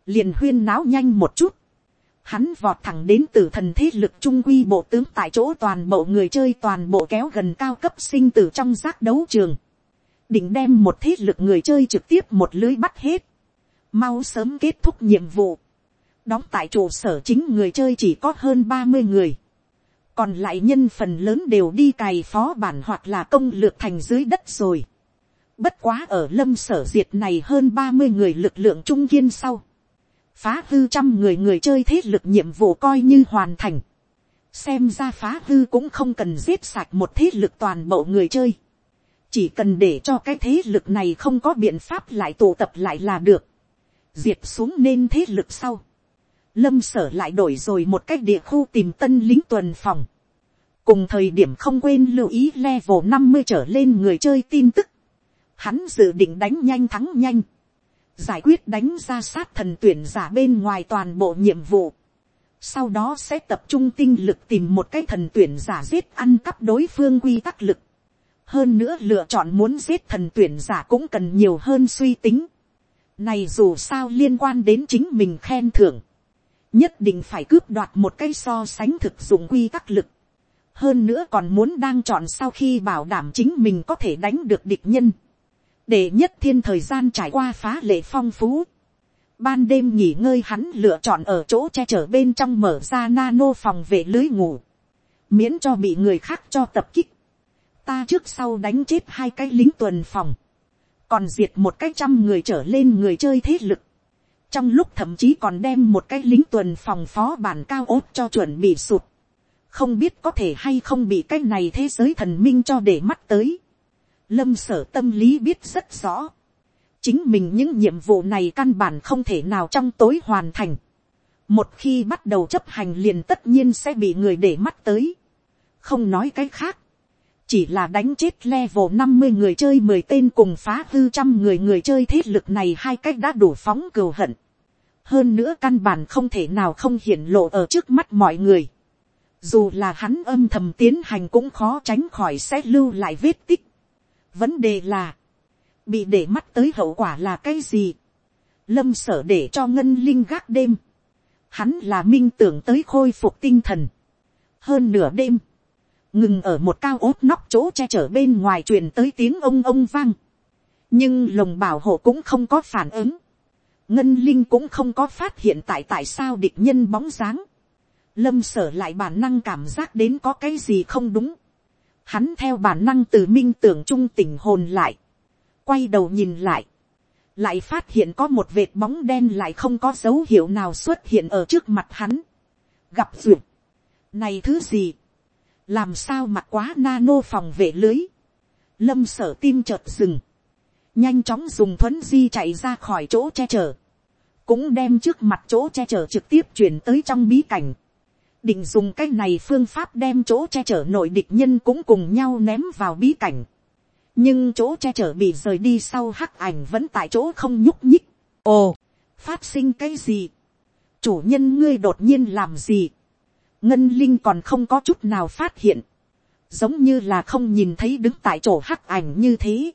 liền huyên náo nhanh một chút, hắn vọt thẳng đến từ thần thế lực trung quy bộ tướng tại chỗ toàn bộ người chơi toàn bộ kéo gần cao cấp sinh tử trong giác đấu trường. Định đem một thế lực người chơi trực tiếp một lưới bắt hết, mau sớm kết thúc nhiệm vụ, đóng tại trụ sở chính người chơi chỉ có hơn ba mươi người, còn lại nhân phần lớn đều đi cày phó bản hoặc là công lược thành dưới đất rồi. Bất quá ở lâm sở diệt này hơn ba mươi người lực lượng trung kiên sau. Phá hư trăm người người chơi thế lực nhiệm vụ coi như hoàn thành. Xem ra phá hư cũng không cần giết sạch một thế lực toàn bộ người chơi chỉ cần để cho cái thế lực này không có biện pháp lại tụ tập lại là được, diệt xuống nên thế lực sau, lâm sở lại đổi rồi một cách địa khu tìm tân lính tuần phòng, cùng thời điểm không quên lưu ý level năm mươi trở lên người chơi tin tức, hắn dự định đánh nhanh thắng nhanh, giải quyết đánh ra sát thần tuyển giả bên ngoài toàn bộ nhiệm vụ, sau đó sẽ tập trung tinh lực tìm một cái thần tuyển giả giết ăn cắp đối phương quy tắc lực, hơn nữa lựa chọn muốn giết thần tuyển giả cũng cần nhiều hơn suy tính. này dù sao liên quan đến chính mình khen thưởng, nhất định phải cướp đoạt một cái so sánh thực dụng quy tắc lực. hơn nữa còn muốn đang chọn sau khi bảo đảm chính mình có thể đánh được địch nhân. để nhất thiên thời gian trải qua phá lệ phong phú. ban đêm nghỉ ngơi hắn lựa chọn ở chỗ che chở bên trong mở ra nano phòng vệ lưới ngủ. miễn cho bị người khác cho tập kích ta trước sau đánh chết hai cái lính tuần phòng, còn diệt một cái trăm người trở lên người chơi thế lực, trong lúc thậm chí còn đem một cái lính tuần phòng phó bản cao ốt cho chuẩn bị sụt, không biết có thể hay không bị cái này thế giới thần minh cho để mắt tới. Lâm sở tâm lý biết rất rõ, chính mình những nhiệm vụ này căn bản không thể nào trong tối hoàn thành. một khi bắt đầu chấp hành liền tất nhiên sẽ bị người để mắt tới. không nói cái khác, chỉ là đánh chết level năm mươi người chơi mười tên cùng phá hư trăm người người chơi thế lực này hai cách đã đủ phóng cừu hận. Hơn nữa căn bản không thể nào không hiển lộ ở trước mắt mọi người. Dù là hắn âm thầm tiến hành cũng khó tránh khỏi sẽ lưu lại vết tích. Vấn đề là, bị để mắt tới hậu quả là cái gì? Lâm sở để cho ngân linh gác đêm. Hắn là minh tưởng tới khôi phục tinh thần. Hơn nửa đêm ngừng ở một cao ốt nóc chỗ che chở bên ngoài truyền tới tiếng ông ông vang. nhưng lồng bảo hộ cũng không có phản ứng ngân linh cũng không có phát hiện tại tại sao địch nhân bóng dáng. lâm sở lại bản năng cảm giác đến có cái gì không đúng. hắn theo bản năng từ minh tưởng trung tỉnh hồn lại. quay đầu nhìn lại. lại phát hiện có một vệt bóng đen lại không có dấu hiệu nào xuất hiện ở trước mặt hắn. gặp duyệt. này thứ gì làm sao mặc quá nano phòng vệ lưới, lâm sở tim chợt dừng, nhanh chóng dùng thuấn di chạy ra khỏi chỗ che chở, cũng đem trước mặt chỗ che chở trực tiếp chuyển tới trong bí cảnh, định dùng cái này phương pháp đem chỗ che chở nội địch nhân cũng cùng nhau ném vào bí cảnh, nhưng chỗ che chở bị rời đi sau hắc ảnh vẫn tại chỗ không nhúc nhích, ồ, phát sinh cái gì, chủ nhân ngươi đột nhiên làm gì, ngân linh còn không có chút nào phát hiện, giống như là không nhìn thấy đứng tại chỗ hắc ảnh như thế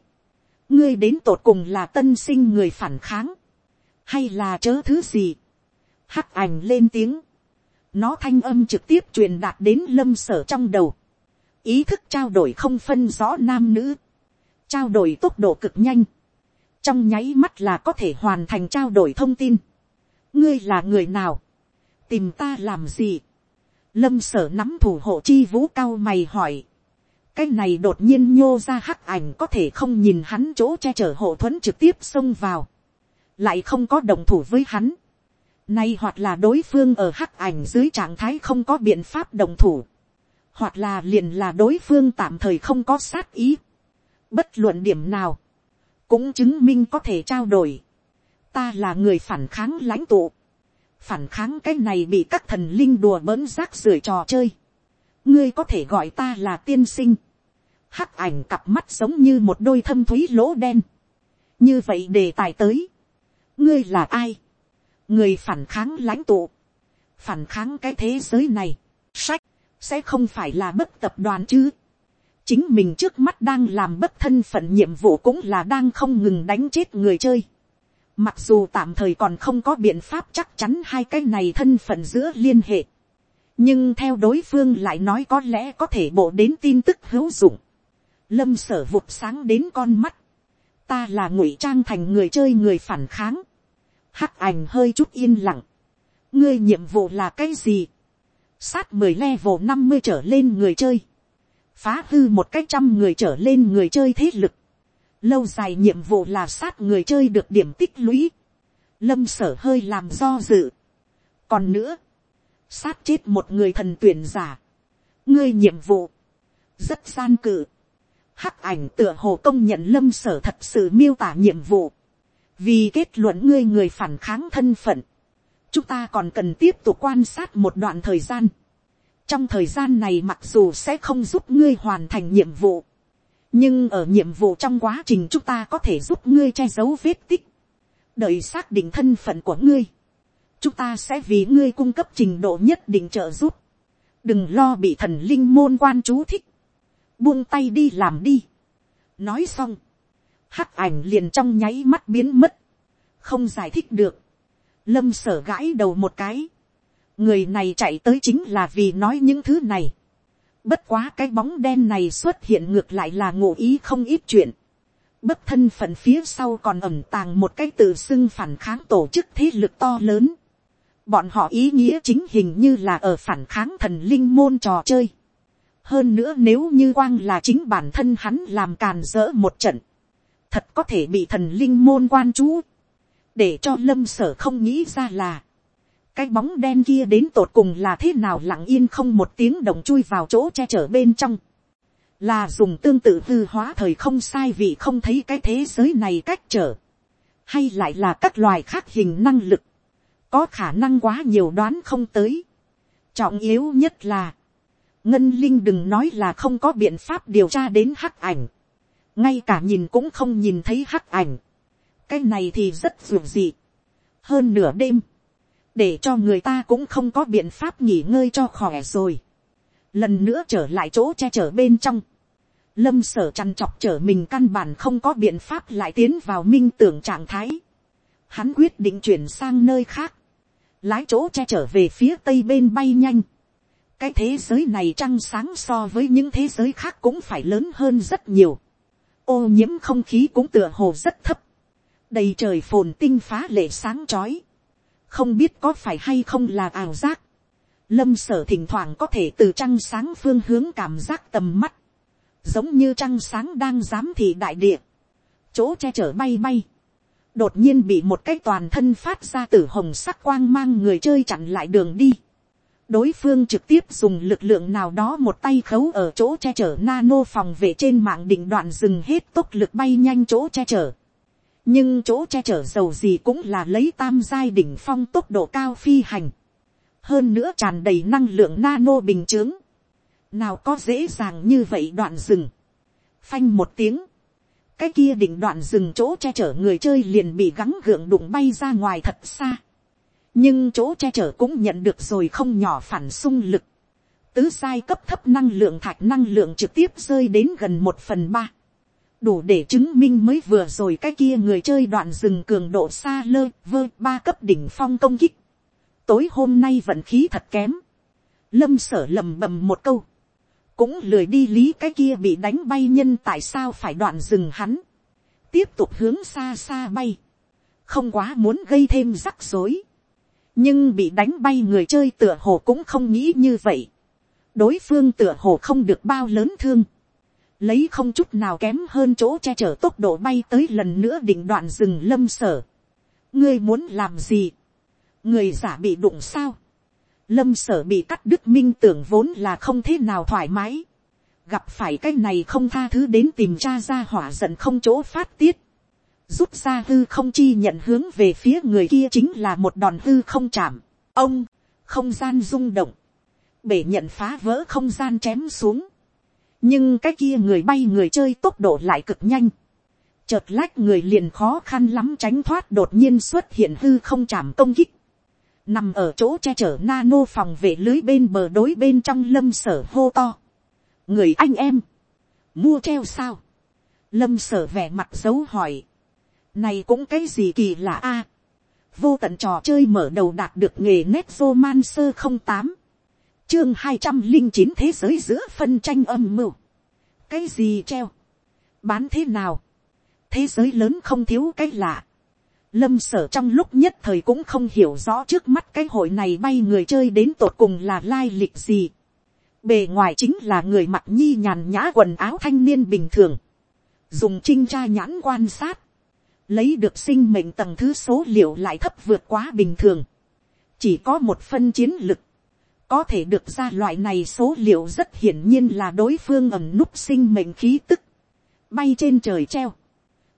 ngươi đến tột cùng là tân sinh người phản kháng, hay là chớ thứ gì. hắc ảnh lên tiếng, nó thanh âm trực tiếp truyền đạt đến lâm sở trong đầu, ý thức trao đổi không phân rõ nam nữ, trao đổi tốc độ cực nhanh, trong nháy mắt là có thể hoàn thành trao đổi thông tin. ngươi là người nào, tìm ta làm gì, lâm sở nắm thủ hộ chi vũ cao mày hỏi, cái này đột nhiên nhô ra hắc ảnh có thể không nhìn hắn chỗ che chở hộ thuẫn trực tiếp xông vào, lại không có đồng thủ với hắn, nay hoặc là đối phương ở hắc ảnh dưới trạng thái không có biện pháp đồng thủ, hoặc là liền là đối phương tạm thời không có sát ý, bất luận điểm nào, cũng chứng minh có thể trao đổi, ta là người phản kháng lãnh tụ, phản kháng cái này bị các thần linh đùa bỡn rác rưởi trò chơi, ngươi có thể gọi ta là tiên sinh, hắc ảnh cặp mắt giống như một đôi thâm thúy lỗ đen, như vậy đề tài tới, ngươi là ai, người phản kháng lãnh tụ, phản kháng cái thế giới này, sách, sẽ không phải là bất tập đoàn chứ, chính mình trước mắt đang làm bất thân phận nhiệm vụ cũng là đang không ngừng đánh chết người chơi. Mặc dù tạm thời còn không có biện pháp chắc chắn hai cái này thân phận giữa liên hệ nhưng theo đối phương lại nói có lẽ có thể bộ đến tin tức hữu dụng. lâm sở vụt sáng đến con mắt. ta là ngụy trang thành người chơi người phản kháng. hắc ảnh hơi chút yên lặng. ngươi nhiệm vụ là cái gì. sát mười level năm mươi trở lên người chơi. phá hư một cách trăm người trở lên người chơi thế lực. lâu dài nhiệm vụ là sát người chơi được điểm tích lũy. lâm sở hơi làm do dự. còn nữa, sát chết một người thần tuyển giả, ngươi nhiệm vụ, rất gian cự, hắc ảnh tựa hồ công nhận lâm sở thật sự miêu tả nhiệm vụ, vì kết luận ngươi người phản kháng thân phận, chúng ta còn cần tiếp tục quan sát một đoạn thời gian. trong thời gian này mặc dù sẽ không giúp ngươi hoàn thành nhiệm vụ, nhưng ở nhiệm vụ trong quá trình chúng ta có thể giúp ngươi che giấu vết tích, đợi xác định thân phận của ngươi, chúng ta sẽ vì ngươi cung cấp trình độ nhất định trợ giúp. đừng lo bị thần linh môn quan chú thích. buông tay đi làm đi. nói xong, hắc ảnh liền trong nháy mắt biến mất. không giải thích được. lâm sở gãi đầu một cái. người này chạy tới chính là vì nói những thứ này. bất quá cái bóng đen này xuất hiện ngược lại là ngụ ý không ít chuyện bất thân phận phía sau còn ẩm tàng một cái tự xưng phản kháng tổ chức thế lực to lớn. Bọn họ ý nghĩa chính hình như là ở phản kháng thần linh môn trò chơi. Hơn nữa nếu như quang là chính bản thân hắn làm càn dỡ một trận. Thật có thể bị thần linh môn quan chú. Để cho lâm sở không nghĩ ra là. Cái bóng đen kia đến tột cùng là thế nào lặng yên không một tiếng động chui vào chỗ che chở bên trong. Là dùng tương tự hư hóa thời không sai vì không thấy cái thế giới này cách trở. Hay lại là các loài khác hình năng lực có khả năng quá nhiều đoán không tới. trọng yếu nhất là, ngân linh đừng nói là không có biện pháp điều tra đến hắc ảnh, ngay cả nhìn cũng không nhìn thấy hắc ảnh, cái này thì rất dù dị. hơn nửa đêm, để cho người ta cũng không có biện pháp nghỉ ngơi cho khỏe rồi. lần nữa trở lại chỗ che chở bên trong, lâm sở chăn chọc trở mình căn bản không có biện pháp lại tiến vào minh tưởng trạng thái. Hắn quyết định chuyển sang nơi khác lái chỗ che trở về phía tây bên bay nhanh. cái thế giới này trăng sáng so với những thế giới khác cũng phải lớn hơn rất nhiều. ô nhiễm không khí cũng tựa hồ rất thấp. đầy trời phồn tinh phá lệ sáng trói. không biết có phải hay không là ảo giác. lâm sở thỉnh thoảng có thể từ trăng sáng phương hướng cảm giác tầm mắt. giống như trăng sáng đang giám thị đại địa. chỗ che chở bay bay đột nhiên bị một cái toàn thân phát ra từ hồng sắc quang mang người chơi chặn lại đường đi. đối phương trực tiếp dùng lực lượng nào đó một tay khấu ở chỗ che chở nano phòng vệ trên mạng định đoạn dừng hết tốc lực bay nhanh chỗ che chở. nhưng chỗ che chở dầu gì cũng là lấy tam giai đỉnh phong tốc độ cao phi hành, hơn nữa tràn đầy năng lượng nano bình chướng. nào có dễ dàng như vậy đoạn rừng, phanh một tiếng, cái kia định đoạn rừng chỗ che chở người chơi liền bị gắng gượng đụng bay ra ngoài thật xa, nhưng chỗ che chở cũng nhận được rồi không nhỏ phản xung lực, tứ sai cấp thấp năng lượng thạch năng lượng trực tiếp rơi đến gần một phần ba, đủ để chứng minh mới vừa rồi cái kia người chơi đoạn rừng cường độ xa lơ vơ ba cấp đỉnh phong công kích. tối hôm nay vận khí thật kém. lâm sở lầm bầm một câu cũng lười đi lý cái kia bị đánh bay nhân tại sao phải đoạn rừng hắn. tiếp tục hướng xa xa bay. không quá muốn gây thêm rắc rối. nhưng bị đánh bay người chơi tựa hồ cũng không nghĩ như vậy. đối phương tựa hồ không được bao lớn thương lấy không chút nào kém hơn chỗ che chở tốc độ bay tới lần nữa định đoạn rừng lâm sở. ngươi muốn làm gì, người giả bị đụng sao, lâm sở bị cắt đứt minh tưởng vốn là không thế nào thoải mái, gặp phải cái này không tha thứ đến tìm cha ra hỏa giận không chỗ phát tiết, rút ra hư không chi nhận hướng về phía người kia chính là một đòn hư không chạm, ông, không gian rung động, bể nhận phá vỡ không gian chém xuống, nhưng cái kia người bay người chơi tốc độ lại cực nhanh, chợt lách người liền khó khăn lắm tránh thoát đột nhiên xuất hiện hư không chạm công kích, nằm ở chỗ che chở nano phòng vệ lưới bên bờ đối bên trong lâm sở hô to, người anh em, mua treo sao, lâm sở vẻ mặt dấu hỏi, này cũng cái gì kỳ lạ a, vô tận trò chơi mở đầu đạt được nghề nét vô man sơ không tám. Chương hai trăm linh chín thế giới giữa phân tranh âm mưu. cái gì treo, bán thế nào, thế giới lớn không thiếu cái lạ lâm sở trong lúc nhất thời cũng không hiểu rõ trước mắt cái hội này bay người chơi đến tột cùng là lai lịch gì. bề ngoài chính là người mặc nhi nhàn nhã quần áo thanh niên bình thường, dùng trinh tra nhãn quan sát, lấy được sinh mệnh tầng thứ số liệu lại thấp vượt quá bình thường, chỉ có một phân chiến lực, có thể được ra loại này số liệu rất hiển nhiên là đối phương ẩm núp sinh mệnh khí tức, bay trên trời treo,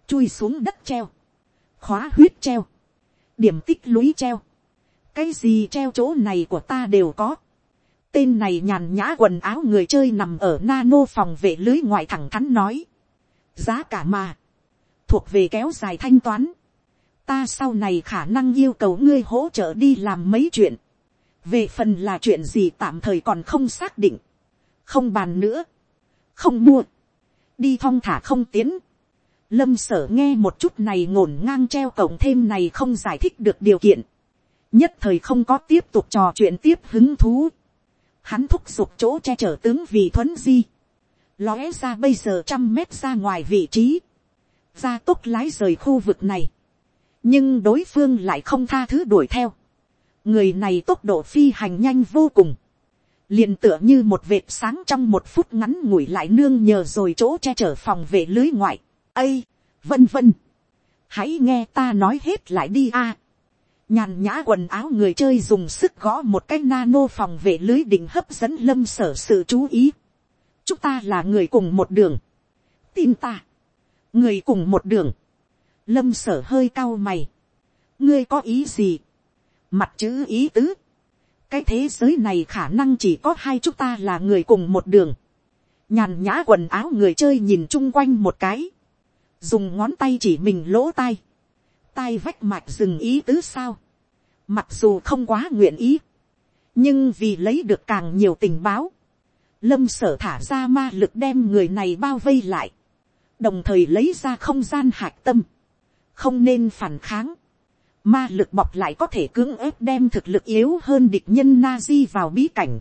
chui xuống đất treo, khóa huyết treo, điểm tích lũy treo, cái gì treo chỗ này của ta đều có. Tên này nhàn nhã quần áo người chơi nằm ở nano phòng vệ lưới ngoại thẳng thắn nói. Giá cả mà. Thuộc về kéo dài thanh toán. Ta sau này khả năng yêu cầu ngươi hỗ trợ đi làm mấy chuyện về phần là chuyện gì tạm thời còn không xác định, không bàn nữa, không mua, đi thong thả không tiến, lâm sở nghe một chút này ngổn ngang treo cổng thêm này không giải thích được điều kiện, nhất thời không có tiếp tục trò chuyện tiếp hứng thú, hắn thúc giục chỗ che chở tướng vì thuấn di, lóe ra bây giờ trăm mét ra ngoài vị trí, ra tốc lái rời khu vực này, nhưng đối phương lại không tha thứ đuổi theo, người này tốc độ phi hành nhanh vô cùng, liền tựa như một vệt sáng trong một phút ngắn ngủi lại nương nhờ rồi chỗ che chở phòng vệ lưới ngoại, ây, vân vân, hãy nghe ta nói hết lại đi a, nhàn nhã quần áo người chơi dùng sức gõ một cái nano phòng vệ lưới đỉnh hấp dẫn lâm sở sự chú ý, chúng ta là người cùng một đường, tin ta, người cùng một đường, lâm sở hơi cao mày, ngươi có ý gì, mặt chữ ý tứ. cái thế giới này khả năng chỉ có hai chúng ta là người cùng một đường. nhàn nhã quần áo người chơi nhìn chung quanh một cái dùng ngón tay chỉ mình lỗ tai. tai vách mạch dừng ý tứ sao. mặc dù không quá nguyện ý. nhưng vì lấy được càng nhiều tình báo. lâm sở thả ra ma lực đem người này bao vây lại. đồng thời lấy ra không gian hạc tâm. không nên phản kháng ma lực bọc lại có thể cưỡng ép đem thực lực yếu hơn địch nhân na di vào bí cảnh.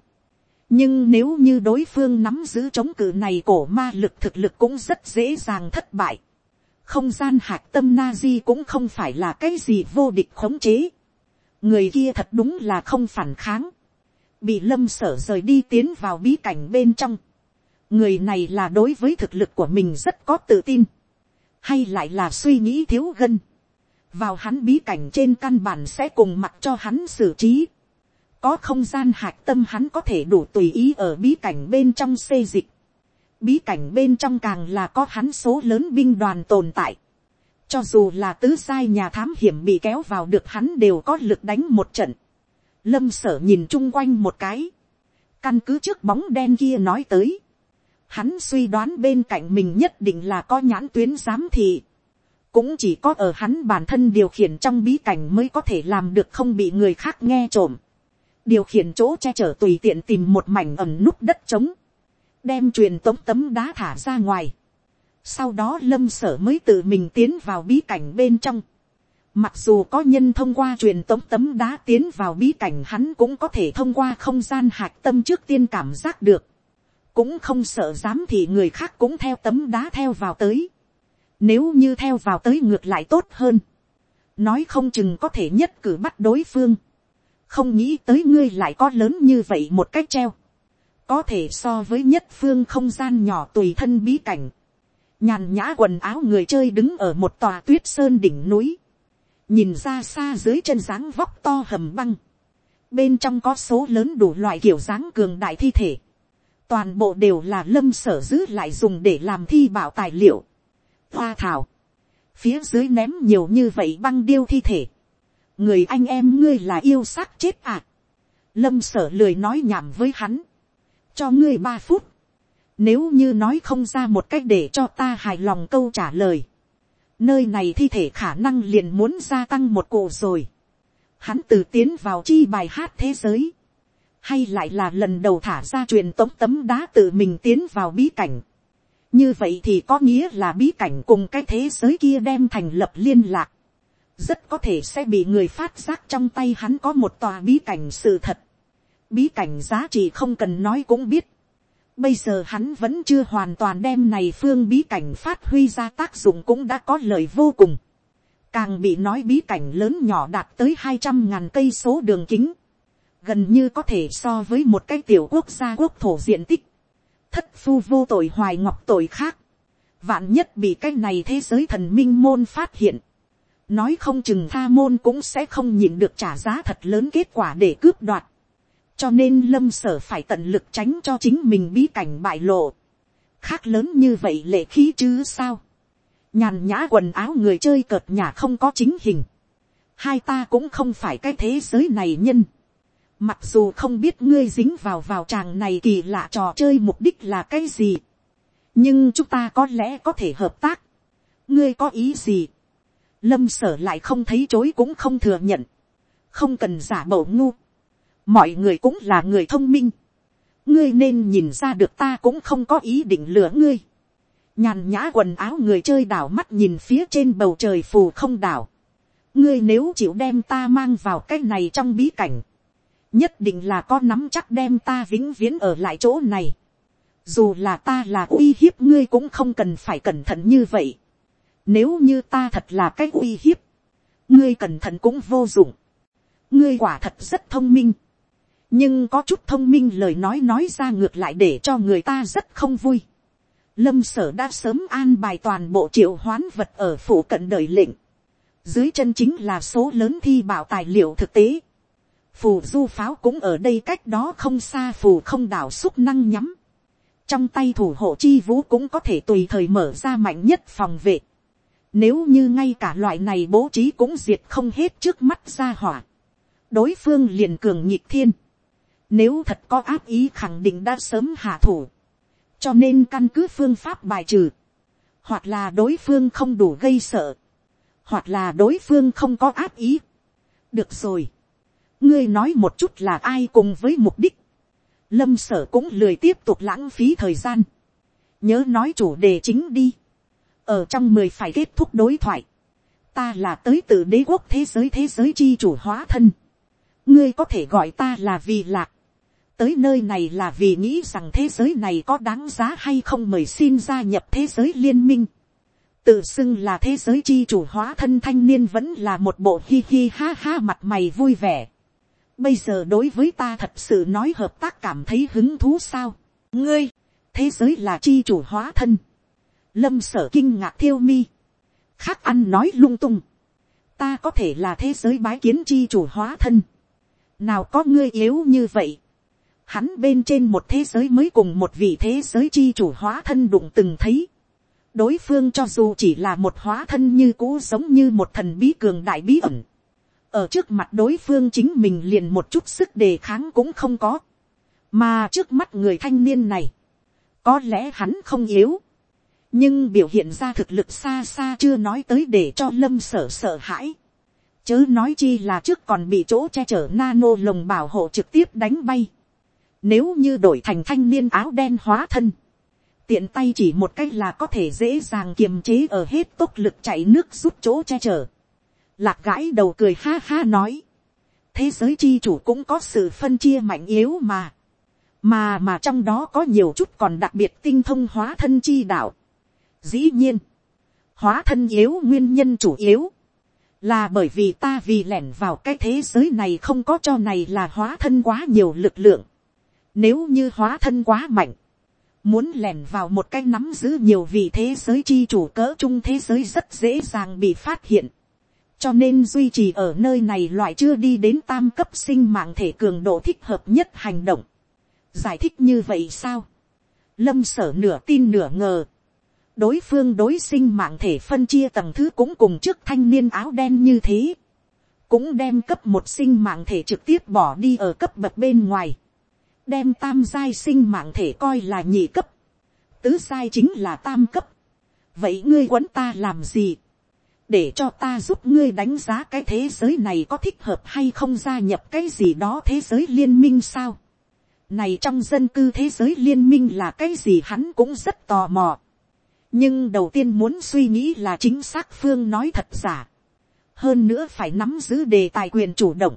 nhưng nếu như đối phương nắm giữ chống cự này cổ ma lực thực lực cũng rất dễ dàng thất bại không gian hạt tâm na di cũng không phải là cái gì vô địch khống chế. người kia thật đúng là không phản kháng. bị lâm sở rời đi tiến vào bí cảnh bên trong. người này là đối với thực lực của mình rất có tự tin. hay lại là suy nghĩ thiếu gân vào hắn bí cảnh trên căn bản sẽ cùng mặt cho hắn xử trí. có không gian hạc tâm hắn có thể đủ tùy ý ở bí cảnh bên trong xê dịch bí cảnh bên trong càng là có hắn số lớn binh đoàn tồn tại. cho dù là tứ sai nhà thám hiểm bị kéo vào được hắn đều có lực đánh một trận. lâm sở nhìn chung quanh một cái, căn cứ trước bóng đen kia nói tới, hắn suy đoán bên cạnh mình nhất định là có nhãn tuyến giám thị, cũng chỉ có ở hắn bản thân điều khiển trong bí cảnh mới có thể làm được không bị người khác nghe trộm, điều khiển chỗ che chở tùy tiện tìm một mảnh ẩm nút đất trống, đem truyền tống tấm đá thả ra ngoài, sau đó lâm sở mới tự mình tiến vào bí cảnh bên trong, Mặc dù có nhân thông qua truyền tống tấm đá tiến vào bí cảnh hắn cũng có thể thông qua không gian hạch tâm trước tiên cảm giác được. Cũng không sợ dám thì người khác cũng theo tấm đá theo vào tới. Nếu như theo vào tới ngược lại tốt hơn. Nói không chừng có thể nhất cử bắt đối phương. Không nghĩ tới ngươi lại có lớn như vậy một cách treo. Có thể so với nhất phương không gian nhỏ tùy thân bí cảnh. Nhàn nhã quần áo người chơi đứng ở một tòa tuyết sơn đỉnh núi. Nhìn ra xa dưới chân dáng vóc to hầm băng, bên trong có số lớn đủ loại kiểu dáng cường đại thi thể, toàn bộ đều là lâm sở giữ lại dùng để làm thi bảo tài liệu, hoa thảo, phía dưới ném nhiều như vậy băng điêu thi thể, người anh em ngươi là yêu xác chết à, lâm sở lười nói nhảm với hắn, cho ngươi ba phút, nếu như nói không ra một cách để cho ta hài lòng câu trả lời, nơi này thi thể khả năng liền muốn gia tăng một cụ rồi. Hắn từ tiến vào chi bài hát thế giới. Hay lại là lần đầu thả ra truyền tống tấm đá tự mình tiến vào bí cảnh. Như vậy thì có nghĩa là bí cảnh cùng cái thế giới kia đem thành lập liên lạc. Rất có thể sẽ bị người phát giác trong tay hắn có một tòa bí cảnh sự thật. Bí cảnh giá trị không cần nói cũng biết Bây giờ hắn vẫn chưa hoàn toàn đem này phương bí cảnh phát huy ra tác dụng cũng đã có lời vô cùng. Càng bị nói bí cảnh lớn nhỏ đạt tới hai trăm ngàn cây số đường kính. Gần như có thể so với một cái tiểu quốc gia quốc thổ diện tích. Thất phu vô tội hoài ngọc tội khác. Vạn nhất bị cái này thế giới thần minh môn phát hiện. Nói không chừng tha môn cũng sẽ không nhịn được trả giá thật lớn kết quả để cướp đoạt cho nên lâm sở phải tận lực tránh cho chính mình bí cảnh bại lộ. khác lớn như vậy lệ khí chứ sao. nhàn nhã quần áo người chơi cợt nhà không có chính hình. hai ta cũng không phải cái thế giới này nhân. mặc dù không biết ngươi dính vào vào tràng này kỳ lạ trò chơi mục đích là cái gì. nhưng chúng ta có lẽ có thể hợp tác. ngươi có ý gì. lâm sở lại không thấy chối cũng không thừa nhận. không cần giả bộ ngu mọi người cũng là người thông minh, ngươi nên nhìn ra được ta cũng không có ý định lừa ngươi. nhàn nhã quần áo người chơi đảo mắt nhìn phía trên bầu trời phù không đảo. ngươi nếu chịu đem ta mang vào cái này trong bí cảnh, nhất định là có nắm chắc đem ta vĩnh viễn ở lại chỗ này. dù là ta là uy hiếp ngươi cũng không cần phải cẩn thận như vậy. nếu như ta thật là cái uy hiếp, ngươi cẩn thận cũng vô dụng. ngươi quả thật rất thông minh nhưng có chút thông minh lời nói nói ra ngược lại để cho người ta rất không vui. Lâm sở đã sớm an bài toàn bộ triệu hoán vật ở phủ cận đời lệnh. Dưới chân chính là số lớn thi bảo tài liệu thực tế. Phù du pháo cũng ở đây cách đó không xa phù không đảo xúc năng nhắm. Trong tay thủ hộ chi vũ cũng có thể tùy thời mở ra mạnh nhất phòng vệ. Nếu như ngay cả loại này bố trí cũng diệt không hết trước mắt ra hỏa. Đối phương liền cường nhịp thiên nếu thật có áp ý khẳng định đã sớm hạ thủ. Cho nên căn cứ phương pháp bài trừ. Hoặc là đối phương không đủ gây sợ. Hoặc là đối phương không có áp ý. Được rồi. Ngươi nói một chút là ai cùng với mục đích. Lâm sở cũng lười tiếp tục lãng phí thời gian. Nhớ nói chủ đề chính đi. Ở trong mười phải kết thúc đối thoại. Ta là tới từ đế quốc thế giới thế giới chi chủ hóa thân. Ngươi có thể gọi ta là vì lạc tới nơi này là vì nghĩ rằng thế giới này có đáng giá hay không mời xin gia nhập thế giới liên minh. tự xưng là thế giới chi chủ hóa thân thanh niên vẫn là một bộ hi hi ha ha mặt mày vui vẻ. bây giờ đối với ta thật sự nói hợp tác cảm thấy hứng thú sao. ngươi, thế giới là chi chủ hóa thân. lâm sở kinh ngạc thiêu mi. khác ăn nói lung tung. ta có thể là thế giới bái kiến chi chủ hóa thân. nào có ngươi yếu như vậy hắn bên trên một thế giới mới cùng một vị thế giới chi chủ hóa thân đụng từng thấy. đối phương cho dù chỉ là một hóa thân như cũ giống như một thần bí cường đại bí ẩn. ở trước mặt đối phương chính mình liền một chút sức đề kháng cũng không có. mà trước mắt người thanh niên này, có lẽ hắn không yếu, nhưng biểu hiện ra thực lực xa xa chưa nói tới để cho lâm sở sợ hãi. chớ nói chi là trước còn bị chỗ che chở nano lồng bảo hộ trực tiếp đánh bay nếu như đổi thành thanh niên áo đen hóa thân, tiện tay chỉ một cách là có thể dễ dàng kiềm chế ở hết tốc lực chạy nước giúp chỗ che chở. Lạc gãi đầu cười ha ha nói. Thế giới chi chủ cũng có sự phân chia mạnh yếu mà. Mà mà trong đó có nhiều chút còn đặc biệt tinh thông hóa thân chi đạo. Dĩ nhiên. Hóa thân yếu nguyên nhân chủ yếu. Là bởi vì ta vì lẻn vào cái thế giới này không có cho này là hóa thân quá nhiều lực lượng. Nếu như hóa thân quá mạnh, Muốn lẻn vào một cái nắm giữ nhiều vị thế giới chi chủ cỡ chung thế giới rất dễ dàng bị phát hiện. Cho nên duy trì ở nơi này loại chưa đi đến tam cấp sinh mạng thể cường độ thích hợp nhất hành động. Giải thích như vậy sao? Lâm sở nửa tin nửa ngờ. Đối phương đối sinh mạng thể phân chia tầng thứ cũng cùng trước thanh niên áo đen như thế. Cũng đem cấp một sinh mạng thể trực tiếp bỏ đi ở cấp bậc bên ngoài đem tam giai sinh mạng thể coi là nhị cấp, tứ giai chính là tam cấp. vậy ngươi quấn ta làm gì, để cho ta giúp ngươi đánh giá cái thế giới này có thích hợp hay không gia nhập cái gì đó thế giới liên minh sao. này trong dân cư thế giới liên minh là cái gì hắn cũng rất tò mò. nhưng đầu tiên muốn suy nghĩ là chính xác phương nói thật giả. hơn nữa phải nắm giữ đề tài quyền chủ động.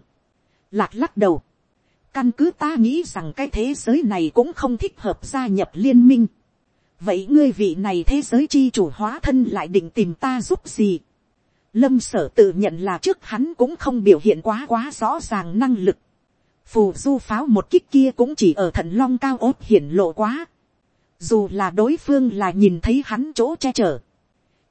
lạc lắc đầu Căn cứ ta nghĩ rằng cái thế giới này cũng không thích hợp gia nhập liên minh. Vậy ngươi vị này thế giới chi chủ hóa thân lại định tìm ta giúp gì? Lâm sở tự nhận là trước hắn cũng không biểu hiện quá quá rõ ràng năng lực. Phù du pháo một kích kia cũng chỉ ở thần long cao ốt hiển lộ quá. Dù là đối phương là nhìn thấy hắn chỗ che chở.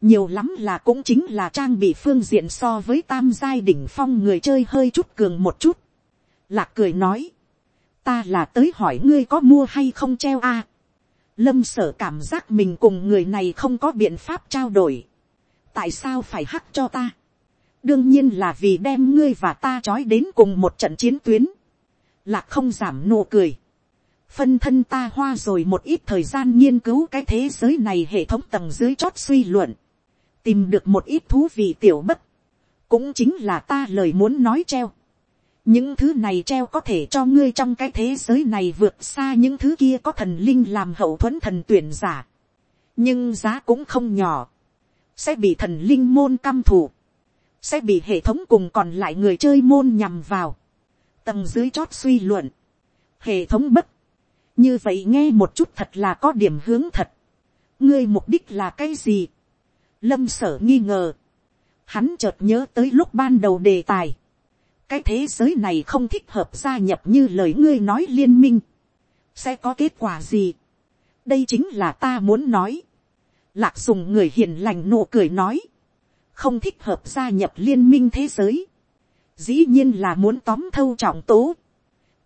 Nhiều lắm là cũng chính là trang bị phương diện so với tam giai đỉnh phong người chơi hơi chút cường một chút. Lạc cười nói ta là tới hỏi ngươi có mua hay không treo a. lâm sở cảm giác mình cùng người này không có biện pháp trao đổi. tại sao phải hắc cho ta. đương nhiên là vì đem ngươi và ta trói đến cùng một trận chiến tuyến. lạc không giảm nụ cười. phân thân ta hoa rồi một ít thời gian nghiên cứu cái thế giới này hệ thống tầng dưới chót suy luận. tìm được một ít thú vị tiểu bất. cũng chính là ta lời muốn nói treo những thứ này treo có thể cho ngươi trong cái thế giới này vượt xa những thứ kia có thần linh làm hậu thuẫn thần tuyển giả. nhưng giá cũng không nhỏ. sẽ bị thần linh môn căm thù. sẽ bị hệ thống cùng còn lại người chơi môn nhằm vào. tầng dưới chót suy luận. hệ thống bất. như vậy nghe một chút thật là có điểm hướng thật. ngươi mục đích là cái gì. lâm sở nghi ngờ. hắn chợt nhớ tới lúc ban đầu đề tài cái thế giới này không thích hợp gia nhập như lời ngươi nói liên minh, sẽ có kết quả gì. đây chính là ta muốn nói. lạc dùng người hiền lành nụ cười nói, không thích hợp gia nhập liên minh thế giới, dĩ nhiên là muốn tóm thâu trọng tố.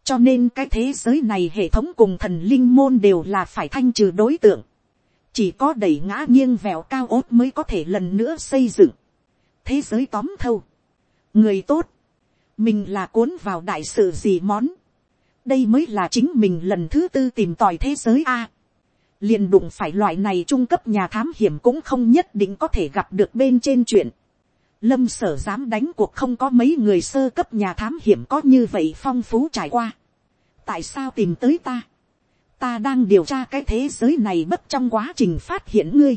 cho nên cái thế giới này hệ thống cùng thần linh môn đều là phải thanh trừ đối tượng. chỉ có đẩy ngã nghiêng vẹo cao ốt mới có thể lần nữa xây dựng. thế giới tóm thâu. người tốt, mình là cuốn vào đại sự gì món, đây mới là chính mình lần thứ tư tìm tòi thế giới a. liền đụng phải loại này trung cấp nhà thám hiểm cũng không nhất định có thể gặp được bên trên chuyện. lâm sở dám đánh cuộc không có mấy người sơ cấp nhà thám hiểm có như vậy phong phú trải qua. tại sao tìm tới ta. ta đang điều tra cái thế giới này bất trong quá trình phát hiện ngươi.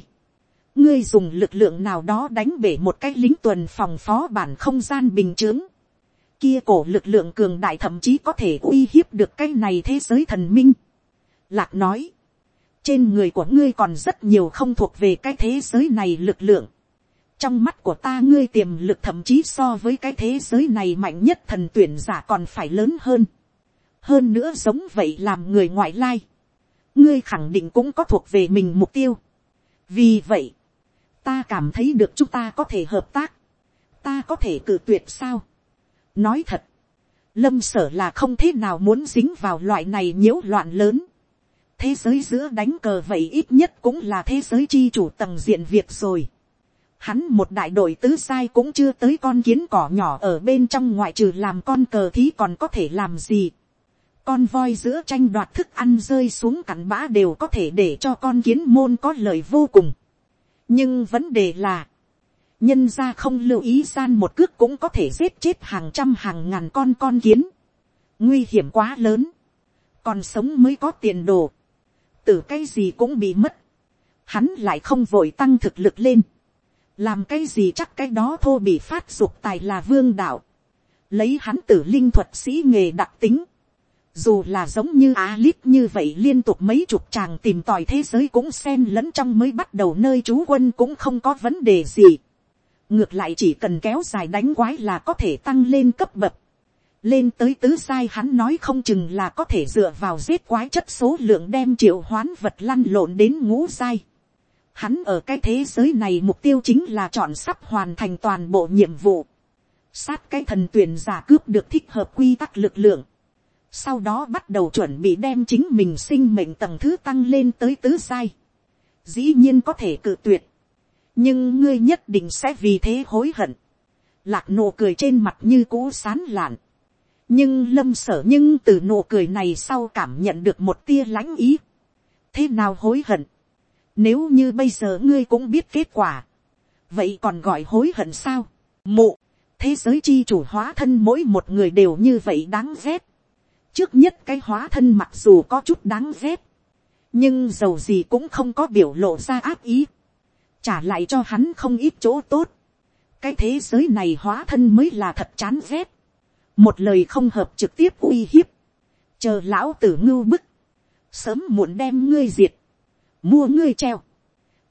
ngươi dùng lực lượng nào đó đánh bể một cái lính tuần phòng phó bản không gian bình chướng kia cổ lực lượng cường đại thậm chí có thể uy hiếp được cái này thế giới thần minh. Lạc nói, trên người của ngươi còn rất nhiều không thuộc về cái thế giới này lực lượng. Trong mắt của ta ngươi tiềm lực thậm chí so với cái thế giới này mạnh nhất thần tuyển giả còn phải lớn hơn. Hơn nữa giống vậy làm người ngoại lai. Ngươi khẳng định cũng có thuộc về mình mục tiêu. Vì vậy, ta cảm thấy được chúng ta có thể hợp tác. Ta có thể cử tuyệt sao? Nói thật, lâm sở là không thế nào muốn dính vào loại này nhiễu loạn lớn. thế giới giữa đánh cờ vậy ít nhất cũng là thế giới chi chủ tầng diện việc rồi. Hắn một đại đội tứ sai cũng chưa tới con kiến cỏ nhỏ ở bên trong ngoại trừ làm con cờ thí còn có thể làm gì. Con voi giữa tranh đoạt thức ăn rơi xuống cặn bã đều có thể để cho con kiến môn có lợi vô cùng. Nhưng vấn đề là, nhân ra không lưu ý gian một cước cũng có thể giết chết hàng trăm hàng ngàn con con kiến. Nguy hiểm quá lớn. Còn sống mới có tiền đồ. Từ cái gì cũng bị mất. Hắn lại không vội tăng thực lực lên làm cái gì chắc cái đó thô bị phát dục tài là vương đạo, lấy hắn tử linh thuật sĩ nghề đặc tính, dù là giống như á lít như vậy liên tục mấy chục chàng tìm tòi thế giới cũng xen lẫn trong mới bắt đầu nơi trú quân cũng không có vấn đề gì ngược lại chỉ cần kéo dài đánh quái là có thể tăng lên cấp bậc. lên tới tứ sai hắn nói không chừng là có thể dựa vào giết quái chất số lượng đem triệu hoán vật lăn lộn đến ngũ sai Hắn ở cái thế giới này mục tiêu chính là chọn sắp hoàn thành toàn bộ nhiệm vụ. Sát cái thần tuyển giả cướp được thích hợp quy tắc lực lượng. Sau đó bắt đầu chuẩn bị đem chính mình sinh mệnh tầng thứ tăng lên tới tứ sai. Dĩ nhiên có thể cự tuyệt. Nhưng ngươi nhất định sẽ vì thế hối hận. Lạc nụ cười trên mặt như cũ sán lạn. Nhưng lâm sở nhưng từ nụ cười này sau cảm nhận được một tia lãnh ý. Thế nào hối hận? Nếu như bây giờ ngươi cũng biết kết quả. Vậy còn gọi hối hận sao? Mụ. Thế giới chi chủ hóa thân mỗi một người đều như vậy đáng ghét. Trước nhất cái hóa thân mặc dù có chút đáng ghét. Nhưng dầu gì cũng không có biểu lộ ra áp ý. Trả lại cho hắn không ít chỗ tốt. Cái thế giới này hóa thân mới là thật chán ghét. Một lời không hợp trực tiếp uy hiếp. Chờ lão tử ngưu bức. Sớm muộn đem ngươi diệt mua ngươi treo,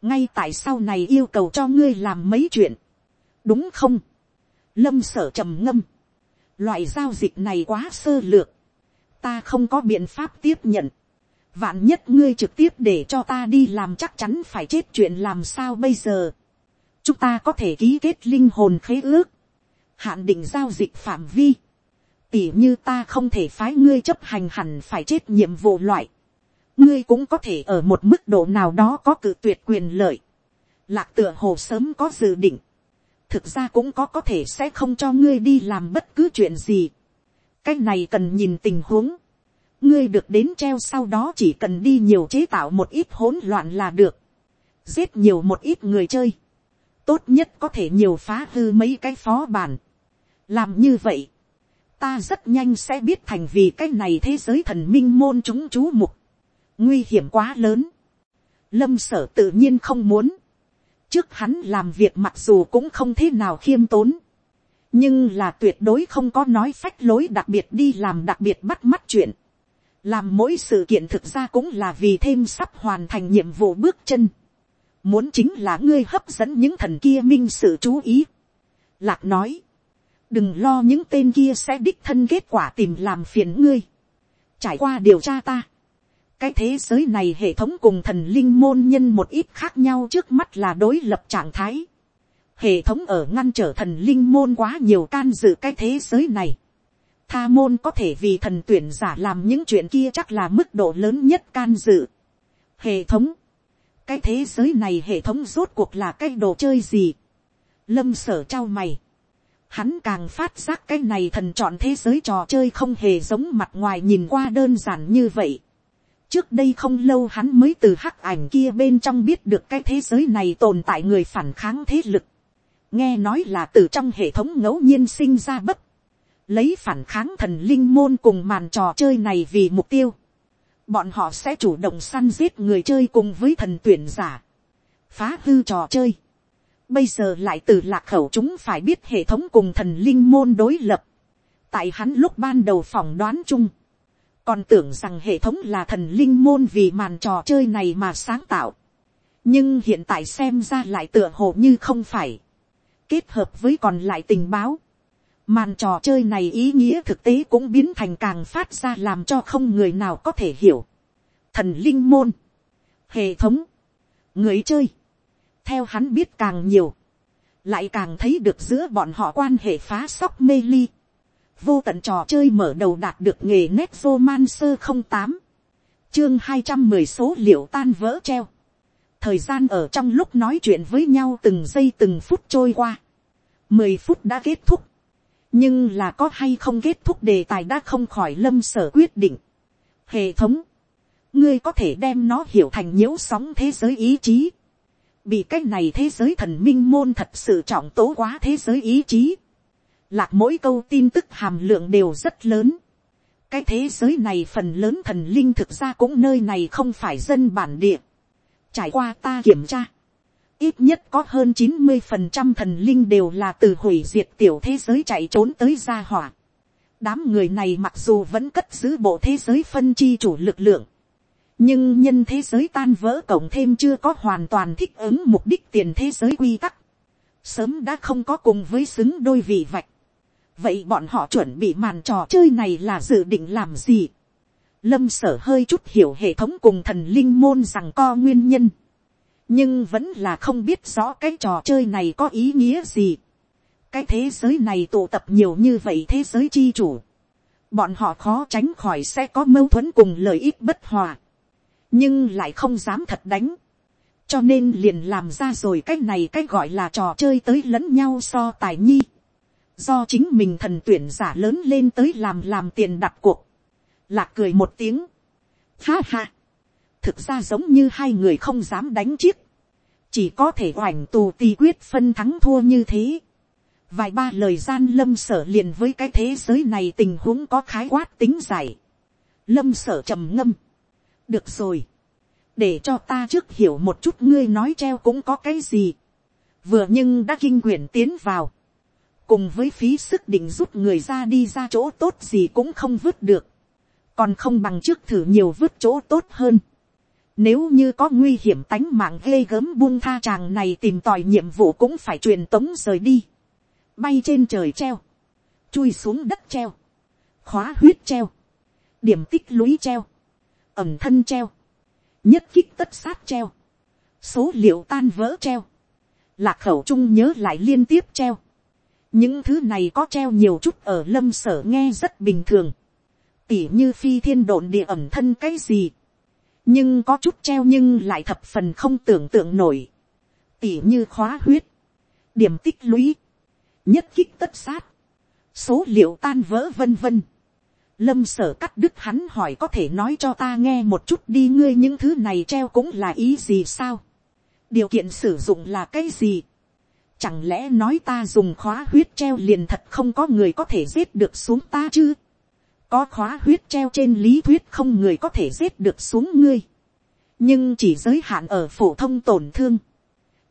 ngay tại sau này yêu cầu cho ngươi làm mấy chuyện, đúng không, lâm sở trầm ngâm, loại giao dịch này quá sơ lược, ta không có biện pháp tiếp nhận, vạn nhất ngươi trực tiếp để cho ta đi làm chắc chắn phải chết chuyện làm sao bây giờ, chúng ta có thể ký kết linh hồn khế ước, hạn định giao dịch phạm vi, tỉ như ta không thể phái ngươi chấp hành hẳn phải chết nhiệm vụ loại, ngươi cũng có thể ở một mức độ nào đó có cự tuyệt quyền lợi. Lạc tựa hồ sớm có dự định. Thực ra cũng có có thể sẽ không cho ngươi đi làm bất cứ chuyện gì. Cái này cần nhìn tình huống. Ngươi được đến treo sau đó chỉ cần đi nhiều chế tạo một ít hỗn loạn là được. Giết nhiều một ít người chơi. Tốt nhất có thể nhiều phá hư mấy cái phó bản. Làm như vậy. Ta rất nhanh sẽ biết thành vì cái này thế giới thần minh môn chúng chú mục nguy hiểm quá lớn. Lâm sở tự nhiên không muốn. Trước hắn làm việc mặc dù cũng không thế nào khiêm tốn. Nhưng là tuyệt đối không có nói phách lối đặc biệt đi làm đặc biệt bắt mắt chuyện. Làm mỗi sự kiện thực ra cũng là vì thêm sắp hoàn thành nhiệm vụ bước chân. Muốn chính là ngươi hấp dẫn những thần kia minh sự chú ý. Lạc nói. Đừng lo những tên kia sẽ đích thân kết quả tìm làm phiền ngươi. Trải qua điều tra ta, cái thế giới này hệ thống cùng thần linh môn nhân một ít khác nhau trước mắt là đối lập trạng thái. Hệ thống ở ngăn trở thần linh môn quá nhiều can dự cái thế giới này. Tha môn có thể vì thần tuyển giả làm những chuyện kia chắc là mức độ lớn nhất can dự. Hệ thống. Cái thế giới này hệ thống rốt cuộc là cái đồ chơi gì? Lâm sở trao mày. Hắn càng phát giác cái này thần chọn thế giới trò chơi không hề giống mặt ngoài nhìn qua đơn giản như vậy trước đây không lâu hắn mới từ hắc ảnh kia bên trong biết được cái thế giới này tồn tại người phản kháng thế lực. nghe nói là từ trong hệ thống ngẫu nhiên sinh ra bất lấy phản kháng thần linh môn cùng màn trò chơi này vì mục tiêu. bọn họ sẽ chủ động săn giết người chơi cùng với thần tuyển giả. phá hư trò chơi. bây giờ lại từ lạc khẩu chúng phải biết hệ thống cùng thần linh môn đối lập. tại hắn lúc ban đầu phỏng đoán chung còn tưởng rằng hệ thống là thần linh môn vì màn trò chơi này mà sáng tạo. nhưng hiện tại xem ra lại tựa hồ như không phải. kết hợp với còn lại tình báo màn trò chơi này ý nghĩa thực tế cũng biến thành càng phát ra làm cho không người nào có thể hiểu. thần linh môn, hệ thống, người chơi, theo hắn biết càng nhiều, lại càng thấy được giữa bọn họ quan hệ phá sóc mê ly vô tận trò chơi mở đầu đạt được nghề nét sơ không tám chương hai trăm mười số liệu tan vỡ treo. thời gian ở trong lúc nói chuyện với nhau từng giây từng phút trôi qua. mười phút đã kết thúc nhưng là có hay không kết thúc đề tài đã không khỏi lâm sở quyết định. hệ thống, ngươi có thể đem nó hiểu thành nhiễu sóng thế giới ý chí. bị cái này thế giới thần minh môn thật sự trọng tố quá thế giới ý chí. lạc mỗi câu tin tức hàm lượng đều rất lớn cái thế giới này phần lớn thần linh thực ra cũng nơi này không phải dân bản địa. trải qua ta kiểm tra, ít nhất có hơn chín mươi phần trăm thần linh đều là từ hủy diệt tiểu thế giới chạy trốn tới gia hỏa. đám người này mặc dù vẫn cất giữ bộ thế giới phân chi chủ lực lượng, nhưng nhân thế giới tan vỡ cộng thêm chưa có hoàn toàn thích ứng mục đích tiền thế giới quy tắc, sớm đã không có cùng với xứng đôi vị vạch vậy bọn họ chuẩn bị màn trò chơi này là dự định làm gì. lâm sở hơi chút hiểu hệ thống cùng thần linh môn rằng co nguyên nhân nhưng vẫn là không biết rõ cái trò chơi này có ý nghĩa gì. cái thế giới này tụ tập nhiều như vậy thế giới chi chủ. bọn họ khó tránh khỏi sẽ có mâu thuẫn cùng lợi ích bất hòa. nhưng lại không dám thật đánh cho nên liền làm ra rồi cái này cái gọi là trò chơi tới lẫn nhau so tài nhi do chính mình thần tuyển giả lớn lên tới làm làm tiền đặt cuộc, lạc cười một tiếng, ha ha, thực ra giống như hai người không dám đánh chiếc, chỉ có thể oảnh tù tì quyết phân thắng thua như thế. vài ba lời gian lâm sở liền với cái thế giới này tình huống có khái quát tính giải. lâm sở trầm ngâm. được rồi. để cho ta trước hiểu một chút ngươi nói treo cũng có cái gì. vừa nhưng đã kinh quyển tiến vào cùng với phí sức định rút người ra đi ra chỗ tốt gì cũng không vứt được, còn không bằng trước thử nhiều vứt chỗ tốt hơn. Nếu như có nguy hiểm tánh mạng ghê gớm buông tha chàng này tìm tòi nhiệm vụ cũng phải truyền tống rời đi. Bay trên trời treo. Chui xuống đất treo. Khóa huyết treo. Điểm tích lũy treo. Ẩm thân treo. Nhất kích tất sát treo. Số liệu tan vỡ treo. Lạc khẩu trung nhớ lại liên tiếp treo những thứ này có treo nhiều chút ở lâm sở nghe rất bình thường, tỉ như phi thiên độn địa ẩm thân cái gì, nhưng có chút treo nhưng lại thập phần không tưởng tượng nổi, tỉ như khóa huyết, điểm tích lũy, nhất kích tất sát, số liệu tan vỡ vân vân. Lâm sở cắt đứt hắn hỏi có thể nói cho ta nghe một chút đi ngươi những thứ này treo cũng là ý gì sao? Điều kiện sử dụng là cái gì? Chẳng lẽ nói ta dùng khóa huyết treo liền thật không có người có thể giết được xuống ta chứ? Có khóa huyết treo trên lý thuyết không người có thể giết được xuống ngươi. Nhưng chỉ giới hạn ở phổ thông tổn thương.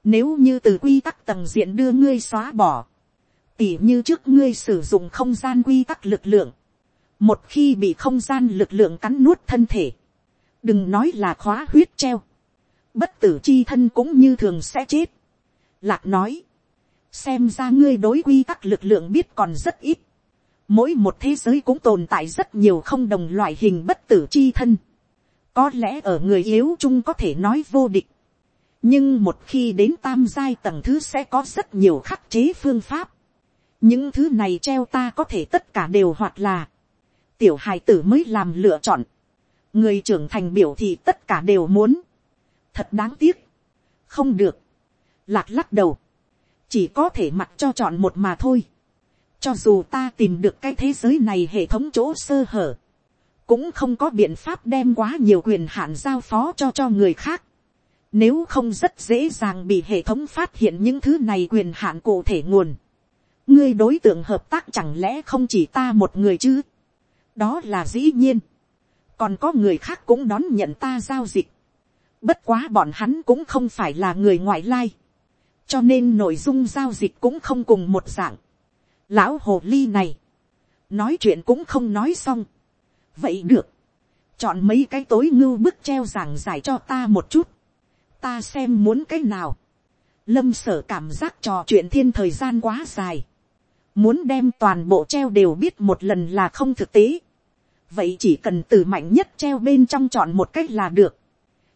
Nếu như từ quy tắc tầng diện đưa ngươi xóa bỏ. Tỉ như trước ngươi sử dụng không gian quy tắc lực lượng. Một khi bị không gian lực lượng cắn nuốt thân thể. Đừng nói là khóa huyết treo. Bất tử chi thân cũng như thường sẽ chết. Lạc nói, xem ra ngươi đối quy tắc lực lượng biết còn rất ít mỗi một thế giới cũng tồn tại rất nhiều không đồng loại hình bất tử chi thân. có lẽ ở người yếu chung có thể nói vô địch. nhưng một khi đến tam giai tầng thứ sẽ có rất nhiều khắc chế phương pháp. những thứ này treo ta có thể tất cả đều hoặc là tiểu hài tử mới làm lựa chọn. người trưởng thành biểu thì tất cả đều muốn. thật đáng tiếc. không được. lạc lắc đầu chỉ có thể mặc cho chọn một mà thôi cho dù ta tìm được cái thế giới này hệ thống chỗ sơ hở, cũng không có biện pháp đem quá nhiều quyền hạn giao phó cho cho người khác. Nếu không rất dễ dàng bị hệ thống phát hiện những thứ này quyền hạn cụ thể nguồn. Ngươi đối tượng hợp tác chẳng lẽ không chỉ ta một người chứ? Đó là dĩ nhiên. Còn có người khác cũng đón nhận ta giao dịch. Bất quá bọn hắn cũng không phải là người ngoại lai cho nên nội dung giao dịch cũng không cùng một dạng lão hồ ly này, nói chuyện cũng không nói xong. vậy được, chọn mấy cái tối ngưu bức treo giảng giải cho ta một chút, ta xem muốn cái nào. lâm sở cảm giác trò chuyện thiên thời gian quá dài, muốn đem toàn bộ treo đều biết một lần là không thực tế. vậy chỉ cần từ mạnh nhất treo bên trong chọn một cách là được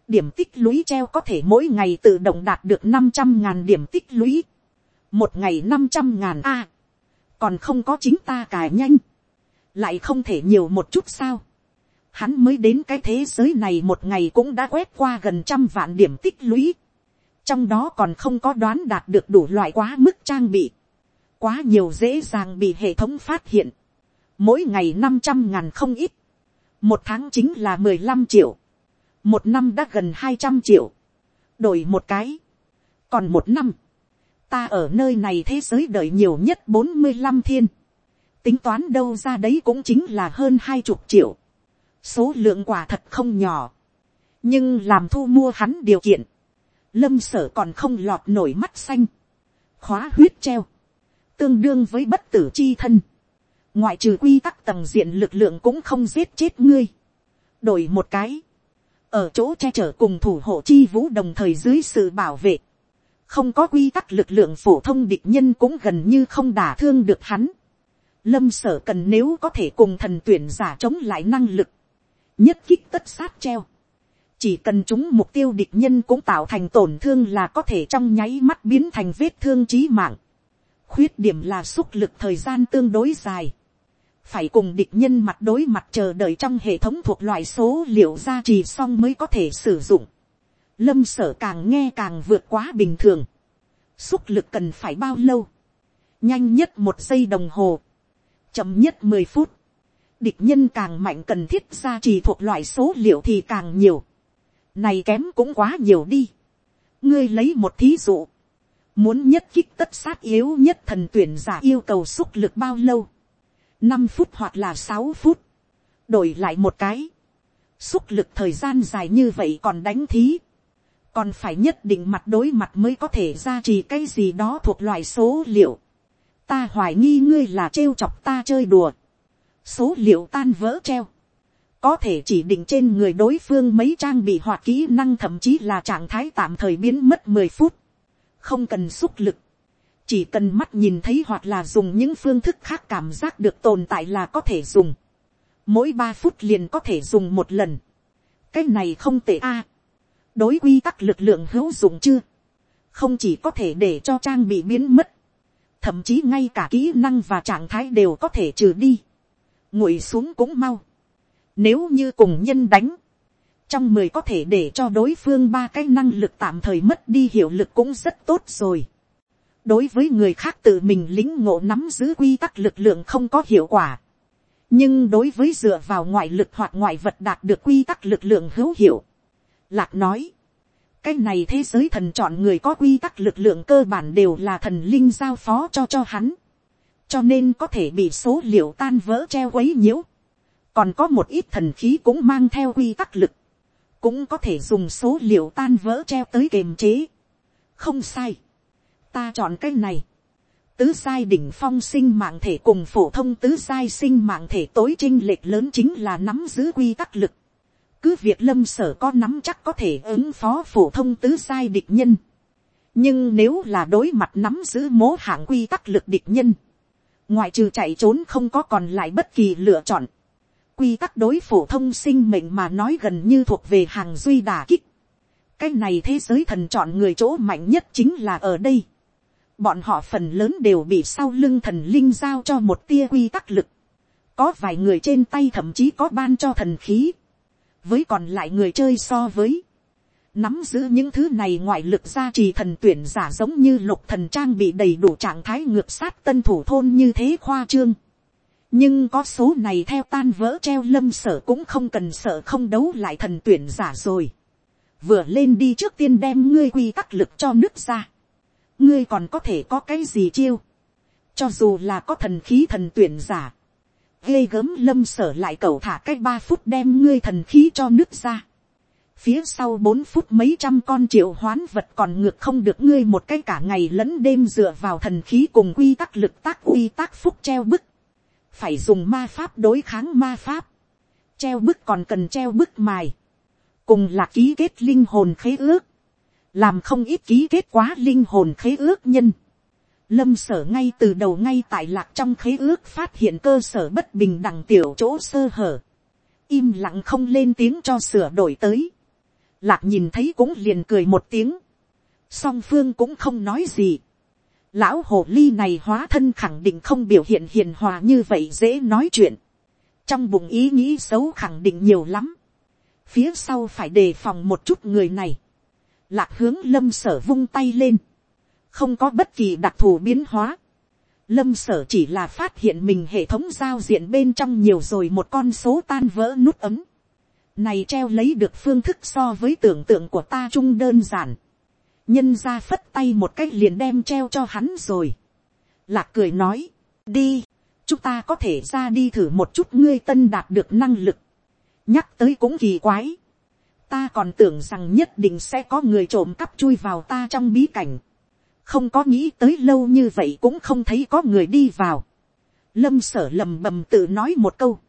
điểm tích lũy treo có thể mỗi ngày tự động đạt được năm trăm ngàn điểm tích lũy. Một ngày năm trăm ngàn a còn không có chính ta cài nhanh. Lại không thể nhiều một chút sao. hắn mới đến cái thế giới này một ngày cũng đã quét qua gần trăm vạn điểm tích lũy, trong đó còn không có đoán đạt được đủ loại quá mức trang bị, quá nhiều dễ dàng bị hệ thống phát hiện, mỗi ngày năm trăm ngàn không ít, một tháng chính là mười lăm triệu, một năm đã gần hai trăm triệu, đổi một cái, còn một năm, ta ở nơi này thế giới đợi nhiều nhất bốn mươi năm thiên, tính toán đâu ra đấy cũng chính là hơn hai chục triệu, số lượng quả thật không nhỏ, nhưng làm thu mua hắn điều kiện, lâm sở còn không lọt nổi mắt xanh, khóa huyết treo, tương đương với bất tử chi thân, ngoại trừ quy tắc tầng diện lực lượng cũng không giết chết ngươi, đổi một cái, ở chỗ che chở cùng thủ hộ chi vũ đồng thời dưới sự bảo vệ, không có quy tắc lực lượng phổ thông địch nhân cũng gần như không đả thương được hắn. Lâm sở cần nếu có thể cùng thần tuyển giả chống lại năng lực, nhất kích tất sát treo. Chỉ cần chúng mục tiêu địch nhân cũng tạo thành tổn thương là có thể trong nháy mắt biến thành vết thương chí mạng. Khuyết điểm là xúc lực thời gian tương đối dài. Phải cùng địch nhân mặt đối mặt chờ đợi trong hệ thống thuộc loại số liệu gia trì xong mới có thể sử dụng. Lâm sở càng nghe càng vượt quá bình thường. Xúc lực cần phải bao lâu? Nhanh nhất một giây đồng hồ. Chậm nhất mười phút. Địch nhân càng mạnh cần thiết ra trì thuộc loại số liệu thì càng nhiều. Này kém cũng quá nhiều đi. Ngươi lấy một thí dụ. Muốn nhất kích tất sát yếu nhất thần tuyển giả yêu cầu xúc lực bao lâu? năm phút hoặc là sáu phút. Đổi lại một cái. Xúc lực thời gian dài như vậy còn đánh thí còn phải nhất định mặt đối mặt mới có thể ra trì cái gì đó thuộc loại số liệu. ta hoài nghi ngươi là trêu chọc ta chơi đùa. số liệu tan vỡ treo. có thể chỉ định trên người đối phương mấy trang bị hoặc kỹ năng thậm chí là trạng thái tạm thời biến mất mười phút. không cần xúc lực. chỉ cần mắt nhìn thấy hoặc là dùng những phương thức khác cảm giác được tồn tại là có thể dùng. mỗi ba phút liền có thể dùng một lần. cái này không tệ a đối quy tắc lực lượng hữu dụng chưa, không chỉ có thể để cho trang bị biến mất, thậm chí ngay cả kỹ năng và trạng thái đều có thể trừ đi, nguội xuống cũng mau, nếu như cùng nhân đánh, trong mười có thể để cho đối phương ba cái năng lực tạm thời mất đi hiệu lực cũng rất tốt rồi. đối với người khác tự mình lính ngộ nắm giữ quy tắc lực lượng không có hiệu quả. nhưng đối với dựa vào ngoại lực hoặc ngoại vật đạt được quy tắc lực lượng hữu hiệu, Lạc nói. Cái này thế giới thần chọn người có quy tắc lực lượng cơ bản đều là thần linh giao phó cho cho hắn. Cho nên có thể bị số liệu tan vỡ treo quấy nhiễu. Còn có một ít thần khí cũng mang theo quy tắc lực. Cũng có thể dùng số liệu tan vỡ treo tới kềm chế. Không sai. Ta chọn cái này tứ sai đỉnh phong sinh mạng thể cùng phổ thông tứ sai sinh mạng thể tối trinh lệch lớn chính là nắm giữ quy tắc lực cứ việc lâm sở có nắm chắc có thể ứng phó phổ thông tứ sai địch nhân. nhưng nếu là đối mặt nắm giữ mố hạng quy tắc lực địch nhân, ngoại trừ chạy trốn không có còn lại bất kỳ lựa chọn. quy tắc đối phổ thông sinh mệnh mà nói gần như thuộc về hàng duy đà kích. cái này thế giới thần chọn người chỗ mạnh nhất chính là ở đây. bọn họ phần lớn đều bị sau lưng thần linh giao cho một tia quy tắc lực. có vài người trên tay thậm chí có ban cho thần khí với còn lại người chơi so với, nắm giữ những thứ này ngoại lực gia trì thần tuyển giả giống như lục thần trang bị đầy đủ trạng thái ngược sát tân thủ thôn như thế khoa trương. nhưng có số này theo tan vỡ treo lâm sở cũng không cần sợ không đấu lại thần tuyển giả rồi. vừa lên đi trước tiên đem ngươi quy tắc lực cho nước ra. ngươi còn có thể có cái gì chiêu. cho dù là có thần khí thần tuyển giả ghê gớm lâm sở lại cầu thả cách ba phút đem ngươi thần khí cho nước ra. Phía sau bốn phút mấy trăm con triệu hoán vật còn ngược không được ngươi một cái cả ngày lẫn đêm dựa vào thần khí cùng quy tắc lực tác uy tác phúc treo bức. Phải dùng ma pháp đối kháng ma pháp. Treo bức còn cần treo bức mài. Cùng là ký kết linh hồn khế ước. Làm không ít ký kết quá linh hồn khế ước nhân Lâm sở ngay từ đầu ngay tại lạc trong khế ước phát hiện cơ sở bất bình đẳng tiểu chỗ sơ hở. Im lặng không lên tiếng cho sửa đổi tới. Lạc nhìn thấy cũng liền cười một tiếng. Song phương cũng không nói gì. Lão hồ ly này hóa thân khẳng định không biểu hiện hiền hòa như vậy dễ nói chuyện. trong bụng ý nghĩ xấu khẳng định nhiều lắm, phía sau phải đề phòng một chút người này, lạc hướng lâm sở vung tay lên, không có bất kỳ đặc thù biến hóa, lâm sở chỉ là phát hiện mình hệ thống giao diện bên trong nhiều rồi một con số tan vỡ nút ấm, này treo lấy được phương thức so với tưởng tượng của ta chung đơn giản, nhân ra phất tay một cách liền đem treo cho hắn rồi, lạc cười nói, đi, chúng ta có thể ra đi thử một chút ngươi tân đạt được năng lực, nhắc tới cũng kỳ quái, ta còn tưởng rằng nhất định sẽ có người trộm cắp chui vào ta trong bí cảnh, không có nghĩ tới lâu như vậy cũng không thấy có người đi vào, lâm sở lầm bầm tự nói một câu,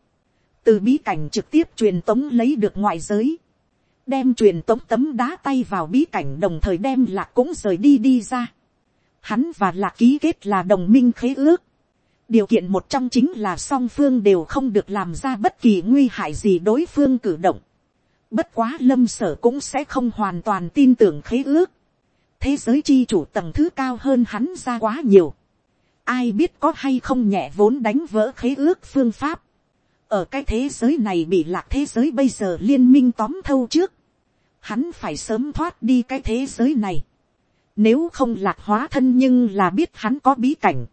từ bí cảnh trực tiếp truyền tống lấy được ngoại giới, đem truyền tống tấm đá tay vào bí cảnh đồng thời đem lạc cũng rời đi đi ra. Hắn và lạc ký kết là đồng minh khế ước. điều kiện một trong chính là song phương đều không được làm ra bất kỳ nguy hại gì đối phương cử động. bất quá lâm sở cũng sẽ không hoàn toàn tin tưởng khế ước thế giới chi chủ tầng thứ cao hơn hắn ra quá nhiều. ai biết có hay không nhẹ vốn đánh vỡ khế ước phương pháp ở cái thế giới này bị lạc thế giới bây giờ liên minh tóm thâu trước, hắn phải sớm thoát đi cái thế giới này. Nếu không lạc hóa thân nhưng là biết hắn có bí cảnh,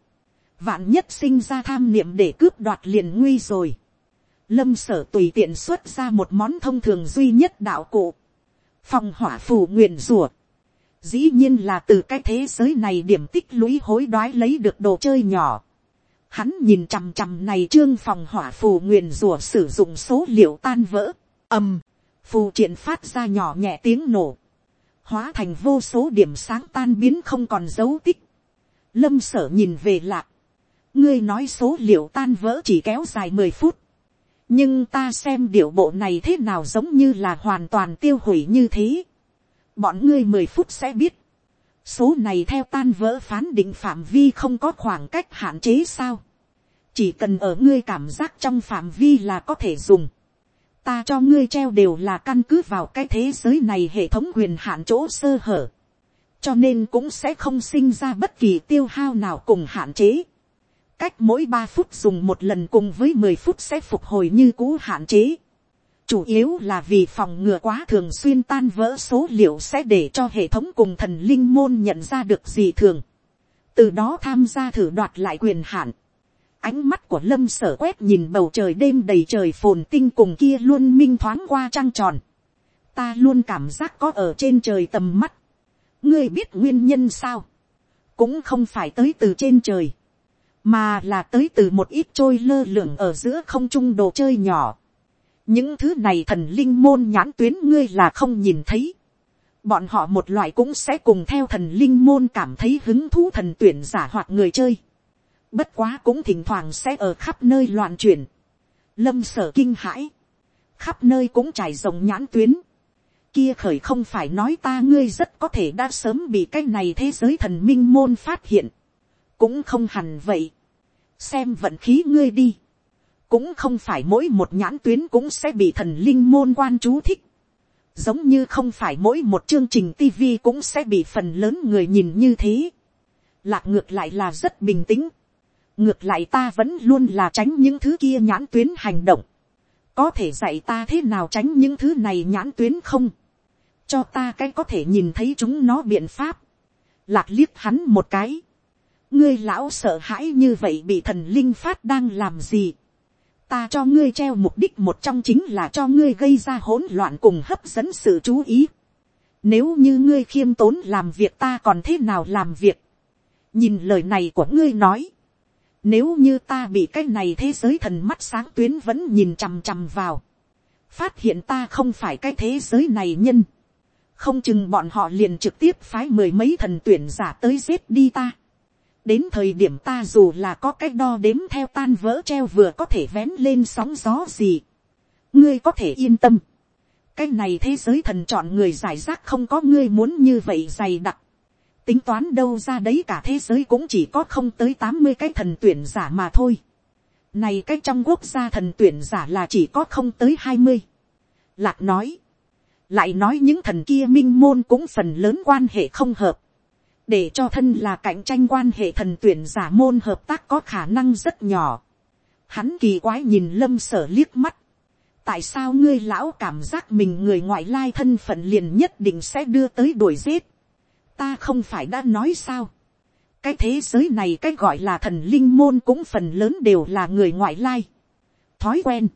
vạn nhất sinh ra tham niệm để cướp đoạt liền nguy rồi. Lâm sở tùy tiện xuất ra một món thông thường duy nhất đạo cụ. Phòng hỏa phù nguyện ruột Dĩ nhiên là từ cái thế giới này điểm tích lũy hối đoái lấy được đồ chơi nhỏ Hắn nhìn chằm chằm này trương phòng hỏa phù nguyền rùa sử dụng số liệu tan vỡ. ầm, phù triển phát ra nhỏ nhẹ tiếng nổ. Hóa thành vô số điểm sáng tan biến không còn dấu tích. Lâm sở nhìn về lạc. Ngươi nói số liệu tan vỡ chỉ kéo dài mười phút. Nhưng ta xem điệu bộ này thế nào giống như là hoàn toàn tiêu hủy như thế. Bọn ngươi mười phút sẽ biết số này theo tan vỡ phán định phạm vi không có khoảng cách hạn chế sao. chỉ cần ở ngươi cảm giác trong phạm vi là có thể dùng. ta cho ngươi treo đều là căn cứ vào cái thế giới này hệ thống quyền hạn chỗ sơ hở. cho nên cũng sẽ không sinh ra bất kỳ tiêu hao nào cùng hạn chế. cách mỗi ba phút dùng một lần cùng với mười phút sẽ phục hồi như cũ hạn chế chủ yếu là vì phòng ngừa quá thường xuyên tan vỡ số liệu sẽ để cho hệ thống cùng thần linh môn nhận ra được gì thường. từ đó tham gia thử đoạt lại quyền hạn. ánh mắt của lâm sở quét nhìn bầu trời đêm đầy trời phồn tinh cùng kia luôn minh thoáng qua trăng tròn. ta luôn cảm giác có ở trên trời tầm mắt. ngươi biết nguyên nhân sao. cũng không phải tới từ trên trời, mà là tới từ một ít trôi lơ lửng ở giữa không trung đồ chơi nhỏ những thứ này thần linh môn nhãn tuyến ngươi là không nhìn thấy. bọn họ một loại cũng sẽ cùng theo thần linh môn cảm thấy hứng thú thần tuyển giả hoặc người chơi. bất quá cũng thỉnh thoảng sẽ ở khắp nơi loạn chuyển. lâm sở kinh hãi. khắp nơi cũng trải rộng nhãn tuyến. kia khởi không phải nói ta ngươi rất có thể đã sớm bị cái này thế giới thần minh môn phát hiện. cũng không hẳn vậy. xem vận khí ngươi đi cũng không phải mỗi một nhãn tuyến cũng sẽ bị thần linh môn quan chú thích. giống như không phải mỗi một chương trình tv cũng sẽ bị phần lớn người nhìn như thế. lạc ngược lại là rất bình tĩnh. ngược lại ta vẫn luôn là tránh những thứ kia nhãn tuyến hành động. có thể dạy ta thế nào tránh những thứ này nhãn tuyến không. cho ta cái có thể nhìn thấy chúng nó biện pháp. lạc liếc hắn một cái. ngươi lão sợ hãi như vậy bị thần linh phát đang làm gì ta cho ngươi treo mục đích một trong chính là cho ngươi gây ra hỗn loạn cùng hấp dẫn sự chú ý. Nếu như ngươi khiêm tốn làm việc ta còn thế nào làm việc. nhìn lời này của ngươi nói. nếu như ta bị cái này thế giới thần mắt sáng tuyến vẫn nhìn chằm chằm vào. phát hiện ta không phải cái thế giới này nhân. không chừng bọn họ liền trực tiếp phái mười mấy thần tuyển giả tới giết đi ta đến thời điểm ta dù là có cái đo đếm theo tan vỡ treo vừa có thể vén lên sóng gió gì, ngươi có thể yên tâm. cái này thế giới thần chọn người giải rác không có ngươi muốn như vậy dày đặc. tính toán đâu ra đấy cả thế giới cũng chỉ có không tới tám mươi cái thần tuyển giả mà thôi. này cái trong quốc gia thần tuyển giả là chỉ có không tới hai mươi. lạc nói, lại nói những thần kia minh môn cũng phần lớn quan hệ không hợp để cho thân là cạnh tranh quan hệ thần tuyển giả môn hợp tác có khả năng rất nhỏ. Hắn kỳ quái nhìn lâm sở liếc mắt. Tại sao ngươi lão cảm giác mình người ngoại lai thân phận liền nhất định sẽ đưa tới đuổi giết? Ta không phải đã nói sao? Cái thế giới này cái gọi là thần linh môn cũng phần lớn đều là người ngoại lai. Thói quen.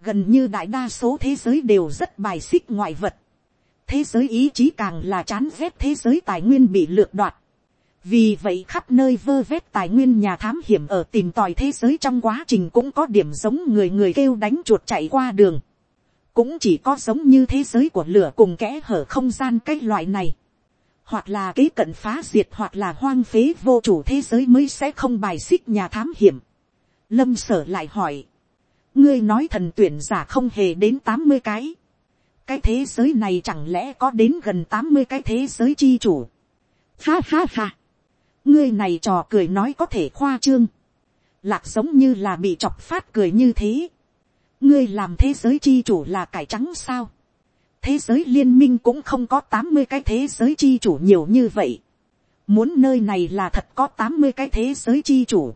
Gần như đại đa số thế giới đều rất bài xích ngoại vật. Thế giới ý chí càng là chán ghét thế giới tài nguyên bị lược đoạt vì vậy khắp nơi vơ vét tài nguyên nhà thám hiểm ở tìm tòi thế giới trong quá trình cũng có điểm giống người người kêu đánh chuột chạy qua đường. cũng chỉ có giống như thế giới của lửa cùng kẽ hở không gian cái loại này. hoặc là kế cận phá diệt hoặc là hoang phế vô chủ thế giới mới sẽ không bài xích nhà thám hiểm. lâm sở lại hỏi. ngươi nói thần tuyển giả không hề đến tám mươi cái cái thế giới này chẳng lẽ có đến gần tám mươi cái thế giới chi chủ. ha ha ha. Ngươi này trò cười nói có thể khoa trương, lạc giống như là bị chọc phát cười như thế, ngươi làm thế giới chi chủ là cải trắng sao, thế giới liên minh cũng không có tám mươi cái thế giới chi chủ nhiều như vậy, muốn nơi này là thật có tám mươi cái thế giới chi chủ,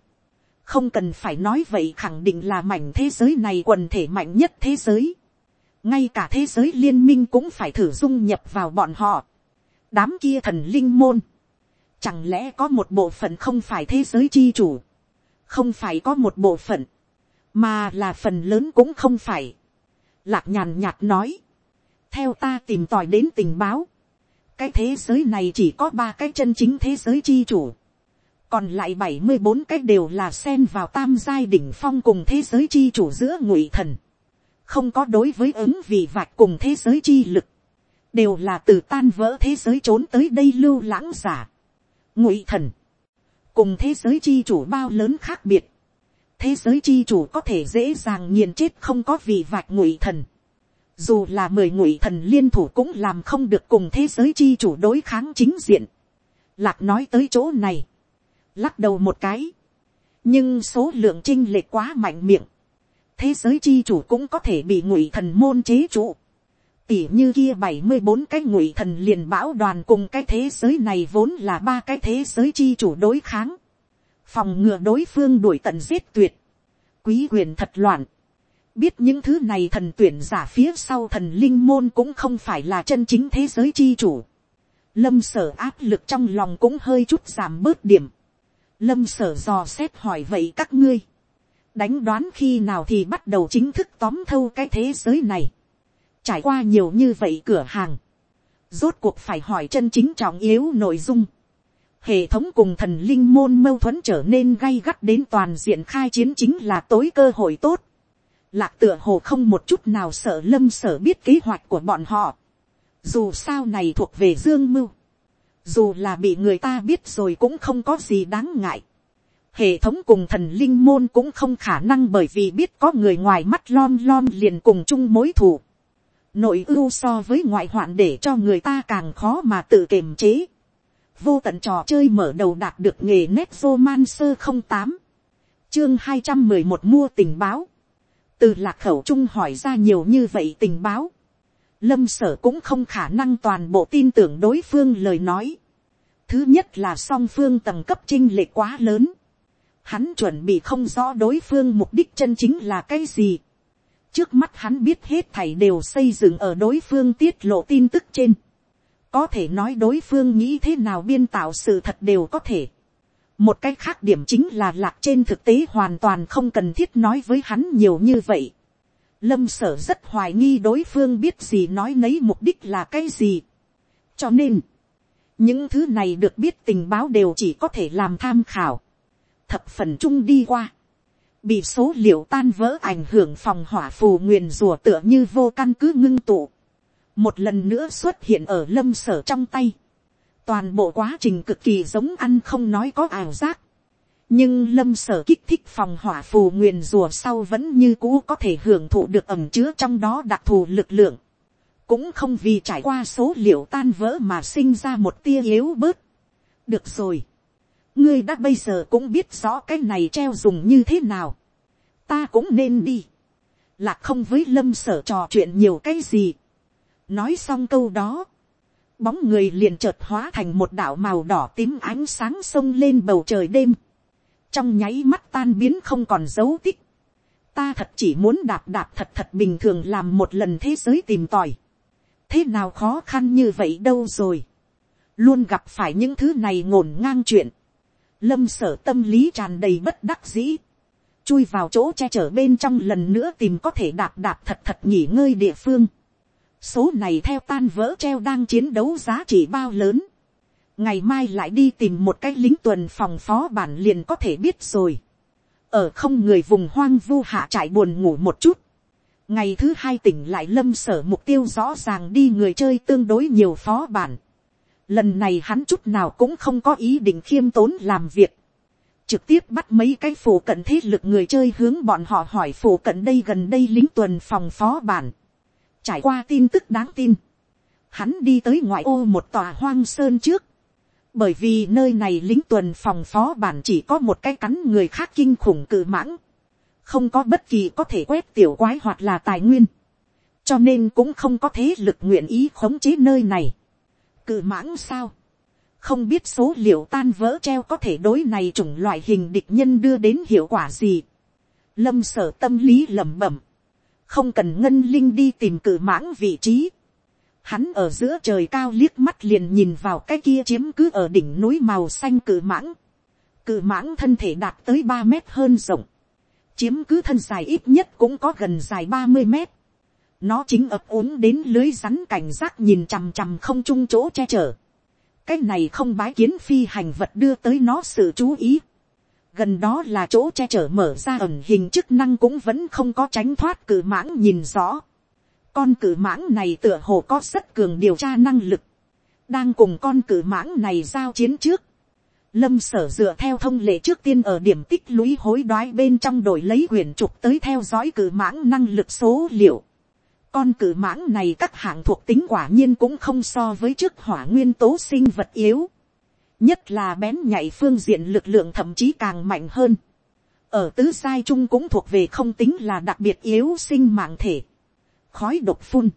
không cần phải nói vậy khẳng định là mảnh thế giới này quần thể mạnh nhất thế giới, ngay cả thế giới liên minh cũng phải thử dung nhập vào bọn họ, đám kia thần linh môn, Chẳng lẽ có một bộ phận không phải thế giới chi chủ. Không phải có một bộ phận. Mà là phần lớn cũng không phải. Lạc nhàn nhạt nói. Theo ta tìm tòi đến tình báo. Cái thế giới này chỉ có ba cái chân chính thế giới chi chủ. Còn lại bảy mươi bốn cái đều là xen vào tam giai đỉnh phong cùng thế giới chi chủ giữa ngụy thần. Không có đối với ứng vị vạch cùng thế giới chi lực. Đều là từ tan vỡ thế giới trốn tới đây lưu lãng giả. Ngụy thần, cùng thế giới chi chủ bao lớn khác biệt, thế giới chi chủ có thể dễ dàng nghiền chết không có vị vạch ngụy thần, dù là mười ngụy thần liên thủ cũng làm không được cùng thế giới chi chủ đối kháng chính diện, lạc nói tới chỗ này, lắc đầu một cái, nhưng số lượng chinh lệch quá mạnh miệng, thế giới chi chủ cũng có thể bị ngụy thần môn chế trụ, tỉ như kia bảy mươi bốn cái ngụy thần liền bão đoàn cùng cái thế giới này vốn là ba cái thế giới chi chủ đối kháng. Phòng ngừa đối phương đuổi tận giết tuyệt. Quý quyền thật loạn. Biết những thứ này thần tuyển giả phía sau thần linh môn cũng không phải là chân chính thế giới chi chủ. Lâm sở áp lực trong lòng cũng hơi chút giảm bớt điểm. Lâm sở dò xét hỏi vậy các ngươi. Đánh đoán khi nào thì bắt đầu chính thức tóm thâu cái thế giới này Trải qua nhiều như vậy cửa hàng. Rốt cuộc phải hỏi chân chính trọng yếu nội dung. Hệ thống cùng thần linh môn mâu thuẫn trở nên gay gắt đến toàn diện khai chiến chính là tối cơ hội tốt. Lạc tựa hồ không một chút nào sợ lâm sở biết kế hoạch của bọn họ. Dù sao này thuộc về dương mưu. Dù là bị người ta biết rồi cũng không có gì đáng ngại. Hệ thống cùng thần linh môn cũng không khả năng bởi vì biết có người ngoài mắt lon lon liền cùng chung mối thù. Nội ưu so với ngoại hoạn để cho người ta càng khó mà tự kiềm chế. vô tận trò chơi mở đầu đạt được nghề nét roman sơ không tám, chương hai trăm mười một mua tình báo, từ lạc khẩu trung hỏi ra nhiều như vậy tình báo, lâm sở cũng không khả năng toàn bộ tin tưởng đối phương lời nói. thứ nhất là song phương tầng cấp chinh lệ quá lớn, hắn chuẩn bị không rõ đối phương mục đích chân chính là cái gì Trước mắt hắn biết hết thảy đều xây dựng ở đối phương tiết lộ tin tức trên. Có thể nói đối phương nghĩ thế nào biên tạo sự thật đều có thể. Một cách khác điểm chính là lạc trên thực tế hoàn toàn không cần thiết nói với hắn nhiều như vậy. Lâm sở rất hoài nghi đối phương biết gì nói nấy mục đích là cái gì. Cho nên, những thứ này được biết tình báo đều chỉ có thể làm tham khảo. Thập phần chung đi qua bị số liệu tan vỡ ảnh hưởng phòng hỏa phù nguyền rùa tựa như vô căn cứ ngưng tụ, một lần nữa xuất hiện ở lâm sở trong tay. toàn bộ quá trình cực kỳ giống ăn không nói có ảo giác. nhưng lâm sở kích thích phòng hỏa phù nguyền rùa sau vẫn như cũ có thể hưởng thụ được ẩm chứa trong đó đặc thù lực lượng. cũng không vì trải qua số liệu tan vỡ mà sinh ra một tia yếu bớt. được rồi ngươi đã bây giờ cũng biết rõ cái này treo dùng như thế nào. ta cũng nên đi. lạc không với lâm sở trò chuyện nhiều cái gì. nói xong câu đó. bóng người liền chợt hóa thành một đảo màu đỏ tím ánh sáng sông lên bầu trời đêm. trong nháy mắt tan biến không còn dấu tích. ta thật chỉ muốn đạp đạp thật thật bình thường làm một lần thế giới tìm tòi. thế nào khó khăn như vậy đâu rồi. luôn gặp phải những thứ này ngổn ngang chuyện lâm sở tâm lý tràn đầy bất đắc dĩ. chui vào chỗ che chở bên trong lần nữa tìm có thể đạp đạp thật thật nghỉ ngơi địa phương. số này theo tan vỡ treo đang chiến đấu giá trị bao lớn. ngày mai lại đi tìm một cái lính tuần phòng phó bản liền có thể biết rồi ở không người vùng hoang vu hạ trải buồn ngủ một chút. ngày thứ hai tỉnh lại lâm sở mục tiêu rõ ràng đi người chơi tương đối nhiều phó bản lần này hắn chút nào cũng không có ý định khiêm tốn làm việc. trực tiếp bắt mấy cái phổ cận thế lực người chơi hướng bọn họ hỏi phổ cận đây gần đây lính tuần phòng phó bản. trải qua tin tức đáng tin. hắn đi tới ngoại ô một tòa hoang sơn trước bởi vì nơi này lính tuần phòng phó bản chỉ có một cái cắn người khác kinh khủng cự mãng, không có bất kỳ có thể quét tiểu quái hoặc là tài nguyên, cho nên cũng không có thế lực nguyện ý khống chế nơi này. Cự mãng sao, không biết số liệu tan vỡ treo có thể đối này chủng loại hình địch nhân đưa đến hiệu quả gì. Lâm sở tâm lý lẩm bẩm, không cần ngân linh đi tìm cự mãng vị trí Hắn ở giữa trời cao liếc mắt liền nhìn vào cái kia chiếm cứ ở đỉnh núi màu xanh cự mãng. Cự mãng thân thể đạt tới ba mét hơn rộng. Chiếm cứ thân dài ít nhất cũng có gần dài ba mươi mét. Nó chính ập ốm đến lưới rắn cảnh giác nhìn chằm chằm không chung chỗ che chở. Cái này không bái kiến phi hành vật đưa tới nó sự chú ý. Gần đó là chỗ che chở mở ra ẩn hình chức năng cũng vẫn không có tránh thoát cử mãng nhìn rõ con cử mãng này tựa hồ có rất cường điều tra năng lực. Đang cùng con cử mãng này giao chiến trước. Lâm sở dựa theo thông lệ trước tiên ở điểm tích lũy hối đoái bên trong đổi lấy quyển trục tới theo dõi cử mãng năng lực số liệu. Con cử mãng này các hạng thuộc tính quả nhiên cũng không so với trước hỏa nguyên tố sinh vật yếu. Nhất là bén nhạy phương diện lực lượng thậm chí càng mạnh hơn. Ở tứ sai chung cũng thuộc về không tính là đặc biệt yếu sinh mạng thể khói độc phun,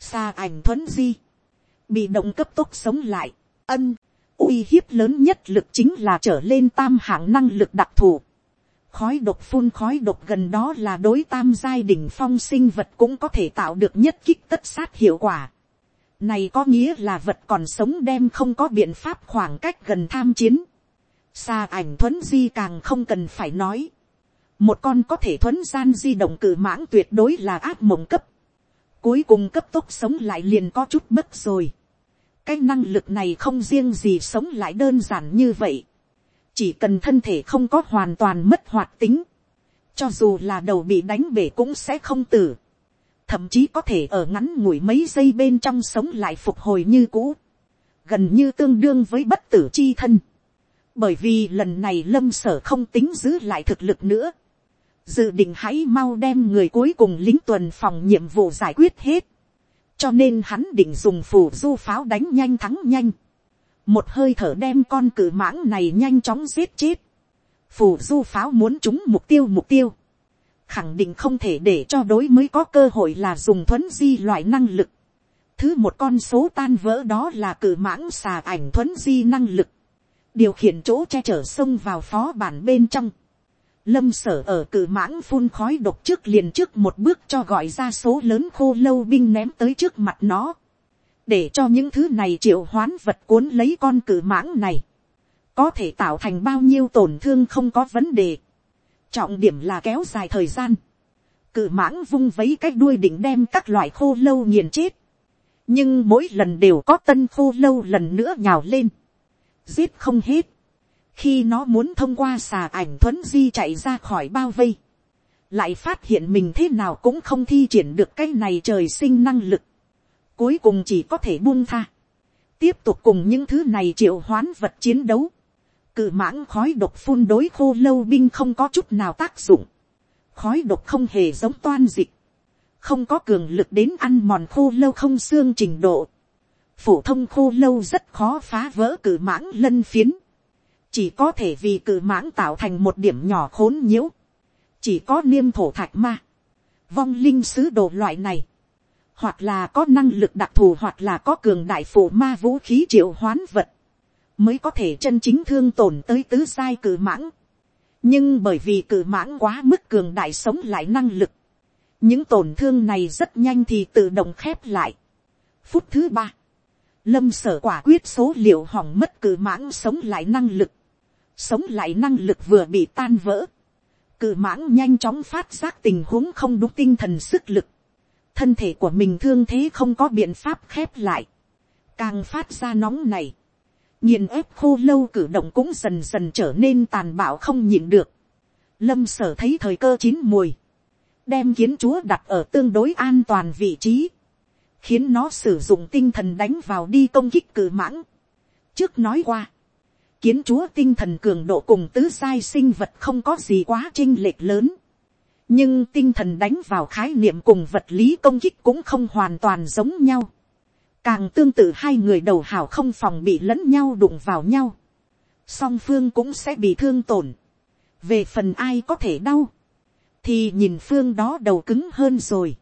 xa ảnh thuấn di, bị động cấp tốc sống lại, ân, uy hiếp lớn nhất lực chính là trở lên tam hạng năng lực đặc thù khói độc phun khói độc gần đó là đối tam giai đỉnh phong sinh vật cũng có thể tạo được nhất kích tất sát hiệu quả. Này có nghĩa là vật còn sống đem không có biện pháp khoảng cách gần tham chiến. Xa ảnh thuấn di càng không cần phải nói. Một con có thể thuấn gian di động cử mãng tuyệt đối là áp mộng cấp cuối cùng cấp tốc sống lại liền có chút bất rồi. cái năng lực này không riêng gì sống lại đơn giản như vậy chỉ cần thân thể không có hoàn toàn mất hoạt tính. cho dù là đầu bị đánh bể cũng sẽ không tử. thậm chí có thể ở ngắn ngủi mấy giây bên trong sống lại phục hồi như cũ. gần như tương đương với bất tử chi thân. bởi vì lần này lâm sở không tính giữ lại thực lực nữa dự định hãy mau đem người cuối cùng lính tuần phòng nhiệm vụ giải quyết hết. cho nên hắn định dùng phù du pháo đánh nhanh thắng nhanh một hơi thở đem con cử mãng này nhanh chóng giết chết. phù du pháo muốn trúng mục tiêu mục tiêu. khẳng định không thể để cho đối mới có cơ hội là dùng thuấn di loại năng lực. thứ một con số tan vỡ đó là cử mãng xà ảnh thuấn di năng lực. điều khiển chỗ che chở sông vào phó bản bên trong Lâm sở ở cử mãng phun khói độc trước liền trước một bước cho gọi ra số lớn khô lâu binh ném tới trước mặt nó. Để cho những thứ này triệu hoán vật cuốn lấy con cử mãng này. Có thể tạo thành bao nhiêu tổn thương không có vấn đề. Trọng điểm là kéo dài thời gian. Cử mãng vung vấy cái đuôi định đem các loại khô lâu nghiền chết. Nhưng mỗi lần đều có tân khô lâu lần nữa nhào lên. Giết không hết khi nó muốn thông qua xà ảnh thuấn di chạy ra khỏi bao vây, lại phát hiện mình thế nào cũng không thi triển được cái này trời sinh năng lực, cuối cùng chỉ có thể buông tha, tiếp tục cùng những thứ này triệu hoán vật chiến đấu, cự mãng khói độc phun đối khô lâu binh không có chút nào tác dụng, khói độc không hề giống toan dịch, không có cường lực đến ăn mòn khô lâu không xương trình độ, phổ thông khô lâu rất khó phá vỡ cự mãng lân phiến, chỉ có thể vì cự mãng tạo thành một điểm nhỏ khốn nhiễu, chỉ có niêm thổ thạch ma, vong linh sứ đồ loại này, hoặc là có năng lực đặc thù hoặc là có cường đại phổ ma vũ khí triệu hoán vật, mới có thể chân chính thương tổn tới tứ sai cử mãng. nhưng bởi vì cử mãng quá mức cường đại sống lại năng lực, những tổn thương này rất nhanh thì tự động khép lại. phút thứ ba, lâm sở quả quyết số liệu hỏng mất cử mãng sống lại năng lực, sống lại năng lực vừa bị tan vỡ, cử mãng nhanh chóng phát giác tình huống không đúng tinh thần sức lực, thân thể của mình thương thế không có biện pháp khép lại, càng phát ra nóng này, nhìn ép khô lâu cử động cũng dần dần trở nên tàn bạo không nhịn được. Lâm sở thấy thời cơ chín mùi. Đem kiến chúa đặt ở tương đối an toàn vị trí. Khiến nó sử dụng tinh thần đánh vào đi công kích cử mãng. Trước nói qua. Kiến chúa tinh thần cường độ cùng tứ sai sinh vật không có gì quá chinh lệch lớn. Nhưng tinh thần đánh vào khái niệm cùng vật lý công kích cũng không hoàn toàn giống nhau. Càng tương tự hai người đầu hảo không phòng bị lẫn nhau đụng vào nhau, song phương cũng sẽ bị thương tổn, về phần ai có thể đau, thì nhìn phương đó đầu cứng hơn rồi,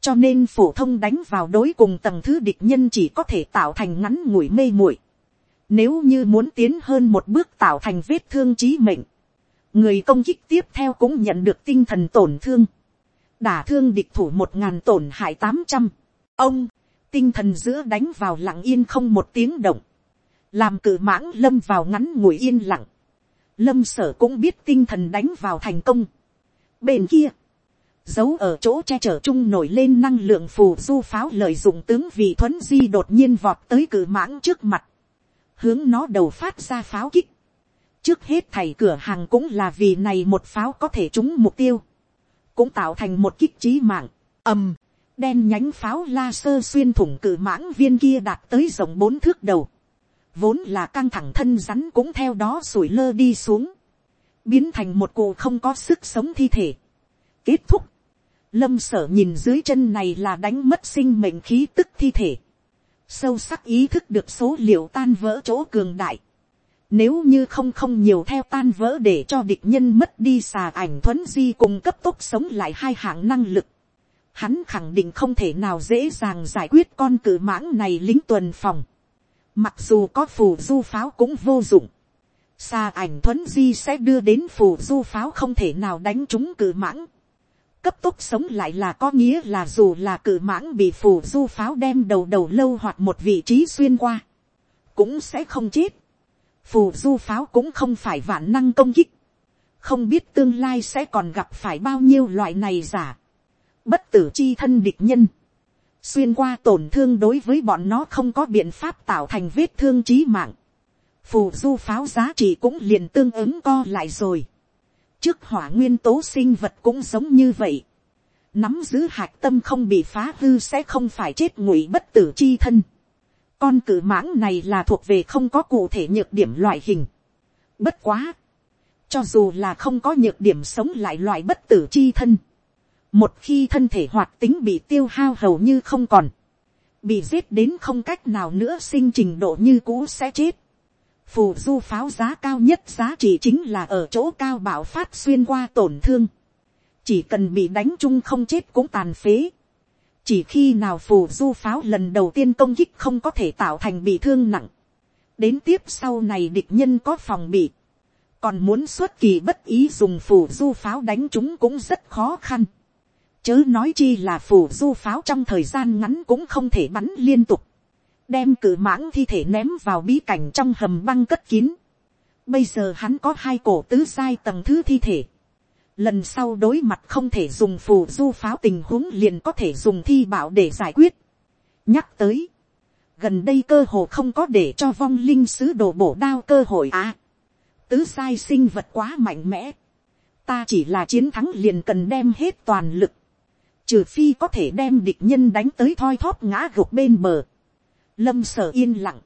cho nên phổ thông đánh vào đối cùng tầng thứ địch nhân chỉ có thể tạo thành ngắn ngủi mê muội, nếu như muốn tiến hơn một bước tạo thành vết thương trí mệnh, người công kích tiếp theo cũng nhận được tinh thần tổn thương, đả thương địch thủ một ngàn tổn hại tám trăm, ông, tinh thần giữa đánh vào lặng yên không một tiếng động, làm cự mãng lâm vào ngắn ngủi yên lặng, lâm sở cũng biết tinh thần đánh vào thành công. bên kia, giấu ở chỗ che chở chung nổi lên năng lượng phù du pháo lợi dụng tướng vị thuấn di đột nhiên vọt tới cự mãng trước mặt, hướng nó đầu phát ra pháo kích trước hết thầy cửa hàng cũng là vì này một pháo có thể trúng mục tiêu, cũng tạo thành một kích trí mạng, ầm, đen nhánh pháo la sơ xuyên thủng cự mãng viên kia đạt tới rộng bốn thước đầu, vốn là căng thẳng thân rắn cũng theo đó sủi lơ đi xuống, biến thành một cụ không có sức sống thi thể. kết thúc, lâm sở nhìn dưới chân này là đánh mất sinh mệnh khí tức thi thể, sâu sắc ý thức được số liệu tan vỡ chỗ cường đại, nếu như không không nhiều theo tan vỡ để cho địch nhân mất đi xà ảnh thuấn di cùng cấp tốc sống lại hai hạng năng lực hắn khẳng định không thể nào dễ dàng giải quyết con cự mãng này lính tuần phòng. Mặc dù có phù du pháo cũng vô dụng. Xà ảnh thuấn di sẽ đưa đến phù du pháo không thể nào đánh trúng cự mãng. Cấp tốc sống lại là có nghĩa là dù là cự mãng bị phù du pháo đem đầu đầu lâu hoặc một vị trí xuyên qua. Cũng sẽ không chết. Phù du pháo cũng không phải vạn năng công kích. Không biết tương lai sẽ còn gặp phải bao nhiêu loại này giả. Bất tử chi thân địch nhân, xuyên qua tổn thương đối với bọn nó không có biện pháp tạo thành vết thương trí mạng, phù du pháo giá trị cũng liền tương ứng co lại rồi, trước hỏa nguyên tố sinh vật cũng giống như vậy, nắm giữ hạt tâm không bị phá hư sẽ không phải chết ngụy bất tử chi thân, con cử mãng này là thuộc về không có cụ thể nhược điểm loại hình, bất quá, cho dù là không có nhược điểm sống lại loại bất tử chi thân, một khi thân thể hoạt tính bị tiêu hao hầu như không còn, bị giết đến không cách nào nữa sinh trình độ như cũ sẽ chết. phù du pháo giá cao nhất giá trị chính là ở chỗ cao bảo phát xuyên qua tổn thương. chỉ cần bị đánh chung không chết cũng tàn phế chỉ khi nào phù du pháo lần đầu tiên công kích không có thể tạo thành bị thương nặng. đến tiếp sau này địch nhân có phòng bị. còn muốn xuất kỳ bất ý dùng phù du pháo đánh chúng cũng rất khó khăn Chớ nói chi là phù du pháo trong thời gian ngắn cũng không thể bắn liên tục. Đem cử mãng thi thể ném vào bí cảnh trong hầm băng cất kín. Bây giờ hắn có hai cổ tứ sai tầng thứ thi thể. Lần sau đối mặt không thể dùng phù du pháo tình huống liền có thể dùng thi bảo để giải quyết. Nhắc tới. Gần đây cơ hồ không có để cho vong linh sứ đồ bổ đao cơ hội à. Tứ sai sinh vật quá mạnh mẽ. Ta chỉ là chiến thắng liền cần đem hết toàn lực trừ phi có thể đem địch nhân đánh tới thoi thóp ngã gục bên bờ. lâm sở yên lặng,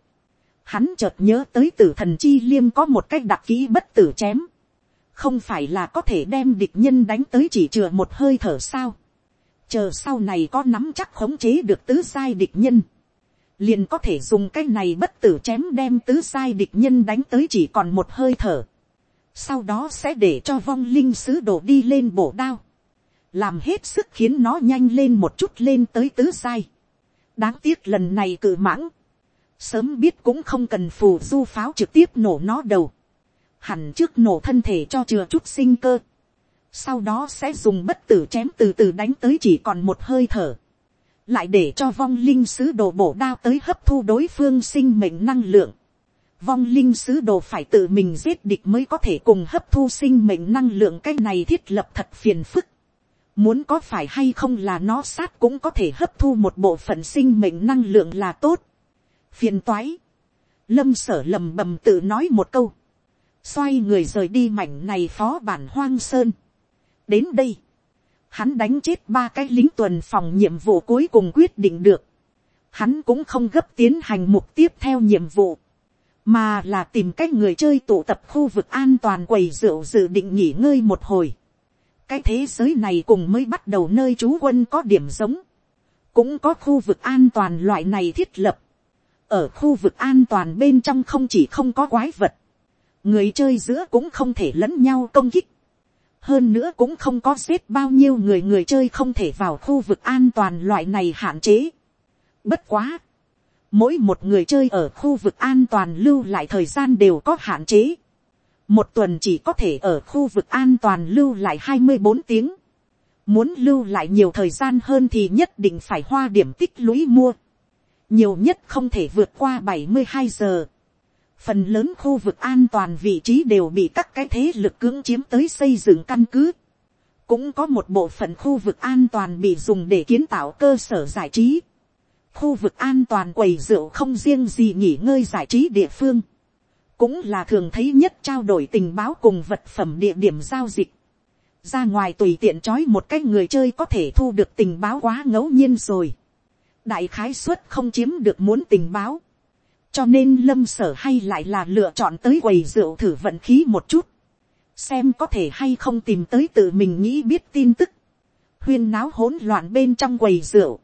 hắn chợt nhớ tới tử thần chi liêm có một cách đặc kỹ bất tử chém, không phải là có thể đem địch nhân đánh tới chỉ chừa một hơi thở sao, chờ sau này có nắm chắc khống chế được tứ sai địch nhân, liền có thể dùng cái này bất tử chém đem tứ sai địch nhân đánh tới chỉ còn một hơi thở, sau đó sẽ để cho vong linh sứ đồ đi lên bổ đao, làm hết sức khiến nó nhanh lên một chút lên tới tứ sai. đáng tiếc lần này cự mãng, sớm biết cũng không cần phù du pháo trực tiếp nổ nó đầu hẳn trước nổ thân thể cho chừa chút sinh cơ, sau đó sẽ dùng bất tử chém từ từ đánh tới chỉ còn một hơi thở, lại để cho vong linh sứ đồ bổ đao tới hấp thu đối phương sinh mệnh năng lượng, vong linh sứ đồ phải tự mình giết địch mới có thể cùng hấp thu sinh mệnh năng lượng cái này thiết lập thật phiền phức. Muốn có phải hay không là nó sát cũng có thể hấp thu một bộ phận sinh mệnh năng lượng là tốt. Phiền toái. Lâm sở lầm bầm tự nói một câu. Xoay người rời đi mảnh này phó bản hoang sơn. Đến đây. Hắn đánh chết ba cái lính tuần phòng nhiệm vụ cuối cùng quyết định được. Hắn cũng không gấp tiến hành mục tiếp theo nhiệm vụ mà là tìm cách người chơi tụ tập khu vực an toàn quầy rượu dự định nghỉ ngơi một hồi. cái thế giới này cùng mới bắt đầu nơi trú quân có điểm giống, cũng có khu vực an toàn loại này thiết lập. ở khu vực an toàn bên trong không chỉ không có quái vật, người chơi giữa cũng không thể lẫn nhau công kích. hơn nữa cũng không có xếp bao nhiêu người người chơi không thể vào khu vực an toàn loại này hạn chế. bất quá mỗi một người chơi ở khu vực an toàn lưu lại thời gian đều có hạn chế. một tuần chỉ có thể ở khu vực an toàn lưu lại hai mươi bốn tiếng. muốn lưu lại nhiều thời gian hơn thì nhất định phải hoa điểm tích lũy mua. nhiều nhất không thể vượt qua bảy mươi hai giờ phần lớn khu vực an toàn vị trí đều bị các cái thế lực cưỡng chiếm tới xây dựng căn cứ. cũng có một bộ phận khu vực an toàn bị dùng để kiến tạo cơ sở giải trí khu vực an toàn quầy rượu không riêng gì nghỉ ngơi giải trí địa phương, cũng là thường thấy nhất trao đổi tình báo cùng vật phẩm địa điểm giao dịch. ra ngoài tùy tiện trói một cái người chơi có thể thu được tình báo quá ngẫu nhiên rồi. đại khái suất không chiếm được muốn tình báo cho nên lâm sở hay lại là lựa chọn tới quầy rượu thử vận khí một chút. xem có thể hay không tìm tới tự mình nghĩ biết tin tức. huyên náo hỗn loạn bên trong quầy rượu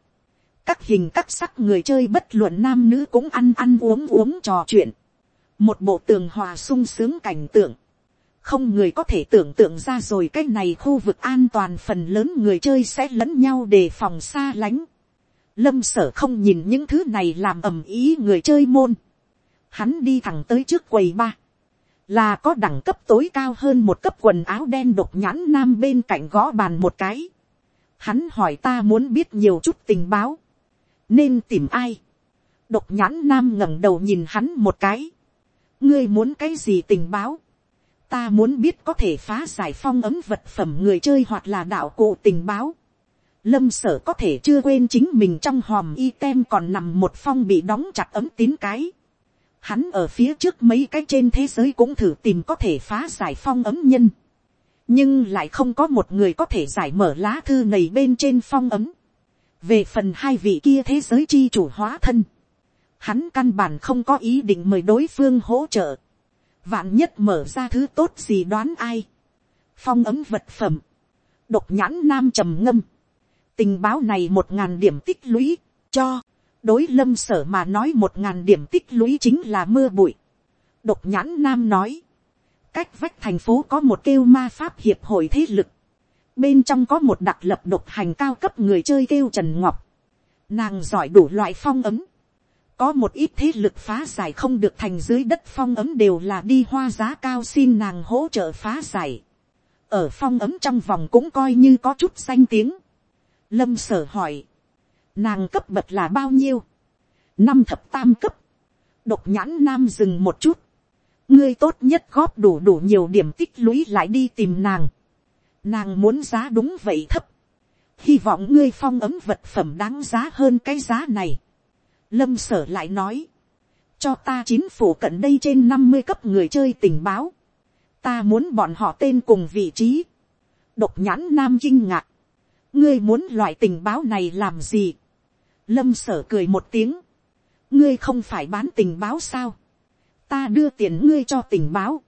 các hình các sắc người chơi bất luận nam nữ cũng ăn ăn uống uống trò chuyện. một bộ tường hòa sung sướng cảnh tượng. không người có thể tưởng tượng ra rồi cái này khu vực an toàn phần lớn người chơi sẽ lẫn nhau đề phòng xa lánh lâm sở không nhìn những thứ này làm ầm ý người chơi môn. hắn đi thẳng tới trước quầy ba. là có đẳng cấp tối cao hơn một cấp quần áo đen độc nhãn nam bên cạnh gõ bàn một cái. Hắn hỏi ta muốn biết nhiều chút tình báo nên tìm ai. độc nhãn nam ngẩng đầu nhìn hắn một cái. ngươi muốn cái gì tình báo. ta muốn biết có thể phá giải phong ấm vật phẩm người chơi hoặc là đạo cụ tình báo lâm sở có thể chưa quên chính mình trong hòm y tem còn nằm một phong bị đóng chặt ấm tín cái. Hắn ở phía trước mấy cái trên thế giới cũng thử tìm có thể phá giải phong ấm nhân. Nhưng lại không có một người có thể giải mở lá thư này bên trên phong ấm. Về phần hai vị kia thế giới chi chủ hóa thân, hắn căn bản không có ý định mời đối phương hỗ trợ, vạn nhất mở ra thứ tốt gì đoán ai, phong ấm vật phẩm, độc nhãn nam trầm ngâm, tình báo này một ngàn điểm tích lũy, cho, đối lâm sở mà nói một ngàn điểm tích lũy chính là mưa bụi. độc nhãn nam nói, cách vách thành phố có một kêu ma pháp hiệp hội thế lực, bên trong có một đặc lập độc hành cao cấp người chơi kêu trần ngọc, nàng giỏi đủ loại phong ấm, có một ít thế lực phá giải không được thành dưới đất phong ấm đều là đi hoa giá cao xin nàng hỗ trợ phá giải, ở phong ấm trong vòng cũng coi như có chút danh tiếng, lâm sở hỏi, nàng cấp bậc là bao nhiêu, năm thập tam cấp, độc nhãn nam dừng một chút, ngươi tốt nhất góp đủ đủ nhiều điểm tích lũy lại đi tìm nàng, Nàng muốn giá đúng vậy thấp. Hy vọng ngươi phong ấm vật phẩm đáng giá hơn cái giá này. Lâm sở lại nói. Cho ta chính phủ cận đây trên năm mươi cấp người chơi tình báo. Ta muốn bọn họ tên cùng vị trí. Độc nhãn nam kinh ngạc. Ngươi muốn loại tình báo này làm gì? Lâm sở cười một tiếng. Ngươi không phải bán tình báo sao? Ta đưa tiền ngươi cho tình báo.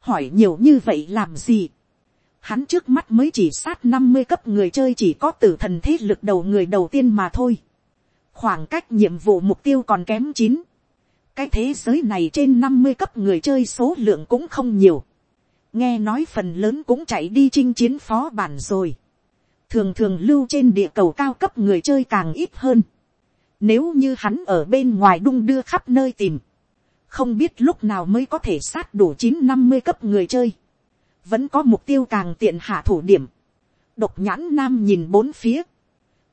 Hỏi nhiều như vậy làm gì? Hắn trước mắt mới chỉ sát năm mươi cấp người chơi chỉ có tử thần thế lực đầu người đầu tiên mà thôi. Khoảng cách nhiệm vụ mục tiêu còn kém chín Cái thế giới này trên năm mươi cấp người chơi số lượng cũng không nhiều. Nghe nói phần lớn cũng chạy đi chinh chiến phó bản rồi. Thường thường lưu trên địa cầu cao cấp người chơi càng ít hơn. Nếu như hắn ở bên ngoài đung đưa khắp nơi tìm. không biết lúc nào mới có thể sát đủ chín năm mươi cấp người chơi, vẫn có mục tiêu càng tiện hạ thủ điểm, độc nhãn nam nhìn bốn phía,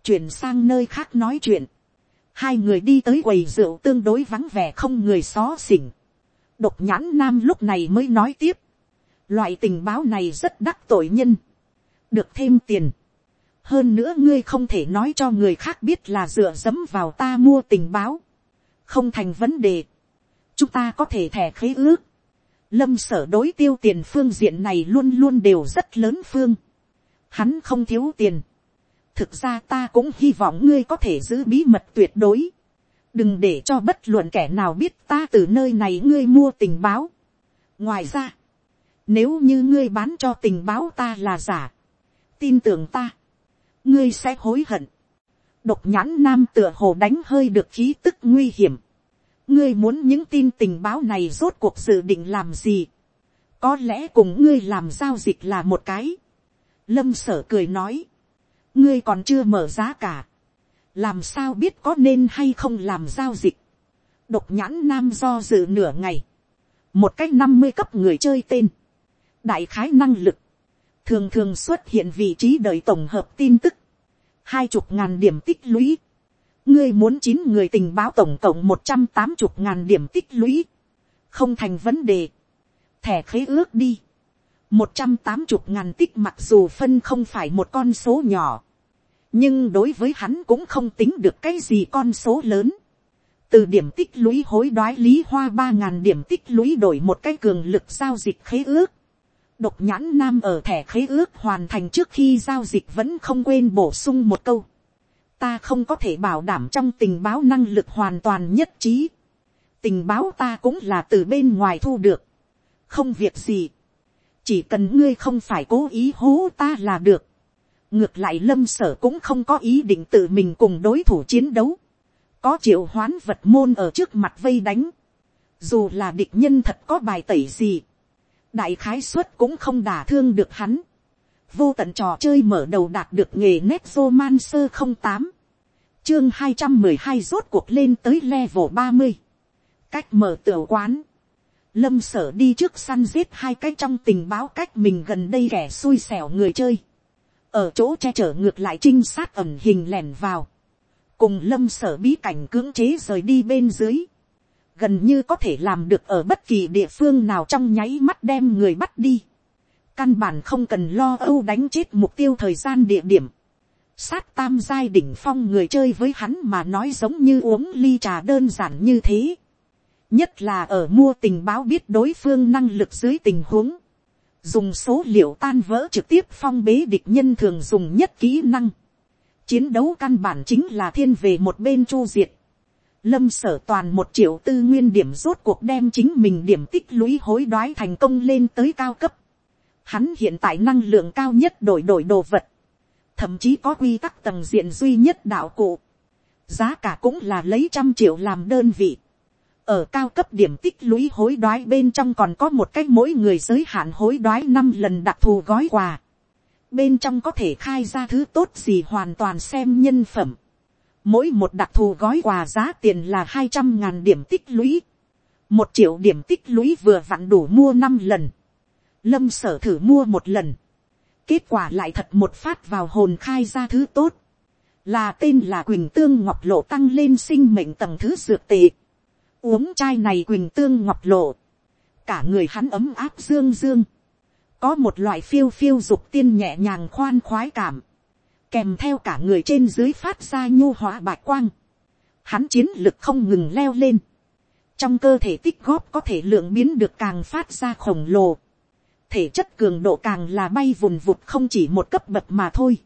chuyển sang nơi khác nói chuyện, hai người đi tới quầy rượu tương đối vắng vẻ không người xó xỉnh, độc nhãn nam lúc này mới nói tiếp, loại tình báo này rất đắc tội nhân, được thêm tiền, hơn nữa ngươi không thể nói cho người khác biết là dựa dẫm vào ta mua tình báo, không thành vấn đề, chúng ta có thể thẻ khế ước, lâm sở đối tiêu tiền phương diện này luôn luôn đều rất lớn phương, hắn không thiếu tiền, thực ra ta cũng hy vọng ngươi có thể giữ bí mật tuyệt đối, đừng để cho bất luận kẻ nào biết ta từ nơi này ngươi mua tình báo. ngoài ra, nếu như ngươi bán cho tình báo ta là giả, tin tưởng ta, ngươi sẽ hối hận. độc nhãn nam tựa hồ đánh hơi được khí tức nguy hiểm. ngươi muốn những tin tình báo này rốt cuộc dự định làm gì. có lẽ cùng ngươi làm giao dịch là một cái. lâm sở cười nói, ngươi còn chưa mở giá cả. làm sao biết có nên hay không làm giao dịch. độc nhãn nam do dự nửa ngày. một cách năm mươi cấp người chơi tên. đại khái năng lực thường thường xuất hiện vị trí đợi tổng hợp tin tức hai chục ngàn điểm tích lũy. ngươi muốn chín người tình báo tổng cộng một trăm tám chục ngàn điểm tích lũy. không thành vấn đề. thẻ khế ước đi. một trăm tám chục ngàn tích mặc dù phân không phải một con số nhỏ. nhưng đối với hắn cũng không tính được cái gì con số lớn. từ điểm tích lũy hối đoái lý hoa ba ngàn điểm tích lũy đổi một cái cường lực giao dịch khế ước độc nhãn nam ở thẻ khế ước hoàn thành trước khi giao dịch vẫn không quên bổ sung một câu. ta không có thể bảo đảm trong tình báo năng lực hoàn toàn nhất trí. tình báo ta cũng là từ bên ngoài thu được. không việc gì. chỉ cần ngươi không phải cố ý hố ta là được. ngược lại lâm sở cũng không có ý định tự mình cùng đối thủ chiến đấu. có triệu hoán vật môn ở trước mặt vây đánh. dù là địch nhân thật có bài tẩy gì đại khái suất cũng không đả thương được hắn. vô tận trò chơi mở đầu đạt được nghề nét roman sơ không tám, chương hai trăm mười hai rốt cuộc lên tới level ba mươi, cách mở tiểu quán, lâm sở đi trước săn giết hai cái trong tình báo cách mình gần đây kẻ xui xẻo người chơi, ở chỗ che chở ngược lại trinh sát ẩm hình lẻn vào, cùng lâm sở bí cảnh cưỡng chế rời đi bên dưới, gần như có thể làm được ở bất kỳ địa phương nào trong nháy mắt đem người bắt đi. Căn bản không cần lo âu đánh chết mục tiêu thời gian địa điểm. Sát tam giai đỉnh phong người chơi với hắn mà nói giống như uống ly trà đơn giản như thế. Nhất là ở mua tình báo biết đối phương năng lực dưới tình huống. Dùng số liệu tan vỡ trực tiếp phong bế địch nhân thường dùng nhất kỹ năng. Chiến đấu căn bản chính là thiên về một bên chu diệt Lâm sở toàn một triệu tư nguyên điểm rốt cuộc đem chính mình điểm tích lũy hối đoái thành công lên tới cao cấp. Hắn hiện tại năng lượng cao nhất đổi đổi đồ vật. Thậm chí có quy tắc tầng diện duy nhất đạo cụ. Giá cả cũng là lấy trăm triệu làm đơn vị. Ở cao cấp điểm tích lũy hối đoái bên trong còn có một cách mỗi người giới hạn hối đoái năm lần đặc thù gói quà. Bên trong có thể khai ra thứ tốt gì hoàn toàn xem nhân phẩm Mỗi một đặc thù gói quà giá tiền là hai trăm ngàn điểm tích lũy. Một triệu điểm tích lũy vừa vặn đủ mua năm lần. Lâm sở thử mua một lần. Kết quả lại thật một phát vào hồn khai ra thứ tốt. Là tên là Quỳnh Tương Ngọc Lộ tăng lên sinh mệnh tầng thứ dược tệ. Uống chai này Quỳnh Tương Ngọc Lộ. Cả người hắn ấm áp dương dương. Có một loại phiêu phiêu dục tiên nhẹ nhàng khoan khoái cảm kèm theo cả người trên dưới phát ra nhu hóa bạch quang, hắn chiến lực không ngừng leo lên, trong cơ thể tích góp có thể lượng biến được càng phát ra khổng lồ, thể chất cường độ càng là bay vùn vụt không chỉ một cấp bậc mà thôi.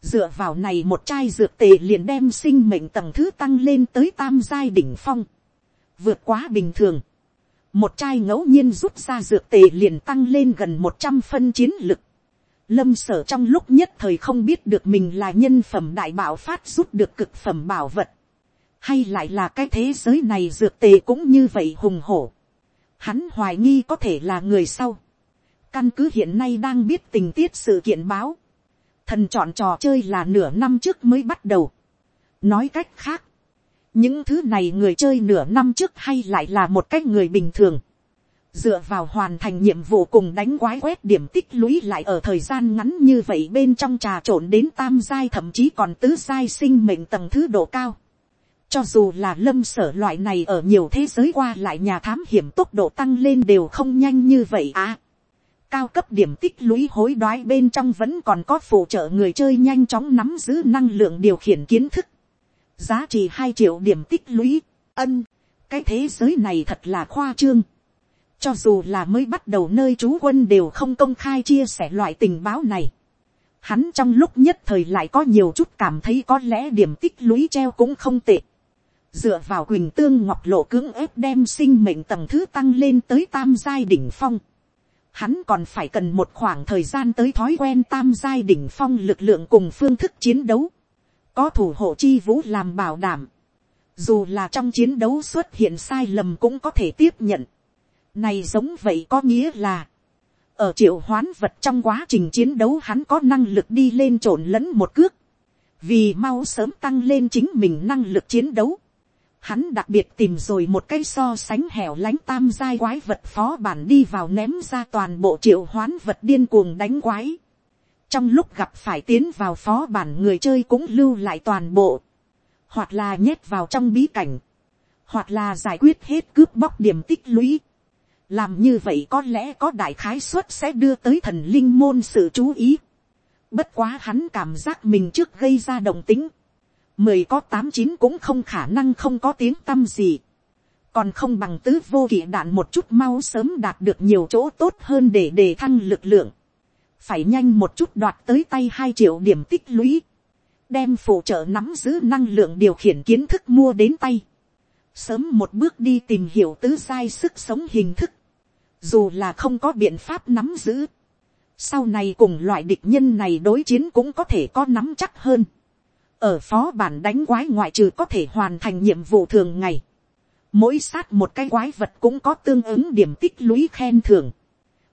Dựa vào này một chai dược tề liền đem sinh mệnh tầng thứ tăng lên tới tam giai đỉnh phong. Vượt quá bình thường. Một chai ngẫu nhiên rút ra dược tề liền tăng lên gần một trăm phân chiến lực. Lâm sở trong lúc nhất thời không biết được mình là nhân phẩm đại bảo phát rút được cực phẩm bảo vật. Hay lại là cái thế giới này dược tề cũng như vậy hùng hổ. Hắn hoài nghi có thể là người sau. Căn cứ hiện nay đang biết tình tiết sự kiện báo. Thần chọn trò chơi là nửa năm trước mới bắt đầu. Nói cách khác. những thứ này người chơi nửa năm trước hay lại là một cách người bình thường, dựa vào hoàn thành nhiệm vụ cùng đánh quái quét điểm tích lũy lại ở thời gian ngắn như vậy bên trong trà trộn đến tam giai thậm chí còn tứ giai sinh mệnh tầng thứ độ cao. Cho dù là lâm sở loại này ở nhiều thế giới qua lại nhà thám hiểm tốc độ tăng lên đều không nhanh như vậy à. Cao cấp điểm tích lũy hối đoái bên trong vẫn còn có phụ trợ người chơi nhanh chóng nắm giữ năng lượng điều khiển kiến thức. Giá trị hai triệu điểm tích lũy, ân, cái thế giới này thật là khoa trương cho dù là mới bắt đầu nơi trú quân đều không công khai chia sẻ loại tình báo này. Hắn trong lúc nhất thời lại có nhiều chút cảm thấy có lẽ điểm tích lũy treo cũng không tệ. Dựa vào quỳnh tương ngọc lộ cưỡng ép đem sinh mệnh tầng thứ tăng lên tới tam giai đỉnh phong. Hắn còn phải cần một khoảng thời gian tới thói quen tam giai đỉnh phong lực lượng cùng phương thức chiến đấu. Có thủ hộ chi vũ làm bảo đảm. Dù là trong chiến đấu xuất hiện sai lầm cũng có thể tiếp nhận này giống vậy có nghĩa là, ở triệu hoán vật trong quá trình chiến đấu hắn có năng lực đi lên trộn lẫn một cước, vì mau sớm tăng lên chính mình năng lực chiến đấu. Hắn đặc biệt tìm rồi một cái so sánh hẻo lánh tam giai quái vật phó bản đi vào ném ra toàn bộ triệu hoán vật điên cuồng đánh quái. Trong lúc gặp phải tiến vào phó bản người chơi cũng lưu lại toàn bộ. Hoặc là nhét vào trong bí cảnh. Hoặc là giải quyết hết cướp bóc điểm tích lũy làm như vậy có lẽ có đại khái suất sẽ đưa tới thần linh môn sự chú ý. bất quá hắn cảm giác mình trước gây ra động tính. mười có tám chín cũng không khả năng không có tiếng tâm gì. còn không bằng tứ vô kỵ đạn một chút mau sớm đạt được nhiều chỗ tốt hơn để đề thăng lực lượng. phải nhanh một chút đoạt tới tay hai triệu điểm tích lũy. đem phụ trợ nắm giữ năng lượng điều khiển kiến thức mua đến tay sớm một bước đi tìm hiểu tứ giai sức sống hình thức, dù là không có biện pháp nắm giữ, sau này cùng loại địch nhân này đối chiến cũng có thể có nắm chắc hơn. ở phó bản đánh quái ngoại trừ có thể hoàn thành nhiệm vụ thường ngày, mỗi sát một cái quái vật cũng có tương ứng điểm tích lũy khen thưởng,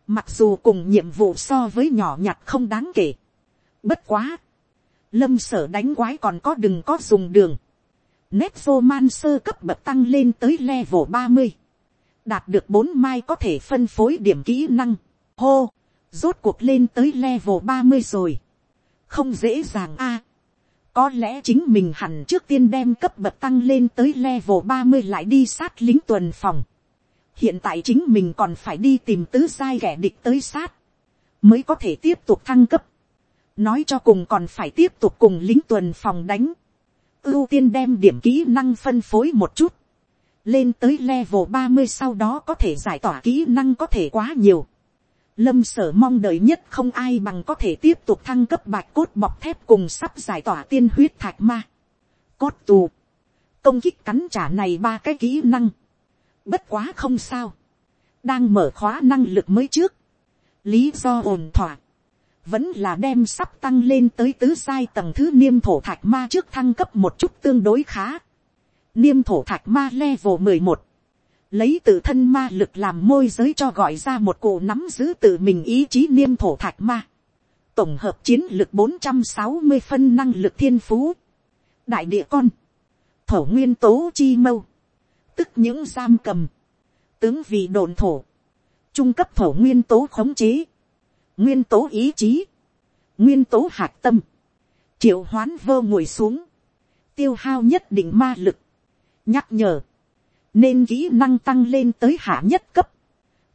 mặc dù cùng nhiệm vụ so với nhỏ nhặt không đáng kể. bất quá, lâm sở đánh quái còn có đừng có dùng đường, nét vô man sơ cấp bậc tăng lên tới level ba mươi. Đạt được bốn mai có thể phân phối điểm kỹ năng, hô, rốt cuộc lên tới level ba mươi rồi, không dễ dàng a, có lẽ chính mình hẳn trước tiên đem cấp bậc tăng lên tới level ba mươi lại đi sát lính tuần phòng, hiện tại chính mình còn phải đi tìm tứ sai kẻ địch tới sát, mới có thể tiếp tục thăng cấp, nói cho cùng còn phải tiếp tục cùng lính tuần phòng đánh, ưu tiên đem điểm kỹ năng phân phối một chút, lên tới level ba mươi sau đó có thể giải tỏa kỹ năng có thể quá nhiều. Lâm sở mong đợi nhất không ai bằng có thể tiếp tục thăng cấp bạch cốt bọc thép cùng sắp giải tỏa tiên huyết thạch ma. Cốt tù. Công kích cắn trả này ba cái kỹ năng. Bất quá không sao. Đang mở khóa năng lực mới trước. Lý do ổn thỏa. Vẫn là đem sắp tăng lên tới tứ sai tầng thứ niêm thổ thạch ma trước thăng cấp một chút tương đối khá. Niêm thổ thạch ma level mười một, lấy tự thân ma lực làm môi giới cho gọi ra một cụ nắm giữ tự mình ý chí niêm thổ thạch ma, tổng hợp chiến lực bốn trăm sáu mươi phân năng lực thiên phú, đại địa con, thổ nguyên tố chi mâu, tức những giam cầm, tướng vì đồn thổ, trung cấp thổ nguyên tố khống chế, nguyên tố ý chí, nguyên tố hạt tâm, triệu hoán vơ ngồi xuống, tiêu hao nhất định ma lực, nhắc nhở, nên kỹ năng tăng lên tới hạ nhất cấp,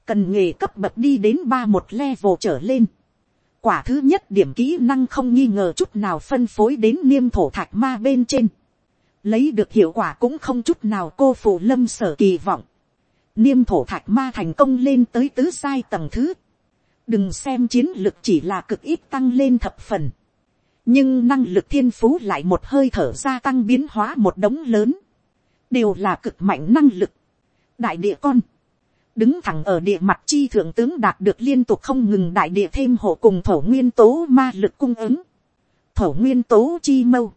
cần nghề cấp bậc đi đến ba một level trở lên. quả thứ nhất điểm kỹ năng không nghi ngờ chút nào phân phối đến niêm thổ thạch ma bên trên. lấy được hiệu quả cũng không chút nào cô phụ lâm sở kỳ vọng. niêm thổ thạch ma thành công lên tới tứ sai tầng thứ đừng xem chiến lực chỉ là cực ít tăng lên thập phần. nhưng năng lực thiên phú lại một hơi thở gia tăng biến hóa một đống lớn đều là cực mạnh năng lực. đại địa con, đứng thẳng ở địa mặt chi thượng tướng đạt được liên tục không ngừng đại địa thêm hộ cùng thổ nguyên tố ma lực cung ứng. thổ nguyên tố chi mâu,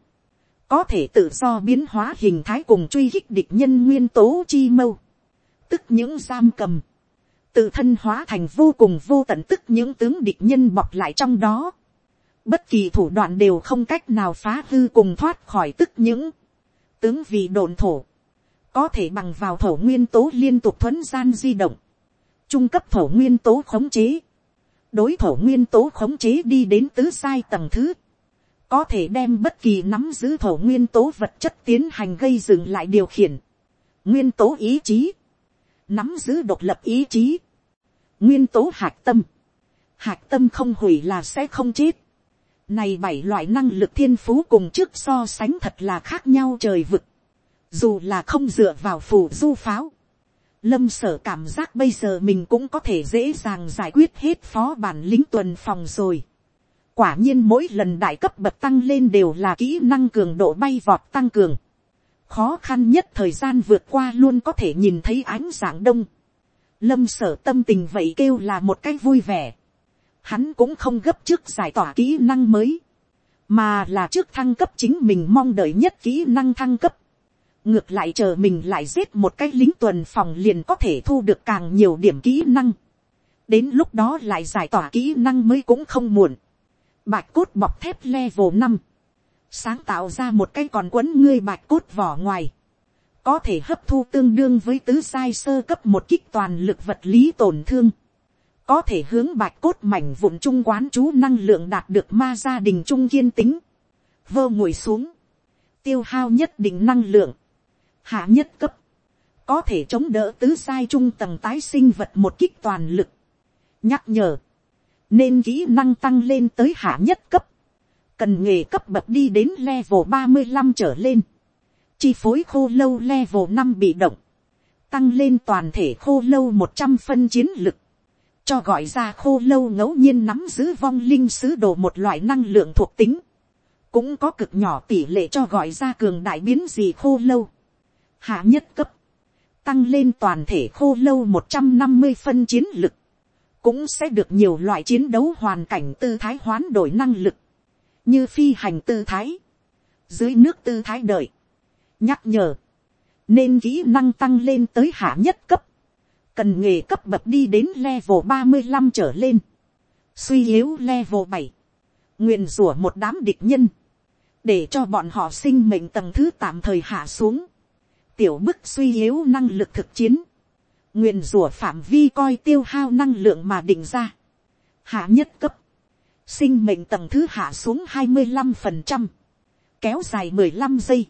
có thể tự do biến hóa hình thái cùng truy hích địch nhân nguyên tố chi mâu, tức những giam cầm, tự thân hóa thành vô cùng vô tận tức những tướng địch nhân bọc lại trong đó. Bất kỳ thủ đoạn đều không cách nào phá hư cùng thoát khỏi tức những tướng vì đồn thổ, có thể bằng vào thổ nguyên tố liên tục thuấn gian di động, trung cấp thổ nguyên tố khống chế, đối thổ nguyên tố khống chế đi đến tứ sai tầng thứ, có thể đem bất kỳ nắm giữ thổ nguyên tố vật chất tiến hành gây dừng lại điều khiển, nguyên tố ý chí, nắm giữ độc lập ý chí, nguyên tố hạt tâm, hạt tâm không hủy là sẽ không chết, này bảy loại năng lực thiên phú cùng trước so sánh thật là khác nhau trời vực. Dù là không dựa vào phù du pháo. Lâm sở cảm giác bây giờ mình cũng có thể dễ dàng giải quyết hết phó bản lính tuần phòng rồi. Quả nhiên mỗi lần đại cấp bậc tăng lên đều là kỹ năng cường độ bay vọt tăng cường. Khó khăn nhất thời gian vượt qua luôn có thể nhìn thấy ánh dạng đông. Lâm sở tâm tình vậy kêu là một cái vui vẻ hắn cũng không gấp trước giải tỏa kỹ năng mới, mà là trước thăng cấp chính mình mong đợi nhất kỹ năng thăng cấp. ngược lại chờ mình lại giết một cái lính tuần phòng liền có thể thu được càng nhiều điểm kỹ năng. đến lúc đó lại giải tỏa kỹ năng mới cũng không muộn. bạch cốt bọc thép level năm, sáng tạo ra một cái còn quấn ngươi bạch cốt vỏ ngoài, có thể hấp thu tương đương với tứ sai sơ cấp một kích toàn lực vật lý tổn thương. Có thể hướng bạch cốt mảnh vụn trung quán chú năng lượng đạt được ma gia đình trung kiên tính, vơ ngồi xuống, tiêu hao nhất định năng lượng, hạ nhất cấp, có thể chống đỡ tứ sai trung tầng tái sinh vật một kích toàn lực, nhắc nhở, nên kỹ năng tăng lên tới hạ nhất cấp, cần nghề cấp bậc đi đến level ba mươi năm trở lên, chi phối khô lâu level năm bị động, tăng lên toàn thể khô lâu một trăm phân chiến lực, cho gọi ra khô lâu ngẫu nhiên nắm giữ vong linh sứ đồ một loại năng lượng thuộc tính, cũng có cực nhỏ tỷ lệ cho gọi ra cường đại biến gì khô lâu. Hạ nhất cấp, tăng lên toàn thể khô lâu một trăm năm mươi phân chiến lực, cũng sẽ được nhiều loại chiến đấu hoàn cảnh tư thái hoán đổi năng lực, như phi hành tư thái, dưới nước tư thái đợi, nhắc nhở, nên kỹ năng tăng lên tới hạ nhất cấp, cần nghề cấp bậc đi đến level ba mươi năm trở lên, suy yếu level bảy, nguyện rủa một đám địch nhân, để cho bọn họ sinh mệnh tầng thứ tạm thời hạ xuống, tiểu bức suy yếu năng lực thực chiến, nguyện rủa phạm vi coi tiêu hao năng lượng mà định ra, hạ nhất cấp, sinh mệnh tầng thứ hạ xuống hai mươi năm phần trăm, kéo dài mười lăm giây,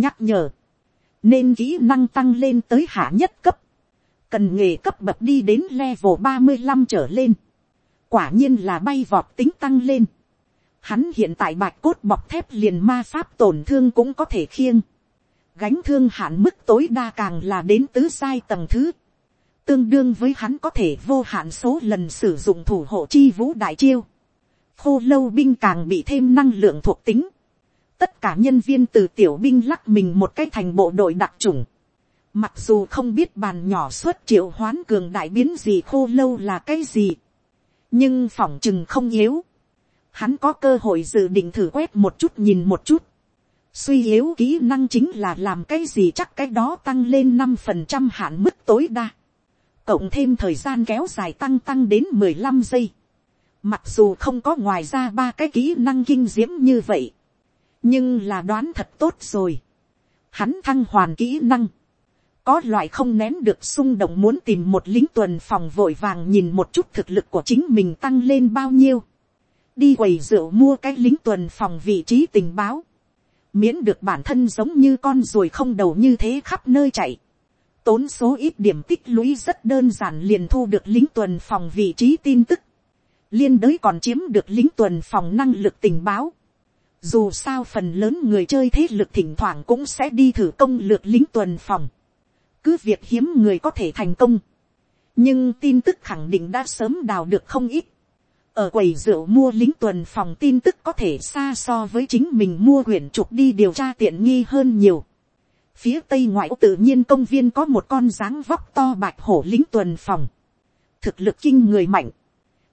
nhắc nhở, nên kỹ năng tăng lên tới hạ nhất cấp, cần nghề cấp bậc đi đến level ba mươi năm trở lên, quả nhiên là bay vọt tính tăng lên. Hắn hiện tại bạch cốt bọc thép liền ma pháp tổn thương cũng có thể khiêng. Gánh thương hạn mức tối đa càng là đến tứ sai tầng thứ. Tương đương với hắn có thể vô hạn số lần sử dụng thủ hộ chi vũ đại chiêu. Khô lâu binh càng bị thêm năng lượng thuộc tính. Tất cả nhân viên từ tiểu binh lắc mình một cái thành bộ đội đặc trùng Mặc dù không biết bàn nhỏ suốt triệu hoán cường đại biến gì khô lâu là cái gì. Nhưng phỏng chừng không yếu. Hắn có cơ hội dự định thử quét một chút nhìn một chút. Suy yếu kỹ năng chính là làm cái gì chắc cái đó tăng lên năm phần trăm hạn mức tối đa. Cộng thêm thời gian kéo dài tăng tăng đến mười lăm giây. Mặc dù không có ngoài ra ba cái kỹ năng kinh diễm như vậy. Nhưng là đoán thật tốt rồi. Hắn thăng hoàn kỹ năng có loại không nén được xung động muốn tìm một lính tuần phòng vội vàng nhìn một chút thực lực của chính mình tăng lên bao nhiêu. đi quầy rượu mua cái lính tuần phòng vị trí tình báo. miễn được bản thân giống như con ruồi không đầu như thế khắp nơi chạy. tốn số ít điểm tích lũy rất đơn giản liền thu được lính tuần phòng vị trí tin tức. liên đới còn chiếm được lính tuần phòng năng lực tình báo. Dù sao phần lớn người chơi thế lực thỉnh thoảng cũng sẽ đi thử công lược lính tuần phòng cứ việc hiếm người có thể thành công, nhưng tin tức khẳng định đã sớm đào được không ít. ở quầy rượu mua lính tuần phòng tin tức có thể xa so với chính mình mua quyển trục đi điều tra tiện nghi hơn nhiều. phía tây ngoại tự nhiên công viên có một con dáng vóc to bạch hổ lính tuần phòng. thực lực kinh người mạnh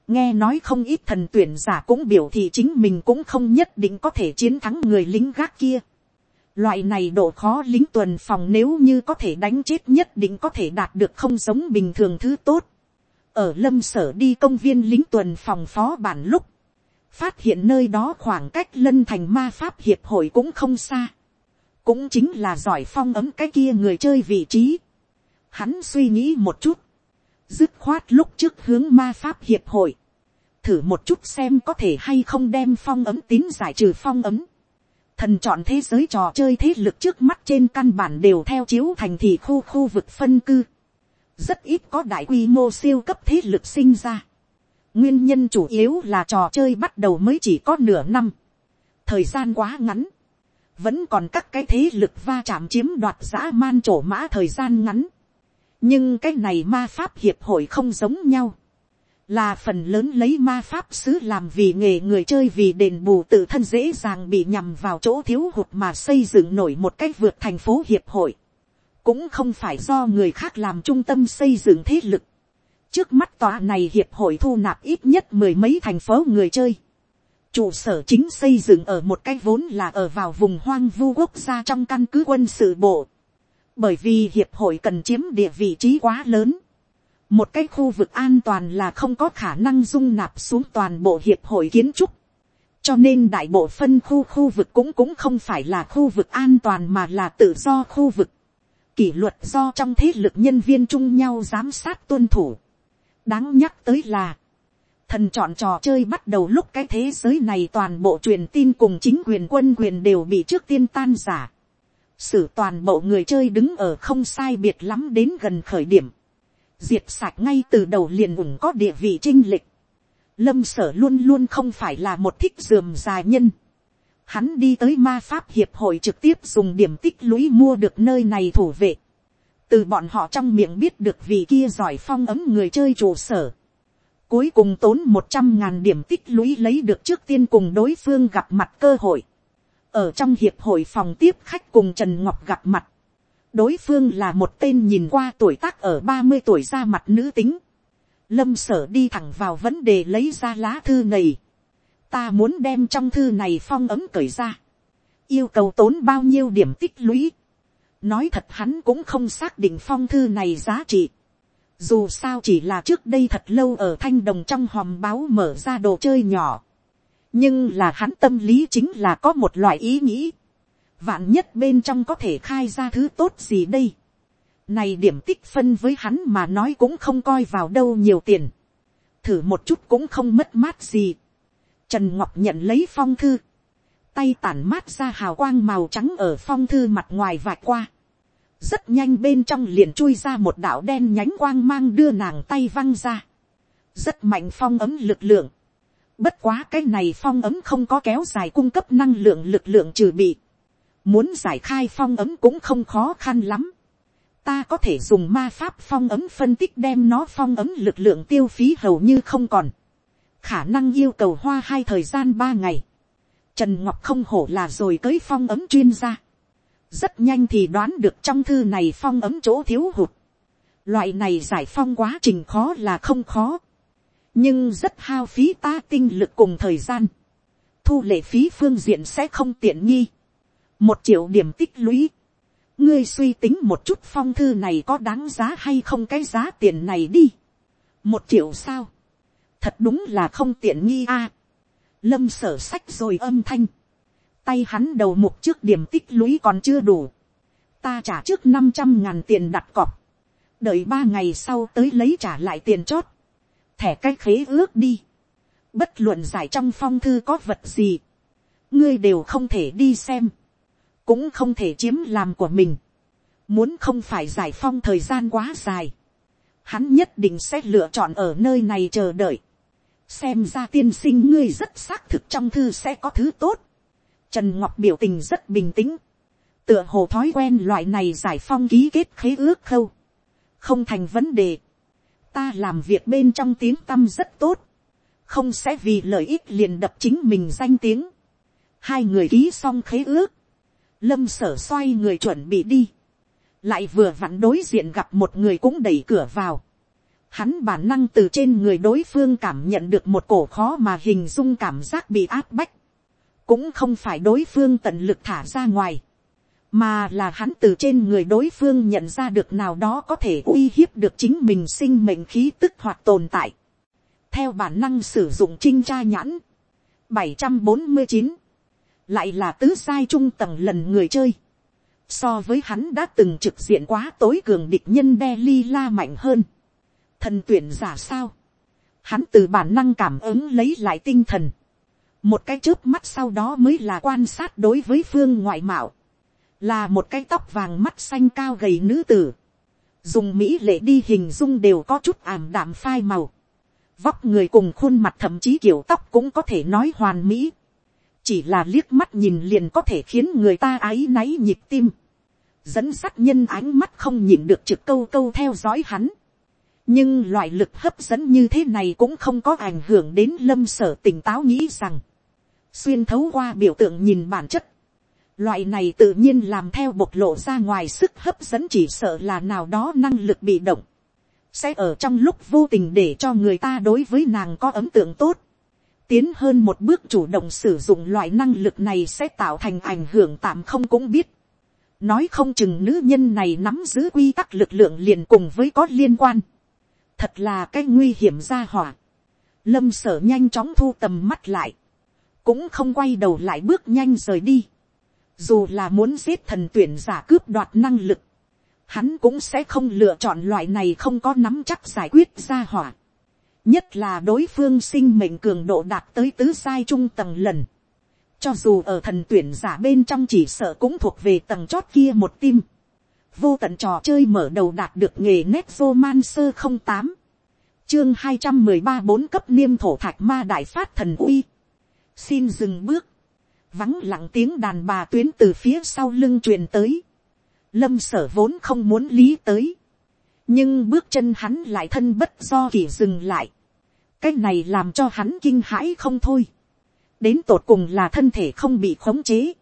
nghe nói không ít thần tuyển giả cũng biểu thị chính mình cũng không nhất định có thể chiến thắng người lính gác kia Loại này độ khó lính tuần phòng nếu như có thể đánh chết nhất định có thể đạt được không giống bình thường thứ tốt. Ở lâm sở đi công viên lính tuần phòng phó bản lúc. Phát hiện nơi đó khoảng cách lân thành ma pháp hiệp hội cũng không xa. cũng chính là giỏi phong ấm cái kia người chơi vị trí. Hắn suy nghĩ một chút, dứt khoát lúc trước hướng ma pháp hiệp hội, thử một chút xem có thể hay không đem phong ấm tín giải trừ phong ấm. Thần chọn thế giới trò chơi thế lực trước mắt trên căn bản đều theo chiếu thành thị khu khu vực phân cư. Rất ít có đại quy mô siêu cấp thế lực sinh ra. Nguyên nhân chủ yếu là trò chơi bắt đầu mới chỉ có nửa năm. Thời gian quá ngắn vẫn còn các cái thế lực va chạm chiếm đoạt dã man trổ mã thời gian ngắn nhưng cái này ma pháp hiệp hội không giống nhau. là phần lớn lấy ma pháp sứ làm vì nghề người chơi vì đền bù tự thân dễ dàng bị nhằm vào chỗ thiếu hụt mà xây dựng nổi một cách vượt thành phố hiệp hội. cũng không phải do người khác làm trung tâm xây dựng thế lực. trước mắt tòa này hiệp hội thu nạp ít nhất mười mấy thành phố người chơi trụ sở chính xây dựng ở một cái vốn là ở vào vùng hoang vu quốc gia trong căn cứ quân sự bộ. Bởi vì hiệp hội cần chiếm địa vị trí quá lớn. Một cái khu vực an toàn là không có khả năng dung nạp xuống toàn bộ hiệp hội kiến trúc. Cho nên đại bộ phân khu khu vực cũng cũng không phải là khu vực an toàn mà là tự do khu vực. Kỷ luật do trong thế lực nhân viên chung nhau giám sát tuân thủ. Đáng nhắc tới là, thần chọn trò chơi bắt đầu lúc cái thế giới này toàn bộ truyền tin cùng chính quyền quân quyền đều bị trước tiên tan giả. Sử toàn bộ người chơi đứng ở không sai biệt lắm đến gần khởi điểm. Diệt sạch ngay từ đầu liền ủng có địa vị trinh lịch. Lâm sở luôn luôn không phải là một thích dườm dài nhân. Hắn đi tới ma pháp hiệp hội trực tiếp dùng điểm tích lũy mua được nơi này thủ vệ. Từ bọn họ trong miệng biết được vì kia giỏi phong ấm người chơi trụ sở Cuối cùng tốn một trăm ngàn điểm tích lũy lấy được trước tiên cùng đối phương gặp mặt cơ hội. Ở trong hiệp hội phòng tiếp khách cùng Trần Ngọc gặp mặt. Đối phương là một tên nhìn qua tuổi tác ở ba mươi tuổi ra mặt nữ tính. Lâm sở đi thẳng vào vấn đề lấy ra lá thư này. Ta muốn đem trong thư này phong ấm cởi ra. Yêu cầu tốn bao nhiêu điểm tích lũy. Nói thật hắn cũng không xác định phong thư này giá trị dù sao chỉ là trước đây thật lâu ở thanh đồng trong hòm báo mở ra đồ chơi nhỏ nhưng là hắn tâm lý chính là có một loại ý nghĩ. vạn nhất bên trong có thể khai ra thứ tốt gì đây. này điểm tích phân với hắn mà nói cũng không coi vào đâu nhiều tiền. thử một chút cũng không mất mát gì. trần ngọc nhận lấy phong thư. tay tản mát ra hào quang màu trắng ở phong thư mặt ngoài vạch qua rất nhanh bên trong liền chui ra một đạo đen nhánh quang mang đưa nàng tay văng ra. rất mạnh phong ấm lực lượng bất quá cái này phong ấm không có kéo dài cung cấp năng lượng lực lượng trừ bị. muốn giải khai phong ấm cũng không khó khăn lắm. ta có thể dùng ma pháp phong ấm phân tích đem nó phong ấm lực lượng tiêu phí hầu như không còn. khả năng yêu cầu hoa hai thời gian ba ngày. trần ngọc không hổ là rồi tới phong ấm chuyên gia rất nhanh thì đoán được trong thư này phong ấm chỗ thiếu hụt. Loại này giải phong quá trình khó là không khó, nhưng rất hao phí ta tinh lực cùng thời gian. Thu lệ phí phương diện sẽ không tiện nghi. Một triệu điểm tích lũy. Ngươi suy tính một chút phong thư này có đáng giá hay không cái giá tiền này đi. Một triệu sao? Thật đúng là không tiện nghi a. Lâm sở sách rồi âm thanh tay hắn đầu mục trước điểm tích lũy còn chưa đủ. Ta trả trước năm trăm ngàn tiền đặt cọc. Đợi ba ngày sau tới lấy trả lại tiền chót. Thẻ cái khế ước đi. Bất luận giải trong phong thư có vật gì. Ngươi đều không thể đi xem. Cũng không thể chiếm làm của mình. Muốn không phải giải phong thời gian quá dài. Hắn nhất định sẽ lựa chọn ở nơi này chờ đợi xem ra tiên sinh ngươi rất xác thực trong thư sẽ có thứ tốt. Trần Ngọc biểu tình rất bình tĩnh. Tựa hồ thói quen loại này giải phong ký kết khế ước khâu. Không thành vấn đề. Ta làm việc bên trong tiếng tâm rất tốt. Không sẽ vì lợi ích liền đập chính mình danh tiếng. Hai người ký xong khế ước. Lâm sở xoay người chuẩn bị đi. Lại vừa vặn đối diện gặp một người cũng đẩy cửa vào. Hắn bản năng từ trên người đối phương cảm nhận được một cổ khó mà hình dung cảm giác bị áp bách cũng không phải đối phương tận lực thả ra ngoài, mà là hắn từ trên người đối phương nhận ra được nào đó có thể uy hiếp được chính mình sinh mệnh khí tức hoặc tồn tại. theo bản năng sử dụng trinh tra nhãn, bảy trăm bốn mươi chín, lại là tứ sai trung tầng lần người chơi, so với hắn đã từng trực diện quá tối cường địch nhân đe ly la mạnh hơn. thần tuyển giả sao, hắn từ bản năng cảm ứng lấy lại tinh thần, một cái trước mắt sau đó mới là quan sát đối với phương ngoại mạo, là một cái tóc vàng mắt xanh cao gầy nữ tử, dùng mỹ lệ đi hình dung đều có chút ảm đạm phai màu, vóc người cùng khuôn mặt thậm chí kiểu tóc cũng có thể nói hoàn mỹ, chỉ là liếc mắt nhìn liền có thể khiến người ta áy náy nhịp tim, dẫn sát nhân ánh mắt không nhìn được trực câu câu theo dõi hắn, nhưng loại lực hấp dẫn như thế này cũng không có ảnh hưởng đến lâm sở tỉnh táo nghĩ rằng, xuyên thấu qua biểu tượng nhìn bản chất, loại này tự nhiên làm theo bộc lộ ra ngoài sức hấp dẫn chỉ sợ là nào đó năng lực bị động, sẽ ở trong lúc vô tình để cho người ta đối với nàng có ấn tượng tốt, tiến hơn một bước chủ động sử dụng loại năng lực này sẽ tạo thành ảnh hưởng tạm không cũng biết. nói không chừng nữ nhân này nắm giữ quy tắc lực lượng liền cùng với có liên quan. thật là cái nguy hiểm ra hỏa. lâm sở nhanh chóng thu tầm mắt lại. cũng không quay đầu lại bước nhanh rời đi dù là muốn giết thần tuyển giả cướp đoạt năng lực, hắn cũng sẽ không lựa chọn loại này không có nắm chắc giải quyết ra hỏa nhất là đối phương sinh mệnh cường độ đạt tới tứ sai trung tầng lần. cho dù ở thần tuyển giả bên trong chỉ sợ cũng thuộc về tầng chót kia một tim. vô tận trò chơi mở đầu đạt được nghề nét vô man sơ không tám chương hai trăm mười ba bốn cấp niêm thổ thạch ma đại phát thần uy. xin dừng bước vắng lặng tiếng đàn bà tuyến từ phía sau lưng truyền tới. lâm sở vốn không muốn lý tới nhưng bước chân hắn lại thân bất do kỳ dừng lại cái này làm cho hắn kinh hãi không thôi. đến tột cùng là thân thể không bị khống chế,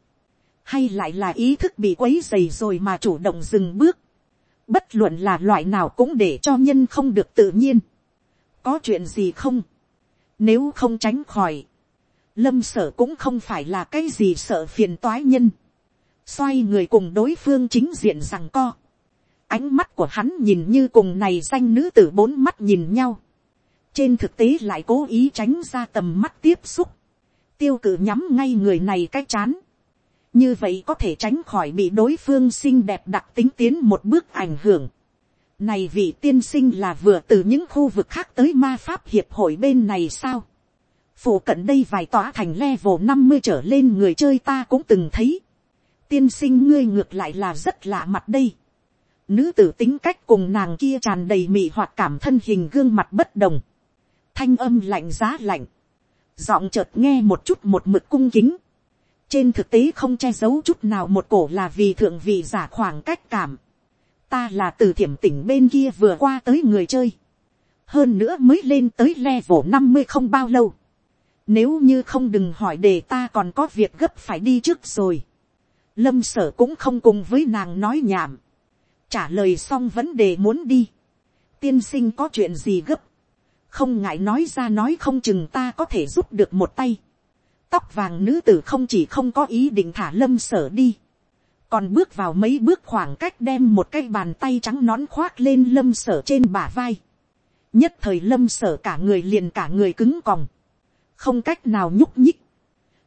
hay lại là ý thức bị quấy dày rồi mà chủ động dừng bước. bất luận là loại nào cũng để cho nhân không được tự nhiên. có chuyện gì không, nếu không tránh khỏi, lâm sở cũng không phải là cái gì sợ phiền toái nhân. xoay người cùng đối phương chính diện rằng co. ánh mắt của hắn nhìn như cùng này danh nữ tử bốn mắt nhìn nhau trên thực tế lại cố ý tránh ra tầm mắt tiếp xúc, tiêu cử nhắm ngay người này cái chán, như vậy có thể tránh khỏi bị đối phương xinh đẹp đặc tính tiến một bước ảnh hưởng. Này vị tiên sinh là vừa từ những khu vực khác tới ma pháp hiệp hội bên này sao? Phụ cận đây vài tòa thành level năm mươi trở lên người chơi ta cũng từng thấy. Tiên sinh ngươi ngược lại là rất lạ mặt đây. Nữ tử tính cách cùng nàng kia tràn đầy mị hoặc cảm thân hình gương mặt bất đồng. Thanh âm lạnh giá lạnh, giọng chợt nghe một chút một mực cung kính, trên thực tế không che giấu chút nào một cổ là vì thượng vị giả khoảng cách cảm, ta là từ thiểm tỉnh bên kia vừa qua tới người chơi, hơn nữa mới lên tới level năm mươi không bao lâu, nếu như không đừng hỏi để ta còn có việc gấp phải đi trước rồi, lâm sở cũng không cùng với nàng nói nhảm, trả lời xong vấn đề muốn đi, tiên sinh có chuyện gì gấp, không ngại nói ra nói không chừng ta có thể giúp được một tay. tóc vàng nữ tử không chỉ không có ý định thả lâm sở đi, còn bước vào mấy bước khoảng cách đem một cái bàn tay trắng nón khoác lên lâm sở trên bả vai. nhất thời lâm sở cả người liền cả người cứng còng, không cách nào nhúc nhích.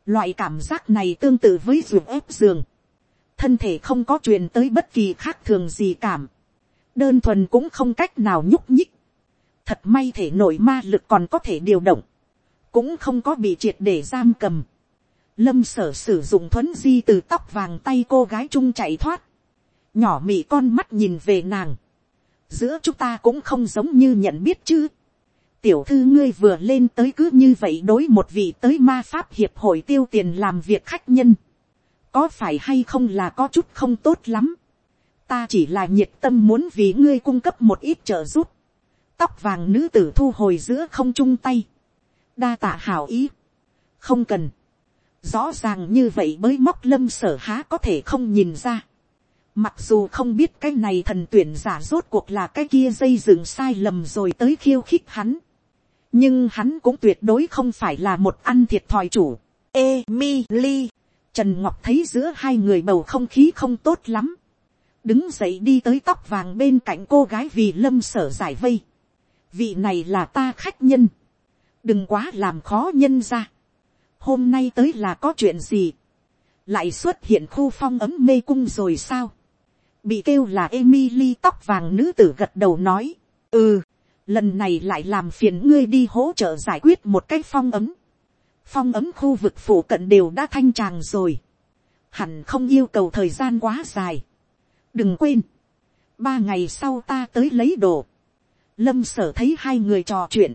loại cảm giác này tương tự với ruột ép giường, thân thể không có truyền tới bất kỳ khác thường gì cảm, đơn thuần cũng không cách nào nhúc nhích Thật may thể nội ma lực còn có thể điều động. Cũng không có bị triệt để giam cầm. Lâm sở sử dụng thuấn di từ tóc vàng tay cô gái trung chạy thoát. Nhỏ mị con mắt nhìn về nàng. Giữa chúng ta cũng không giống như nhận biết chứ. Tiểu thư ngươi vừa lên tới cứ như vậy đối một vị tới ma pháp hiệp hội tiêu tiền làm việc khách nhân. Có phải hay không là có chút không tốt lắm. Ta chỉ là nhiệt tâm muốn vì ngươi cung cấp một ít trợ giúp. Tóc vàng nữ tử thu hồi giữa không chung tay, đa tạ hảo ý, không cần, rõ ràng như vậy mới móc lâm sở há có thể không nhìn ra, mặc dù không biết cái này thần tuyển giả rốt cuộc là cái kia dây dừng sai lầm rồi tới khiêu khích hắn, nhưng hắn cũng tuyệt đối không phải là một ăn thiệt thòi chủ. Emily, Trần Ngọc thấy giữa hai người bầu không khí không tốt lắm. Đứng dậy đi tới tóc vàng bên cạnh cô gái vì lâm sở giải vây. Vị này là ta khách nhân, đừng quá làm khó nhân ra, hôm nay tới là có chuyện gì, lại xuất hiện khu phong ấm mê cung rồi sao, bị kêu là Emily tóc vàng nữ tử gật đầu nói, ừ, lần này lại làm phiền ngươi đi hỗ trợ giải quyết một cái phong ấm, phong ấm khu vực phủ cận đều đã thanh tràng rồi, hẳn không yêu cầu thời gian quá dài, đừng quên, ba ngày sau ta tới lấy đồ, lâm sở thấy hai người trò chuyện,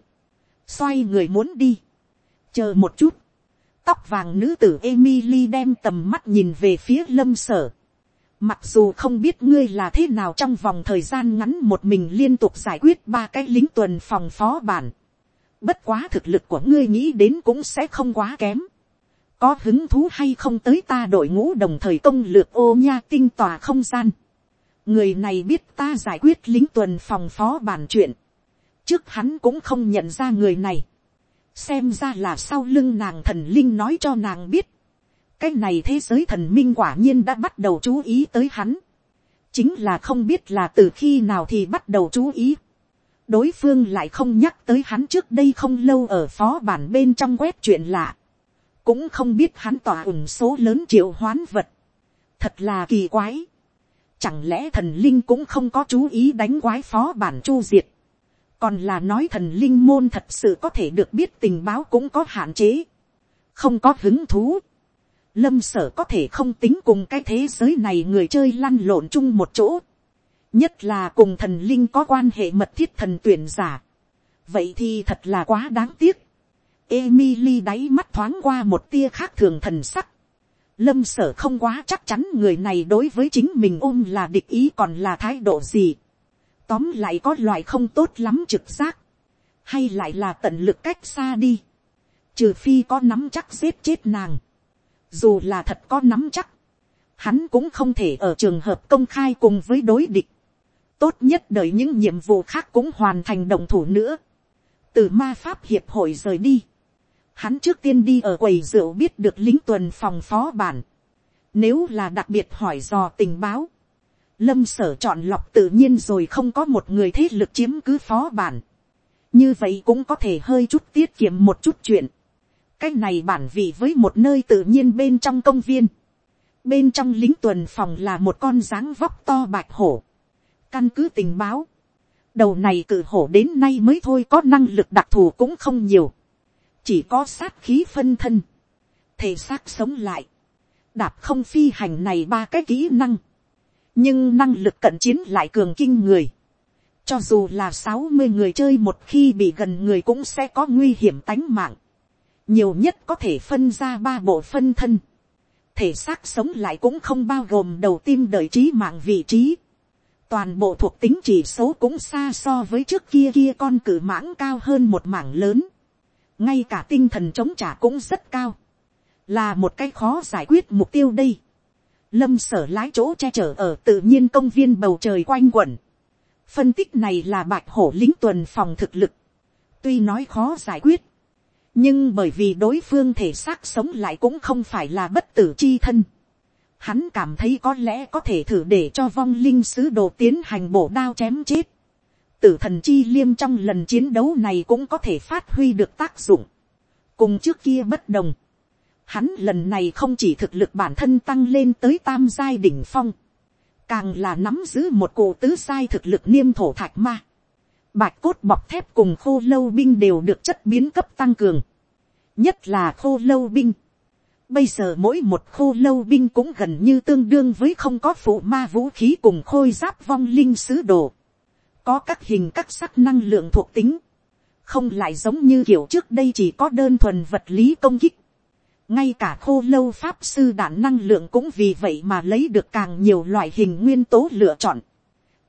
xoay người muốn đi, chờ một chút, tóc vàng nữ tử Emily đem tầm mắt nhìn về phía lâm sở, Mặc dù không biết ngươi là thế nào trong vòng thời gian ngắn một mình liên tục giải quyết ba cái lính tuần phòng phó bản. Bất quá thực lực của ngươi nghĩ đến cũng sẽ không quá kém. Có hứng thú hay không tới ta đội ngũ đồng thời công lược ô nha tinh tòa không gian. Người này biết ta giải quyết lính tuần phòng phó bản chuyện. Trước hắn cũng không nhận ra người này. Xem ra là sau lưng nàng thần linh nói cho nàng biết cái này thế giới thần minh quả nhiên đã bắt đầu chú ý tới hắn. chính là không biết là từ khi nào thì bắt đầu chú ý. đối phương lại không nhắc tới hắn trước đây không lâu ở phó bản bên trong quét chuyện lạ. cũng không biết hắn tỏa ủng số lớn triệu hoán vật. thật là kỳ quái. chẳng lẽ thần linh cũng không có chú ý đánh quái phó bản chu diệt. còn là nói thần linh môn thật sự có thể được biết tình báo cũng có hạn chế. không có hứng thú lâm sở có thể không tính cùng cái thế giới này người chơi lăn lộn chung một chỗ. nhất là cùng thần linh có quan hệ mật thiết thần tuyển giả. vậy thì thật là quá đáng tiếc. Emily đáy mắt thoáng qua một tia khác thường thần sắc. Lâm sở không quá chắc chắn người này đối với chính mình ôm là địch ý còn là thái độ gì. Tóm lại có loại không tốt lắm trực giác. Hay lại là tận lực cách xa đi. Trừ phi có nắm chắc giết chết nàng dù là thật có nắm chắc, hắn cũng không thể ở trường hợp công khai cùng với đối địch, tốt nhất đợi những nhiệm vụ khác cũng hoàn thành đồng thủ nữa, từ ma pháp hiệp hội rời đi, hắn trước tiên đi ở quầy rượu biết được lính tuần phòng phó bản, nếu là đặc biệt hỏi dò tình báo, lâm sở chọn lọc tự nhiên rồi không có một người thế lực chiếm cứ phó bản, như vậy cũng có thể hơi chút tiết kiệm một chút chuyện, cái này bản vị với một nơi tự nhiên bên trong công viên. Bên trong lính tuần phòng là một con dáng vóc to bạch hổ. Căn cứ tình báo. Đầu này cử hổ đến nay mới thôi có năng lực đặc thù cũng không nhiều. Chỉ có sát khí phân thân. Thể xác sống lại. Đạp không phi hành này ba cái kỹ năng. Nhưng năng lực cận chiến lại cường kinh người. Cho dù là sáu mươi người chơi một khi bị gần người cũng sẽ có nguy hiểm tánh mạng nhiều nhất có thể phân ra ba bộ phân thân, thể xác sống lại cũng không bao gồm đầu tim đời trí mạng vị trí, toàn bộ thuộc tính chỉ số cũng xa so với trước kia kia con cử mãng cao hơn một mảng lớn, ngay cả tinh thần chống trả cũng rất cao, là một cái khó giải quyết mục tiêu đây. Lâm sở lái chỗ che chở ở tự nhiên công viên bầu trời quanh quẩn. Phân tích này là bạch hổ lính tuần phòng thực lực. Tuy nói khó giải quyết nhưng bởi vì đối phương thể xác sống lại cũng không phải là bất tử chi thân. Hắn cảm thấy có lẽ có thể thử để cho vong linh sứ đồ tiến hành bổ đao chém chết. Tử thần chi liêm trong lần chiến đấu này cũng có thể phát huy được tác dụng. Cùng trước kia bất đồng. Hắn lần này không chỉ thực lực bản thân tăng lên tới tam giai đỉnh phong. Càng là nắm giữ một cổ tứ giai thực lực niêm thổ thạch ma bạch cốt bọc thép cùng khô lâu binh đều được chất biến cấp tăng cường. nhất là khô lâu binh. bây giờ mỗi một khô lâu binh cũng gần như tương đương với không có phụ ma vũ khí cùng khôi giáp vong linh sứ đồ. có các hình các sắc năng lượng thuộc tính. không lại giống như kiểu trước đây chỉ có đơn thuần vật lý công kích. ngay cả khô lâu pháp sư đạn năng lượng cũng vì vậy mà lấy được càng nhiều loại hình nguyên tố lựa chọn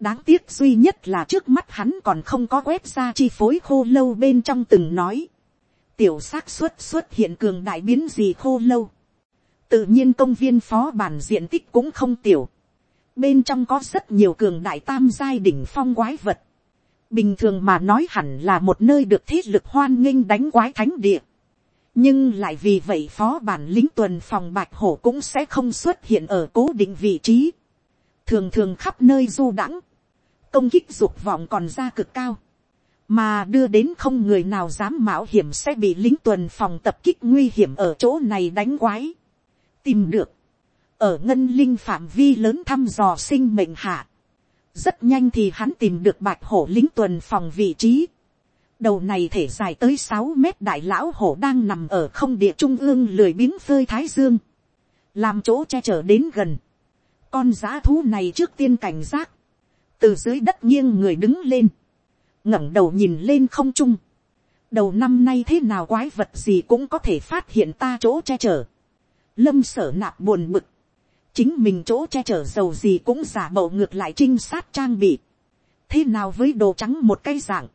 đáng tiếc duy nhất là trước mắt hắn còn không có quét ra chi phối khô lâu bên trong từng nói. tiểu xác suất xuất hiện cường đại biến gì khô lâu. tự nhiên công viên phó bản diện tích cũng không tiểu. bên trong có rất nhiều cường đại tam giai đỉnh phong quái vật. bình thường mà nói hẳn là một nơi được thiết lực hoan nghênh đánh quái thánh địa. nhưng lại vì vậy phó bản lính tuần phòng bạch hổ cũng sẽ không xuất hiện ở cố định vị trí thường thường khắp nơi du đãng, công kích dục vọng còn ra cực cao, mà đưa đến không người nào dám mạo hiểm sẽ bị lính tuần phòng tập kích nguy hiểm ở chỗ này đánh quái. tìm được, ở ngân linh phạm vi lớn thăm dò sinh mệnh hạ, rất nhanh thì hắn tìm được bạch hổ lính tuần phòng vị trí, đầu này thể dài tới sáu mét đại lão hổ đang nằm ở không địa trung ương lười biếng phơi thái dương, làm chỗ che chở đến gần, con giá thú này trước tiên cảnh giác, từ dưới đất nghiêng người đứng lên, ngẩng đầu nhìn lên không trung, đầu năm nay thế nào quái vật gì cũng có thể phát hiện ta chỗ che chở, lâm sở nạp buồn bực, chính mình chỗ che chở dầu gì cũng giả bộ ngược lại trinh sát trang bị, thế nào với đồ trắng một cái dạng,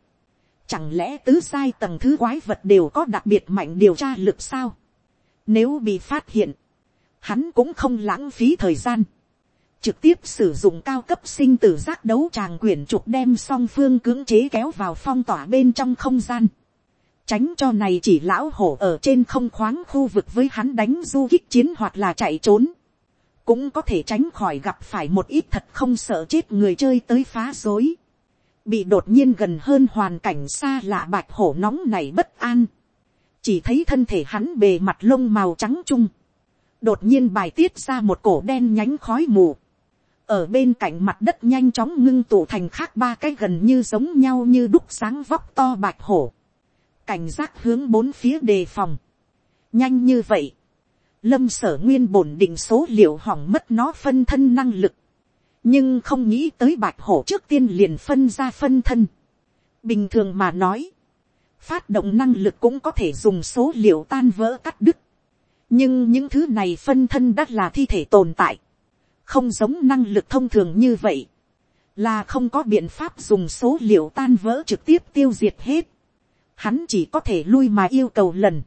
chẳng lẽ tứ sai tầng thứ quái vật đều có đặc biệt mạnh điều tra lực sao, nếu bị phát hiện, hắn cũng không lãng phí thời gian, trực tiếp sử dụng cao cấp sinh tử giác đấu tràng quyển trục đem song phương cưỡng chế kéo vào phong tỏa bên trong không gian. Tránh cho này chỉ lão hổ ở trên không khoáng khu vực với hắn đánh du kích chiến hoặc là chạy trốn. Cũng có thể tránh khỏi gặp phải một ít thật không sợ chết người chơi tới phá dối. Bị đột nhiên gần hơn hoàn cảnh xa lạ bạch hổ nóng này bất an. Chỉ thấy thân thể hắn bề mặt lông màu trắng trung. Đột nhiên bài tiết ra một cổ đen nhánh khói mù ở bên cạnh mặt đất nhanh chóng ngưng tụ thành khác ba cái gần như giống nhau như đúc sáng vóc to bạch hổ. cảnh giác hướng bốn phía đề phòng. nhanh như vậy. lâm sở nguyên bổn định số liệu hỏng mất nó phân thân năng lực. nhưng không nghĩ tới bạch hổ trước tiên liền phân ra phân thân. bình thường mà nói, phát động năng lực cũng có thể dùng số liệu tan vỡ cắt đứt. nhưng những thứ này phân thân đã là thi thể tồn tại không giống năng lực thông thường như vậy, là không có biện pháp dùng số liệu tan vỡ trực tiếp tiêu diệt hết. Hắn chỉ có thể lui mà yêu cầu lần.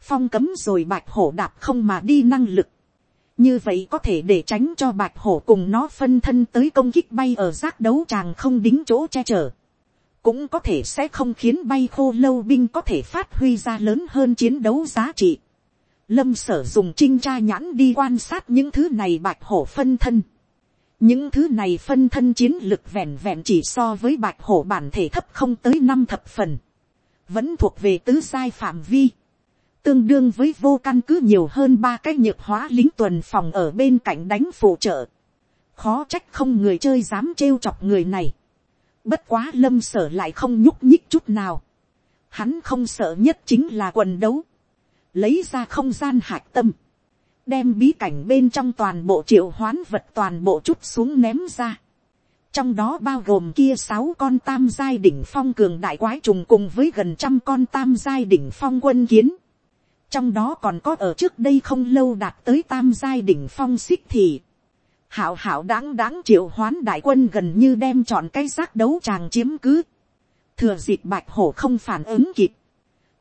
Phong cấm rồi bạch hổ đạp không mà đi năng lực. Như vậy có thể để tránh cho bạch hổ cùng nó phân thân tới công kích bay ở giác đấu tràng không đính chỗ che chở. Cũng có thể sẽ không khiến bay khô lâu binh có thể phát huy ra lớn hơn chiến đấu giá trị. Lâm sở dùng trinh tra nhãn đi quan sát những thứ này bạch hổ phân thân. Những thứ này phân thân chiến lực vẹn vẹn chỉ so với bạch hổ bản thể thấp không tới năm thập phần. Vẫn thuộc về tứ sai phạm vi. Tương đương với vô căn cứ nhiều hơn ba cái nhược hóa lính tuần phòng ở bên cạnh đánh phụ trợ. Khó trách không người chơi dám trêu chọc người này. Bất quá lâm sở lại không nhúc nhích chút nào. Hắn không sợ nhất chính là quần đấu lấy ra không gian hạc tâm, đem bí cảnh bên trong toàn bộ triệu hoán vật toàn bộ chút xuống ném ra. trong đó bao gồm kia sáu con tam giai đỉnh phong cường đại quái trùng cùng với gần trăm con tam giai đỉnh phong quân kiến. trong đó còn có ở trước đây không lâu đạt tới tam giai đỉnh phong xích thì. hảo hảo đáng đáng triệu hoán đại quân gần như đem chọn cái giác đấu tràng chiếm cứ. thừa dịp bạch hổ không phản ứng kịp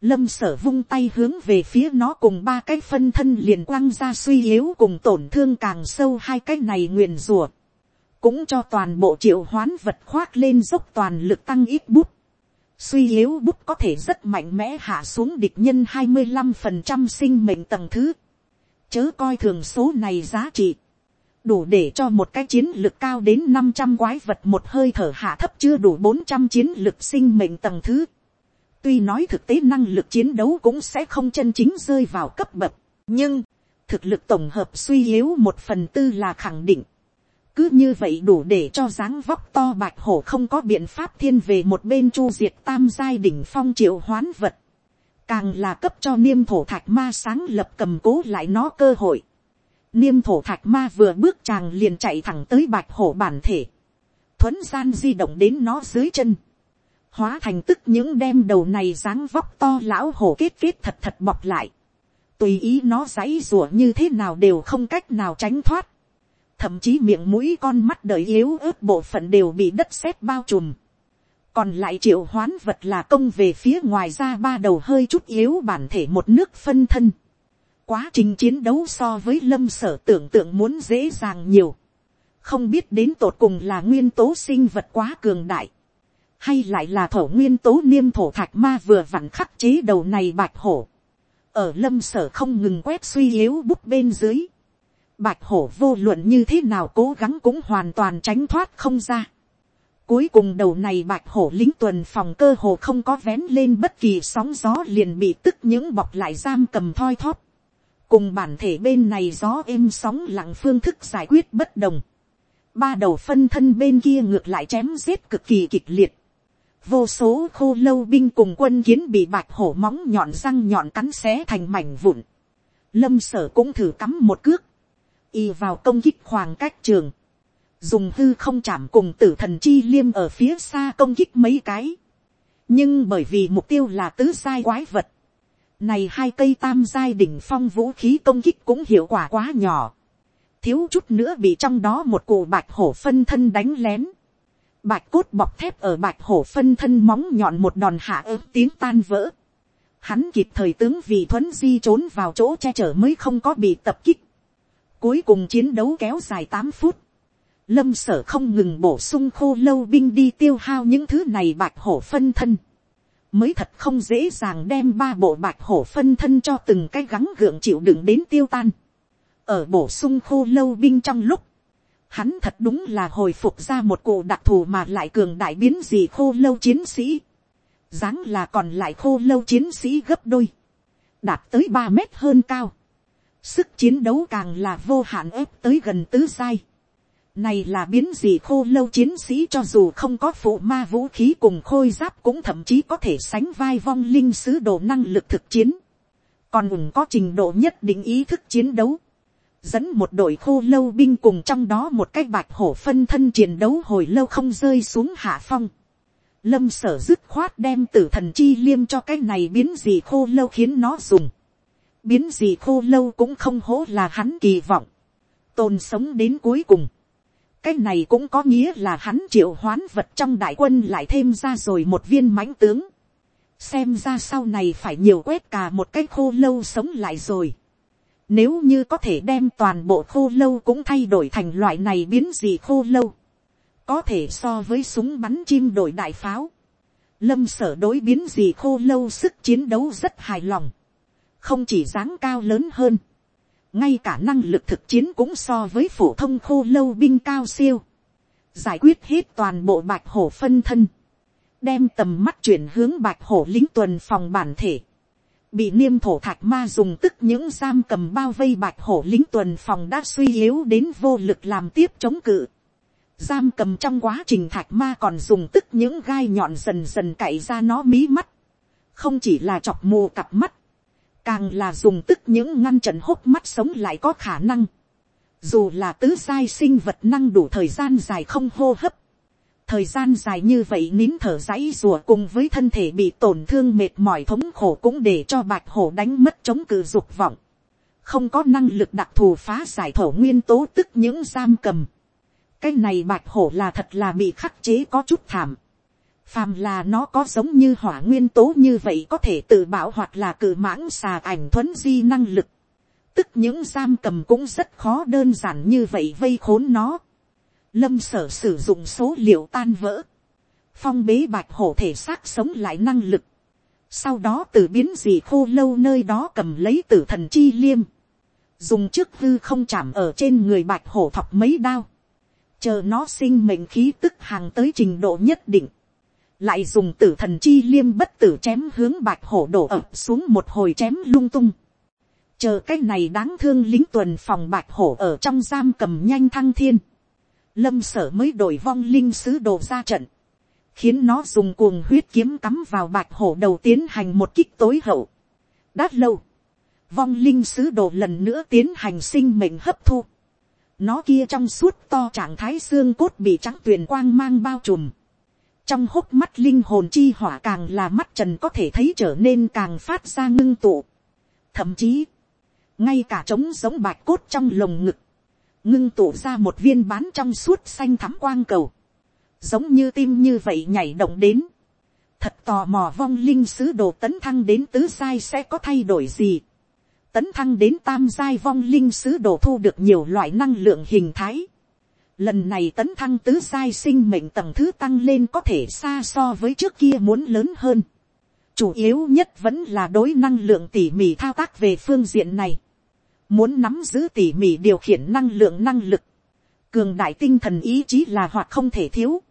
Lâm sở vung tay hướng về phía nó cùng ba cái phân thân liền quăng ra suy yếu cùng tổn thương càng sâu hai cái này nguyền rùa. Cũng cho toàn bộ triệu hoán vật khoác lên dốc toàn lực tăng ít bút. Suy yếu bút có thể rất mạnh mẽ hạ xuống địch nhân 25% sinh mệnh tầng thứ. Chớ coi thường số này giá trị. Đủ để cho một cái chiến lực cao đến 500 quái vật một hơi thở hạ thấp chưa đủ 400 chiến lực sinh mệnh tầng thứ Tuy nói thực tế năng lực chiến đấu cũng sẽ không chân chính rơi vào cấp bậc, nhưng thực lực tổng hợp suy yếu một phần tư là khẳng định. Cứ như vậy đủ để cho dáng vóc to bạch hổ không có biện pháp thiên về một bên chu diệt tam giai đỉnh phong triệu hoán vật. Càng là cấp cho niêm thổ thạch ma sáng lập cầm cố lại nó cơ hội. Niêm thổ thạch ma vừa bước chàng liền chạy thẳng tới bạch hổ bản thể. Thuấn gian di động đến nó dưới chân hóa thành tức những đem đầu này dáng vóc to lão hổ kết kết thật thật bọc lại, tùy ý nó dãy rủa như thế nào đều không cách nào tránh thoát, thậm chí miệng mũi con mắt đời yếu ớt bộ phận đều bị đất sét bao trùm, còn lại triệu hoán vật là công về phía ngoài ra ba đầu hơi chút yếu bản thể một nước phân thân, quá trình chiến đấu so với lâm sở tưởng tượng muốn dễ dàng nhiều, không biết đến tột cùng là nguyên tố sinh vật quá cường đại, hay lại là thổ nguyên tố niêm thổ thạch ma vừa vặn khắc chế đầu này bạch hổ, ở lâm sở không ngừng quét suy yếu bút bên dưới, bạch hổ vô luận như thế nào cố gắng cũng hoàn toàn tránh thoát không ra. Cuối cùng đầu này bạch hổ lính tuần phòng cơ hồ không có vén lên bất kỳ sóng gió liền bị tức những bọc lại giam cầm thoi thóp. cùng bản thể bên này gió êm sóng lặng phương thức giải quyết bất đồng, ba đầu phân thân bên kia ngược lại chém giết cực kỳ kịch liệt, vô số khô lâu binh cùng quân kiến bị bạch hổ móng nhọn răng nhọn cắn xé thành mảnh vụn, lâm sở cũng thử cắm một cước, y vào công kích khoảng cách trường, dùng hư không chạm cùng tử thần chi liêm ở phía xa công kích mấy cái, nhưng bởi vì mục tiêu là tứ sai quái vật, này hai cây tam giai đỉnh phong vũ khí công kích cũng hiệu quả quá nhỏ. Thiếu chút nữa bị trong đó một cụ bạch hổ phân thân đánh lén. Bạch cốt bọc thép ở bạch hổ phân thân móng nhọn một đòn hạ ớt tiếng tan vỡ. Hắn kịp thời tướng vì thuấn di trốn vào chỗ che chở mới không có bị tập kích. Cuối cùng chiến đấu kéo dài tám phút. Lâm sở không ngừng bổ sung khô lâu binh đi tiêu hao những thứ này bạch hổ phân thân mới thật không dễ dàng đem ba bộ bạch hổ phân thân cho từng cái gắng gượng chịu đựng đến tiêu tan. ở bổ sung khô lâu binh trong lúc, hắn thật đúng là hồi phục ra một cụ đặc thù mà lại cường đại biến gì khô lâu chiến sĩ. dáng là còn lại khô lâu chiến sĩ gấp đôi, đạt tới ba mét hơn cao. sức chiến đấu càng là vô hạn ép tới gần tứ sai này là biến gì khô lâu chiến sĩ cho dù không có phụ ma vũ khí cùng khôi giáp cũng thậm chí có thể sánh vai vong linh sứ đồ năng lực thực chiến. Còn ủng có trình độ nhất định ý thức chiến đấu. Dẫn một đội khô lâu binh cùng trong đó một cái bạch hổ phân thân chiến đấu hồi lâu không rơi xuống hạ phong. Lâm sở dứt khoát đem tử thần chi liêm cho cái này biến gì khô lâu khiến nó dùng. Biến gì khô lâu cũng không hố là hắn kỳ vọng. Tồn sống đến cuối cùng cái này cũng có nghĩa là hắn triệu hoán vật trong đại quân lại thêm ra rồi một viên mãnh tướng. xem ra sau này phải nhiều quét cả một cái khô lâu sống lại rồi nếu như có thể đem toàn bộ khô lâu cũng thay đổi thành loại này biến gì khô lâu. có thể so với súng bắn chim đổi đại pháo. lâm sở đối biến gì khô lâu sức chiến đấu rất hài lòng. không chỉ dáng cao lớn hơn ngay cả năng lực thực chiến cũng so với phổ thông khô lâu binh cao siêu, giải quyết hết toàn bộ bạch hổ phân thân, đem tầm mắt chuyển hướng bạch hổ lính tuần phòng bản thể, bị niêm thổ thạch ma dùng tức những giam cầm bao vây bạch hổ lính tuần phòng đã suy yếu đến vô lực làm tiếp chống cự. Giam cầm trong quá trình thạch ma còn dùng tức những gai nhọn dần dần cậy ra nó mí mắt. Không chỉ là chọc mù cặp mắt, càng là dùng tức những ngăn trận hốc mắt sống lại có khả năng, dù là tứ sai sinh vật năng đủ thời gian dài không hô hấp, thời gian dài như vậy nín thở dãy rùa cùng với thân thể bị tổn thương mệt mỏi thống khổ cũng để cho bạch hổ đánh mất chống cự dục vọng, không có năng lực đặc thù phá giải thổ nguyên tố tức những giam cầm, cái này bạch hổ là thật là bị khắc chế có chút thảm, phàm là nó có giống như hỏa nguyên tố như vậy có thể tự bảo hoặc là cự mãng xà ảnh thuấn di năng lực. Tức những giam cầm cũng rất khó đơn giản như vậy vây khốn nó. Lâm sở sử dụng số liệu tan vỡ. Phong bế bạch hổ thể xác sống lại năng lực. Sau đó từ biến gì khô lâu nơi đó cầm lấy tử thần chi liêm. Dùng trước hư không chạm ở trên người bạch hổ thọc mấy đao. Chờ nó sinh mệnh khí tức hàng tới trình độ nhất định lại dùng tử thần chi liêm bất tử chém hướng bạch hổ đổ ập xuống một hồi chém lung tung. chờ cái này đáng thương lính tuần phòng bạch hổ ở trong giam cầm nhanh thăng thiên lâm sở mới đổi vong linh sứ đồ ra trận. khiến nó dùng cuồng huyết kiếm cắm vào bạch hổ đầu tiến hành một kích tối hậu. đã lâu. vong linh sứ đồ lần nữa tiến hành sinh mệnh hấp thu. nó kia trong suốt to trạng thái xương cốt bị trắng tuyền quang mang bao trùm trong hốc mắt linh hồn chi hỏa càng là mắt trần có thể thấy trở nên càng phát ra ngưng tụ. thậm chí, ngay cả trống giống bạch cốt trong lồng ngực, ngưng tụ ra một viên bán trong suốt xanh thắm quang cầu, giống như tim như vậy nhảy động đến, thật tò mò vong linh sứ đồ tấn thăng đến tứ sai sẽ có thay đổi gì, tấn thăng đến tam giai vong linh sứ đồ thu được nhiều loại năng lượng hình thái, Lần này tấn thăng tứ sai sinh mệnh tầng thứ tăng lên có thể xa so với trước kia muốn lớn hơn. Chủ yếu nhất vẫn là đối năng lượng tỉ mỉ thao tác về phương diện này. Muốn nắm giữ tỉ mỉ điều khiển năng lượng năng lực. Cường đại tinh thần ý chí là hoặc không thể thiếu.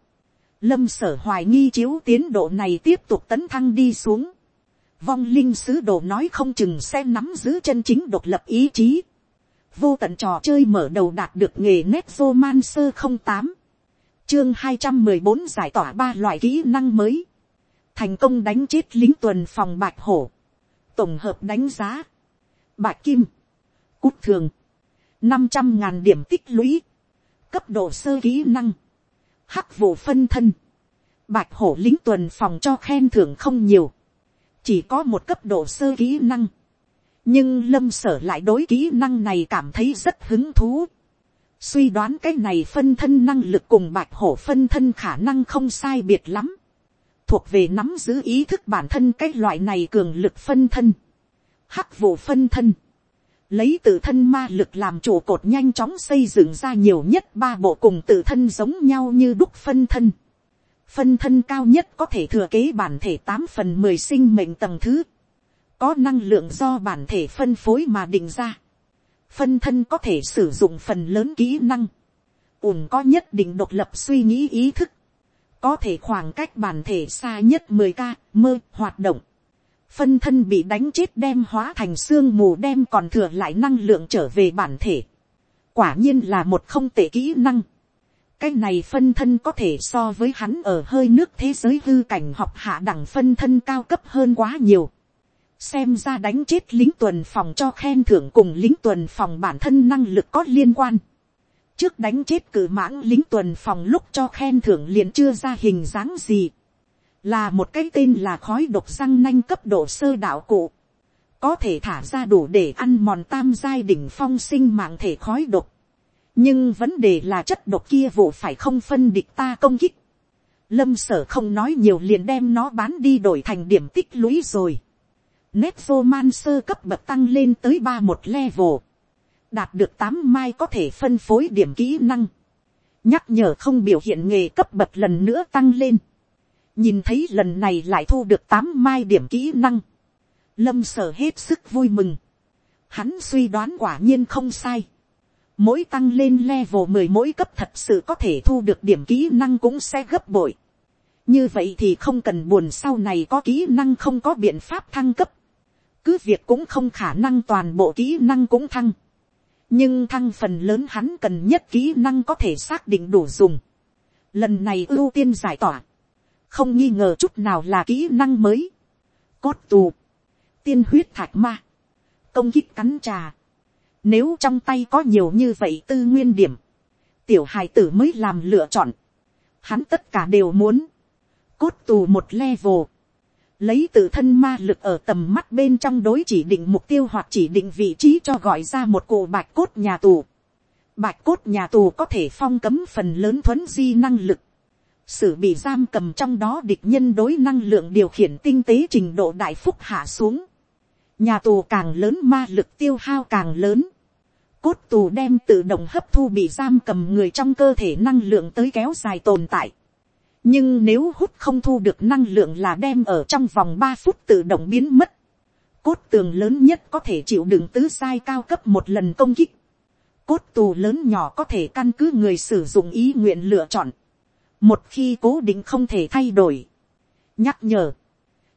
Lâm sở hoài nghi chiếu tiến độ này tiếp tục tấn thăng đi xuống. vong linh sứ đồ nói không chừng sẽ nắm giữ chân chính độc lập ý chí. vô tận trò chơi mở đầu đạt được nghề nét vô man sơ không tám, chương hai trăm mười bốn giải tỏa ba loại kỹ năng mới, thành công đánh chết lính tuần phòng bạch hổ, tổng hợp đánh giá, bạch kim, cút thường, năm trăm ngàn điểm tích lũy, cấp độ sơ kỹ năng, hắc vụ phân thân, bạch hổ lính tuần phòng cho khen thưởng không nhiều, chỉ có một cấp độ sơ kỹ năng, nhưng lâm sở lại đối kỹ năng này cảm thấy rất hứng thú. suy đoán cái này phân thân năng lực cùng bạch hổ phân thân khả năng không sai biệt lắm, thuộc về nắm giữ ý thức bản thân cái loại này cường lực phân thân, hắc vụ phân thân, lấy tự thân ma lực làm trụ cột nhanh chóng xây dựng ra nhiều nhất ba bộ cùng tự thân giống nhau như đúc phân thân. Phân thân cao nhất có thể thừa kế bản thể tám phần mười sinh mệnh tầng thứ. Có năng lượng do bản thể phân phối mà định ra. Phân thân có thể sử dụng phần lớn kỹ năng. ủng có nhất định độc lập suy nghĩ ý thức. Có thể khoảng cách bản thể xa nhất mười k mơ, hoạt động phân thân bị đánh chết đem hóa thành xương mù đem còn thừa lại năng lượng trở về bản thể. quả nhiên là một không tệ kỹ năng. cái này phân thân có thể so với hắn ở hơi nước thế giới hư cảnh học hạ đẳng phân thân cao cấp hơn quá nhiều. xem ra đánh chết lính tuần phòng cho khen thưởng cùng lính tuần phòng bản thân năng lực có liên quan. trước đánh chết cử mãng lính tuần phòng lúc cho khen thưởng liền chưa ra hình dáng gì là một cái tên là khói độc răng nanh cấp độ sơ đạo cụ, có thể thả ra đủ để ăn mòn tam giai đỉnh phong sinh mạng thể khói độc. nhưng vấn đề là chất độc kia vụ phải không phân địch ta công kích. lâm sở không nói nhiều liền đem nó bán đi đổi thành điểm tích lũy rồi. nét vô man sơ cấp bậc tăng lên tới ba một level. đạt được tám mai có thể phân phối điểm kỹ năng. nhắc nhở không biểu hiện nghề cấp bậc lần nữa tăng lên nhìn thấy lần này lại thu được tám mai điểm kỹ năng, lâm sở hết sức vui mừng, hắn suy đoán quả nhiên không sai, mỗi tăng lên level mười mỗi cấp thật sự có thể thu được điểm kỹ năng cũng sẽ gấp bội, như vậy thì không cần buồn sau này có kỹ năng không có biện pháp thăng cấp, cứ việc cũng không khả năng toàn bộ kỹ năng cũng thăng, nhưng thăng phần lớn hắn cần nhất kỹ năng có thể xác định đủ dùng, lần này ưu tiên giải tỏa, không nghi ngờ chút nào là kỹ năng mới. cốt tù, tiên huyết thạch ma, công kích cắn trà. Nếu trong tay có nhiều như vậy tư nguyên điểm, tiểu hài tử mới làm lựa chọn. Hắn tất cả đều muốn. Cốt tù một level. Lấy tự thân ma lực ở tầm mắt bên trong đối chỉ định mục tiêu hoặc chỉ định vị trí cho gọi ra một cụ bạch cốt nhà tù. Bạch cốt nhà tù có thể phong cấm phần lớn thuấn di năng lực sự bị giam cầm trong đó địch nhân đối năng lượng điều khiển tinh tế trình độ đại phúc hạ xuống. Nhà tù càng lớn, ma lực tiêu hao càng lớn. Cốt tù đem tự động hấp thu bị giam cầm người trong cơ thể năng lượng tới kéo dài tồn tại. Nhưng nếu hút không thu được năng lượng là đem ở trong vòng ba phút tự động biến mất. Cốt tường lớn nhất có thể chịu đựng tứ sai cao cấp một lần công kích. Cốt tù lớn nhỏ có thể căn cứ người sử dụng ý nguyện lựa chọn một khi cố định không thể thay đổi, nhắc nhở,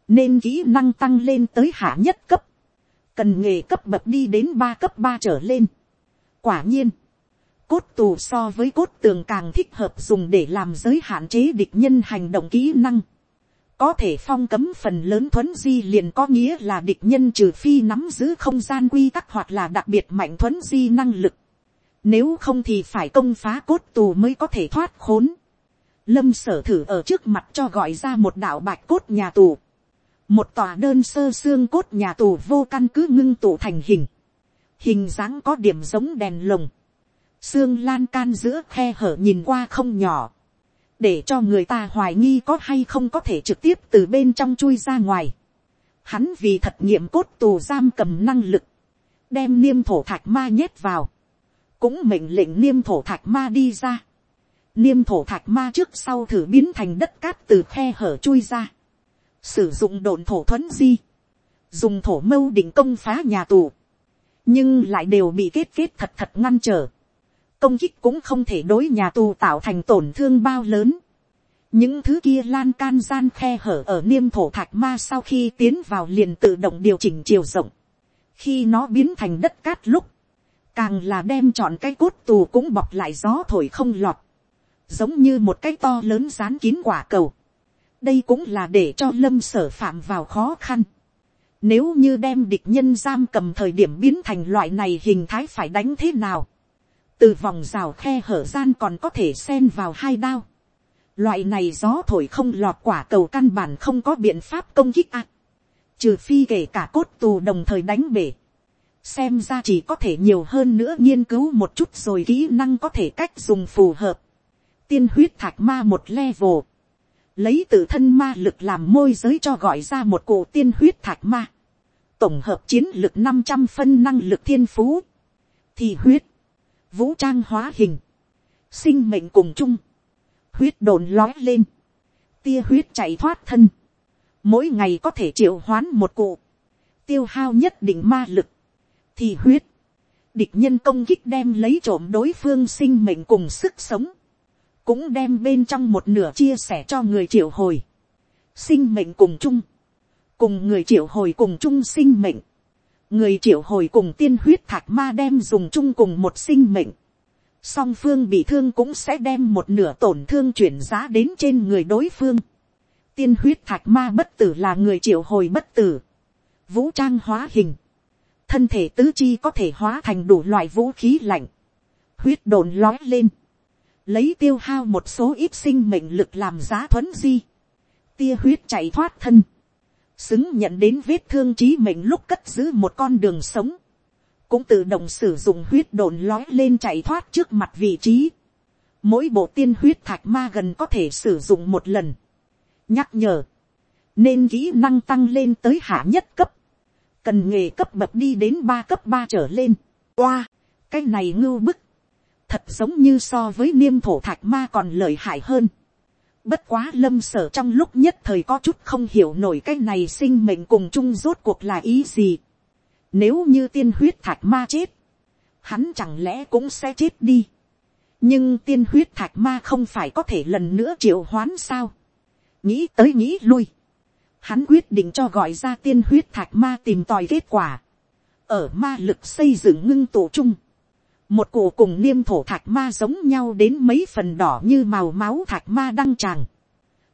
nên kỹ năng tăng lên tới hạ nhất cấp, cần nghề cấp bậc đi đến ba cấp ba trở lên. quả nhiên, cốt tù so với cốt tường càng thích hợp dùng để làm giới hạn chế địch nhân hành động kỹ năng. có thể phong cấm phần lớn thuấn di liền có nghĩa là địch nhân trừ phi nắm giữ không gian quy tắc hoặc là đặc biệt mạnh thuấn di năng lực. nếu không thì phải công phá cốt tù mới có thể thoát khốn lâm sở thử ở trước mặt cho gọi ra một đạo bạch cốt nhà tù. một tòa đơn sơ xương cốt nhà tù vô căn cứ ngưng tụ thành hình. hình dáng có điểm giống đèn lồng. xương lan can giữa khe hở nhìn qua không nhỏ. để cho người ta hoài nghi có hay không có thể trực tiếp từ bên trong chui ra ngoài. hắn vì thật nghiệm cốt tù giam cầm năng lực. đem niêm thổ thạch ma nhét vào. cũng mệnh lệnh niêm thổ thạch ma đi ra niêm thổ thạch ma trước sau thử biến thành đất cát từ khe hở chui ra, sử dụng đồn thổ thuấn di, dùng thổ mâu định công phá nhà tù, nhưng lại đều bị kết kết thật thật ngăn trở, công kích cũng không thể đối nhà tù tạo thành tổn thương bao lớn, những thứ kia lan can gian khe hở ở niêm thổ thạch ma sau khi tiến vào liền tự động điều chỉnh chiều rộng, khi nó biến thành đất cát lúc, càng là đem chọn cái cốt tù cũng bọc lại gió thổi không lọt, giống như một cái to lớn dán kín quả cầu. đây cũng là để cho lâm sở phạm vào khó khăn. nếu như đem địch nhân giam cầm thời điểm biến thành loại này hình thái phải đánh thế nào. từ vòng rào khe hở gian còn có thể xen vào hai đao. loại này gió thổi không lọt quả cầu căn bản không có biện pháp công kích ạ. trừ phi kể cả cốt tù đồng thời đánh bể xem ra chỉ có thể nhiều hơn nữa nghiên cứu một chút rồi kỹ năng có thể cách dùng phù hợp tiên huyết thạch ma một level, lấy tự thân ma lực làm môi giới cho gọi ra một cổ tiên huyết thạch ma, tổng hợp chiến lực năm trăm phân năng lực thiên phú, thì huyết, vũ trang hóa hình, sinh mệnh cùng chung, huyết đồn lói lên, tia huyết chạy thoát thân, mỗi ngày có thể triệu hoán một cụ, tiêu hao nhất định ma lực, thì huyết, địch nhân công kích đem lấy trộm đối phương sinh mệnh cùng sức sống, cũng đem bên trong một nửa chia sẻ cho người triệu hồi, sinh mệnh cùng chung, cùng người triệu hồi cùng chung sinh mệnh, người triệu hồi cùng tiên huyết thạch ma đem dùng chung cùng một sinh mệnh, song phương bị thương cũng sẽ đem một nửa tổn thương chuyển giá đến trên người đối phương. tiên huyết thạch ma bất tử là người triệu hồi bất tử, vũ trang hóa hình, thân thể tứ chi có thể hóa thành đủ loại vũ khí lạnh, huyết đồn lói lên, lấy tiêu hao một số ít sinh mệnh lực làm giá thuấn di, tia huyết chạy thoát thân, xứng nhận đến vết thương trí mệnh lúc cất giữ một con đường sống, cũng tự động sử dụng huyết đồn lói lên chạy thoát trước mặt vị trí, mỗi bộ tiên huyết thạch ma gần có thể sử dụng một lần, nhắc nhở, nên kỹ năng tăng lên tới hạ nhất cấp, cần nghề cấp bậc đi đến ba cấp ba trở lên. Oa, cái này ngưu bức, thật giống như so với niêm thổ thạch ma còn lợi hại hơn. Bất quá lâm sở trong lúc nhất thời có chút không hiểu nổi cái này sinh mệnh cùng chung rốt cuộc là ý gì. Nếu như tiên huyết thạch ma chết, hắn chẳng lẽ cũng sẽ chết đi. Nhưng tiên huyết thạch ma không phải có thể lần nữa triệu hoán sao. Nghĩ tới nghĩ lui hắn quyết định cho gọi ra tiên huyết thạch ma tìm tòi kết quả. ở ma lực xây dựng ngưng tụ chung, một cụ cùng niêm thổ thạch ma giống nhau đến mấy phần đỏ như màu máu thạch ma đăng tràng.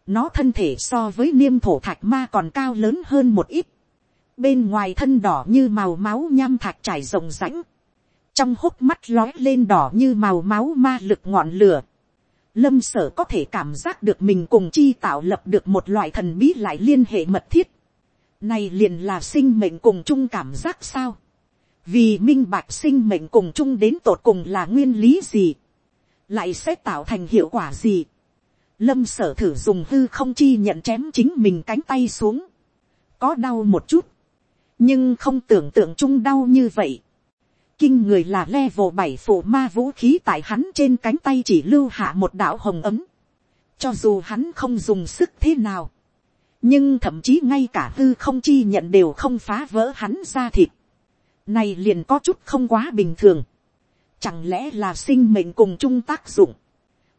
nó thân thể so với niêm thổ thạch ma còn cao lớn hơn một ít. bên ngoài thân đỏ như màu máu nham thạch trải rộng rãnh. trong hốc mắt lói lên đỏ như màu máu ma lực ngọn lửa lâm sở có thể cảm giác được mình cùng chi tạo lập được một loại thần bí lại liên hệ mật thiết. Này liền là sinh mệnh cùng chung cảm giác sao. Vì minh bạch sinh mệnh cùng chung đến tột cùng là nguyên lý gì. Lại sẽ tạo thành hiệu quả gì. Lâm sở thử dùng hư không chi nhận chém chính mình cánh tay xuống. Có đau một chút. Nhưng không tưởng tượng chung đau như vậy kinh người là level bảy phụ ma vũ khí tại hắn trên cánh tay chỉ lưu hạ một đạo hồng ấm. Cho dù hắn không dùng sức thế nào. Nhưng thậm chí ngay cả hư không chi nhận đều không phá vỡ hắn ra thịt. Này liền có chút không quá bình thường. Chẳng lẽ là sinh mệnh cùng chung tác dụng.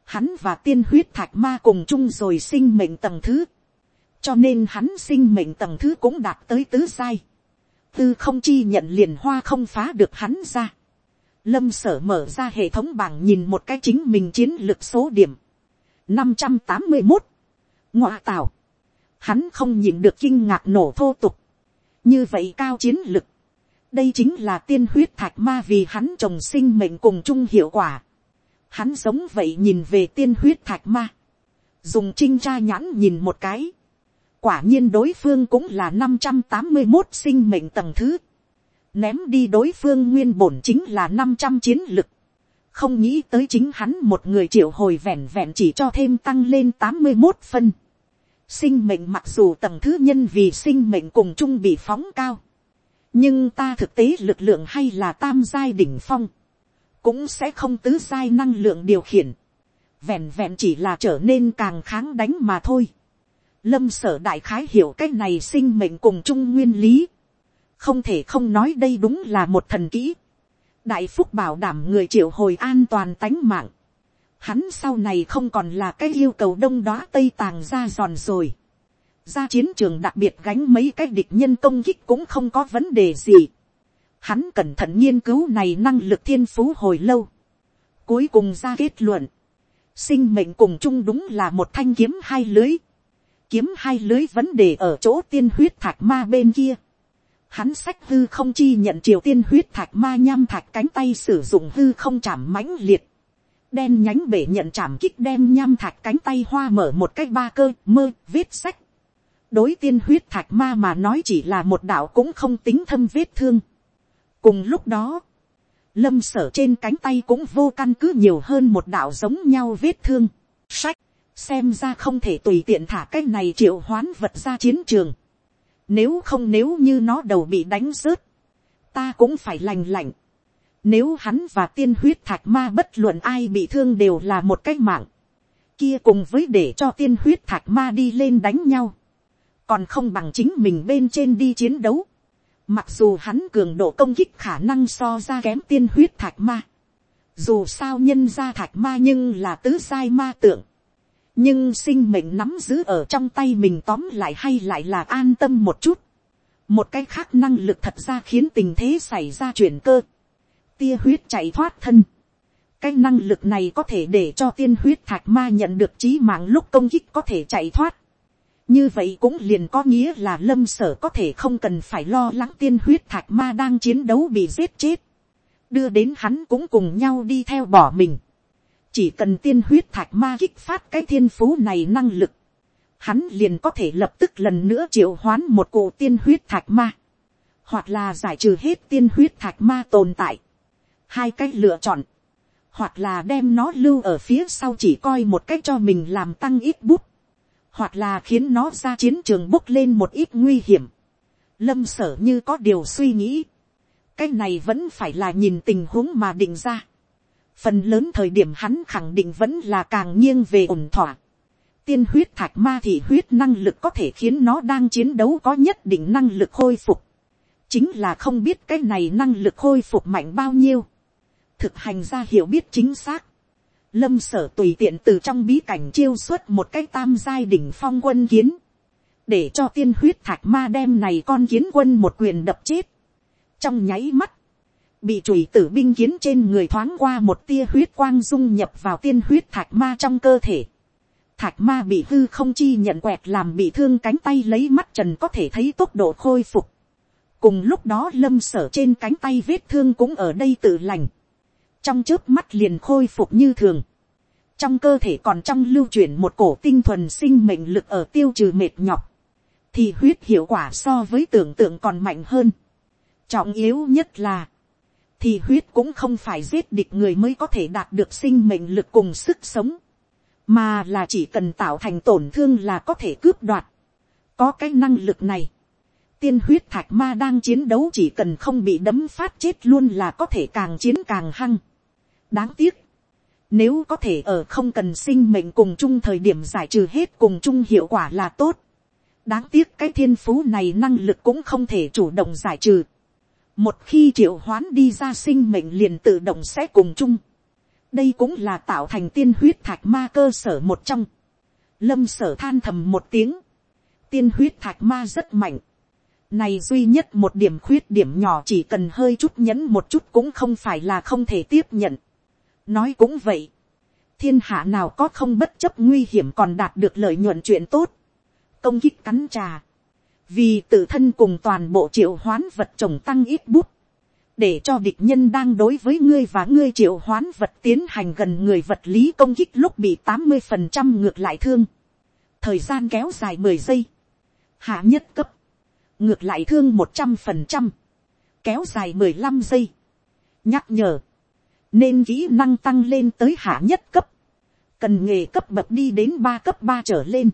Hắn và tiên huyết thạch ma cùng chung rồi sinh mệnh tầng thứ. Cho nên hắn sinh mệnh tầng thứ cũng đạt tới tứ sai tư không chi nhận liền hoa không phá được hắn ra. Lâm sở mở ra hệ thống bảng nhìn một cái chính mình chiến lược số điểm. năm trăm tám mươi một. Ngoạ tào. Hắn không nhìn được kinh ngạc nổ thô tục. Như vậy cao chiến lực. Đây chính là tiên huyết thạch ma vì hắn trồng sinh mệnh cùng chung hiệu quả. Hắn giống vậy nhìn về tiên huyết thạch ma. Dùng trinh tra nhãn nhìn một cái Quả nhiên đối phương cũng là năm trăm tám mươi một sinh mệnh tầng thứ. Ném đi đối phương nguyên bổn chính là năm trăm chiến lực. Không nghĩ tới chính hắn một người triệu hồi vẹn vẹn chỉ cho thêm tăng lên tám mươi một phân. Sinh mệnh mặc dù tầng thứ nhân vì sinh mệnh cùng chung bị phóng cao. Nhưng ta thực tế lực lượng hay là tam giai đỉnh phong. Cũng sẽ không tứ giai năng lượng điều khiển. Vẹn vẹn chỉ là trở nên càng kháng đánh mà thôi lâm sở đại khái hiểu cái này sinh mệnh cùng chung nguyên lý. không thể không nói đây đúng là một thần kỹ. đại phúc bảo đảm người triệu hồi an toàn tánh mạng. hắn sau này không còn là cái yêu cầu đông đó tây tàng ra giòn rồi ra chiến trường đặc biệt gánh mấy cái địch nhân công kích cũng không có vấn đề gì. hắn cẩn thận nghiên cứu này năng lực thiên phú hồi lâu. cuối cùng ra kết luận. sinh mệnh cùng chung đúng là một thanh kiếm hai lưới. kiếm hai lưới vấn đề ở chỗ tiên huyết thạch ma bên kia hắn sách hư không chi nhận triều tiên huyết thạch ma nham thạch cánh tay sử dụng hư không chạm mãnh liệt đen nhánh bể nhận chạm kích đem nham thạch cánh tay hoa mở một cái ba cơ, mơ, viết sách đối tiên huyết thạch ma mà nói chỉ là một đạo cũng không tính thâm vết thương. cùng lúc đó, lâm sở trên cánh tay cũng vô căn cứ nhiều hơn một đạo giống nhau vết thương. sách, xem ra không thể tùy tiện thả cái này triệu hoán vật ra chiến trường. nếu không nếu như nó đầu bị đánh rớt, ta cũng phải lành lạnh nếu hắn và tiên huyết thạch ma bất luận ai bị thương đều là một cách mạng. Kia cùng với để cho tiên huyết thạch ma đi lên đánh nhau. Còn không bằng chính mình bên trên đi chiến đấu. Mặc dù hắn cường độ công kích khả năng so ra kém tiên huyết thạch ma. Dù sao nhân ra thạch ma nhưng là tứ sai ma tượng. Nhưng sinh mệnh nắm giữ ở trong tay mình tóm lại hay lại là an tâm một chút. Một cái khác năng lực thật ra khiến tình thế xảy ra chuyển cơ tia huyết chạy thoát thân. cái năng lực này có thể để cho tiên huyết thạch ma nhận được trí mạng lúc công kích có thể chạy thoát như vậy cũng liền có nghĩa là lâm sở có thể không cần phải lo lắng tiên huyết thạch ma đang chiến đấu bị giết chết. đưa đến hắn cũng cùng nhau đi theo bỏ mình. chỉ cần tiên huyết thạch ma kích phát cái thiên phú này năng lực. hắn liền có thể lập tức lần nữa triệu hoán một cụ tiên huyết thạch ma. hoặc là giải trừ hết tiên huyết thạch ma tồn tại hai cách lựa chọn, hoặc là đem nó lưu ở phía sau chỉ coi một cách cho mình làm tăng ít bút, hoặc là khiến nó ra chiến trường bốc lên một ít nguy hiểm. Lâm sở như có điều suy nghĩ, cái này vẫn phải là nhìn tình huống mà định ra. Phần lớn thời điểm hắn khẳng định vẫn là càng nghiêng về ổn thỏa. Tiên huyết thạch ma thì huyết năng lực có thể khiến nó đang chiến đấu có nhất định năng lực khôi phục. Chính là không biết cái này năng lực khôi phục mạnh bao nhiêu thực hành ra hiểu biết chính xác. Lâm sở tùy tiện từ trong bí cảnh chiêu xuất một cái tam giai đỉnh phong quân kiến. Để cho tiên huyết thạch ma đem này con kiến quân một quyền đập chết. Trong nháy mắt. Bị chùy tử binh kiến trên người thoáng qua một tia huyết quang dung nhập vào tiên huyết thạch ma trong cơ thể. Thạch ma bị hư không chi nhận quẹt làm bị thương cánh tay lấy mắt trần có thể thấy tốc độ khôi phục. Cùng lúc đó lâm sở trên cánh tay vết thương cũng ở đây tự lành trong trước mắt liền khôi phục như thường, trong cơ thể còn trong lưu chuyển một cổ tinh thuần sinh mệnh lực ở tiêu trừ mệt nhọc, thì huyết hiệu quả so với tưởng tượng còn mạnh hơn. Trọng yếu nhất là, thì huyết cũng không phải giết địch người mới có thể đạt được sinh mệnh lực cùng sức sống, mà là chỉ cần tạo thành tổn thương là có thể cướp đoạt. Có cái năng lực này, tiên huyết thạch ma đang chiến đấu chỉ cần không bị đấm phát chết luôn là có thể càng chiến càng hăng đáng tiếc, nếu có thể ở không cần sinh mệnh cùng chung thời điểm giải trừ hết cùng chung hiệu quả là tốt. đáng tiếc cái thiên phú này năng lực cũng không thể chủ động giải trừ. một khi triệu hoán đi ra sinh mệnh liền tự động sẽ cùng chung. đây cũng là tạo thành tiên huyết thạch ma cơ sở một trong. lâm sở than thầm một tiếng. tiên huyết thạch ma rất mạnh. Này duy nhất một điểm khuyết điểm nhỏ chỉ cần hơi chút nhấn một chút cũng không phải là không thể tiếp nhận nói cũng vậy, thiên hạ nào có không bất chấp nguy hiểm còn đạt được lợi nhuận chuyện tốt, công kích cắn trà, vì tự thân cùng toàn bộ triệu hoán vật trồng tăng ít bút, để cho địch nhân đang đối với ngươi và ngươi triệu hoán vật tiến hành gần người vật lý công kích lúc bị tám mươi phần trăm ngược lại thương, thời gian kéo dài mười giây, hạ nhất cấp, ngược lại thương một trăm phần trăm, kéo dài mười lăm giây, nhắc nhở, nên kỹ năng tăng lên tới hạ nhất cấp, cần nghề cấp bậc đi đến ba cấp ba trở lên,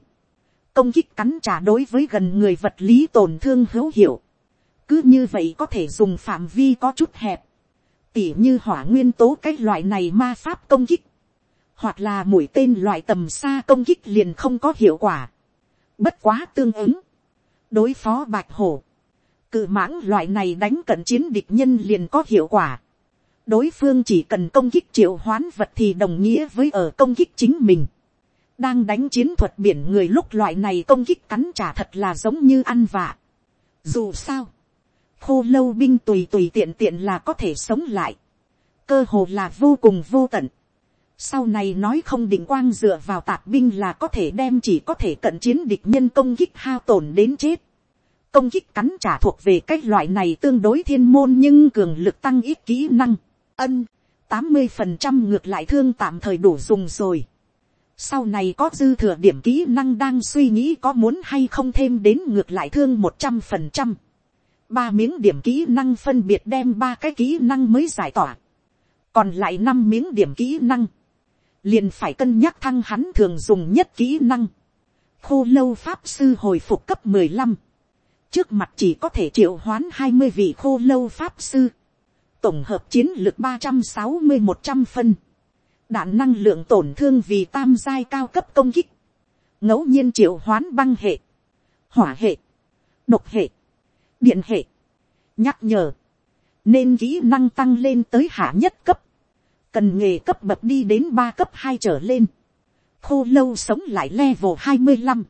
công kích cắn trả đối với gần người vật lý tổn thương hữu hiệu, cứ như vậy có thể dùng phạm vi có chút hẹp, tỉ như hỏa nguyên tố cái loại này ma pháp công kích, hoặc là mũi tên loại tầm xa công kích liền không có hiệu quả, bất quá tương ứng, đối phó bạch hổ, cự mãng loại này đánh cận chiến địch nhân liền có hiệu quả, đối phương chỉ cần công kích triệu hoán vật thì đồng nghĩa với ở công kích chính mình. đang đánh chiến thuật biển người lúc loại này công kích cắn trả thật là giống như ăn vạ. dù sao, khô lâu binh tùy tùy tiện tiện là có thể sống lại. cơ hồ là vô cùng vô tận. sau này nói không định quang dựa vào tạp binh là có thể đem chỉ có thể cận chiến địch nhân công kích hao tổn đến chết công kích cắn trả thuộc về cái loại này tương đối thiên môn nhưng cường lực tăng ít kỹ năng ân, tám mươi phần trăm ngược lại thương tạm thời đủ dùng rồi. Sau này có dư thừa điểm kỹ năng đang suy nghĩ có muốn hay không thêm đến ngược lại thương một trăm phần trăm. Ba miếng điểm kỹ năng phân biệt đem ba cái kỹ năng mới giải tỏa. Còn lại năm miếng điểm kỹ năng. Liền phải cân nhắc thăng hắn thường dùng nhất kỹ năng. Khô lâu pháp sư hồi phục cấp mười lăm Trước mặt chỉ có thể triệu hoán hai mươi vị khô lâu pháp sư tổng hợp chiến lược ba trăm sáu mươi một trăm phân, đạn năng lượng tổn thương vì tam giai cao cấp công kích, ngẫu nhiên triệu hoán băng hệ, hỏa hệ, độc hệ, điện hệ, nhắc nhở, nên kỹ năng tăng lên tới hạ nhất cấp, cần nghề cấp bậc đi đến ba cấp hai trở lên, khô lâu sống lại level hai mươi năm,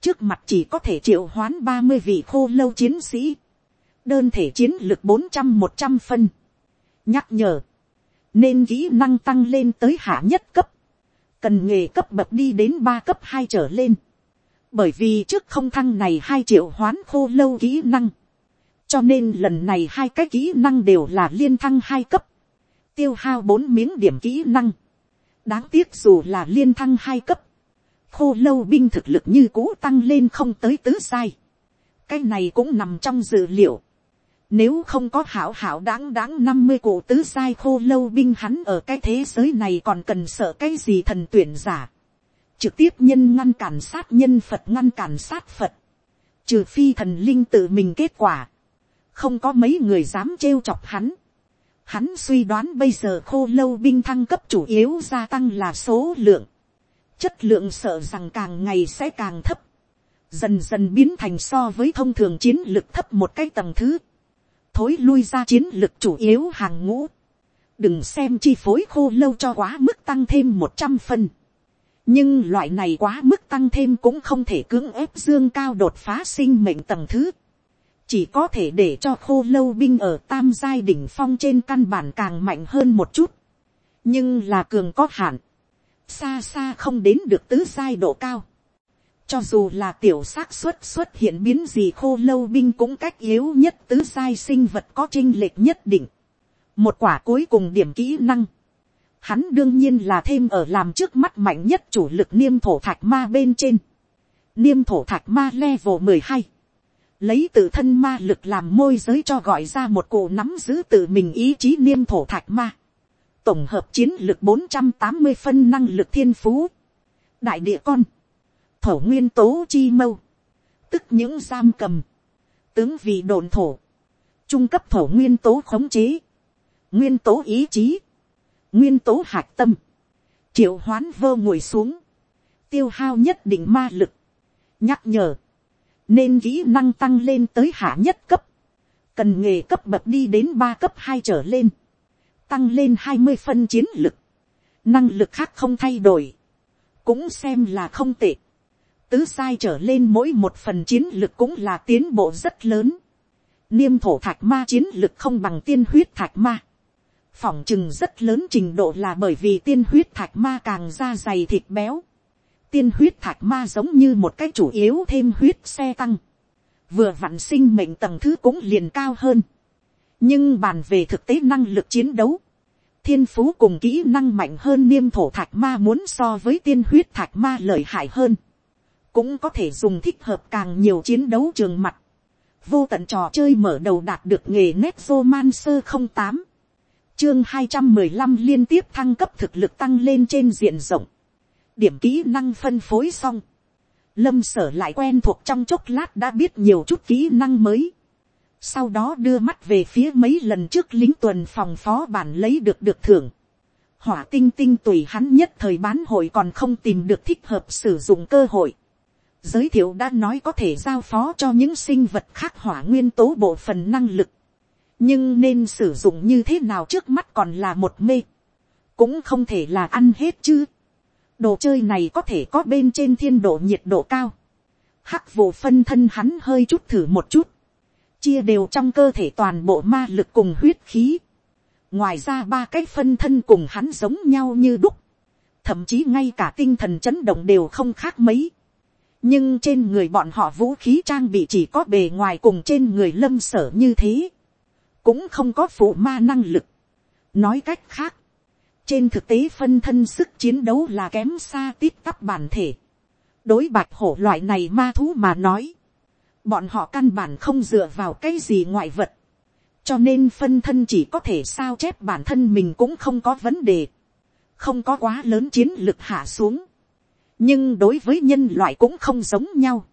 trước mặt chỉ có thể triệu hoán ba mươi vị khô lâu chiến sĩ, đơn thể chiến lược bốn trăm một trăm phân, nhắc nhở, nên kỹ năng tăng lên tới hạ nhất cấp, cần nghề cấp bậc đi đến ba cấp hai trở lên, bởi vì trước không thăng này hai triệu hoán khô lâu kỹ năng, cho nên lần này hai cái kỹ năng đều là liên thăng hai cấp, tiêu hao bốn miếng điểm kỹ năng, đáng tiếc dù là liên thăng hai cấp, khô lâu binh thực lực như cũ tăng lên không tới tứ sai, cái này cũng nằm trong dự liệu, nếu không có hảo hảo đáng đáng năm mươi cụ tứ sai khô lâu binh hắn ở cái thế giới này còn cần sợ cái gì thần tuyển giả. Trực tiếp nhân ngăn cản sát nhân Phật ngăn cản sát Phật. Trừ phi thần linh tự mình kết quả. Không có mấy người dám trêu chọc hắn. Hắn suy đoán bây giờ khô lâu binh thăng cấp chủ yếu gia tăng là số lượng. Chất lượng sợ rằng càng ngày sẽ càng thấp. Dần dần biến thành so với thông thường chiến lực thấp một cái tầng thứ thối lui ra chiến lực chủ yếu hàng ngũ. đừng xem chi phối khô lâu cho quá mức tăng thêm một trăm phân. nhưng loại này quá mức tăng thêm cũng không thể cưỡng ép dương cao đột phá sinh mệnh tầng thứ. chỉ có thể để cho khô lâu binh ở tam giai đỉnh phong trên căn bản càng mạnh hơn một chút. nhưng là cường có hạn. xa xa không đến được tứ giai độ cao cho dù là tiểu xác suất xuất hiện biến gì khô lâu binh cũng cách yếu nhất, tứ sai sinh vật có trinh lệch nhất định. Một quả cuối cùng điểm kỹ năng. Hắn đương nhiên là thêm ở làm trước mắt mạnh nhất chủ lực niêm thổ thạch ma bên trên. Niêm thổ thạch ma level mười hai Lấy tự thân ma lực làm môi giới cho gọi ra một cổ nắm giữ tự mình ý chí niêm thổ thạch ma. Tổng hợp chiến lực bốn trăm tám mươi phân năng lực thiên phú. Đại địa con thổ nguyên tố chi mâu, tức những giam cầm, tướng vị đồn thổ, trung cấp thổ nguyên tố khống chế, nguyên tố ý chí, nguyên tố hạt tâm, triệu hoán vơ ngồi xuống, tiêu hao nhất định ma lực, nhắc nhở, nên kỹ năng tăng lên tới hạ nhất cấp, cần nghề cấp bậc đi đến ba cấp hai trở lên, tăng lên hai mươi phân chiến lực, năng lực khác không thay đổi, cũng xem là không tệ tứ sai trở lên mỗi một phần chiến lực cũng là tiến bộ rất lớn. Niêm thổ thạch ma chiến lực không bằng tiên huyết thạch ma. Phỏng chừng rất lớn trình độ là bởi vì tiên huyết thạch ma càng da dày thịt béo. Tiên huyết thạch ma giống như một cái chủ yếu thêm huyết xe tăng. Vừa vặn sinh mệnh tầng thứ cũng liền cao hơn. Nhưng bàn về thực tế năng lực chiến đấu. Thiên phú cùng kỹ năng mạnh hơn niêm thổ thạch ma muốn so với tiên huyết thạch ma lợi hại hơn cũng có thể dùng thích hợp càng nhiều chiến đấu trường mặt. vô tận trò chơi mở đầu đạt được nghề nét vô man sơ không tám, chương hai trăm mười lăm liên tiếp thăng cấp thực lực tăng lên trên diện rộng, điểm kỹ năng phân phối xong, lâm sở lại quen thuộc trong chốc lát đã biết nhiều chút kỹ năng mới, sau đó đưa mắt về phía mấy lần trước lính tuần phòng phó bản lấy được được thưởng, hỏa tinh tinh tùy hắn nhất thời bán hội còn không tìm được thích hợp sử dụng cơ hội giới thiệu đã nói có thể giao phó cho những sinh vật khác hỏa nguyên tố bộ phần năng lực. nhưng nên sử dụng như thế nào trước mắt còn là một mê, cũng không thể là ăn hết chứ. đồ chơi này có thể có bên trên thiên độ nhiệt độ cao, hắc vụ phân thân hắn hơi chút thử một chút, chia đều trong cơ thể toàn bộ ma lực cùng huyết khí. ngoài ra ba cái phân thân cùng hắn giống nhau như đúc, thậm chí ngay cả tinh thần chấn động đều không khác mấy nhưng trên người bọn họ vũ khí trang bị chỉ có bề ngoài cùng trên người lâm sở như thế, cũng không có phụ ma năng lực. nói cách khác, trên thực tế phân thân sức chiến đấu là kém xa tít tắp bản thể. đối bạch hổ loại này ma thú mà nói, bọn họ căn bản không dựa vào cái gì ngoại vật, cho nên phân thân chỉ có thể sao chép bản thân mình cũng không có vấn đề, không có quá lớn chiến lực hạ xuống, nhưng đối với nhân loại cũng không giống nhau,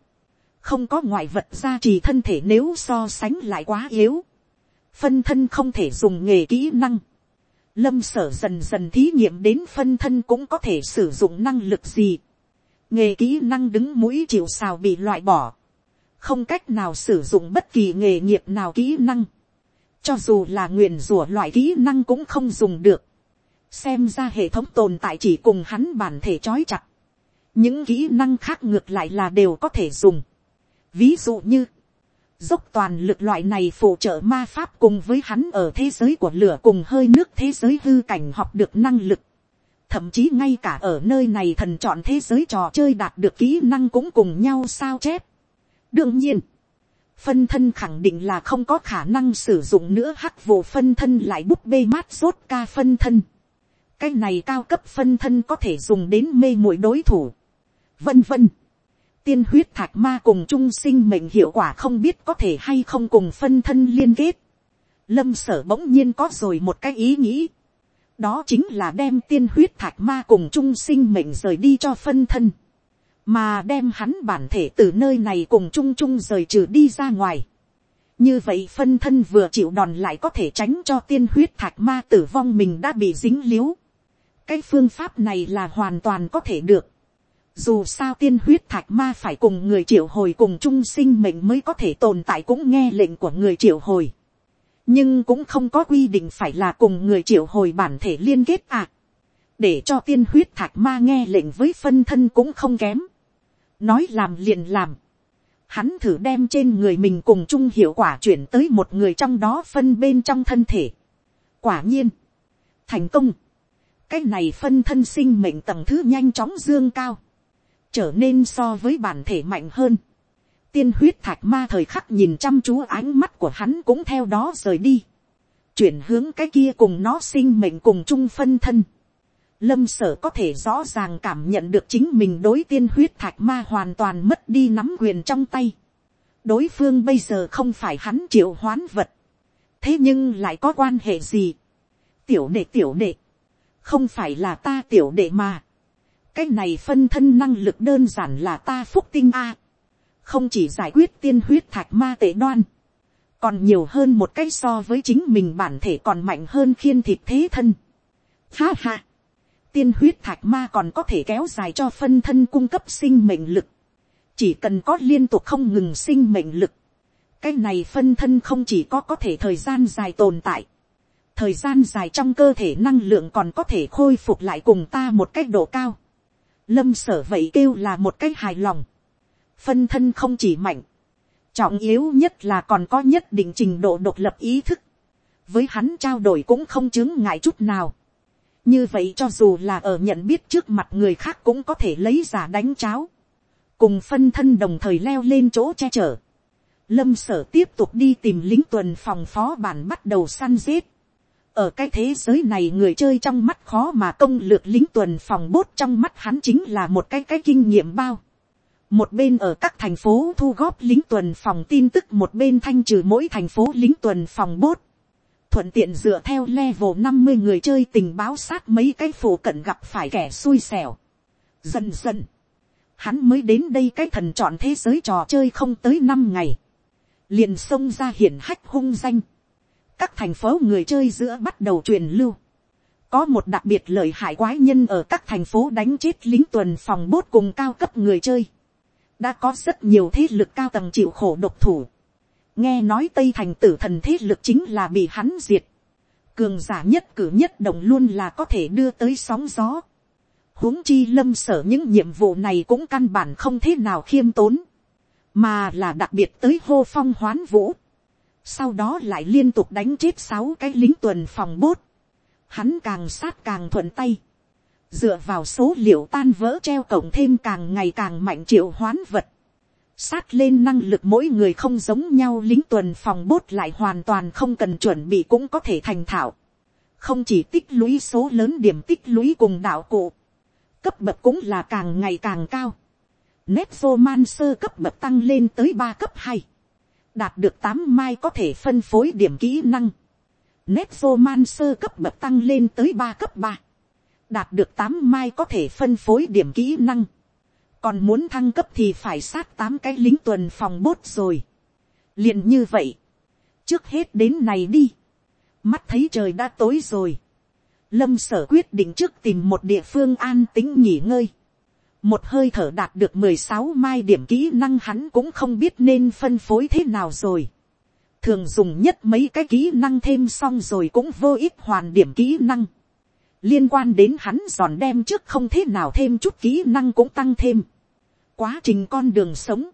không có ngoại vật gia trì thân thể nếu so sánh lại quá yếu, phân thân không thể dùng nghề kỹ năng, lâm sở dần dần thí nghiệm đến phân thân cũng có thể sử dụng năng lực gì, nghề kỹ năng đứng mũi chịu xào bị loại bỏ, không cách nào sử dụng bất kỳ nghề nghiệp nào kỹ năng, cho dù là nguyền rủa loại kỹ năng cũng không dùng được, xem ra hệ thống tồn tại chỉ cùng hắn bản thể trói chặt, những kỹ năng khác ngược lại là đều có thể dùng, ví dụ như, dốc toàn lực loại này phụ trợ ma pháp cùng với hắn ở thế giới của lửa cùng hơi nước thế giới hư cảnh học được năng lực, thậm chí ngay cả ở nơi này thần chọn thế giới trò chơi đạt được kỹ năng cũng cùng nhau sao chép, đương nhiên, phân thân khẳng định là không có khả năng sử dụng nữa hắc vụ phân thân lại búp bê mát rốt ca phân thân. cái này cao cấp phân thân có thể dùng đến mê muội đối thủ vân vân. tiên huyết thạch ma cùng trung sinh mệnh hiệu quả không biết có thể hay không cùng phân thân liên kết. lâm sở bỗng nhiên có rồi một cái ý nghĩ. đó chính là đem tiên huyết thạch ma cùng trung sinh mệnh rời đi cho phân thân mà đem hắn bản thể từ nơi này cùng chung chung rời trừ đi ra ngoài. như vậy phân thân vừa chịu đòn lại có thể tránh cho tiên huyết thạch ma tử vong mình đã bị dính liếu. cái phương pháp này là hoàn toàn có thể được dù sao tiên huyết thạch ma phải cùng người triệu hồi cùng chung sinh mệnh mới có thể tồn tại cũng nghe lệnh của người triệu hồi. nhưng cũng không có quy định phải là cùng người triệu hồi bản thể liên kết à. để cho tiên huyết thạch ma nghe lệnh với phân thân cũng không kém nói làm liền làm, hắn thử đem trên người mình cùng chung hiệu quả chuyển tới một người trong đó phân bên trong thân thể. quả nhiên, thành công, cái này phân thân sinh mệnh tầng thứ nhanh chóng dương cao, trở nên so với bản thể mạnh hơn. tiên huyết thạch ma thời khắc nhìn chăm chú ánh mắt của hắn cũng theo đó rời đi, chuyển hướng cái kia cùng nó sinh mệnh cùng chung phân thân Lâm sở có thể rõ ràng cảm nhận được chính mình đối tiên huyết thạch ma hoàn toàn mất đi nắm quyền trong tay. Đối phương bây giờ không phải hắn triệu hoán vật. Thế nhưng lại có quan hệ gì? Tiểu đệ tiểu đệ. Không phải là ta tiểu đệ mà. Cái này phân thân năng lực đơn giản là ta phúc tinh A. Không chỉ giải quyết tiên huyết thạch ma tệ đoan. Còn nhiều hơn một cái so với chính mình bản thể còn mạnh hơn khiên thịt thế thân. Ha ha tiên huyết thạch ma còn có thể kéo dài cho phân thân cung cấp sinh mệnh lực. Chỉ cần có liên tục không ngừng sinh mệnh lực. Cái này phân thân không chỉ có có thể thời gian dài tồn tại. Thời gian dài trong cơ thể năng lượng còn có thể khôi phục lại cùng ta một cách độ cao. Lâm sở vậy kêu là một cách hài lòng. Phân thân không chỉ mạnh. Trọng yếu nhất là còn có nhất định trình độ độc lập ý thức. Với hắn trao đổi cũng không chứng ngại chút nào như vậy cho dù là ở nhận biết trước mặt người khác cũng có thể lấy giả đánh cháo, cùng phân thân đồng thời leo lên chỗ che chở. Lâm sở tiếp tục đi tìm lính tuần phòng phó bản bắt đầu săn giết ở cái thế giới này người chơi trong mắt khó mà công lược lính tuần phòng bốt trong mắt hắn chính là một cái cái kinh nghiệm bao. một bên ở các thành phố thu góp lính tuần phòng tin tức một bên thanh trừ mỗi thành phố lính tuần phòng bốt thuận tiện dựa theo level năm mươi người chơi tình báo sát mấy cái phổ cận gặp phải kẻ xui xẻo. Dần dần, hắn mới đến đây cái thần chọn thế giới trò chơi không tới năm ngày. Liền xông ra hiển hách hung danh. Các thành phố người chơi giữa bắt đầu truyền lưu. Có một đặc biệt lợi hại quái nhân ở các thành phố đánh chết lính tuần phòng bốt cùng cao cấp người chơi. Đã có rất nhiều thế lực cao tầng chịu khổ độc thủ. Nghe nói tây thành tử thần thế lực chính là bị hắn diệt, cường giả nhất cử nhất động luôn là có thể đưa tới sóng gió, huống chi lâm sở những nhiệm vụ này cũng căn bản không thế nào khiêm tốn, mà là đặc biệt tới hô phong hoán vũ, sau đó lại liên tục đánh chết sáu cái lính tuần phòng bốt, hắn càng sát càng thuận tay, dựa vào số liệu tan vỡ treo cổng thêm càng ngày càng mạnh triệu hoán vật, sát lên năng lực mỗi người không giống nhau lính tuần phòng bốt lại hoàn toàn không cần chuẩn bị cũng có thể thành thạo, không chỉ tích lũy số lớn điểm tích lũy cùng đạo cụ, cấp bậc cũng là càng ngày càng cao, nét vô man sơ cấp bậc tăng lên tới ba cấp hai, đạt được tám mai có thể phân phối điểm kỹ năng, nét vô man sơ cấp bậc tăng lên tới ba cấp ba, đạt được tám mai có thể phân phối điểm kỹ năng, còn muốn thăng cấp thì phải sát tám cái lính tuần phòng bốt rồi. liền như vậy, trước hết đến này đi, mắt thấy trời đã tối rồi, lâm sở quyết định trước tìm một địa phương an tính nghỉ ngơi, một hơi thở đạt được mười sáu mai điểm kỹ năng hắn cũng không biết nên phân phối thế nào rồi. thường dùng nhất mấy cái kỹ năng thêm xong rồi cũng vô ích hoàn điểm kỹ năng liên quan đến hắn giòn đem trước không thế nào thêm chút kỹ năng cũng tăng thêm. quá trình con đường sống,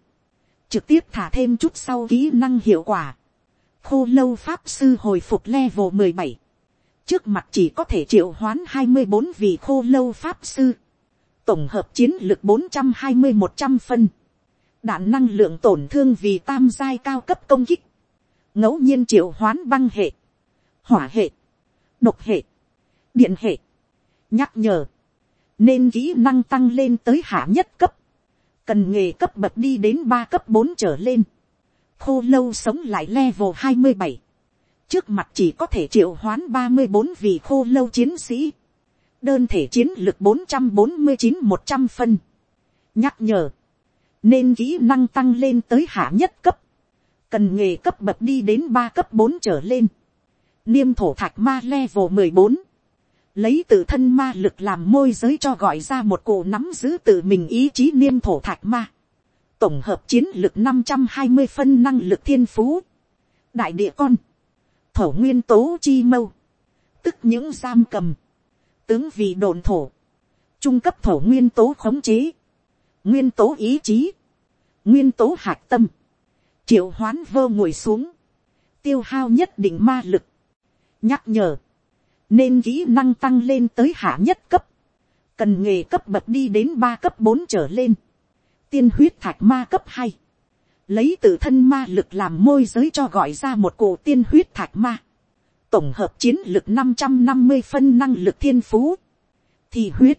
trực tiếp thả thêm chút sau kỹ năng hiệu quả. khô lâu pháp sư hồi phục level mười bảy, trước mặt chỉ có thể triệu hoán hai mươi bốn vị khô lâu pháp sư, tổng hợp chiến lược bốn trăm hai mươi một trăm phân, đạn năng lượng tổn thương vì tam giai cao cấp công kích, ngẫu nhiên triệu hoán băng hệ, hỏa hệ, độc hệ, điện hệ, nhắc nhở, nên kỹ năng tăng lên tới hạ nhất cấp, cần nghề cấp bậc đi đến ba cấp bốn trở lên, khô lâu sống lại level hai mươi bảy, trước mặt chỉ có thể triệu hoán ba mươi bốn vị khô lâu chiến sĩ, đơn thể chiến lược bốn trăm bốn mươi chín một trăm phân, nhắc nhở, nên kỹ năng tăng lên tới hạ nhất cấp, cần nghề cấp bậc đi đến ba cấp bốn trở lên, niêm thổ thạch ma level mười bốn, lấy tự thân ma lực làm môi giới cho gọi ra một cổ nắm giữ tự mình ý chí niêm thổ thạch ma. Tổng hợp chiến lực năm trăm hai mươi phân năng lực thiên phú. Đại địa con. Thổ nguyên tố chi mâu. Tức những giam cầm. Tướng vì đồn thổ. Trung cấp thổ nguyên tố khống chế. Nguyên tố ý chí. Nguyên tố hạt tâm. Triệu hoán vơ ngồi xuống. Tiêu hao nhất định ma lực. Nhắc nhở nên kỹ năng tăng lên tới hạ nhất cấp, cần nghề cấp bậc đi đến ba cấp bốn trở lên, tiên huyết thạch ma cấp hai, lấy tự thân ma lực làm môi giới cho gọi ra một cổ tiên huyết thạch ma, tổng hợp chiến lực năm trăm năm mươi phân năng lực thiên phú, thì huyết,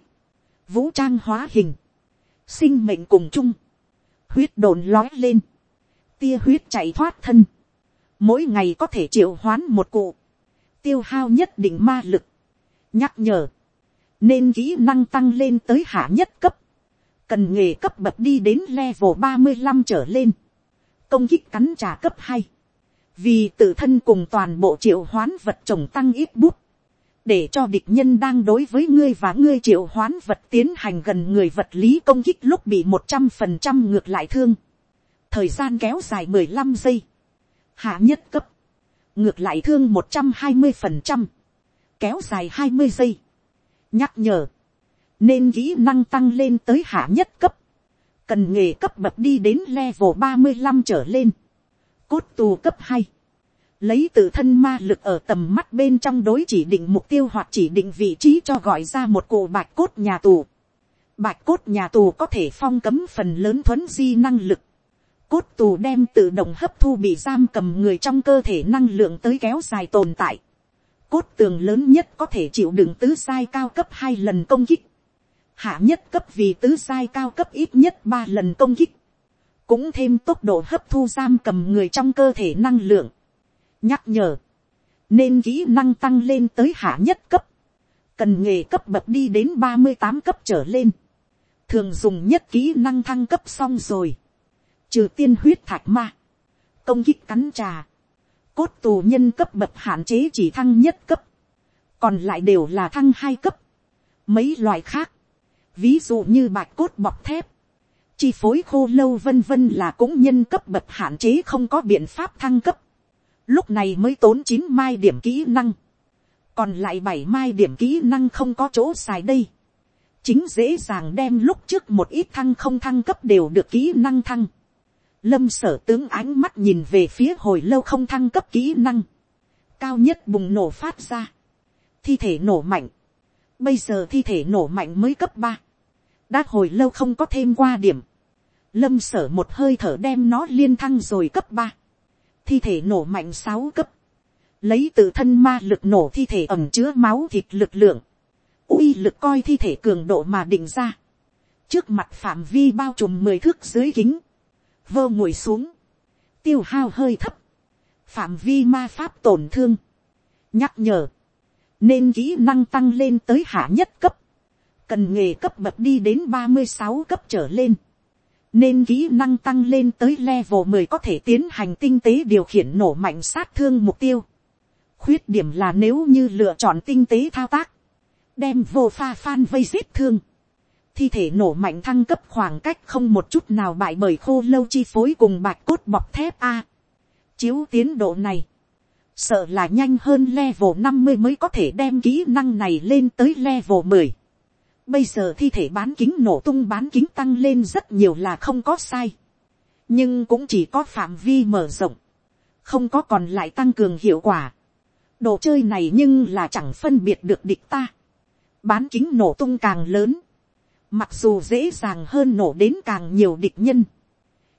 vũ trang hóa hình, sinh mệnh cùng chung, huyết đồn lói lên, tia huyết chạy thoát thân, mỗi ngày có thể triệu hoán một cụ, tiêu hao nhất định ma lực. Nhắc nhở. Nên kỹ năng tăng lên tới hạ nhất cấp. Cần nghề cấp bậc đi đến level ba mươi 35 trở lên. Công kích cắn trả cấp hai vì tự thân cùng toàn bộ triệu hoán vật trồng tăng ít bút. Để cho địch nhân đang đối với ngươi và ngươi triệu hoán vật tiến hành gần người vật lý công kích lúc bị một trăm phần trăm ngược lại thương. Thời gian kéo dài mười lăm giây. Hạ nhất cấp ngược lại thương một trăm hai mươi phần trăm, kéo dài hai mươi giây, nhắc nhở, nên kỹ năng tăng lên tới hạ nhất cấp, cần nghề cấp bậc đi đến level ba mươi năm trở lên, cốt tù cấp hai, lấy tự thân ma lực ở tầm mắt bên trong đối chỉ định mục tiêu hoặc chỉ định vị trí cho gọi ra một cụ bạch cốt nhà tù. Bạch cốt nhà tù có thể phong cấm phần lớn thuấn di năng lực cốt tù đem tự động hấp thu bị giam cầm người trong cơ thể năng lượng tới kéo dài tồn tại. Cốt tường lớn nhất có thể chịu đựng tứ sai cao cấp hai lần công kích. Hạ nhất cấp vì tứ sai cao cấp ít nhất ba lần công kích. Cũng thêm tốc độ hấp thu giam cầm người trong cơ thể năng lượng. Nhắc nhở. Nên kỹ năng tăng lên tới hạ nhất cấp. Cần nghề cấp bậc đi đến ba mươi tám cấp trở lên. Thường dùng nhất kỹ năng thăng cấp xong rồi trừ tiên huyết thạch ma, công kích cắn trà, cốt tù nhân cấp bậc hạn chế chỉ thăng nhất cấp, còn lại đều là thăng hai cấp, mấy loại khác, ví dụ như bạch cốt bọc thép, chi phối khô lâu vân vân là cũng nhân cấp bậc hạn chế không có biện pháp thăng cấp, lúc này mới tốn chín mai điểm kỹ năng, còn lại bảy mai điểm kỹ năng không có chỗ xài đây, chính dễ dàng đem lúc trước một ít thăng không thăng cấp đều được kỹ năng thăng, lâm sở tướng ánh mắt nhìn về phía hồi lâu không thăng cấp kỹ năng, cao nhất bùng nổ phát ra, thi thể nổ mạnh, bây giờ thi thể nổ mạnh mới cấp ba, đã hồi lâu không có thêm qua điểm, lâm sở một hơi thở đem nó liên thăng rồi cấp ba, thi thể nổ mạnh sáu cấp, lấy từ thân ma lực nổ thi thể ẩm chứa máu thịt lực lượng, uy lực coi thi thể cường độ mà định ra, trước mặt phạm vi bao trùm mười thước dưới kính, vơ ngồi xuống, tiêu hao hơi thấp, phạm vi ma pháp tổn thương, nhắc nhở, nên kỹ năng tăng lên tới hạ nhất cấp, cần nghề cấp bậc đi đến ba mươi sáu cấp trở lên, nên kỹ năng tăng lên tới level mười có thể tiến hành tinh tế điều khiển nổ mạnh sát thương mục tiêu. khuyết điểm là nếu như lựa chọn tinh tế thao tác, đem vô pha phan vây giết thương, thi thể nổ mạnh thăng cấp khoảng cách không một chút nào bại bởi khô lâu chi phối cùng bạch cốt bọc thép a. chiếu tiến độ này, sợ là nhanh hơn level năm mươi mới có thể đem kỹ năng này lên tới level mười. Bây giờ thi thể bán kính nổ tung bán kính tăng lên rất nhiều là không có sai. Nhưng cũng chỉ có phạm vi mở rộng. Không có còn lại tăng cường hiệu quả. Đồ chơi này nhưng là chẳng phân biệt được địch ta. Bán kính nổ tung càng lớn. Mặc dù dễ dàng hơn nổ đến càng nhiều địch nhân.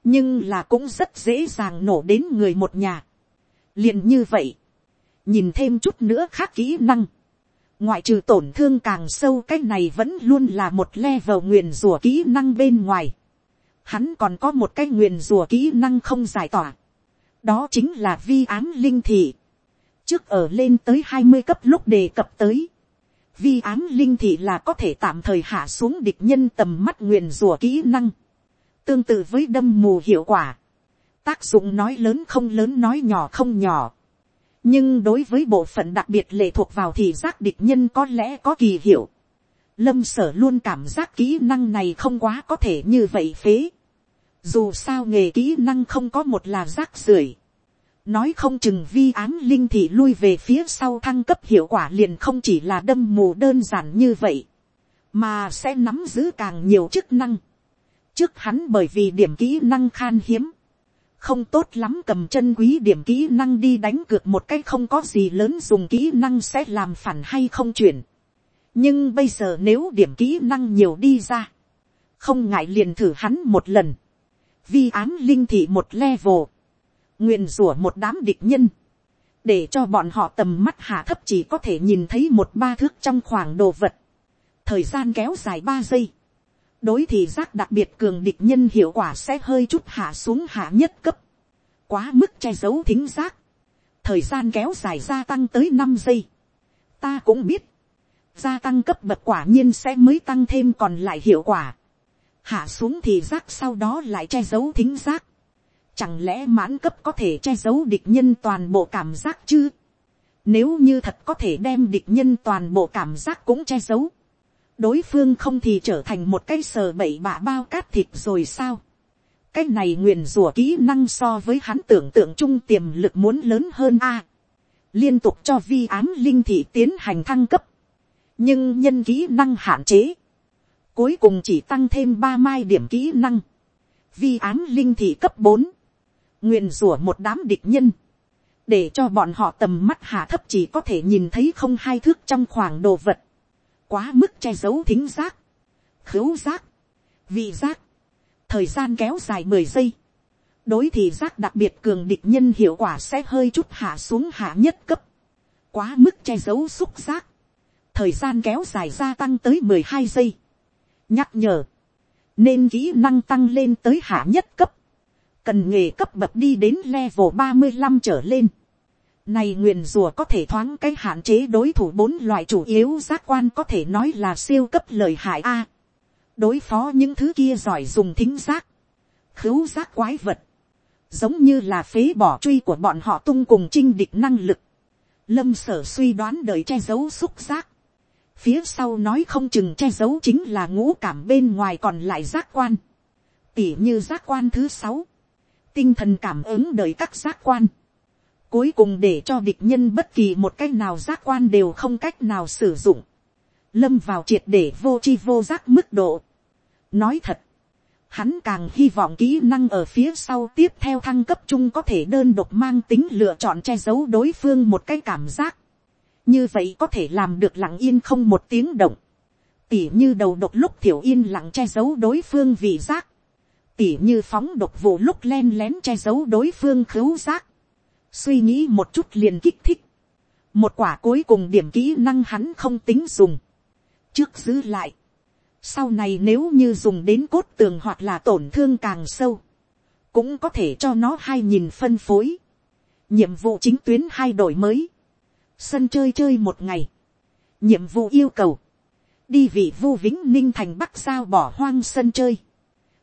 Nhưng là cũng rất dễ dàng nổ đến người một nhà. liền như vậy. Nhìn thêm chút nữa khác kỹ năng ngoại trừ tổn thương càng sâu, cái này vẫn luôn là một level nguyền rùa kỹ năng bên ngoài. Hắn còn có một cái nguyền rùa kỹ năng không giải tỏa. đó chính là vi án linh thị. trước ở lên tới hai mươi cấp lúc đề cập tới. vi án linh thị là có thể tạm thời hạ xuống địch nhân tầm mắt nguyền rùa kỹ năng. tương tự với đâm mù hiệu quả. tác dụng nói lớn không lớn, nói nhỏ không nhỏ nhưng đối với bộ phận đặc biệt lệ thuộc vào thì giác địch nhân có lẽ có kỳ hiệu. Lâm sở luôn cảm giác kỹ năng này không quá có thể như vậy phế. Dù sao nghề kỹ năng không có một là rác rưởi Nói không chừng vi án linh thì lui về phía sau thăng cấp hiệu quả liền không chỉ là đâm mù đơn giản như vậy. Mà sẽ nắm giữ càng nhiều chức năng. Trước hắn bởi vì điểm kỹ năng khan hiếm không tốt lắm cầm chân quý điểm kỹ năng đi đánh cược một cái không có gì lớn dùng kỹ năng sẽ làm phản hay không chuyển. nhưng bây giờ nếu điểm kỹ năng nhiều đi ra, không ngại liền thử hắn một lần, vi án linh thị một level, nguyện rủa một đám địch nhân, để cho bọn họ tầm mắt hạ thấp chỉ có thể nhìn thấy một ba thước trong khoảng đồ vật, thời gian kéo dài ba giây, đối thì giác đặc biệt cường địch nhân hiệu quả sẽ hơi chút hạ xuống hạ nhất cấp, quá mức che giấu thính giác, thời gian kéo dài gia tăng tới năm giây. ta cũng biết, gia tăng cấp bậc quả nhiên sẽ mới tăng thêm còn lại hiệu quả, hạ xuống thì giác sau đó lại che giấu thính giác, chẳng lẽ mãn cấp có thể che giấu địch nhân toàn bộ cảm giác chứ, nếu như thật có thể đem địch nhân toàn bộ cảm giác cũng che giấu, đối phương không thì trở thành một cái sờ bậy bạ bao cát thịt rồi sao. cái này nguyền rủa kỹ năng so với hắn tưởng tượng chung tiềm lực muốn lớn hơn a. liên tục cho vi ám linh thị tiến hành thăng cấp. nhưng nhân kỹ năng hạn chế. cuối cùng chỉ tăng thêm ba mai điểm kỹ năng. vi ám linh thị cấp bốn. nguyền rủa một đám địch nhân để cho bọn họ tầm mắt hạ thấp chỉ có thể nhìn thấy không hai thước trong khoảng đồ vật quá mức che giấu thính giác, khứu giác, vị giác, thời gian kéo dài mười giây, đối thì giác đặc biệt cường địch nhân hiệu quả sẽ hơi chút hạ xuống hạ nhất cấp, quá mức che giấu xúc giác, thời gian kéo dài gia tăng tới mười hai giây, nhắc nhở, nên kỹ năng tăng lên tới hạ nhất cấp, cần nghề cấp bậc đi đến level ba mươi năm trở lên, này nguyền rùa có thể thoáng cái hạn chế đối thủ bốn loại chủ yếu giác quan có thể nói là siêu cấp lợi hại a. đối phó những thứ kia giỏi dùng thính giác, khứu giác quái vật, giống như là phế bỏ truy của bọn họ tung cùng chinh địch năng lực. Lâm sở suy đoán đời che giấu xúc giác. Phía sau nói không chừng che giấu chính là ngũ cảm bên ngoài còn lại giác quan. tỉ như giác quan thứ sáu, tinh thần cảm ứng đời các giác quan, cuối cùng để cho địch nhân bất kỳ một cách nào giác quan đều không cách nào sử dụng, lâm vào triệt để vô chi vô giác mức độ. nói thật, hắn càng hy vọng kỹ năng ở phía sau tiếp theo thăng cấp chung có thể đơn độc mang tính lựa chọn che giấu đối phương một cái cảm giác. như vậy có thể làm được lặng yên không một tiếng động. tỉ như đầu độc lúc thiểu yên lặng che giấu đối phương vị giác. tỉ như phóng độc vụ lúc len lén che giấu đối phương khứu giác suy nghĩ một chút liền kích thích. một quả cuối cùng điểm kỹ năng hắn không tính dùng. trước giữ lại sau này nếu như dùng đến cốt tường hoặc là tổn thương càng sâu. Cũng có thể cho nó hai nhìn phân phối. Nhiệm vụ chính tuyến hai đổi mới. Sân chơi chơi một ngày. Nhiệm vụ yêu cầu. Đi vị vu vĩnh ninh thành bắc sao bỏ hoang sân chơi.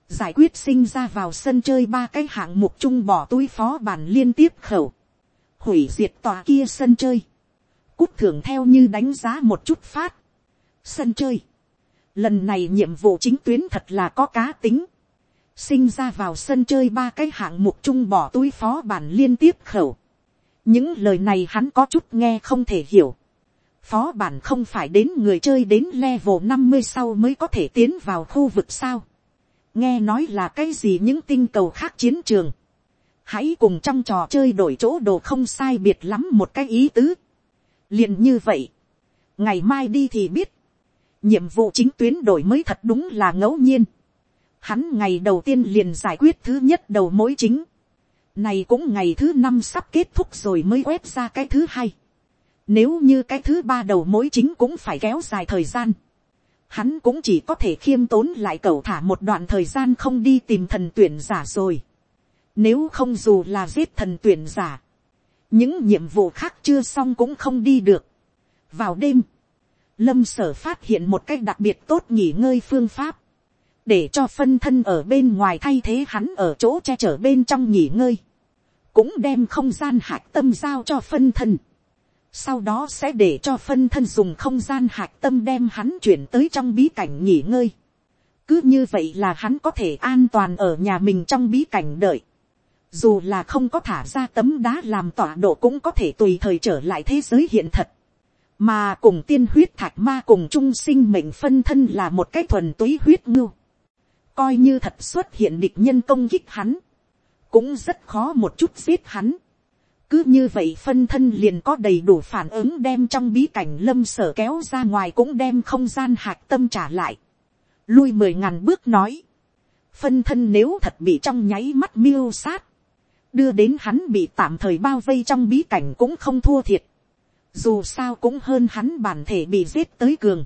Giải quyết sinh ra vào sân chơi ba cái hạng mục chung bỏ túi phó bản liên tiếp khẩu. Hủy diệt tòa kia sân chơi. Cút thưởng theo như đánh giá một chút phát. Sân chơi Lần này nhiệm vụ chính tuyến thật là có cá tính. Sinh ra vào sân chơi ba cái hạng mục chung bỏ túi phó bản liên tiếp khẩu. Những lời này hắn có chút nghe không thể hiểu. Phó bản không phải đến người chơi đến level năm mươi sau mới có thể tiến vào khu vực sao. Nghe nói là cái gì những tinh cầu khác chiến trường. Hãy cùng trong trò chơi đổi chỗ đồ không sai biệt lắm một cái ý tứ. liền như vậy. Ngày mai đi thì biết nhiệm vụ chính tuyến đổi mới thật đúng là ngẫu nhiên. Hắn ngày đầu tiên liền giải quyết thứ nhất đầu mối chính. Này cũng ngày thứ năm sắp kết thúc rồi mới quét ra cái thứ hai. Nếu như cái thứ ba đầu mối chính cũng phải kéo dài thời gian. Hắn cũng chỉ có thể khiêm tốn lại cầu thả một đoạn thời gian không đi tìm thần tuyển giả rồi. Nếu không dù là giết thần tuyển giả. Những nhiệm vụ khác chưa xong cũng không đi được. Vào đêm lâm sở phát hiện một cách đặc biệt tốt nghỉ ngơi phương pháp, để cho phân thân ở bên ngoài thay thế hắn ở chỗ che chở bên trong nghỉ ngơi, cũng đem không gian hạch tâm giao cho phân thân, sau đó sẽ để cho phân thân dùng không gian hạc tâm đem hắn chuyển tới trong bí cảnh nghỉ ngơi, cứ như vậy là hắn có thể an toàn ở nhà mình trong bí cảnh đợi, dù là không có thả ra tấm đá làm tọa độ cũng có thể tùy thời trở lại thế giới hiện thật mà cùng tiên huyết thạch ma cùng trung sinh mệnh phân thân là một cái thuần túy huyết ngưu, coi như thật xuất hiện địch nhân công kích hắn, cũng rất khó một chút giết hắn. cứ như vậy phân thân liền có đầy đủ phản ứng đem trong bí cảnh lâm sở kéo ra ngoài cũng đem không gian hạt tâm trả lại. lui mười ngàn bước nói, phân thân nếu thật bị trong nháy mắt miêu sát, đưa đến hắn bị tạm thời bao vây trong bí cảnh cũng không thua thiệt. Dù sao cũng hơn hắn bản thể bị giết tới cường,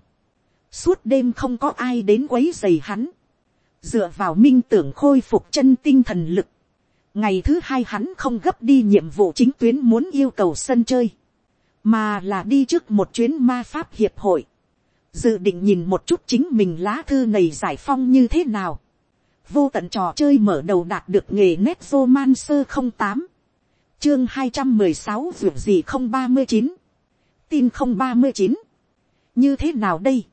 suốt đêm không có ai đến quấy dày hắn, dựa vào minh tưởng khôi phục chân tinh thần lực, ngày thứ hai hắn không gấp đi nhiệm vụ chính tuyến muốn yêu cầu sân chơi, mà là đi trước một chuyến ma pháp hiệp hội, dự định nhìn một chút chính mình lá thư này giải phong như thế nào, vô tận trò chơi mở đầu đạt được nghề nét man sơ không tám. Chương hai trăm mười sáu ruột gì không ba mươi chín. Tin không ba mươi chín. Như thế nào đây?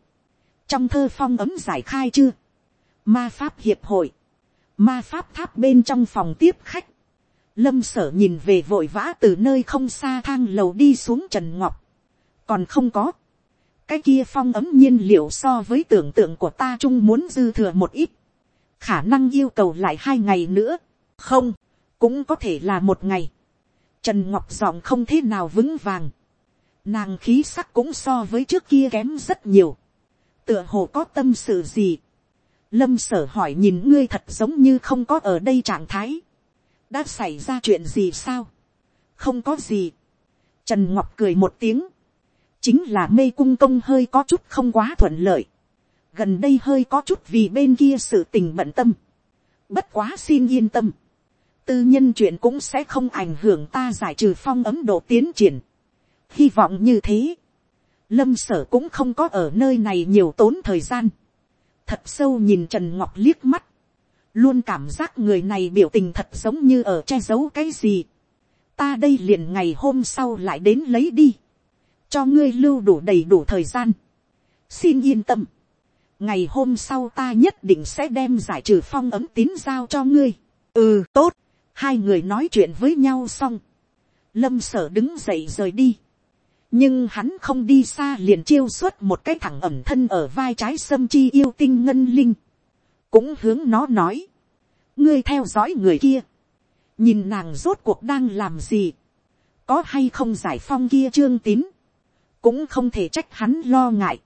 Trong thơ phong ấm giải khai chưa? Ma pháp hiệp hội. Ma pháp tháp bên trong phòng tiếp khách. Lâm sở nhìn về vội vã từ nơi không xa thang lầu đi xuống trần ngọc. Còn không có. Cái kia phong ấm nhiên liệu so với tưởng tượng của ta chung muốn dư thừa một ít khả năng yêu cầu lại hai ngày nữa không, cũng có thể là một ngày trần ngọc giọng không thế nào vững vàng Nàng khí sắc cũng so với trước kia kém rất nhiều. Tựa hồ có tâm sự gì. Lâm sở hỏi nhìn ngươi thật giống như không có ở đây trạng thái. Đã xảy ra chuyện gì sao? Không có gì. Trần Ngọc cười một tiếng. Chính là mê cung công hơi có chút không quá thuận lợi. Gần đây hơi có chút vì bên kia sự tình bận tâm. Bất quá xin yên tâm. Tư nhân chuyện cũng sẽ không ảnh hưởng ta giải trừ phong ấm độ tiến triển. Hy vọng như thế, lâm sở cũng không có ở nơi này nhiều tốn thời gian, thật sâu nhìn trần ngọc liếc mắt, luôn cảm giác người này biểu tình thật giống như ở che giấu cái gì, ta đây liền ngày hôm sau lại đến lấy đi, cho ngươi lưu đủ đầy đủ thời gian, xin yên tâm, ngày hôm sau ta nhất định sẽ đem giải trừ phong ấm tín giao cho ngươi. ừ tốt, hai người nói chuyện với nhau xong. lâm sở đứng dậy rời đi. nhưng hắn không đi xa liền chiêu xuất một cái thẳng ẩm thân ở vai trái sâm chi yêu tinh ngân linh. cũng hướng nó nói. ngươi theo dõi người kia. nhìn nàng rốt cuộc đang làm gì. có hay không giải phong kia trương tín. cũng không thể trách hắn lo ngại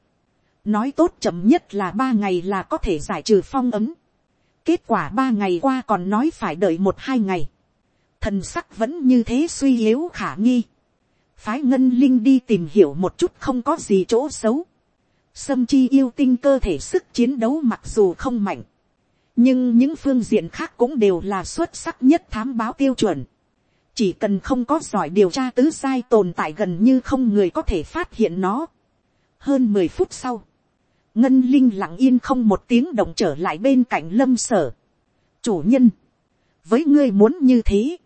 nói tốt chậm nhất là ba ngày là có thể giải trừ phong ấm. kết quả ba ngày qua còn nói phải đợi một hai ngày. thần sắc vẫn như thế suy yếu khả nghi. phái ngân linh đi tìm hiểu một chút không có gì chỗ xấu. sâm chi yêu tinh cơ thể sức chiến đấu mặc dù không mạnh. nhưng những phương diện khác cũng đều là xuất sắc nhất thám báo tiêu chuẩn. chỉ cần không có giỏi điều tra tứ sai tồn tại gần như không người có thể phát hiện nó. hơn mười phút sau, ngân linh lặng yên không một tiếng động trở lại bên cạnh lâm sở. chủ nhân, với ngươi muốn như thế,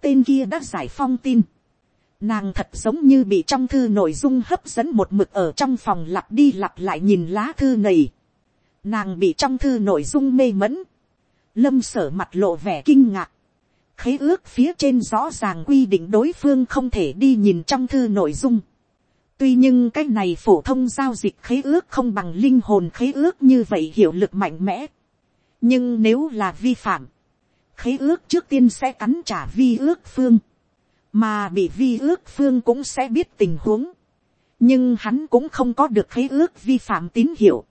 tên kia đã giải phong tin. Nàng thật giống như bị trong thư nội dung hấp dẫn một mực ở trong phòng lặp đi lặp lại nhìn lá thư này. Nàng bị trong thư nội dung mê mẫn. Lâm sở mặt lộ vẻ kinh ngạc. Khế ước phía trên rõ ràng quy định đối phương không thể đi nhìn trong thư nội dung. Tuy nhưng cái này phổ thông giao dịch khế ước không bằng linh hồn khế ước như vậy hiệu lực mạnh mẽ. Nhưng nếu là vi phạm, khế ước trước tiên sẽ cắn trả vi ước phương. Mà bị vi ước phương cũng sẽ biết tình huống. Nhưng hắn cũng không có được khế ước vi phạm tín hiệu.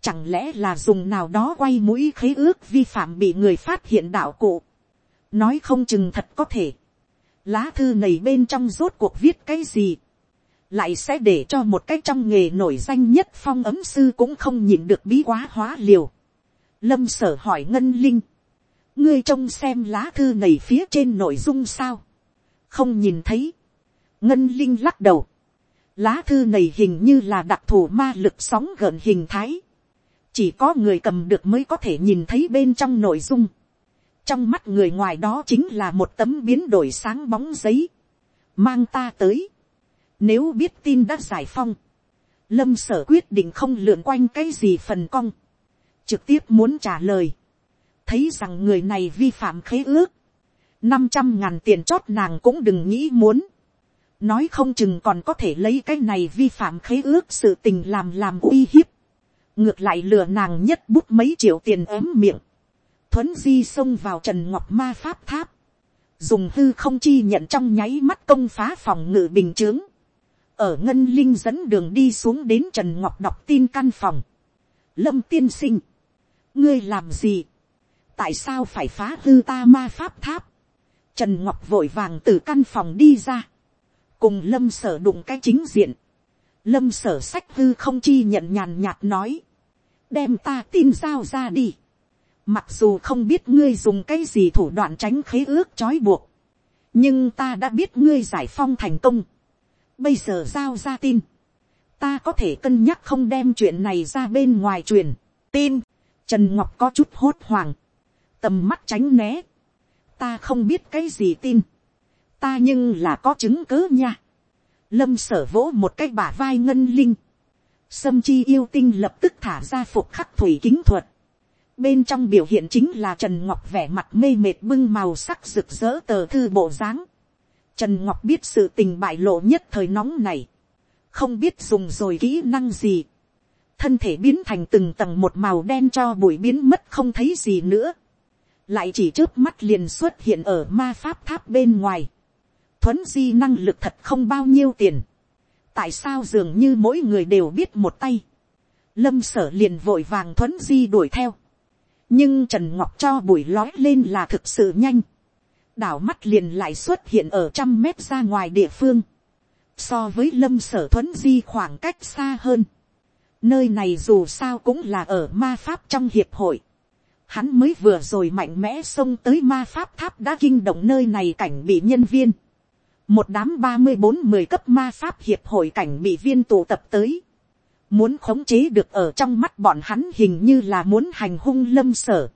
Chẳng lẽ là dùng nào đó quay mũi khế ước vi phạm bị người phát hiện đạo cụ. Nói không chừng thật có thể. Lá thư này bên trong rốt cuộc viết cái gì lại sẽ để cho một cái trong nghề nổi danh nhất phong ấm sư cũng không nhìn được bí quá hóa liều. Lâm sở hỏi ngân linh, ngươi trông xem lá thư này phía trên nội dung sao, không nhìn thấy, ngân linh lắc đầu, lá thư này hình như là đặc thù ma lực sóng gợn hình thái, chỉ có người cầm được mới có thể nhìn thấy bên trong nội dung, trong mắt người ngoài đó chính là một tấm biến đổi sáng bóng giấy, mang ta tới, nếu biết tin đã giải phong, lâm sở quyết định không lượn quanh cái gì phần cong, trực tiếp muốn trả lời, thấy rằng người này vi phạm khế ước, năm trăm ngàn tiền chót nàng cũng đừng nghĩ muốn, nói không chừng còn có thể lấy cái này vi phạm khế ước sự tình làm làm uy hiếp, ngược lại lừa nàng nhất bút mấy triệu tiền ấm miệng, thuấn di xông vào trần ngọc ma pháp tháp, dùng hư không chi nhận trong nháy mắt công phá phòng ngự bình chướng ở ngân linh dẫn đường đi xuống đến trần ngọc đọc tin căn phòng. lâm tiên sinh, ngươi làm gì, tại sao phải phá hư ta ma pháp tháp. trần ngọc vội vàng từ căn phòng đi ra, cùng lâm sở đụng cái chính diện. lâm sở sách hư không chi nhận nhàn nhạt nói, đem ta tin giao ra đi. mặc dù không biết ngươi dùng cái gì thủ đoạn tránh khế ước trói buộc, nhưng ta đã biết ngươi giải phong thành công Bây giờ giao ra tin. Ta có thể cân nhắc không đem chuyện này ra bên ngoài truyền. Tin. Trần Ngọc có chút hốt hoảng. Tầm mắt tránh né. Ta không biết cái gì tin. Ta nhưng là có chứng cớ nha. Lâm sở vỗ một cái bả vai ngân linh. Sâm chi yêu tinh lập tức thả ra phục khắc thủy kính thuật. Bên trong biểu hiện chính là Trần Ngọc vẻ mặt mê mệt bưng màu sắc rực rỡ tờ thư bộ dáng Trần Ngọc biết sự tình bại lộ nhất thời nóng này. Không biết dùng rồi kỹ năng gì. Thân thể biến thành từng tầng một màu đen cho bụi biến mất không thấy gì nữa. Lại chỉ trước mắt liền xuất hiện ở ma pháp tháp bên ngoài. Thuấn di năng lực thật không bao nhiêu tiền. Tại sao dường như mỗi người đều biết một tay. Lâm sở liền vội vàng thuấn di đuổi theo. Nhưng Trần Ngọc cho bụi lói lên là thực sự nhanh đảo mắt liền lại xuất hiện ở trăm mét ra ngoài địa phương, so với lâm sở thuấn di khoảng cách xa hơn. Nơi này dù sao cũng là ở ma pháp trong hiệp hội. Hắn mới vừa rồi mạnh mẽ xông tới ma pháp tháp đã kinh động nơi này cảnh bị nhân viên. Một đám ba mươi bốn mười cấp ma pháp hiệp hội cảnh bị viên tụ tập tới. Muốn khống chế được ở trong mắt bọn hắn hình như là muốn hành hung lâm sở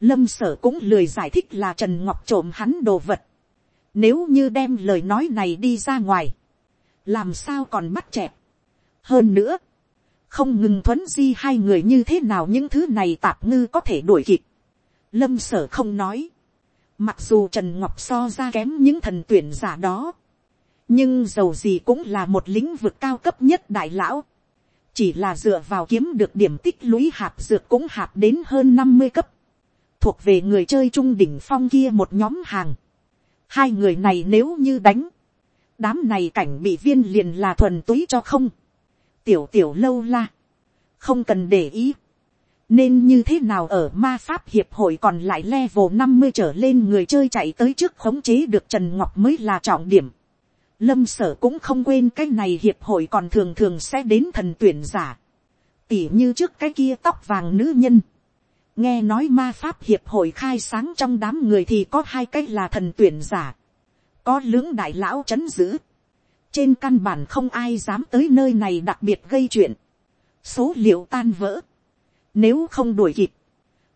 lâm sở cũng lười giải thích là trần ngọc trộm hắn đồ vật. nếu như đem lời nói này đi ra ngoài, làm sao còn bắt chẹp. hơn nữa, không ngừng thuấn di hai người như thế nào những thứ này tạp ngư có thể đuổi kịp. lâm sở không nói. mặc dù trần ngọc so ra kém những thần tuyển giả đó. nhưng dầu gì cũng là một lĩnh vực cao cấp nhất đại lão. chỉ là dựa vào kiếm được điểm tích lũy hạp dược cũng hạp đến hơn năm mươi cấp thuộc về người chơi trung đỉnh phong kia một nhóm hàng. hai người này nếu như đánh, đám này cảnh bị viên liền là thuần túy cho không tiểu tiểu lâu la, không cần để ý, nên như thế nào ở ma pháp hiệp hội còn lại level năm mươi trở lên người chơi chạy tới trước khống chế được trần ngọc mới là trọng điểm. Lâm sở cũng không quên cái này hiệp hội còn thường thường sẽ đến thần tuyển giả. Tỉ như trước cái kia tóc vàng nữ nhân. Nghe nói ma pháp hiệp hội khai sáng trong đám người thì có hai cái là thần tuyển giả. Có lưỡng đại lão chấn giữ. Trên căn bản không ai dám tới nơi này đặc biệt gây chuyện, số liệu tan vỡ, nếu không đuổi kịp,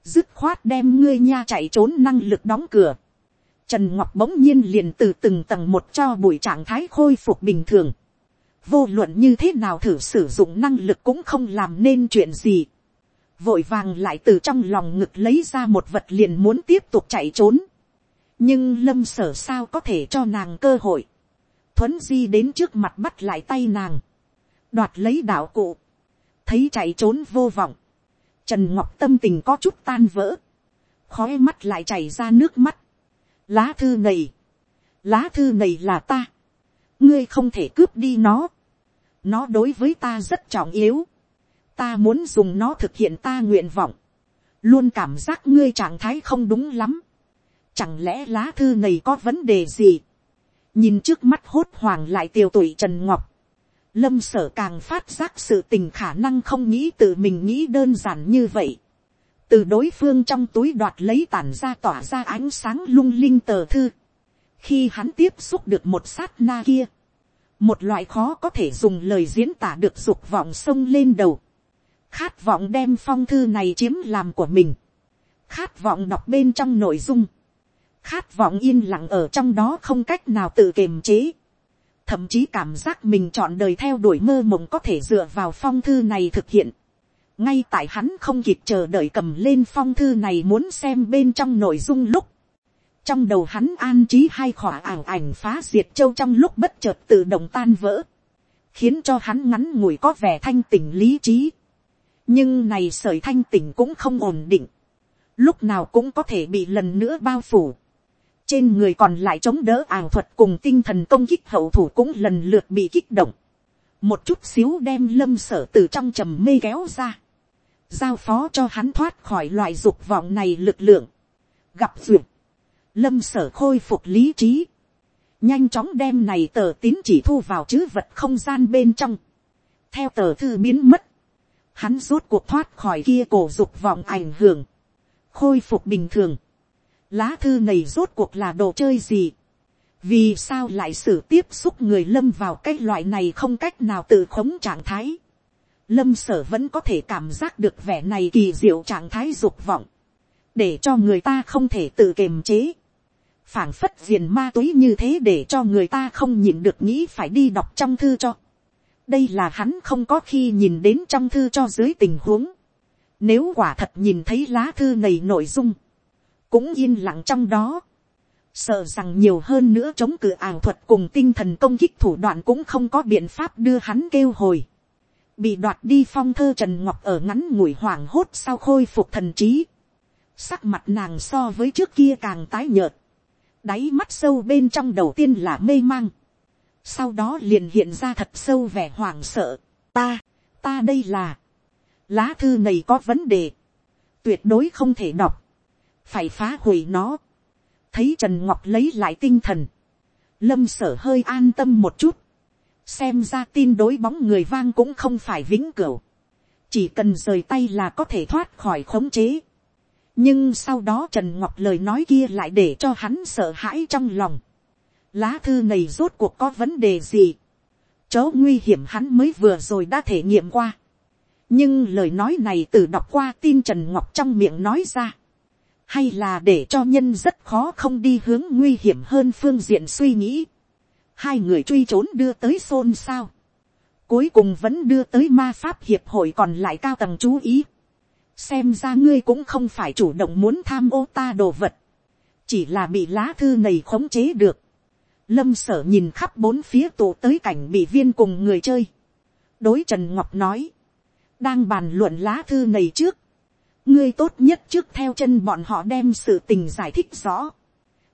dứt khoát đem ngươi nha chạy trốn năng lực đóng cửa, trần ngọc bỗng nhiên liền từ từng tầng một cho buổi trạng thái khôi phục bình thường, vô luận như thế nào thử sử dụng năng lực cũng không làm nên chuyện gì, vội vàng lại từ trong lòng ngực lấy ra một vật liền muốn tiếp tục chạy trốn, nhưng lâm sở sao có thể cho nàng cơ hội, thuấn di đến trước mặt bắt lại tay nàng, đoạt lấy đạo cụ, thấy chạy trốn vô vọng, trần ngọc tâm tình có chút tan vỡ, khói mắt lại chảy ra nước mắt, lá thư này, lá thư này là ta, ngươi không thể cướp đi nó, nó đối với ta rất trọng yếu, ta muốn dùng nó thực hiện ta nguyện vọng, luôn cảm giác ngươi trạng thái không đúng lắm, chẳng lẽ lá thư này có vấn đề gì, nhìn trước mắt hốt hoảng lại tiều tuổi trần ngọc, lâm sở càng phát giác sự tình khả năng không nghĩ tự mình nghĩ đơn giản như vậy. từ đối phương trong túi đoạt lấy tản ra tỏa ra ánh sáng lung linh tờ thư. khi hắn tiếp xúc được một sát na kia, một loại khó có thể dùng lời diễn tả được dục vọng sông lên đầu khát vọng đem phong thư này chiếm làm của mình. khát vọng đọc bên trong nội dung khát vọng yên lặng ở trong đó không cách nào tự kiềm chế, thậm chí cảm giác mình chọn đời theo đuổi mơ mộng có thể dựa vào phong thư này thực hiện. ngay tại hắn không kịp chờ đợi cầm lên phong thư này muốn xem bên trong nội dung lúc, trong đầu hắn an trí hai khỏa ảng ảnh phá diệt châu trong lúc bất chợt tự động tan vỡ, khiến cho hắn ngắn ngủi có vẻ thanh tỉnh lý trí nhưng này sởi thanh tỉnh cũng không ổn định, lúc nào cũng có thể bị lần nữa bao phủ. Trên người còn lại chống đỡ ảo thuật cùng tinh thần công kích hậu thủ cũng lần lượt bị kích động, một chút xíu đem lâm sở từ trong trầm mê kéo ra, giao phó cho hắn thoát khỏi loại dục vọng này lực lượng, gặp duyệt, lâm sở khôi phục lý trí, nhanh chóng đem này tờ tín chỉ thu vào chữ vật không gian bên trong, theo tờ thư biến mất, hắn rốt cuộc thoát khỏi kia cổ dục vọng ảnh hưởng, khôi phục bình thường, lá thư này rốt cuộc là đồ chơi gì, vì sao lại xử tiếp xúc người lâm vào cái loại này không cách nào tự khống trạng thái. lâm sở vẫn có thể cảm giác được vẻ này kỳ diệu trạng thái dục vọng, để cho người ta không thể tự kiềm chế. phảng phất viền ma túy như thế để cho người ta không nhìn được nghĩ phải đi đọc trong thư cho đây là hắn không có khi nhìn đến trong thư cho dưới tình huống. nếu quả thật nhìn thấy lá thư này nội dung, cũng yên lặng trong đó. Sợ rằng nhiều hơn nữa chống cự ảo thuật cùng tinh thần công kích thủ đoạn cũng không có biện pháp đưa hắn kêu hồi. Bị đoạt đi phong thơ Trần Ngọc ở ngắn ngủi hoảng hốt sau khôi phục thần trí. Sắc mặt nàng so với trước kia càng tái nhợt. Đáy mắt sâu bên trong đầu tiên là mê mang. Sau đó liền hiện ra thật sâu vẻ hoảng sợ. Ta, ta đây là. Lá thư này có vấn đề. Tuyệt đối không thể đọc phải phá hủy nó. thấy trần ngọc lấy lại tinh thần, lâm sở hơi an tâm một chút, xem ra tin đối bóng người vang cũng không phải vĩnh cửu, chỉ cần rời tay là có thể thoát khỏi khống chế. nhưng sau đó trần ngọc lời nói kia lại để cho hắn sợ hãi trong lòng lá thư này rốt cuộc có vấn đề gì. chỗ nguy hiểm hắn mới vừa rồi đã thể nghiệm qua. nhưng lời nói này từ đọc qua tin trần ngọc trong miệng nói ra hay là để cho nhân rất khó không đi hướng nguy hiểm hơn phương diện suy nghĩ. hai người truy trốn đưa tới xôn xao, cuối cùng vẫn đưa tới ma pháp hiệp hội còn lại cao tầng chú ý. xem ra ngươi cũng không phải chủ động muốn tham ô ta đồ vật, chỉ là bị lá thư này khống chế được lâm sở nhìn khắp bốn phía tụ tới cảnh bị viên cùng người chơi. đối trần ngọc nói, đang bàn luận lá thư này trước, ngươi tốt nhất trước theo chân bọn họ đem sự tình giải thích rõ.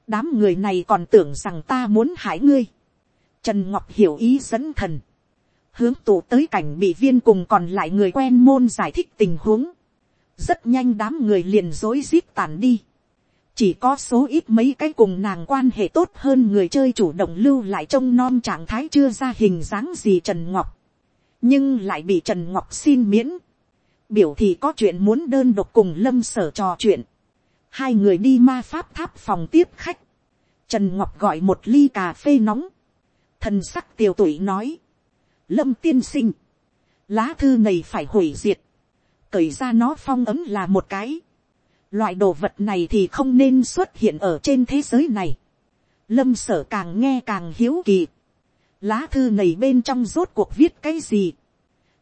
đám người này còn tưởng rằng ta muốn hại ngươi. trần ngọc hiểu ý dẫn thần hướng tụ tới cảnh bị viên cùng còn lại người quen môn giải thích tình huống. rất nhanh đám người liền dối rít tàn đi chỉ có số ít mấy cái cùng nàng quan hệ tốt hơn người chơi chủ động lưu lại trông non trạng thái chưa ra hình dáng gì trần ngọc. nhưng lại bị trần ngọc xin miễn. biểu thì có chuyện muốn đơn độc cùng lâm sở trò chuyện. hai người đi ma pháp tháp phòng tiếp khách. trần ngọc gọi một ly cà phê nóng. thần sắc tiều tụy nói lâm tiên sinh, lá thư này phải hủy diệt, cởi ra nó phong ấm là một cái, loại đồ vật này thì không nên xuất hiện ở trên thế giới này, lâm sở càng nghe càng hiếu kỳ, lá thư này bên trong rốt cuộc viết cái gì,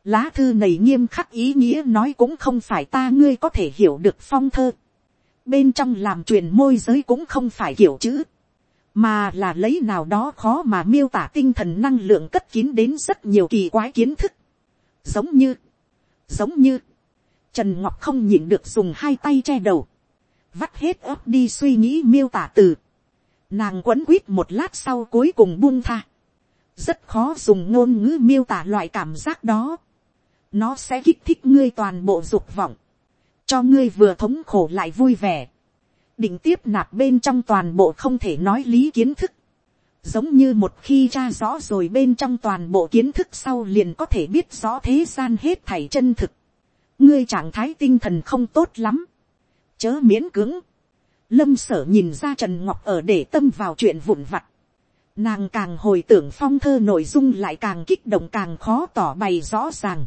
lá thư này nghiêm khắc ý nghĩa nói cũng không phải ta ngươi có thể hiểu được phong thơ, bên trong làm truyền môi giới cũng không phải kiểu chữ, mà là lấy nào đó khó mà miêu tả tinh thần năng lượng cất kín đến rất nhiều kỳ quái kiến thức. giống như, giống như, trần ngọc không nhịn được dùng hai tay che đầu, vắt hết ấp đi suy nghĩ miêu tả từ, nàng quấn quýt một lát sau cuối cùng buông tha, rất khó dùng ngôn ngữ miêu tả loại cảm giác đó, nó sẽ kích thích ngươi toàn bộ dục vọng, cho ngươi vừa thống khổ lại vui vẻ, định tiếp nạp bên trong toàn bộ không thể nói lý kiến thức. Giống như một khi tra rõ rồi bên trong toàn bộ kiến thức sau liền có thể biết rõ thế gian hết thảy chân thực. Ngươi trạng thái tinh thần không tốt lắm. Chớ miễn cứng. Lâm sở nhìn ra Trần Ngọc ở để tâm vào chuyện vụn vặt. Nàng càng hồi tưởng phong thơ nội dung lại càng kích động càng khó tỏ bày rõ ràng.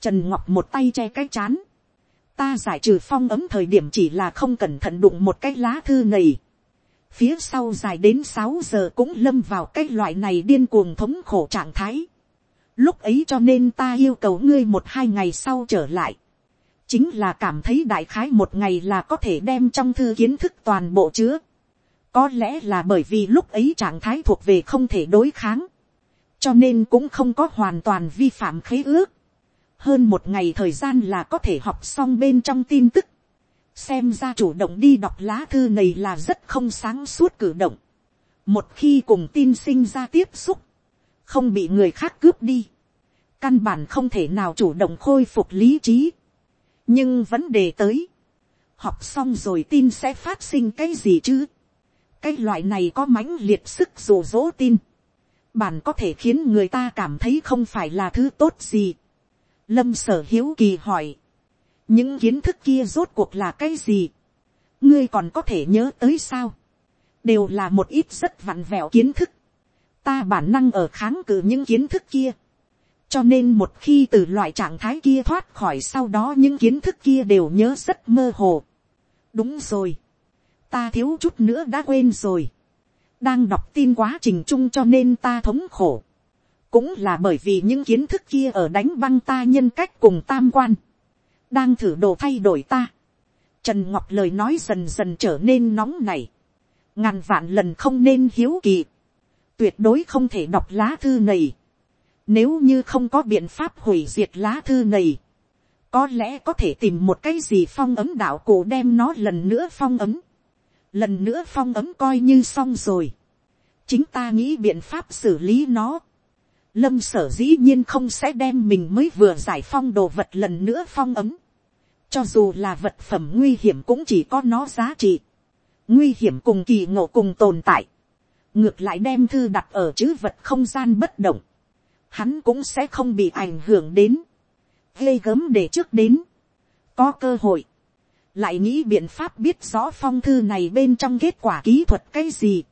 Trần Ngọc một tay che cái chán ta giải trừ phong ấm thời điểm chỉ là không cẩn thận đụng một cái lá thư này. Phía sau dài đến sáu giờ cũng lâm vào cái loại này điên cuồng thống khổ trạng thái. Lúc ấy cho nên ta yêu cầu ngươi một hai ngày sau trở lại. Chính là cảm thấy đại khái một ngày là có thể đem trong thư kiến thức toàn bộ chứa. Có lẽ là bởi vì lúc ấy trạng thái thuộc về không thể đối kháng. Cho nên cũng không có hoàn toàn vi phạm khế ước hơn một ngày thời gian là có thể học xong bên trong tin tức. xem ra chủ động đi đọc lá thư này là rất không sáng suốt cử động. một khi cùng tin sinh ra tiếp xúc, không bị người khác cướp đi. căn bản không thể nào chủ động khôi phục lý trí. nhưng vấn đề tới, học xong rồi tin sẽ phát sinh cái gì chứ. cái loại này có mãnh liệt sức rủ rỗ tin. bản có thể khiến người ta cảm thấy không phải là thứ tốt gì Lâm sở hiếu kỳ hỏi. Những kiến thức kia rốt cuộc là cái gì? Ngươi còn có thể nhớ tới sao? Đều là một ít rất vặn vẹo kiến thức. Ta bản năng ở kháng cự những kiến thức kia. Cho nên một khi từ loại trạng thái kia thoát khỏi sau đó những kiến thức kia đều nhớ rất mơ hồ. Đúng rồi. Ta thiếu chút nữa đã quên rồi. Đang đọc tin quá trình chung cho nên ta thống khổ cũng là bởi vì những kiến thức kia ở đánh băng ta nhân cách cùng tam quan, đang thử đồ thay đổi ta. Trần Ngọc lời nói dần dần trở nên nóng này, ngàn vạn lần không nên hiếu kỳ, tuyệt đối không thể đọc lá thư này. Nếu như không có biện pháp hủy diệt lá thư này, có lẽ có thể tìm một cái gì phong ấm đạo cổ đem nó lần nữa phong ấm. Lần nữa phong ấm coi như xong rồi. Chính ta nghĩ biện pháp xử lý nó lâm sở dĩ nhiên không sẽ đem mình mới vừa giải phong đồ vật lần nữa phong ấm. cho dù là vật phẩm nguy hiểm cũng chỉ có nó giá trị. nguy hiểm cùng kỳ ngộ cùng tồn tại ngược lại đem thư đặt ở chữ vật không gian bất động. hắn cũng sẽ không bị ảnh hưởng đến. ghê gớm để trước đến. có cơ hội. lại nghĩ biện pháp biết rõ phong thư này bên trong kết quả kỹ thuật cái gì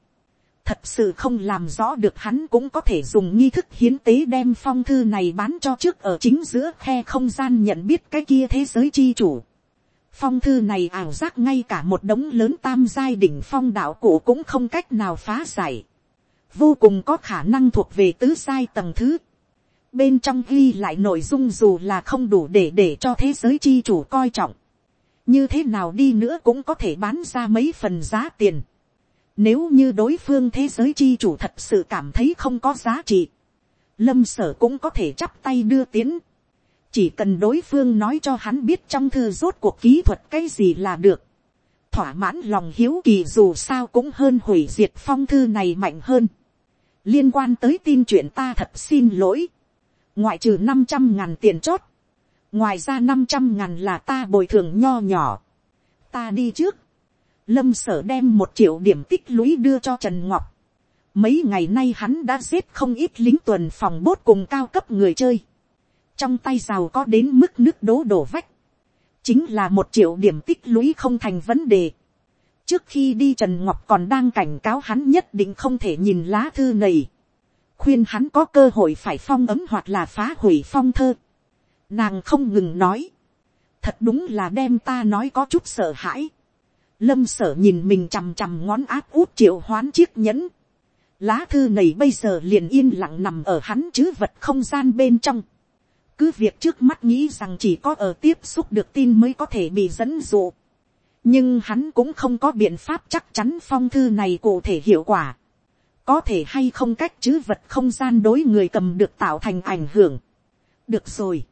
thật sự không làm rõ được hắn cũng có thể dùng nghi thức hiến tế đem phong thư này bán cho trước ở chính giữa khe không gian nhận biết cái kia thế giới chi chủ. Phong thư này ảo giác ngay cả một đống lớn tam giai đỉnh phong đạo cổ cũng không cách nào phá giải. Vô cùng có khả năng thuộc về tứ giai tầng thứ. bên trong ghi lại nội dung dù là không đủ để để cho thế giới chi chủ coi trọng, như thế nào đi nữa cũng có thể bán ra mấy phần giá tiền. Nếu như đối phương thế giới chi chủ thật sự cảm thấy không có giá trị, lâm sở cũng có thể chắp tay đưa tiến chỉ cần đối phương nói cho hắn biết trong thư rốt cuộc kỹ thuật cái gì là được. thỏa mãn lòng hiếu kỳ dù sao cũng hơn hủy diệt phong thư này mạnh hơn. liên quan tới tin chuyện ta thật xin lỗi. ngoại trừ năm trăm ngàn tiền chót. ngoài ra năm trăm ngàn là ta bồi thường nho nhỏ. ta đi trước. lâm sở đem một triệu điểm tích lũy đưa cho trần ngọc Mấy ngày nay hắn đã giết không ít lính tuần phòng bốt cùng cao cấp người chơi. Trong tay giàu có đến mức nước đố đổ vách. Chính là một triệu điểm tích lũy không thành vấn đề. Trước khi đi Trần Ngọc còn đang cảnh cáo hắn nhất định không thể nhìn lá thư này. Khuyên hắn có cơ hội phải phong ấm hoặc là phá hủy phong thơ. Nàng không ngừng nói. Thật đúng là đem ta nói có chút sợ hãi. Lâm sở nhìn mình chằm chằm ngón áp út triệu hoán chiếc nhẫn Lá thư này bây giờ liền yên lặng nằm ở hắn chứ vật không gian bên trong. Cứ việc trước mắt nghĩ rằng chỉ có ở tiếp xúc được tin mới có thể bị dẫn dụ. Nhưng hắn cũng không có biện pháp chắc chắn phong thư này cụ thể hiệu quả. Có thể hay không cách chứ vật không gian đối người cầm được tạo thành ảnh hưởng. Được rồi.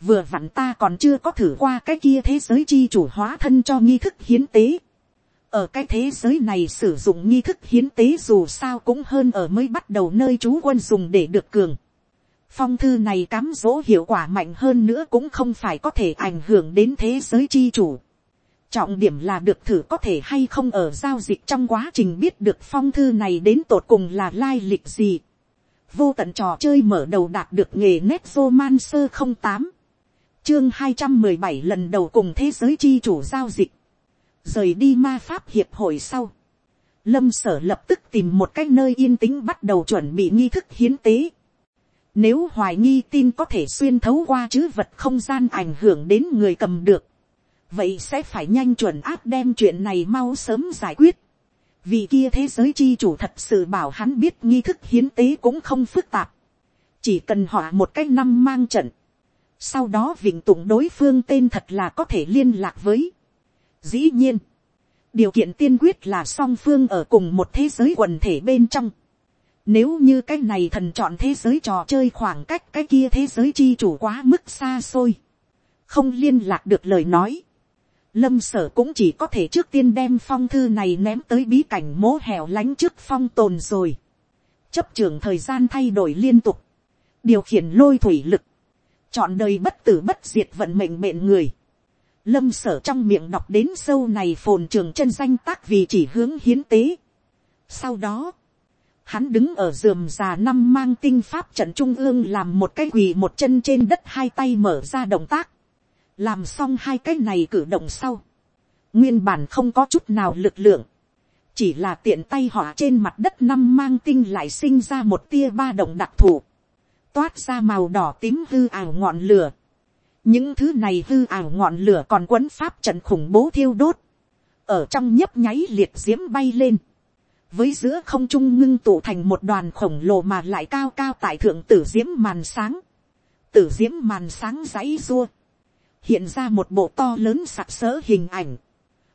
Vừa vặn ta còn chưa có thử qua cái kia thế giới chi chủ hóa thân cho nghi thức hiến tế ở cái thế giới này sử dụng nghi thức hiến tế dù sao cũng hơn ở mới bắt đầu nơi chú quân dùng để được cường. Phong thư này cám dỗ hiệu quả mạnh hơn nữa cũng không phải có thể ảnh hưởng đến thế giới chi chủ. Trọng điểm là được thử có thể hay không ở giao dịch trong quá trình biết được phong thư này đến tột cùng là lai lịch gì. Vô tận trò chơi mở đầu đạt được nghề nét romancer tám Chương hai trăm mười bảy lần đầu cùng thế giới chi chủ giao dịch rời đi ma pháp hiệp hội sau, lâm sở lập tức tìm một cái nơi yên tĩnh bắt đầu chuẩn bị nghi thức hiến tế. Nếu hoài nghi tin có thể xuyên thấu qua chữ vật không gian ảnh hưởng đến người cầm được, vậy sẽ phải nhanh chuẩn áp đem chuyện này mau sớm giải quyết. vì kia thế giới chi chủ thật sự bảo hắn biết nghi thức hiến tế cũng không phức tạp, chỉ cần họa một cái năm mang trận, sau đó vịnh tụng đối phương tên thật là có thể liên lạc với Dĩ nhiên, điều kiện tiên quyết là song phương ở cùng một thế giới quần thể bên trong. Nếu như cái này thần chọn thế giới trò chơi khoảng cách cái kia thế giới chi chủ quá mức xa xôi. Không liên lạc được lời nói. Lâm sở cũng chỉ có thể trước tiên đem phong thư này ném tới bí cảnh mố hẻo lánh trước phong tồn rồi. Chấp trường thời gian thay đổi liên tục. Điều khiển lôi thủy lực. Chọn đời bất tử bất diệt vận mệnh mệnh người lâm sở trong miệng đọc đến sâu này phồn trường chân danh tác vì chỉ hướng hiến tế. sau đó, hắn đứng ở giường già năm mang tinh pháp trận trung ương làm một cái quỳ một chân trên đất hai tay mở ra động tác, làm xong hai cái này cử động sau, nguyên bản không có chút nào lực lượng, chỉ là tiện tay họ trên mặt đất năm mang tinh lại sinh ra một tia ba động đặc thù, toát ra màu đỏ tím hư ảo ngọn lửa, những thứ này hư ảo ngọn lửa còn quấn pháp trận khủng bố thiêu đốt, ở trong nhấp nháy liệt diễm bay lên, với giữa không trung ngưng tụ thành một đoàn khổng lồ mà lại cao cao tại thượng tử diễm màn sáng, tử diễm màn sáng dãy dua, hiện ra một bộ to lớn sặc sỡ hình ảnh,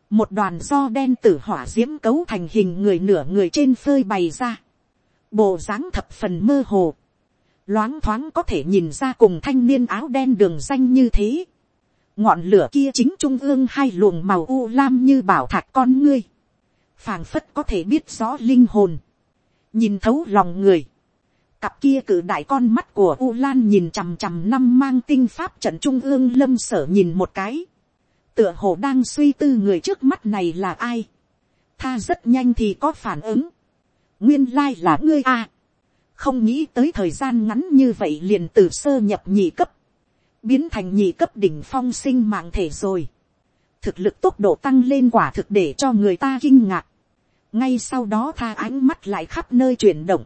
một đoàn do đen tử hỏa diễm cấu thành hình người nửa người trên phơi bày ra, bộ dáng thập phần mơ hồ, loáng thoáng có thể nhìn ra cùng thanh niên áo đen đường danh như thế. ngọn lửa kia chính trung ương hai luồng màu u lam như bảo thạch con ngươi phảng phất có thể biết rõ linh hồn. nhìn thấu lòng người. cặp kia cử đại con mắt của u lan nhìn chằm chằm năm mang tinh pháp trận trung ương lâm sở nhìn một cái. tựa hồ đang suy tư người trước mắt này là ai. tha rất nhanh thì có phản ứng. nguyên lai là ngươi a không nghĩ tới thời gian ngắn như vậy liền từ sơ nhập nhị cấp, biến thành nhị cấp đỉnh phong sinh mạng thể rồi. thực lực tốc độ tăng lên quả thực để cho người ta kinh ngạc ngay sau đó tha ánh mắt lại khắp nơi chuyển động.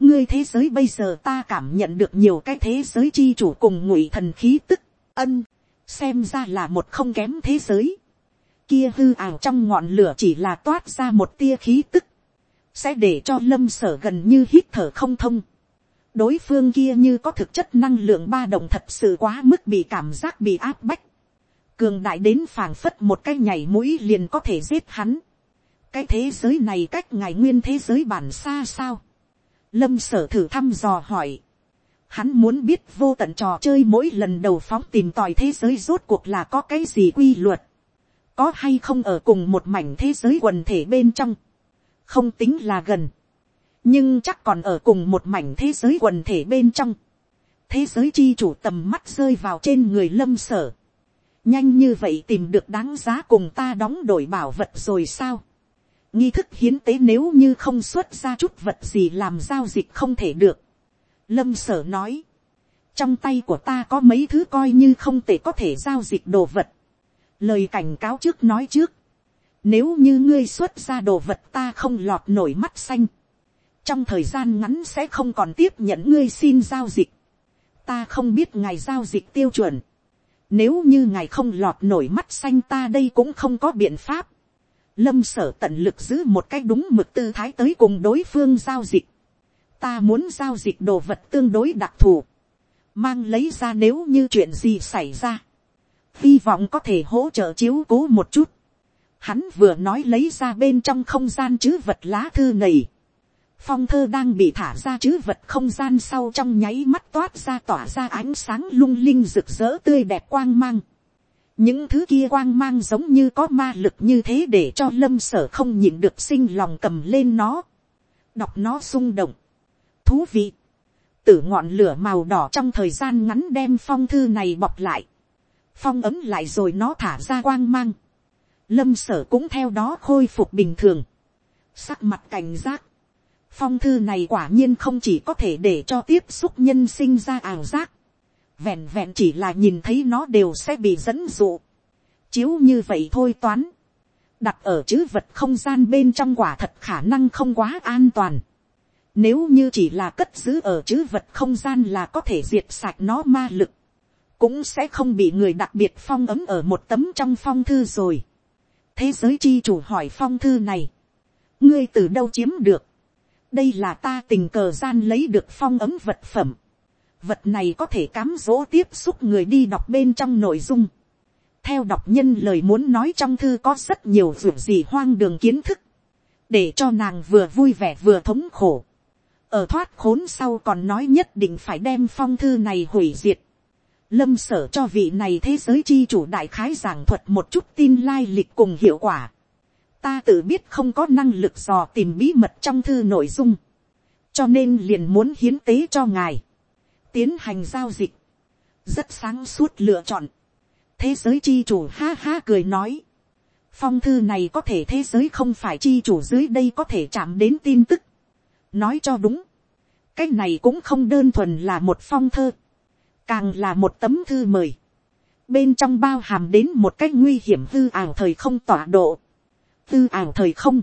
ngươi thế giới bây giờ ta cảm nhận được nhiều cái thế giới chi chủ cùng ngụy thần khí tức, ân, xem ra là một không kém thế giới. kia hư ảo trong ngọn lửa chỉ là toát ra một tia khí tức sẽ để cho lâm sở gần như hít thở không thông. đối phương kia như có thực chất năng lượng ba động thật sự quá mức bị cảm giác bị áp bách, cường đại đến phảng phất một cái nhảy mũi liền có thể giết hắn cái thế giới này cách ngài nguyên thế giới bản xa sao. lâm sở thử thăm dò hỏi. hắn muốn biết vô tận trò chơi mỗi lần đầu phóng tìm tòi thế giới rốt cuộc là có cái gì quy luật. có hay không ở cùng một mảnh thế giới quần thể bên trong. không tính là gần. nhưng chắc còn ở cùng một mảnh thế giới quần thể bên trong. thế giới chi chủ tầm mắt rơi vào trên người lâm sở nhanh như vậy tìm được đáng giá cùng ta đóng đổi bảo vật rồi sao nghi thức hiến tế nếu như không xuất ra chút vật gì làm giao dịch không thể được. lâm sở nói, trong tay của ta có mấy thứ coi như không thể có thể giao dịch đồ vật. lời cảnh cáo trước nói trước, nếu như ngươi xuất ra đồ vật ta không lọt nổi mắt xanh, trong thời gian ngắn sẽ không còn tiếp nhận ngươi xin giao dịch. ta không biết ngày giao dịch tiêu chuẩn nếu như ngài không lọt nổi mắt xanh ta đây cũng không có biện pháp. Lâm sở tận lực giữ một cách đúng mực tư thái tới cùng đối phương giao dịch. Ta muốn giao dịch đồ vật tương đối đặc thù. Mang lấy ra nếu như chuyện gì xảy ra. Hy vọng có thể hỗ trợ chiếu cố một chút. Hắn vừa nói lấy ra bên trong không gian chứ vật lá thư này phong thơ đang bị thả ra chứ vật không gian sau trong nháy mắt toát ra tỏa ra ánh sáng lung linh rực rỡ tươi đẹp quang mang những thứ kia quang mang giống như có ma lực như thế để cho lâm sở không nhịn được sinh lòng cầm lên nó. đọc nó rung động. thú vị. tử ngọn lửa màu đỏ trong thời gian ngắn đem phong thư này bọc lại. phong ấm lại rồi nó thả ra quang mang. lâm sở cũng theo đó khôi phục bình thường. sắc mặt cảnh giác phong thư này quả nhiên không chỉ có thể để cho tiếp xúc nhân sinh ra ảo giác, vẹn vẹn chỉ là nhìn thấy nó đều sẽ bị dẫn dụ, chiếu như vậy thôi toán, đặt ở chữ vật không gian bên trong quả thật khả năng không quá an toàn, nếu như chỉ là cất giữ ở chữ vật không gian là có thể diệt sạch nó ma lực, cũng sẽ không bị người đặc biệt phong ấm ở một tấm trong phong thư rồi. thế giới chi chủ hỏi phong thư này, ngươi từ đâu chiếm được, đây là ta tình cờ gian lấy được phong ấm vật phẩm vật này có thể cám dỗ tiếp xúc người đi đọc bên trong nội dung. theo đọc nhân lời muốn nói trong thư có rất nhiều việc gì hoang đường kiến thức. để cho nàng vừa vui vẻ vừa thống khổ. ở thoát khốn sau còn nói nhất định phải đem phong thư này hủy diệt. lâm sở cho vị này thế giới chi chủ đại khái giảng thuật một chút tin lai lịch cùng hiệu quả ta tự biết không có năng lực dò tìm bí mật trong thư nội dung, cho nên liền muốn hiến tế cho ngài, tiến hành giao dịch, rất sáng suốt lựa chọn, thế giới chi chủ ha ha cười nói, phong thư này có thể thế giới không phải chi chủ dưới đây có thể chạm đến tin tức, nói cho đúng, cái này cũng không đơn thuần là một phong thơ, càng là một tấm thư mời, bên trong bao hàm đến một cách nguy hiểm hư ảo thời không tọa độ, hư ảo thời không,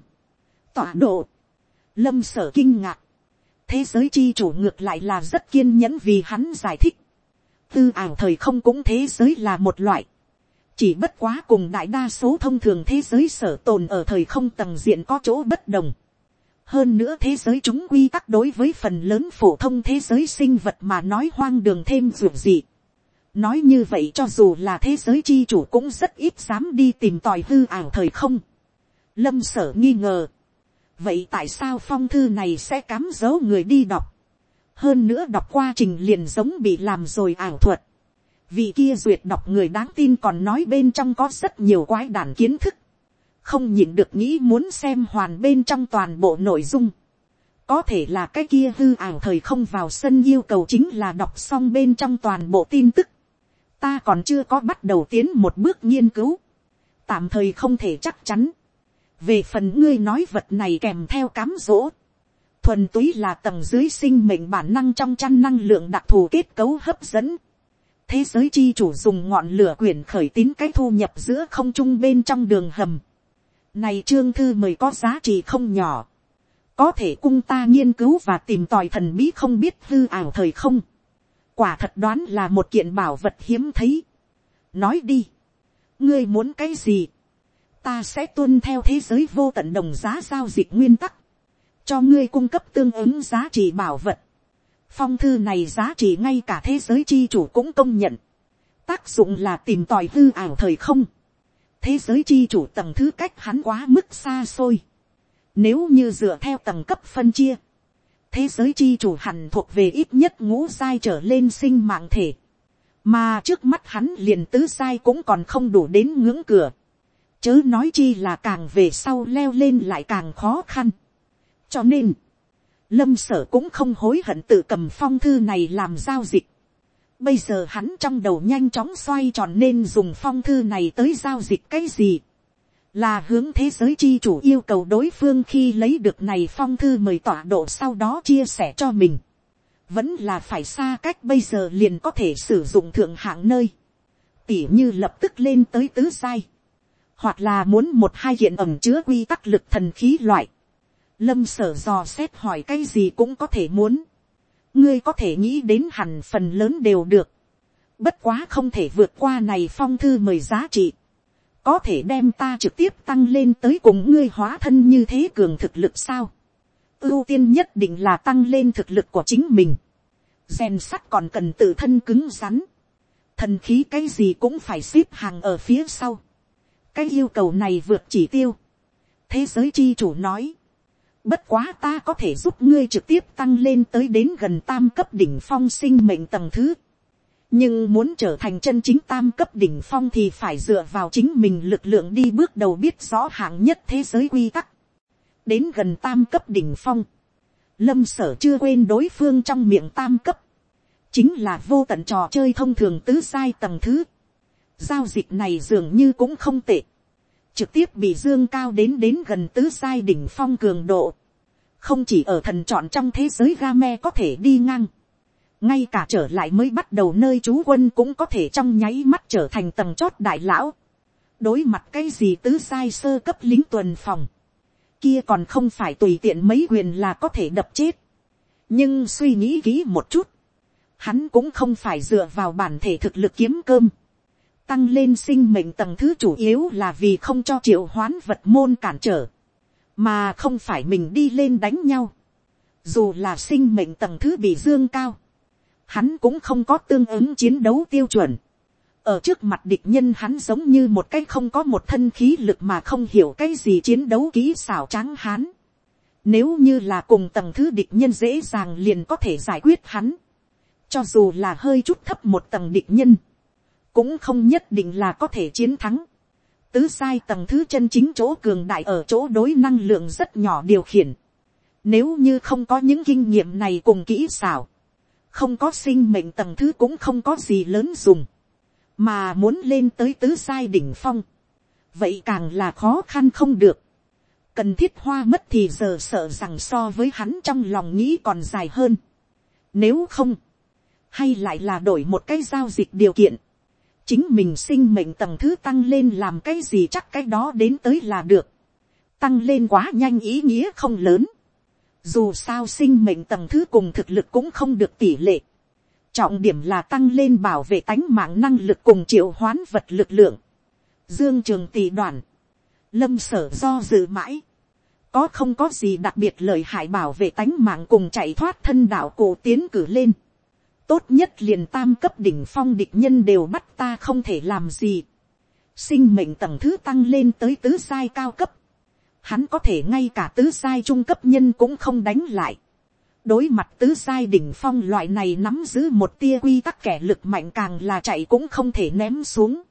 tọa độ, lâm sở kinh ngạc, thế giới chi chủ ngược lại là rất kiên nhẫn vì hắn giải thích, tư ảo thời không cũng thế giới là một loại, chỉ bất quá cùng đại đa số thông thường thế giới sở tồn ở thời không tầng diện có chỗ bất đồng. hơn nữa thế giới chúng quy tắc đối với phần lớn phổ thông thế giới sinh vật mà nói hoang đường thêm dù gì. nói như vậy cho dù là thế giới chi chủ cũng rất ít dám đi tìm tòi hư ảo thời không lâm sở nghi ngờ vậy tại sao phong thư này sẽ cám dấu người đi đọc. hơn nữa đọc qua trình liền giống bị làm rồi ảo thuật. vì kia duyệt đọc người đáng tin còn nói bên trong có rất nhiều quái đản kiến thức. không nhìn được nghĩ muốn xem hoàn bên trong toàn bộ nội dung. có thể là cái kia hư ảo thời không vào sân yêu cầu chính là đọc xong bên trong toàn bộ tin tức. ta còn chưa có bắt đầu tiến một bước nghiên cứu. tạm thời không thể chắc chắn về phần ngươi nói vật này kèm theo cám dỗ, thuần túy là tầng dưới sinh mệnh bản năng trong chăn năng lượng đặc thù kết cấu hấp dẫn. thế giới chi chủ dùng ngọn lửa quyển khởi tín cái thu nhập giữa không trung bên trong đường hầm. này trương thư mời có giá trị không nhỏ. có thể cung ta nghiên cứu và tìm tòi thần bí không biết hư ảo thời không. quả thật đoán là một kiện bảo vật hiếm thấy. nói đi. ngươi muốn cái gì ta sẽ tuân theo thế giới vô tận đồng giá giao dịch nguyên tắc, cho ngươi cung cấp tương ứng giá trị bảo vật. phong thư này giá trị ngay cả thế giới chi chủ cũng công nhận, tác dụng là tìm tòi hư ảo thời không, thế giới chi chủ tầng thứ cách hắn quá mức xa xôi, nếu như dựa theo tầng cấp phân chia, thế giới chi chủ hẳn thuộc về ít nhất ngũ giai trở lên sinh mạng thể, mà trước mắt hắn liền tứ giai cũng còn không đủ đến ngưỡng cửa, chớ nói chi là càng về sau leo lên lại càng khó khăn. cho nên, lâm sở cũng không hối hận tự cầm phong thư này làm giao dịch. bây giờ hắn trong đầu nhanh chóng xoay tròn nên dùng phong thư này tới giao dịch cái gì. là hướng thế giới chi chủ yêu cầu đối phương khi lấy được này phong thư mời tọa độ sau đó chia sẻ cho mình. vẫn là phải xa cách bây giờ liền có thể sử dụng thượng hạng nơi. tỉ như lập tức lên tới tứ sai hoặc là muốn một hai hiện ẩm chứa quy tắc lực thần khí loại, lâm sở dò xét hỏi cái gì cũng có thể muốn, ngươi có thể nghĩ đến hẳn phần lớn đều được, bất quá không thể vượt qua này phong thư mời giá trị, có thể đem ta trực tiếp tăng lên tới cùng ngươi hóa thân như thế cường thực lực sao, ưu tiên nhất định là tăng lên thực lực của chính mình, rèn sắt còn cần tự thân cứng rắn, thần khí cái gì cũng phải xếp hàng ở phía sau, cái yêu cầu này vượt chỉ tiêu. thế giới chi chủ nói, bất quá ta có thể giúp ngươi trực tiếp tăng lên tới đến gần tam cấp đỉnh phong sinh mệnh tầng thứ. nhưng muốn trở thành chân chính tam cấp đỉnh phong thì phải dựa vào chính mình lực lượng đi bước đầu biết rõ hạng nhất thế giới quy tắc. đến gần tam cấp đỉnh phong, lâm sở chưa quên đối phương trong miệng tam cấp, chính là vô tận trò chơi thông thường tứ sai tầng thứ Giao dịch này dường như cũng không tệ. Trực tiếp bị dương cao đến đến gần tứ sai đỉnh phong cường độ. Không chỉ ở thần chọn trong thế giới game có thể đi ngang. Ngay cả trở lại mới bắt đầu nơi chú quân cũng có thể trong nháy mắt trở thành tầng chót đại lão. Đối mặt cái gì tứ sai sơ cấp lính tuần phòng. Kia còn không phải tùy tiện mấy quyền là có thể đập chết. Nhưng suy nghĩ kỹ một chút. Hắn cũng không phải dựa vào bản thể thực lực kiếm cơm tăng lên sinh mệnh tầng thứ chủ yếu là vì không cho triệu hoán vật môn cản trở, mà không phải mình đi lên đánh nhau. Dù là sinh mệnh tầng thứ bị dương cao, hắn cũng không có tương ứng chiến đấu tiêu chuẩn. ở trước mặt địch nhân hắn giống như một cái không có một thân khí lực mà không hiểu cái gì chiến đấu kỹ xảo tráng hắn. Nếu như là cùng tầng thứ địch nhân dễ dàng liền có thể giải quyết hắn. Cho dù là hơi chút thấp một tầng địch nhân cũng không nhất định là có thể chiến thắng. Tứ sai tầng thứ chân chính chỗ cường đại ở chỗ đối năng lượng rất nhỏ điều khiển. Nếu như không có những kinh nghiệm này cùng kỹ xảo, không có sinh mệnh tầng thứ cũng không có gì lớn dùng. Mà muốn lên tới tứ sai đỉnh phong. Vậy càng là khó khăn không được. Cần thiết hoa mất thì giờ sợ rằng so với hắn trong lòng nghĩ còn dài hơn. Nếu không, hay lại là đổi một cái giao dịch điều kiện chính mình sinh mệnh tầng thứ tăng lên làm cái gì chắc cái đó đến tới là được. tăng lên quá nhanh ý nghĩa không lớn. dù sao sinh mệnh tầng thứ cùng thực lực cũng không được tỷ lệ. trọng điểm là tăng lên bảo vệ tánh mạng năng lực cùng triệu hoán vật lực lượng. dương trường tỷ đoàn, lâm sở do dự mãi. có không có gì đặc biệt lợi hại bảo vệ tánh mạng cùng chạy thoát thân đạo cổ tiến cử lên tốt nhất liền tam cấp đỉnh phong địch nhân đều bắt ta không thể làm gì. sinh mệnh tầng thứ tăng lên tới tứ sai cao cấp. hắn có thể ngay cả tứ sai trung cấp nhân cũng không đánh lại. đối mặt tứ sai đỉnh phong loại này nắm giữ một tia quy tắc kẻ lực mạnh càng là chạy cũng không thể ném xuống.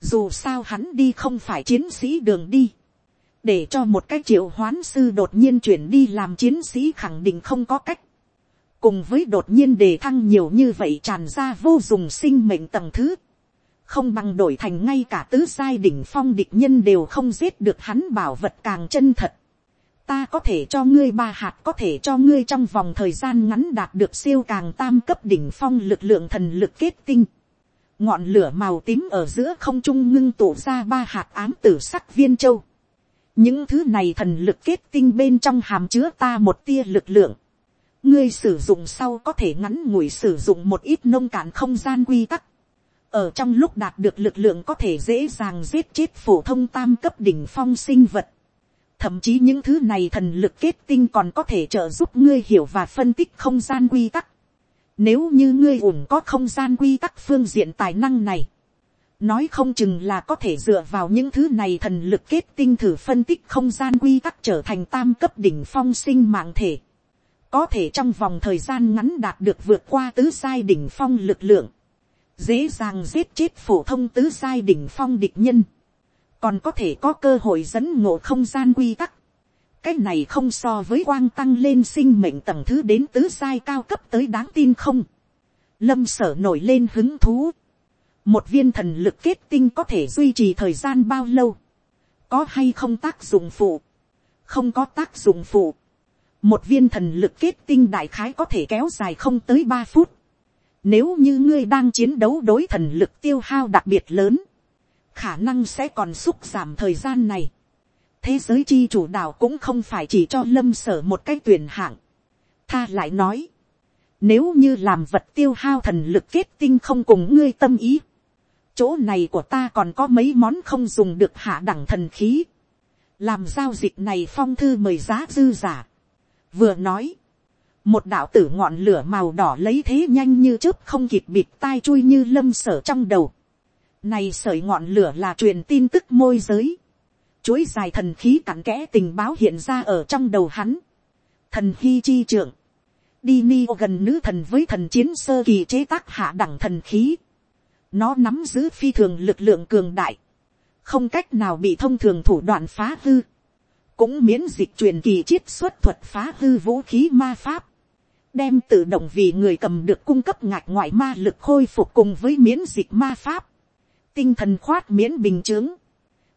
dù sao hắn đi không phải chiến sĩ đường đi để cho một cái triệu hoán sư đột nhiên chuyển đi làm chiến sĩ khẳng định không có cách cùng với đột nhiên đề thăng nhiều như vậy tràn ra vô dụng sinh mệnh tầng thứ, không bằng đổi thành ngay cả tứ giai đỉnh phong địch nhân đều không giết được hắn bảo vật càng chân thật. Ta có thể cho ngươi ba hạt có thể cho ngươi trong vòng thời gian ngắn đạt được siêu càng tam cấp đỉnh phong lực lượng thần lực kết tinh. Ngọn lửa màu tím ở giữa không trung ngưng tụ ra ba hạt ám tử sắc viên châu. Những thứ này thần lực kết tinh bên trong hàm chứa ta một tia lực lượng ngươi sử dụng sau có thể ngắn ngủi sử dụng một ít nông cạn không gian quy tắc. ở trong lúc đạt được lực lượng có thể dễ dàng giết chết phổ thông tam cấp đỉnh phong sinh vật. thậm chí những thứ này thần lực kết tinh còn có thể trợ giúp ngươi hiểu và phân tích không gian quy tắc. Nếu như ngươi ủng có không gian quy tắc phương diện tài năng này. Nói không chừng là có thể dựa vào những thứ này thần lực kết tinh thử phân tích không gian quy tắc trở thành tam cấp đỉnh phong sinh mạng thể. Có thể trong vòng thời gian ngắn đạt được vượt qua tứ sai đỉnh phong lực lượng. Dễ dàng giết chết phổ thông tứ sai đỉnh phong địch nhân. Còn có thể có cơ hội dẫn ngộ không gian quy tắc cái này không so với quang tăng lên sinh mệnh tầng thứ đến tứ sai cao cấp tới đáng tin không. lâm sở nổi lên hứng thú. một viên thần lực kết tinh có thể duy trì thời gian bao lâu. có hay không tác dụng phụ. không có tác dụng phụ một viên thần lực kết tinh đại khái có thể kéo dài không tới ba phút. nếu như ngươi đang chiến đấu đối thần lực tiêu hao đặc biệt lớn, khả năng sẽ còn xúc giảm thời gian này thế giới chi chủ đạo cũng không phải chỉ cho lâm sở một cái tuyển hạng. Tha lại nói, nếu như làm vật tiêu hao thần lực kết tinh không cùng ngươi tâm ý, chỗ này của ta còn có mấy món không dùng được hạ đẳng thần khí. làm giao dịch này phong thư mời giá dư giả vừa nói, một đạo tử ngọn lửa màu đỏ lấy thế nhanh như chớp không kịp bịt tai chui như lâm sở trong đầu. này sợi ngọn lửa là truyền tin tức môi giới chuỗi dài thần khí cặn kẽ tình báo hiện ra ở trong đầu hắn. Thần khí chi trưởng. Đi ni gần nữ thần với thần chiến sơ kỳ chế tác hạ đẳng thần khí. Nó nắm giữ phi thường lực lượng cường đại. Không cách nào bị thông thường thủ đoạn phá hư. Cũng miễn dịch truyền kỳ chiết xuất thuật phá hư vũ khí ma pháp. Đem tự động vì người cầm được cung cấp ngạch ngoại ma lực khôi phục cùng với miễn dịch ma pháp. Tinh thần khoát miễn bình chướng.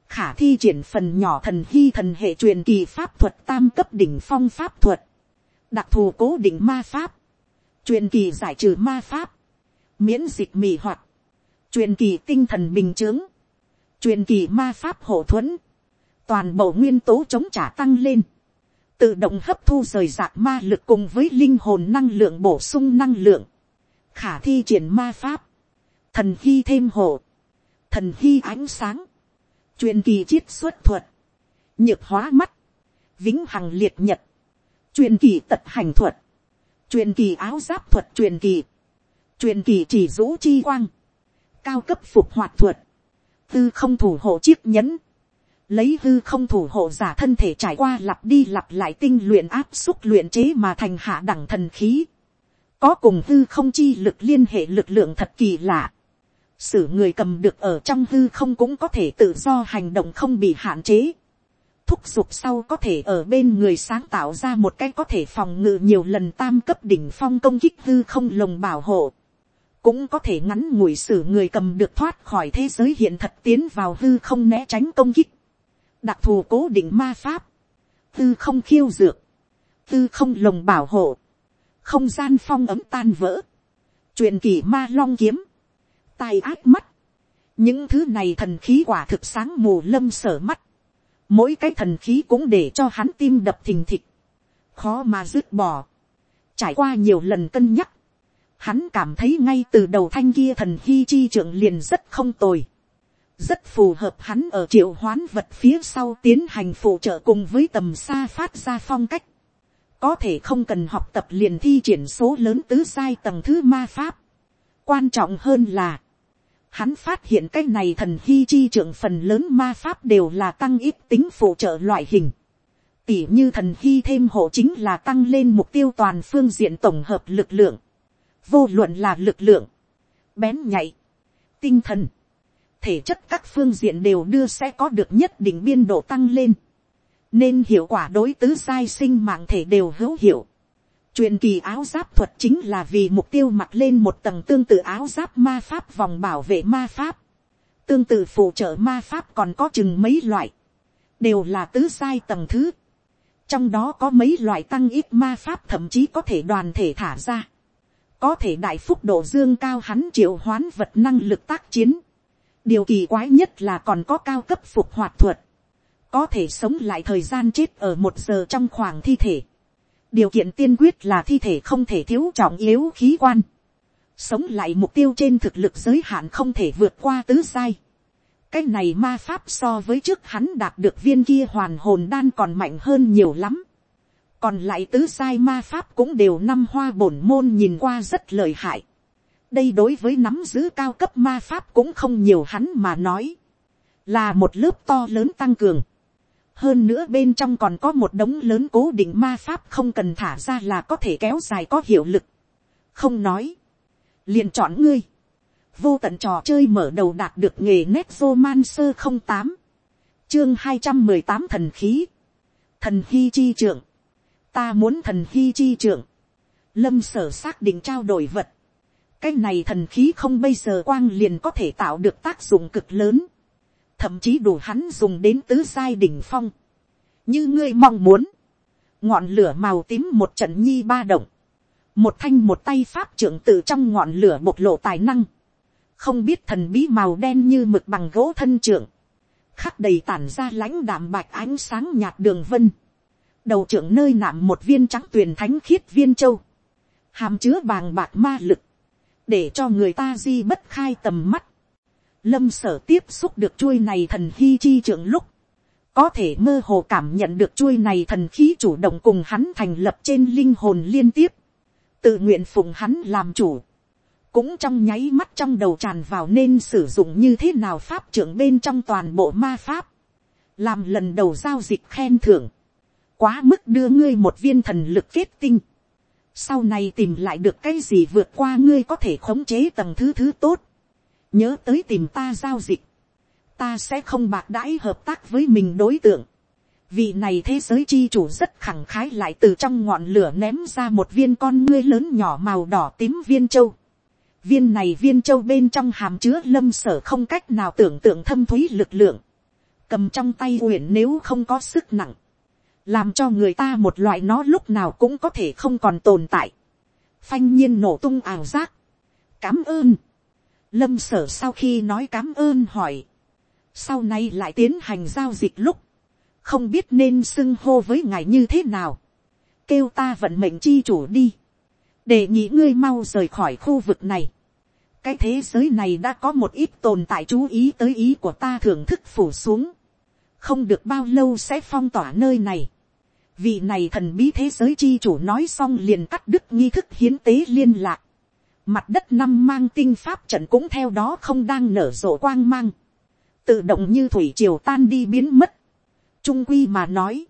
Khả thi triển phần nhỏ thần hy thần hệ truyền kỳ pháp thuật tam cấp đỉnh phong pháp thuật, đặc thù cố định ma pháp, truyền kỳ giải trừ ma pháp, miễn dịch mì hoạt, truyền kỳ tinh thần bình t ư ớ n g truyền kỳ ma pháp hộ thuẫn, toàn bộ nguyên tố chống trả tăng lên, tự động hấp thu rời rạc ma lực cùng với linh hồn năng lượng bổ sung năng lượng, khả thi triển ma pháp, thần khi thêm hộ, thần khi ánh sáng, truyền kỳ chiết xuất thuật, nhược hóa mắt, vĩnh hằng liệt nhật, truyền kỳ tật hành thuật, truyền kỳ áo giáp thuật truyền kỳ, truyền kỳ chỉ rũ chi quang, cao cấp phục hoạt thuật, tư không thủ hộ chiếc nhẫn, lấy hư không thủ hộ giả thân thể trải qua lặp đi lặp lại tinh luyện áp xúc luyện chế mà thành hạ đẳng thần khí, có cùng hư không chi lực liên hệ lực lượng thật kỳ lạ, sử người cầm được ở trong hư không cũng có thể tự do hành động không bị hạn chế. Thúc giục sau có thể ở bên người sáng tạo ra một cái có thể phòng ngự nhiều lần tam cấp đỉnh phong công kích hư không lồng bảo hộ. Cũng có thể ngắn ngủi sử người cầm được thoát khỏi thế giới hiện thật tiến vào hư không né tránh công kích. Đặc thù cố định ma pháp. tư không khiêu dược. tư không lồng bảo hộ. Không gian phong ấm tan vỡ. truyền kỳ ma long kiếm, tai ác mắt. Những thứ này thần khí quả thực sáng mù lâm sở mắt. Mỗi cái thần khí cũng để cho hắn tim đập thình thịch. Khó mà dứt bỏ. Trải qua nhiều lần cân nhắc. Hắn cảm thấy ngay từ đầu thanh kia thần hy chi trưởng liền rất không tồi. Rất phù hợp hắn ở triệu hoán vật phía sau tiến hành phụ trợ cùng với tầm xa phát ra phong cách. Có thể không cần học tập liền thi triển số lớn tứ sai tầng thứ ma pháp. Quan trọng hơn là hắn phát hiện cái này thần hy chi trưởng phần lớn ma pháp đều là tăng ít tính phụ trợ loại hình. Tỉ như thần hy thêm hộ chính là tăng lên mục tiêu toàn phương diện tổng hợp lực lượng. Vô luận là lực lượng, bén nhạy, tinh thần, thể chất các phương diện đều đưa sẽ có được nhất định biên độ tăng lên. Nên hiệu quả đối tứ sai sinh mạng thể đều hữu hiệu. Truyền kỳ áo giáp thuật chính là vì mục tiêu mặc lên một tầng tương tự áo giáp ma pháp vòng bảo vệ ma pháp. Tương tự phụ trợ ma pháp còn có chừng mấy loại. Đều là tứ sai tầng thứ. Trong đó có mấy loại tăng ít ma pháp thậm chí có thể đoàn thể thả ra. Có thể đại phúc độ dương cao hắn triệu hoán vật năng lực tác chiến. Điều kỳ quái nhất là còn có cao cấp phục hoạt thuật. Có thể sống lại thời gian chết ở một giờ trong khoảng thi thể điều kiện tiên quyết là thi thể không thể thiếu trọng yếu khí quan. Sống lại mục tiêu trên thực lực giới hạn không thể vượt qua tứ sai. Cái này ma pháp so với trước hắn đạt được viên kia hoàn hồn đan còn mạnh hơn nhiều lắm. còn lại tứ sai ma pháp cũng đều năm hoa bổn môn nhìn qua rất lợi hại đây đối với nắm giữ cao cấp ma pháp cũng không nhiều hắn mà nói, là một lớp to lớn tăng cường. hơn nữa bên trong còn có một đống lớn cố định ma pháp không cần thả ra là có thể kéo dài có hiệu lực. không nói, liền chọn ngươi. vô tận trò chơi mở đầu đạt được nghề nét vô man sơ không tám, chương hai trăm mười tám thần khí, thần hy chi trưởng ta muốn thần hy chi trưởng lâm sở xác định trao đổi vật, cái này thần khí không bây giờ quang liền có thể tạo được tác dụng cực lớn, thậm chí đủ hắn dùng đến tứ giai đỉnh phong, như ngươi mong muốn, ngọn lửa màu tím một trận nhi ba động, một thanh một tay pháp trưởng từ trong ngọn lửa bộc lộ tài năng, không biết thần bí màu đen như mực bằng gỗ thân trưởng, khắc đầy tản ra lãnh đạm bạch ánh sáng nhạt đường vân, đầu trưởng nơi nạm một viên trắng tuyền thánh khiết viên châu, hàm chứa bàng bạc ma lực, để cho người ta di bất khai tầm mắt. Lâm sở tiếp xúc được chuôi này thần hy chi trưởng lúc, có thể mơ hồ cảm nhận được chuôi này thần khí chủ động cùng hắn thành lập trên linh hồn liên tiếp, tự nguyện phụng hắn làm chủ, cũng trong nháy mắt trong đầu tràn vào nên sử dụng như thế nào pháp trưởng bên trong toàn bộ ma pháp, làm lần đầu giao dịch khen thưởng, quá mức đưa ngươi một viên thần lực kết tinh, sau này tìm lại được cái gì vượt qua ngươi có thể khống chế tầng thứ thứ tốt, nhớ tới tìm ta giao dịch, ta sẽ không bạc đãi hợp tác với mình đối tượng, vì này thế giới chi chủ rất khẳng khái lại từ trong ngọn lửa ném ra một viên con ngươi lớn nhỏ màu đỏ tím viên châu. Viên này viên châu bên trong hàm chứa lâm sở không cách nào tưởng tượng thâm thúy lực lượng. Cầm trong tay uyển nếu không có sức nặng làm cho người ta một loại nó lúc nào cũng có thể không còn tồn tại, phanh nhiên nổ tung ảo giác, cám ơn, lâm sở sau khi nói cám ơn hỏi, sau này lại tiến hành giao dịch lúc, không biết nên xưng hô với ngài như thế nào, kêu ta vận mệnh chi chủ đi, để nghĩ ngươi mau rời khỏi khu vực này, cái thế giới này đã có một ít tồn tại chú ý tới ý của ta thưởng thức phủ xuống, không được bao lâu sẽ phong tỏa nơi này, Vị này thần bí thế giới chi chủ nói xong liền cắt đứt nghi thức hiến tế liên lạc. Mặt đất năm mang tinh pháp trận cũng theo đó không đang nở rộ quang mang. Tự động như thủy triều tan đi biến mất. Trung quy mà nói.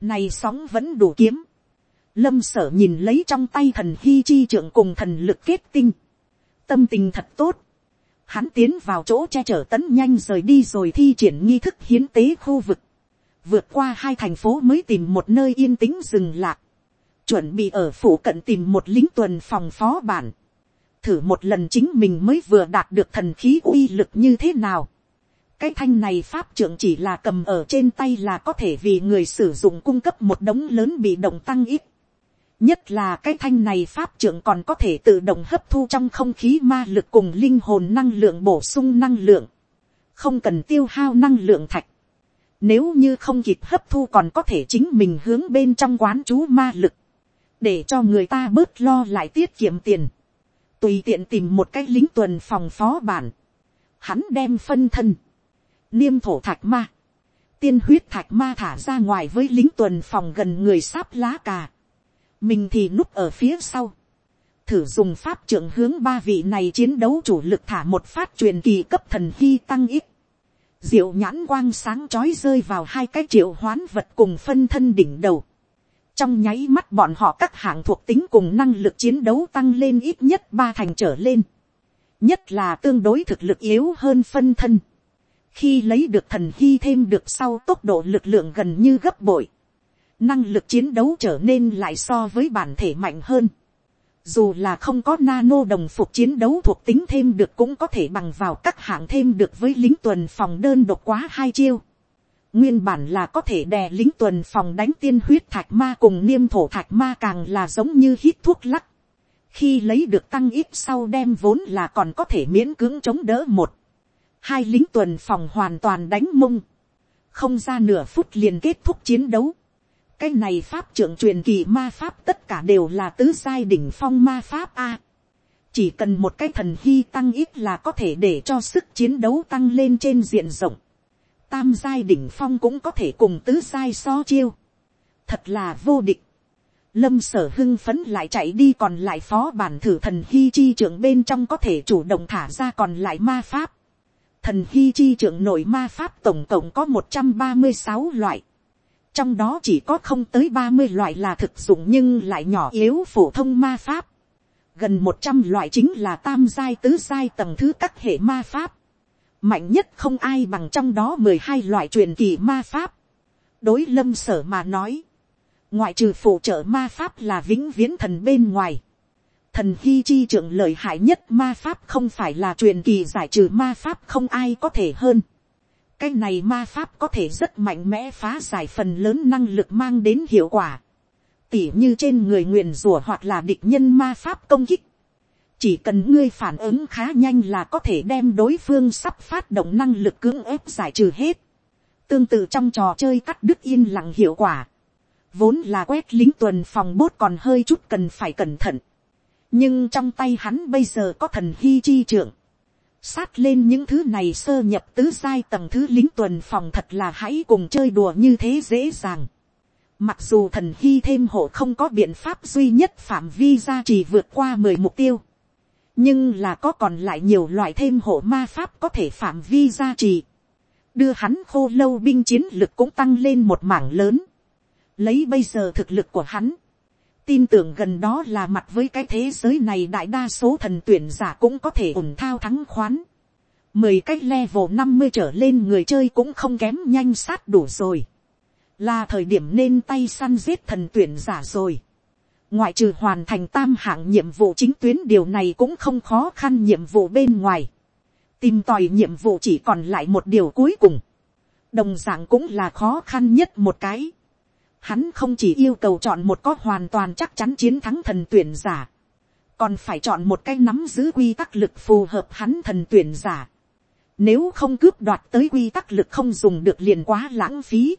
Này sóng vẫn đủ kiếm. Lâm sở nhìn lấy trong tay thần hy chi trưởng cùng thần lực kết tinh. Tâm tình thật tốt. Hắn tiến vào chỗ che chở tấn nhanh rời đi rồi thi triển nghi thức hiến tế khu vực vượt qua hai thành phố mới tìm một nơi yên tĩnh dừng lạc, chuẩn bị ở phủ cận tìm một lính tuần phòng phó bản, thử một lần chính mình mới vừa đạt được thần khí uy lực như thế nào. cái thanh này pháp trưởng chỉ là cầm ở trên tay là có thể vì người sử dụng cung cấp một đống lớn bị động tăng ít. nhất là cái thanh này pháp trưởng còn có thể tự động hấp thu trong không khí ma lực cùng linh hồn năng lượng bổ sung năng lượng, không cần tiêu hao năng lượng thạch nếu như không kịp hấp thu còn có thể chính mình hướng bên trong quán chú ma lực. Để cho người ta bớt lo lại tiết kiệm tiền. Tùy tiện tìm một cái lính tuần phòng phó bản. Hắn đem phân thân. Niêm thổ thạch ma. Tiên huyết thạch ma thả ra ngoài với lính tuần phòng gần người sáp lá cà. Mình thì núp ở phía sau. Thử dùng pháp trưởng hướng ba vị này chiến đấu chủ lực thả một phát truyền kỳ cấp thần hy tăng ít diệu nhãn quang sáng trói rơi vào hai cái triệu hoán vật cùng phân thân đỉnh đầu. Trong nháy mắt bọn họ các hạng thuộc tính cùng năng lực chiến đấu tăng lên ít nhất ba thành trở lên. Nhất là tương đối thực lực yếu hơn phân thân. Khi lấy được thần hy thêm được sau tốc độ lực lượng gần như gấp bội. Năng lực chiến đấu trở nên lại so với bản thể mạnh hơn dù là không có nano đồng phục chiến đấu thuộc tính thêm được cũng có thể bằng vào các hạng thêm được với lính tuần phòng đơn độc quá hai chiêu. Nguyên bản là có thể đè lính tuần phòng đánh tiên huyết thạch ma cùng niêm thổ thạch ma càng là giống như hít thuốc lắc. Khi lấy được tăng ít sau đem vốn là còn có thể miễn cưỡng chống đỡ một. Hai lính tuần phòng hoàn toàn đánh mông. Không ra nửa phút liền kết thúc chiến đấu cái này pháp trưởng truyền kỳ ma pháp tất cả đều là tứ giai đỉnh phong ma pháp a. chỉ cần một cái thần hy tăng ít là có thể để cho sức chiến đấu tăng lên trên diện rộng. tam giai đỉnh phong cũng có thể cùng tứ giai so chiêu. thật là vô địch. lâm sở hưng phấn lại chạy đi còn lại phó bản thử thần hy chi trưởng bên trong có thể chủ động thả ra còn lại ma pháp. thần hy chi trưởng nội ma pháp tổng cộng có một trăm ba mươi sáu loại trong đó chỉ có không tới ba mươi loại là thực dụng nhưng lại nhỏ yếu phổ thông ma pháp. gần một trăm loại chính là tam giai tứ giai tầng thứ các hệ ma pháp. mạnh nhất không ai bằng trong đó mười hai loại truyền kỳ ma pháp. đối lâm sở mà nói ngoại trừ phụ trợ ma pháp là vĩnh viễn thần bên ngoài, thần hy chi trưởng lợi hại nhất ma pháp không phải là truyền kỳ giải trừ ma pháp không ai có thể hơn cái này ma pháp có thể rất mạnh mẽ phá giải phần lớn năng lực mang đến hiệu quả. tỉ như trên người nguyền rủa hoặc là địch nhân ma pháp công kích. chỉ cần ngươi phản ứng khá nhanh là có thể đem đối phương sắp phát động năng lực cưỡng ép giải trừ hết. tương tự trong trò chơi cắt đứt yên lặng hiệu quả vốn là quét lính tuần phòng bốt còn hơi chút cần phải cẩn thận. nhưng trong tay hắn bây giờ có thần hy chi trưởng sát lên những thứ này sơ nhập tứ giai tầng thứ lính tuần phòng thật là hãy cùng chơi đùa như thế dễ dàng. mặc dù thần hy thêm hộ không có biện pháp duy nhất phạm vi gia trì vượt qua mười mục tiêu. nhưng là có còn lại nhiều loại thêm hộ ma pháp có thể phạm vi gia trì. đưa hắn khô lâu binh chiến lực cũng tăng lên một mảng lớn lấy bây giờ thực lực của hắn, tin tưởng gần đó là mặt với cái thế giới này, đại đa số thần tuyển giả cũng có thể ủng thao thắng khoán. Mười cái level năm mươi trở lên người chơi cũng không kém nhanh sát đủ rồi. Là thời điểm nên tay săn giết thần tuyển giả rồi. Ngoại trừ hoàn thành tam hạng nhiệm vụ chính tuyến, điều này cũng không khó khăn nhiệm vụ bên ngoài. Tìm tòi nhiệm vụ chỉ còn lại một điều cuối cùng. Đồng dạng cũng là khó khăn nhất một cái Hắn không chỉ yêu cầu chọn một có hoàn toàn chắc chắn chiến thắng thần tuyển giả. Còn phải chọn một cái nắm giữ quy tắc lực phù hợp hắn thần tuyển giả. Nếu không cướp đoạt tới quy tắc lực không dùng được liền quá lãng phí.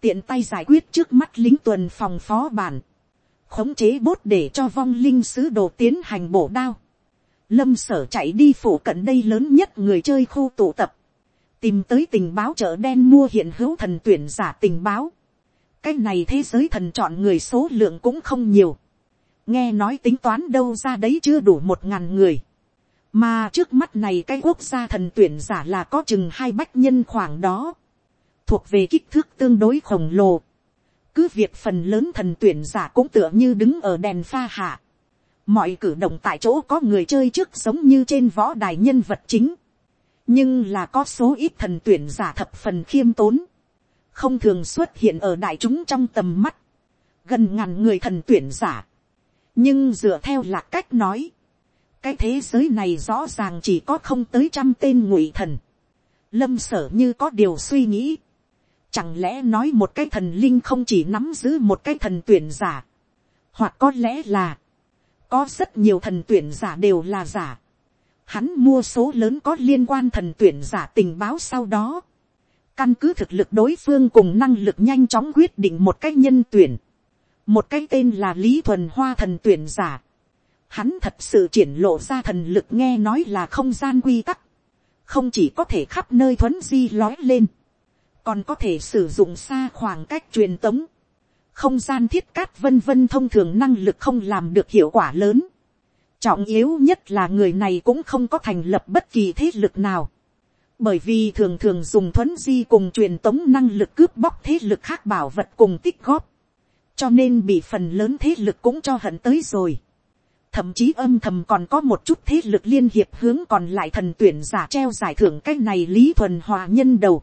Tiện tay giải quyết trước mắt lính tuần phòng phó bản. Khống chế bốt để cho vong linh sứ đồ tiến hành bổ đao. Lâm sở chạy đi phủ cận đây lớn nhất người chơi khu tụ tập. Tìm tới tình báo chợ đen mua hiện hữu thần tuyển giả tình báo cái này thế giới thần chọn người số lượng cũng không nhiều. nghe nói tính toán đâu ra đấy chưa đủ một ngàn người. mà trước mắt này cái quốc gia thần tuyển giả là có chừng hai bách nhân khoảng đó. thuộc về kích thước tương đối khổng lồ. cứ việc phần lớn thần tuyển giả cũng tựa như đứng ở đèn pha hạ. mọi cử động tại chỗ có người chơi trước giống như trên võ đài nhân vật chính. nhưng là có số ít thần tuyển giả thập phần khiêm tốn không thường xuất hiện ở đại chúng trong tầm mắt, gần ngàn người thần tuyển giả. nhưng dựa theo là cách nói, cái thế giới này rõ ràng chỉ có không tới trăm tên ngụy thần. lâm sở như có điều suy nghĩ. chẳng lẽ nói một cái thần linh không chỉ nắm giữ một cái thần tuyển giả, hoặc có lẽ là, có rất nhiều thần tuyển giả đều là giả. Hắn mua số lớn có liên quan thần tuyển giả tình báo sau đó Căn cứ thực lực đối phương cùng năng lực nhanh chóng quyết định một cách nhân tuyển. Một cái tên là Lý Thuần Hoa thần tuyển giả. Hắn thật sự triển lộ ra thần lực nghe nói là không gian quy tắc. Không chỉ có thể khắp nơi thuấn di lói lên. Còn có thể sử dụng xa khoảng cách truyền tống. Không gian thiết cát vân vân thông thường năng lực không làm được hiệu quả lớn. Trọng yếu nhất là người này cũng không có thành lập bất kỳ thế lực nào bởi vì thường thường dùng thuấn di cùng truyền tống năng lực cướp bóc thế lực khác bảo vật cùng tích góp, cho nên bị phần lớn thế lực cũng cho hận tới rồi. thậm chí âm thầm còn có một chút thế lực liên hiệp hướng còn lại thần tuyển giả treo giải thưởng cái này lý thuần hòa nhân đầu.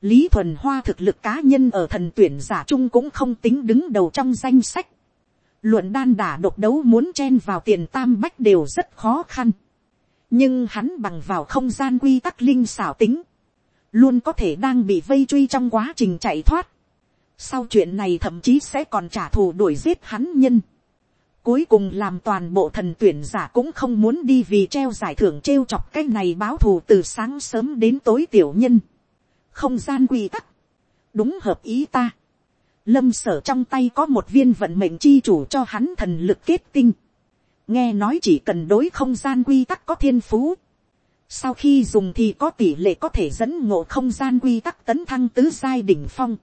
lý thuần hoa thực lực cá nhân ở thần tuyển giả chung cũng không tính đứng đầu trong danh sách. luận đan đả độc đấu muốn chen vào tiền tam bách đều rất khó khăn nhưng hắn bằng vào không gian quy tắc linh xảo tính, luôn có thể đang bị vây truy trong quá trình chạy thoát. Sau chuyện này thậm chí sẽ còn trả thù đuổi giết hắn nhân. Cuối cùng làm toàn bộ thần tuyển giả cũng không muốn đi vì treo giải thưởng treo chọc cái này báo thù từ sáng sớm đến tối tiểu nhân. Không gian quy tắc. Đúng hợp ý ta. Lâm sở trong tay có một viên vận mệnh chi chủ cho hắn thần lực kết tinh nghe nói chỉ cần đối không gian quy tắc có thiên phú, sau khi dùng thì có tỷ lệ có thể dẫn ngộ không gian quy tắc tấn thăng tứ giai đỉnh phong.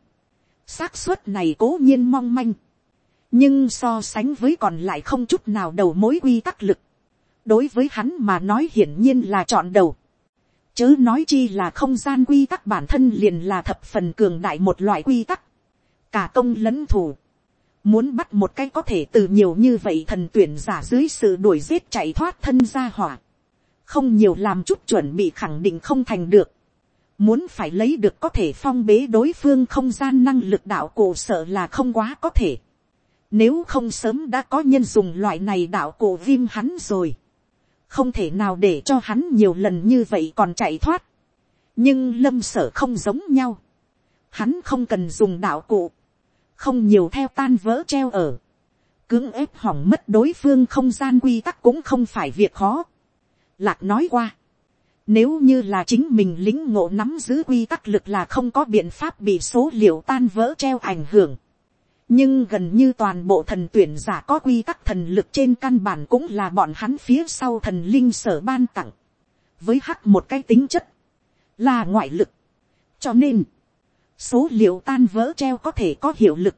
xác suất này cố nhiên mong manh, nhưng so sánh với còn lại không chút nào đầu mối quy tắc lực, đối với hắn mà nói hiển nhiên là chọn đầu, chớ nói chi là không gian quy tắc bản thân liền là thập phần cường đại một loại quy tắc, cả công lẫn thủ, muốn bắt một cái có thể từ nhiều như vậy thần tuyển giả dưới sự đuổi giết chạy thoát thân ra hỏa, không nhiều làm chút chuẩn bị khẳng định không thành được, muốn phải lấy được có thể phong bế đối phương không gian năng lực đạo cổ sợ là không quá có thể, nếu không sớm đã có nhân dùng loại này đạo cổ viêm hắn rồi, không thể nào để cho hắn nhiều lần như vậy còn chạy thoát, nhưng lâm sở không giống nhau, hắn không cần dùng đạo cụ, không nhiều theo tan vỡ treo ở, cưỡng ép hỏng mất đối phương không gian quy tắc cũng không phải việc khó. Lạc nói qua, nếu như là chính mình lính ngộ nắm giữ quy tắc lực là không có biện pháp bị số liệu tan vỡ treo ảnh hưởng. nhưng gần như toàn bộ thần tuyển giả có quy tắc thần lực trên căn bản cũng là bọn hắn phía sau thần linh sở ban tặng. với hắc một cái tính chất, là ngoại lực. cho nên, số liệu tan vỡ treo có thể có hiệu lực.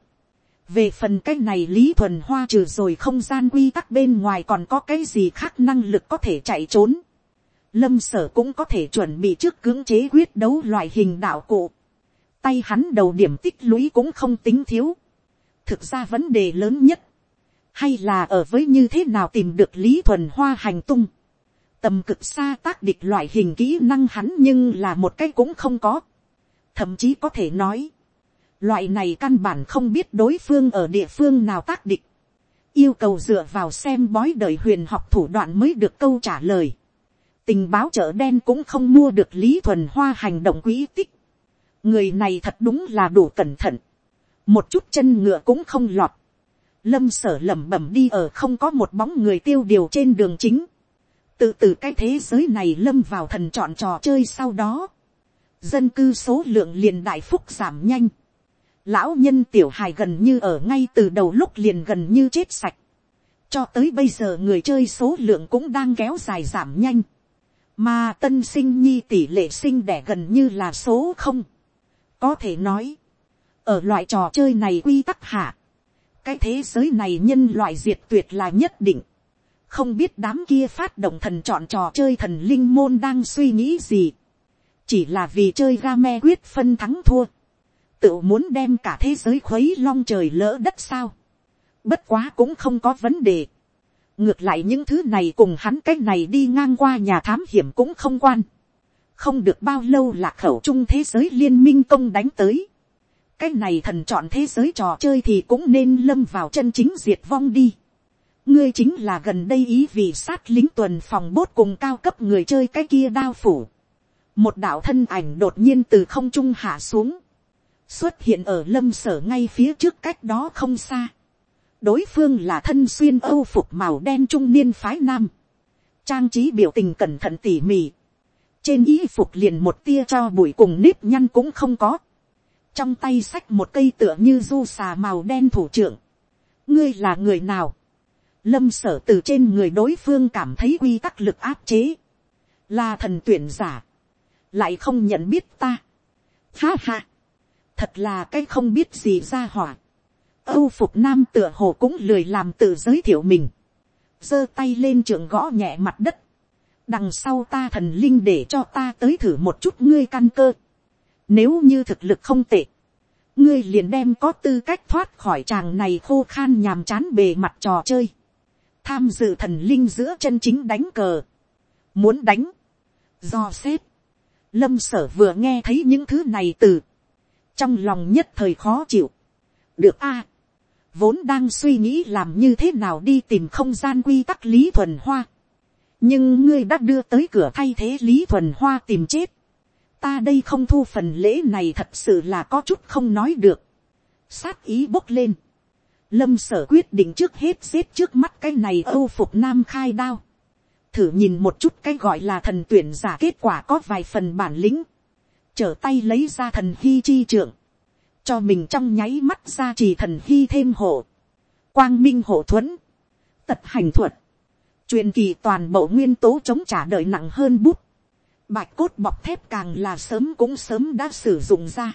về phần cái này lý thuần hoa trừ rồi không gian quy tắc bên ngoài còn có cái gì khác năng lực có thể chạy trốn. lâm sở cũng có thể chuẩn bị trước cưỡng chế quyết đấu loại hình đạo cụ. tay hắn đầu điểm tích lũy cũng không tính thiếu. thực ra vấn đề lớn nhất, hay là ở với như thế nào tìm được lý thuần hoa hành tung. tầm cực xa tác địch loại hình kỹ năng hắn nhưng là một cái cũng không có thậm chí có thể nói, loại này căn bản không biết đối phương ở địa phương nào tác địch, yêu cầu dựa vào xem bói đời huyền học thủ đoạn mới được câu trả lời. tình báo chợ đen cũng không mua được lý thuần hoa hành động quỹ tích. người này thật đúng là đủ cẩn thận, một chút chân ngựa cũng không lọt. lâm sở lẩm bẩm đi ở không có một bóng người tiêu điều trên đường chính. tự từ cái thế giới này lâm vào thần chọn trò chơi sau đó dân cư số lượng liền đại phúc giảm nhanh. Lão nhân tiểu hài gần như ở ngay từ đầu lúc liền gần như chết sạch. Cho tới bây giờ người chơi số lượng cũng đang kéo dài giảm nhanh. Mà tân sinh nhi tỷ lệ sinh đẻ gần như là số không. Có thể nói. Ở loại trò chơi này quy tắc hạ. Cái thế giới này nhân loại diệt tuyệt là nhất định. Không biết đám kia phát động thần chọn trò chơi thần linh môn đang suy nghĩ gì chỉ là vì chơi game quyết phân thắng thua, tự muốn đem cả thế giới khuấy long trời lỡ đất sao, bất quá cũng không có vấn đề, ngược lại những thứ này cùng hắn cái này đi ngang qua nhà thám hiểm cũng không quan, không được bao lâu là khẩu trung thế giới liên minh công đánh tới, cái này thần chọn thế giới trò chơi thì cũng nên lâm vào chân chính diệt vong đi. ngươi chính là gần đây ý vì sát lính tuần phòng bốt cùng cao cấp người chơi cái kia đao phủ một đạo thân ảnh đột nhiên từ không trung hạ xuống, xuất hiện ở lâm sở ngay phía trước cách đó không xa. đối phương là thân xuyên âu phục màu đen trung niên phái nam, trang trí biểu tình cẩn thận tỉ mỉ, trên y phục liền một tia cho bụi cùng nếp nhăn cũng không có, trong tay xách một cây tựa như du xà màu đen thủ trưởng, ngươi là người nào, lâm sở từ trên người đối phương cảm thấy quy tắc lực áp chế, là thần tuyển giả, lại không nhận biết ta. Ha ha, thật là cái không biết gì ra hỏa. âu phục nam tựa hồ cũng lười làm tự giới thiệu mình. giơ tay lên trường gõ nhẹ mặt đất. đằng sau ta thần linh để cho ta tới thử một chút ngươi căn cơ. nếu như thực lực không tệ, ngươi liền đem có tư cách thoát khỏi chàng này khô khan nhàm chán bề mặt trò chơi. tham dự thần linh giữa chân chính đánh cờ. muốn đánh, do xếp Lâm sở vừa nghe thấy những thứ này từ. Trong lòng nhất thời khó chịu. Được a Vốn đang suy nghĩ làm như thế nào đi tìm không gian quy tắc lý thuần hoa. Nhưng ngươi đã đưa tới cửa thay thế lý thuần hoa tìm chết. Ta đây không thu phần lễ này thật sự là có chút không nói được. Sát ý bốc lên. Lâm sở quyết định trước hết giết trước mắt cái này âu phục nam khai đao thử nhìn một chút cái gọi là thần tuyển giả kết quả có vài phần bản lĩnh, trở tay lấy ra thần hy chi trưởng, cho mình trong nháy mắt ra chỉ thần hy thêm hộ, quang minh hộ thuẫn, tật hành thuật, truyền kỳ toàn bộ nguyên tố chống trả đời nặng hơn bút, bạch cốt bọc thép càng là sớm cũng sớm đã sử dụng ra,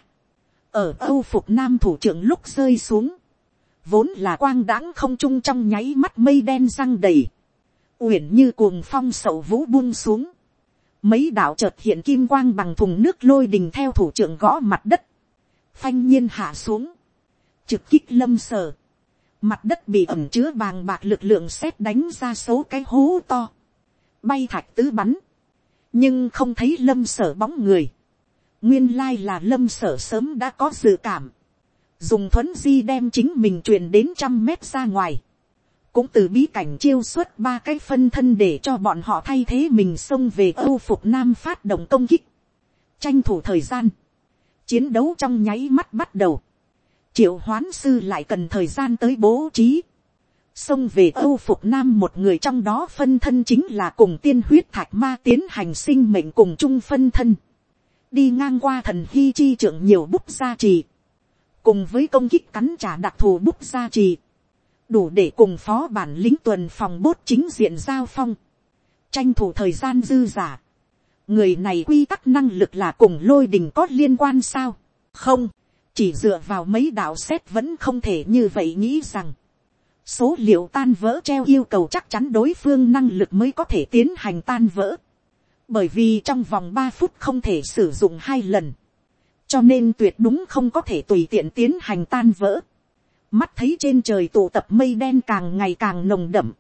ở âu phục nam thủ trưởng lúc rơi xuống, vốn là quang đãng không trung trong nháy mắt mây đen răng đầy, uyển như cuồng phong sậu vũ buông xuống, mấy đạo chợt hiện kim quang bằng thùng nước lôi đình theo thủ trưởng gõ mặt đất, phanh nhiên hạ xuống, trực kích lâm sở, mặt đất bị ẩm chứa vàng bạc lực lượng xét đánh ra số cái hố to, bay thạch tứ bắn, nhưng không thấy lâm sở bóng người, nguyên lai là lâm sở sớm đã có dự cảm, dùng thuấn di đem chính mình truyền đến trăm mét ra ngoài, cũng từ bí cảnh chiêu xuất ba cái phân thân để cho bọn họ thay thế mình xông về âu phục nam phát động công kích, tranh thủ thời gian, chiến đấu trong nháy mắt bắt đầu, triệu hoán sư lại cần thời gian tới bố trí, xông về âu phục nam một người trong đó phân thân chính là cùng tiên huyết thạch ma tiến hành sinh mệnh cùng chung phân thân, đi ngang qua thần hy chi trưởng nhiều bút gia trì, cùng với công kích cắn trả đặc thù bút gia trì, đủ để cùng phó bản lính tuần phòng bốt chính diện giao phong, tranh thủ thời gian dư giả. người này quy tắc năng lực là cùng lôi đình có liên quan sao, không, chỉ dựa vào mấy đạo xét vẫn không thể như vậy nghĩ rằng, số liệu tan vỡ treo yêu cầu chắc chắn đối phương năng lực mới có thể tiến hành tan vỡ, bởi vì trong vòng ba phút không thể sử dụng hai lần, cho nên tuyệt đúng không có thể tùy tiện tiến hành tan vỡ mắt thấy trên trời tụ tập mây đen càng ngày càng nồng đậm,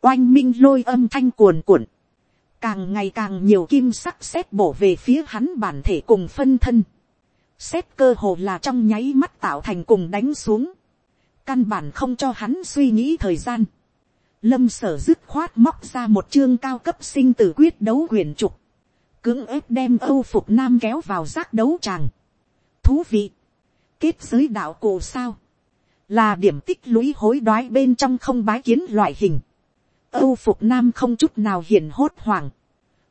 oanh minh lôi âm thanh cuồn cuộn, càng ngày càng nhiều kim sắc xét bổ về phía hắn bản thể cùng phân thân, xét cơ hồ là trong nháy mắt tạo thành cùng đánh xuống, căn bản không cho hắn suy nghĩ thời gian, lâm sở dứt khoát móc ra một chương cao cấp sinh tử quyết đấu huyền trục, cưỡng ép đem âu phục nam kéo vào giác đấu tràng. thú vị, kết giới đạo cổ sao, là điểm tích lũy hối đoái bên trong không bái kiến loại hình. âu phục nam không chút nào hiền hốt hoảng,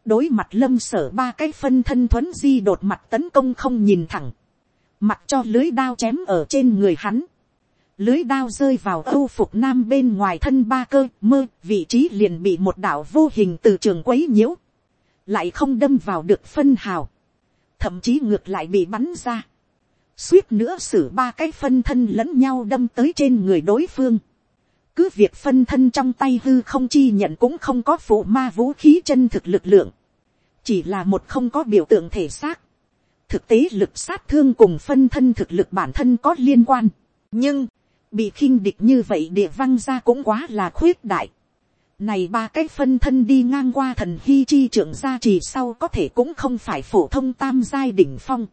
đối mặt lâm sở ba cái phân thân thuấn di đột mặt tấn công không nhìn thẳng, mặt cho lưới đao chém ở trên người hắn, lưới đao rơi vào âu phục nam bên ngoài thân ba cơ mơ vị trí liền bị một đảo vô hình từ trường quấy nhiễu. Lại không đâm vào được phân hào, thậm chí ngược lại bị bắn ra, suýt nữa xử ba cái phân thân lẫn nhau đâm tới trên người đối phương, cứ việc phân thân trong tay hư không chi nhận cũng không có phụ ma vũ khí chân thực lực lượng, chỉ là một không có biểu tượng thể xác, thực tế lực sát thương cùng phân thân thực lực bản thân có liên quan, nhưng, bị khinh địch như vậy địa văng ra cũng quá là khuyết đại. Này ba cái phân thân đi ngang qua thần hy chi trưởng gia trì sau có thể cũng không phải phổ thông tam giai đỉnh phong.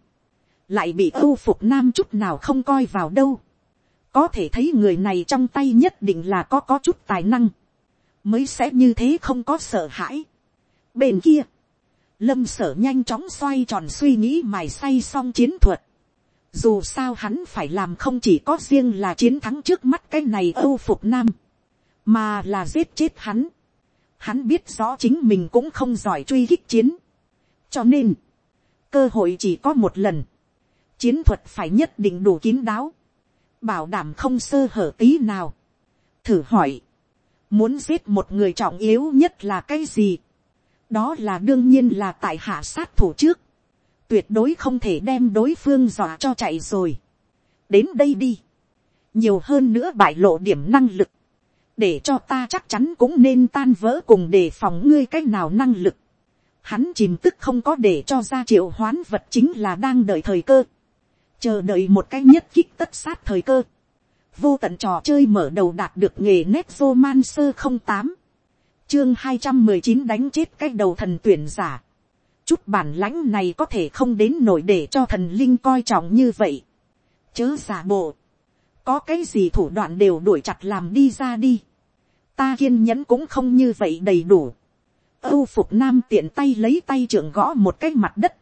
Lại bị âu phục nam chút nào không coi vào đâu. Có thể thấy người này trong tay nhất định là có có chút tài năng. Mới sẽ như thế không có sợ hãi. Bên kia. Lâm sở nhanh chóng xoay tròn suy nghĩ mài say xong chiến thuật. Dù sao hắn phải làm không chỉ có riêng là chiến thắng trước mắt cái này âu phục nam mà là giết chết hắn. Hắn biết rõ chính mình cũng không giỏi truy kích chiến. cho nên, cơ hội chỉ có một lần chiến thuật phải nhất định đủ kín đáo, bảo đảm không sơ hở tí nào. thử hỏi, muốn giết một người trọng yếu nhất là cái gì. đó là đương nhiên là tại hạ sát thủ trước. tuyệt đối không thể đem đối phương dọa cho chạy rồi. đến đây đi. nhiều hơn nữa bại lộ điểm năng lực để cho ta chắc chắn cũng nên tan vỡ cùng đề phòng ngươi c á c h nào năng lực. Hắn chìm tức không có để cho ra triệu hoán vật chính là đang đợi thời cơ. Chờ đợi một cái nhất kích tất sát thời cơ. Vô tận trò chơi mở đầu đạt được nghề nét vô man sơ không tám Chương hai trăm mười chín đánh chết cái đầu thần tuyển giả. Chút bản lãnh này có thể không đến nổi để cho thần linh coi trọng như vậy. Chớ giả bộ. Có cái gì thủ đoạn đều đuổi chặt làm đi ra đi ta kiên nhẫn cũng không như vậy đầy đủ. âu phục nam tiện tay lấy tay trưởng gõ một cái mặt đất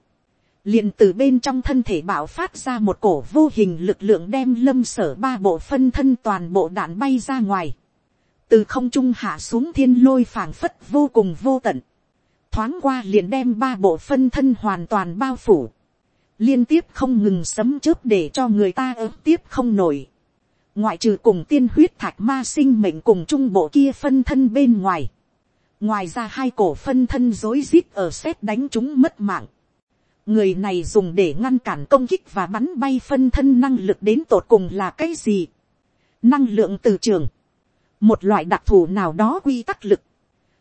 liền từ bên trong thân thể bạo phát ra một cổ vô hình lực lượng đem lâm sở ba bộ phân thân toàn bộ đạn bay ra ngoài. từ không trung hạ xuống thiên lôi phảng phất vô cùng vô tận. thoáng qua liền đem ba bộ phân thân hoàn toàn bao phủ. liên tiếp không ngừng sấm chớp để cho người ta ớt tiếp không nổi ngoại trừ cùng tiên huyết thạch ma sinh mệnh cùng trung bộ kia phân thân bên ngoài. ngoài ra hai cổ phân thân dối rít ở xét đánh chúng mất mạng người này dùng để ngăn cản công kích và bắn bay phân thân năng lực đến tột cùng là cái gì. năng lượng từ trường, một loại đặc thù nào đó quy tắc lực,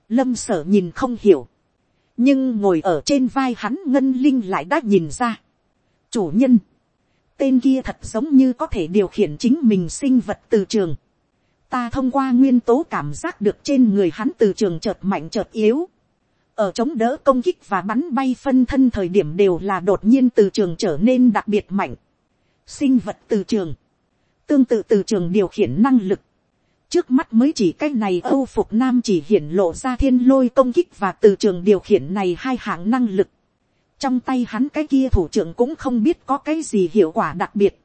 lâm sở nhìn không hiểu, nhưng ngồi ở trên vai hắn ngân linh lại đã nhìn ra. chủ nhân, tên kia thật giống như có thể điều khiển chính mình sinh vật từ trường. ta thông qua nguyên tố cảm giác được trên người hắn từ trường chợt mạnh chợt yếu ở chống đỡ công kích và bắn bay phân thân thời điểm đều là đột nhiên từ trường trở nên đặc biệt mạnh. sinh vật từ trường, tương tự từ trường điều khiển năng lực, trước mắt mới chỉ cái này âu phục nam chỉ hiển lộ ra thiên lôi công kích và từ trường điều khiển này hai hạng năng lực. trong tay hắn cái kia thủ trưởng cũng không biết có cái gì hiệu quả đặc biệt.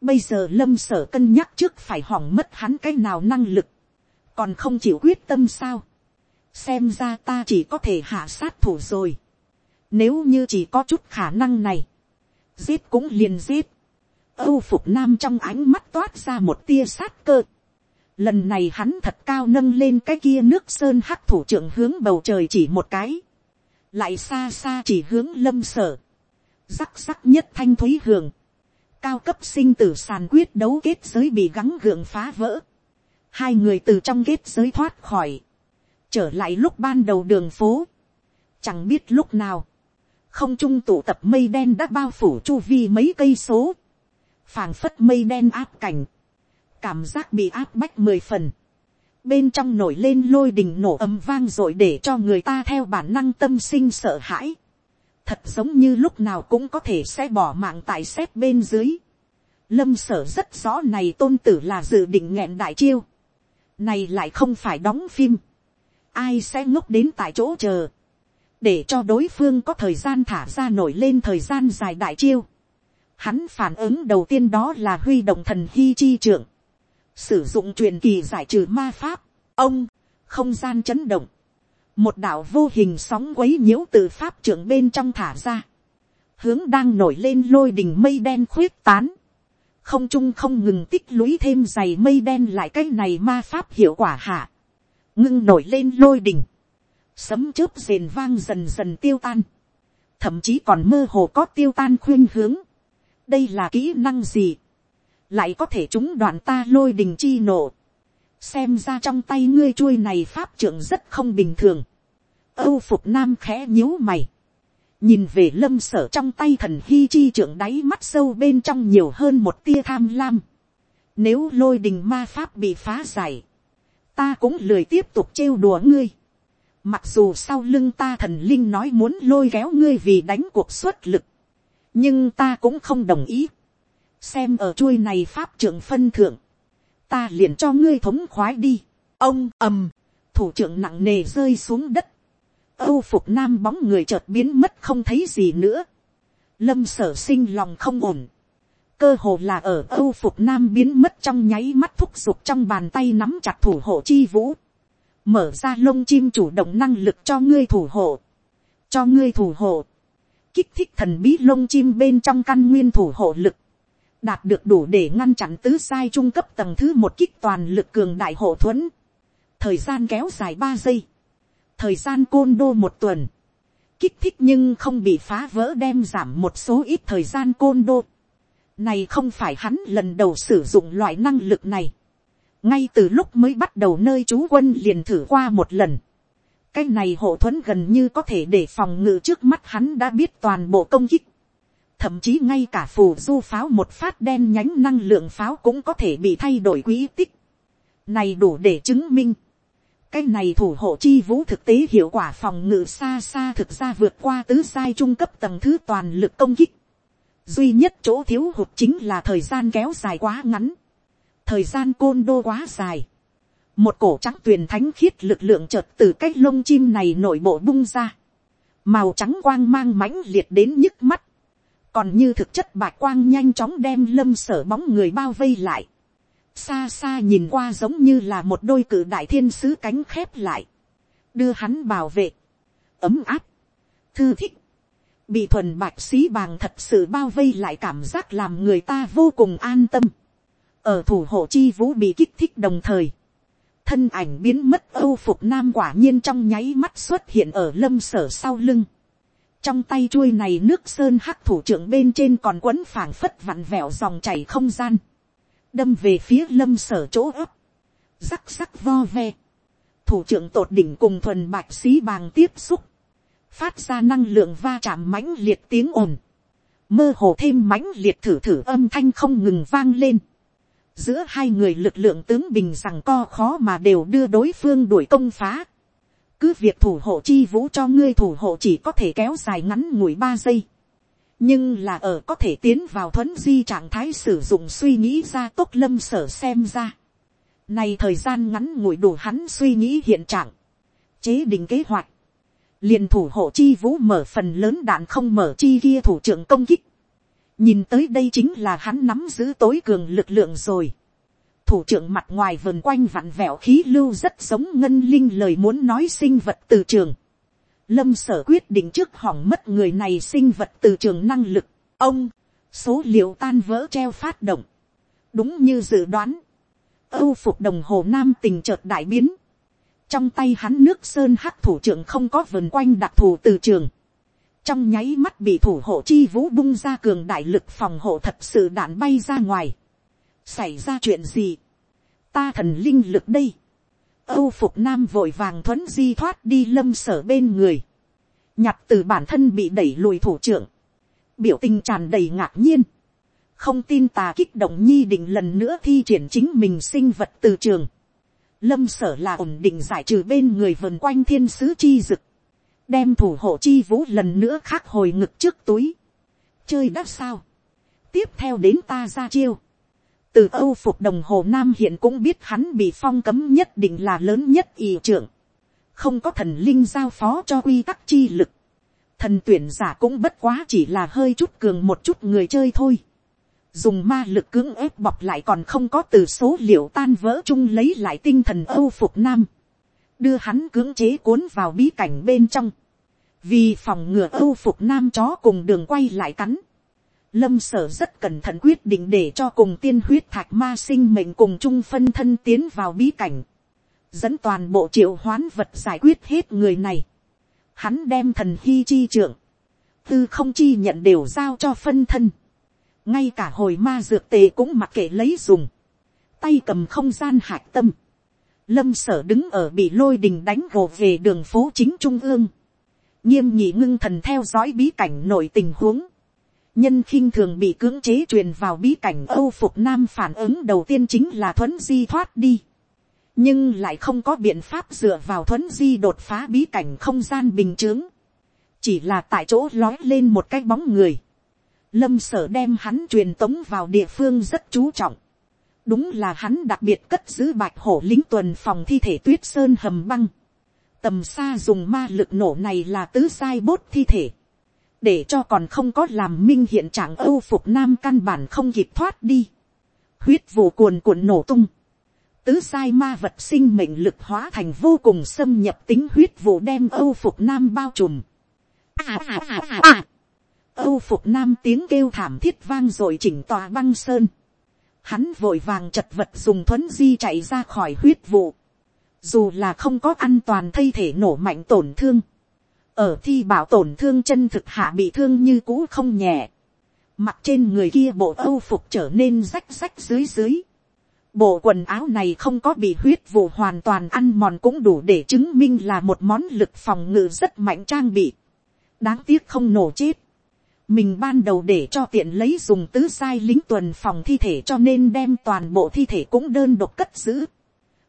bây giờ lâm sở cân nhắc trước phải hỏng mất hắn cái nào năng lực. còn không chịu quyết tâm sao xem ra ta chỉ có thể hạ sát thủ rồi. nếu như chỉ có chút khả năng này, giết cũng liền giết. âu phục nam trong ánh mắt toát ra một tia sát cơ Lần này hắn thật cao nâng lên cái kia nước sơn hắc thủ trưởng hướng bầu trời chỉ một cái. Lại xa xa chỉ hướng lâm sở. Rắc rắc nhất thanh thúy hường. Cao cấp sinh tử sàn quyết đấu kết giới bị gắng gượng phá vỡ. Hai người từ trong kết giới thoát khỏi. Trở lại lúc ban đầu đường phố. Chẳng biết lúc nào. Không trung tụ tập mây đen đã bao phủ chu vi mấy cây số. phảng phất mây đen áp cảnh cảm giác bị áp bách mười phần, bên trong nổi lên lôi đình nổ ầm vang rồi để cho người ta theo bản năng tâm sinh sợ hãi, thật giống như lúc nào cũng có thể sẽ bỏ mạng tại xếp bên dưới. Lâm sở rất rõ này tôn tử là dự định nghẹn đại chiêu. Này lại không phải đóng phim. Ai sẽ ngốc đến tại chỗ chờ. Để cho đối phương có thời gian thả ra nổi lên thời gian dài đại chiêu. Hắn phản ứng đầu tiên đó là huy động thần hy chi trưởng. Sử dụng truyền kỳ giải trừ ma pháp, ông, không gian chấn động, một đạo vô hình sóng quấy nhiễu từ pháp trưởng bên trong thả ra, hướng đang nổi lên lôi đỉnh mây đen khuyết tán, không trung không ngừng tích lũy thêm dày mây đen lại cái này ma pháp hiệu quả hạ, ngưng nổi lên lôi đỉnh, sấm chớp rền vang dần dần tiêu tan, thậm chí còn mơ hồ có tiêu tan khuyên hướng, đây là kỹ năng gì, lại có thể chúng đoạn ta lôi đình chi nổ, xem ra trong tay ngươi chuôi này pháp trưởng rất không bình thường, âu phục nam khẽ nhíu mày, nhìn về lâm sở trong tay thần hy chi trưởng đáy mắt sâu bên trong nhiều hơn một tia tham lam, nếu lôi đình ma pháp bị phá giải, ta cũng lười tiếp tục trêu đùa ngươi, mặc dù sau lưng ta thần linh nói muốn lôi kéo ngươi vì đánh cuộc xuất lực, nhưng ta cũng không đồng ý. Xem ở chuôi này pháp trưởng phân thượng, ta liền cho ngươi thống khoái đi, ông ầm, thủ trưởng nặng nề rơi xuống đất, âu phục nam bóng người chợt biến mất không thấy gì nữa, lâm sở sinh lòng không ổn, cơ hồ là ở âu phục nam biến mất trong nháy mắt thúc giục trong bàn tay nắm chặt thủ hộ chi vũ, mở ra lông chim chủ động năng lực cho ngươi thủ hộ, cho ngươi thủ hộ, kích thích thần bí lông chim bên trong căn nguyên thủ hộ lực, đạt được đủ để ngăn chặn tứ sai trung cấp tầng thứ một kích toàn lực cường đại hộ thuẫn, thời gian kéo dài ba giây, thời gian côn đô một tuần, kích thích nhưng không bị phá vỡ đem giảm một số ít thời gian côn đô. Này không phải hắn lần đầu sử dụng loại năng lực này. Ngay từ lúc mới bắt đầu nơi chú quân liền thử qua một lần. Cái này hộ thuẫn gần như có thể để phòng ngự trước mắt hắn đã biết toàn bộ công kích thậm chí ngay cả phù du pháo một phát đen nhánh năng lượng pháo cũng có thể bị thay đổi quỹ tích. Này đủ để chứng minh. Cái này thủ hộ chi vũ thực tế hiệu quả phòng ngự xa xa thực ra vượt qua tứ sai trung cấp tầng thứ toàn lực công kích. Duy nhất chỗ thiếu hụt chính là thời gian kéo dài quá ngắn. Thời gian côn đô quá dài. Một cổ trắng tuyền thánh khiết lực lượng chợt từ cái lông chim này nội bộ bung ra. Màu trắng quang mang mãnh liệt đến nhức mắt còn như thực chất bạc quang nhanh chóng đem lâm sở bóng người bao vây lại, xa xa nhìn qua giống như là một đôi cử đại thiên sứ cánh khép lại, đưa hắn bảo vệ, ấm áp, thư thích, bị thuần bạch sĩ bàng thật sự bao vây lại cảm giác làm người ta vô cùng an tâm, ở thủ hộ chi vũ bị kích thích đồng thời, thân ảnh biến mất âu phục nam quả nhiên trong nháy mắt xuất hiện ở lâm sở sau lưng, trong tay chuôi này nước sơn hắc thủ trưởng bên trên còn quấn phảng phất vặn vẹo dòng chảy không gian. đâm về phía lâm sở chỗ ấp, rắc rắc vo ve, thủ trưởng tột đỉnh cùng thuần bạch sĩ bàng tiếp xúc, phát ra năng lượng va chạm mãnh liệt tiếng ồn, mơ hồ thêm mãnh liệt thử thử âm thanh không ngừng vang lên, giữa hai người lực lượng tướng bình rằng co khó mà đều đưa đối phương đuổi công phá, cứ việc thủ hộ chi vũ cho ngươi thủ hộ chỉ có thể kéo dài ngắn ngủi ba giây, nhưng là ở có thể tiến vào thuấn di trạng thái sử dụng suy nghĩ ra tốt lâm sở xem ra. nay thời gian ngắn ngủi đủ hắn suy nghĩ hiện trạng, chế định kế hoạch, liền thủ hộ chi vũ mở phần lớn đạn không mở chi kia thủ trưởng công kích. nhìn tới đây chính là hắn nắm giữ tối cường lực lượng rồi. thủ trưởng mặt ngoài vườn quanh vặn vẹo khí lưu rất giống ngân linh lời muốn nói sinh vật từ trường lâm sở quyết định trước hỏng mất người này sinh vật từ trường năng lực. ông, số liệu tan vỡ treo phát động. đúng như dự đoán, âu phục đồng hồ nam tình chợt đại biến trong tay hắn nước sơn hắc thủ trưởng không có vườn quanh đặc thù từ trường. trong nháy mắt bị thủ hộ chi vũ bung ra cường đại lực phòng hộ thật sự đạn bay ra ngoài. xảy ra chuyện gì. ta thần linh lực đây Âu Phục Nam vội vàng thuấn di thoát đi lâm sở bên người. Nhặt từ bản thân bị đẩy lùi thủ trưởng. Biểu tình tràn đầy ngạc nhiên. Không tin tà kích động nhi định lần nữa thi triển chính mình sinh vật từ trường. Lâm sở là ổn định giải trừ bên người vần quanh thiên sứ chi dực. Đem thủ hộ chi vũ lần nữa khắc hồi ngực trước túi. Chơi đắt sao. Tiếp theo đến ta ra chiêu từ âu phục đồng hồ nam hiện cũng biết hắn bị phong cấm nhất định là lớn nhất ý trưởng. không có thần linh giao phó cho quy tắc chi lực. thần tuyển giả cũng bất quá chỉ là hơi chút cường một chút người chơi thôi dùng ma lực cưỡng ép bọc lại còn không có từ số liệu tan vỡ chung lấy lại tinh thần âu phục nam. đưa hắn cưỡng chế cuốn vào bí cảnh bên trong. vì phòng ngừa âu phục nam chó cùng đường quay lại cắn Lâm sở rất cẩn thận quyết định để cho cùng tiên huyết thạch ma sinh mệnh cùng chung phân thân tiến vào bí cảnh. Dẫn toàn bộ triệu hoán vật giải quyết hết người này. Hắn đem thần hy chi trưởng. Tư không chi nhận đều giao cho phân thân. Ngay cả hồi ma dược tề cũng mặc kệ lấy dùng. Tay cầm không gian hạc tâm. Lâm sở đứng ở bị lôi đình đánh gồ về đường phố chính trung ương. Nghiêm nhị ngưng thần theo dõi bí cảnh nội tình huống nhân khinh thường bị cưỡng chế truyền vào bí cảnh âu phục nam phản ứng đầu tiên chính là thuấn di thoát đi. nhưng lại không có biện pháp dựa vào thuấn di đột phá bí cảnh không gian bình t chỉ là tại chỗ lói lên một cái bóng người lâm sở đem hắn truyền tống vào địa phương rất chú trọng. đúng là hắn đặc biệt cất giữ bạch hổ lính tuần phòng thi thể tuyết sơn hầm băng. tầm xa dùng ma lực nổ này là tứ sai bốt thi thể để cho còn không có làm minh hiện trạng âu phục nam căn bản không kịp thoát đi, huyết vụ cuồn cuộn nổ tung, tứ sai ma vật sinh mệnh lực hóa thành vô cùng xâm nhập tính huyết vụ đem âu phục nam bao trùm. À, à, à, à, à âu phục nam tiếng kêu thảm thiết vang rồi chỉnh tòa băng sơn. Hắn vội vàng chật vật dùng thuấn di chạy ra khỏi huyết vụ. Dù là không có an toàn thay thể nổ mạnh tổn thương ở thi bảo tổn thương chân thực hạ bị thương như cũ không nhẹ, mặt trên người kia bộ âu phục trở nên rách rách dưới dưới. Bộ quần áo này không có bị huyết vụ hoàn toàn ăn mòn cũng đủ để chứng minh là một món lực phòng ngự rất mạnh trang bị. Đáng tiếc không nổ chết. Mình ban đầu để cho tiện lấy dùng tứ sai lính tuần phòng thi thể cho nên đem toàn bộ thi thể cũng đơn độc cất giữ.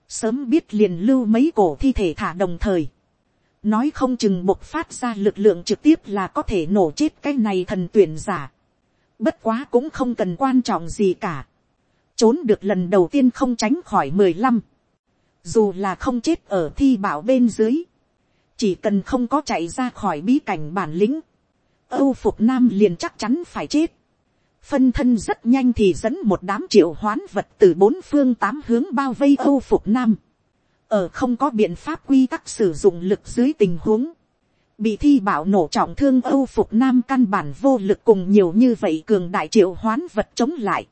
Sớm biết liền lưu mấy cổ thi thể thả đồng thời nói không chừng bộc phát ra lực lượng trực tiếp là có thể nổ chết cái này thần tuyển giả. bất quá cũng không cần quan trọng gì cả. trốn được lần đầu tiên không tránh khỏi mười lăm. dù là không chết ở thi bảo bên dưới. chỉ cần không có chạy ra khỏi bí cảnh bản lĩnh âu phục nam liền chắc chắn phải chết. phân thân rất nhanh thì dẫn một đám triệu hoán vật từ bốn phương tám hướng bao vây âu phục nam ở không có biện pháp quy tắc sử dụng lực dưới tình huống, bị thi bảo nổ trọng thương âu phục nam căn bản vô lực cùng nhiều như vậy cường đại triệu hoán vật chống lại.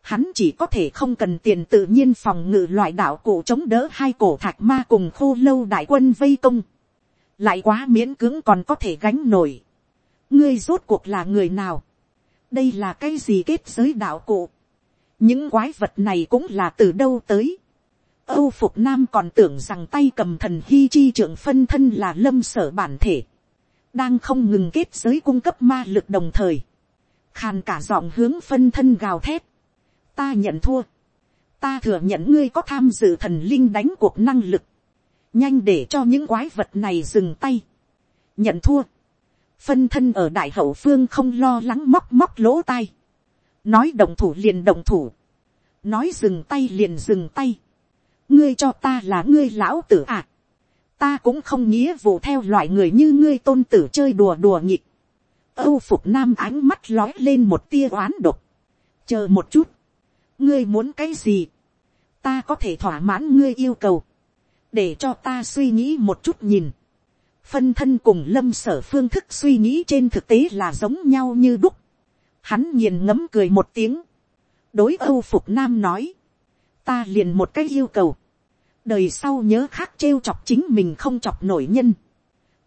Hắn chỉ có thể không cần tiền tự nhiên phòng ngự loại đạo cụ chống đỡ hai cổ thạch ma cùng khô lâu đại quân vây công. Lại quá miễn cưỡng còn có thể gánh nổi. Ngươi rốt cuộc là người nào? Đây là cái gì kết giới đạo cụ? những quái vật này cũng là từ đâu tới. âu phục nam còn tưởng rằng tay cầm thần hy chi trưởng phân thân là lâm sở bản thể, đang không ngừng kết giới cung cấp ma lực đồng thời, khàn cả giọng hướng phân thân gào thét, ta nhận thua, ta thừa nhận ngươi có tham dự thần linh đánh cuộc năng lực, nhanh để cho những quái vật này dừng tay, nhận thua, phân thân ở đại hậu phương không lo lắng móc móc lỗ tai, nói đồng thủ liền đồng thủ, nói dừng tay liền dừng tay, ngươi cho ta là ngươi lão tử à, ta cũng không nghĩa vụ theo loại người như ngươi tôn tử chơi đùa đùa nhịp, âu phục nam ánh mắt lói lên một tia oán độc, chờ một chút, ngươi muốn cái gì, ta có thể thỏa mãn ngươi yêu cầu, để cho ta suy nghĩ một chút nhìn, phân thân cùng lâm sở phương thức suy nghĩ trên thực tế là giống nhau như đúc. Hắn nghiền ngấm cười một tiếng. đối âu phục nam nói. ta liền một cái yêu cầu. đời sau nhớ khác trêu chọc chính mình không chọc nổi nhân.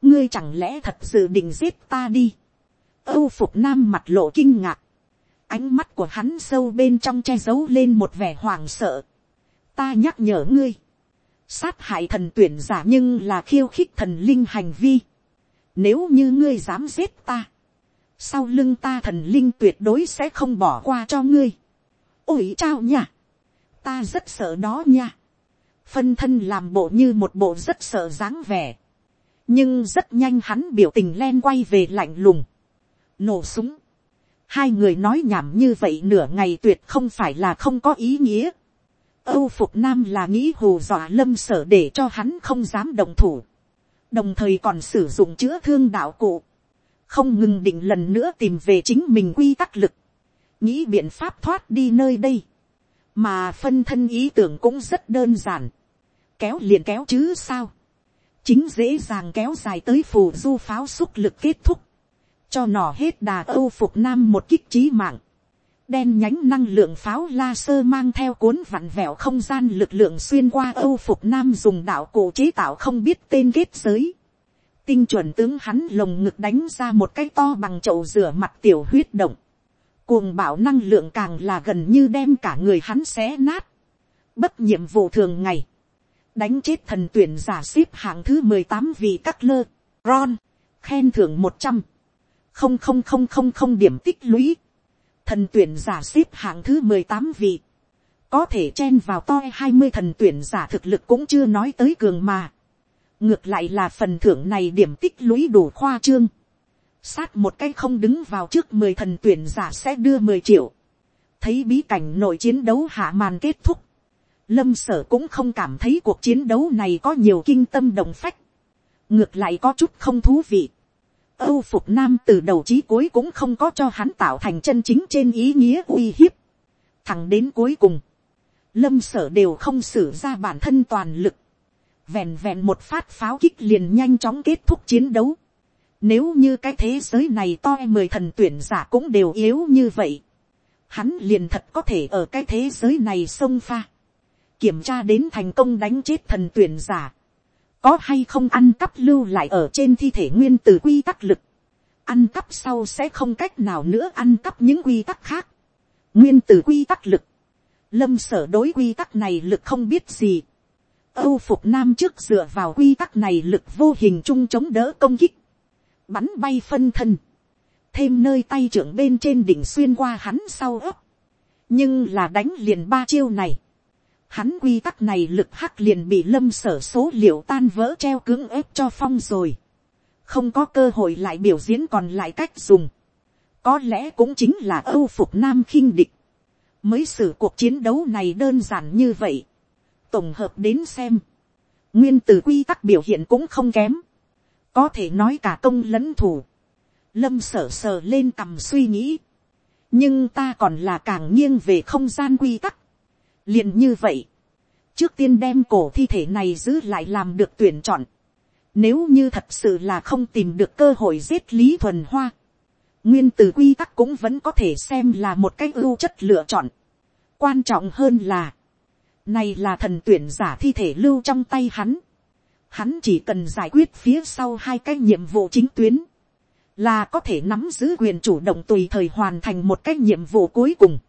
ngươi chẳng lẽ thật sự định giết ta đi. âu phục nam mặt lộ kinh ngạc. ánh mắt của hắn sâu bên trong che giấu lên một vẻ hoàng sợ. ta nhắc nhở ngươi sát hại thần tuyển giả nhưng là khiêu khích thần linh hành vi. Nếu như ngươi dám giết ta, sau lưng ta thần linh tuyệt đối sẽ không bỏ qua cho ngươi. ôi chao nha, ta rất sợ đó nha. phân thân làm bộ như một bộ rất sợ dáng vẻ. nhưng rất nhanh hắn biểu tình len quay về lạnh lùng. nổ súng. hai người nói nhảm như vậy nửa ngày tuyệt không phải là không có ý nghĩa Âu Phục Nam là nghĩ hù dọa lâm sở để cho hắn không dám đồng thủ. Đồng thời còn sử dụng chữa thương đạo cụ. Không ngừng định lần nữa tìm về chính mình quy tắc lực. Nghĩ biện pháp thoát đi nơi đây. Mà phân thân ý tưởng cũng rất đơn giản. Kéo liền kéo chứ sao. Chính dễ dàng kéo dài tới phù du pháo xúc lực kết thúc. Cho nỏ hết đà Âu Phục Nam một kích trí mạng đen nhánh năng lượng pháo la sơ mang theo cuốn vặn vẹo không gian lực lượng xuyên qua âu phục nam dùng đạo cụ chế tạo không biết tên kết giới. tinh chuẩn tướng hắn lồng ngực đánh ra một cái to bằng chậu rửa mặt tiểu huyết động. cuồng bảo năng lượng càng là gần như đem cả người hắn xé nát. bất nhiệm vụ thường ngày. đánh chết thần tuyển giả xếp hạng thứ mười tám vì các lơ. ron, khen thưởng một trăm. không không không không không điểm tích lũy thần tuyển giả xếp hạng thứ mười tám vị, có thể chen vào toi hai mươi thần tuyển giả thực lực cũng chưa nói tới cường mà. ngược lại là phần thưởng này điểm tích lũy đủ khoa trương. sát một cái không đứng vào trước mười thần tuyển giả sẽ đưa mười triệu. thấy bí cảnh nội chiến đấu hạ màn kết thúc. lâm sở cũng không cảm thấy cuộc chiến đấu này có nhiều kinh tâm động phách. ngược lại có chút không thú vị Âu Phục Nam từ đầu chí cuối cũng không có cho hắn tạo thành chân chính trên ý nghĩa uy hiếp. Thẳng đến cuối cùng. Lâm sở đều không sử ra bản thân toàn lực. Vẹn vẹn một phát pháo kích liền nhanh chóng kết thúc chiến đấu. Nếu như cái thế giới này to mười thần tuyển giả cũng đều yếu như vậy. Hắn liền thật có thể ở cái thế giới này sông pha. Kiểm tra đến thành công đánh chết thần tuyển giả có hay không ăn cắp lưu lại ở trên thi thể nguyên từ quy tắc lực, ăn cắp sau sẽ không cách nào nữa ăn cắp những quy tắc khác, nguyên từ quy tắc lực, lâm sở đối quy tắc này lực không biết gì, âu phục nam trước dựa vào quy tắc này lực vô hình chung chống đỡ công kích, bắn bay phân thân, thêm nơi tay trưởng bên trên đỉnh xuyên qua hắn sau ấp, nhưng là đánh liền ba chiêu này, hắn quy tắc này lực hắc liền bị lâm sở số liệu tan vỡ treo cứng ép cho phong rồi. không có cơ hội lại biểu diễn còn lại cách dùng. có lẽ cũng chính là âu phục nam khinh địch. mới xử cuộc chiến đấu này đơn giản như vậy. tổng hợp đến xem. nguyên tử quy tắc biểu hiện cũng không kém. có thể nói cả công lẫn thủ. lâm sở sờ lên cầm suy nghĩ. nhưng ta còn là càng nghiêng về không gian quy tắc liền như vậy, trước tiên đem cổ thi thể này giữ lại làm được tuyển chọn. Nếu như thật sự là không tìm được cơ hội giết lý thuần hoa, nguyên từ quy tắc cũng vẫn có thể xem là một cái ưu chất lựa chọn. quan trọng hơn là, này là thần tuyển giả thi thể lưu trong tay hắn. Hắn chỉ cần giải quyết phía sau hai cái nhiệm vụ chính tuyến, là có thể nắm giữ quyền chủ động tùy thời hoàn thành một cái nhiệm vụ cuối cùng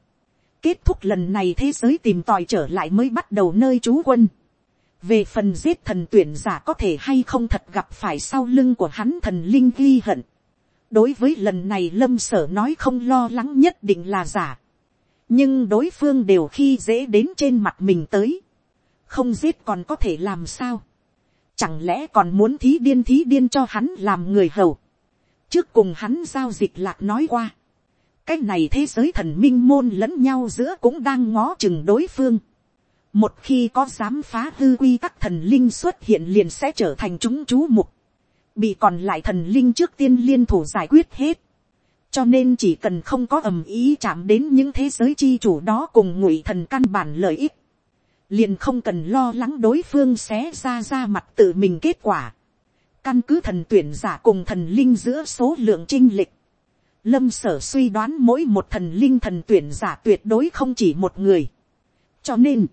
Kết thúc lần này thế giới tìm tòi trở lại mới bắt đầu nơi trú quân. Về phần giết thần tuyển giả có thể hay không thật gặp phải sau lưng của hắn thần linh ghi hận. Đối với lần này lâm sở nói không lo lắng nhất định là giả. Nhưng đối phương đều khi dễ đến trên mặt mình tới. Không giết còn có thể làm sao. Chẳng lẽ còn muốn thí điên thí điên cho hắn làm người hầu. Trước cùng hắn giao dịch lạc nói qua cái này thế giới thần minh môn lẫn nhau giữa cũng đang ngó chừng đối phương. một khi có dám phá hư quy tắc thần linh xuất hiện liền sẽ trở thành chúng chú mục. bị còn lại thần linh trước tiên liên thủ giải quyết hết. cho nên chỉ cần không có ầm ý chạm đến những thế giới chi chủ đó cùng ngụy thần căn bản lợi ích. liền không cần lo lắng đối phương xé ra ra mặt tự mình kết quả. căn cứ thần tuyển giả cùng thần linh giữa số lượng trinh lịch Lâm sở suy đoán mỗi một thần linh thần tuyển giả tuyệt đối không chỉ một người. Cho nên,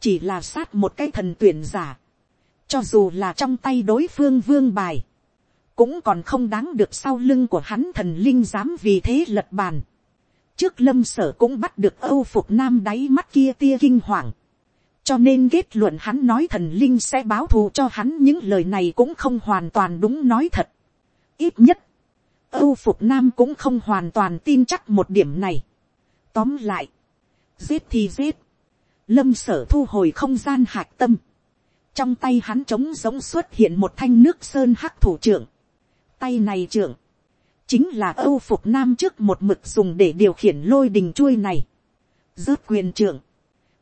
chỉ là sát một cái thần tuyển giả. Cho dù là trong tay đối phương vương bài, cũng còn không đáng được sau lưng của hắn thần linh dám vì thế lật bàn. Trước lâm sở cũng bắt được âu phục nam đáy mắt kia tia kinh hoàng. Cho nên kết luận hắn nói thần linh sẽ báo thù cho hắn những lời này cũng không hoàn toàn đúng nói thật. Ít nhất, Âu Phục Nam cũng không hoàn toàn tin chắc một điểm này. Tóm lại. Giết thì giết. Lâm sở thu hồi không gian hạc tâm. Trong tay hắn trống giống xuất hiện một thanh nước sơn hắc thủ trưởng. Tay này trưởng. Chính là Âu Phục Nam trước một mực dùng để điều khiển lôi đình chuôi này. Rớt quyền trưởng.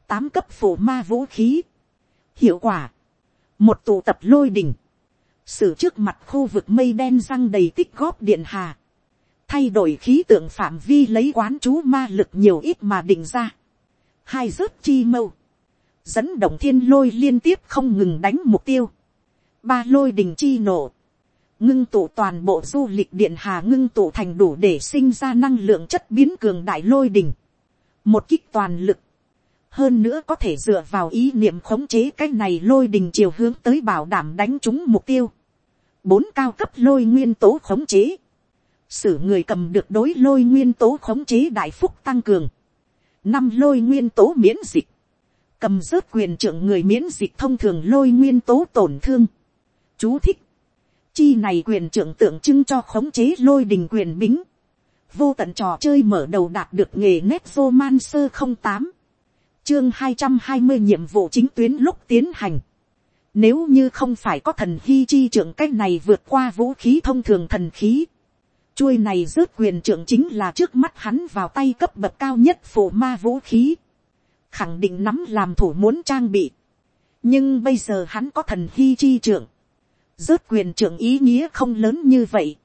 Tám cấp phủ ma vũ khí. Hiệu quả. Một tụ tập lôi đình sử trước mặt khu vực mây đen răng đầy tích góp điện hà, thay đổi khí tượng phạm vi lấy quán chú ma lực nhiều ít mà định ra, hai rớt chi mâu, dẫn động thiên lôi liên tiếp không ngừng đánh mục tiêu, ba lôi đình chi nổ, ngưng tụ toàn bộ du lịch điện hà ngưng tụ thành đủ để sinh ra năng lượng chất biến cường đại lôi đình, một kích toàn lực, hơn nữa có thể dựa vào ý niệm khống chế cái này lôi đình chiều hướng tới bảo đảm đánh trúng mục tiêu. bốn cao cấp lôi nguyên tố khống chế. sử người cầm được đối lôi nguyên tố khống chế đại phúc tăng cường. năm lôi nguyên tố miễn dịch. cầm rớt quyền trưởng người miễn dịch thông thường lôi nguyên tố tổn thương. chú thích. chi này quyền trưởng tượng trưng cho khống chế lôi đình quyền bính. vô tận trò chơi mở đầu đạt được nghề nét vô man sơ không tám chương hai trăm hai mươi nhiệm vụ chính tuyến lúc tiến hành. Nếu như không phải có thần hy chi trưởng cách này vượt qua vũ khí thông thường thần khí. Chuôi này rớt quyền trưởng chính là trước mắt hắn vào tay cấp bậc cao nhất phổ ma vũ khí. Khẳng định nắm làm thủ muốn trang bị. Nhưng bây giờ hắn có thần hy chi trưởng. Rớt quyền trưởng ý nghĩa không lớn như vậy.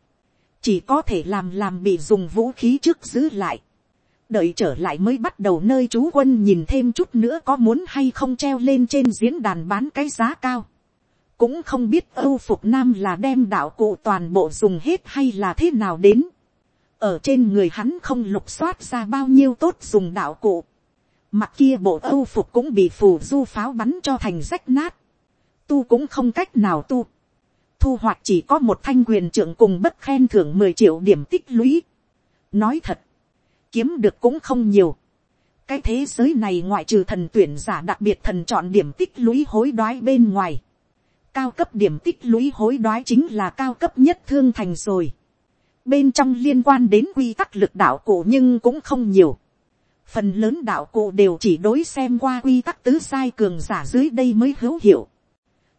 Chỉ có thể làm làm bị dùng vũ khí trước giữ lại đợi trở lại mới bắt đầu nơi chú quân nhìn thêm chút nữa có muốn hay không treo lên trên diễn đàn bán cái giá cao. cũng không biết âu phục nam là đem đạo cụ toàn bộ dùng hết hay là thế nào đến. ở trên người hắn không lục soát ra bao nhiêu tốt dùng đạo cụ. mặt kia bộ âu phục cũng bị phù du pháo bắn cho thành rách nát. tu cũng không cách nào tu. thu hoạch chỉ có một thanh quyền trưởng cùng bất khen thưởng mười triệu điểm tích lũy. nói thật kiếm được cũng không nhiều. cái thế giới này ngoại trừ thần tuyển giả đặc biệt thần chọn điểm tích lũy hối đoái bên ngoài. cao cấp điểm tích lũy hối đoái chính là cao cấp nhất thương thành rồi. bên trong liên quan đến quy tắc lực đạo cổ nhưng cũng không nhiều. phần lớn đạo cổ đều chỉ đối xem qua quy tắc tứ sai cường giả dưới đây mới hữu hiệu.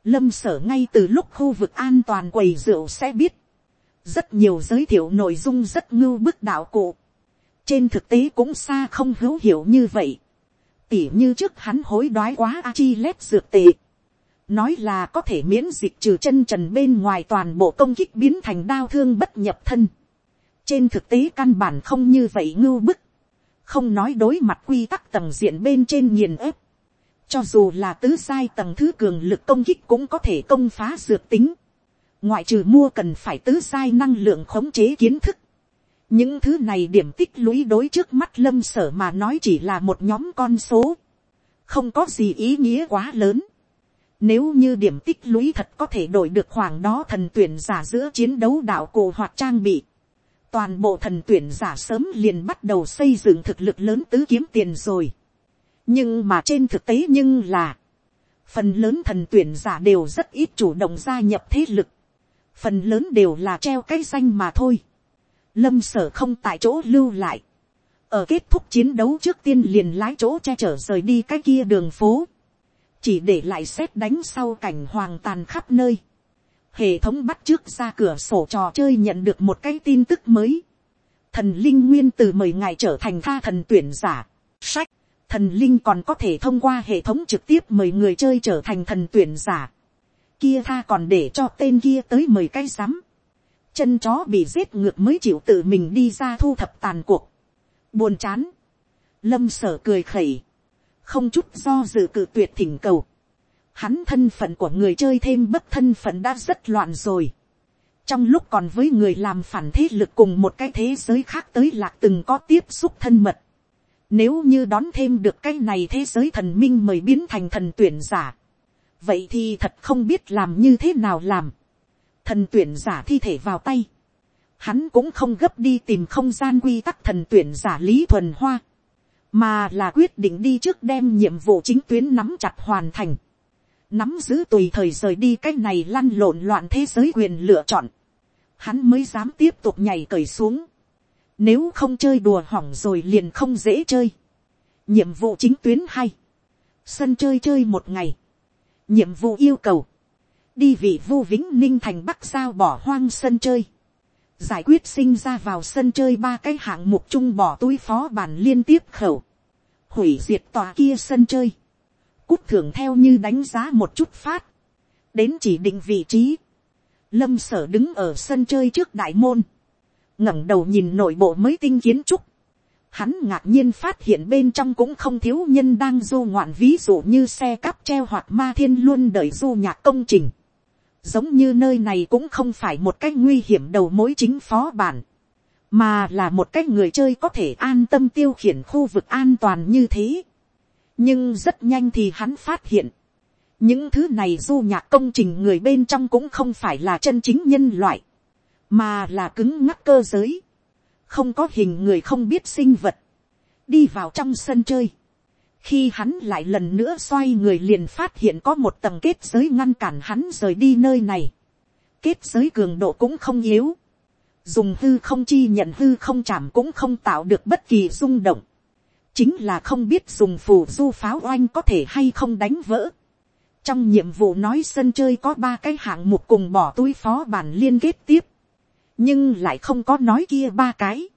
lâm sở ngay từ lúc khu vực an toàn quầy rượu sẽ biết rất nhiều giới thiệu nội dung rất ngưu bức đạo cụ trên thực tế cũng xa không hữu hiệu như vậy. tỉ như trước hắn hối đoái quá Achilles dược tệ. nói là có thể miễn dịch trừ chân trần bên ngoài toàn bộ công kích biến thành đau thương bất nhập thân. trên thực tế căn bản không như vậy ngưu bức. không nói đối mặt quy tắc tầng diện bên trên nghiền ép. cho dù là tứ sai tầng thứ cường lực công kích cũng có thể công phá dược tính. ngoại trừ mua cần phải tứ sai năng lượng khống chế kiến thức những thứ này điểm tích lũy đối trước mắt lâm sở mà nói chỉ là một nhóm con số, không có gì ý nghĩa quá lớn. Nếu như điểm tích lũy thật có thể đổi được khoảng đó thần tuyển giả giữa chiến đấu đạo cổ hoặc trang bị, toàn bộ thần tuyển giả sớm liền bắt đầu xây dựng thực lực lớn tứ kiếm tiền rồi. nhưng mà trên thực tế nhưng là, phần lớn thần tuyển giả đều rất ít chủ động gia nhập thế lực, phần lớn đều là treo cái danh mà thôi lâm sở không tại chỗ lưu lại, ở kết thúc chiến đấu trước tiên liền lái chỗ che chở rời đi cái kia đường phố, chỉ để lại xét đánh sau cảnh hoàng tàn khắp nơi. Hệ thống bắt trước ra cửa sổ trò chơi nhận được một cái tin tức mới. Thần linh nguyên từ mời ngài trở thành tha thần tuyển giả. Sách, thần linh còn có thể thông qua hệ thống trực tiếp mời người chơi trở thành thần tuyển giả. Kia tha còn để cho tên kia tới mời cái rắm. Chân chó bị giết ngược mới chịu tự mình đi ra thu thập tàn cuộc. Buồn chán. Lâm sở cười khẩy không chút do dự cự tuyệt thỉnh cầu. Hắn thân phận của người chơi thêm bất thân phận đã rất loạn rồi. Trong lúc còn với người làm phản thế lực cùng một cái thế giới khác tới lạc từng có tiếp xúc thân mật. Nếu như đón thêm được cái này thế giới thần minh mời biến thành thần tuyển giả. Vậy thì thật không biết làm như thế nào làm. Thần tuyển giả thi thể vào tay. Hắn cũng không gấp đi tìm không gian quy tắc thần tuyển giả Lý Thuần Hoa mà là quyết định đi trước đem nhiệm vụ chính tuyến nắm chặt hoàn thành, nắm giữ tùy thời rời đi cái này lăn lộn loạn thế giới quyền lựa chọn, hắn mới dám tiếp tục nhảy cởi xuống, nếu không chơi đùa hỏng rồi liền không dễ chơi, nhiệm vụ chính tuyến hay, sân chơi chơi một ngày, nhiệm vụ yêu cầu, đi vị vu vĩnh ninh thành bắc sao bỏ hoang sân chơi, giải quyết sinh ra vào sân chơi ba cái hạng mục chung bỏ túi phó bản liên tiếp khẩu, hủy diệt tòa kia sân chơi, cút thưởng theo như đánh giá một chút phát, đến chỉ định vị trí, lâm sở đứng ở sân chơi trước đại môn, ngẩng đầu nhìn nội bộ mới tinh kiến trúc, hắn ngạc nhiên phát hiện bên trong cũng không thiếu nhân đang du ngoạn ví dụ như xe cắp treo hoặc ma thiên luôn đợi du nhạc công trình. Giống như nơi này cũng không phải một cách nguy hiểm đầu mối chính phó bản. Mà là một cách người chơi có thể an tâm tiêu khiển khu vực an toàn như thế. Nhưng rất nhanh thì hắn phát hiện. Những thứ này du nhạc công trình người bên trong cũng không phải là chân chính nhân loại. Mà là cứng ngắc cơ giới. Không có hình người không biết sinh vật. Đi vào trong sân chơi khi hắn lại lần nữa xoay người liền phát hiện có một tầng kết giới ngăn cản hắn rời đi nơi này. kết giới cường độ cũng không yếu. dùng hư không chi nhận hư không chạm cũng không tạo được bất kỳ rung động. chính là không biết dùng phù du pháo oanh có thể hay không đánh vỡ. trong nhiệm vụ nói sân chơi có ba cái hạng mục cùng bỏ túi phó bản liên kết tiếp. nhưng lại không có nói kia ba cái.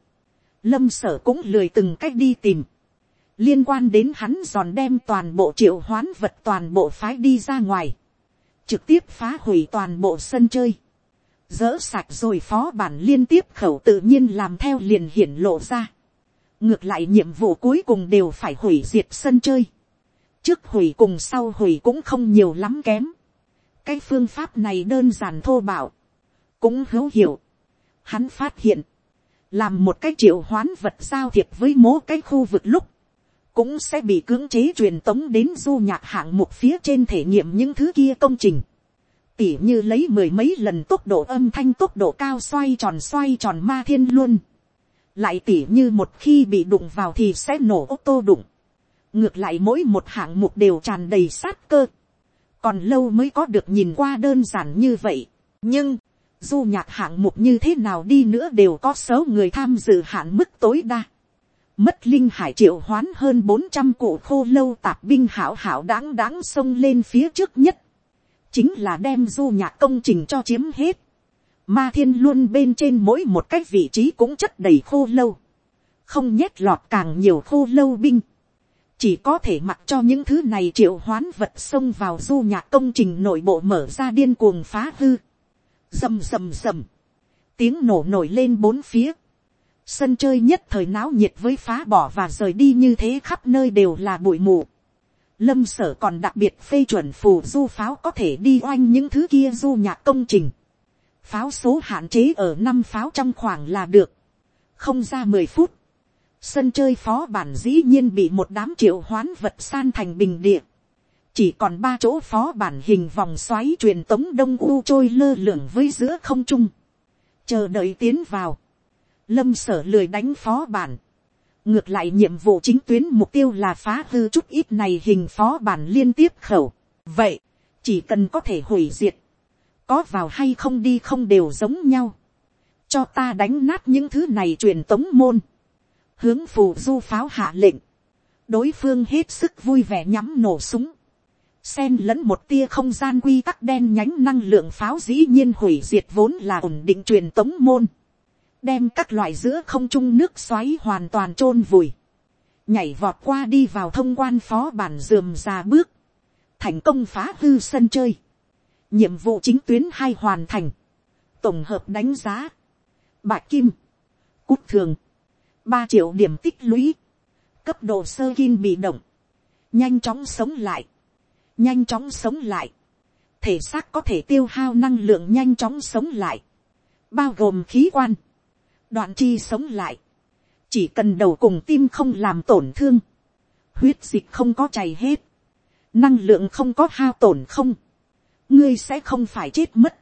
lâm sở cũng lười từng cách đi tìm liên quan đến hắn giòn đem toàn bộ triệu hoán vật toàn bộ phái đi ra ngoài, trực tiếp phá hủy toàn bộ sân chơi, dỡ sạch rồi phó bản liên tiếp khẩu tự nhiên làm theo liền hiển lộ ra. ngược lại nhiệm vụ cuối cùng đều phải hủy diệt sân chơi. trước hủy cùng sau hủy cũng không nhiều lắm kém. cái phương pháp này đơn giản thô bạo, cũng hữu hiệu. hắn phát hiện, làm một cái triệu hoán vật giao thiệp với mố cái khu vực lúc, cũng sẽ bị cưỡng chế truyền tống đến du nhạc hạng mục phía trên thể nghiệm những thứ kia công trình. Tỉ như lấy mười mấy lần tốc độ âm thanh tốc độ cao xoay tròn xoay tròn ma thiên luôn. Lại tỉ như một khi bị đụng vào thì sẽ nổ ô tô đụng. Ngược lại mỗi một hạng mục đều tràn đầy sát cơ. Còn lâu mới có được nhìn qua đơn giản như vậy. Nhưng, du nhạc hạng mục như thế nào đi nữa đều có số người tham dự hạn mức tối đa mất linh hải triệu hoán hơn bốn trăm cụ khô lâu tạp binh hảo hảo đáng đáng xông lên phía trước nhất, chính là đem du nhạc công trình cho chiếm hết. Ma thiên luôn bên trên mỗi một cái vị trí cũng chất đầy khô lâu, không nhét lọt càng nhiều khô lâu binh, chỉ có thể mặc cho những thứ này triệu hoán vật xông vào du nhạc công trình nội bộ mở ra điên cuồng phá hư, rầm rầm rầm, tiếng nổ nổi lên bốn phía, Sân chơi nhất thời náo nhiệt với phá bỏ và rời đi như thế khắp nơi đều là bụi mù. Lâm sở còn đặc biệt phê chuẩn phù du pháo có thể đi oanh những thứ kia du nhạc công trình. Pháo số hạn chế ở năm pháo trong khoảng là được. Không ra mười phút. Sân chơi phó bản dĩ nhiên bị một đám triệu hoán vật san thành bình địa. Chỉ còn ba chỗ phó bản hình vòng xoáy truyền tống đông u trôi lơ lửng với giữa không trung. Chờ đợi tiến vào lâm sở lười đánh phó bản, ngược lại nhiệm vụ chính tuyến mục tiêu là phá hư chút ít này hình phó bản liên tiếp khẩu, vậy, chỉ cần có thể hủy diệt, có vào hay không đi không đều giống nhau, cho ta đánh nát những thứ này truyền tống môn, hướng phù du pháo hạ lệnh, đối phương hết sức vui vẻ nhắm nổ súng, xen lẫn một tia không gian quy tắc đen nhánh năng lượng pháo dĩ nhiên hủy diệt vốn là ổn định truyền tống môn, đem các loại giữa không trung nước xoáy hoàn toàn chôn vùi, nhảy vọt qua đi vào thông quan phó bản dườm già bước, thành công phá hư sân chơi, nhiệm vụ chính tuyến hai hoàn thành, tổng hợp đánh giá, bạc kim, cút thường, ba triệu điểm tích lũy, cấp độ sơ kim bị động, nhanh chóng sống lại, nhanh chóng sống lại, thể xác có thể tiêu hao năng lượng nhanh chóng sống lại, bao gồm khí quan, đoạn chi sống lại, chỉ cần đầu cùng tim không làm tổn thương, huyết dịch không có chảy hết, năng lượng không có hao tổn không, ngươi sẽ không phải chết mất,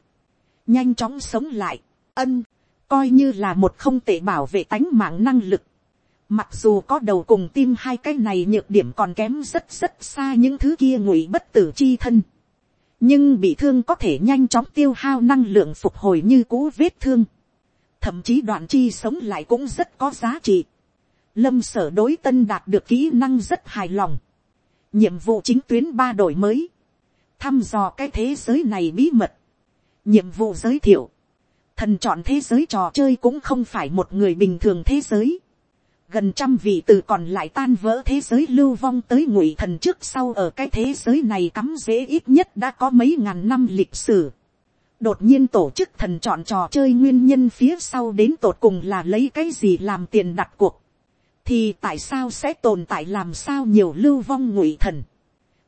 nhanh chóng sống lại, ân, coi như là một không tệ bảo vệ tánh mạng năng lực, Mặc dù có đầu cùng tim hai cái này nhược điểm còn kém rất rất xa những thứ kia ngụy bất tử chi thân. Nhưng bị thương có thể nhanh chóng tiêu hao năng lượng phục hồi như cũ vết thương. Thậm chí đoạn chi sống lại cũng rất có giá trị. Lâm sở đối tân đạt được kỹ năng rất hài lòng. Nhiệm vụ chính tuyến ba đổi mới. Thăm dò cái thế giới này bí mật. Nhiệm vụ giới thiệu. Thần chọn thế giới trò chơi cũng không phải một người bình thường thế giới gần trăm vị từ còn lại tan vỡ thế giới lưu vong tới ngụy thần trước sau ở cái thế giới này cắm dễ ít nhất đã có mấy ngàn năm lịch sử đột nhiên tổ chức thần chọn trò chơi nguyên nhân phía sau đến tột cùng là lấy cái gì làm tiền đặt cuộc. thì tại sao sẽ tồn tại làm sao nhiều lưu vong ngụy thần.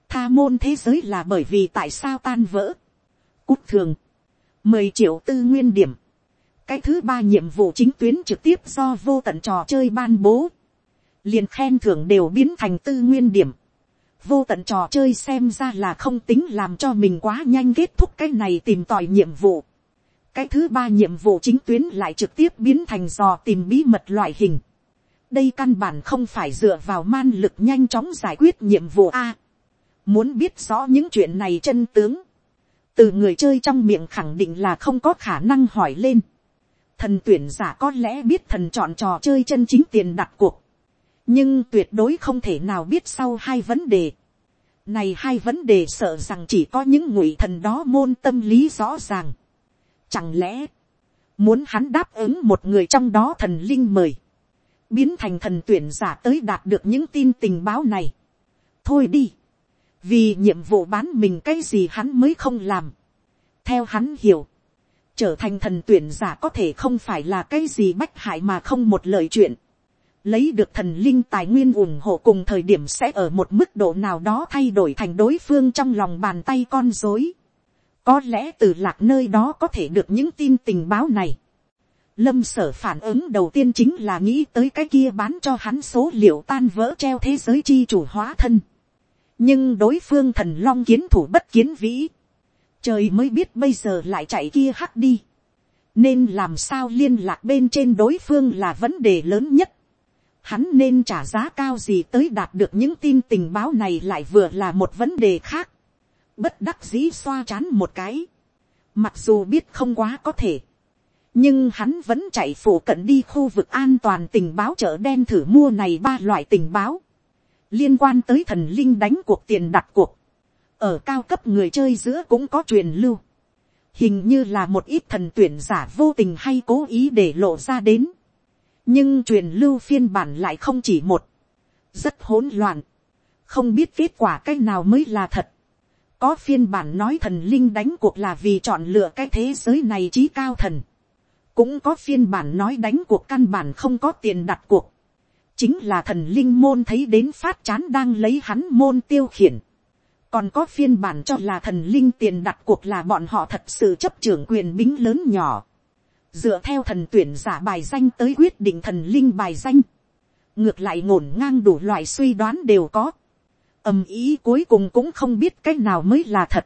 tha môn thế giới là bởi vì tại sao tan vỡ. cút thường. mười triệu tư nguyên điểm cái thứ ba nhiệm vụ chính tuyến trực tiếp do vô tận trò chơi ban bố. liền khen thưởng đều biến thành tư nguyên điểm vô tận trò chơi xem ra là không tính làm cho mình quá nhanh kết thúc cái này tìm tòi nhiệm vụ. cái thứ ba nhiệm vụ chính tuyến lại trực tiếp biến thành dò tìm bí mật loại hình. đây căn bản không phải dựa vào man lực nhanh chóng giải quyết nhiệm vụ a. muốn biết rõ những chuyện này chân tướng từ người chơi trong miệng khẳng định là không có khả năng hỏi lên thần tuyển giả có lẽ biết thần chọn trò chơi chân chính tiền đặt cuộc, nhưng tuyệt đối không thể nào biết sau hai vấn đề. Này hai vấn đề sợ rằng chỉ có những ngụy thần đó môn tâm lý rõ ràng. Chẳng lẽ, muốn hắn đáp ứng một người trong đó thần linh mời, biến thành thần tuyển giả tới đạt được những tin tình báo này. Thôi đi, vì nhiệm vụ bán mình cái gì hắn mới không làm. Theo hắn hiểu, trở thành thần tuyển giả có thể không phải là cái gì bách hại mà không một lời chuyện. Lấy được thần linh tài nguyên ủng hộ cùng thời điểm sẽ ở một mức độ nào đó thay đổi thành đối phương trong lòng bàn tay con dối. Có lẽ từ lạc nơi đó có thể được những tin tình báo này. Lâm sở phản ứng đầu tiên chính là nghĩ tới cái kia bán cho hắn số liệu tan vỡ treo thế giới chi chủ hóa thân. Nhưng đối phương thần long kiến thủ bất kiến vĩ trời mới biết bây giờ lại chạy kia hắc đi, nên làm sao liên lạc bên trên đối phương là vấn đề lớn nhất. Hắn nên trả giá cao gì tới đạt được những tin tình báo này lại vừa là một vấn đề khác. Bất đắc dĩ xoa chán một cái. Mặc dù biết không quá có thể. Nhưng hắn vẫn chạy phủ cận đi khu vực an toàn tình báo chợ đen thử mua này ba loại tình báo. Liên quan tới thần linh đánh cuộc tiền đặt cuộc ở cao cấp người chơi giữa cũng có truyền lưu, hình như là một ít thần tuyển giả vô tình hay cố ý để lộ ra đến, nhưng truyền lưu phiên bản lại không chỉ một, rất hỗn loạn, không biết kết quả cái nào mới là thật, có phiên bản nói thần linh đánh cuộc là vì chọn lựa cái thế giới này trí cao thần, cũng có phiên bản nói đánh cuộc căn bản không có tiền đặt cuộc, chính là thần linh môn thấy đến phát chán đang lấy hắn môn tiêu khiển, còn có phiên bản cho là thần linh tiền đặt cuộc là bọn họ thật sự chấp trưởng quyền bính lớn nhỏ, dựa theo thần tuyển giả bài danh tới quyết định thần linh bài danh, ngược lại ngổn ngang đủ loại suy đoán đều có, ầm ý cuối cùng cũng không biết cái nào mới là thật,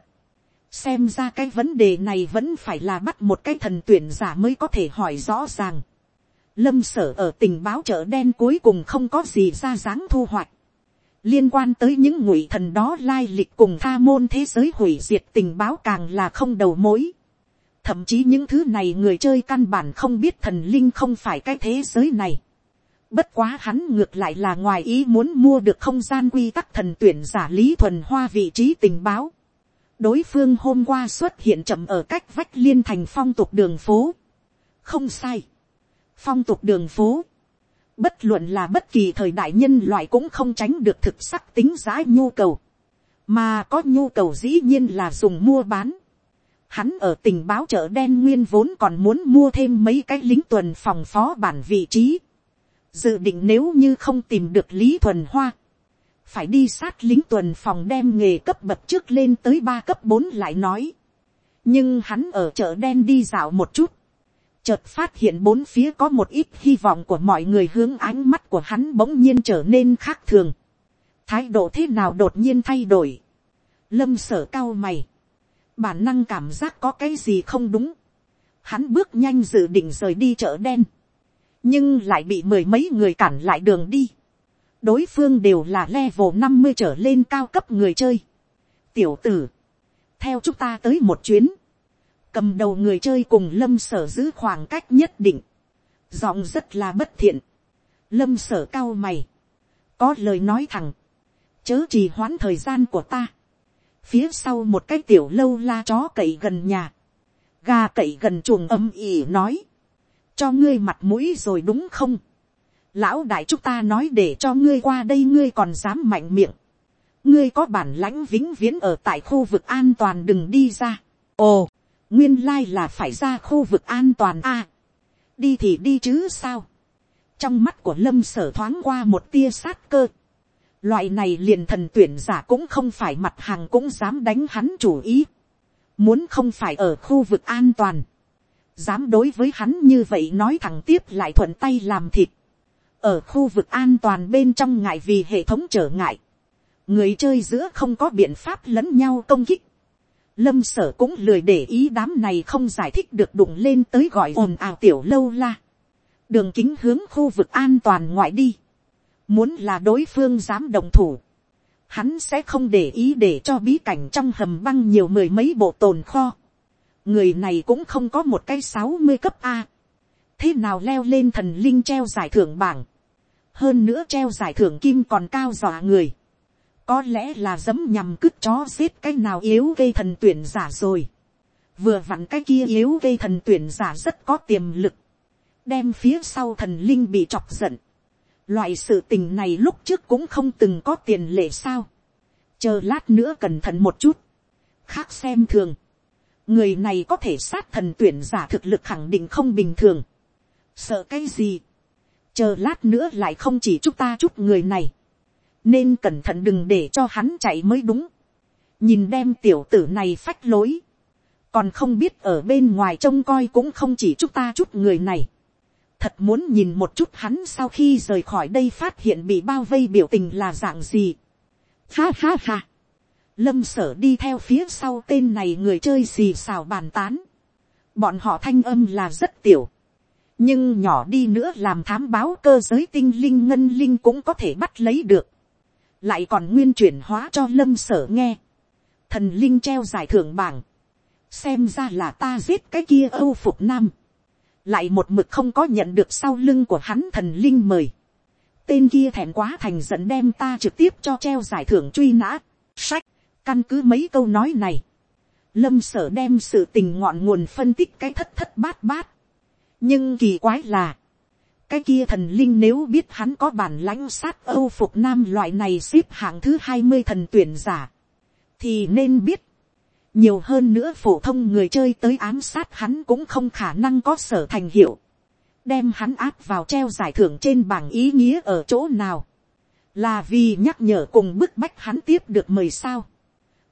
xem ra cái vấn đề này vẫn phải là bắt một cái thần tuyển giả mới có thể hỏi rõ ràng, lâm sở ở tình báo chợ đen cuối cùng không có gì ra dáng thu hoạch. liên quan tới những ngụy thần đó lai lịch cùng tha môn thế giới hủy diệt tình báo càng là không đầu mối thậm chí những thứ này người chơi căn bản không biết thần linh không phải cái thế giới này. bất quá hắn ngược lại là ngoài ý muốn mua được không gian quy tắc thần tuyển giả lý thuần hoa vị trí tình báo. đối phương hôm qua xuất hiện chậm ở cách vách liên thành phong tục đường phố. không sai phong tục đường phố, bất luận là bất kỳ thời đại nhân loại cũng không tránh được thực sắc tính giá nhu cầu, mà có nhu cầu dĩ nhiên là dùng mua bán. Hắn ở tình báo chợ đen nguyên vốn còn muốn mua thêm mấy cái lính tuần phòng phó bản vị trí. Dự định nếu như không tìm được Lý Thuần Hoa. Phải đi sát lính tuần phòng đem nghề cấp bậc trước lên tới ba cấp bốn lại nói. Nhưng hắn ở chợ đen đi dạo một chút, chợt phát hiện bốn phía có một ít hy vọng của mọi người hướng ánh mắt của hắn bỗng nhiên trở nên khác thường. Thái độ thế nào đột nhiên thay đổi. Lâm sở cao mày. Bản năng cảm giác có cái gì không đúng. Hắn bước nhanh dự định rời đi chợ đen. Nhưng lại bị mười mấy người cản lại đường đi. Đối phương đều là level năm mươi trở lên cao cấp người chơi. Tiểu tử. Theo chúng ta tới một chuyến cầm đầu người chơi cùng lâm sở giữ khoảng cách nhất định, giọng rất là bất thiện, lâm sở cao mày, có lời nói thẳng, chớ trì hoãn thời gian của ta, phía sau một cái tiểu lâu la chó cậy gần nhà, gà cậy gần chuồng âm ỉ nói, cho ngươi mặt mũi rồi đúng không, lão đại chúng ta nói để cho ngươi qua đây ngươi còn dám mạnh miệng, ngươi có bản lãnh vĩnh viễn ở tại khu vực an toàn đừng đi ra. ồ, nguyên lai là phải ra khu vực an toàn a. đi thì đi chứ sao. trong mắt của lâm sở thoáng qua một tia sát cơ loại này liền thần tuyển giả cũng không phải mặt hàng cũng dám đánh hắn chủ ý. muốn không phải ở khu vực an toàn. dám đối với hắn như vậy nói thẳng tiếp lại thuận tay làm thịt. ở khu vực an toàn bên trong ngại vì hệ thống trở ngại. người chơi giữa không có biện pháp lẫn nhau công kích lâm sở cũng lười để ý đám này không giải thích được đụng lên tới gọi ồn ào tiểu lâu la. đường kính hướng khu vực an toàn ngoại đi muốn là đối phương dám đồng thủ. hắn sẽ không để ý để cho bí cảnh trong hầm băng nhiều mười mấy bộ tồn kho. người này cũng không có một cái sáu mươi cấp a. thế nào leo lên thần linh treo giải thưởng bảng. hơn nữa treo giải thưởng kim còn cao dọa người có lẽ là dấm nhằm cứt chó giết cái nào yếu gây thần tuyển giả rồi. vừa vặn cái kia yếu gây thần tuyển giả rất có tiềm lực. đem phía sau thần linh bị chọc giận loại sự tình này lúc trước cũng không từng có tiền lệ sao. chờ lát nữa cẩn thận một chút. khác xem thường. người này có thể sát thần tuyển giả thực lực khẳng định không bình thường. sợ cái gì. chờ lát nữa lại không chỉ chúng ta chút người này nên cẩn thận đừng để cho hắn chạy mới đúng. nhìn đem tiểu tử này phách lối, còn không biết ở bên ngoài trông coi cũng không chỉ chúng ta chút người này thật muốn nhìn một chút hắn sau khi rời khỏi đây phát hiện bị bao vây biểu tình là dạng gì. ha ha ha. lâm sở đi theo phía sau tên này người chơi xì xào bàn tán. bọn họ thanh âm là rất tiểu nhưng nhỏ đi nữa làm thám báo cơ giới tinh linh ngân linh cũng có thể bắt lấy được lại còn nguyên chuyển hóa cho lâm sở nghe, thần linh treo giải thưởng bảng, xem ra là ta giết cái kia âu phục nam, lại một mực không có nhận được sau lưng của hắn thần linh mời, tên kia thèm quá thành dẫn đem ta trực tiếp cho treo giải thưởng truy nã, sách, căn cứ mấy câu nói này, lâm sở đem sự tình ngọn nguồn phân tích cái thất thất bát bát, nhưng kỳ quái là, cái kia thần linh nếu biết hắn có bản lãnh sát âu phục nam loại này xếp hạng thứ hai mươi thần tuyển giả, thì nên biết, nhiều hơn nữa phổ thông người chơi tới ám sát hắn cũng không khả năng có sở thành hiệu, đem hắn áp vào treo giải thưởng trên bảng ý nghĩa ở chỗ nào, là vì nhắc nhở cùng bức bách hắn tiếp được mời sao,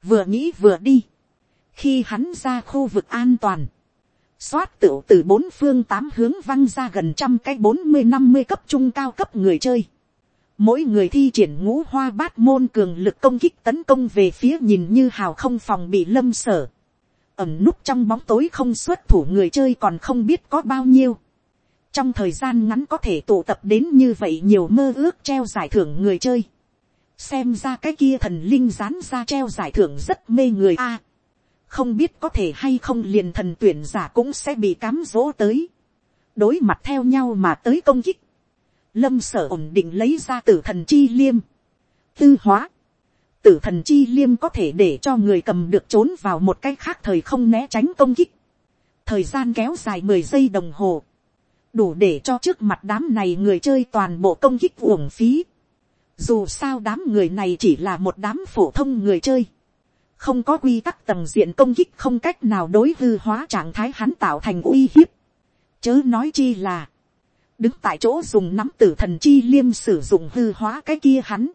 vừa nghĩ vừa đi, khi hắn ra khu vực an toàn, xoát tựu từ bốn phương tám hướng văng ra gần trăm cái bốn mươi năm mươi cấp trung cao cấp người chơi. Mỗi người thi triển ngũ hoa bát môn cường lực công kích tấn công về phía nhìn như hào không phòng bị lâm sở. Ẩm núp trong bóng tối không xuất thủ người chơi còn không biết có bao nhiêu. trong thời gian ngắn có thể tụ tập đến như vậy nhiều mơ ước treo giải thưởng người chơi. xem ra cái kia thần linh rán ra treo giải thưởng rất mê người a. không biết có thể hay không liền thần tuyển giả cũng sẽ bị cám dỗ tới. đối mặt theo nhau mà tới công kích lâm sở ổn định lấy ra tử thần chi liêm. tư hóa. tử thần chi liêm có thể để cho người cầm được trốn vào một cái khác thời không né tránh công kích. thời gian kéo dài mười giây đồng hồ đủ để cho trước mặt đám này người chơi toàn bộ công kích uổng phí. Dù sao đám người này chỉ là một đám phổ thông người chơi. Không có quy tắc tầng diện công kích không cách nào đối hư hóa trạng thái hắn tạo thành uy hiếp. Chớ nói chi là. Đứng tại chỗ dùng nắm tử thần chi liêm sử dụng hư hóa cái kia hắn.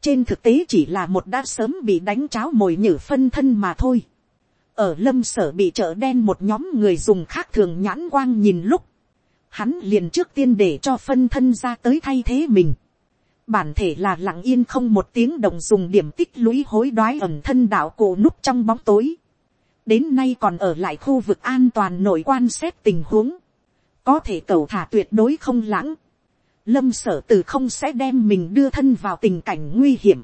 Trên thực tế chỉ là một đã sớm bị đánh cháo mồi nhử phân thân mà thôi. Ở lâm sở bị chợ đen một nhóm người dùng khác thường nhãn quang nhìn lúc hắn liền trước tiên để cho phân thân ra tới thay thế mình. Bản thể là lặng yên không một tiếng đồng dùng điểm tích lũy hối đoái ẩm thân đạo cổ núp trong bóng tối. Đến nay còn ở lại khu vực an toàn nội quan xét tình huống. Có thể cầu thả tuyệt đối không lãng. Lâm sở từ không sẽ đem mình đưa thân vào tình cảnh nguy hiểm.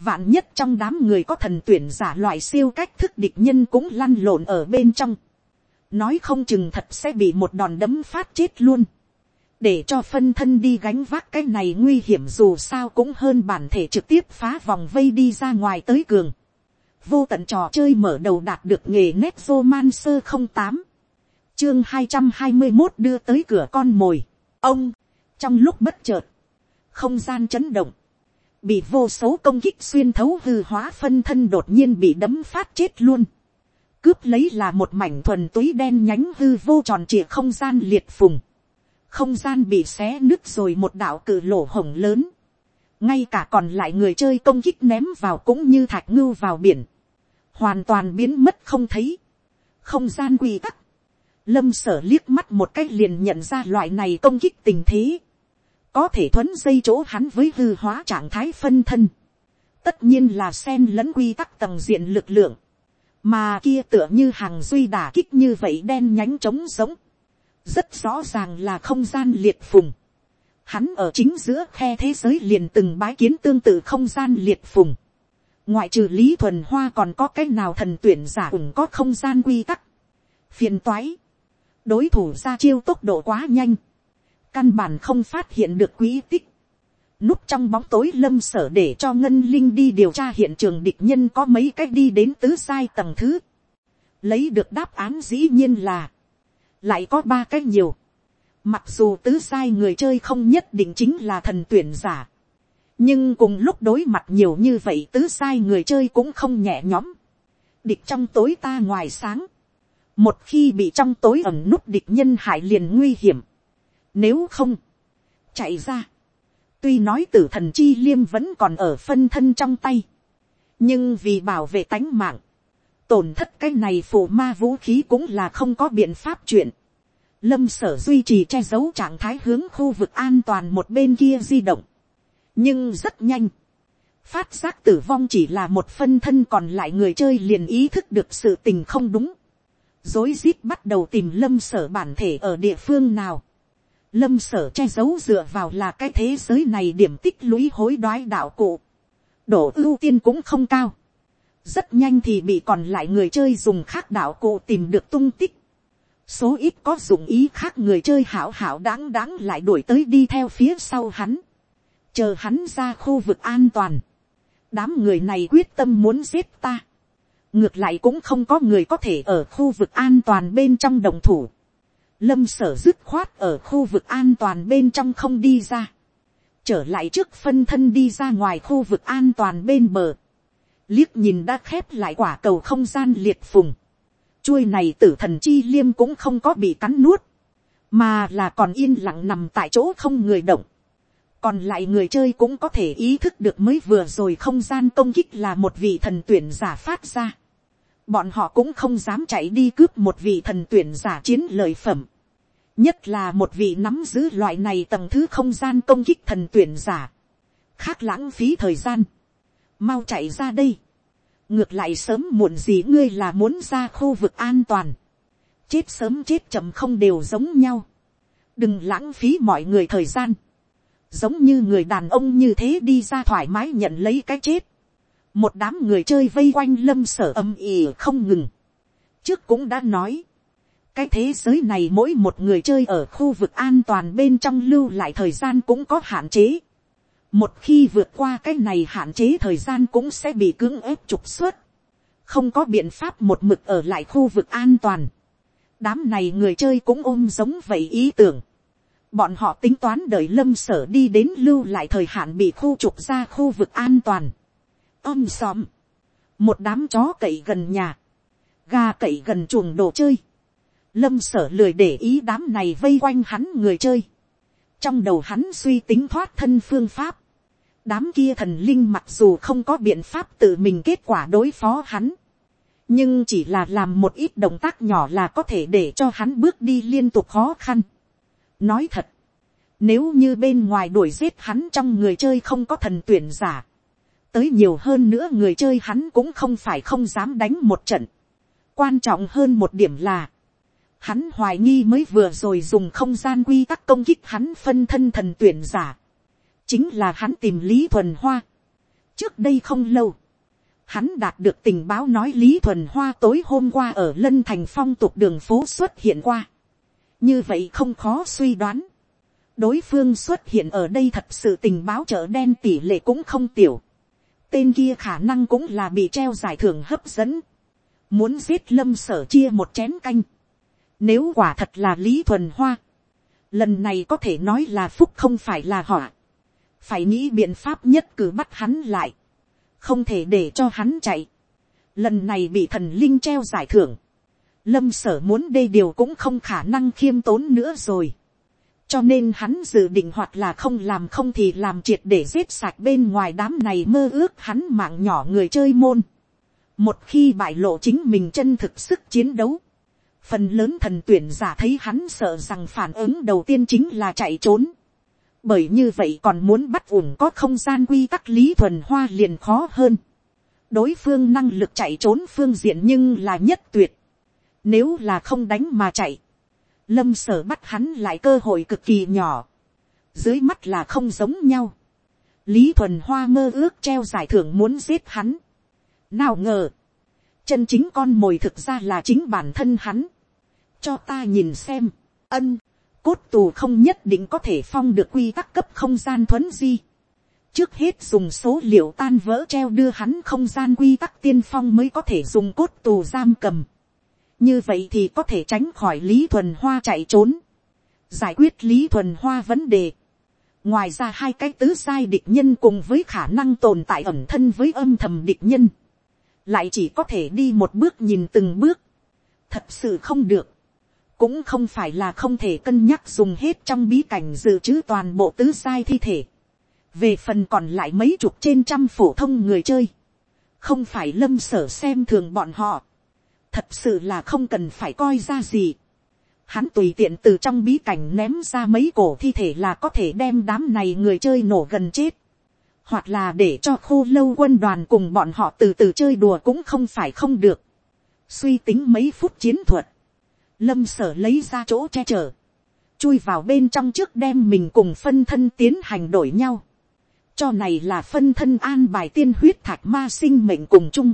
Vạn nhất trong đám người có thần tuyển giả loại siêu cách thức địch nhân cũng lăn lộn ở bên trong nói không chừng thật sẽ bị một đòn đấm phát chết luôn, để cho phân thân đi gánh vác cái này nguy hiểm dù sao cũng hơn bản thể trực tiếp phá vòng vây đi ra ngoài tới cường. vô tận trò chơi mở đầu đạt được nghề nét vô man sơ không tám, chương hai trăm hai mươi một đưa tới cửa con mồi. ông, trong lúc bất chợt, không gian chấn động, bị vô số công kích xuyên thấu hư hóa phân thân đột nhiên bị đấm phát chết luôn cướp lấy là một mảnh thuần túy đen nhánh hư vô tròn trịa không gian liệt phùng. Không gian bị xé nứt rồi một đạo cử lỗ hồng lớn. Ngay cả còn lại người chơi công kích ném vào cũng như thạch ngưu vào biển. Hoàn toàn biến mất không thấy. Không gian quy tắc. Lâm sở liếc mắt một cách liền nhận ra loại này công kích tình thế. Có thể thuấn dây chỗ hắn với hư hóa trạng thái phân thân. Tất nhiên là sen lẫn quy tắc tầng diện lực lượng mà kia tựa như hàng duy đả kích như vậy đen nhánh trống giống, rất rõ ràng là không gian liệt phùng. Hắn ở chính giữa khe thế giới liền từng bái kiến tương tự không gian liệt phùng. ngoại trừ lý thuần hoa còn có cái nào thần tuyển giả ủng có không gian quy tắc. phiền toái, đối thủ ra chiêu tốc độ quá nhanh, căn bản không phát hiện được quỹ tích núp trong bóng tối lâm sở để cho ngân linh đi điều tra hiện trường địch nhân có mấy cách đi đến tứ sai tầng thứ. lấy được đáp án dĩ nhiên là, lại có ba cách nhiều. mặc dù tứ sai người chơi không nhất định chính là thần tuyển giả. nhưng cùng lúc đối mặt nhiều như vậy tứ sai người chơi cũng không nhẹ nhõm. địch trong tối ta ngoài sáng một khi bị trong tối ẩm nút địch nhân hại liền nguy hiểm. nếu không, chạy ra Tuy nói tử thần chi liêm vẫn còn ở phân thân trong tay. Nhưng vì bảo vệ tánh mạng. Tổn thất cái này phổ ma vũ khí cũng là không có biện pháp chuyện. Lâm sở duy trì che giấu trạng thái hướng khu vực an toàn một bên kia di động. Nhưng rất nhanh. Phát giác tử vong chỉ là một phân thân còn lại người chơi liền ý thức được sự tình không đúng. Dối rít bắt đầu tìm lâm sở bản thể ở địa phương nào lâm sở che giấu dựa vào là cái thế giới này điểm tích lũy hối đoái đạo cụ. độ ưu tiên cũng không cao. rất nhanh thì bị còn lại người chơi dùng khác đạo cụ tìm được tung tích. số ít có dụng ý khác người chơi hảo hảo đáng đáng lại đuổi tới đi theo phía sau hắn. chờ hắn ra khu vực an toàn. đám người này quyết tâm muốn giết ta ngược lại cũng không có người có thể ở khu vực an toàn bên trong đồng thủ. Lâm sở dứt khoát ở khu vực an toàn bên trong không đi ra, trở lại trước phân thân đi ra ngoài khu vực an toàn bên bờ, liếc nhìn đã khép lại quả cầu không gian liệt phùng, chuôi này tử thần chi liêm cũng không có bị cắn nuốt, mà là còn yên lặng nằm tại chỗ không người động, còn lại người chơi cũng có thể ý thức được mới vừa rồi không gian công kích là một vị thần tuyển giả phát ra bọn họ cũng không dám chạy đi cướp một vị thần tuyển giả chiến lợi phẩm. nhất là một vị nắm giữ loại này tầng thứ không gian công kích thần tuyển giả. khác lãng phí thời gian. mau chạy ra đây. ngược lại sớm muộn gì ngươi là muốn ra khu vực an toàn. chết sớm chết chậm không đều giống nhau. đừng lãng phí mọi người thời gian, giống như người đàn ông như thế đi ra thoải mái nhận lấy cái chết, một đám người chơi vây quanh lâm sở âm ỉ không ngừng, trước cũng đã nói, cái thế giới này mỗi một người chơi ở khu vực an toàn bên trong lưu lại thời gian cũng có hạn chế. một khi vượt qua cái này hạn chế thời gian cũng sẽ bị cưỡng ép trục xuất. không có biện pháp một mực ở lại khu vực an toàn. đám này người chơi cũng ôm giống vậy ý tưởng bọn họ tính toán đợi lâm sở đi đến lưu lại thời hạn bị khu trục ra khu vực an toàn. ôm xóm. một đám chó cậy gần nhà. gà cậy gần chuồng đồ chơi lâm sở lười để ý đám này vây quanh hắn người chơi. trong đầu hắn suy tính thoát thân phương pháp. đám kia thần linh mặc dù không có biện pháp tự mình kết quả đối phó hắn. nhưng chỉ là làm một ít động tác nhỏ là có thể để cho hắn bước đi liên tục khó khăn nói thật, nếu như bên ngoài đuổi giết hắn trong người chơi không có thần tuyển giả. Tới nhiều hơn nữa người chơi hắn cũng không phải không dám đánh một trận. Quan trọng hơn một điểm là hắn hoài nghi mới vừa rồi dùng không gian quy tắc công kích hắn phân thân thần tuyển giả. chính là hắn tìm lý thuần hoa. trước đây không lâu, hắn đạt được tình báo nói lý thuần hoa tối hôm qua ở lân thành phong tục đường phố xuất hiện qua như vậy không khó suy đoán. đối phương xuất hiện ở đây thật sự tình báo chợ đen tỷ lệ cũng không tiểu. tên kia khả năng cũng là bị treo giải thưởng hấp dẫn. muốn giết lâm sở chia một chén canh nếu quả thật là Lý Thuần Hoa. Lần này có thể nói là phúc không phải là họ. Phải nghĩ biện pháp nhất cử bắt hắn lại. Không thể để cho hắn chạy. Lần này bị thần linh treo giải thưởng. Lâm sở muốn đây điều cũng không khả năng khiêm tốn nữa rồi. Cho nên hắn dự định hoặc là không làm không thì làm triệt để giết sạch bên ngoài đám này mơ ước hắn mạng nhỏ người chơi môn. Một khi bại lộ chính mình chân thực sức chiến đấu, phần lớn thần tuyển giả thấy hắn sợ rằng phản ứng đầu tiên chính là chạy trốn. bởi như vậy còn muốn bắt ủng có không gian quy tắc lý thuần hoa liền khó hơn. đối phương năng lực chạy trốn phương diện nhưng là nhất tuyệt nếu là không đánh mà chạy, lâm sở bắt hắn lại cơ hội cực kỳ nhỏ. dưới mắt là không giống nhau. lý thuần hoa mơ ước treo giải thưởng muốn giết hắn. nào ngờ, chân chính con mồi thực ra là chính bản thân hắn. cho ta nhìn xem, ân, cốt tù không nhất định có thể phong được quy tắc cấp không gian thuấn di. trước hết dùng số liệu tan vỡ treo đưa hắn không gian quy tắc tiên phong mới có thể dùng cốt tù giam cầm như vậy thì có thể tránh khỏi lý thuần hoa chạy trốn. giải quyết lý thuần hoa vấn đề. ngoài ra hai cái tứ sai địch nhân cùng với khả năng tồn tại ẩm thân với âm thầm địch nhân. Lại chỉ có thể đi một bước nhìn từng bước, thật sự không được, cũng không phải là không thể cân nhắc dùng hết trong bí cảnh dự trữ toàn bộ tứ sai thi thể, về phần còn lại mấy chục trên trăm phổ thông người chơi, không phải lâm sở xem thường bọn họ, thật sự là không cần phải coi ra gì. Hắn tùy tiện từ trong bí cảnh ném ra mấy cổ thi thể là có thể đem đám này người chơi nổ gần chết hoặc là để cho khô lâu quân đoàn cùng bọn họ từ từ chơi đùa cũng không phải không được. suy tính mấy phút chiến thuật, lâm sở lấy ra chỗ che chở, chui vào bên trong trước đem mình cùng phân thân tiến hành đổi nhau. cho này là phân thân an bài tiên huyết thạch ma sinh mệnh cùng chung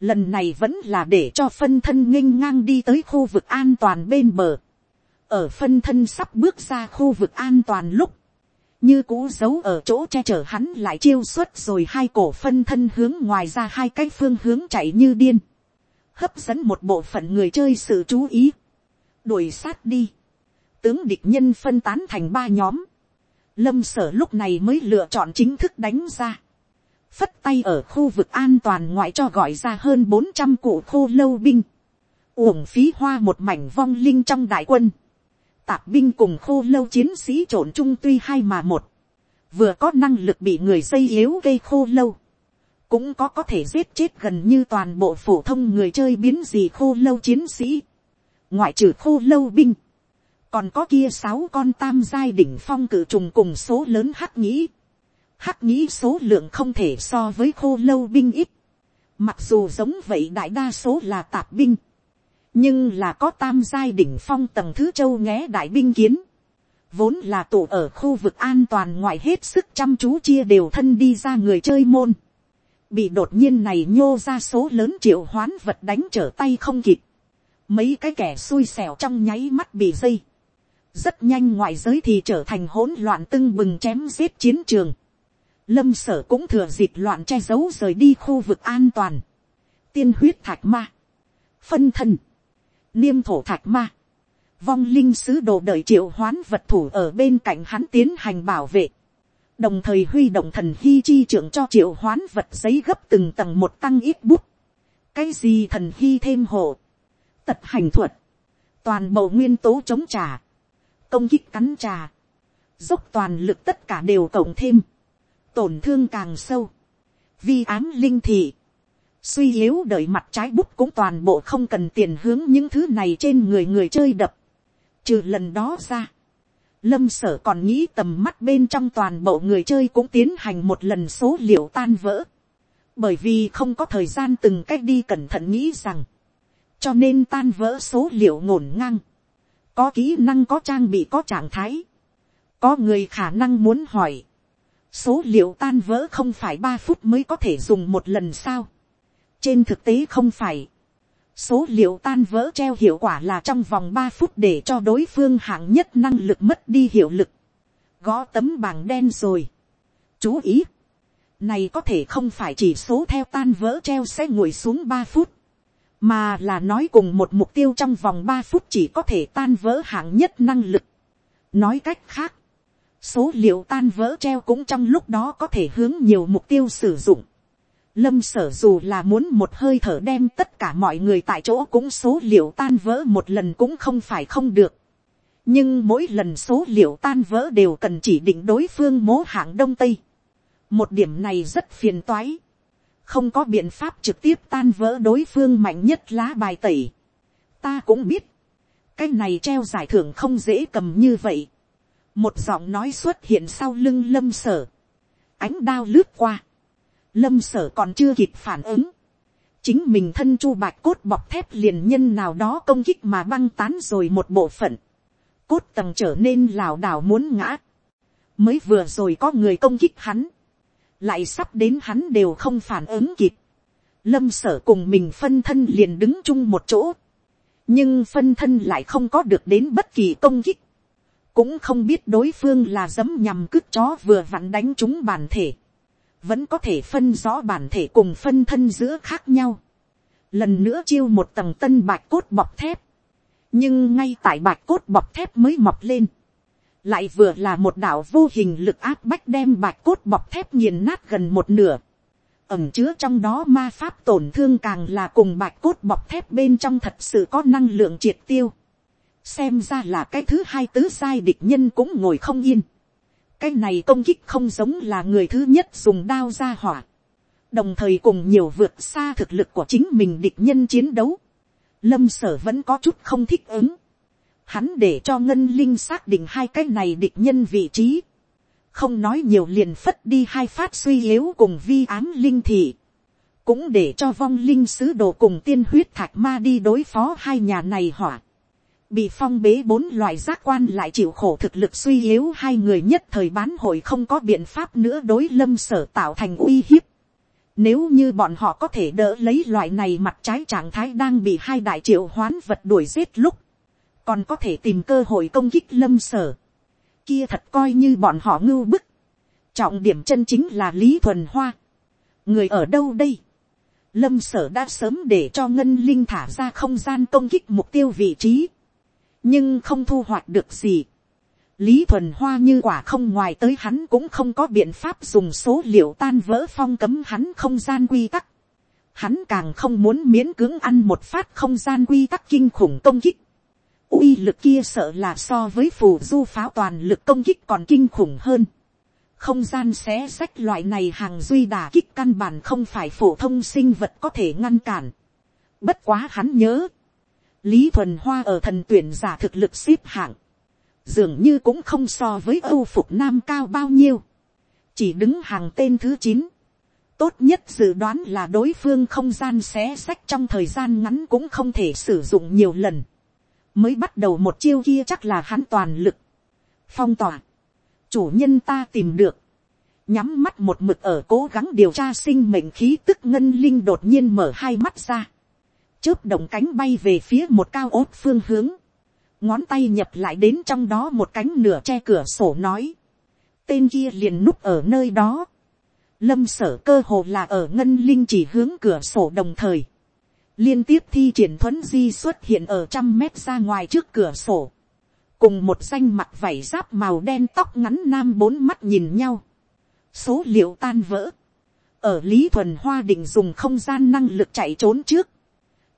lần này vẫn là để cho phân thân nghênh ngang đi tới khu vực an toàn bên bờ. ở phân thân sắp bước ra khu vực an toàn lúc, như cũ giấu ở chỗ che chở hắn lại chiêu xuất rồi hai cổ phân thân hướng ngoài ra hai cái phương hướng chạy như điên, hấp dẫn một bộ phận người chơi sự chú ý, đuổi sát đi, tướng địch nhân phân tán thành ba nhóm, lâm sở lúc này mới lựa chọn chính thức đánh ra, phất tay ở khu vực an toàn ngoại cho gọi ra hơn bốn trăm cụ khô lâu binh, uổng phí hoa một mảnh vong linh trong đại quân, tạp binh cùng khô lâu chiến sĩ trộn chung tuy hai mà một, vừa có năng lực bị người dây yếu gây khô lâu, cũng có có thể giết chết gần như toàn bộ phổ thông người chơi biến gì khô lâu chiến sĩ, ngoại trừ khô lâu binh, còn có kia sáu con tam giai đỉnh phong cử trùng cùng số lớn hắc nhĩ, hắc nhĩ số lượng không thể so với khô lâu binh ít, mặc dù giống vậy đại đa số là tạp binh, nhưng là có tam giai đỉnh phong tầng thứ châu nghé đại binh kiến, vốn là tụ ở khu vực an toàn ngoại hết sức chăm chú chia đều thân đi ra người chơi môn, bị đột nhiên này nhô ra số lớn triệu hoán vật đánh trở tay không kịp, mấy cái kẻ xui xẻo trong nháy mắt bị dây, rất nhanh ngoại giới thì trở thành hỗn loạn tưng bừng chém giết chiến trường, lâm sở cũng thừa dịp loạn che giấu rời đi khu vực an toàn, tiên huyết thạch ma, phân thân, niêm thổ thạch ma, vong linh sứ đồ đợi triệu hoán vật thủ ở bên cạnh hắn tiến hành bảo vệ, đồng thời huy động thần hy chi trưởng cho triệu hoán vật giấy gấp từng tầng một tăng ít bút, cái gì thần hy thêm hộ, tật hành thuật, toàn bộ nguyên tố chống trà, công kích cắn trà, dốc toàn lực tất cả đều cộng thêm, tổn thương càng sâu, vi ám linh thị, suy yếu đợi mặt trái bút cũng toàn bộ không cần tiền hướng những thứ này trên người người chơi đập, trừ lần đó ra, lâm sở còn nghĩ tầm mắt bên trong toàn bộ người chơi cũng tiến hành một lần số liệu tan vỡ, bởi vì không có thời gian từng cách đi cẩn thận nghĩ rằng, cho nên tan vỡ số liệu ngổn ngang, có kỹ năng có trang bị có trạng thái, có người khả năng muốn hỏi, số liệu tan vỡ không phải ba phút mới có thể dùng một lần sao, trên thực tế không phải, số liệu tan vỡ treo hiệu quả là trong vòng ba phút để cho đối phương hạng nhất năng lực mất đi hiệu lực, gõ tấm bảng đen rồi. chú ý, này có thể không phải chỉ số theo tan vỡ treo sẽ ngồi xuống ba phút, mà là nói cùng một mục tiêu trong vòng ba phút chỉ có thể tan vỡ hạng nhất năng lực. nói cách khác, số liệu tan vỡ treo cũng trong lúc đó có thể hướng nhiều mục tiêu sử dụng. Lâm sở dù là muốn một hơi thở đem tất cả mọi người tại chỗ cũng số liệu tan vỡ một lần cũng không phải không được. Nhưng mỗi lần số liệu tan vỡ đều cần chỉ định đối phương mố hạng đông tây. Một điểm này rất phiền toái không có biện pháp trực tiếp tan vỡ đối phương mạnh nhất lá bài tẩy. ta cũng biết, cái này treo giải thưởng không dễ cầm như vậy một giọng nói xuất hiện sau lưng lâm sở, ánh đao lướt qua, lâm sở còn chưa kịp phản ứng, chính mình thân chu bạch cốt bọc thép liền nhân nào đó công kích mà băng tán rồi một bộ phận, cốt tầng trở nên lảo đảo muốn ngã, mới vừa rồi có người công kích hắn, lại sắp đến hắn đều không phản ứng kịp. Lâm sở cùng mình phân thân liền đứng chung một chỗ. Nhưng phân thân lại không có được đến bất kỳ công kích. Cũng không biết đối phương là dấm nhằm cứt chó vừa vặn đánh chúng bản thể. Vẫn có thể phân rõ bản thể cùng phân thân giữa khác nhau. Lần nữa chiêu một tầng tân bạch cốt bọc thép. Nhưng ngay tại bạch cốt bọc thép mới mọc lên lại vừa là một đạo vô hình lực áp bách đem bạch cốt bọc thép nghiền nát gần một nửa, ẩm chứa trong đó ma pháp tổn thương càng là cùng bạch cốt bọc thép bên trong thật sự có năng lượng triệt tiêu, xem ra là cái thứ hai tứ sai địch nhân cũng ngồi không yên, cái này công kích không giống là người thứ nhất dùng đao ra hỏa, đồng thời cùng nhiều vượt xa thực lực của chính mình địch nhân chiến đấu, lâm sở vẫn có chút không thích ứng, hắn để cho ngân linh xác định hai cái này địch nhân vị trí, không nói nhiều liền phất đi hai phát suy yếu cùng vi ám linh thị, cũng để cho vong linh sứ đồ cùng tiên huyết thạch ma đi đối phó hai nhà này hỏa, bị phong bế bốn loại giác quan lại chịu khổ thực lực suy yếu hai người nhất thời bán hội không có biện pháp nữa đối lâm sở tạo thành uy hiếp. Nếu như bọn họ có thể đỡ lấy loại này mặt trái trạng thái đang bị hai đại triệu hoán vật đuổi giết lúc, còn có thể tìm cơ hội công kích lâm sở, kia thật coi như bọn họ ngưu bức, trọng điểm chân chính là lý thuần hoa, người ở đâu đây, lâm sở đã sớm để cho ngân linh thả ra không gian công kích mục tiêu vị trí, nhưng không thu hoạch được gì. lý thuần hoa như quả không ngoài tới hắn cũng không có biện pháp dùng số liệu tan vỡ phong cấm hắn không gian quy tắc. hắn càng không muốn miễn cưỡng ăn một phát không gian quy tắc kinh khủng công kích uy lực kia sợ là so với phù du pháo toàn lực công kích còn kinh khủng hơn. không gian xé sách loại này hàng duy đà kích căn bản không phải phổ thông sinh vật có thể ngăn cản. bất quá hắn nhớ lý thuần hoa ở thần tuyển giả thực lực xếp hạng. dường như cũng không so với âu phục nam cao bao nhiêu. chỉ đứng hàng tên thứ chín. tốt nhất dự đoán là đối phương không gian xé sách trong thời gian ngắn cũng không thể sử dụng nhiều lần mới bắt đầu một chiêu kia chắc là hắn toàn lực, phong tỏa, chủ nhân ta tìm được, nhắm mắt một mực ở cố gắng điều tra sinh mệnh khí tức ngân linh đột nhiên mở hai mắt ra, chớp động cánh bay về phía một cao ốt phương hướng, ngón tay nhập lại đến trong đó một cánh nửa che cửa sổ nói, tên kia liền núp ở nơi đó, lâm sở cơ hồ là ở ngân linh chỉ hướng cửa sổ đồng thời, liên tiếp thi triển thuấn di xuất hiện ở trăm mét ra ngoài trước cửa sổ, cùng một danh mặt vảy giáp màu đen tóc ngắn nam bốn mắt nhìn nhau, số liệu tan vỡ, ở lý thuần hoa định dùng không gian năng lực chạy trốn trước,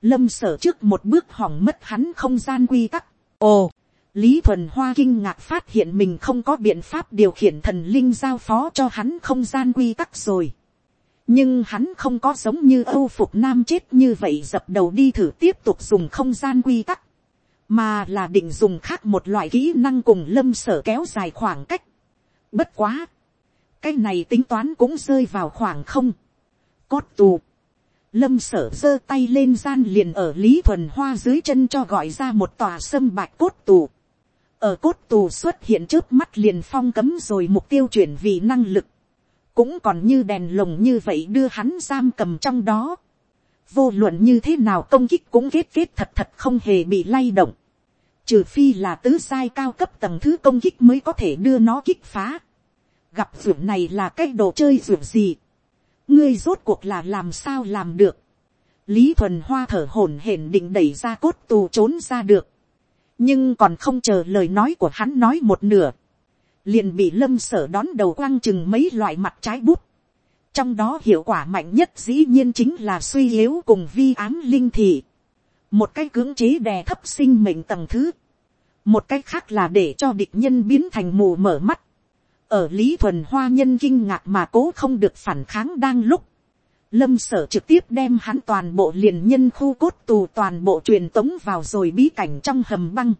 lâm sở trước một bước hỏng mất hắn không gian quy tắc, ồ, lý thuần hoa kinh ngạc phát hiện mình không có biện pháp điều khiển thần linh giao phó cho hắn không gian quy tắc rồi, nhưng hắn không có giống như âu phục nam chết như vậy dập đầu đi thử tiếp tục dùng không gian quy tắc, mà là định dùng khác một loại kỹ năng cùng lâm sở kéo dài khoảng cách. Bất quá, cái này tính toán cũng rơi vào khoảng không. Cốt tù, lâm sở giơ tay lên gian liền ở lý thuần hoa dưới chân cho gọi ra một tòa sâm bạch cốt tù. ở cốt tù xuất hiện trước mắt liền phong cấm rồi mục tiêu chuyển vì năng lực cũng còn như đèn lồng như vậy đưa hắn giam cầm trong đó. vô luận như thế nào công kích cũng kết kết thật thật không hề bị lay động. trừ phi là tứ sai cao cấp tầng thứ công kích mới có thể đưa nó kích phá. gặp ruộng này là cái đồ chơi ruộng gì ngươi rốt cuộc là làm sao làm được. lý thuần hoa thở hổn hển định đẩy ra cốt tù trốn ra được. nhưng còn không chờ lời nói của hắn nói một nửa liền bị lâm sở đón đầu quang chừng mấy loại mặt trái bút. trong đó hiệu quả mạnh nhất dĩ nhiên chính là suy yếu cùng vi ám linh thị. một cái cưỡng chế đè thấp sinh mệnh tầng thứ. một cái khác là để cho địch nhân biến thành mù mở mắt ở lý thuần hoa nhân kinh ngạc mà cố không được phản kháng đang lúc. Lâm sở trực tiếp đem hắn toàn bộ liền nhân khu cốt tù toàn bộ truyền tống vào rồi bí cảnh trong hầm băng.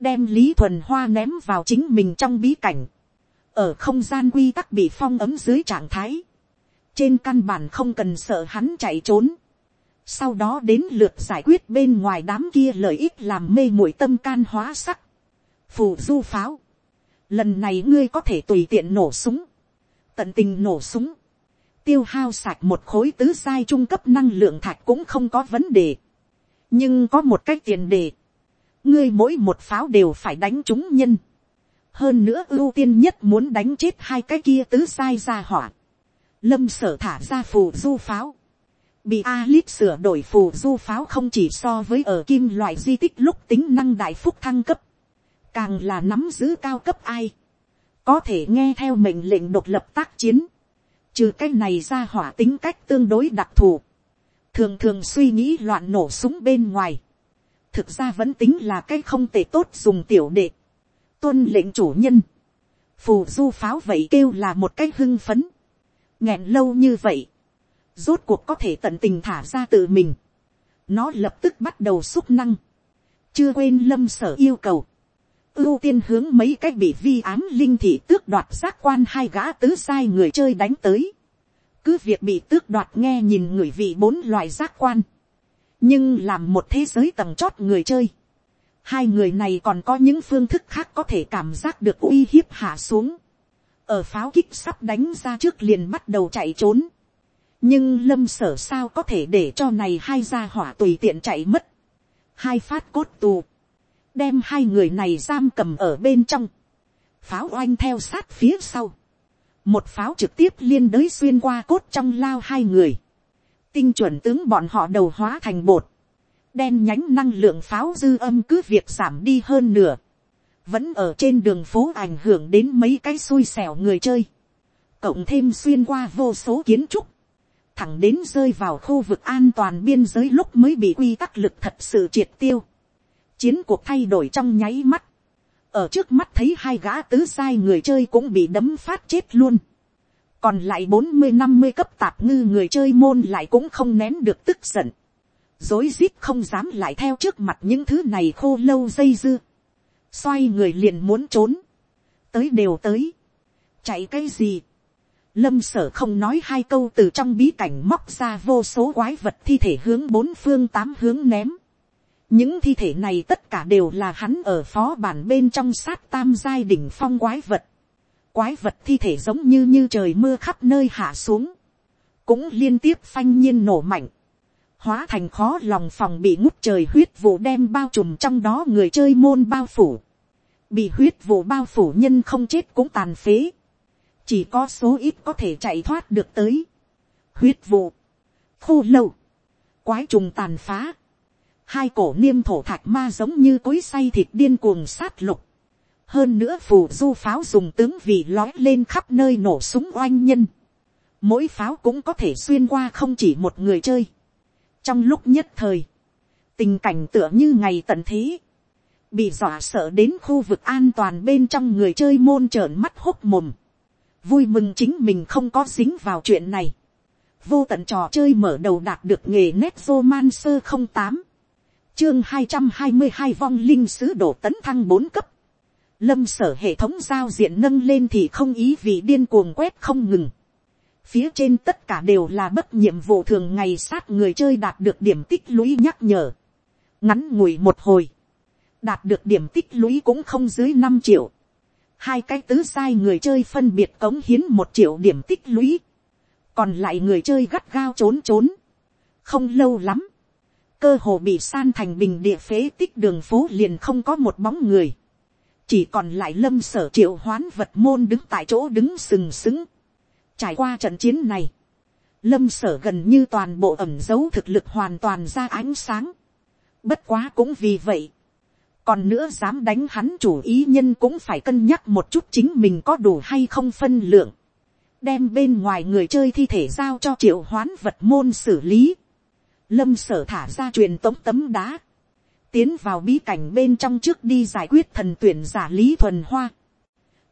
Đem lý thuần hoa ném vào chính mình trong bí cảnh, ở không gian quy tắc bị phong ấm dưới trạng thái, trên căn bản không cần sợ hắn chạy trốn, sau đó đến lượt giải quyết bên ngoài đám kia lợi ích làm mê muội tâm can hóa sắc, phù du pháo, lần này ngươi có thể tùy tiện nổ súng, tận tình nổ súng, tiêu hao sạch một khối tứ sai trung cấp năng lượng thạch cũng không có vấn đề, nhưng có một cách tiền đề, ngươi mỗi một pháo đều phải đánh chúng nhân. hơn nữa ưu tiên nhất muốn đánh chết hai cái kia tứ sai ra hỏa. lâm sở thả ra phù du pháo. bị Alip sửa đổi phù du pháo không chỉ so với ở kim loại di tích lúc tính năng đại phúc thăng cấp càng là nắm giữ cao cấp ai. có thể nghe theo mệnh lệnh độc lập tác chiến. trừ cái này ra hỏa tính cách tương đối đặc thù. thường thường suy nghĩ loạn nổ súng bên ngoài thực ra vẫn tính là cái không tệ tốt dùng tiểu đệ. tuân lệnh chủ nhân. phù du pháo vậy kêu là một cái hưng phấn. nghẹn lâu như vậy. rốt cuộc có thể tận tình thả ra tự mình. nó lập tức bắt đầu xúc năng. chưa quên lâm sở yêu cầu ưu tiên hướng mấy cái bị vi ám linh thị tước đoạt giác quan hai gã tứ sai người chơi đánh tới. cứ việc bị tước đoạt nghe nhìn người vị bốn loại giác quan. Nhưng làm một thế giới tầng chót người chơi, hai người này còn có những phương thức khác có thể cảm giác được uy hiếp hạ xuống, ở pháo kích sắp đánh ra trước liền bắt đầu chạy trốn, nhưng lâm sở sao có thể để cho này hai gia hỏa tùy tiện chạy mất, hai phát cốt tù, đem hai người này giam cầm ở bên trong, pháo oanh theo sát phía sau, một pháo trực tiếp liên đới xuyên qua cốt trong lao hai người, tinh chuẩn tướng bọn họ đầu hóa thành bột, đen nhánh năng lượng pháo dư âm cứ việc giảm đi hơn nửa, vẫn ở trên đường phố ảnh hưởng đến mấy cái xui xẻo người chơi, cộng thêm xuyên qua vô số kiến trúc, thẳng đến rơi vào khu vực an toàn biên giới lúc mới bị quy tắc lực thật sự triệt tiêu. Chiến cuộc thay đổi trong nháy mắt. Ở trước mắt thấy hai gã tứ sai người chơi cũng bị đấm phát chết luôn. Còn lại bốn mươi năm mươi cấp tạp ngư người chơi môn lại cũng không nén được tức giận, dối rít không dám lại theo trước mặt những thứ này khô lâu dây dưa, xoay người liền muốn trốn, tới đều tới, chạy cái gì, lâm sở không nói hai câu từ trong bí cảnh móc ra vô số quái vật thi thể hướng bốn phương tám hướng ném, những thi thể này tất cả đều là hắn ở phó bản bên trong sát tam giai đỉnh phong quái vật. quái vật thi thể giống như như trời mưa khắp nơi hạ xuống, cũng liên tiếp phanh nhiên nổ mạnh, hóa thành khó lòng phòng bị ngút trời huyết vụ đem bao trùm trong đó người chơi môn bao phủ, bị huyết vụ bao phủ nhân không chết cũng tàn phế, chỉ có số ít có thể chạy thoát được tới, huyết vụ, khô lâu, quái trùng tàn phá, hai cổ niêm thổ thạch ma giống như cối say thịt điên cuồng sát lục, hơn nữa phù du pháo dùng tướng vì lói lên khắp nơi nổ súng oanh nhân, mỗi pháo cũng có thể xuyên qua không chỉ một người chơi, trong lúc nhất thời, tình cảnh tựa như ngày tận thế, bị dọa sợ đến khu vực an toàn bên trong người chơi môn trợn mắt hốt mồm, vui mừng chính mình không có dính vào chuyện này, vô tận trò chơi mở đầu đạt được nghề nét man sơ không tám chương hai trăm hai mươi hai vong linh sứ đổ tấn thăng bốn cấp. Lâm sở hệ thống giao diện nâng lên thì không ý vì điên cuồng quét không ngừng. Phía trên tất cả đều là bất nhiệm vụ thường ngày sát người chơi đạt được điểm tích lũy nhắc nhở. Ngắn ngủi một hồi. Đạt được điểm tích lũy cũng không dưới năm triệu. Hai cái tứ sai người chơi phân biệt cống hiến một triệu điểm tích lũy. Còn lại người chơi gắt gao trốn trốn, không lâu lắm, cơ hồ bị san thành bình địa phế tích đường phố liền không có một bóng người, chỉ còn lại lâm sở triệu hoán vật môn đứng tại chỗ đứng sừng sững. trải qua trận chiến này, lâm sở gần như toàn bộ ẩm dấu thực lực hoàn toàn ra ánh sáng. bất quá cũng vì vậy, còn nữa dám đánh hắn chủ ý nhân cũng phải cân nhắc một chút chính mình có đủ hay không phân lượng đem bên ngoài người chơi thi thể giao cho triệu hoán vật môn xử lý. Lâm sở thả ra truyền tống tấm đá. Tiến vào bí cảnh bên trong trước đi giải quyết thần tuyển giả Lý Thuần Hoa.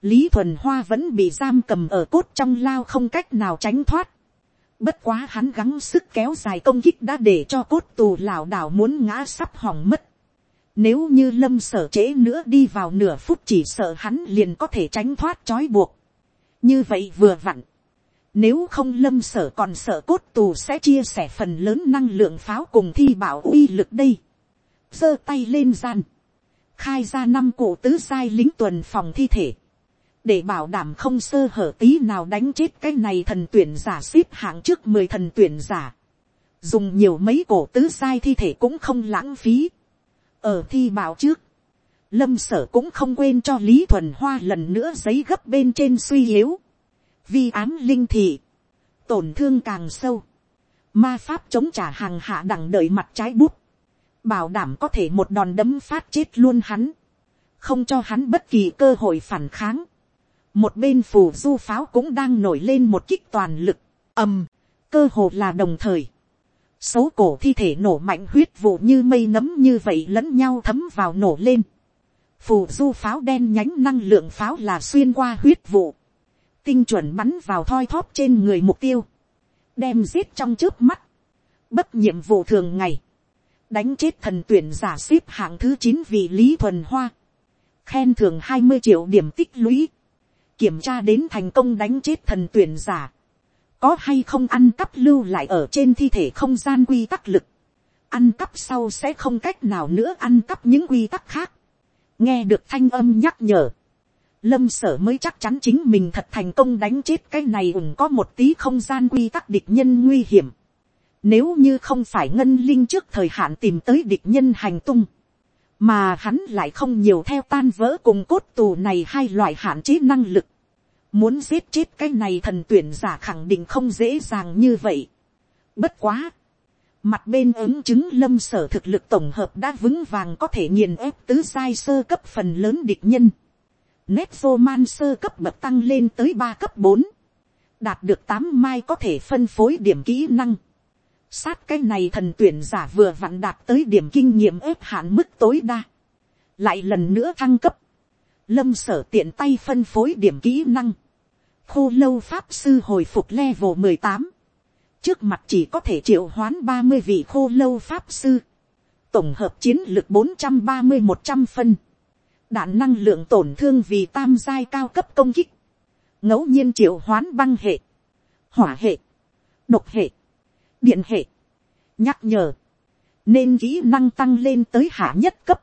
Lý Thuần Hoa vẫn bị giam cầm ở cốt trong lao không cách nào tránh thoát. Bất quá hắn gắng sức kéo dài công kích đã để cho cốt tù lảo đảo muốn ngã sắp hỏng mất. Nếu như lâm sở trễ nữa đi vào nửa phút chỉ sợ hắn liền có thể tránh thoát trói buộc như vậy vừa vặn, nếu không lâm sở còn sợ cốt tù sẽ chia sẻ phần lớn năng lượng pháo cùng thi bảo uy lực đây. giơ tay lên gian. Khai ra năm cụ tứ sai lính tuần phòng thi thể. Để bảo đảm không sơ hở tí nào đánh chết cái này thần tuyển giả xếp hạng trước mười thần tuyển giả. Dùng nhiều mấy cổ tứ sai thi thể cũng không lãng phí. Ở thi bảo trước lâm sở cũng không quên cho lý thuần hoa lần nữa giấy gấp bên trên suy yếu, vi ám linh thị, tổn thương càng sâu, ma pháp chống trả hàng hạ đằng đợi mặt trái bút, bảo đảm có thể một đòn đấm phát chết luôn hắn, không cho hắn bất kỳ cơ hội phản kháng, một bên phù du pháo cũng đang nổi lên một kích toàn lực, ầm, cơ hồ là đồng thời, xấu cổ thi thể nổ mạnh huyết vụ như mây nấm như vậy lẫn nhau thấm vào nổ lên, phù du pháo đen nhánh năng lượng pháo là xuyên qua huyết vụ, tinh chuẩn bắn vào thoi thóp trên người mục tiêu, đem giết trong trước mắt, bất nhiệm vụ thường ngày, đánh chết thần tuyển giả xếp hạng thứ chín vì lý thuần hoa, khen thường hai mươi triệu điểm tích lũy, kiểm tra đến thành công đánh chết thần tuyển giả, có hay không ăn cắp lưu lại ở trên thi thể không gian quy tắc lực, ăn cắp sau sẽ không cách nào nữa ăn cắp những quy tắc khác, nghe được thanh âm nhắc nhở, lâm sở mới chắc chắn chính mình thật thành công đánh chết cái này ủng có một tí không gian quy tắc địch nhân nguy hiểm. Nếu như không phải ngân linh trước thời hạn tìm tới địch nhân hành tung, mà hắn lại không nhiều theo tan vỡ cùng cốt tù này hai loại hạn chế năng lực. Muốn giết chết cái này thần tuyển giả khẳng định không dễ dàng như vậy. Bất quá. Mặt bên ứng chứng lâm sở thực lực tổng hợp đã vững vàng có thể nghiền ép tứ sai sơ cấp phần lớn địch nhân. Nét vô man sơ cấp bậc tăng lên tới ba cấp bốn Đạt được tám mai có thể phân phối điểm kỹ năng. Sát cái này thần tuyển giả vừa vặn đạt tới điểm kinh nghiệm ép hạn mức tối đa. Lại lần nữa thăng cấp. Lâm sở tiện tay phân phối điểm kỹ năng. Khô lâu pháp sư hồi phục level mười tám trước mặt chỉ có thể triệu hoán ba mươi vị khô lâu pháp sư, tổng hợp chiến lược bốn trăm ba mươi một trăm phân, đạn năng lượng tổn thương vì tam giai cao cấp công kích, ngẫu nhiên triệu hoán băng hệ, hỏa hệ, độc hệ, điện hệ, nhắc nhở, nên kỹ năng tăng lên tới hạ nhất cấp,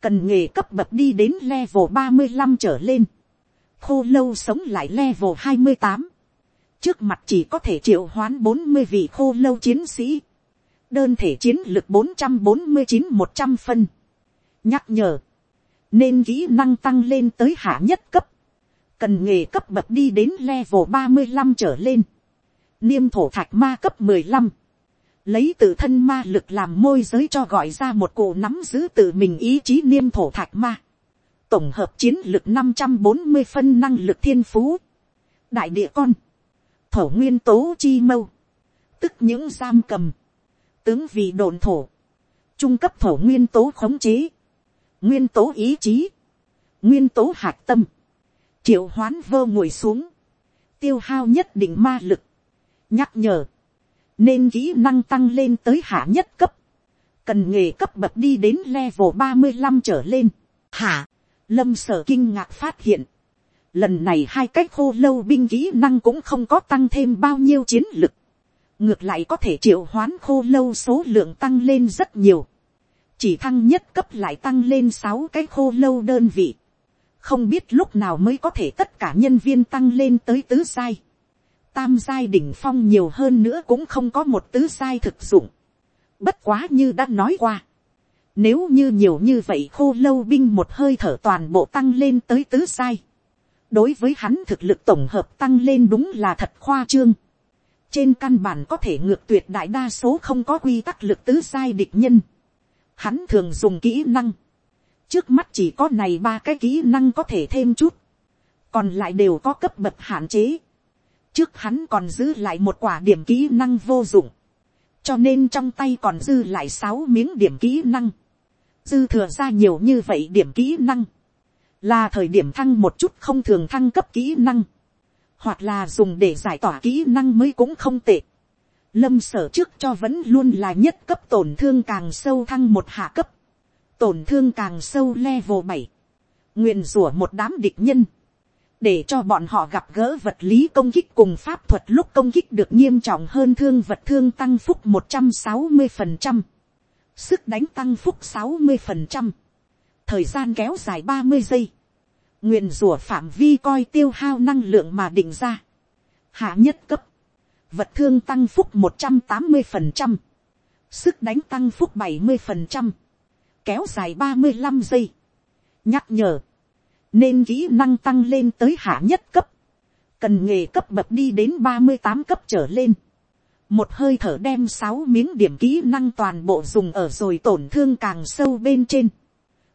cần nghề cấp bậc đi đến level ba mươi năm trở lên, khô lâu sống lại level hai mươi tám, trước mặt chỉ có thể triệu hoán bốn mươi vị khô lâu chiến sĩ, đơn thể chiến lực bốn trăm bốn mươi chín một trăm phân, nhắc nhở, nên kỹ năng tăng lên tới hạ nhất cấp, cần nghề cấp bậc đi đến level ba mươi năm trở lên, niêm thổ thạch ma cấp mười lăm, lấy tự thân ma lực làm môi giới cho gọi ra một cụ nắm giữ tự mình ý chí niêm thổ thạch ma, tổng hợp chiến lực năm trăm bốn mươi phân năng lực thiên phú, đại địa con, thổ nguyên tố chi mâu, tức những giam cầm, tướng vì đồn thổ, trung cấp thổ nguyên tố khống chế, nguyên tố ý chí, nguyên tố hạt tâm, triệu hoán vơ ngồi xuống, tiêu hao nhất định ma lực, nhắc nhở, nên kỹ năng tăng lên tới hạ nhất cấp, cần nghề cấp bậc đi đến level ba mươi 35 trở lên, hạ, lâm sở kinh ngạc phát hiện, lần này hai cái khô lâu binh kỹ năng cũng không có tăng thêm bao nhiêu chiến lực, ngược lại có thể triệu hoán khô lâu số lượng tăng lên rất nhiều, chỉ thăng nhất cấp lại tăng lên sáu cái khô lâu đơn vị, không biết lúc nào mới có thể tất cả nhân viên tăng lên tới tứ sai. Tam giai đỉnh phong nhiều hơn nữa cũng không có một tứ sai thực dụng. Bất quá như đã nói qua. Nếu như nhiều như vậy khô lâu binh một hơi thở toàn bộ tăng lên tới tứ sai. Đối với hắn thực lực tổng hợp tăng lên đúng là thật khoa trương. Trên căn bản có thể ngược tuyệt đại đa số không có quy tắc lực tứ sai địch nhân. Hắn thường dùng kỹ năng. Trước mắt chỉ có này ba cái kỹ năng có thể thêm chút, còn lại đều có cấp bậc hạn chế. trước hắn còn giữ lại một quả điểm kỹ năng vô dụng, cho nên trong tay còn dư lại sáu miếng điểm kỹ năng, dư thừa ra nhiều như vậy điểm kỹ năng, là thời điểm thăng một chút không thường thăng cấp kỹ năng, hoặc là dùng để giải tỏa kỹ năng mới cũng không tệ. Lâm sở trước cho vẫn luôn là nhất cấp tổn thương càng sâu thăng một hạ cấp. Tổn thương càng sâu level bảy, nguyện rủa một đám địch nhân, để cho bọn họ gặp gỡ vật lý công kích cùng pháp thuật lúc công kích được nghiêm trọng hơn thương vật thương tăng phúc một trăm sáu mươi phần trăm, sức đánh tăng phúc sáu mươi phần trăm, thời gian kéo dài ba mươi giây, nguyện rủa phạm vi coi tiêu hao năng lượng mà định ra, hạ nhất cấp, vật thương tăng phúc một trăm tám mươi phần trăm, sức đánh tăng phúc bảy mươi phần trăm, kéo dài ba mươi 35 giây. Nhắc nhở. Nên kỹ năng tăng lên tới hạ nhất cấp. Cần nghề cấp bậc đi đến ba mươi tám cấp trở lên. Một hơi thở đem sáu miếng điểm kỹ năng toàn bộ dùng ở rồi tổn thương càng sâu bên trên.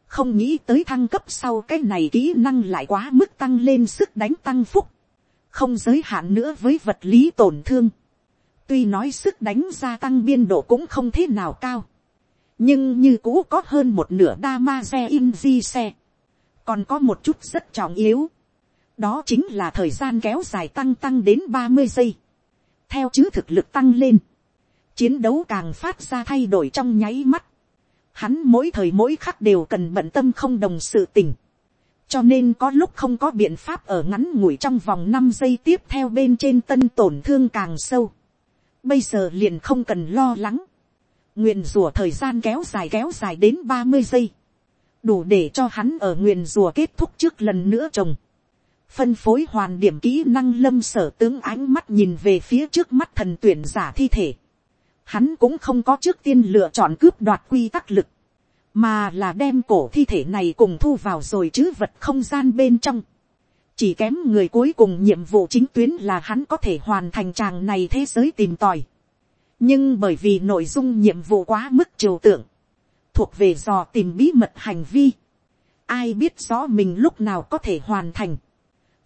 Không nghĩ tới thăng cấp sau cái này kỹ năng lại quá mức tăng lên sức đánh tăng phúc. Không giới hạn nữa với vật lý tổn thương. Tuy nói sức đánh gia tăng biên độ cũng không thế nào cao. Nhưng như cũ có hơn một nửa đa ma xe in di xe, còn có một chút rất trọng yếu, đó chính là thời gian kéo dài tăng tăng đến ba mươi giây, theo chứ thực lực tăng lên, chiến đấu càng phát ra thay đổi trong nháy mắt, hắn mỗi thời mỗi khắc đều cần bận tâm không đồng sự tình, cho nên có lúc không có biện pháp ở ngắn ngủi trong vòng năm giây tiếp theo bên trên tân tổn thương càng sâu, bây giờ liền không cần lo lắng, nguyền rủa thời gian kéo dài kéo dài đến ba mươi giây, đủ để cho hắn ở nguyền rùa kết thúc trước lần nữa trồng, phân phối hoàn điểm kỹ năng lâm sở tướng ánh mắt nhìn về phía trước mắt thần tuyển giả thi thể, hắn cũng không có trước tiên lựa chọn cướp đoạt quy tắc lực, mà là đem cổ thi thể này cùng thu vào rồi chứ vật không gian bên trong. chỉ kém người cuối cùng nhiệm vụ chính tuyến là hắn có thể hoàn thành tràng này thế giới tìm tòi. Nhưng bởi vì nội dung nhiệm vụ quá mức trừu tượng, thuộc về dò tìm bí mật hành vi, ai biết rõ mình lúc nào có thể hoàn thành,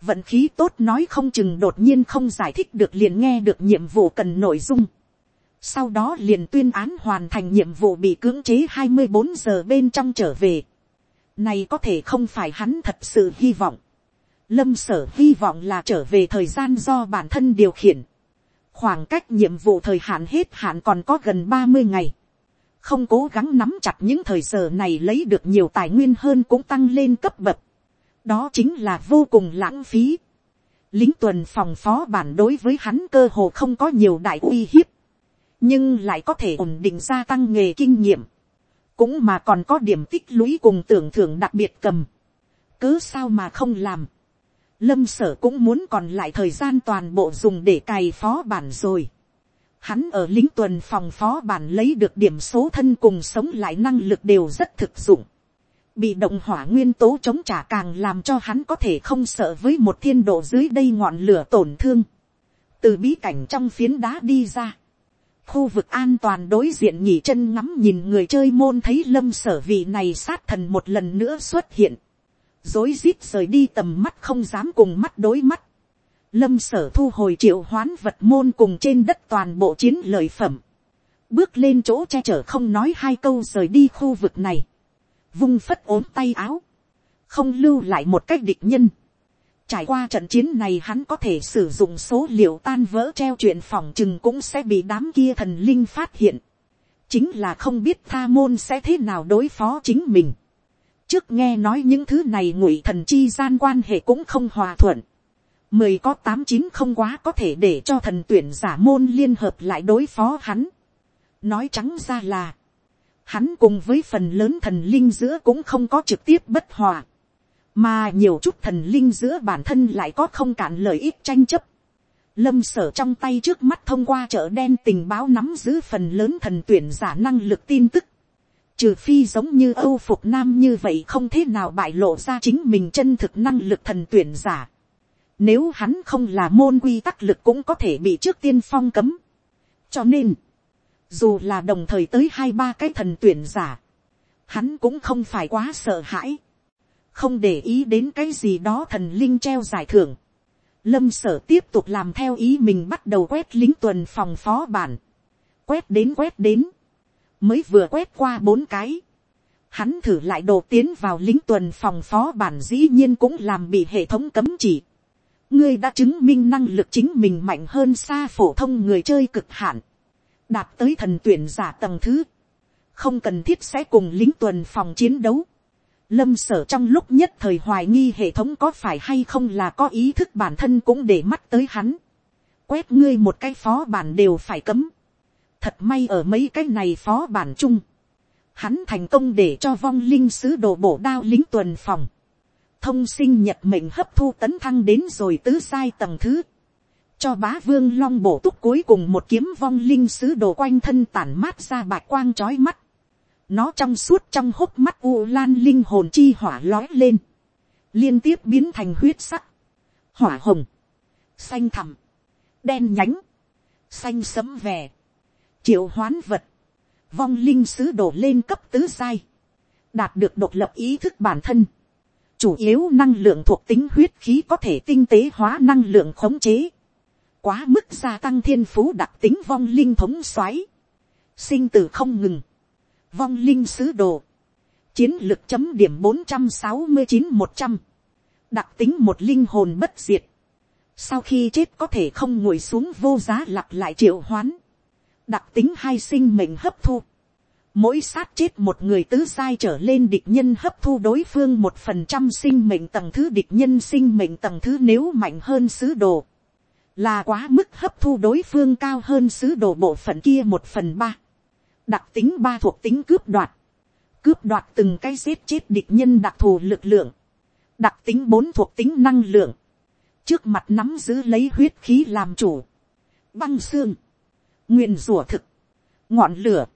vận khí tốt nói không chừng đột nhiên không giải thích được liền nghe được nhiệm vụ cần nội dung, sau đó liền tuyên án hoàn thành nhiệm vụ bị cưỡng chế hai mươi bốn giờ bên trong trở về, này có thể không phải hắn thật sự hy vọng, lâm sở hy vọng là trở về thời gian do bản thân điều khiển, khoảng cách nhiệm vụ thời hạn hết hạn còn có gần ba mươi ngày, không cố gắng nắm chặt những thời giờ này lấy được nhiều tài nguyên hơn cũng tăng lên cấp bậc, đó chính là vô cùng lãng phí. lính tuần phòng phó bản đối với hắn cơ hồ không có nhiều đại uy hiếp, nhưng lại có thể ổn định gia tăng nghề kinh nghiệm, cũng mà còn có điểm tích lũy cùng tưởng thưởng đặc biệt cầm, cứ sao mà không làm, lâm sở cũng muốn còn lại thời gian toàn bộ dùng để cày phó bản rồi. Hắn ở lính tuần phòng phó bản lấy được điểm số thân cùng sống lại năng lực đều rất thực dụng. Bị động hỏa nguyên tố chống trả càng làm cho hắn có thể không sợ với một thiên độ dưới đây ngọn lửa tổn thương. Từ bí cảnh trong phiến đá đi ra. Khu vực an toàn đối diện nhỉ chân ngắm nhìn người chơi môn thấy lâm sở vị này sát thần một lần nữa xuất hiện dối rít rời đi tầm mắt không dám cùng mắt đối mắt. Lâm sở thu hồi triệu hoán vật môn cùng trên đất toàn bộ chiến lợi phẩm. Bước lên chỗ che chở không nói hai câu rời đi khu vực này. Vung phất ốm tay áo. Không lưu lại một cách địch nhân. Trải qua trận chiến này hắn có thể sử dụng số liệu tan vỡ treo chuyện phòng chừng cũng sẽ bị đám kia thần linh phát hiện. Chính là không biết tha môn sẽ thế nào đối phó chính mình trước nghe nói những thứ này ngụy thần chi gian quan hệ cũng không hòa thuận. Mười có tám chín không quá có thể để cho thần tuyển giả môn liên hợp lại đối phó hắn. Nói trắng ra là, hắn cùng với phần lớn thần linh giữa cũng không có trực tiếp bất hòa. Mà nhiều chút thần linh giữa bản thân lại có không cản lợi ích tranh chấp. Lâm sở trong tay trước mắt thông qua chợ đen tình báo nắm giữ phần lớn thần tuyển giả năng lực tin tức Trừ phi giống như Âu Phục Nam như vậy không thế nào bại lộ ra chính mình chân thực năng lực thần tuyển giả. Nếu hắn không là môn quy tắc lực cũng có thể bị trước tiên phong cấm. Cho nên, dù là đồng thời tới hai ba cái thần tuyển giả, hắn cũng không phải quá sợ hãi. Không để ý đến cái gì đó thần linh treo giải thưởng. Lâm sở tiếp tục làm theo ý mình bắt đầu quét lính tuần phòng phó bản. Quét đến quét đến mới vừa quét qua bốn cái, hắn thử lại đồ tiến vào lính tuần phòng phó bản dĩ nhiên cũng làm bị hệ thống cấm chỉ. ngươi đã chứng minh năng lực chính mình mạnh hơn xa phổ thông người chơi cực hạn, đạt tới thần tuyển giả tầng thứ, không cần thiết sẽ cùng lính tuần phòng chiến đấu. Lâm sở trong lúc nhất thời hoài nghi hệ thống có phải hay không là có ý thức bản thân cũng để mắt tới hắn. Quét ngươi một cái phó bản đều phải cấm Thật may ở mấy cái này phó bản chung. Hắn thành công để cho vong linh sứ đồ bổ đao lính tuần phòng. Thông sinh nhật mệnh hấp thu tấn thăng đến rồi tứ sai tầng thứ. Cho bá vương long bổ túc cuối cùng một kiếm vong linh sứ đồ quanh thân tản mát ra bạch quang trói mắt. Nó trong suốt trong hốc mắt u lan linh hồn chi hỏa lói lên. Liên tiếp biến thành huyết sắc. Hỏa hồng. Xanh thẳm. Đen nhánh. Xanh sấm về triệu hoán vật, vong linh sứ đổ lên cấp tứ sai, đạt được độc lập ý thức bản thân, chủ yếu năng lượng thuộc tính huyết khí có thể tinh tế hóa năng lượng khống chế, quá mức gia tăng thiên phú đặc tính vong linh thống xoáy, sinh tử không ngừng, vong linh sứ đồ, chiến lược chấm điểm bốn trăm sáu mươi chín một trăm, đặc tính một linh hồn bất diệt, sau khi chết có thể không ngồi xuống vô giá lặp lại triệu hoán, đặc tính hai sinh mệnh hấp thu. Mỗi sát chết một người tứ sai trở lên địch nhân hấp thu đối phương một phần trăm sinh mệnh tầng thứ địch nhân sinh mệnh tầng thứ nếu mạnh hơn sứ đồ. Là quá mức hấp thu đối phương cao hơn sứ đồ bộ phận kia một phần ba. Đặc tính ba thuộc tính cướp đoạt. Cướp đoạt từng cái giết chết địch nhân đặc thù lực lượng. Đặc tính bốn thuộc tính năng lượng. Trước mặt nắm giữ lấy huyết khí làm chủ. Băng xương nguyên rủa thực, ngọn lửa,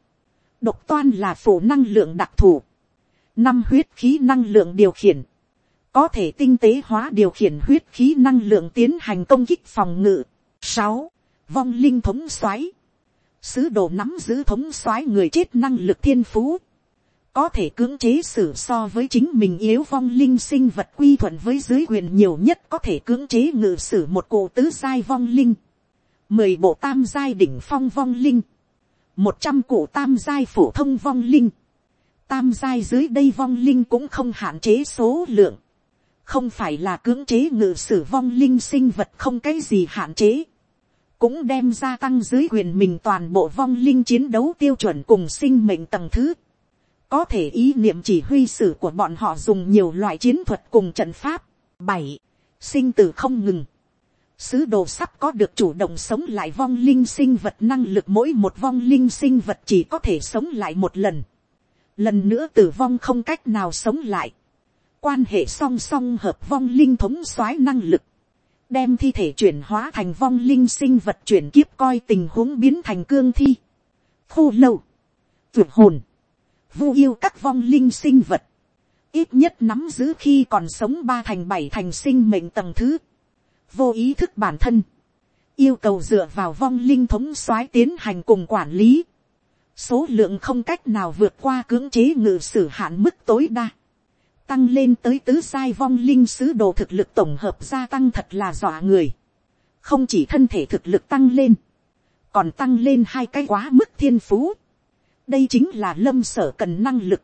độc toan là phổ năng lượng đặc thù, năm huyết khí năng lượng điều khiển, có thể tinh tế hóa điều khiển huyết khí năng lượng tiến hành công kích phòng ngự. sáu, vong linh thống xoáy sứ đồ nắm giữ thống soái người chết năng lực thiên phú, có thể cưỡng chế xử so với chính mình yếu vong linh sinh vật quy thuận với dưới quyền nhiều nhất có thể cưỡng chế ngự sử một cụ tứ giai vong linh. Mười bộ tam giai đỉnh phong vong linh, một trăm cụ tam giai phổ thông vong linh, tam giai dưới đây vong linh cũng không hạn chế số lượng, không phải là cưỡng chế ngự sử vong linh sinh vật không cái gì hạn chế, cũng đem gia tăng dưới quyền mình toàn bộ vong linh chiến đấu tiêu chuẩn cùng sinh mệnh tầng thứ. Có thể ý niệm chỉ huy sử của bọn họ dùng nhiều loại chiến thuật cùng trận pháp. bảy, Sinh tử không ngừng Sứ đồ sắp có được chủ động sống lại vong linh sinh vật năng lực mỗi một vong linh sinh vật chỉ có thể sống lại một lần. Lần nữa tử vong không cách nào sống lại. Quan hệ song song hợp vong linh thống soái năng lực. Đem thi thể chuyển hóa thành vong linh sinh vật chuyển kiếp coi tình huống biến thành cương thi. Khô lâu. Vượt hồn. Vu yêu các vong linh sinh vật. Ít nhất nắm giữ khi còn sống ba thành bảy thành sinh mệnh tầng thứ vô ý thức bản thân, yêu cầu dựa vào vong linh thống soái tiến hành cùng quản lý, số lượng không cách nào vượt qua cưỡng chế ngự sử hạn mức tối đa, tăng lên tới tứ sai vong linh sứ đồ thực lực tổng hợp gia tăng thật là dọa người, không chỉ thân thể thực lực tăng lên, còn tăng lên hai cái quá mức thiên phú, đây chính là lâm sở cần năng lực,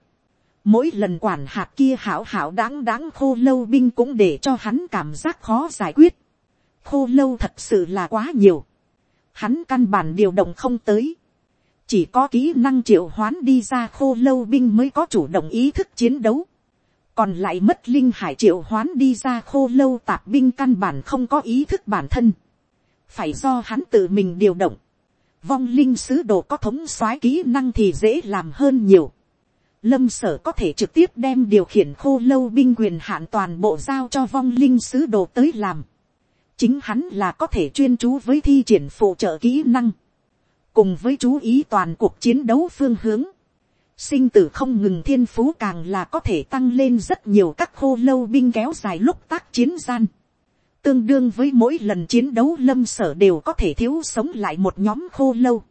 mỗi lần quản hạt kia hảo hảo đáng đáng khô lâu binh cũng để cho hắn cảm giác khó giải quyết khô lâu thật sự là quá nhiều. Hắn căn bản điều động không tới. Chỉ có kỹ năng triệu hoán đi ra khô lâu binh mới có chủ động ý thức chiến đấu. Còn lại mất linh hải triệu hoán đi ra khô lâu tạp binh căn bản không có ý thức bản thân. Phải do hắn tự mình điều động. Vong linh sứ đồ có thống soái kỹ năng thì dễ làm hơn nhiều. Lâm sở có thể trực tiếp đem điều khiển khô lâu binh quyền hạn toàn bộ giao cho vong linh sứ đồ tới làm chính hắn là có thể chuyên chú với thi triển phụ trợ kỹ năng, cùng với chú ý toàn cuộc chiến đấu phương hướng, sinh tử không ngừng thiên phú càng là có thể tăng lên rất nhiều các khô lâu binh kéo dài lúc tác chiến gian, tương đương với mỗi lần chiến đấu lâm sở đều có thể thiếu sống lại một nhóm khô lâu,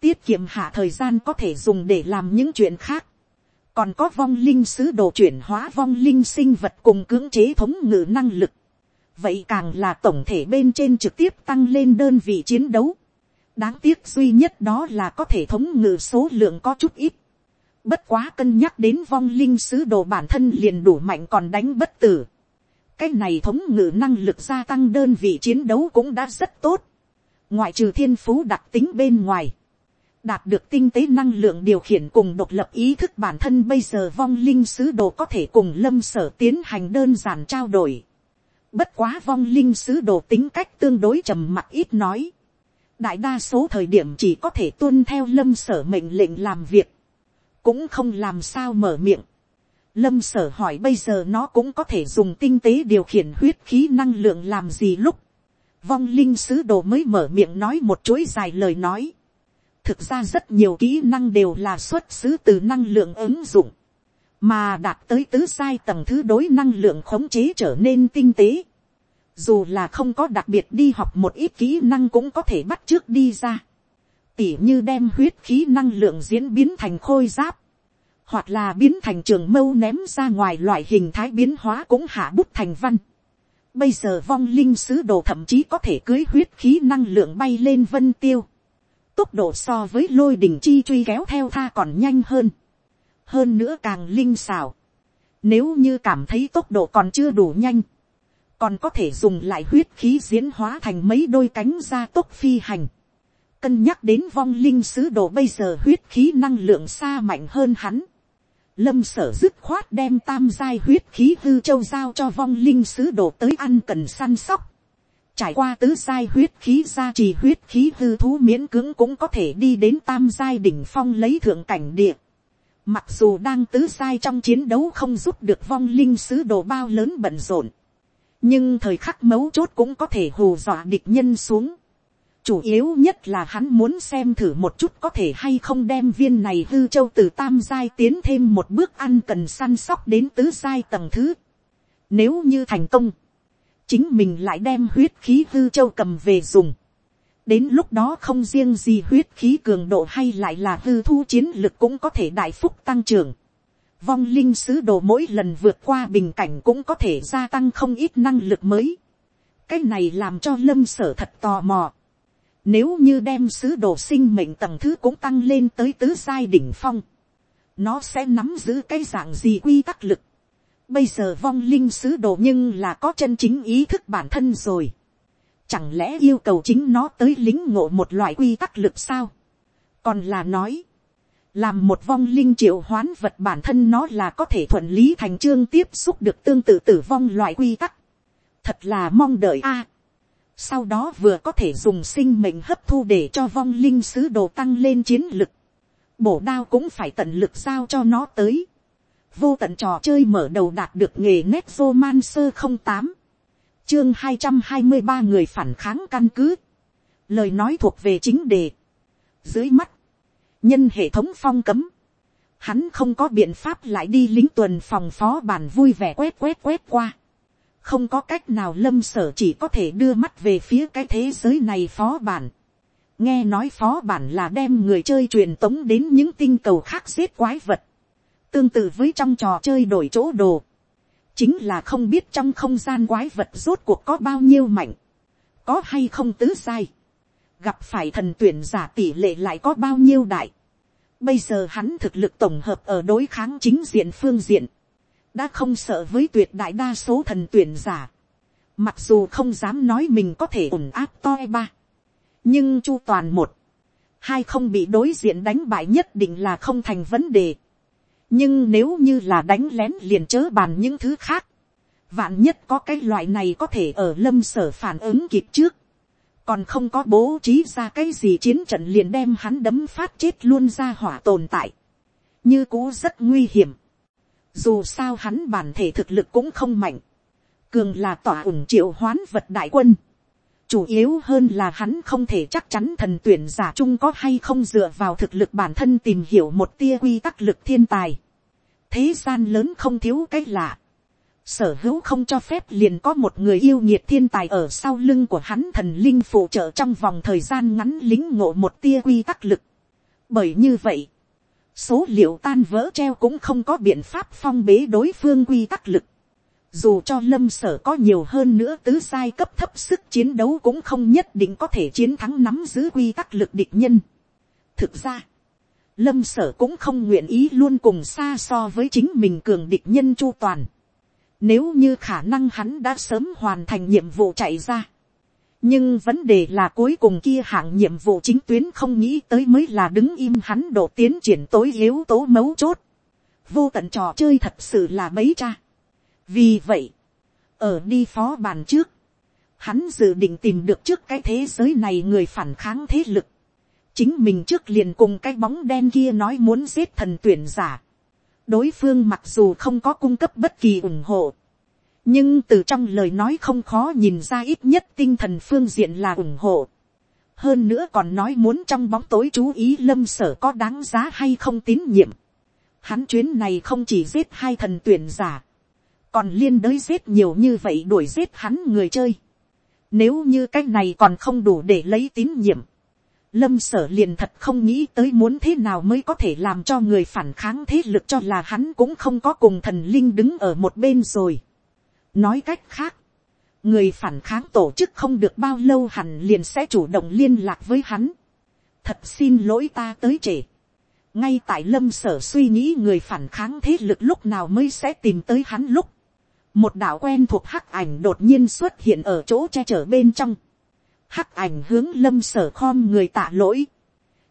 tiết kiệm hạ thời gian có thể dùng để làm những chuyện khác, còn có vong linh sứ đồ chuyển hóa vong linh sinh vật cùng cưỡng chế thống ngự năng lực, vậy càng là tổng thể bên trên trực tiếp tăng lên đơn vị chiến đấu. đáng tiếc duy nhất đó là có thể thống ngự số lượng có chút ít bất quá cân nhắc đến vong linh sứ đồ bản thân liền đủ mạnh còn đánh bất tử. cái này thống ngự năng lực gia tăng đơn vị chiến đấu cũng đã rất tốt. ngoại trừ thiên phú đặc tính bên ngoài đạt được tinh tế năng lượng điều khiển cùng độc lập ý thức bản thân bây giờ vong linh sứ đồ có thể cùng lâm sở tiến hành đơn giản trao đổi. Bất quá vong linh sứ đồ tính cách tương đối trầm mặc ít nói. Đại đa số thời điểm chỉ có thể tuân theo lâm sở mệnh lệnh làm việc. Cũng không làm sao mở miệng. Lâm sở hỏi bây giờ nó cũng có thể dùng tinh tế điều khiển huyết khí năng lượng làm gì lúc. Vong linh sứ đồ mới mở miệng nói một chuỗi dài lời nói. Thực ra rất nhiều kỹ năng đều là xuất xứ từ năng lượng ứng dụng mà đạt tới tứ sai tầng thứ đối năng lượng khống chế trở nên tinh tế. Dù là không có đặc biệt đi học một ít kỹ năng cũng có thể bắt trước đi ra. Tỉ như đem huyết khí năng lượng diễn biến thành khôi giáp. Hoặc là biến thành trường mâu ném ra ngoài loại hình thái biến hóa cũng hạ bút thành văn. Bây giờ vong linh sứ đồ thậm chí có thể cưới huyết khí năng lượng bay lên vân tiêu. Tốc độ so với lôi đỉnh chi truy kéo theo tha còn nhanh hơn hơn nữa càng linh xảo. Nếu như cảm thấy tốc độ còn chưa đủ nhanh, còn có thể dùng lại huyết khí diễn hóa thành mấy đôi cánh ra tốc phi hành. Cân nhắc đến vong linh sứ đồ bây giờ huyết khí năng lượng xa mạnh hơn hắn. Lâm sở dứt khoát đem tam giai huyết khí hư châu giao cho vong linh sứ đồ tới ăn cần săn sóc. Trải qua tứ giai huyết khí gia trì huyết khí hư thú miễn cưỡng cũng có thể đi đến tam giai đỉnh phong lấy thượng cảnh địa. Mặc dù đang tứ sai trong chiến đấu không giúp được vong linh sứ đồ bao lớn bận rộn. Nhưng thời khắc mấu chốt cũng có thể hù dọa địch nhân xuống. Chủ yếu nhất là hắn muốn xem thử một chút có thể hay không đem viên này hư châu từ tam giai tiến thêm một bước ăn cần săn sóc đến tứ giai tầng thứ. Nếu như thành công, chính mình lại đem huyết khí hư châu cầm về dùng đến lúc đó không riêng gì huyết khí cường độ hay lại là hư thu chiến lực cũng có thể đại phúc tăng trưởng. Vong linh sứ đồ mỗi lần vượt qua bình cảnh cũng có thể gia tăng không ít năng lực mới. cái này làm cho lâm sở thật tò mò. Nếu như đem sứ đồ sinh mệnh tầng thứ cũng tăng lên tới tứ giai đỉnh phong. Nó sẽ nắm giữ cái dạng gì quy tắc lực. Bây giờ vong linh sứ đồ nhưng là có chân chính ý thức bản thân rồi Chẳng lẽ yêu cầu chính nó tới lính ngộ một loại quy tắc lực sao? Còn là nói. Làm một vong linh triệu hoán vật bản thân nó là có thể thuận lý thành chương tiếp xúc được tương tự tử vong loại quy tắc. Thật là mong đợi a. À, sau đó vừa có thể dùng sinh mệnh hấp thu để cho vong linh sứ đồ tăng lên chiến lực, bổ đao cũng phải tận lực giao cho nó tới, vô tận trò chơi mở đầu đạt được nghề nét roman sơ không tám, chương hai trăm hai mươi ba người phản kháng căn cứ, lời nói thuộc về chính đề, dưới mắt, nhân hệ thống phong cấm, hắn không có biện pháp lại đi lính tuần phòng phó bản vui vẻ quét quét quét qua, không có cách nào lâm sở chỉ có thể đưa mắt về phía cái thế giới này phó bản. nghe nói phó bản là đem người chơi truyền tống đến những tinh cầu khác giết quái vật. tương tự với trong trò chơi đổi chỗ đồ. chính là không biết trong không gian quái vật rốt cuộc có bao nhiêu mạnh. có hay không tứ sai. gặp phải thần tuyển giả tỷ lệ lại có bao nhiêu đại. bây giờ hắn thực lực tổng hợp ở đối kháng chính diện phương diện đã không sợ với tuyệt đại đa số thần tuyển giả. Mặc dù không dám nói mình có thể ổn áp toi ba. Nhưng chu toàn một. Hai không bị đối diện đánh bại nhất định là không thành vấn đề. Nhưng nếu như là đánh lén liền chớ bàn những thứ khác. Vạn nhất có cái loại này có thể ở lâm sở phản ứng kịp trước. Còn không có bố trí ra cái gì chiến trận liền đem hắn đấm phát chết luôn ra hỏa tồn tại. Như cũ rất nguy hiểm dù sao hắn bản thể thực lực cũng không mạnh. Cường là tỏa ủng triệu hoán vật đại quân. Chủ yếu hơn là hắn không thể chắc chắn thần tuyển giả chung có hay không dựa vào thực lực bản thân tìm hiểu một tia quy tắc lực thiên tài. Thế gian lớn không thiếu cái lạ. Sở hữu không cho phép liền có một người yêu nhiệt thiên tài ở sau lưng của hắn thần linh phụ trợ trong vòng thời gian ngắn lính ngộ một tia quy tắc lực. Bởi như vậy, số liệu tan vỡ treo cũng không có biện pháp phong bế đối phương quy tắc lực. Dù cho lâm sở có nhiều hơn nữa tứ sai cấp thấp sức chiến đấu cũng không nhất định có thể chiến thắng nắm giữ quy tắc lực địch nhân. Thực ra, lâm sở cũng không nguyện ý luôn cùng xa so với chính mình cường địch nhân chu toàn. Nếu như khả năng hắn đã sớm hoàn thành nhiệm vụ chạy ra nhưng vấn đề là cuối cùng kia hạng nhiệm vụ chính tuyến không nghĩ tới mới là đứng im hắn độ tiến triển tối yếu tố mấu chốt. vô tận trò chơi thật sự là mấy cha. vì vậy, ở đi phó bàn trước, hắn dự định tìm được trước cái thế giới này người phản kháng thế lực. chính mình trước liền cùng cái bóng đen kia nói muốn giết thần tuyển giả. đối phương mặc dù không có cung cấp bất kỳ ủng hộ, nhưng từ trong lời nói không khó nhìn ra ít nhất tinh thần phương diện là ủng hộ. hơn nữa còn nói muốn trong bóng tối chú ý lâm sở có đáng giá hay không tín nhiệm. hắn chuyến này không chỉ giết hai thần tuyển giả, còn liên đới giết nhiều như vậy đuổi giết hắn người chơi. nếu như cái này còn không đủ để lấy tín nhiệm, lâm sở liền thật không nghĩ tới muốn thế nào mới có thể làm cho người phản kháng thế lực cho là hắn cũng không có cùng thần linh đứng ở một bên rồi nói cách khác, người phản kháng tổ chức không được bao lâu hẳn liền sẽ chủ động liên lạc với hắn. thật xin lỗi ta tới trễ. ngay tại lâm sở suy nghĩ người phản kháng thế lực lúc nào mới sẽ tìm tới hắn lúc. một đạo quen thuộc hắc ảnh đột nhiên xuất hiện ở chỗ che chở bên trong. hắc ảnh hướng lâm sở khom người tạ lỗi.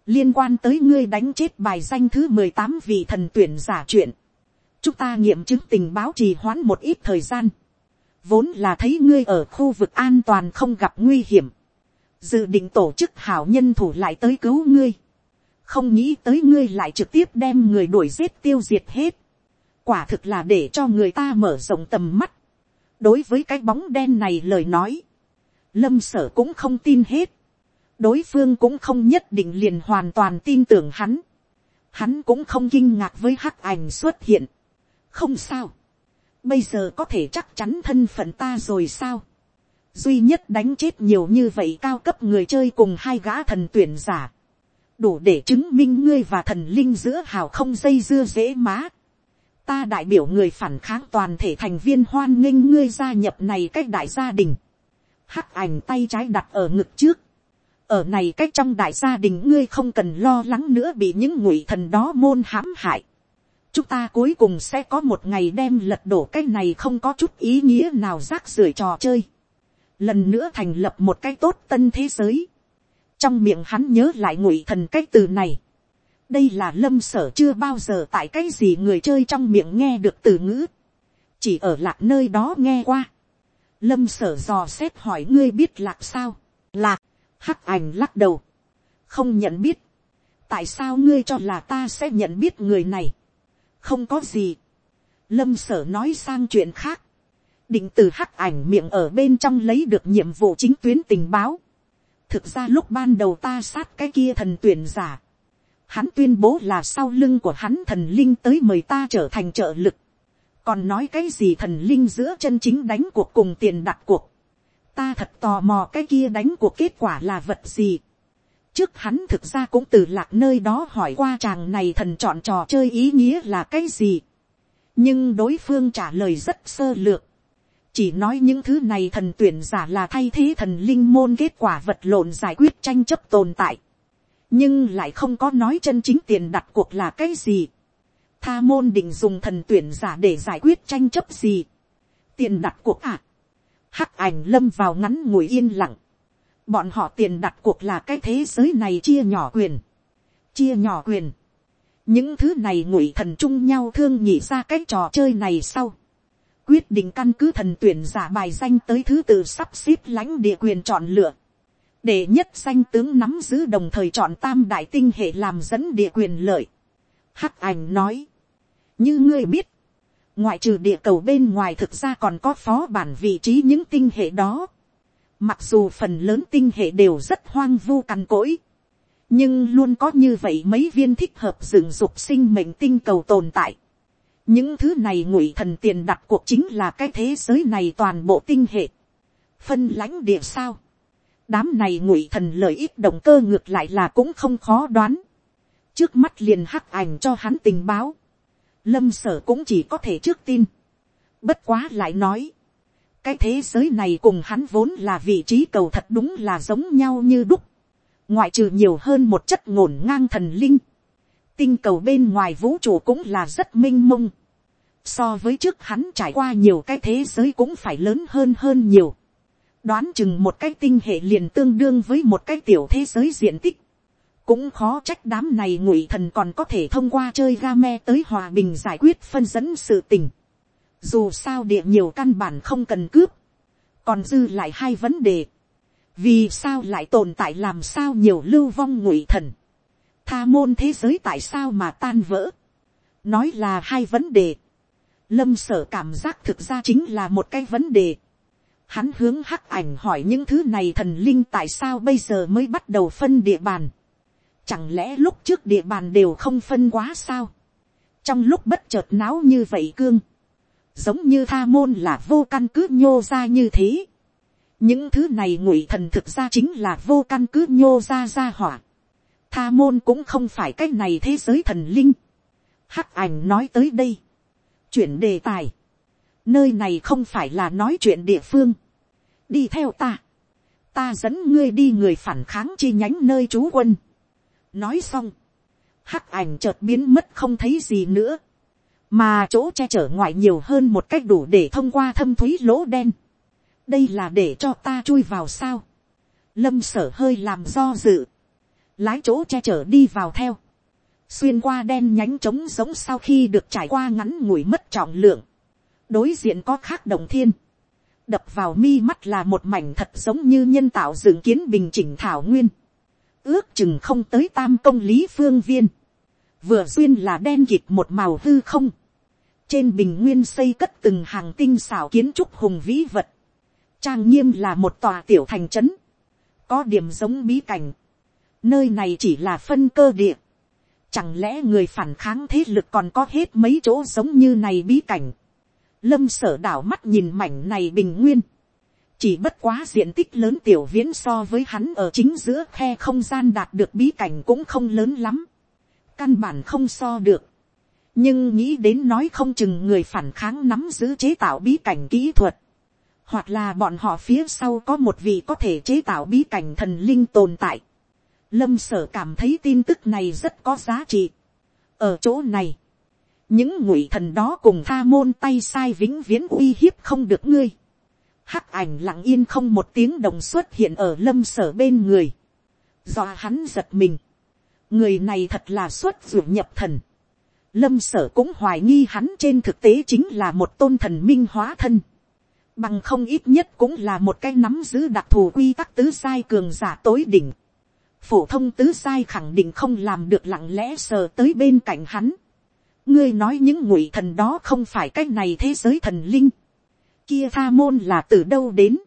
liên quan tới ngươi đánh chết bài danh thứ mười tám vị thần tuyển giả chuyện. chúng ta nghiệm chứng tình báo trì hoãn một ít thời gian vốn là thấy ngươi ở khu vực an toàn không gặp nguy hiểm, dự định tổ chức hảo nhân thủ lại tới cứu ngươi, không nghĩ tới ngươi lại trực tiếp đem người đuổi giết tiêu diệt hết, quả thực là để cho người ta mở rộng tầm mắt, đối với cái bóng đen này lời nói, lâm sở cũng không tin hết, đối phương cũng không nhất định liền hoàn toàn tin tưởng hắn, hắn cũng không kinh ngạc với hắc ảnh xuất hiện, không sao, bây giờ có thể chắc chắn thân phận ta rồi sao. duy nhất đánh chết nhiều như vậy cao cấp người chơi cùng hai gã thần tuyển giả. đủ để chứng minh ngươi và thần linh giữa hào không dây dưa dễ má. ta đại biểu người phản kháng toàn thể thành viên hoan nghênh ngươi gia nhập này cách đại gia đình. hắc ảnh tay trái đặt ở ngực trước. ở này cách trong đại gia đình ngươi không cần lo lắng nữa bị những ngụy thần đó môn hãm hại chúng ta cuối cùng sẽ có một ngày đem lật đổ cái này không có chút ý nghĩa nào rác rưởi trò chơi. lần nữa thành lập một cái tốt tân thế giới. trong miệng hắn nhớ lại ngụy thần cái từ này. đây là lâm sở chưa bao giờ tại cái gì người chơi trong miệng nghe được từ ngữ. chỉ ở lạc nơi đó nghe qua. lâm sở dò xét hỏi ngươi biết lạc sao, lạc, hắc ảnh lắc đầu, không nhận biết, tại sao ngươi cho là ta sẽ nhận biết người này, không có gì, lâm sở nói sang chuyện khác, định từ hắc ảnh miệng ở bên trong lấy được nhiệm vụ chính tuyến tình báo, thực ra lúc ban đầu ta sát cái kia thần tuyển giả, hắn tuyên bố là sau lưng của hắn thần linh tới mời ta trở thành trợ lực, còn nói cái gì thần linh giữa chân chính đánh cuộc cùng tiền đặt cuộc, ta thật tò mò cái kia đánh cuộc kết quả là vật gì trước hắn thực ra cũng từ lạc nơi đó hỏi qua chàng này thần chọn trò chơi ý nghĩa là cái gì. nhưng đối phương trả lời rất sơ lược. chỉ nói những thứ này thần tuyển giả là thay thế thần linh môn kết quả vật lộn giải quyết tranh chấp tồn tại. nhưng lại không có nói chân chính tiền đặt cuộc là cái gì. tha môn định dùng thần tuyển giả để giải quyết tranh chấp gì. tiền đặt cuộc à hắc ảnh lâm vào ngắn ngồi yên lặng bọn họ tiền đặt cuộc là cái thế giới này chia nhỏ quyền. chia nhỏ quyền. những thứ này ngụy thần chung nhau thương nhị ra cái trò chơi này sau. quyết định căn cứ thần tuyển giả bài danh tới thứ tự sắp xếp lãnh địa quyền chọn lựa. để nhất danh tướng nắm giữ đồng thời chọn tam đại tinh hệ làm dẫn địa quyền lợi. hắc ảnh nói. như ngươi biết, ngoại trừ địa cầu bên ngoài thực ra còn có phó bản vị trí những tinh hệ đó. Mặc dù phần lớn tinh hệ đều rất hoang vu cằn cỗi, nhưng luôn có như vậy mấy viên thích hợp dựng dục sinh mệnh tinh cầu tồn tại. những thứ này ngụy thần tiền đặt cuộc chính là cái thế giới này toàn bộ tinh hệ. phân lãnh địa sao. đám này ngụy thần lợi ích động cơ ngược lại là cũng không khó đoán. trước mắt liền hắc ảnh cho hắn tình báo lâm sở cũng chỉ có thể trước tin. bất quá lại nói, cái thế giới này cùng hắn vốn là vị trí cầu thật đúng là giống nhau như đúc, ngoại trừ nhiều hơn một chất ngổn ngang thần linh, tinh cầu bên ngoài vũ trụ cũng là rất m i n h mông, so với trước hắn trải qua nhiều cái thế giới cũng phải lớn hơn hơn nhiều, đoán chừng một cái tinh hệ liền tương đương với một cái tiểu thế giới diện tích, cũng khó trách đám này ngụy thần còn có thể thông qua chơi ga me tới hòa bình giải quyết phân dẫn sự tình dù sao địa nhiều căn bản không cần cướp, còn dư lại hai vấn đề. vì sao lại tồn tại làm sao nhiều lưu vong ngụy thần. tha môn thế giới tại sao mà tan vỡ. nói là hai vấn đề. lâm sở cảm giác thực ra chính là một cái vấn đề. Hắn hướng hắc ảnh hỏi những thứ này thần linh tại sao bây giờ mới bắt đầu phân địa bàn Chẳng lẽ lúc trước địa bàn đều không phân quá sao? Trong lúc bất chợt náo như vậy cương. Giống như tha môn là vô căn cứ nhô ra như thế. Những thứ này ngụy thần thực ra chính là vô căn cứ nhô ra ra hỏa. Tha môn cũng không phải cái này thế giới thần linh. Hắc ảnh nói tới đây. Chuyển đề tài. Nơi này không phải là nói chuyện địa phương. Đi theo ta. Ta dẫn ngươi đi người phản kháng chi nhánh nơi trú quân nói xong, hắc ảnh chợt biến mất không thấy gì nữa, mà chỗ che chở ngoại nhiều hơn một cách đủ để thông qua thâm thúy lỗ đen. đây là để cho ta chui vào sao. lâm sở hơi làm do dự, lái chỗ che chở đi vào theo, xuyên qua đen nhánh trống giống sau khi được trải qua ngắn ngủi mất trọng lượng, đối diện có khác đồng thiên, đập vào mi mắt là một mảnh thật giống như nhân tạo dựng kiến bình chỉnh thảo nguyên, ước chừng không tới tam công lý phương viên, vừa duyên là đen kịt một màu hư không, trên bình nguyên xây cất từng hàng tinh xảo kiến trúc hùng vĩ vật, trang nghiêm là một tòa tiểu thành trấn, có điểm giống bí cảnh, nơi này chỉ là phân cơ địa, chẳng lẽ người phản kháng thế lực còn có hết mấy chỗ giống như này bí cảnh, lâm sở đảo mắt nhìn mảnh này bình nguyên, chỉ bất quá diện tích lớn tiểu viễn so với hắn ở chính giữa khe không gian đạt được bí cảnh cũng không lớn lắm, căn bản không so được, nhưng nghĩ đến nói không chừng người phản kháng nắm giữ chế tạo bí cảnh kỹ thuật, hoặc là bọn họ phía sau có một vị có thể chế tạo bí cảnh thần linh tồn tại. Lâm sở cảm thấy tin tức này rất có giá trị. ở chỗ này, những ngụy thần đó cùng tha môn tay sai vĩnh viễn uy hiếp không được ngươi. Hắc ảnh lặng yên không một tiếng đồng xuất hiện ở lâm sở bên người, do hắn giật mình, người này thật là xuất ruột nhập thần, lâm sở cũng hoài nghi hắn trên thực tế chính là một tôn thần minh hóa thân, bằng không ít nhất cũng là một cái nắm giữ đặc thù quy tắc tứ sai cường giả tối đỉnh. phổ thông tứ sai khẳng định không làm được lặng lẽ sờ tới bên cạnh hắn. ngươi nói những ngụy thần đó không phải cái này thế giới thần linh. kia tha môn là từ đâu đến.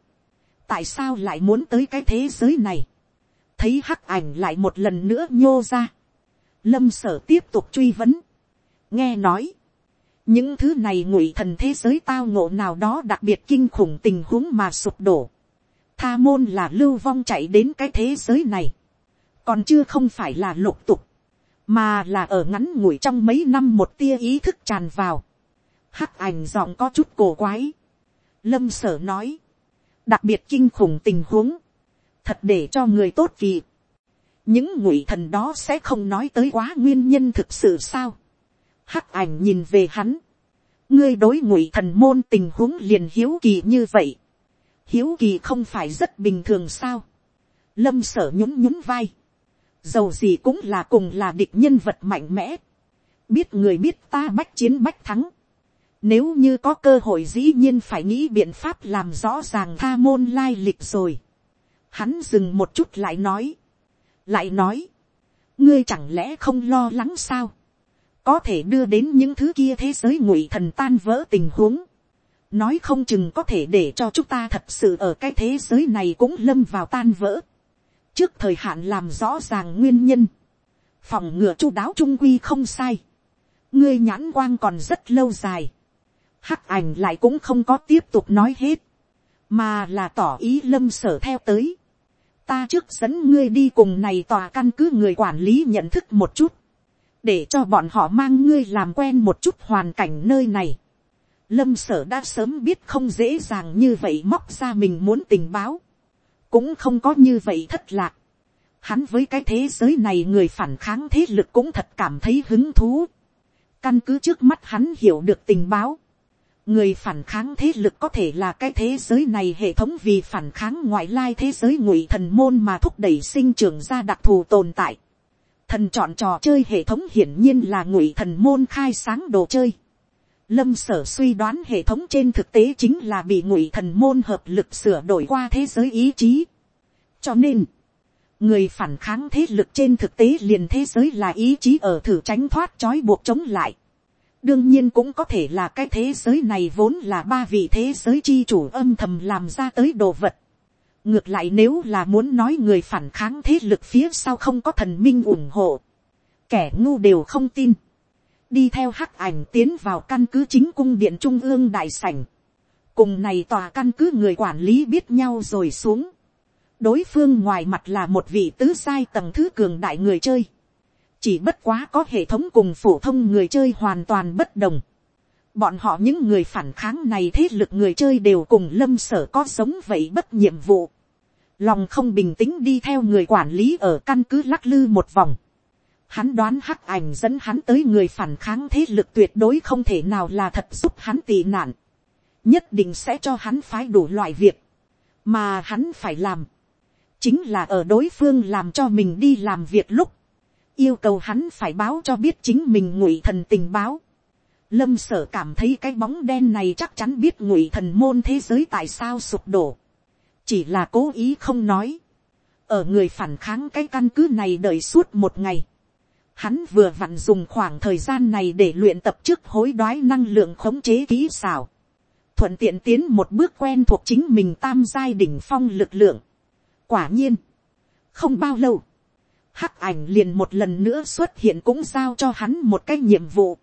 tại sao lại muốn tới cái thế giới này. thấy hắc ảnh lại một lần nữa nhô ra. lâm sở tiếp tục truy vấn nghe nói những thứ này ngụy thần thế giới tao ngộ nào đó đặc biệt kinh khủng tình huống mà sụp đổ. Tha môn là lưu vong chạy đến cái thế giới này. Còn chưa không phải là lục tục. Mà là ở ngắn ngủi trong mấy năm một tia ý thức tràn vào. Hắc ảnh giọng có chút cổ quái. Lâm sở nói. Đặc biệt kinh khủng tình huống. Thật để cho người tốt vì Những ngụy thần đó sẽ không nói tới quá nguyên nhân thực sự sao hắc ảnh nhìn về hắn, ngươi đối ngụy thần môn tình huống liền hiếu kỳ như vậy, hiếu kỳ không phải rất bình thường sao, lâm sở nhún nhún vai, dầu gì cũng là cùng là địch nhân vật mạnh mẽ, biết người biết ta bách chiến bách thắng, nếu như có cơ hội dĩ nhiên phải nghĩ biện pháp làm rõ ràng tha môn lai lịch rồi. Hắn dừng một chút lại nói. Lại nói. Ngươi chẳng lẽ không lo lắng sao? Có thể đưa đến những thứ kia thế giới ngụy thần tan vỡ tình huống, nói không chừng có thể để cho chúng ta thật sự ở cái thế giới này cũng lâm vào tan vỡ, trước thời hạn làm rõ ràng nguyên nhân, phòng ngừa chu đáo trung quy không sai, ngươi nhãn quang còn rất lâu dài, hắc ảnh lại cũng không có tiếp tục nói hết, mà là tỏ ý lâm sở theo tới, ta trước dẫn ngươi đi cùng này tòa căn cứ người quản lý nhận thức một chút, để cho bọn họ mang ngươi làm quen một chút hoàn cảnh nơi này. Lâm sở đã sớm biết không dễ dàng như vậy móc ra mình muốn tình báo. Cũng không có như vậy thất lạc. Hắn với cái thế giới này người phản kháng thế lực cũng thật cảm thấy hứng thú. Căn cứ trước mắt hắn hiểu được tình báo. Người phản kháng thế lực có thể là cái thế giới này hệ thống vì phản kháng ngoại lai thế giới ngụy thần môn mà thúc đẩy sinh trưởng ra đặc thù tồn tại thần chọn trò chơi hệ thống hiển nhiên là ngụy thần môn khai sáng đồ chơi. Lâm sở suy đoán hệ thống trên thực tế chính là bị ngụy thần môn hợp lực sửa đổi qua thế giới ý chí. Cho nên, người phản kháng thế lực trên thực tế liền thế giới là ý chí ở thử tránh thoát trói buộc chống lại. đương nhiên cũng có thể là cái thế giới này vốn là ba vị thế giới chi chủ âm thầm làm ra tới đồ vật ngược lại nếu là muốn nói người phản kháng thế lực phía sau không có thần minh ủng hộ, kẻ ngu đều không tin, đi theo hắc ảnh tiến vào căn cứ chính cung điện trung ương đại sảnh, cùng này tòa căn cứ người quản lý biết nhau rồi xuống, đối phương ngoài mặt là một vị tứ sai tầng thứ cường đại người chơi, chỉ bất quá có hệ thống cùng phổ thông người chơi hoàn toàn bất đồng, bọn họ những người phản kháng này thế lực người chơi đều cùng lâm sở có sống vậy bất nhiệm vụ lòng không bình tĩnh đi theo người quản lý ở căn cứ lắc lư một vòng. Hắn đoán hắc ảnh dẫn hắn tới người phản kháng thế lực tuyệt đối không thể nào là thật giúp hắn tị nạn. Nhất định sẽ cho hắn phái đủ loại việc. Mà hắn phải làm. Chính là ở đối phương làm cho mình đi làm việc lúc. Yêu cầu hắn phải báo cho biết chính mình ngụy thần tình báo. Lâm sở cảm thấy cái bóng đen này chắc chắn biết ngụy thần môn thế giới tại sao sụp đổ. Chỉ là cố ý không nói, ở người phản kháng cái căn cứ này đợi suốt một ngày, hắn vừa vặn dùng khoảng thời gian này để luyện tập trước hối đoái năng lượng khống chế kỹ xảo, thuận tiện tiến một bước quen thuộc chính mình tam giai đỉnh phong lực lượng. quả nhiên, không bao lâu, hắc ảnh liền một lần nữa xuất hiện cũng giao cho hắn một cái nhiệm vụ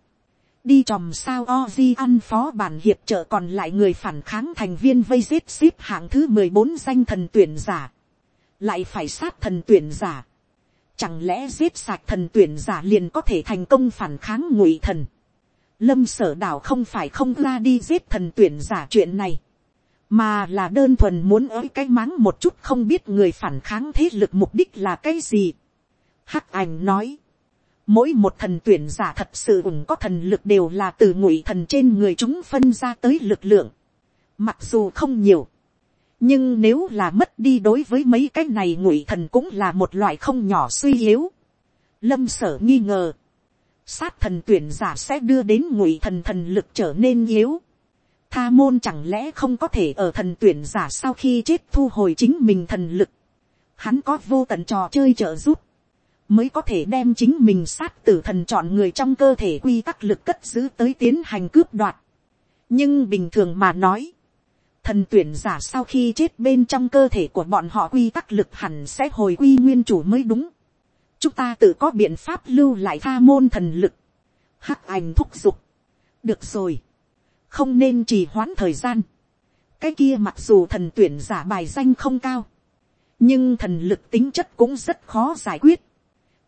đi tròm sao Ozi ăn phó bản hiệp trợ còn lại người phản kháng thành viên vây giết ship hạng thứ mười bốn danh thần tuyển giả. Lại phải sát thần tuyển giả. Chẳng lẽ giết sạch thần tuyển giả liền có thể thành công phản kháng ngụy thần. Lâm sở đảo không phải không ra đi giết thần tuyển giả chuyện này. Mà là đơn thuần muốn ới cái máng một chút không biết người phản kháng thế lực mục đích là cái gì. Hắc ảnh nói mỗi một thần tuyển giả thật sự ủng có thần lực đều là từ ngụy thần trên người chúng phân ra tới lực lượng. Mặc dù không nhiều, nhưng nếu là mất đi đối với mấy cái này ngụy thần cũng là một loại không nhỏ suy yếu. Lâm sở nghi ngờ, sát thần tuyển giả sẽ đưa đến ngụy thần thần lực trở nên yếu. Tha môn chẳng lẽ không có thể ở thần tuyển giả sau khi chết thu hồi chính mình thần lực. Hắn có vô tận trò chơi trợ giúp. Mới có thể đem chính mình sát tử thần chọn người trong cơ thể quy tắc lực cất giữ tới tiến hành cướp đoạt. Nhưng bình thường mà nói. Thần tuyển giả sau khi chết bên trong cơ thể của bọn họ quy tắc lực hẳn sẽ hồi quy nguyên chủ mới đúng. Chúng ta tự có biện pháp lưu lại tha môn thần lực. Hắc ảnh thúc giục. Được rồi không nên trì hoãn thời gian. cái kia mặc dù thần tuyển giả bài danh không cao, nhưng thần lực tính chất cũng rất khó giải quyết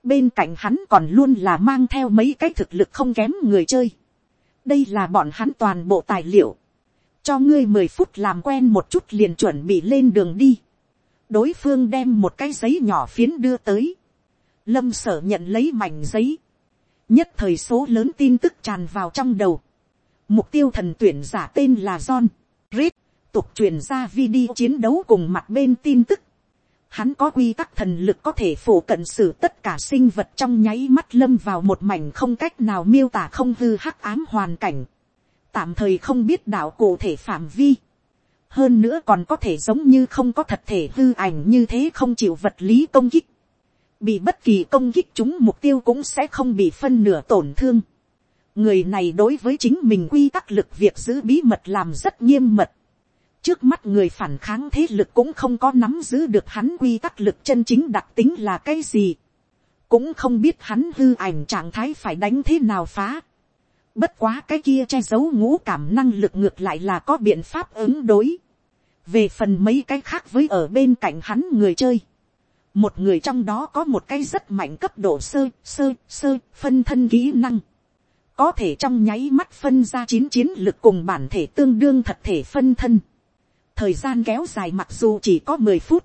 bên cạnh hắn còn luôn là mang theo mấy cái thực lực không kém người chơi. đây là bọn hắn toàn bộ tài liệu. cho ngươi mười phút làm quen một chút liền chuẩn bị lên đường đi. đối phương đem một cái giấy nhỏ phiến đưa tới. lâm sở nhận lấy mảnh giấy. nhất thời số lớn tin tức tràn vào trong đầu Mục tiêu thần tuyển giả tên là John. Reed, tục truyền ra video chiến đấu cùng mặt bên tin tức. Hắn có quy tắc thần lực có thể phổ cận xử tất cả sinh vật trong nháy mắt lâm vào một mảnh không cách nào miêu tả không hư hắc ám hoàn cảnh. Tạm thời không biết đạo cụ thể phạm vi. Hơn nữa còn có thể giống như không có thật thể hư ảnh như thế không chịu vật lý công kích. Bị bất kỳ công kích chúng mục tiêu cũng sẽ không bị phân nửa tổn thương người này đối với chính mình quy tắc lực việc giữ bí mật làm rất nghiêm mật trước mắt người phản kháng thế lực cũng không có nắm giữ được hắn quy tắc lực chân chính đặc tính là cái gì. cũng không biết hắn hư ảnh trạng thái phải đánh thế nào phá. bất quá cái kia che giấu ngũ cảm năng lực ngược lại là có biện pháp ứng đối. về phần mấy cái khác với ở bên cạnh hắn người chơi một người trong đó có một cái rất mạnh cấp độ sơ sơ sơ, phân thân kỹ năng có thể trong nháy mắt phân ra chín chiến lực cùng bản thể tương đương thật thể phân thân thời gian kéo dài mặc dù chỉ có mười phút,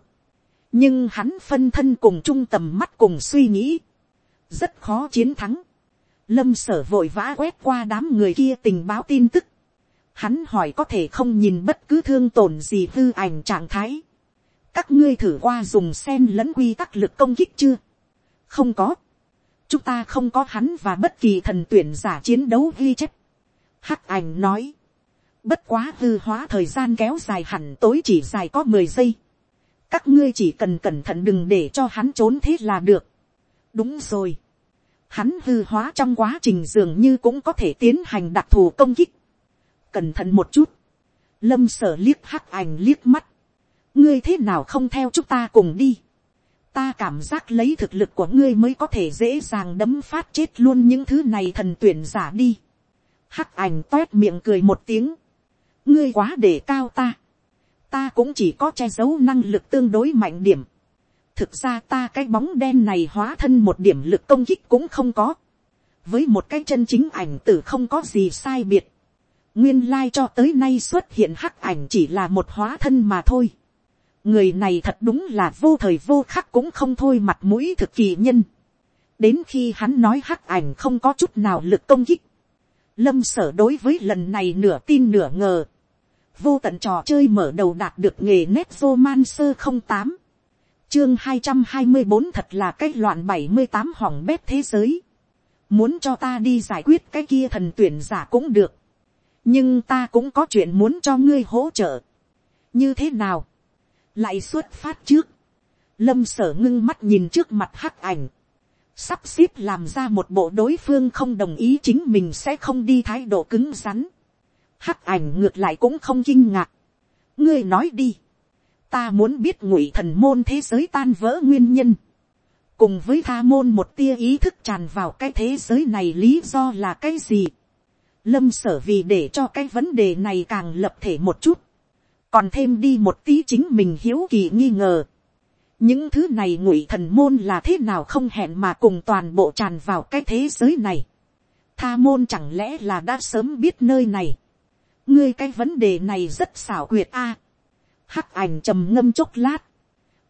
nhưng hắn phân thân cùng trung tầm mắt cùng suy nghĩ, rất khó chiến thắng. lâm sở vội vã quét qua đám người kia tình báo tin tức. hắn hỏi có thể không nhìn bất cứ thương tổn gì hư ảnh trạng thái. các ngươi thử qua dùng sen lẫn quy tắc lực công kích chưa. không có chúng ta không có hắn và bất kỳ thần tuyển giả chiến đấu ghi chép. Hắc ảnh nói, bất quá hư hóa thời gian kéo dài hẳn tối chỉ dài có mười giây. các ngươi chỉ cần cẩn thận đừng để cho hắn trốn thế là được. đúng rồi. hắn hư hóa trong quá trình dường như cũng có thể tiến hành đặc thù công kích. cẩn thận một chút. lâm sở liếc hắc ảnh liếc mắt. ngươi thế nào không theo chúng ta cùng đi ta cảm giác lấy thực lực của ngươi mới có thể dễ dàng đấm phát chết luôn những thứ này thần tuyển giả đi. hắc ảnh toét miệng cười một tiếng ngươi quá để cao ta. ta cũng chỉ có che giấu năng lực tương đối mạnh điểm. thực ra ta cái bóng đen này hóa thân một điểm lực công kích cũng không có. với một cái chân chính ảnh tử không có gì sai biệt. nguyên lai cho tới nay xuất hiện hắc ảnh chỉ là một hóa thân mà thôi người này thật đúng là vô thời vô khắc cũng không thôi mặt mũi thực kỳ nhân. đến khi hắn nói hắc ảnh không có chút nào lực công kích. lâm sở đối với lần này nửa tin nửa ngờ vô tận trò chơi mở đầu đạt được nghề nét vô man sơ không tám. chương hai trăm hai mươi bốn thật là cái loạn bảy mươi tám hỏng bét thế giới. muốn cho ta đi giải quyết cái kia thần tuyển giả cũng được. nhưng ta cũng có chuyện muốn cho ngươi hỗ trợ. như thế nào lại xuất phát trước, lâm sở ngưng mắt nhìn trước mặt hắc ảnh, sắp xếp làm ra một bộ đối phương không đồng ý chính mình sẽ không đi thái độ cứng rắn hắc ảnh ngược lại cũng không kinh ngạc. ngươi nói đi, ta muốn biết ngụy thần môn thế giới tan vỡ nguyên nhân, cùng với tha môn một tia ý thức tràn vào cái thế giới này lý do là cái gì. lâm sở vì để cho cái vấn đề này càng lập thể một chút, còn thêm đi một tí chính mình hiếu kỳ nghi ngờ. những thứ này ngụy thần môn là thế nào không hẹn mà cùng toàn bộ tràn vào cái thế giới này. tha môn chẳng lẽ là đã sớm biết nơi này ngươi cái vấn đề này rất xảo quyệt a. hắc ảnh trầm ngâm chốc lát.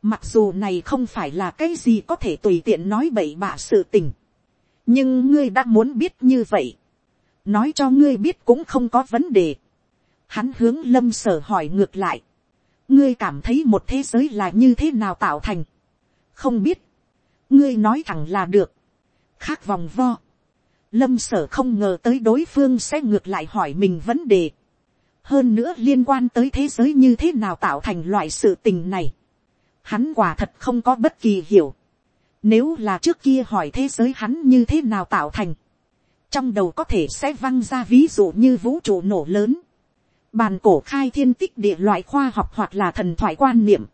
mặc dù này không phải là cái gì có thể tùy tiện nói bậy bạ sự tình. nhưng ngươi đã muốn biết như vậy. nói cho ngươi biết cũng không có vấn đề Hắn hướng lâm sở hỏi ngược lại. Ngươi cảm thấy một thế giới là như thế nào tạo thành? Không biết. Ngươi nói thẳng là được. Khác vòng vo. Lâm sở không ngờ tới đối phương sẽ ngược lại hỏi mình vấn đề hơn nữa liên quan tới thế giới như thế nào tạo thành loại sự tình này, hắn quả thật không có bất kỳ hiểu. Nếu là trước kia hỏi thế giới hắn như thế nào tạo thành, trong đầu có thể sẽ văng ra ví dụ như vũ trụ nổ lớn, bàn cổ khai thiên tích địa loại khoa học hoặc là thần thoại quan niệm.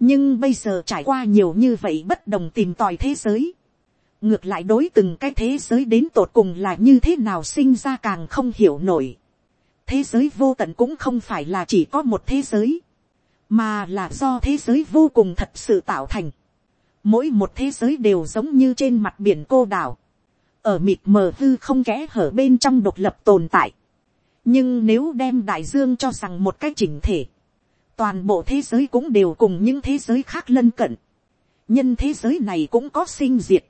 nhưng bây giờ trải qua nhiều như vậy bất đồng tìm tòi thế giới, ngược lại đối từng cái thế giới đến tột cùng là như thế nào sinh ra càng không hiểu nổi thế giới vô tận cũng không phải là chỉ có một thế giới, mà là do thế giới vô cùng thật sự tạo thành. mỗi một thế giới đều giống như trên mặt biển cô đảo, ở mịt mờ hư không kẽ hở bên trong độc lập tồn tại. nhưng nếu đem đại dương cho rằng một cách chỉnh thể, toàn bộ thế giới cũng đều cùng những thế giới khác lân cận. nhân thế giới này cũng có sinh diệt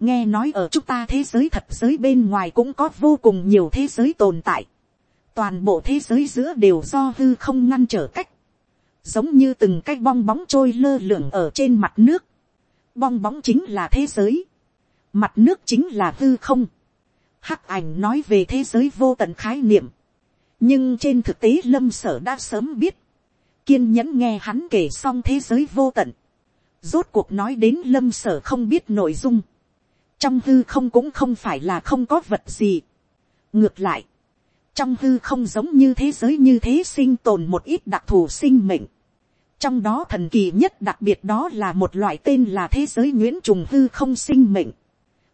nghe nói ở chúng ta thế giới thật giới bên ngoài cũng có vô cùng nhiều thế giới tồn tại toàn bộ thế giới giữa đều do hư không ngăn trở cách. giống như từng cái bong bóng trôi lơ lửng ở trên mặt nước. bong bóng chính là thế giới. mặt nước chính là hư không. hắc ảnh nói về thế giới vô tận khái niệm. nhưng trên thực tế lâm sở đã sớm biết. kiên nhẫn nghe hắn kể xong thế giới vô tận. rốt cuộc nói đến lâm sở không biết nội dung trong hư không cũng không phải là không có vật gì. ngược lại, trong hư không giống như thế giới như thế sinh tồn một ít đặc thù sinh mệnh. trong đó thần kỳ nhất đặc biệt đó là một loại tên là thế giới nguyễn trùng hư không sinh mệnh.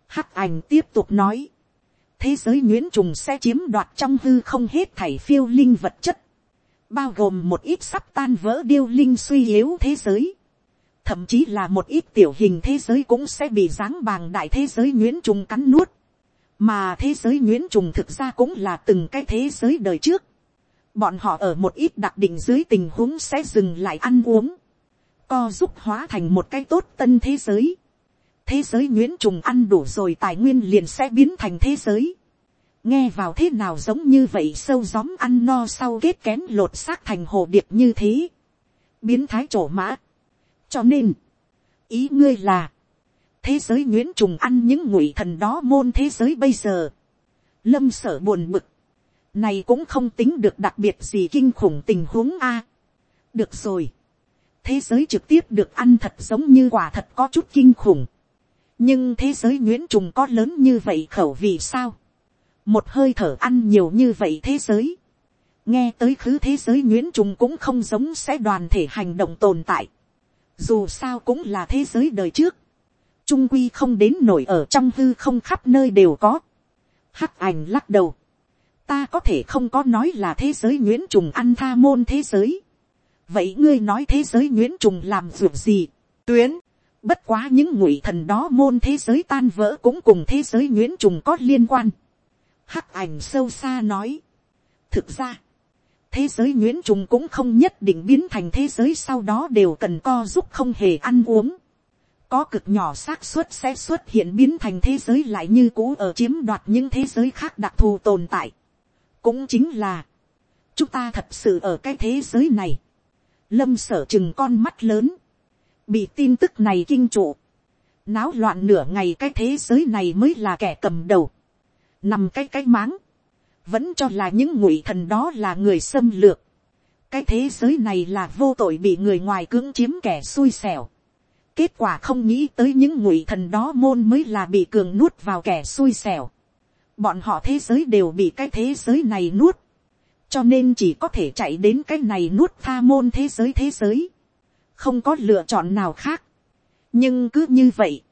hắc ảnh tiếp tục nói, thế giới nguyễn trùng sẽ chiếm đoạt trong hư không hết thảy phiêu linh vật chất, bao gồm một ít sắp tan vỡ điêu linh suy yếu thế giới thậm chí là một ít tiểu hình thế giới cũng sẽ bị dáng bàng đại thế giới nguyễn trùng cắn nuốt mà thế giới nguyễn trùng thực ra cũng là từng cái thế giới đời trước. bọn họ ở một ít đặc định dưới tình huống sẽ dừng lại ăn uống. co giúp hóa thành một cái tốt tân thế giới. thế giới nguyễn trùng ăn đủ rồi tài nguyên liền sẽ biến thành thế giới. nghe vào thế nào giống như vậy sâu gióm ăn no sau kết kén lột xác thành hồ điệp như thế. biến thái trổ mã cho nên, ý ngươi là, thế giới nguyễn trùng ăn những ngụy thần đó môn thế giới bây giờ. lâm sở buồn bực, này cũng không tính được đặc biệt gì kinh khủng tình huống a. được rồi, thế giới trực tiếp được ăn thật giống như quả thật có chút kinh khủng. nhưng thế giới nguyễn trùng có lớn như vậy khẩu vì sao. một hơi thở ăn nhiều như vậy thế giới. nghe tới khứ thế giới nguyễn trùng cũng không giống sẽ đoàn thể hành động tồn tại dù sao cũng là thế giới đời trước, trung quy không đến nổi ở trong hư không khắp nơi đều có. hắc ảnh lắc đầu, ta có thể không có nói là thế giới nguyễn trùng ăn tha môn thế giới. vậy ngươi nói thế giới nguyễn trùng làm việc gì, tuyến, bất quá những ngụy thần đó môn thế giới tan vỡ cũng cùng thế giới nguyễn trùng có liên quan. hắc ảnh sâu xa nói, thực ra, thế giới nguyễn trùng cũng không nhất định biến thành thế giới sau đó đều cần co giúp không hề ăn uống có cực nhỏ xác suất sẽ xuất hiện biến thành thế giới lại như cũ ở chiếm đoạt những thế giới khác đặc thù tồn tại. cũng chính là, chúng ta thật sự ở cái thế giới này. lâm sở chừng con mắt lớn, bị tin tức này kinh trụ, náo loạn nửa ngày cái thế giới này mới là kẻ cầm đầu, nằm cái cái máng, vẫn cho là những ngụy thần đó là người xâm lược. cái thế giới này là vô tội bị người ngoài cưỡng chiếm kẻ xui xẻo kết quả không nghĩ tới những ngụy thần đó môn mới là bị cường nuốt vào kẻ xui xẻo. bọn họ thế giới đều bị cái thế giới này nuốt. cho nên chỉ có thể chạy đến cái này nuốt tha môn thế giới thế giới. không có lựa chọn nào khác. nhưng cứ như vậy,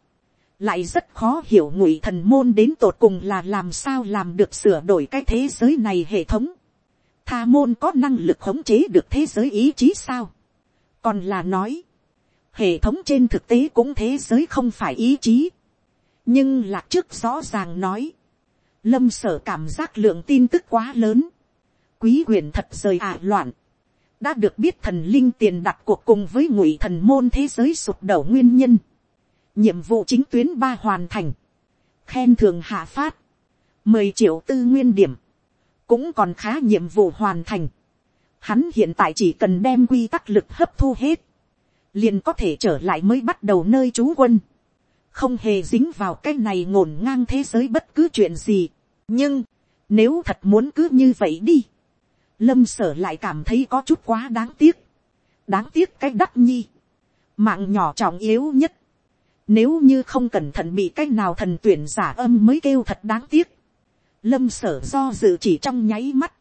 lại rất khó hiểu ngụy thần môn đến tột cùng là làm sao làm được sửa đổi cái thế giới này hệ thống. Tha môn có năng lực khống chế được thế giới ý chí sao. còn là nói, hệ thống trên thực tế cũng thế giới không phải ý chí. nhưng lạc trước rõ ràng nói, lâm sở cảm giác lượng tin tức quá lớn. quý quyền thật rời ả loạn. đã được biết thần linh tiền đặt cuộc cùng với ngụy thần môn thế giới sụp đổ nguyên nhân nhiệm vụ chính tuyến ba hoàn thành, khen thường hạ phát, mười triệu tư nguyên điểm, cũng còn khá nhiệm vụ hoàn thành. Hắn hiện tại chỉ cần đem quy tắc lực hấp thu hết, liền có thể trở lại mới bắt đầu nơi trú quân, không hề dính vào cái này ngổn ngang thế giới bất cứ chuyện gì. nhưng, nếu thật muốn cứ như vậy đi, lâm sở lại cảm thấy có chút quá đáng tiếc, đáng tiếc cái đắc nhi, mạng nhỏ trọng yếu nhất, nếu như không cẩn thận bị cái nào thần tuyển giả âm mới kêu thật đáng tiếc, lâm sở do dự chỉ trong nháy mắt,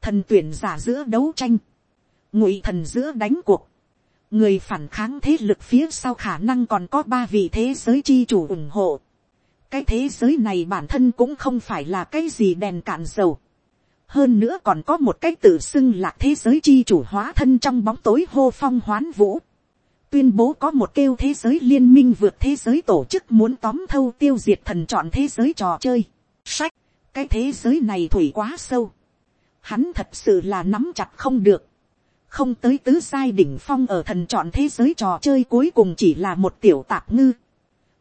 thần tuyển giả giữa đấu tranh, ngụy thần giữa đánh cuộc, người phản kháng thế lực phía sau khả năng còn có ba vị thế giới chi chủ ủng hộ. cái thế giới này bản thân cũng không phải là cái gì đèn cạn dầu. hơn nữa còn có một cái tự xưng là thế giới chi chủ hóa thân trong bóng tối hô phong hoán vũ. tuyên bố có một kêu thế giới liên minh vượt thế giới tổ chức muốn tóm thâu tiêu diệt thần chọn thế giới trò chơi. sách, cái thế giới này thủy quá sâu. hắn thật sự là nắm chặt không được không tới tứ sai đỉnh phong ở thần chọn thế giới trò chơi cuối cùng chỉ là một tiểu tạp ngư.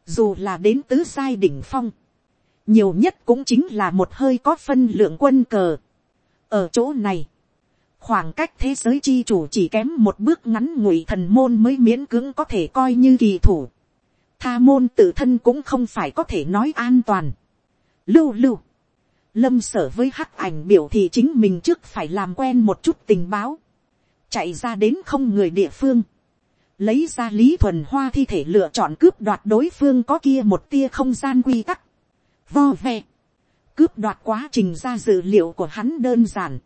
Dù là đến tứ sai đỉnh phong, nhiều nhất cũng chính là một hơi có phân lượng quân cờ. Ở chỗ này, khoảng cách thế giới chi chủ chỉ kém một bước ngắn ngụy thần môn mới miễn cưỡng có thể coi như kỳ thủ. Tha môn tự thân cũng không phải có thể nói an toàn. Lưu lưu. Lâm sở với hắc ảnh biểu thì chính mình trước phải làm quen một chút tình báo chạy ra đến không người địa phương, lấy ra lý thuần hoa thi thể lựa chọn cướp đoạt đối phương có kia một tia không gian quy tắc, vo ve, cướp đoạt quá trình ra dữ liệu của hắn đơn giản,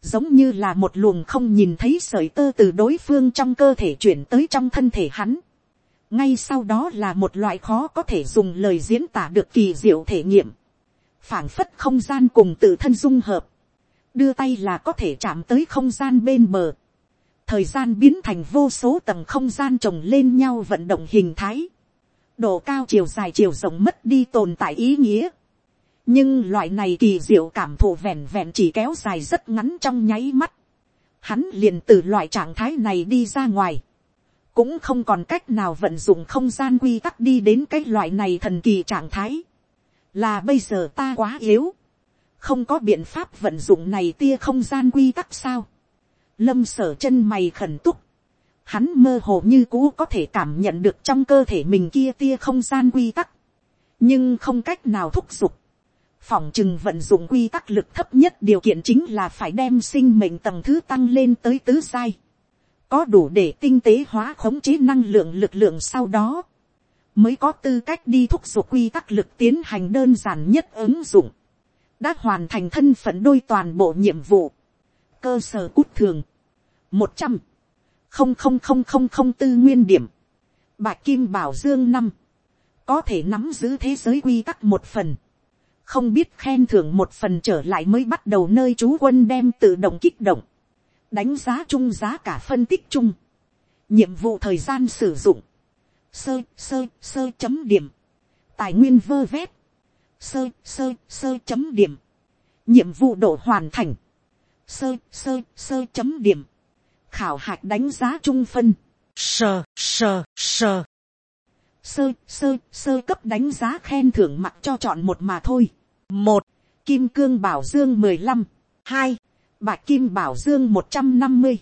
giống như là một luồng không nhìn thấy sởi tơ từ đối phương trong cơ thể chuyển tới trong thân thể hắn. ngay sau đó là một loại khó có thể dùng lời diễn tả được kỳ diệu thể nghiệm, phảng phất không gian cùng tự thân dung hợp, đưa tay là có thể chạm tới không gian bên bờ, thời gian biến thành vô số tầng không gian chồng lên nhau vận động hình thái, độ cao chiều dài chiều rộng mất đi tồn tại ý nghĩa. nhưng loại này kỳ diệu cảm thụ vẹn vẹn chỉ kéo dài rất ngắn trong nháy mắt. hắn liền từ loại trạng thái này đi ra ngoài. cũng không còn cách nào vận dụng không gian quy tắc đi đến cái loại này thần kỳ trạng thái. là bây giờ ta quá yếu. không có biện pháp vận dụng này tia không gian quy tắc sao lâm sở chân mày khẩn túc, hắn mơ hồ như cũ có thể cảm nhận được trong cơ thể mình kia tia không gian quy tắc, nhưng không cách nào thúc giục. Phỏng chừng vận dụng quy tắc lực thấp nhất điều kiện chính là phải đem sinh mệnh tầng thứ tăng lên tới tứ sai. Có đủ để tinh tế hóa khống chế năng lượng lực lượng sau đó. Mới có tư cách đi thúc giục quy tắc lực tiến hành đơn giản nhất ứng dụng. Đã hoàn thành thân phận đôi toàn bộ nhiệm vụ cơ sở cút thường, một trăm, không không không không không tư nguyên điểm, bạch kim bảo dương năm, có thể nắm giữ thế giới quy tắc một phần, không biết khen thưởng một phần trở lại mới bắt đầu nơi chú quân đem tự động kích động, đánh giá chung giá cả phân tích chung, nhiệm vụ thời gian sử dụng, sơ sơ sơ chấm điểm, tài nguyên vơ vét, sơ sơ sơ chấm điểm, nhiệm vụ độ hoàn thành, sơ sơ sơ chấm điểm, khảo hạch đánh giá trung phân, sơ sơ sơ, sơ sơ sơ cấp đánh giá khen thưởng mặc cho chọn một mà thôi. một, kim cương bảo dương mười lăm, hai, bạch kim bảo dương một trăm năm mươi,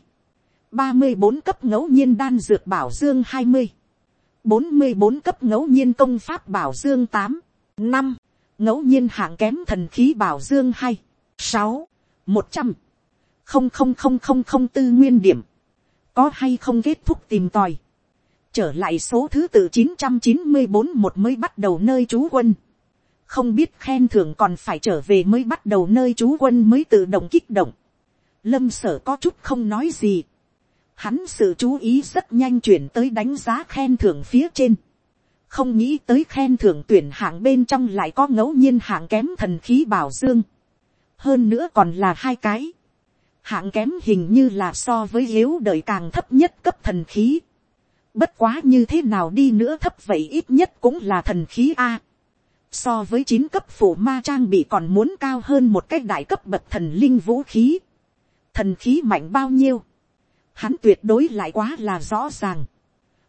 ba mươi bốn cấp ngẫu nhiên đan dược bảo dương hai mươi, bốn mươi bốn cấp ngẫu nhiên công pháp bảo dương tám, năm, ngẫu nhiên hạng kém thần khí bảo dương hai, sáu, một trăm, không không không không không tư nguyên điểm, có hay không kết thúc tìm tòi, trở lại số thứ tự chín trăm chín mươi bốn một mới bắt đầu nơi trú quân, không biết khen thưởng còn phải trở về mới bắt đầu nơi trú quân mới tự động kích động, lâm sở có chút không nói gì, hắn sự chú ý rất nhanh chuyển tới đánh giá khen thưởng phía trên, không nghĩ tới khen thưởng tuyển hạng bên trong lại có ngẫu nhiên hạng kém thần khí bảo dương, hơn nữa còn là hai cái, hạng kém hình như là so với yếu đời càng thấp nhất cấp thần khí. Bất quá như thế nào đi nữa thấp vậy ít nhất cũng là thần khí A. So với chín cấp phủ ma trang bị còn muốn cao hơn một cái đại cấp bậc thần linh vũ khí. Thần khí mạnh bao nhiêu? Hắn tuyệt đối lại quá là rõ ràng.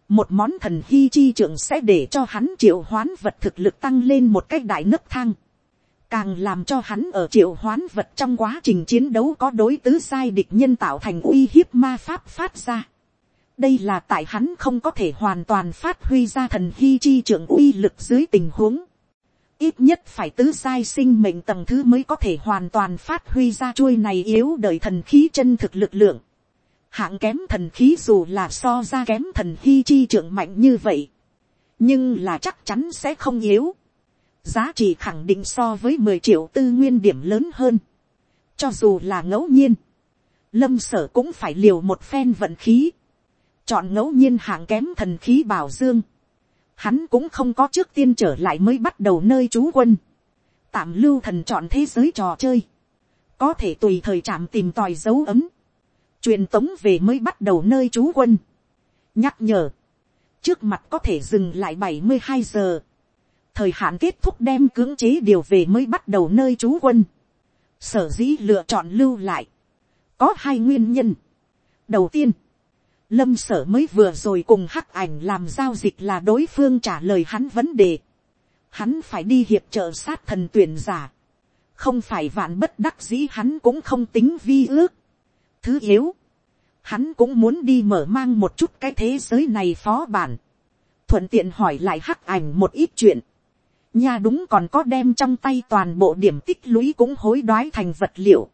Một món thần hy chi trưởng sẽ để cho hắn triệu hoán vật thực lực tăng lên một cách đại nấc thang càng làm cho hắn ở triệu hoán vật trong quá trình chiến đấu có đối tứ sai địch nhân tạo thành uy hiếp ma pháp phát ra. đây là tại hắn không có thể hoàn toàn phát huy ra thần hy chi trưởng uy lực dưới tình huống. ít nhất phải tứ sai sinh mệnh tầng thứ mới có thể hoàn toàn phát huy ra chuôi này yếu đời thần khí chân thực lực lượng. hạng kém thần khí dù là so ra kém thần hy chi trưởng mạnh như vậy, nhưng là chắc chắn sẽ không yếu giá trị khẳng định so với mười triệu tư nguyên điểm lớn hơn. cho dù là ngẫu nhiên, lâm sở cũng phải liều một phen vận khí, chọn ngẫu nhiên hạng kém thần khí bảo dương. Hắn cũng không có trước tiên trở lại mới bắt đầu nơi trú quân, tạm lưu thần chọn thế giới trò chơi, có thể tùy thời chạm tìm tòi dấu ấm, truyền tống về mới bắt đầu nơi trú quân, nhắc nhở, trước mặt có thể dừng lại bảy mươi hai giờ, thời hạn kết thúc đem cưỡng chế điều về mới bắt đầu nơi trú quân, sở dĩ lựa chọn lưu lại, có hai nguyên nhân. đầu tiên, lâm sở mới vừa rồi cùng hắc ảnh làm giao dịch là đối phương trả lời hắn vấn đề. hắn phải đi hiệp trợ sát thần tuyển giả. không phải vạn bất đắc dĩ hắn cũng không tính vi ước. thứ yếu, hắn cũng muốn đi mở mang một chút cái thế giới này phó bản. thuận tiện hỏi lại hắc ảnh một ít chuyện nha đúng còn có đem trong tay toàn bộ điểm tích lũy cũng hối đoái thành vật liệu.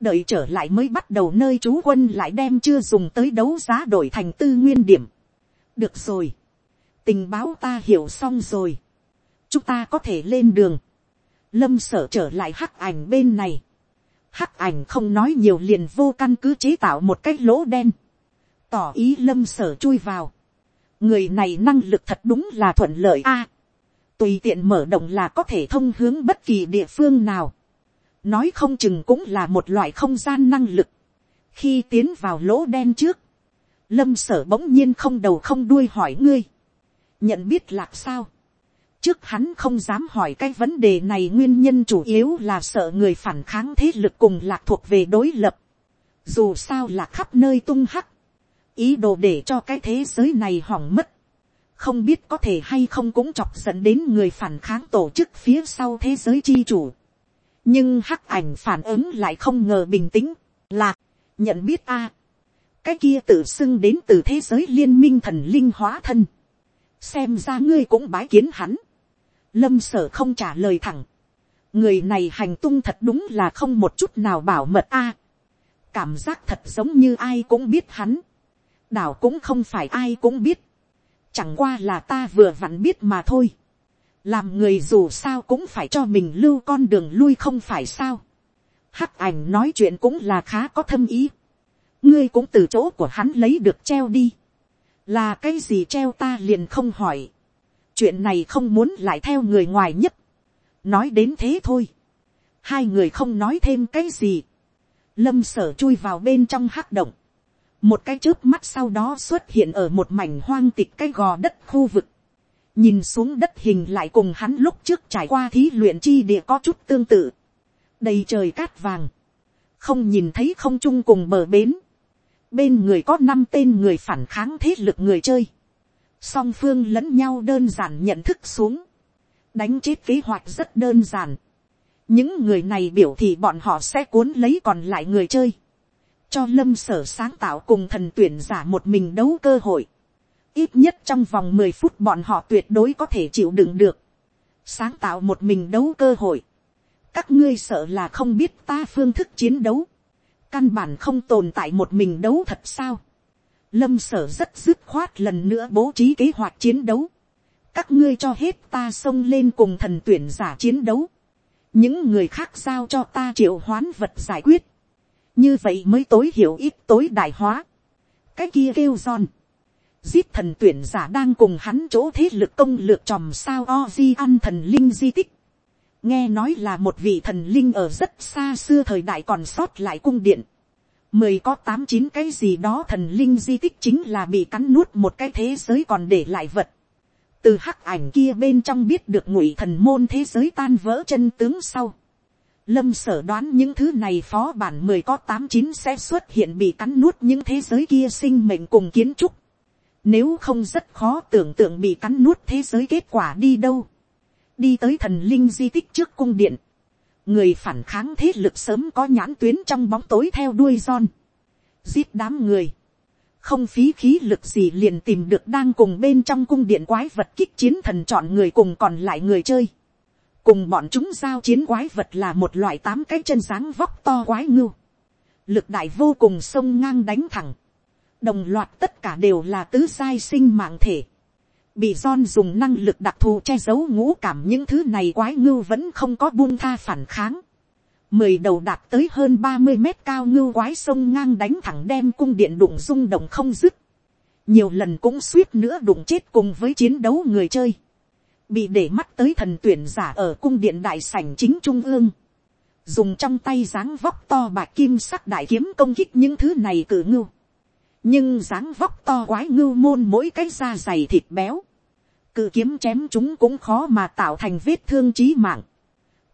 Đợi trở lại mới bắt đầu nơi chú quân lại đem chưa dùng tới đấu giá đổi thành tư nguyên điểm. được rồi, tình báo ta hiểu xong rồi, chúng ta có thể lên đường, lâm sở trở lại hắc ảnh bên này, hắc ảnh không nói nhiều liền vô căn cứ chế tạo một cái lỗ đen, tỏ ý lâm sở chui vào, người này năng lực thật đúng là thuận lợi a, tùy tiện mở động là có thể thông hướng bất kỳ địa phương nào, nói không chừng cũng là một loại không gian năng lực. khi tiến vào lỗ đen trước, lâm sở bỗng nhiên không đầu không đuôi hỏi ngươi, nhận biết là sao. trước hắn không dám hỏi cái vấn đề này nguyên nhân chủ yếu là sợ người phản kháng thế lực cùng lạc thuộc về đối lập. dù sao là khắp nơi tung hắc, ý đồ để cho cái thế giới này hỏng mất không biết có thể hay không cũng chọc dẫn đến người phản kháng tổ chức phía sau thế giới chi chủ. Nhưng hắc ảnh phản ứng lại không ngờ bình tĩnh, lạc, nhận biết a, cái kia tự xưng đến từ thế giới liên minh thần linh hóa thân, xem ra ngươi cũng bái kiến hắn, lâm sở không trả lời thẳng, người này hành tung thật đúng là không một chút nào bảo mật a, cảm giác thật giống như ai cũng biết hắn, đảo cũng không phải ai cũng biết, chẳng qua là ta vừa vặn biết mà thôi làm người dù sao cũng phải cho mình lưu con đường lui không phải sao. hắc ảnh nói chuyện cũng là khá có thâm ý. ngươi cũng từ chỗ của hắn lấy được treo đi. là cái gì treo ta liền không hỏi. chuyện này không muốn lại theo người ngoài nhất. nói đến thế thôi. hai người không nói thêm cái gì. lâm sở chui vào bên trong hắc động một cái trước mắt sau đó xuất hiện ở một mảnh hoang tịch cái gò đất khu vực. Nhìn xuống đất hình lại cùng hắn lúc trước trải qua thí luyện chi địa có chút tương tự, đầy trời cát vàng, không nhìn thấy không chung cùng bờ bến, bên người có năm tên người phản kháng thế lực người chơi, song phương lẫn nhau đơn giản nhận thức xuống, đánh chết kế hoạch rất đơn giản, những người này biểu thị bọn họ sẽ cuốn lấy còn lại người chơi, cho lâm sở sáng tạo cùng thần tuyển giả một mình đấu cơ hội, ít nhất trong vòng mười phút bọn họ tuyệt đối có thể chịu đựng được. Sáng tạo một mình đấu cơ hội. Các ngươi sợ là không biết ta phương thức chiến đấu. Căn bản không tồn tại một mình đấu thật sao. Lâm sở rất dứt khoát lần nữa bố trí kế hoạch chiến đấu. Các ngươi cho hết ta xông lên cùng thần tuyển giả chiến đấu. Những người khác giao cho ta triệu hoán vật giải quyết. Như vậy mới tối hiểu ít tối đại hóa. Cái kia kêu giòn giết thần tuyển giả đang cùng hắn chỗ thế lực công lược tròm sao o di an thần linh di tích. nghe nói là một vị thần linh ở rất xa xưa thời đại còn sót lại cung điện. mười có tám chín cái gì đó thần linh di tích chính là bị cắn nuốt một cái thế giới còn để lại vật. từ hắc ảnh kia bên trong biết được ngụy thần môn thế giới tan vỡ chân tướng sau. Lâm sở đoán những thứ này phó bản mười có tám chín sẽ xuất hiện bị cắn nuốt những thế giới kia sinh mệnh cùng kiến trúc nếu không rất khó tưởng tượng bị cắn nuốt thế giới kết quả đi đâu. Đi tới thần linh di tích trước cung điện. Người phản kháng thế lực sớm có nhãn tuyến trong bóng tối theo đuôi giòn. Giết đám người. Không phí khí lực gì liền tìm được đang cùng bên trong cung điện quái vật kích chiến thần chọn người cùng còn lại người chơi cùng bọn chúng giao chiến quái vật là một loại tám cái chân dáng vóc to quái ngưu, lực đại vô cùng sông ngang đánh thẳng, đồng loạt tất cả đều là tứ sai sinh mạng thể, bị John dùng năng lực đặc thù che giấu ngũ cảm những thứ này quái ngưu vẫn không có buông tha phản kháng. Mười đầu đạt tới hơn ba mươi mét cao ngưu quái sông ngang đánh thẳng đem cung điện đụng rung động không dứt. Nhiều lần cũng suýt nữa đụng chết cùng với chiến đấu người chơi. Bị để mắt tới thần tuyển giả ở cung điện đại sảnh chính trung ương. Dùng trong tay dáng vóc to bạc kim sắc đại kiếm công kích những thứ này cử ngưu. Nhưng dáng vóc to quái ngưu môn mỗi cái da dày thịt béo, cự kiếm chém chúng cũng khó mà tạo thành vết thương trí mạng,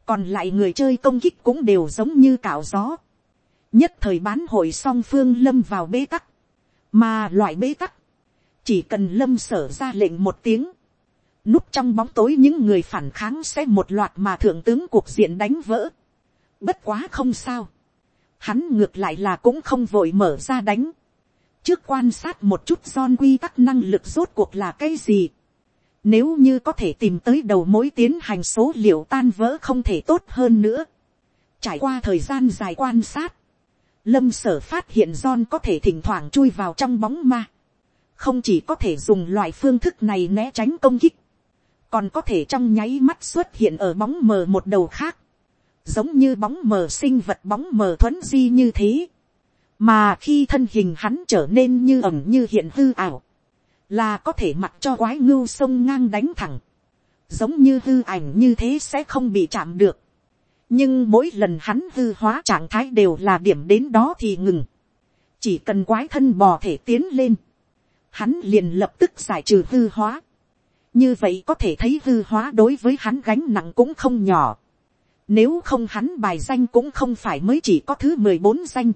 còn lại người chơi công kích cũng đều giống như cạo gió, nhất thời bán hội song phương lâm vào bế tắc, mà loại bế tắc, chỉ cần lâm sở ra lệnh một tiếng, núp trong bóng tối những người phản kháng sẽ một loạt mà thượng tướng cuộc diện đánh vỡ. Bất quá không sao. Hắn ngược lại là cũng không vội mở ra đánh trước quan sát một chút son quy tắc năng lực rốt cuộc là cái gì. Nếu như có thể tìm tới đầu mối tiến hành số liệu tan vỡ không thể tốt hơn nữa. Trải qua thời gian dài quan sát. Lâm sở phát hiện John có thể thỉnh thoảng chui vào trong bóng ma. Không chỉ có thể dùng loại phương thức này né tránh công kích. Còn có thể trong nháy mắt xuất hiện ở bóng mờ một đầu khác. Giống như bóng mờ sinh vật bóng mờ thuấn di như thế mà khi thân hình hắn trở nên như ẩm như hiện hư ảo, là có thể mặc cho quái ngưu sông ngang đánh thẳng, giống như hư ảnh như thế sẽ không bị chạm được. nhưng mỗi lần hắn hư hóa trạng thái đều là điểm đến đó thì ngừng, chỉ cần quái thân bò thể tiến lên, hắn liền lập tức giải trừ hư hóa như vậy có thể thấy hư hóa đối với hắn gánh nặng cũng không nhỏ. nếu không hắn bài danh cũng không phải mới chỉ có thứ mười bốn danh